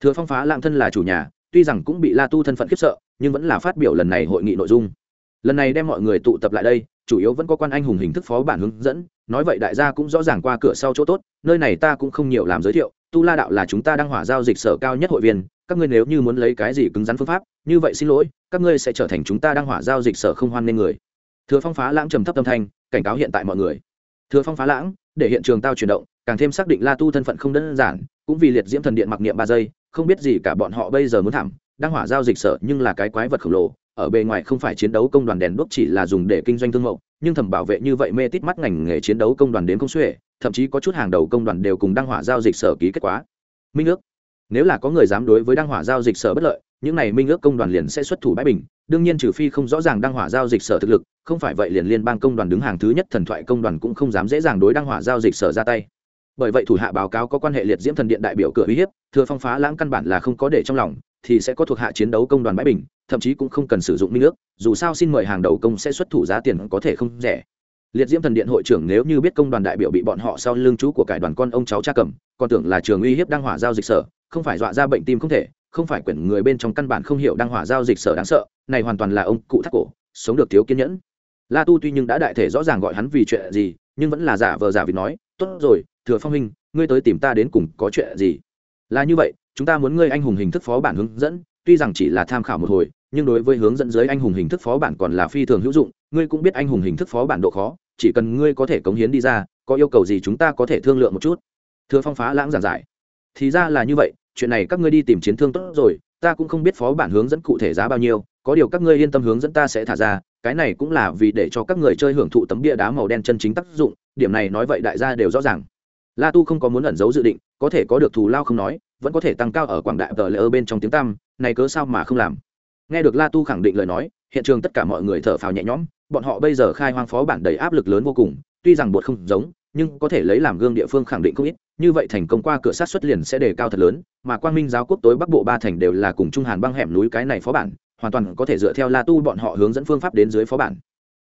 Thừa phong phá lạng thân là chủ nhà, tuy rằng cũng bị la tu thân phận khiếp sợ, nhưng vẫn là phát biểu lần này hội nghị nội dung. Lần này đem mọi người tụ tập lại đây, chủ yếu vẫn có quan anh hùng hình thức phó bản hướng dẫn, nói vậy đại gia cũng rõ ràng qua cửa sau chỗ tốt, nơi này ta cũng không nhiều làm giới thiệu, tu la đạo là chúng ta đang hỏa giao dịch sở cao nhất hội viên các ngươi nếu như muốn lấy cái gì cứng rắn phương pháp, như vậy xin lỗi, các ngươi sẽ trở thành chúng ta đang hỏa giao dịch sở không hoan nên người. Thừa phong phá lãng trầm thấp tâm thanh, cảnh cáo hiện tại mọi người. Thừa phong phá lãng, để hiện trường tao chuyển động, càng thêm xác định la tu thân phận không đơn giản, cũng vì liệt diễm thần điện mặc niệm ba giây, không biết gì cả bọn họ bây giờ muốn thảm, đang hỏa giao dịch sở nhưng là cái quái vật khổng lồ, ở bề ngoài không phải chiến đấu công đoàn đèn đuốc chỉ là dùng để kinh doanh thương mẫu nhưng thẩm bảo vệ như vậy mê tít mắt ngành nghề chiến đấu công đoàn đến công xuể, thậm chí có chút hàng đầu công đoàn đều cùng đăng hỏa giao dịch sở ký kết quả minh ước nếu là có người dám đối với đăng hỏa giao dịch sở bất lợi, những này minh ước công đoàn liền sẽ xuất thủ bãi bình. Đương nhiên trừ phi không rõ ràng đăng hỏa giao dịch sở thực lực, không phải vậy liền liên bang công đoàn đứng hàng thứ nhất thần thoại công đoàn cũng không dám dễ dàng đối đăng hỏa giao dịch sở ra tay. Bởi vậy thủ hạ báo cáo có quan hệ liệt diễm thần điện đại biểu cửa uy hiếp, thừa phong phá lãng căn bản là không có để trong lòng, thì sẽ có thuộc hạ chiến đấu công đoàn bãi bình, thậm chí cũng không cần sử dụng minh ước, dù sao xin mời hàng đầu công sẽ xuất thủ giá tiền có thể không rẻ. Liệt diễm thần điện hội trưởng nếu như biết công đoàn đại biểu bị bọn họ sau lương chú của cải đoàn con ông cháu cha cầm, còn tưởng là trường uy hiếp đang hỏa giao dịch sở không phải dọa ra bệnh tim không thể, không phải quyển người bên trong căn bản không hiểu đăng hỏa giao dịch sở đáng sợ, này hoàn toàn là ông cụ thắt cổ, sống được thiếu kiên nhẫn. La tu tuy nhưng đã đại thể rõ ràng gọi hắn vì chuyện gì, nhưng vẫn là giả vờ giả vì nói, tốt rồi, thừa phong huynh, ngươi tới tìm ta đến cùng có chuyện gì? Là như vậy, chúng ta muốn ngươi anh hùng hình thức phó bản hướng dẫn, tuy rằng chỉ là tham khảo một hồi, nhưng đối với hướng dẫn dưới anh hùng hình thức phó bản còn là phi thường hữu dụng, ngươi cũng biết anh hùng hình thức phó bản độ khó, chỉ cần ngươi có thể cống hiến đi ra, có yêu cầu gì chúng ta có thể thương lượng một chút. Thưa phong phá lãng giảng giải thì ra là như vậy, chuyện này các ngươi đi tìm chiến thương tốt rồi, ta cũng không biết phó bản hướng dẫn cụ thể giá bao nhiêu, có điều các ngươi yên tâm hướng dẫn ta sẽ thả ra, cái này cũng là vì để cho các người chơi hưởng thụ tấm bia đá màu đen chân chính tác dụng, điểm này nói vậy đại gia đều rõ ràng. La tu không có muốn ẩn giấu dự định, có thể có được thù lao không nói, vẫn có thể tăng cao ở quảng đại tờ lỡ bên trong tiếng tăm, này cớ sao mà không làm. Nghe được la tu khẳng định lời nói, hiện trường tất cả mọi người thở phào nhẹ nhõm, bọn họ bây giờ khai hoang phó bản đầy áp lực lớn vô cùng, tuy rằng bột không giống, nhưng có thể lấy làm gương địa phương khẳng định không ít như vậy thành công qua cửa sát xuất liền sẽ đề cao thật lớn, mà quang minh giáo quốc tối bắc bộ ba thành đều là cùng trung hàn băng hẻm núi cái này phó bản, hoàn toàn có thể dựa theo la tu bọn họ hướng dẫn phương pháp đến dưới phó bản.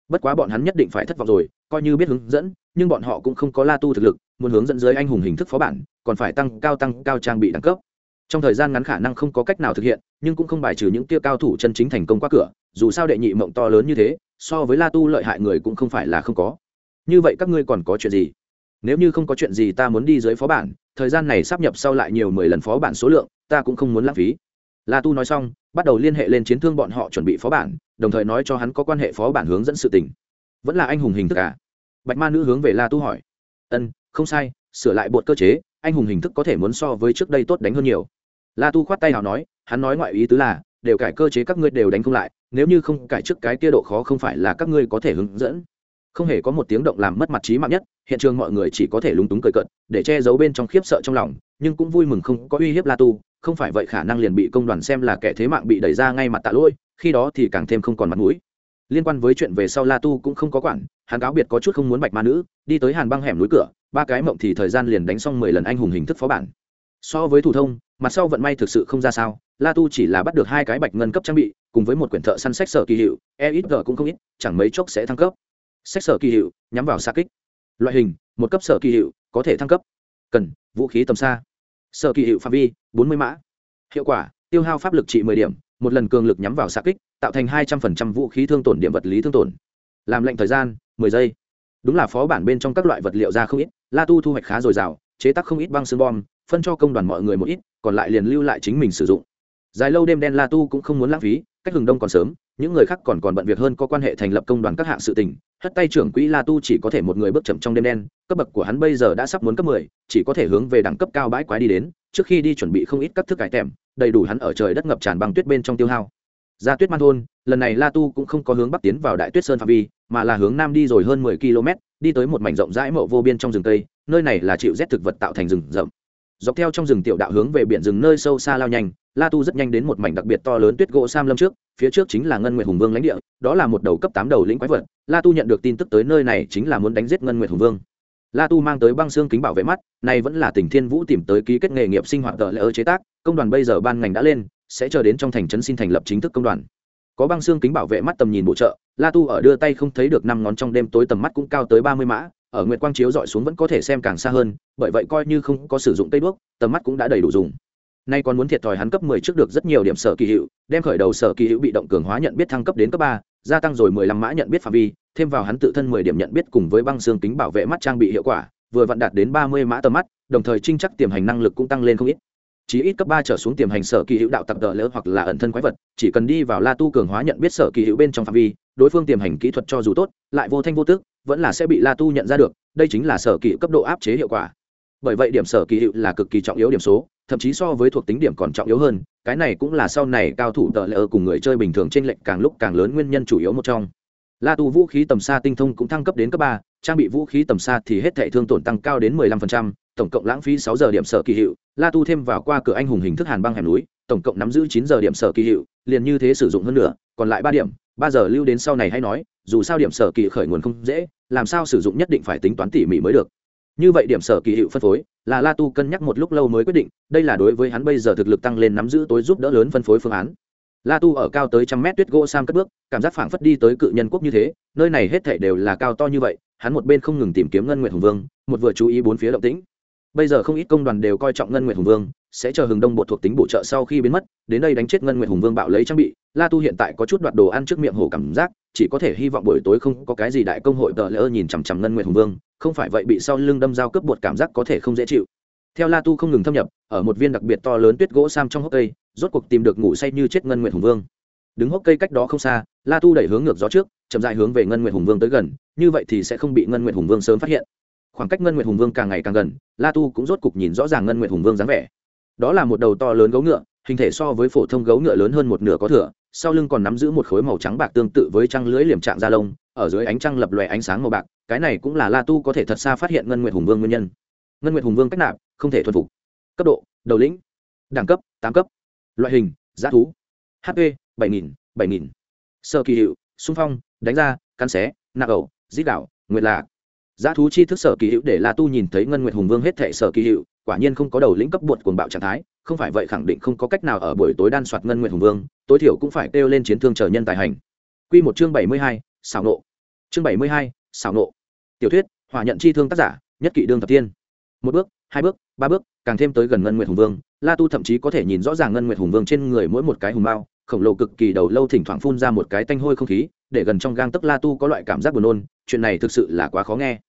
Bất quá bọn hắn nhất định phải thất vọng rồi, coi như biết hướng dẫn, nhưng bọn họ cũng không có la tu thực lực, muốn hướng dẫn dưới anh hùng hình thức phó bản, còn phải tăng cao tăng cao trang bị đẳng cấp. Trong thời gian ngắn khả năng không có cách nào thực hiện, nhưng cũng không bài trừ những tia cao thủ chân chính thành công qua cửa, dù sao đệ nhị mộng to lớn như thế, so với la tu lợi hại người cũng không phải là không có. Như vậy các ngươi còn có chuyện gì? Nếu như không có chuyện gì ta muốn đi dưới phó bản, thời gian này sắp nhập sau lại nhiều mười lần phó bản số lượng, ta cũng không muốn lãng phí. La tu nói xong, bắt đầu liên hệ lên chiến thương bọn họ chuẩn bị phó bản, đồng thời nói cho hắn có quan hệ phó bản hướng dẫn sự tình. Vẫn là anh hùng hình thức à? Bạch ma nữ hướng về la tu hỏi. Ân, không sai, sửa lại bột cơ chế, anh hùng hình thức có thể muốn so với trước đây tốt đánh hơn nhiều. La tu khoát tay nào nói, hắn nói ngoại ý tứ là, đều cải cơ chế các ngươi đều đánh không lại, nếu như không cải trước cái kia độ khó không phải là các ngươi có thể hướng dẫn. Không hề có một tiếng động làm mất mặt trí mạng nhất hiện trường mọi người chỉ có thể lúng túng cười cợt, để che giấu bên trong khiếp sợ trong lòng, nhưng cũng vui mừng không có uy hiếp la tu, không phải vậy khả năng liền bị công đoàn xem là kẻ thế mạng bị đẩy ra ngay mặt tạ lỗi, khi đó thì càng thêm không còn mặt mũi. Liên quan với chuyện về sau la tu cũng không có quản, hắn cáo biệt có chút không muốn bạch ma nữ, đi tới hàn băng hẻm núi cửa, ba cái mộng thì thời gian liền đánh xong mười lần anh hùng hình thức phó bản. So với thủ thông, mặt sau vận may thực sự không ra sao, la tu chỉ là bắt được hai cái bạch ngân cấp trang bị, cùng với một quyển thợ săn sách sở kỳ hiệu e ít g cũng không ít, chẳng mấy chốc sẽ thăng cấp. Sách sở kỳ hiệu, nhắm vào xa kích loại hình, một cấp sở kỳ hiệu, có thể thăng cấp. Cần, vũ khí tầm xa. Sở kỳ hiệu phạm vi, bốn mươi mã. Hiệu quả, tiêu hao pháp lực trị mười điểm, một lần cường lực nhắm vào xạ kích, tạo thành hai trăm linh vũ khí thương tổn điểm vật lý thương tổn. Làm lệnh thời gian, mười giây. Đúng là phó bản bên trong các loại vật liệu ra không ít, la tu thu hoạch khá dồi dào, chế tác không ít băng xương bom, phân cho công đoàn mọi người một ít, còn lại liền lưu lại chính mình sử dụng. Dài lâu đêm đen la tu cũng không muốn lãng phí, cách hừng đông còn sớm những người khác còn còn bận việc hơn có quan hệ thành lập công đoàn các hạng sự tình, hất tay trưởng quỹ la tu chỉ có thể một người bước chậm trong đêm đen, cấp bậc của hắn bây giờ đã sắp muốn cấp mười, chỉ có thể hướng về đẳng cấp cao bãi quái đi đến, trước khi đi chuẩn bị không ít các thức cải tèm, đầy đủ hắn ở trời đất ngập tràn băng tuyết bên trong tiêu hao. Ra tuyết man thôn, lần này la tu cũng không có hướng bắc tiến vào đại tuyết sơn phạm vi, mà là hướng nam đi rồi hơn mười km đi tới một mảnh rộng rãi mộ vô biên trong rừng tây, nơi này là chịu rét thực vật tạo thành rừng rậm dọc theo trong rừng tiểu đạo hướng về biển rừng nơi sâu xa lao nhanh, la tu rất nhanh đến một mảnh đặc biệt to lớn tuyết gỗ sam lâm trước, phía trước chính là ngân nguyệt hùng vương lãnh địa, đó là một đầu cấp tám đầu lĩnh quái vật. La tu nhận được tin tức tới nơi này chính là muốn đánh giết ngân nguyệt hùng vương. La tu mang tới băng xương kính bảo vệ mắt, này vẫn là tỉnh thiên vũ tìm tới ký kết nghề nghiệp sinh hoạt tờ lễ ơ chế tác, công đoàn bây giờ ban ngành đã lên, sẽ chờ đến trong thành trấn xin thành lập chính thức công đoàn. Có băng xương kính bảo vệ mắt tầm nhìn bổ trợ, la tu ở đưa tay không thấy được năm ngón trong đêm tối tầm mắt cũng cao tới ba mươi mã ở nguyệt quang chiếu dọi xuống vẫn có thể xem càng xa hơn, bởi vậy coi như không có sử dụng cây đuốc, tầm mắt cũng đã đầy đủ dùng. Nay còn muốn thiệt thòi hắn cấp 10 trước được rất nhiều điểm sở kỳ hiệu, đem khởi đầu sở kỳ hiệu bị động cường hóa nhận biết thăng cấp đến cấp ba, gia tăng rồi 15 mã nhận biết phạm vi, thêm vào hắn tự thân 10 điểm nhận biết cùng với băng xương kính bảo vệ mắt trang bị hiệu quả, vừa vận đạt đến 30 mã tầm mắt, đồng thời trinh chắc tiềm hành năng lực cũng tăng lên không ít. Chỉ ít cấp ba trở xuống tiềm hành sở kỳ hữu đạo tặc đỡ lỡ hoặc là ẩn thân quái vật, chỉ cần đi vào la tu cường hóa nhận biết sở kỳ hữu bên trong phạm vi, đối phương tiềm hành kỹ thuật cho dù tốt, lại vô thanh vô tức vẫn là sẽ bị la tu nhận ra được đây chính là sở kỳ cấp độ áp chế hiệu quả. Bởi vậy điểm sở kỳ hiệu là cực kỳ trọng yếu điểm số thậm chí so với thuộc tính điểm còn trọng yếu hơn cái này cũng là sau này cao thủ tợ lỡ cùng người chơi bình thường trên lệnh càng lúc càng lớn nguyên nhân chủ yếu một trong. La tu vũ khí tầm xa tinh thông cũng thăng cấp đến cấp ba trang bị vũ khí tầm xa thì hết thệ thương tổn tăng cao đến 15%, tổng cộng lãng phí 6 giờ điểm sở kỳ hiệu la tu thêm vào qua cửa anh hùng hình thức hàn băng hẻm núi tổng cộng nắm giữ 9 giờ điểm sở kỳ hiệu liền như thế sử dụng hơn nữa còn lại ba điểm ba giờ lưu đến sau này hay nói dù sao điểm sở kỳ khởi nguồn không dễ, làm sao sử dụng nhất định phải tính toán tỉ mỉ mới được. Như vậy điểm sở kỳ hiệu phân phối, là la tu cân nhắc một lúc lâu mới quyết định, đây là đối với hắn bây giờ thực lực tăng lên nắm giữ tối giúp đỡ lớn phân phối phương án. La tu ở cao tới trăm mét tuyết gỗ sam cất bước, cảm giác phảng phất đi tới cự nhân quốc như thế, nơi này hết thể đều là cao to như vậy, hắn một bên không ngừng tìm kiếm ngân nguyệt hùng vương, một vừa chú ý bốn phía động tĩnh. Bây giờ không ít công đoàn đều coi trọng ngân nguyệt hùng vương sẽ chờ hừng đông bột thuộc tính bổ trợ sau khi biến mất, đến đây đánh chết ngân nguyện hùng vương bạo lấy trang bị, la tu hiện tại có chút đoạt đồ ăn trước miệng hổ cảm giác, chỉ có thể hy vọng buổi tối không có cái gì đại công hội tờ lỡ nhìn chằm chằm ngân nguyện hùng vương, không phải vậy bị sau lưng đâm dao cướp bột cảm giác có thể không dễ chịu. Theo la tu không ngừng thâm nhập, ở một viên đặc biệt to lớn tuyết gỗ sam trong hốc cây, rốt cuộc tìm được ngủ say như chết ngân nguyện hùng vương. Đứng hốc cây cách đó không xa, la tu đẩy hướng ngược gió trước, chậm dại hướng về ngân nguyện hùng vương tới gần, như vậy thì sẽ không bị ngân nguyện hùng vương sớm phát hiện. Khoảng cách ngân nguyện hùng vương càng ngày càng gần, la tu cũng rốt cục nhìn rõ ràng ngân nguyện hùng vương dáng vẻ đó là một đầu to lớn gấu ngựa, hình thể so với phổ thông gấu ngựa lớn hơn một nửa có thửa sau lưng còn nắm giữ một khối màu trắng bạc tương tự với trăng lưới liềm trạng da lông, ở dưới ánh trăng lập lòe ánh sáng màu bạc, cái này cũng là la tu có thể thật xa phát hiện ngân nguyệt hùng vương nguyên nhân. Ngân nguyệt hùng vương cách nạp, không thể thuần phục. Cấp độ, đầu lĩnh, đẳng cấp, tám cấp. Loại hình, giá thú. Hp bảy nghìn bảy nghìn. Sơ kỳ hiệu, xung phong, đánh ra, cắn xé nạc ẩu dít đảo, nguyệt lạc. Giá thú chi thức sở kỳ hiệu để la tu nhìn thấy ngân nguyệt hùng vương hết thệ sở kỳ hiệu quả nhiên không có đầu lĩnh cấp bột cuồng bạo trạng thái, không phải vậy khẳng định không có cách nào ở buổi tối đan soạt ngân nguyệt hùng vương, tối thiểu cũng phải kêu lên chiến thương chờ nhân tài hành. Q một chương bảy mươi hai, xảo nộ. Chương bảy mươi hai, xảo nộ. Tiểu thuyết, hỏa nhận chi thương tác giả, nhất kỵ đương thập tiên. Một bước, hai bước, ba bước, càng thêm tới gần ngân nguyệt hùng vương, la tu thậm chí có thể nhìn rõ ràng ngân nguyệt hùng vương trên người mỗi một cái hùng bao, khổng lồ cực kỳ đầu lâu thỉnh thoảng phun ra một cái tanh hôi không khí, để gần trong gang tấc la tu có loại cảm giác buồn nôn, chuyện này thực sự là quá khó nghe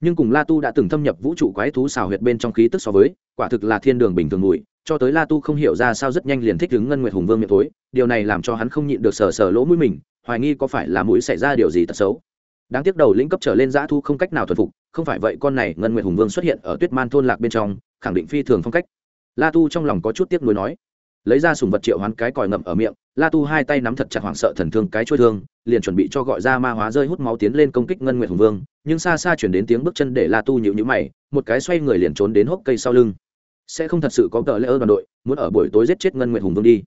nhưng cùng la tu đã từng thâm nhập vũ trụ quái thú xào huyệt bên trong khí tức so với, quả thực là thiên đường bình thường mùi, cho tới la tu không hiểu ra sao rất nhanh liền thích ứng ngân nguyệt hùng vương miệng thối, điều này làm cho hắn không nhịn được sờ sờ lỗ mũi mình, hoài nghi có phải là mũi xảy ra điều gì tật xấu. Đáng tiếc đầu lĩnh cấp trở lên dã thu không cách nào thuần phục, không phải vậy con này ngân nguyệt hùng vương xuất hiện ở tuyết man thôn lạc bên trong, khẳng định phi thường phong cách. La tu trong lòng có chút tiếc nuối nói, lấy ra sùng vật triệu hoán cái còi ngậm ở miệng la tu hai tay nắm thật chặt hoảng sợ thần thương cái chuôi thương, liền chuẩn bị cho gọi ra ma hóa rơi hút máu tiến lên công kích ngân nguyệt hùng vương, nhưng xa xa chuyển đến tiếng bước chân để la tu nhịu nhữ mày, một cái xoay người liền trốn đến hốc cây sau lưng. Sẽ không thật sự có tờ lễ ơ đoàn đội, muốn ở buổi tối giết chết ngân nguyệt hùng vương đi.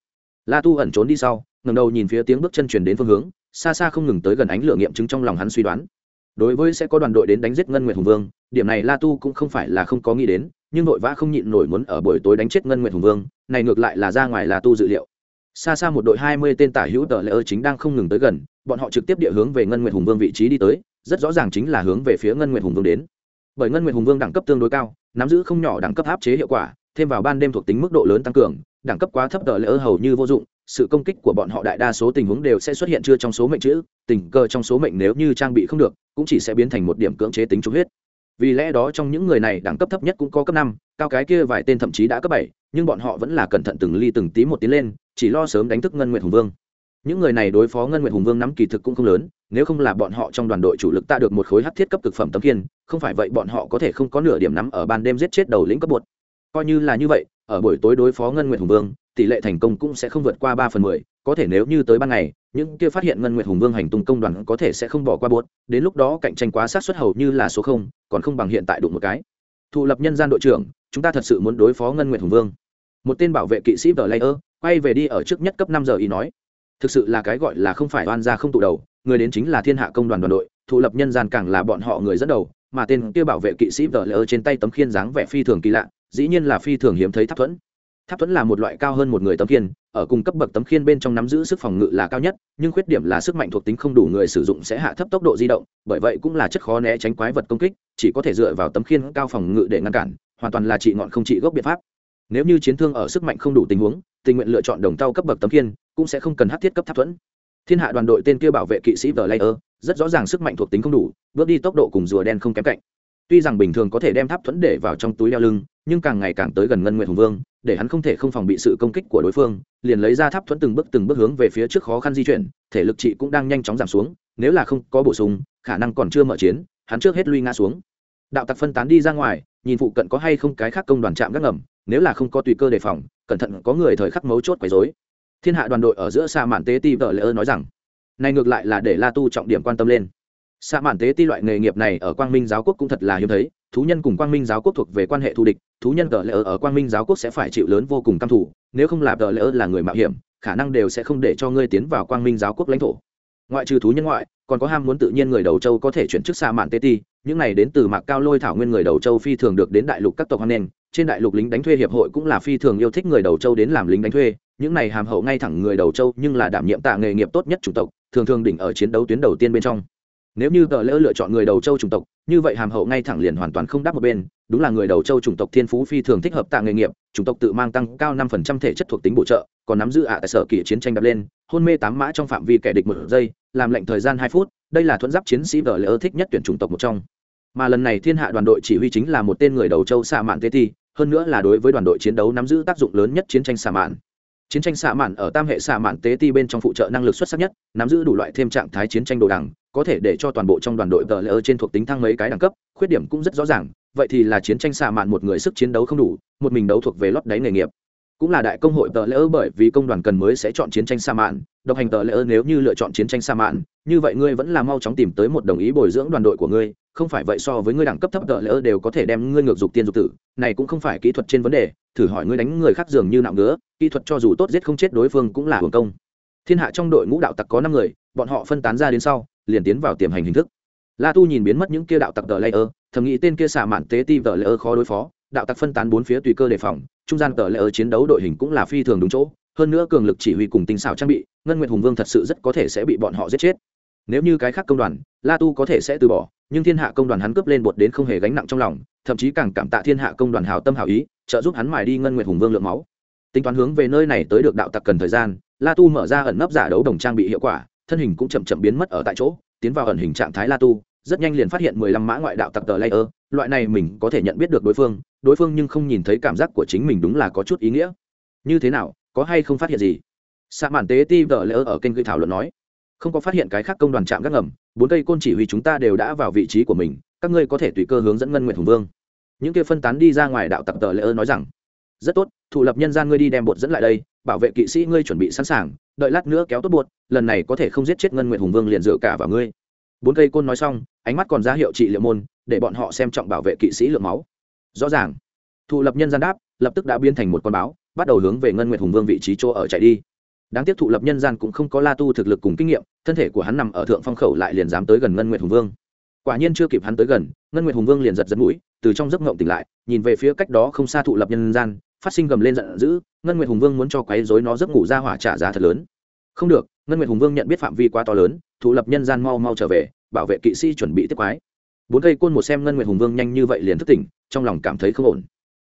La tu ẩn trốn đi sau ngầm đầu nhìn phía tiếng bước chân chuyển đến phương hướng, xa xa không ngừng tới gần ánh lửa nghiệm chứng trong lòng hắn suy đoán. Đối với sẽ có đoàn đội đến đánh giết ngân nguyệt hùng vương, điểm này la tu cũng không phải là không có nghĩ đến, nhưng nội vã không nhịn nổi muốn ở buổi tối đánh chết ngân nguyệt hùng vương, này ngược lại là ra ngoài La tu dự liệu xa xa một đội hai mươi tên tả hữu tờ lễ ơ chính đang không ngừng tới gần, bọn họ trực tiếp địa hướng về ngân nguyệt hùng vương vị trí đi tới, rất rõ ràng chính là hướng về phía ngân nguyệt hùng vương đến. Bởi ngân nguyệt hùng vương đẳng cấp tương đối cao, nắm giữ không nhỏ đẳng cấp áp chế hiệu quả, thêm vào ban đêm thuộc tính mức độ lớn tăng cường, đẳng cấp quá thấp tờ lễ ơ hầu như vô dụng, sự công kích của bọn họ đại đa số tình huống đều sẽ xuất hiện chưa trong số mệnh chữ, tình cờ trong số mệnh nếu như trang bị không được, cũng chỉ sẽ biến thành một điểm cưỡng chế tính trúng huyết vì lẽ đó trong những người này đẳng cấp thấp nhất cũng có cấp năm, cao cái kia vài tên thậm chí đã cấp bảy, nhưng bọn họ vẫn là cẩn thận từng ly từng tí một tiến lên, chỉ lo sớm đánh thức ngân nguyệt hùng vương. Những người này đối phó ngân nguyệt hùng vương nắm kỳ thực cũng không lớn, nếu không là bọn họ trong đoàn đội chủ lực ta được một khối hắc thiết cấp thực phẩm tấm kiên không phải vậy bọn họ có thể không có nửa điểm nắm ở ban đêm giết chết đầu lĩnh cấp bột. Coi như là như vậy, ở buổi tối đối phó ngân nguyệt hùng vương tỷ lệ thành công cũng sẽ không vượt qua ba phần mười, có thể nếu như tới ban ngày, những kia phát hiện ngân nguyệt hùng vương hành tung công đoàn có thể sẽ không bỏ qua buốt, đến lúc đó cạnh tranh quá sát xuất hầu như là số không, còn không bằng hiện tại đụng một cái. Thụ lập nhân gian đội trưởng, chúng ta thật sự muốn đối phó ngân nguyệt hùng vương. Một tên bảo vệ kỵ sĩ vờ layer, quay về đi ở trước nhất cấp năm giờ ý nói. Thực sự là cái gọi là không phải oan ra không tụ đầu, người đến chính là thiên hạ công đoàn đoàn đội, thụ lập nhân gian càng là bọn họ người dẫn đầu, mà tên kia bảo vệ kỵ sĩ vờ layer trên tay tấm khiên dáng vẻ phi thường kỳ lạ, dĩ nhiên là phi thường hiếm thấy tháp thuẫn tháp thuẫn là một loại cao hơn một người tấm khiên, ở cùng cấp bậc tấm khiên bên trong nắm giữ sức phòng ngự là cao nhất, nhưng khuyết điểm là sức mạnh thuộc tính không đủ người sử dụng sẽ hạ thấp tốc độ di động, bởi vậy cũng là chất khó né tránh quái vật công kích, chỉ có thể dựa vào tấm khiên cao phòng ngự để ngăn cản, hoàn toàn là trị ngọn không trị gốc biện pháp. Nếu như chiến thương ở sức mạnh không đủ tình huống, tình nguyện lựa chọn đồng tàu cấp bậc tấm khiên cũng sẽ không cần hát thiết cấp tháp thuẫn thiên hạ đoàn đội tên kia bảo vệ kỵ sĩ vờ layer, rất rõ ràng sức mạnh thuộc tính không đủ, bước đi tốc độ cùng rùa đen không kém cạnh. Tuy rằng bình thường có thể đem tháp thuẫn để vào trong túi đeo lưng nhưng càng ngày càng tới gần ngân nguyệt hùng vương, để hắn không thể không phòng bị sự công kích của đối phương, liền lấy ra tháp thuẫn từng bước từng bước hướng về phía trước khó khăn di chuyển, thể lực trị cũng đang nhanh chóng giảm xuống, nếu là không có bổ sung, khả năng còn chưa mở chiến, hắn trước hết lui ngã xuống. Đạo tặc phân tán đi ra ngoài, nhìn phụ cận có hay không cái khác công đoàn chạm gác ngầm, nếu là không có tùy cơ đề phòng, cẩn thận có người thời khắc mấu chốt quấy dối thiên hạ đoàn đội ở giữa xa mạn tế ti vợ lỡ nói rằng, này ngược lại là để la tu trọng điểm quan tâm lên xạ mạn tế ti loại nghề nghiệp này ở quang minh giáo quốc cũng thật là hiếm thấy. Thú nhân cùng quang minh giáo quốc thuộc về quan hệ thù địch, thú nhân tờ lễ ở quang minh giáo quốc sẽ phải chịu lớn vô cùng căm thủ nếu không là tờ lễ là người mạo hiểm, khả năng đều sẽ không để cho ngươi tiến vào quang minh giáo quốc lãnh thổ. Ngoại trừ thú nhân ngoại, còn có ham muốn tự nhiên người đầu châu có thể chuyển chức xa mạn tế ti, những này đến từ mạc cao lôi thảo nguyên người đầu châu phi thường được đến đại lục các tộc hoan nghênh, trên đại lục lính đánh thuê hiệp hội cũng là phi thường yêu thích người đầu châu đến làm lính đánh thuê, những này hàm hậu ngay thẳng người đầu châu nhưng là đảm nhiệm tạ nghề nghiệp tốt nhất chủng tộc, thường thường đỉnh ở chiến đấu tuyến đầu tiên bên trong nếu như tờ lỡ lựa chọn người đầu châu chủng tộc, như vậy hàm hậu ngay thẳng liền hoàn toàn không đáp một bên, đúng là người đầu châu chủng tộc thiên phú phi thường thích hợp tạ nghề nghiệp, chủng tộc tự mang tăng cao năm phần trăm thể chất thuộc tính bổ trợ, còn nắm giữ ạ tại sở kỷ chiến tranh đập lên, hôn mê tám mã trong phạm vi kẻ địch một giây, làm lệnh thời gian hai phút, đây là thuẫn giáp chiến sĩ vợ lỡ thích nhất tuyển chủng tộc một trong. Mà lần này thiên hạ đoàn đội chỉ huy chính là một tên người đầu châu xạ mạn tê ti, hơn nữa là đối với đoàn đội chiến đấu nắm giữ tác dụng lớn nhất chiến tranh xạ mạn chiến tranh xạ mạn ở tam hệ xạ mạn tế ti bên trong phụ trợ năng lực xuất sắc nhất, nắm giữ đủ loại thêm trạng thái chiến tranh đồ đằng, có thể để cho toàn bộ trong đoàn đội tờ lỡ trên thuộc tính thăng mấy cái đẳng cấp, khuyết điểm cũng rất rõ ràng, vậy thì là chiến tranh xạ mạn một người sức chiến đấu không đủ, một mình đấu thuộc về lót đáy nghề nghiệp cũng là đại công hội tờ lỡ bởi vì công đoàn cần mới sẽ chọn chiến tranh sa mạn. Độc hành tờ lỡ nếu như lựa chọn chiến tranh sa mạn, như vậy ngươi vẫn là mau chóng tìm tới một đồng ý bồi dưỡng đoàn đội của ngươi. Không phải vậy so với ngươi đẳng cấp thấp tờ lỡ đều có thể đem ngươi ngược dục tiên dục tử. Này cũng không phải kỹ thuật trên vấn đề, thử hỏi ngươi đánh người khác dường như nạo ngứa, kỹ thuật cho dù tốt giết không chết đối phương cũng là hưởng công. Thiên hạ trong đội ngũ đạo tặc có năm người, bọn họ phân tán ra đến sau, liền tiến vào tiềm hành hình thức. La tu nhìn biến mất những kia đạo tặc tờ layer thầm nghĩ tên kia xả mạn tế ti tờ layer khó đối phó, đạo tặc phân tán bốn phía tùy cơ đề phòng trung gian tờ ở chiến đấu đội hình cũng là phi thường đúng chỗ, hơn nữa cường lực chỉ huy cùng tinh xảo trang bị, ngân nguyện hùng vương thật sự rất có thể sẽ bị bọn họ giết chết. Nếu như cái khác công đoàn, la tu có thể sẽ từ bỏ, nhưng thiên hạ công đoàn hắn cướp lên bột đến không hề gánh nặng trong lòng, thậm chí càng cảm tạ thiên hạ công đoàn hào tâm hào ý, trợ giúp hắn mài đi ngân nguyện hùng vương lượng máu. Tính toán hướng về nơi này tới được đạo tặc cần thời gian, la tu mở ra ẩn nấp giả đấu đồng trang bị hiệu quả, thân hình cũng chậm chậm biến mất ở tại chỗ, tiến vào ẩn hình trạng thái la tu rất nhanh liền phát hiện mười lăm mã ngoại đạo tặc tờ layer loại này mình có thể nhận biết được đối phương đối phương nhưng không nhìn thấy cảm giác của chính mình đúng là có chút ý nghĩa. Như thế nào, có hay không phát hiện gì? Xạ mạn tế ti tờ layer ở kênh gây thảo luận nói. Không có phát hiện cái khác công đoàn trạm gác ngầm, bốn cây côn chỉ huy chúng ta đều đã vào vị trí của mình, các ngươi có thể tùy cơ hướng dẫn ngân nguyện hùng vương. Những kia phân tán đi ra ngoài đạo tặc tờ layer nói rằng, rất tốt thủ lập nhân gian ngươi đi đem bột dẫn lại đây, bảo vệ kỵ sĩ ngươi chuẩn bị sẵn sàng, đợi lát nữa kéo tốt bột, lần này có thể không giết chết ngân nguyện hùng vương liền dựa cả vào ngươi bốn cây côn nói xong, ánh mắt còn ra hiệu trị liệu môn, để bọn họ xem trọng bảo vệ kỵ sĩ lượng máu. Rõ ràng, thụ lập nhân gian đáp, lập tức đã biến thành một con báo, bắt đầu hướng về ngân nguyệt hùng vương vị trí chỗ ở chạy đi. Đáng tiếc thụ lập nhân gian cũng không có la tu thực lực cùng kinh nghiệm, thân thể của hắn nằm ở thượng phong khẩu lại liền dám tới gần ngân nguyệt hùng vương. Quả nhiên chưa kịp hắn tới gần, ngân nguyệt hùng vương liền giật giật mũi, từ trong giấc ngộng tỉnh lại, nhìn về phía cách đó không xa thụ lập nhân gian, phát sinh gầm lên giận dữ, ngân nguyệt hùng vương muốn cho quấy dối nó giấc ngủ ra hỏa trả giá thật lớn. Không được, ngân nguyệt hùng vương nhận biết phạm vi quá to lớn thụ lập nhân gian mau mau trở về, bảo vệ kỵ sĩ chuẩn bị tiếp quái. Bốn cây côn một xem ngân nguyệt hùng vương nhanh như vậy liền thức tỉnh, trong lòng cảm thấy không ổn.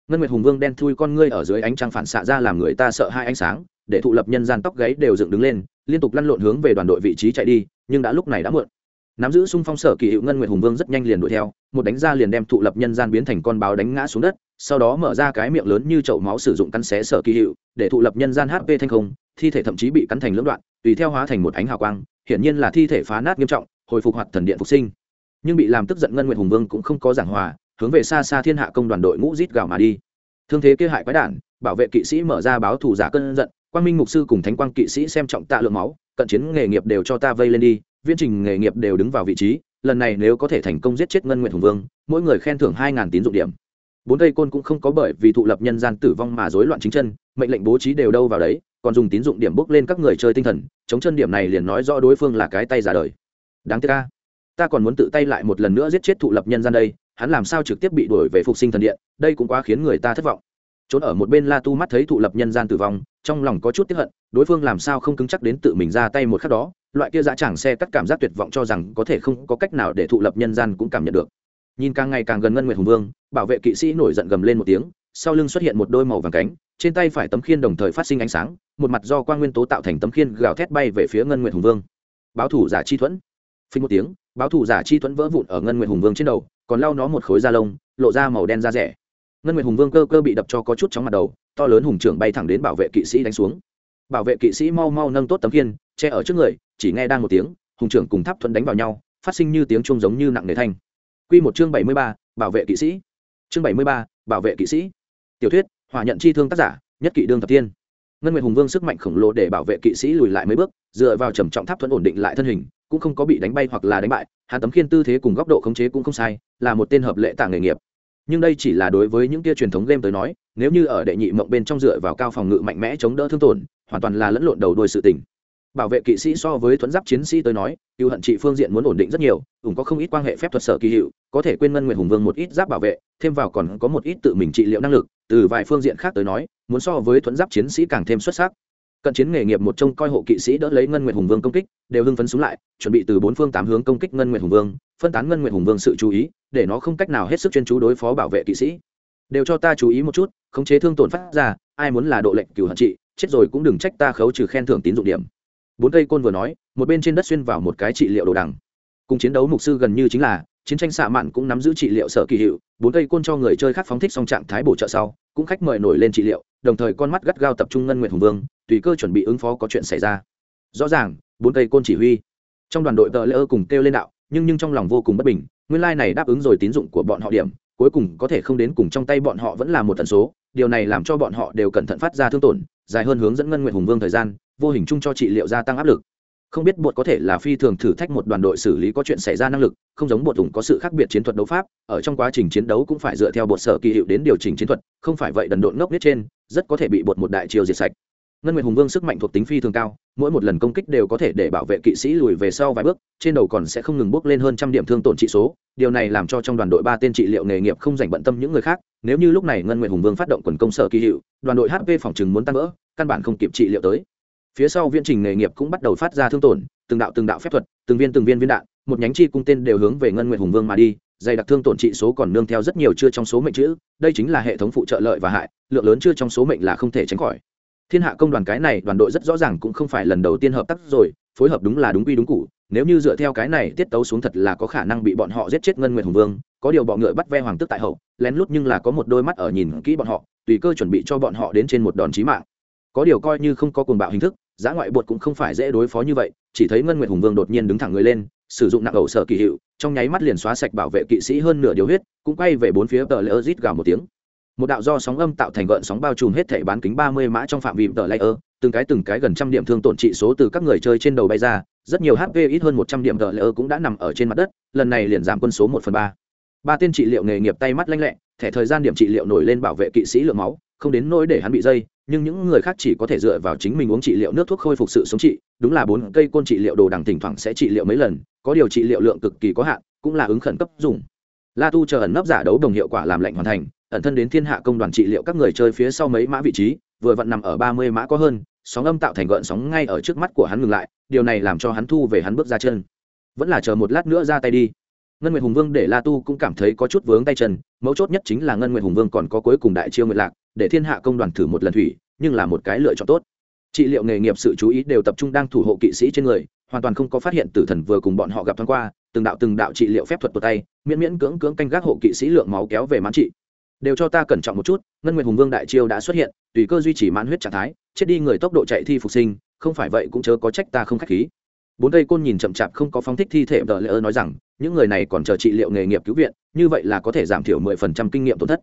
Ngân nguyệt hùng vương đen thui con ngươi ở dưới ánh trăng phản xạ ra làm người ta sợ hai ánh sáng, để thụ lập nhân gian tóc gáy đều dựng đứng lên, liên tục lăn lộn hướng về đoàn đội vị trí chạy đi, nhưng đã lúc này đã muộn. Nắm giữ xung phong sở kỳ hiệu ngân nguyệt hùng vương rất nhanh liền đuổi theo, một đánh ra liền đem thụ lập nhân gian biến thành con báo đánh ngã xuống đất sau đó mở ra cái miệng lớn như chậu máu sử dụng cắn xé sở kỳ hiệu, để thụ lập nhân gian hp thanh không, thi thể thậm chí bị cắn thành lưỡng đoạn, tùy theo hóa thành một ánh hào quang, hiển nhiên là thi thể phá nát nghiêm trọng, hồi phục hoạt thần điện phục sinh. Nhưng bị làm tức giận ngân nguyện hùng vương cũng không có giảng hòa, hướng về xa xa thiên hạ công đoàn đội ngũ rít gào mà đi. Thương thế kia hại quái đản, bảo vệ kỵ sĩ mở ra báo thủ giả cơn giận, quang minh mục sư cùng thánh quang kỵ sĩ xem trọng tạ lượng máu, cận chiến nghề nghiệp đều cho ta vây lên đi, viên trình nghề nghiệp đều đứng vào vị trí, lần này nếu có thể thành công giết chết ngân nguyện hùng vương, mỗi người khen thưởng hai ngàn tín dụng điểm bốn cây côn cũng không có bởi vì thụ lập nhân gian tử vong mà rối loạn chính chân, mệnh lệnh bố trí đều đâu vào đấy, còn dùng tín dụng điểm bốc lên các người chơi tinh thần, chống chân điểm này liền nói rõ đối phương là cái tay giả đời. Đáng tiếc ca ta còn muốn tự tay lại một lần nữa giết chết thụ lập nhân gian đây, hắn làm sao trực tiếp bị đuổi về phục sinh thần điện, đây cũng quá khiến người ta thất vọng. Trốn ở một bên la tu mắt thấy thụ lập nhân gian tử vong, trong lòng có chút tiếp hận, đối phương làm sao không cứng chắc đến tự mình ra tay một khắc đó, loại kia dã chẳng xe cắt cảm giác tuyệt vọng cho rằng có thể không có cách nào để thụ lập nhân gian cũng cảm nhận được nhìn càng ngày càng gần ngân nguyệt hùng vương, bảo vệ kỵ sĩ nổi giận gầm lên một tiếng, sau lưng xuất hiện một đôi màu vàng cánh, trên tay phải tấm khiên đồng thời phát sinh ánh sáng, một mặt do quang nguyên tố tạo thành tấm khiên gào thét bay về phía ngân nguyệt hùng vương. Báo thủ giả chi thuẫn. Phình một tiếng, báo thủ giả chi thuẫn vỡ vụn ở ngân nguyệt hùng vương trên đầu, còn lau nó một khối da lông, lộ ra màu đen da rẻ. Ngân nguyệt hùng vương cơ cơ bị đập cho có chút chóng mặt đầu, to lớn hùng trưởng bay thẳng đến bảo vệ kỵ sĩ đánh xuống. Bảo vệ kỵ sĩ mau mau nâng tốt tấm khiên, che ở trước người, chỉ nghe đang một tiếng, hùng trưởng cùng tháp thuẫn đánh vào nhau, phát sinh như tiếng chuông giống như nặng nề thanh. Quy một chương bảy mươi ba, bảo vệ kỵ sĩ. Chương bảy mươi ba, bảo vệ kỵ sĩ. Tiểu thuyết, hỏa nhận chi thương tác giả, nhất kỵ đương thập tiên. Ngân Nguyệt Hùng Vương sức mạnh khổng lồ để bảo vệ kỵ sĩ lùi lại mấy bước, dựa vào trầm trọng tháp thuần ổn định lại thân hình, cũng không có bị đánh bay hoặc là đánh bại, hắn tấm khiên tư thế cùng góc độ khống chế cũng không sai, là một tên hợp lệ tạng nghề nghiệp. Nhưng đây chỉ là đối với những kia truyền thống game tới nói, nếu như ở đệ nhị mộng bên trong dựa vào cao phòng ngự mạnh mẽ chống đỡ thương tổn, hoàn toàn là lẫn lộn đầu đuôi sự tình bảo vệ kỵ sĩ so với thuẫn giáp chiến sĩ tới nói, cựu hận trị phương diện muốn ổn định rất nhiều ủng có không ít quan hệ phép thuật sở kỳ hiệu, có thể quên ngân nguyện hùng vương một ít giáp bảo vệ, thêm vào còn có một ít tự mình trị liệu năng lực, từ vài phương diện khác tới nói, muốn so với thuẫn giáp chiến sĩ càng thêm xuất sắc. Cận chiến nghề nghiệp một trông coi hộ kỵ sĩ đỡ lấy ngân nguyện hùng vương công kích, đều hưng phấn xuống lại, chuẩn bị từ bốn phương tám hướng công kích ngân nguyện hùng vương, phân tán ngân nguyện hùng vương sự chú ý, để nó không cách nào hết sức chuyên chú đối phó bảo vệ kỵ sĩ. Đều cho ta chú ý một chút, khống chế thương tổn phát ra, ai muốn là độ lệnh cửu hận trị, chết rồi cũng đừng trách ta khấu trừ khen thưởng tín dụng điểm bốn cây côn vừa nói, một bên trên đất xuyên vào một cái trị liệu đồ đằng. Cùng chiến đấu mục sư gần như chính là, chiến tranh xạ mạn cũng nắm giữ trị liệu sở kỳ hiệu, bốn cây côn cho người chơi khác phóng thích song trạng thái bổ trợ sau, cũng khách mời nổi lên trị liệu, đồng thời con mắt gắt gao tập trung ngân nguyện hùng vương, tùy cơ chuẩn bị ứng phó có chuyện xảy ra. Rõ ràng, bốn cây côn chỉ huy. Trong đoàn đội tờ lễ ơ cùng kêu lên đạo, nhưng nhưng trong lòng vô cùng bất bình, nguyên lai này đáp ứng rồi tín dụng của bọn họ điểm, cuối cùng có thể không đến cùng trong tay bọn họ vẫn là một tần số, điều này làm cho bọn họ đều cẩn thận phát ra thương tổn, dài hơn hướng dẫn ngân nguyện hùng vương thời gian vô hình chung cho trị liệu gia tăng áp lực. Không biết bột có thể là phi thường thử thách một đoàn đội xử lý có chuyện xảy ra năng lực, không giống bột ủng có sự khác biệt chiến thuật đấu pháp, ở trong quá trình chiến đấu cũng phải dựa theo bột sở kỳ hiệu đến điều chỉnh chiến thuật, không phải vậy đần độn ngốc biết trên, rất có thể bị bột một đại chiều diệt sạch. Ngân nguyệt hùng vương sức mạnh thuộc tính phi thường cao, mỗi một lần công kích đều có thể để bảo vệ kỵ sĩ lùi về sau vài bước, trên đầu còn sẽ không ngừng bước lên hơn trăm điểm thương tổn trị số. Điều này làm cho trong đoàn đội ba tên trị liệu nghề nghiệp không dành bận tâm những người khác, nếu như lúc này ngân nguyệt hùng vương phát động quần công sở kỳ hiệu, đoàn đội hp phòng chừng muốn tăng vỡ, căn bản không kịp trị liệu tới phía sau viễn trình nghề nghiệp cũng bắt đầu phát ra thương tổn, từng đạo từng đạo phép thuật, từng viên từng viên viên đạn, một nhánh chi cung tên đều hướng về ngân nguyệt hùng vương mà đi, dày đặc thương tổn trị số còn nương theo rất nhiều chưa trong số mệnh chữ, đây chính là hệ thống phụ trợ lợi và hại, lượng lớn chưa trong số mệnh là không thể tránh khỏi. Thiên hạ công đoàn cái này đoàn đội rất rõ ràng cũng không phải lần đầu tiên hợp tác rồi, phối hợp đúng là đúng quy đúng cụ, nếu như dựa theo cái này tiết tấu xuống thật là có khả năng bị bọn họ giết chết ngân nguyệt hùng vương, có điều bọn ngựa bắt ve hoàng tức tại hậu, lén lút nhưng là có một đôi mắt ở nhìn kỹ bọn họ, tùy cơ chuẩn bị cho bọn họ đến trên một đòn chí mạng. Có điều coi như không có cuồng bạo hình thức giá ngoại bột cũng không phải dễ đối phó như vậy, chỉ thấy ngân nguyệt hùng vương đột nhiên đứng thẳng người lên, sử dụng nặng ẩu sở kỳ hiệu, trong nháy mắt liền xóa sạch bảo vệ kỵ sĩ hơn nửa điều huyết, cũng quay về bốn phía tờ lỡ rít gào một tiếng. Một đạo do sóng âm tạo thành gợn sóng bao trùm hết thể bán kính ba mươi mã trong phạm vi tờ layer từng cái từng cái gần trăm điểm thương tổn trị số từ các người chơi trên đầu bay ra, rất nhiều hp ít hơn một trăm điểm tờ layer cũng đã nằm ở trên mặt đất, lần này liền giảm quân số một phần ba. Ba tên trị liệu nghề nghiệp tay mắt lanh lẹ, thẻ thời gian điểm trị liệu nổi lên bảo vệ kỵ sĩ lượng máu, không đến nỗi để hắn bị dây nhưng những người khác chỉ có thể dựa vào chính mình uống trị liệu nước thuốc khôi phục sự sống trị, đúng là bốn cây côn trị liệu đồ đằng thỉnh thoảng sẽ trị liệu mấy lần, có điều trị liệu lượng cực kỳ có hạn, cũng là ứng khẩn cấp dùng. La tu chờ ẩn nấp giả đấu đồng hiệu quả làm lệnh hoàn thành, ẩn thân đến thiên hạ công đoàn trị liệu các người chơi phía sau mấy mã vị trí, vừa vặn nằm ở ba mươi mã có hơn, sóng âm tạo thành gợn sóng ngay ở trước mắt của hắn ngừng lại, điều này làm cho hắn thu về hắn bước ra chân. Vẫn là chờ một lát nữa ra tay đi. Ngân nguyệt hùng vương để la tu cũng cảm thấy có chút vướng tay chân, mấu chốt nhất chính là ngân nguyệt hùng vương còn có cuối cùng đại chiêu nguyệt lạc để thiên hạ công đoàn thử một lần thủy, nhưng là một cái lựa chọn tốt. Trị liệu nghề nghiệp sự chú ý đều tập trung đang thủ hộ kỵ sĩ trên người, hoàn toàn không có phát hiện tử thần vừa cùng bọn họ gặp thoáng qua, từng đạo từng đạo trị liệu phép thuật tột tay, miễn miễn cưỡng cưỡng canh gác hộ kỵ sĩ lượng máu kéo về mãn trị. Đều cho ta cẩn trọng một chút, ngân nguyện hùng vương đại chiêu đã xuất hiện, tùy cơ duy trì mãn huyết trạng thái, chết đi người tốc độ chạy thi phục sinh, không phải vậy cũng chớ có trách ta không khách khí. Bốn tây côn nhìn chậm chạp không có phóng thích thi thể vợ lỡ nói rằng, những người này còn chờ trị liệu nghề nghiệp cứu viện, như vậy là có thể giảm thiểu mười phần trăm kinh nghiệm tổn thất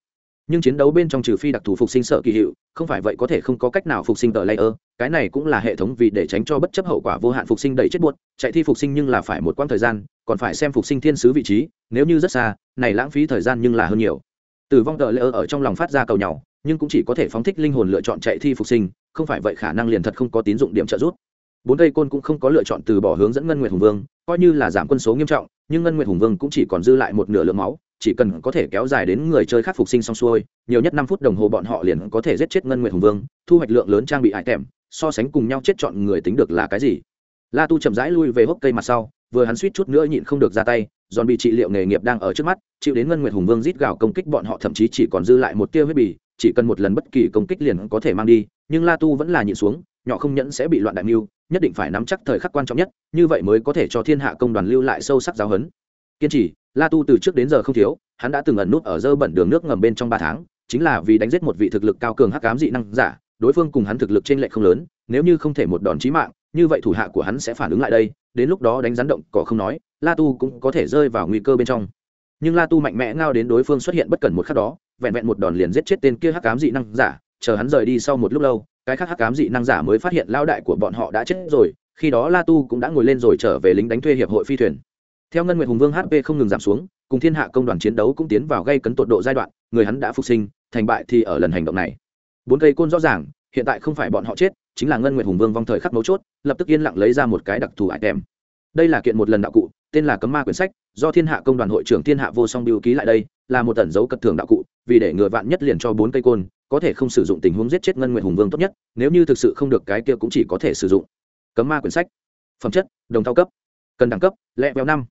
nhưng chiến đấu bên trong trừ phi đặc thù phục sinh sợ kỳ hiệu, không phải vậy có thể không có cách nào phục sinh tờ layer, cái này cũng là hệ thống vì để tránh cho bất chấp hậu quả vô hạn phục sinh đầy chết buốt chạy thi phục sinh nhưng là phải một quãng thời gian, còn phải xem phục sinh thiên sứ vị trí, nếu như rất xa, này lãng phí thời gian nhưng là hơn nhiều. Tử vong tờ layer ở trong lòng phát ra cầu nhau nhưng cũng chỉ có thể phóng thích linh hồn lựa chọn chạy thi phục sinh, không phải vậy khả năng liền thật không có tín dụng điểm trợ giúp. Bốn cây côn cũng không có lựa chọn từ bỏ hướng dẫn ngân nguyệt hùng vương, coi như là giảm quân số nghiêm trọng, nhưng ngân nguyệt hùng vương cũng chỉ còn dư lại một nửa lượng máu chỉ cần có thể kéo dài đến người chơi khác phục sinh xong xuôi, nhiều nhất năm phút đồng hồ bọn họ liền có thể giết chết ngân nguyệt hùng vương, thu hoạch lượng lớn trang bị hại tẻm so sánh cùng nhau chết chọn người tính được là cái gì. La tu chậm rãi lui về hốc cây mặt sau, vừa hắn suýt chút nữa nhịn không được ra tay, giòn bị trị liệu nghề nghiệp đang ở trước mắt, chịu đến ngân nguyệt hùng vương rít gào công kích bọn họ thậm chí chỉ còn dư lại một tia huyết bì, chỉ cần một lần bất kỳ công kích liền có thể mang đi, nhưng la tu vẫn là nhịn xuống, nhỏ không nhẫn sẽ bị loạn đại mưu, nhất định phải nắm chắc thời khắc quan trọng nhất, như vậy mới có thể cho thiên hạ công đoàn lưu lại sâu sắc giáo huấn. Kiên trì la tu từ trước đến giờ không thiếu, hắn đã từng ẩn nút ở dơ bẩn đường nước ngầm bên trong ba tháng, chính là vì đánh giết một vị thực lực cao cường hắc ám dị năng giả, đối phương cùng hắn thực lực trên lệ không lớn, nếu như không thể một đòn chí mạng, như vậy thủ hạ của hắn sẽ phản ứng lại đây, đến lúc đó đánh rắn động cỏ không nói, la tu cũng có thể rơi vào nguy cơ bên trong. Nhưng la tu mạnh mẽ ngao đến đối phương xuất hiện bất cần một khắc đó, vẹn vẹn một đòn liền giết chết tên kia hắc ám dị năng giả, chờ hắn rời đi sau một lúc lâu, cái khác hắc ám dị năng giả mới phát hiện lao đại của bọn họ đã chết rồi, khi đó la tu cũng đã ngồi lên rồi trở về lính đánh thuê hiệp hội phi thuyền theo ngân nguyệt hùng vương hp không ngừng giảm xuống, cùng thiên hạ công đoàn chiến đấu cũng tiến vào gây cấn tột độ giai đoạn, người hắn đã phục sinh, thành bại thì ở lần hành động này. Bốn cây côn rõ ràng, hiện tại không phải bọn họ chết, chính là ngân nguyệt hùng vương vong thời khắc mấu chốt, lập tức yên lặng lấy ra một cái đặc thù ải kèm đây là kiện một lần đạo cụ, tên là cấm ma quyển sách, do thiên hạ công đoàn hội trưởng thiên hạ vô song biêu ký lại đây, là một tẩn dấu cật thường đạo cụ, vì để ngừa vạn nhất liền cho bốn cây côn, có thể không sử dụng tình huống giết chết ngân nguyện hùng vương tốt nhất, nếu như thực sự không được cái kia cũng chỉ có thể sử dụng. Cấm ma quyển sách. Phẩm chất, đồng thao cấp. Cần đẳng cấp, lẹ veo năm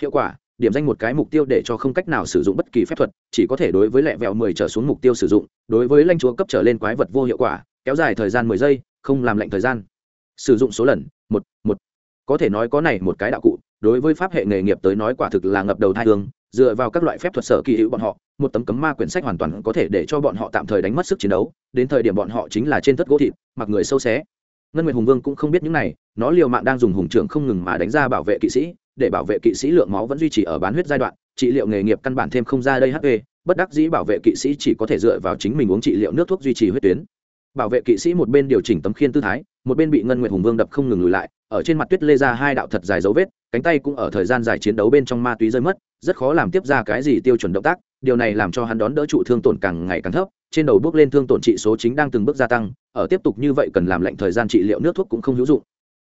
hiệu quả, điểm danh một cái mục tiêu để cho không cách nào sử dụng bất kỳ phép thuật, chỉ có thể đối với lẹ vẹo mười trở xuống mục tiêu sử dụng, đối với lanh chúa cấp trở lên quái vật vô hiệu quả, kéo dài thời gian mười giây, không làm lệnh thời gian. Sử dụng số lần, một một. Có thể nói có này một cái đạo cụ, đối với pháp hệ nghề nghiệp tới nói quả thực là ngập đầu thai hương, dựa vào các loại phép thuật sở kỳ hữu bọn họ, một tấm cấm ma quyển sách hoàn toàn có thể để cho bọn họ tạm thời đánh mất sức chiến đấu, đến thời điểm bọn họ chính là trên tất gỗ thịt, mặc người sâu xé. Ngân nguyệt hùng vương cũng không biết những này, nó liều mạng đang dùng hùng trưởng không ngừng mà đánh ra bảo vệ kỵ sĩ để bảo vệ kỵ sĩ lượng máu vẫn duy trì ở bán huyết giai đoạn, trị liệu nghề nghiệp căn bản thêm không ra đây hp bất đắc dĩ bảo vệ kỵ sĩ chỉ có thể dựa vào chính mình uống trị liệu nước thuốc duy trì huyết tuyến. Bảo vệ kỵ sĩ một bên điều chỉnh tấm khiên tư thái, một bên bị ngân nguyệt hùng vương đập không ngừng lùi lại, ở trên mặt tuyết lê ra hai đạo thật dài dấu vết, cánh tay cũng ở thời gian dài chiến đấu bên trong ma túy rơi mất, rất khó làm tiếp ra cái gì tiêu chuẩn động tác, điều này làm cho hắn đón đỡ trụ thương tổn càng ngày càng thấp, trên đầu bước lên thương tổn trị số chính đang từng bước gia tăng, ở tiếp tục như vậy cần làm lệnh thời gian trị liệu nước thuốc cũng không hữu dụng.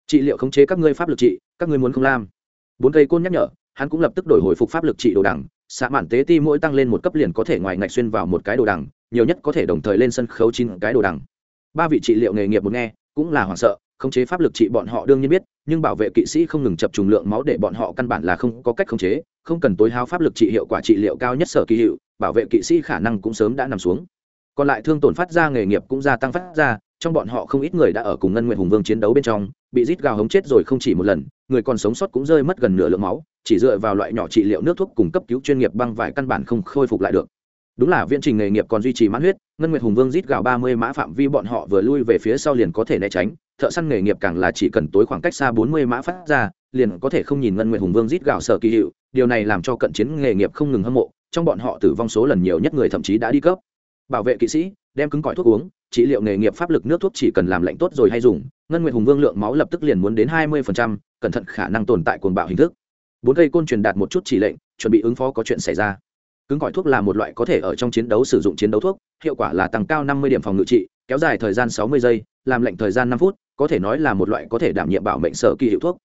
Trị liệu khống chế các ngươi pháp lực trị, các ngươi muốn không làm bốn cây côn nhắc nhở, hắn cũng lập tức đổi hồi phục pháp lực trị đồ đằng xạ mạn tế ti mỗi tăng lên một cấp liền có thể ngoài ngạch xuyên vào một cái đồ đằng nhiều nhất có thể đồng thời lên sân khấu chín cái đồ đằng ba vị trị liệu nghề nghiệp một nghe, cũng là hoảng sợ, khống chế pháp lực trị bọn họ đương nhiên biết, nhưng bảo vệ kỵ sĩ không ngừng chập trùng lượng máu để bọn họ căn bản là không có cách khống chế, không cần tối hao pháp lực trị hiệu quả trị liệu cao nhất sở kỳ hiệu, bảo vệ kỵ sĩ khả năng cũng sớm đã nằm xuống. Còn lại thương tổn phát ra nghề nghiệp cũng gia tăng phát ra trong bọn họ không ít người đã ở cùng ngân nguyện hùng vương chiến đấu bên trong, bị rít gào hống chết rồi không chỉ một lần, người còn sống sót cũng rơi mất gần nửa lượng máu, chỉ dựa vào loại nhỏ trị liệu nước thuốc cung cấp cứu chuyên nghiệp băng vải căn bản không khôi phục lại được. Đúng là viễn trình nghề nghiệp còn duy trì mãn huyết, ngân nguyệt hùng vương rít gạo ba mươi mã phạm vi bọn họ vừa lui về phía sau liền có thể né tránh, thợ săn nghề nghiệp càng là chỉ cần tối khoảng cách xa bốn mươi mã phát ra, liền có thể không nhìn ngân nguyệt hùng vương rít gạo sở kỳ hiệu, điều này làm cho cận chiến nghề nghiệp không ngừng hâm mộ, trong bọn họ tử vong số lần nhiều nhất người thậm chí đã đi cấp. Bảo vệ kỵ sĩ, đem cứng cỏi thuốc uống trị liệu nghề nghiệp pháp lực nước thuốc chỉ cần làm lạnh tốt rồi hay dùng, ngân nguyệt hùng vương lượng máu lập tức liền muốn đến hai mươi cẩn thận khả năng tồn tại cuồng bạo hình thức. Bốn cây côn truyền đạt một chút chỉ lệnh, chuẩn bị ứng phó có chuyện xảy ra. Cứng cỏi thuốc là một loại có thể ở trong chiến đấu sử dụng chiến đấu thuốc, hiệu quả là tăng cao năm mươi điểm phòng ngự trị, kéo dài thời gian sáu mươi giây, làm lệnh thời gian năm phút, có thể nói là một loại có thể đảm nhiệm bảo mệnh sở kỳ hiệu thuốc.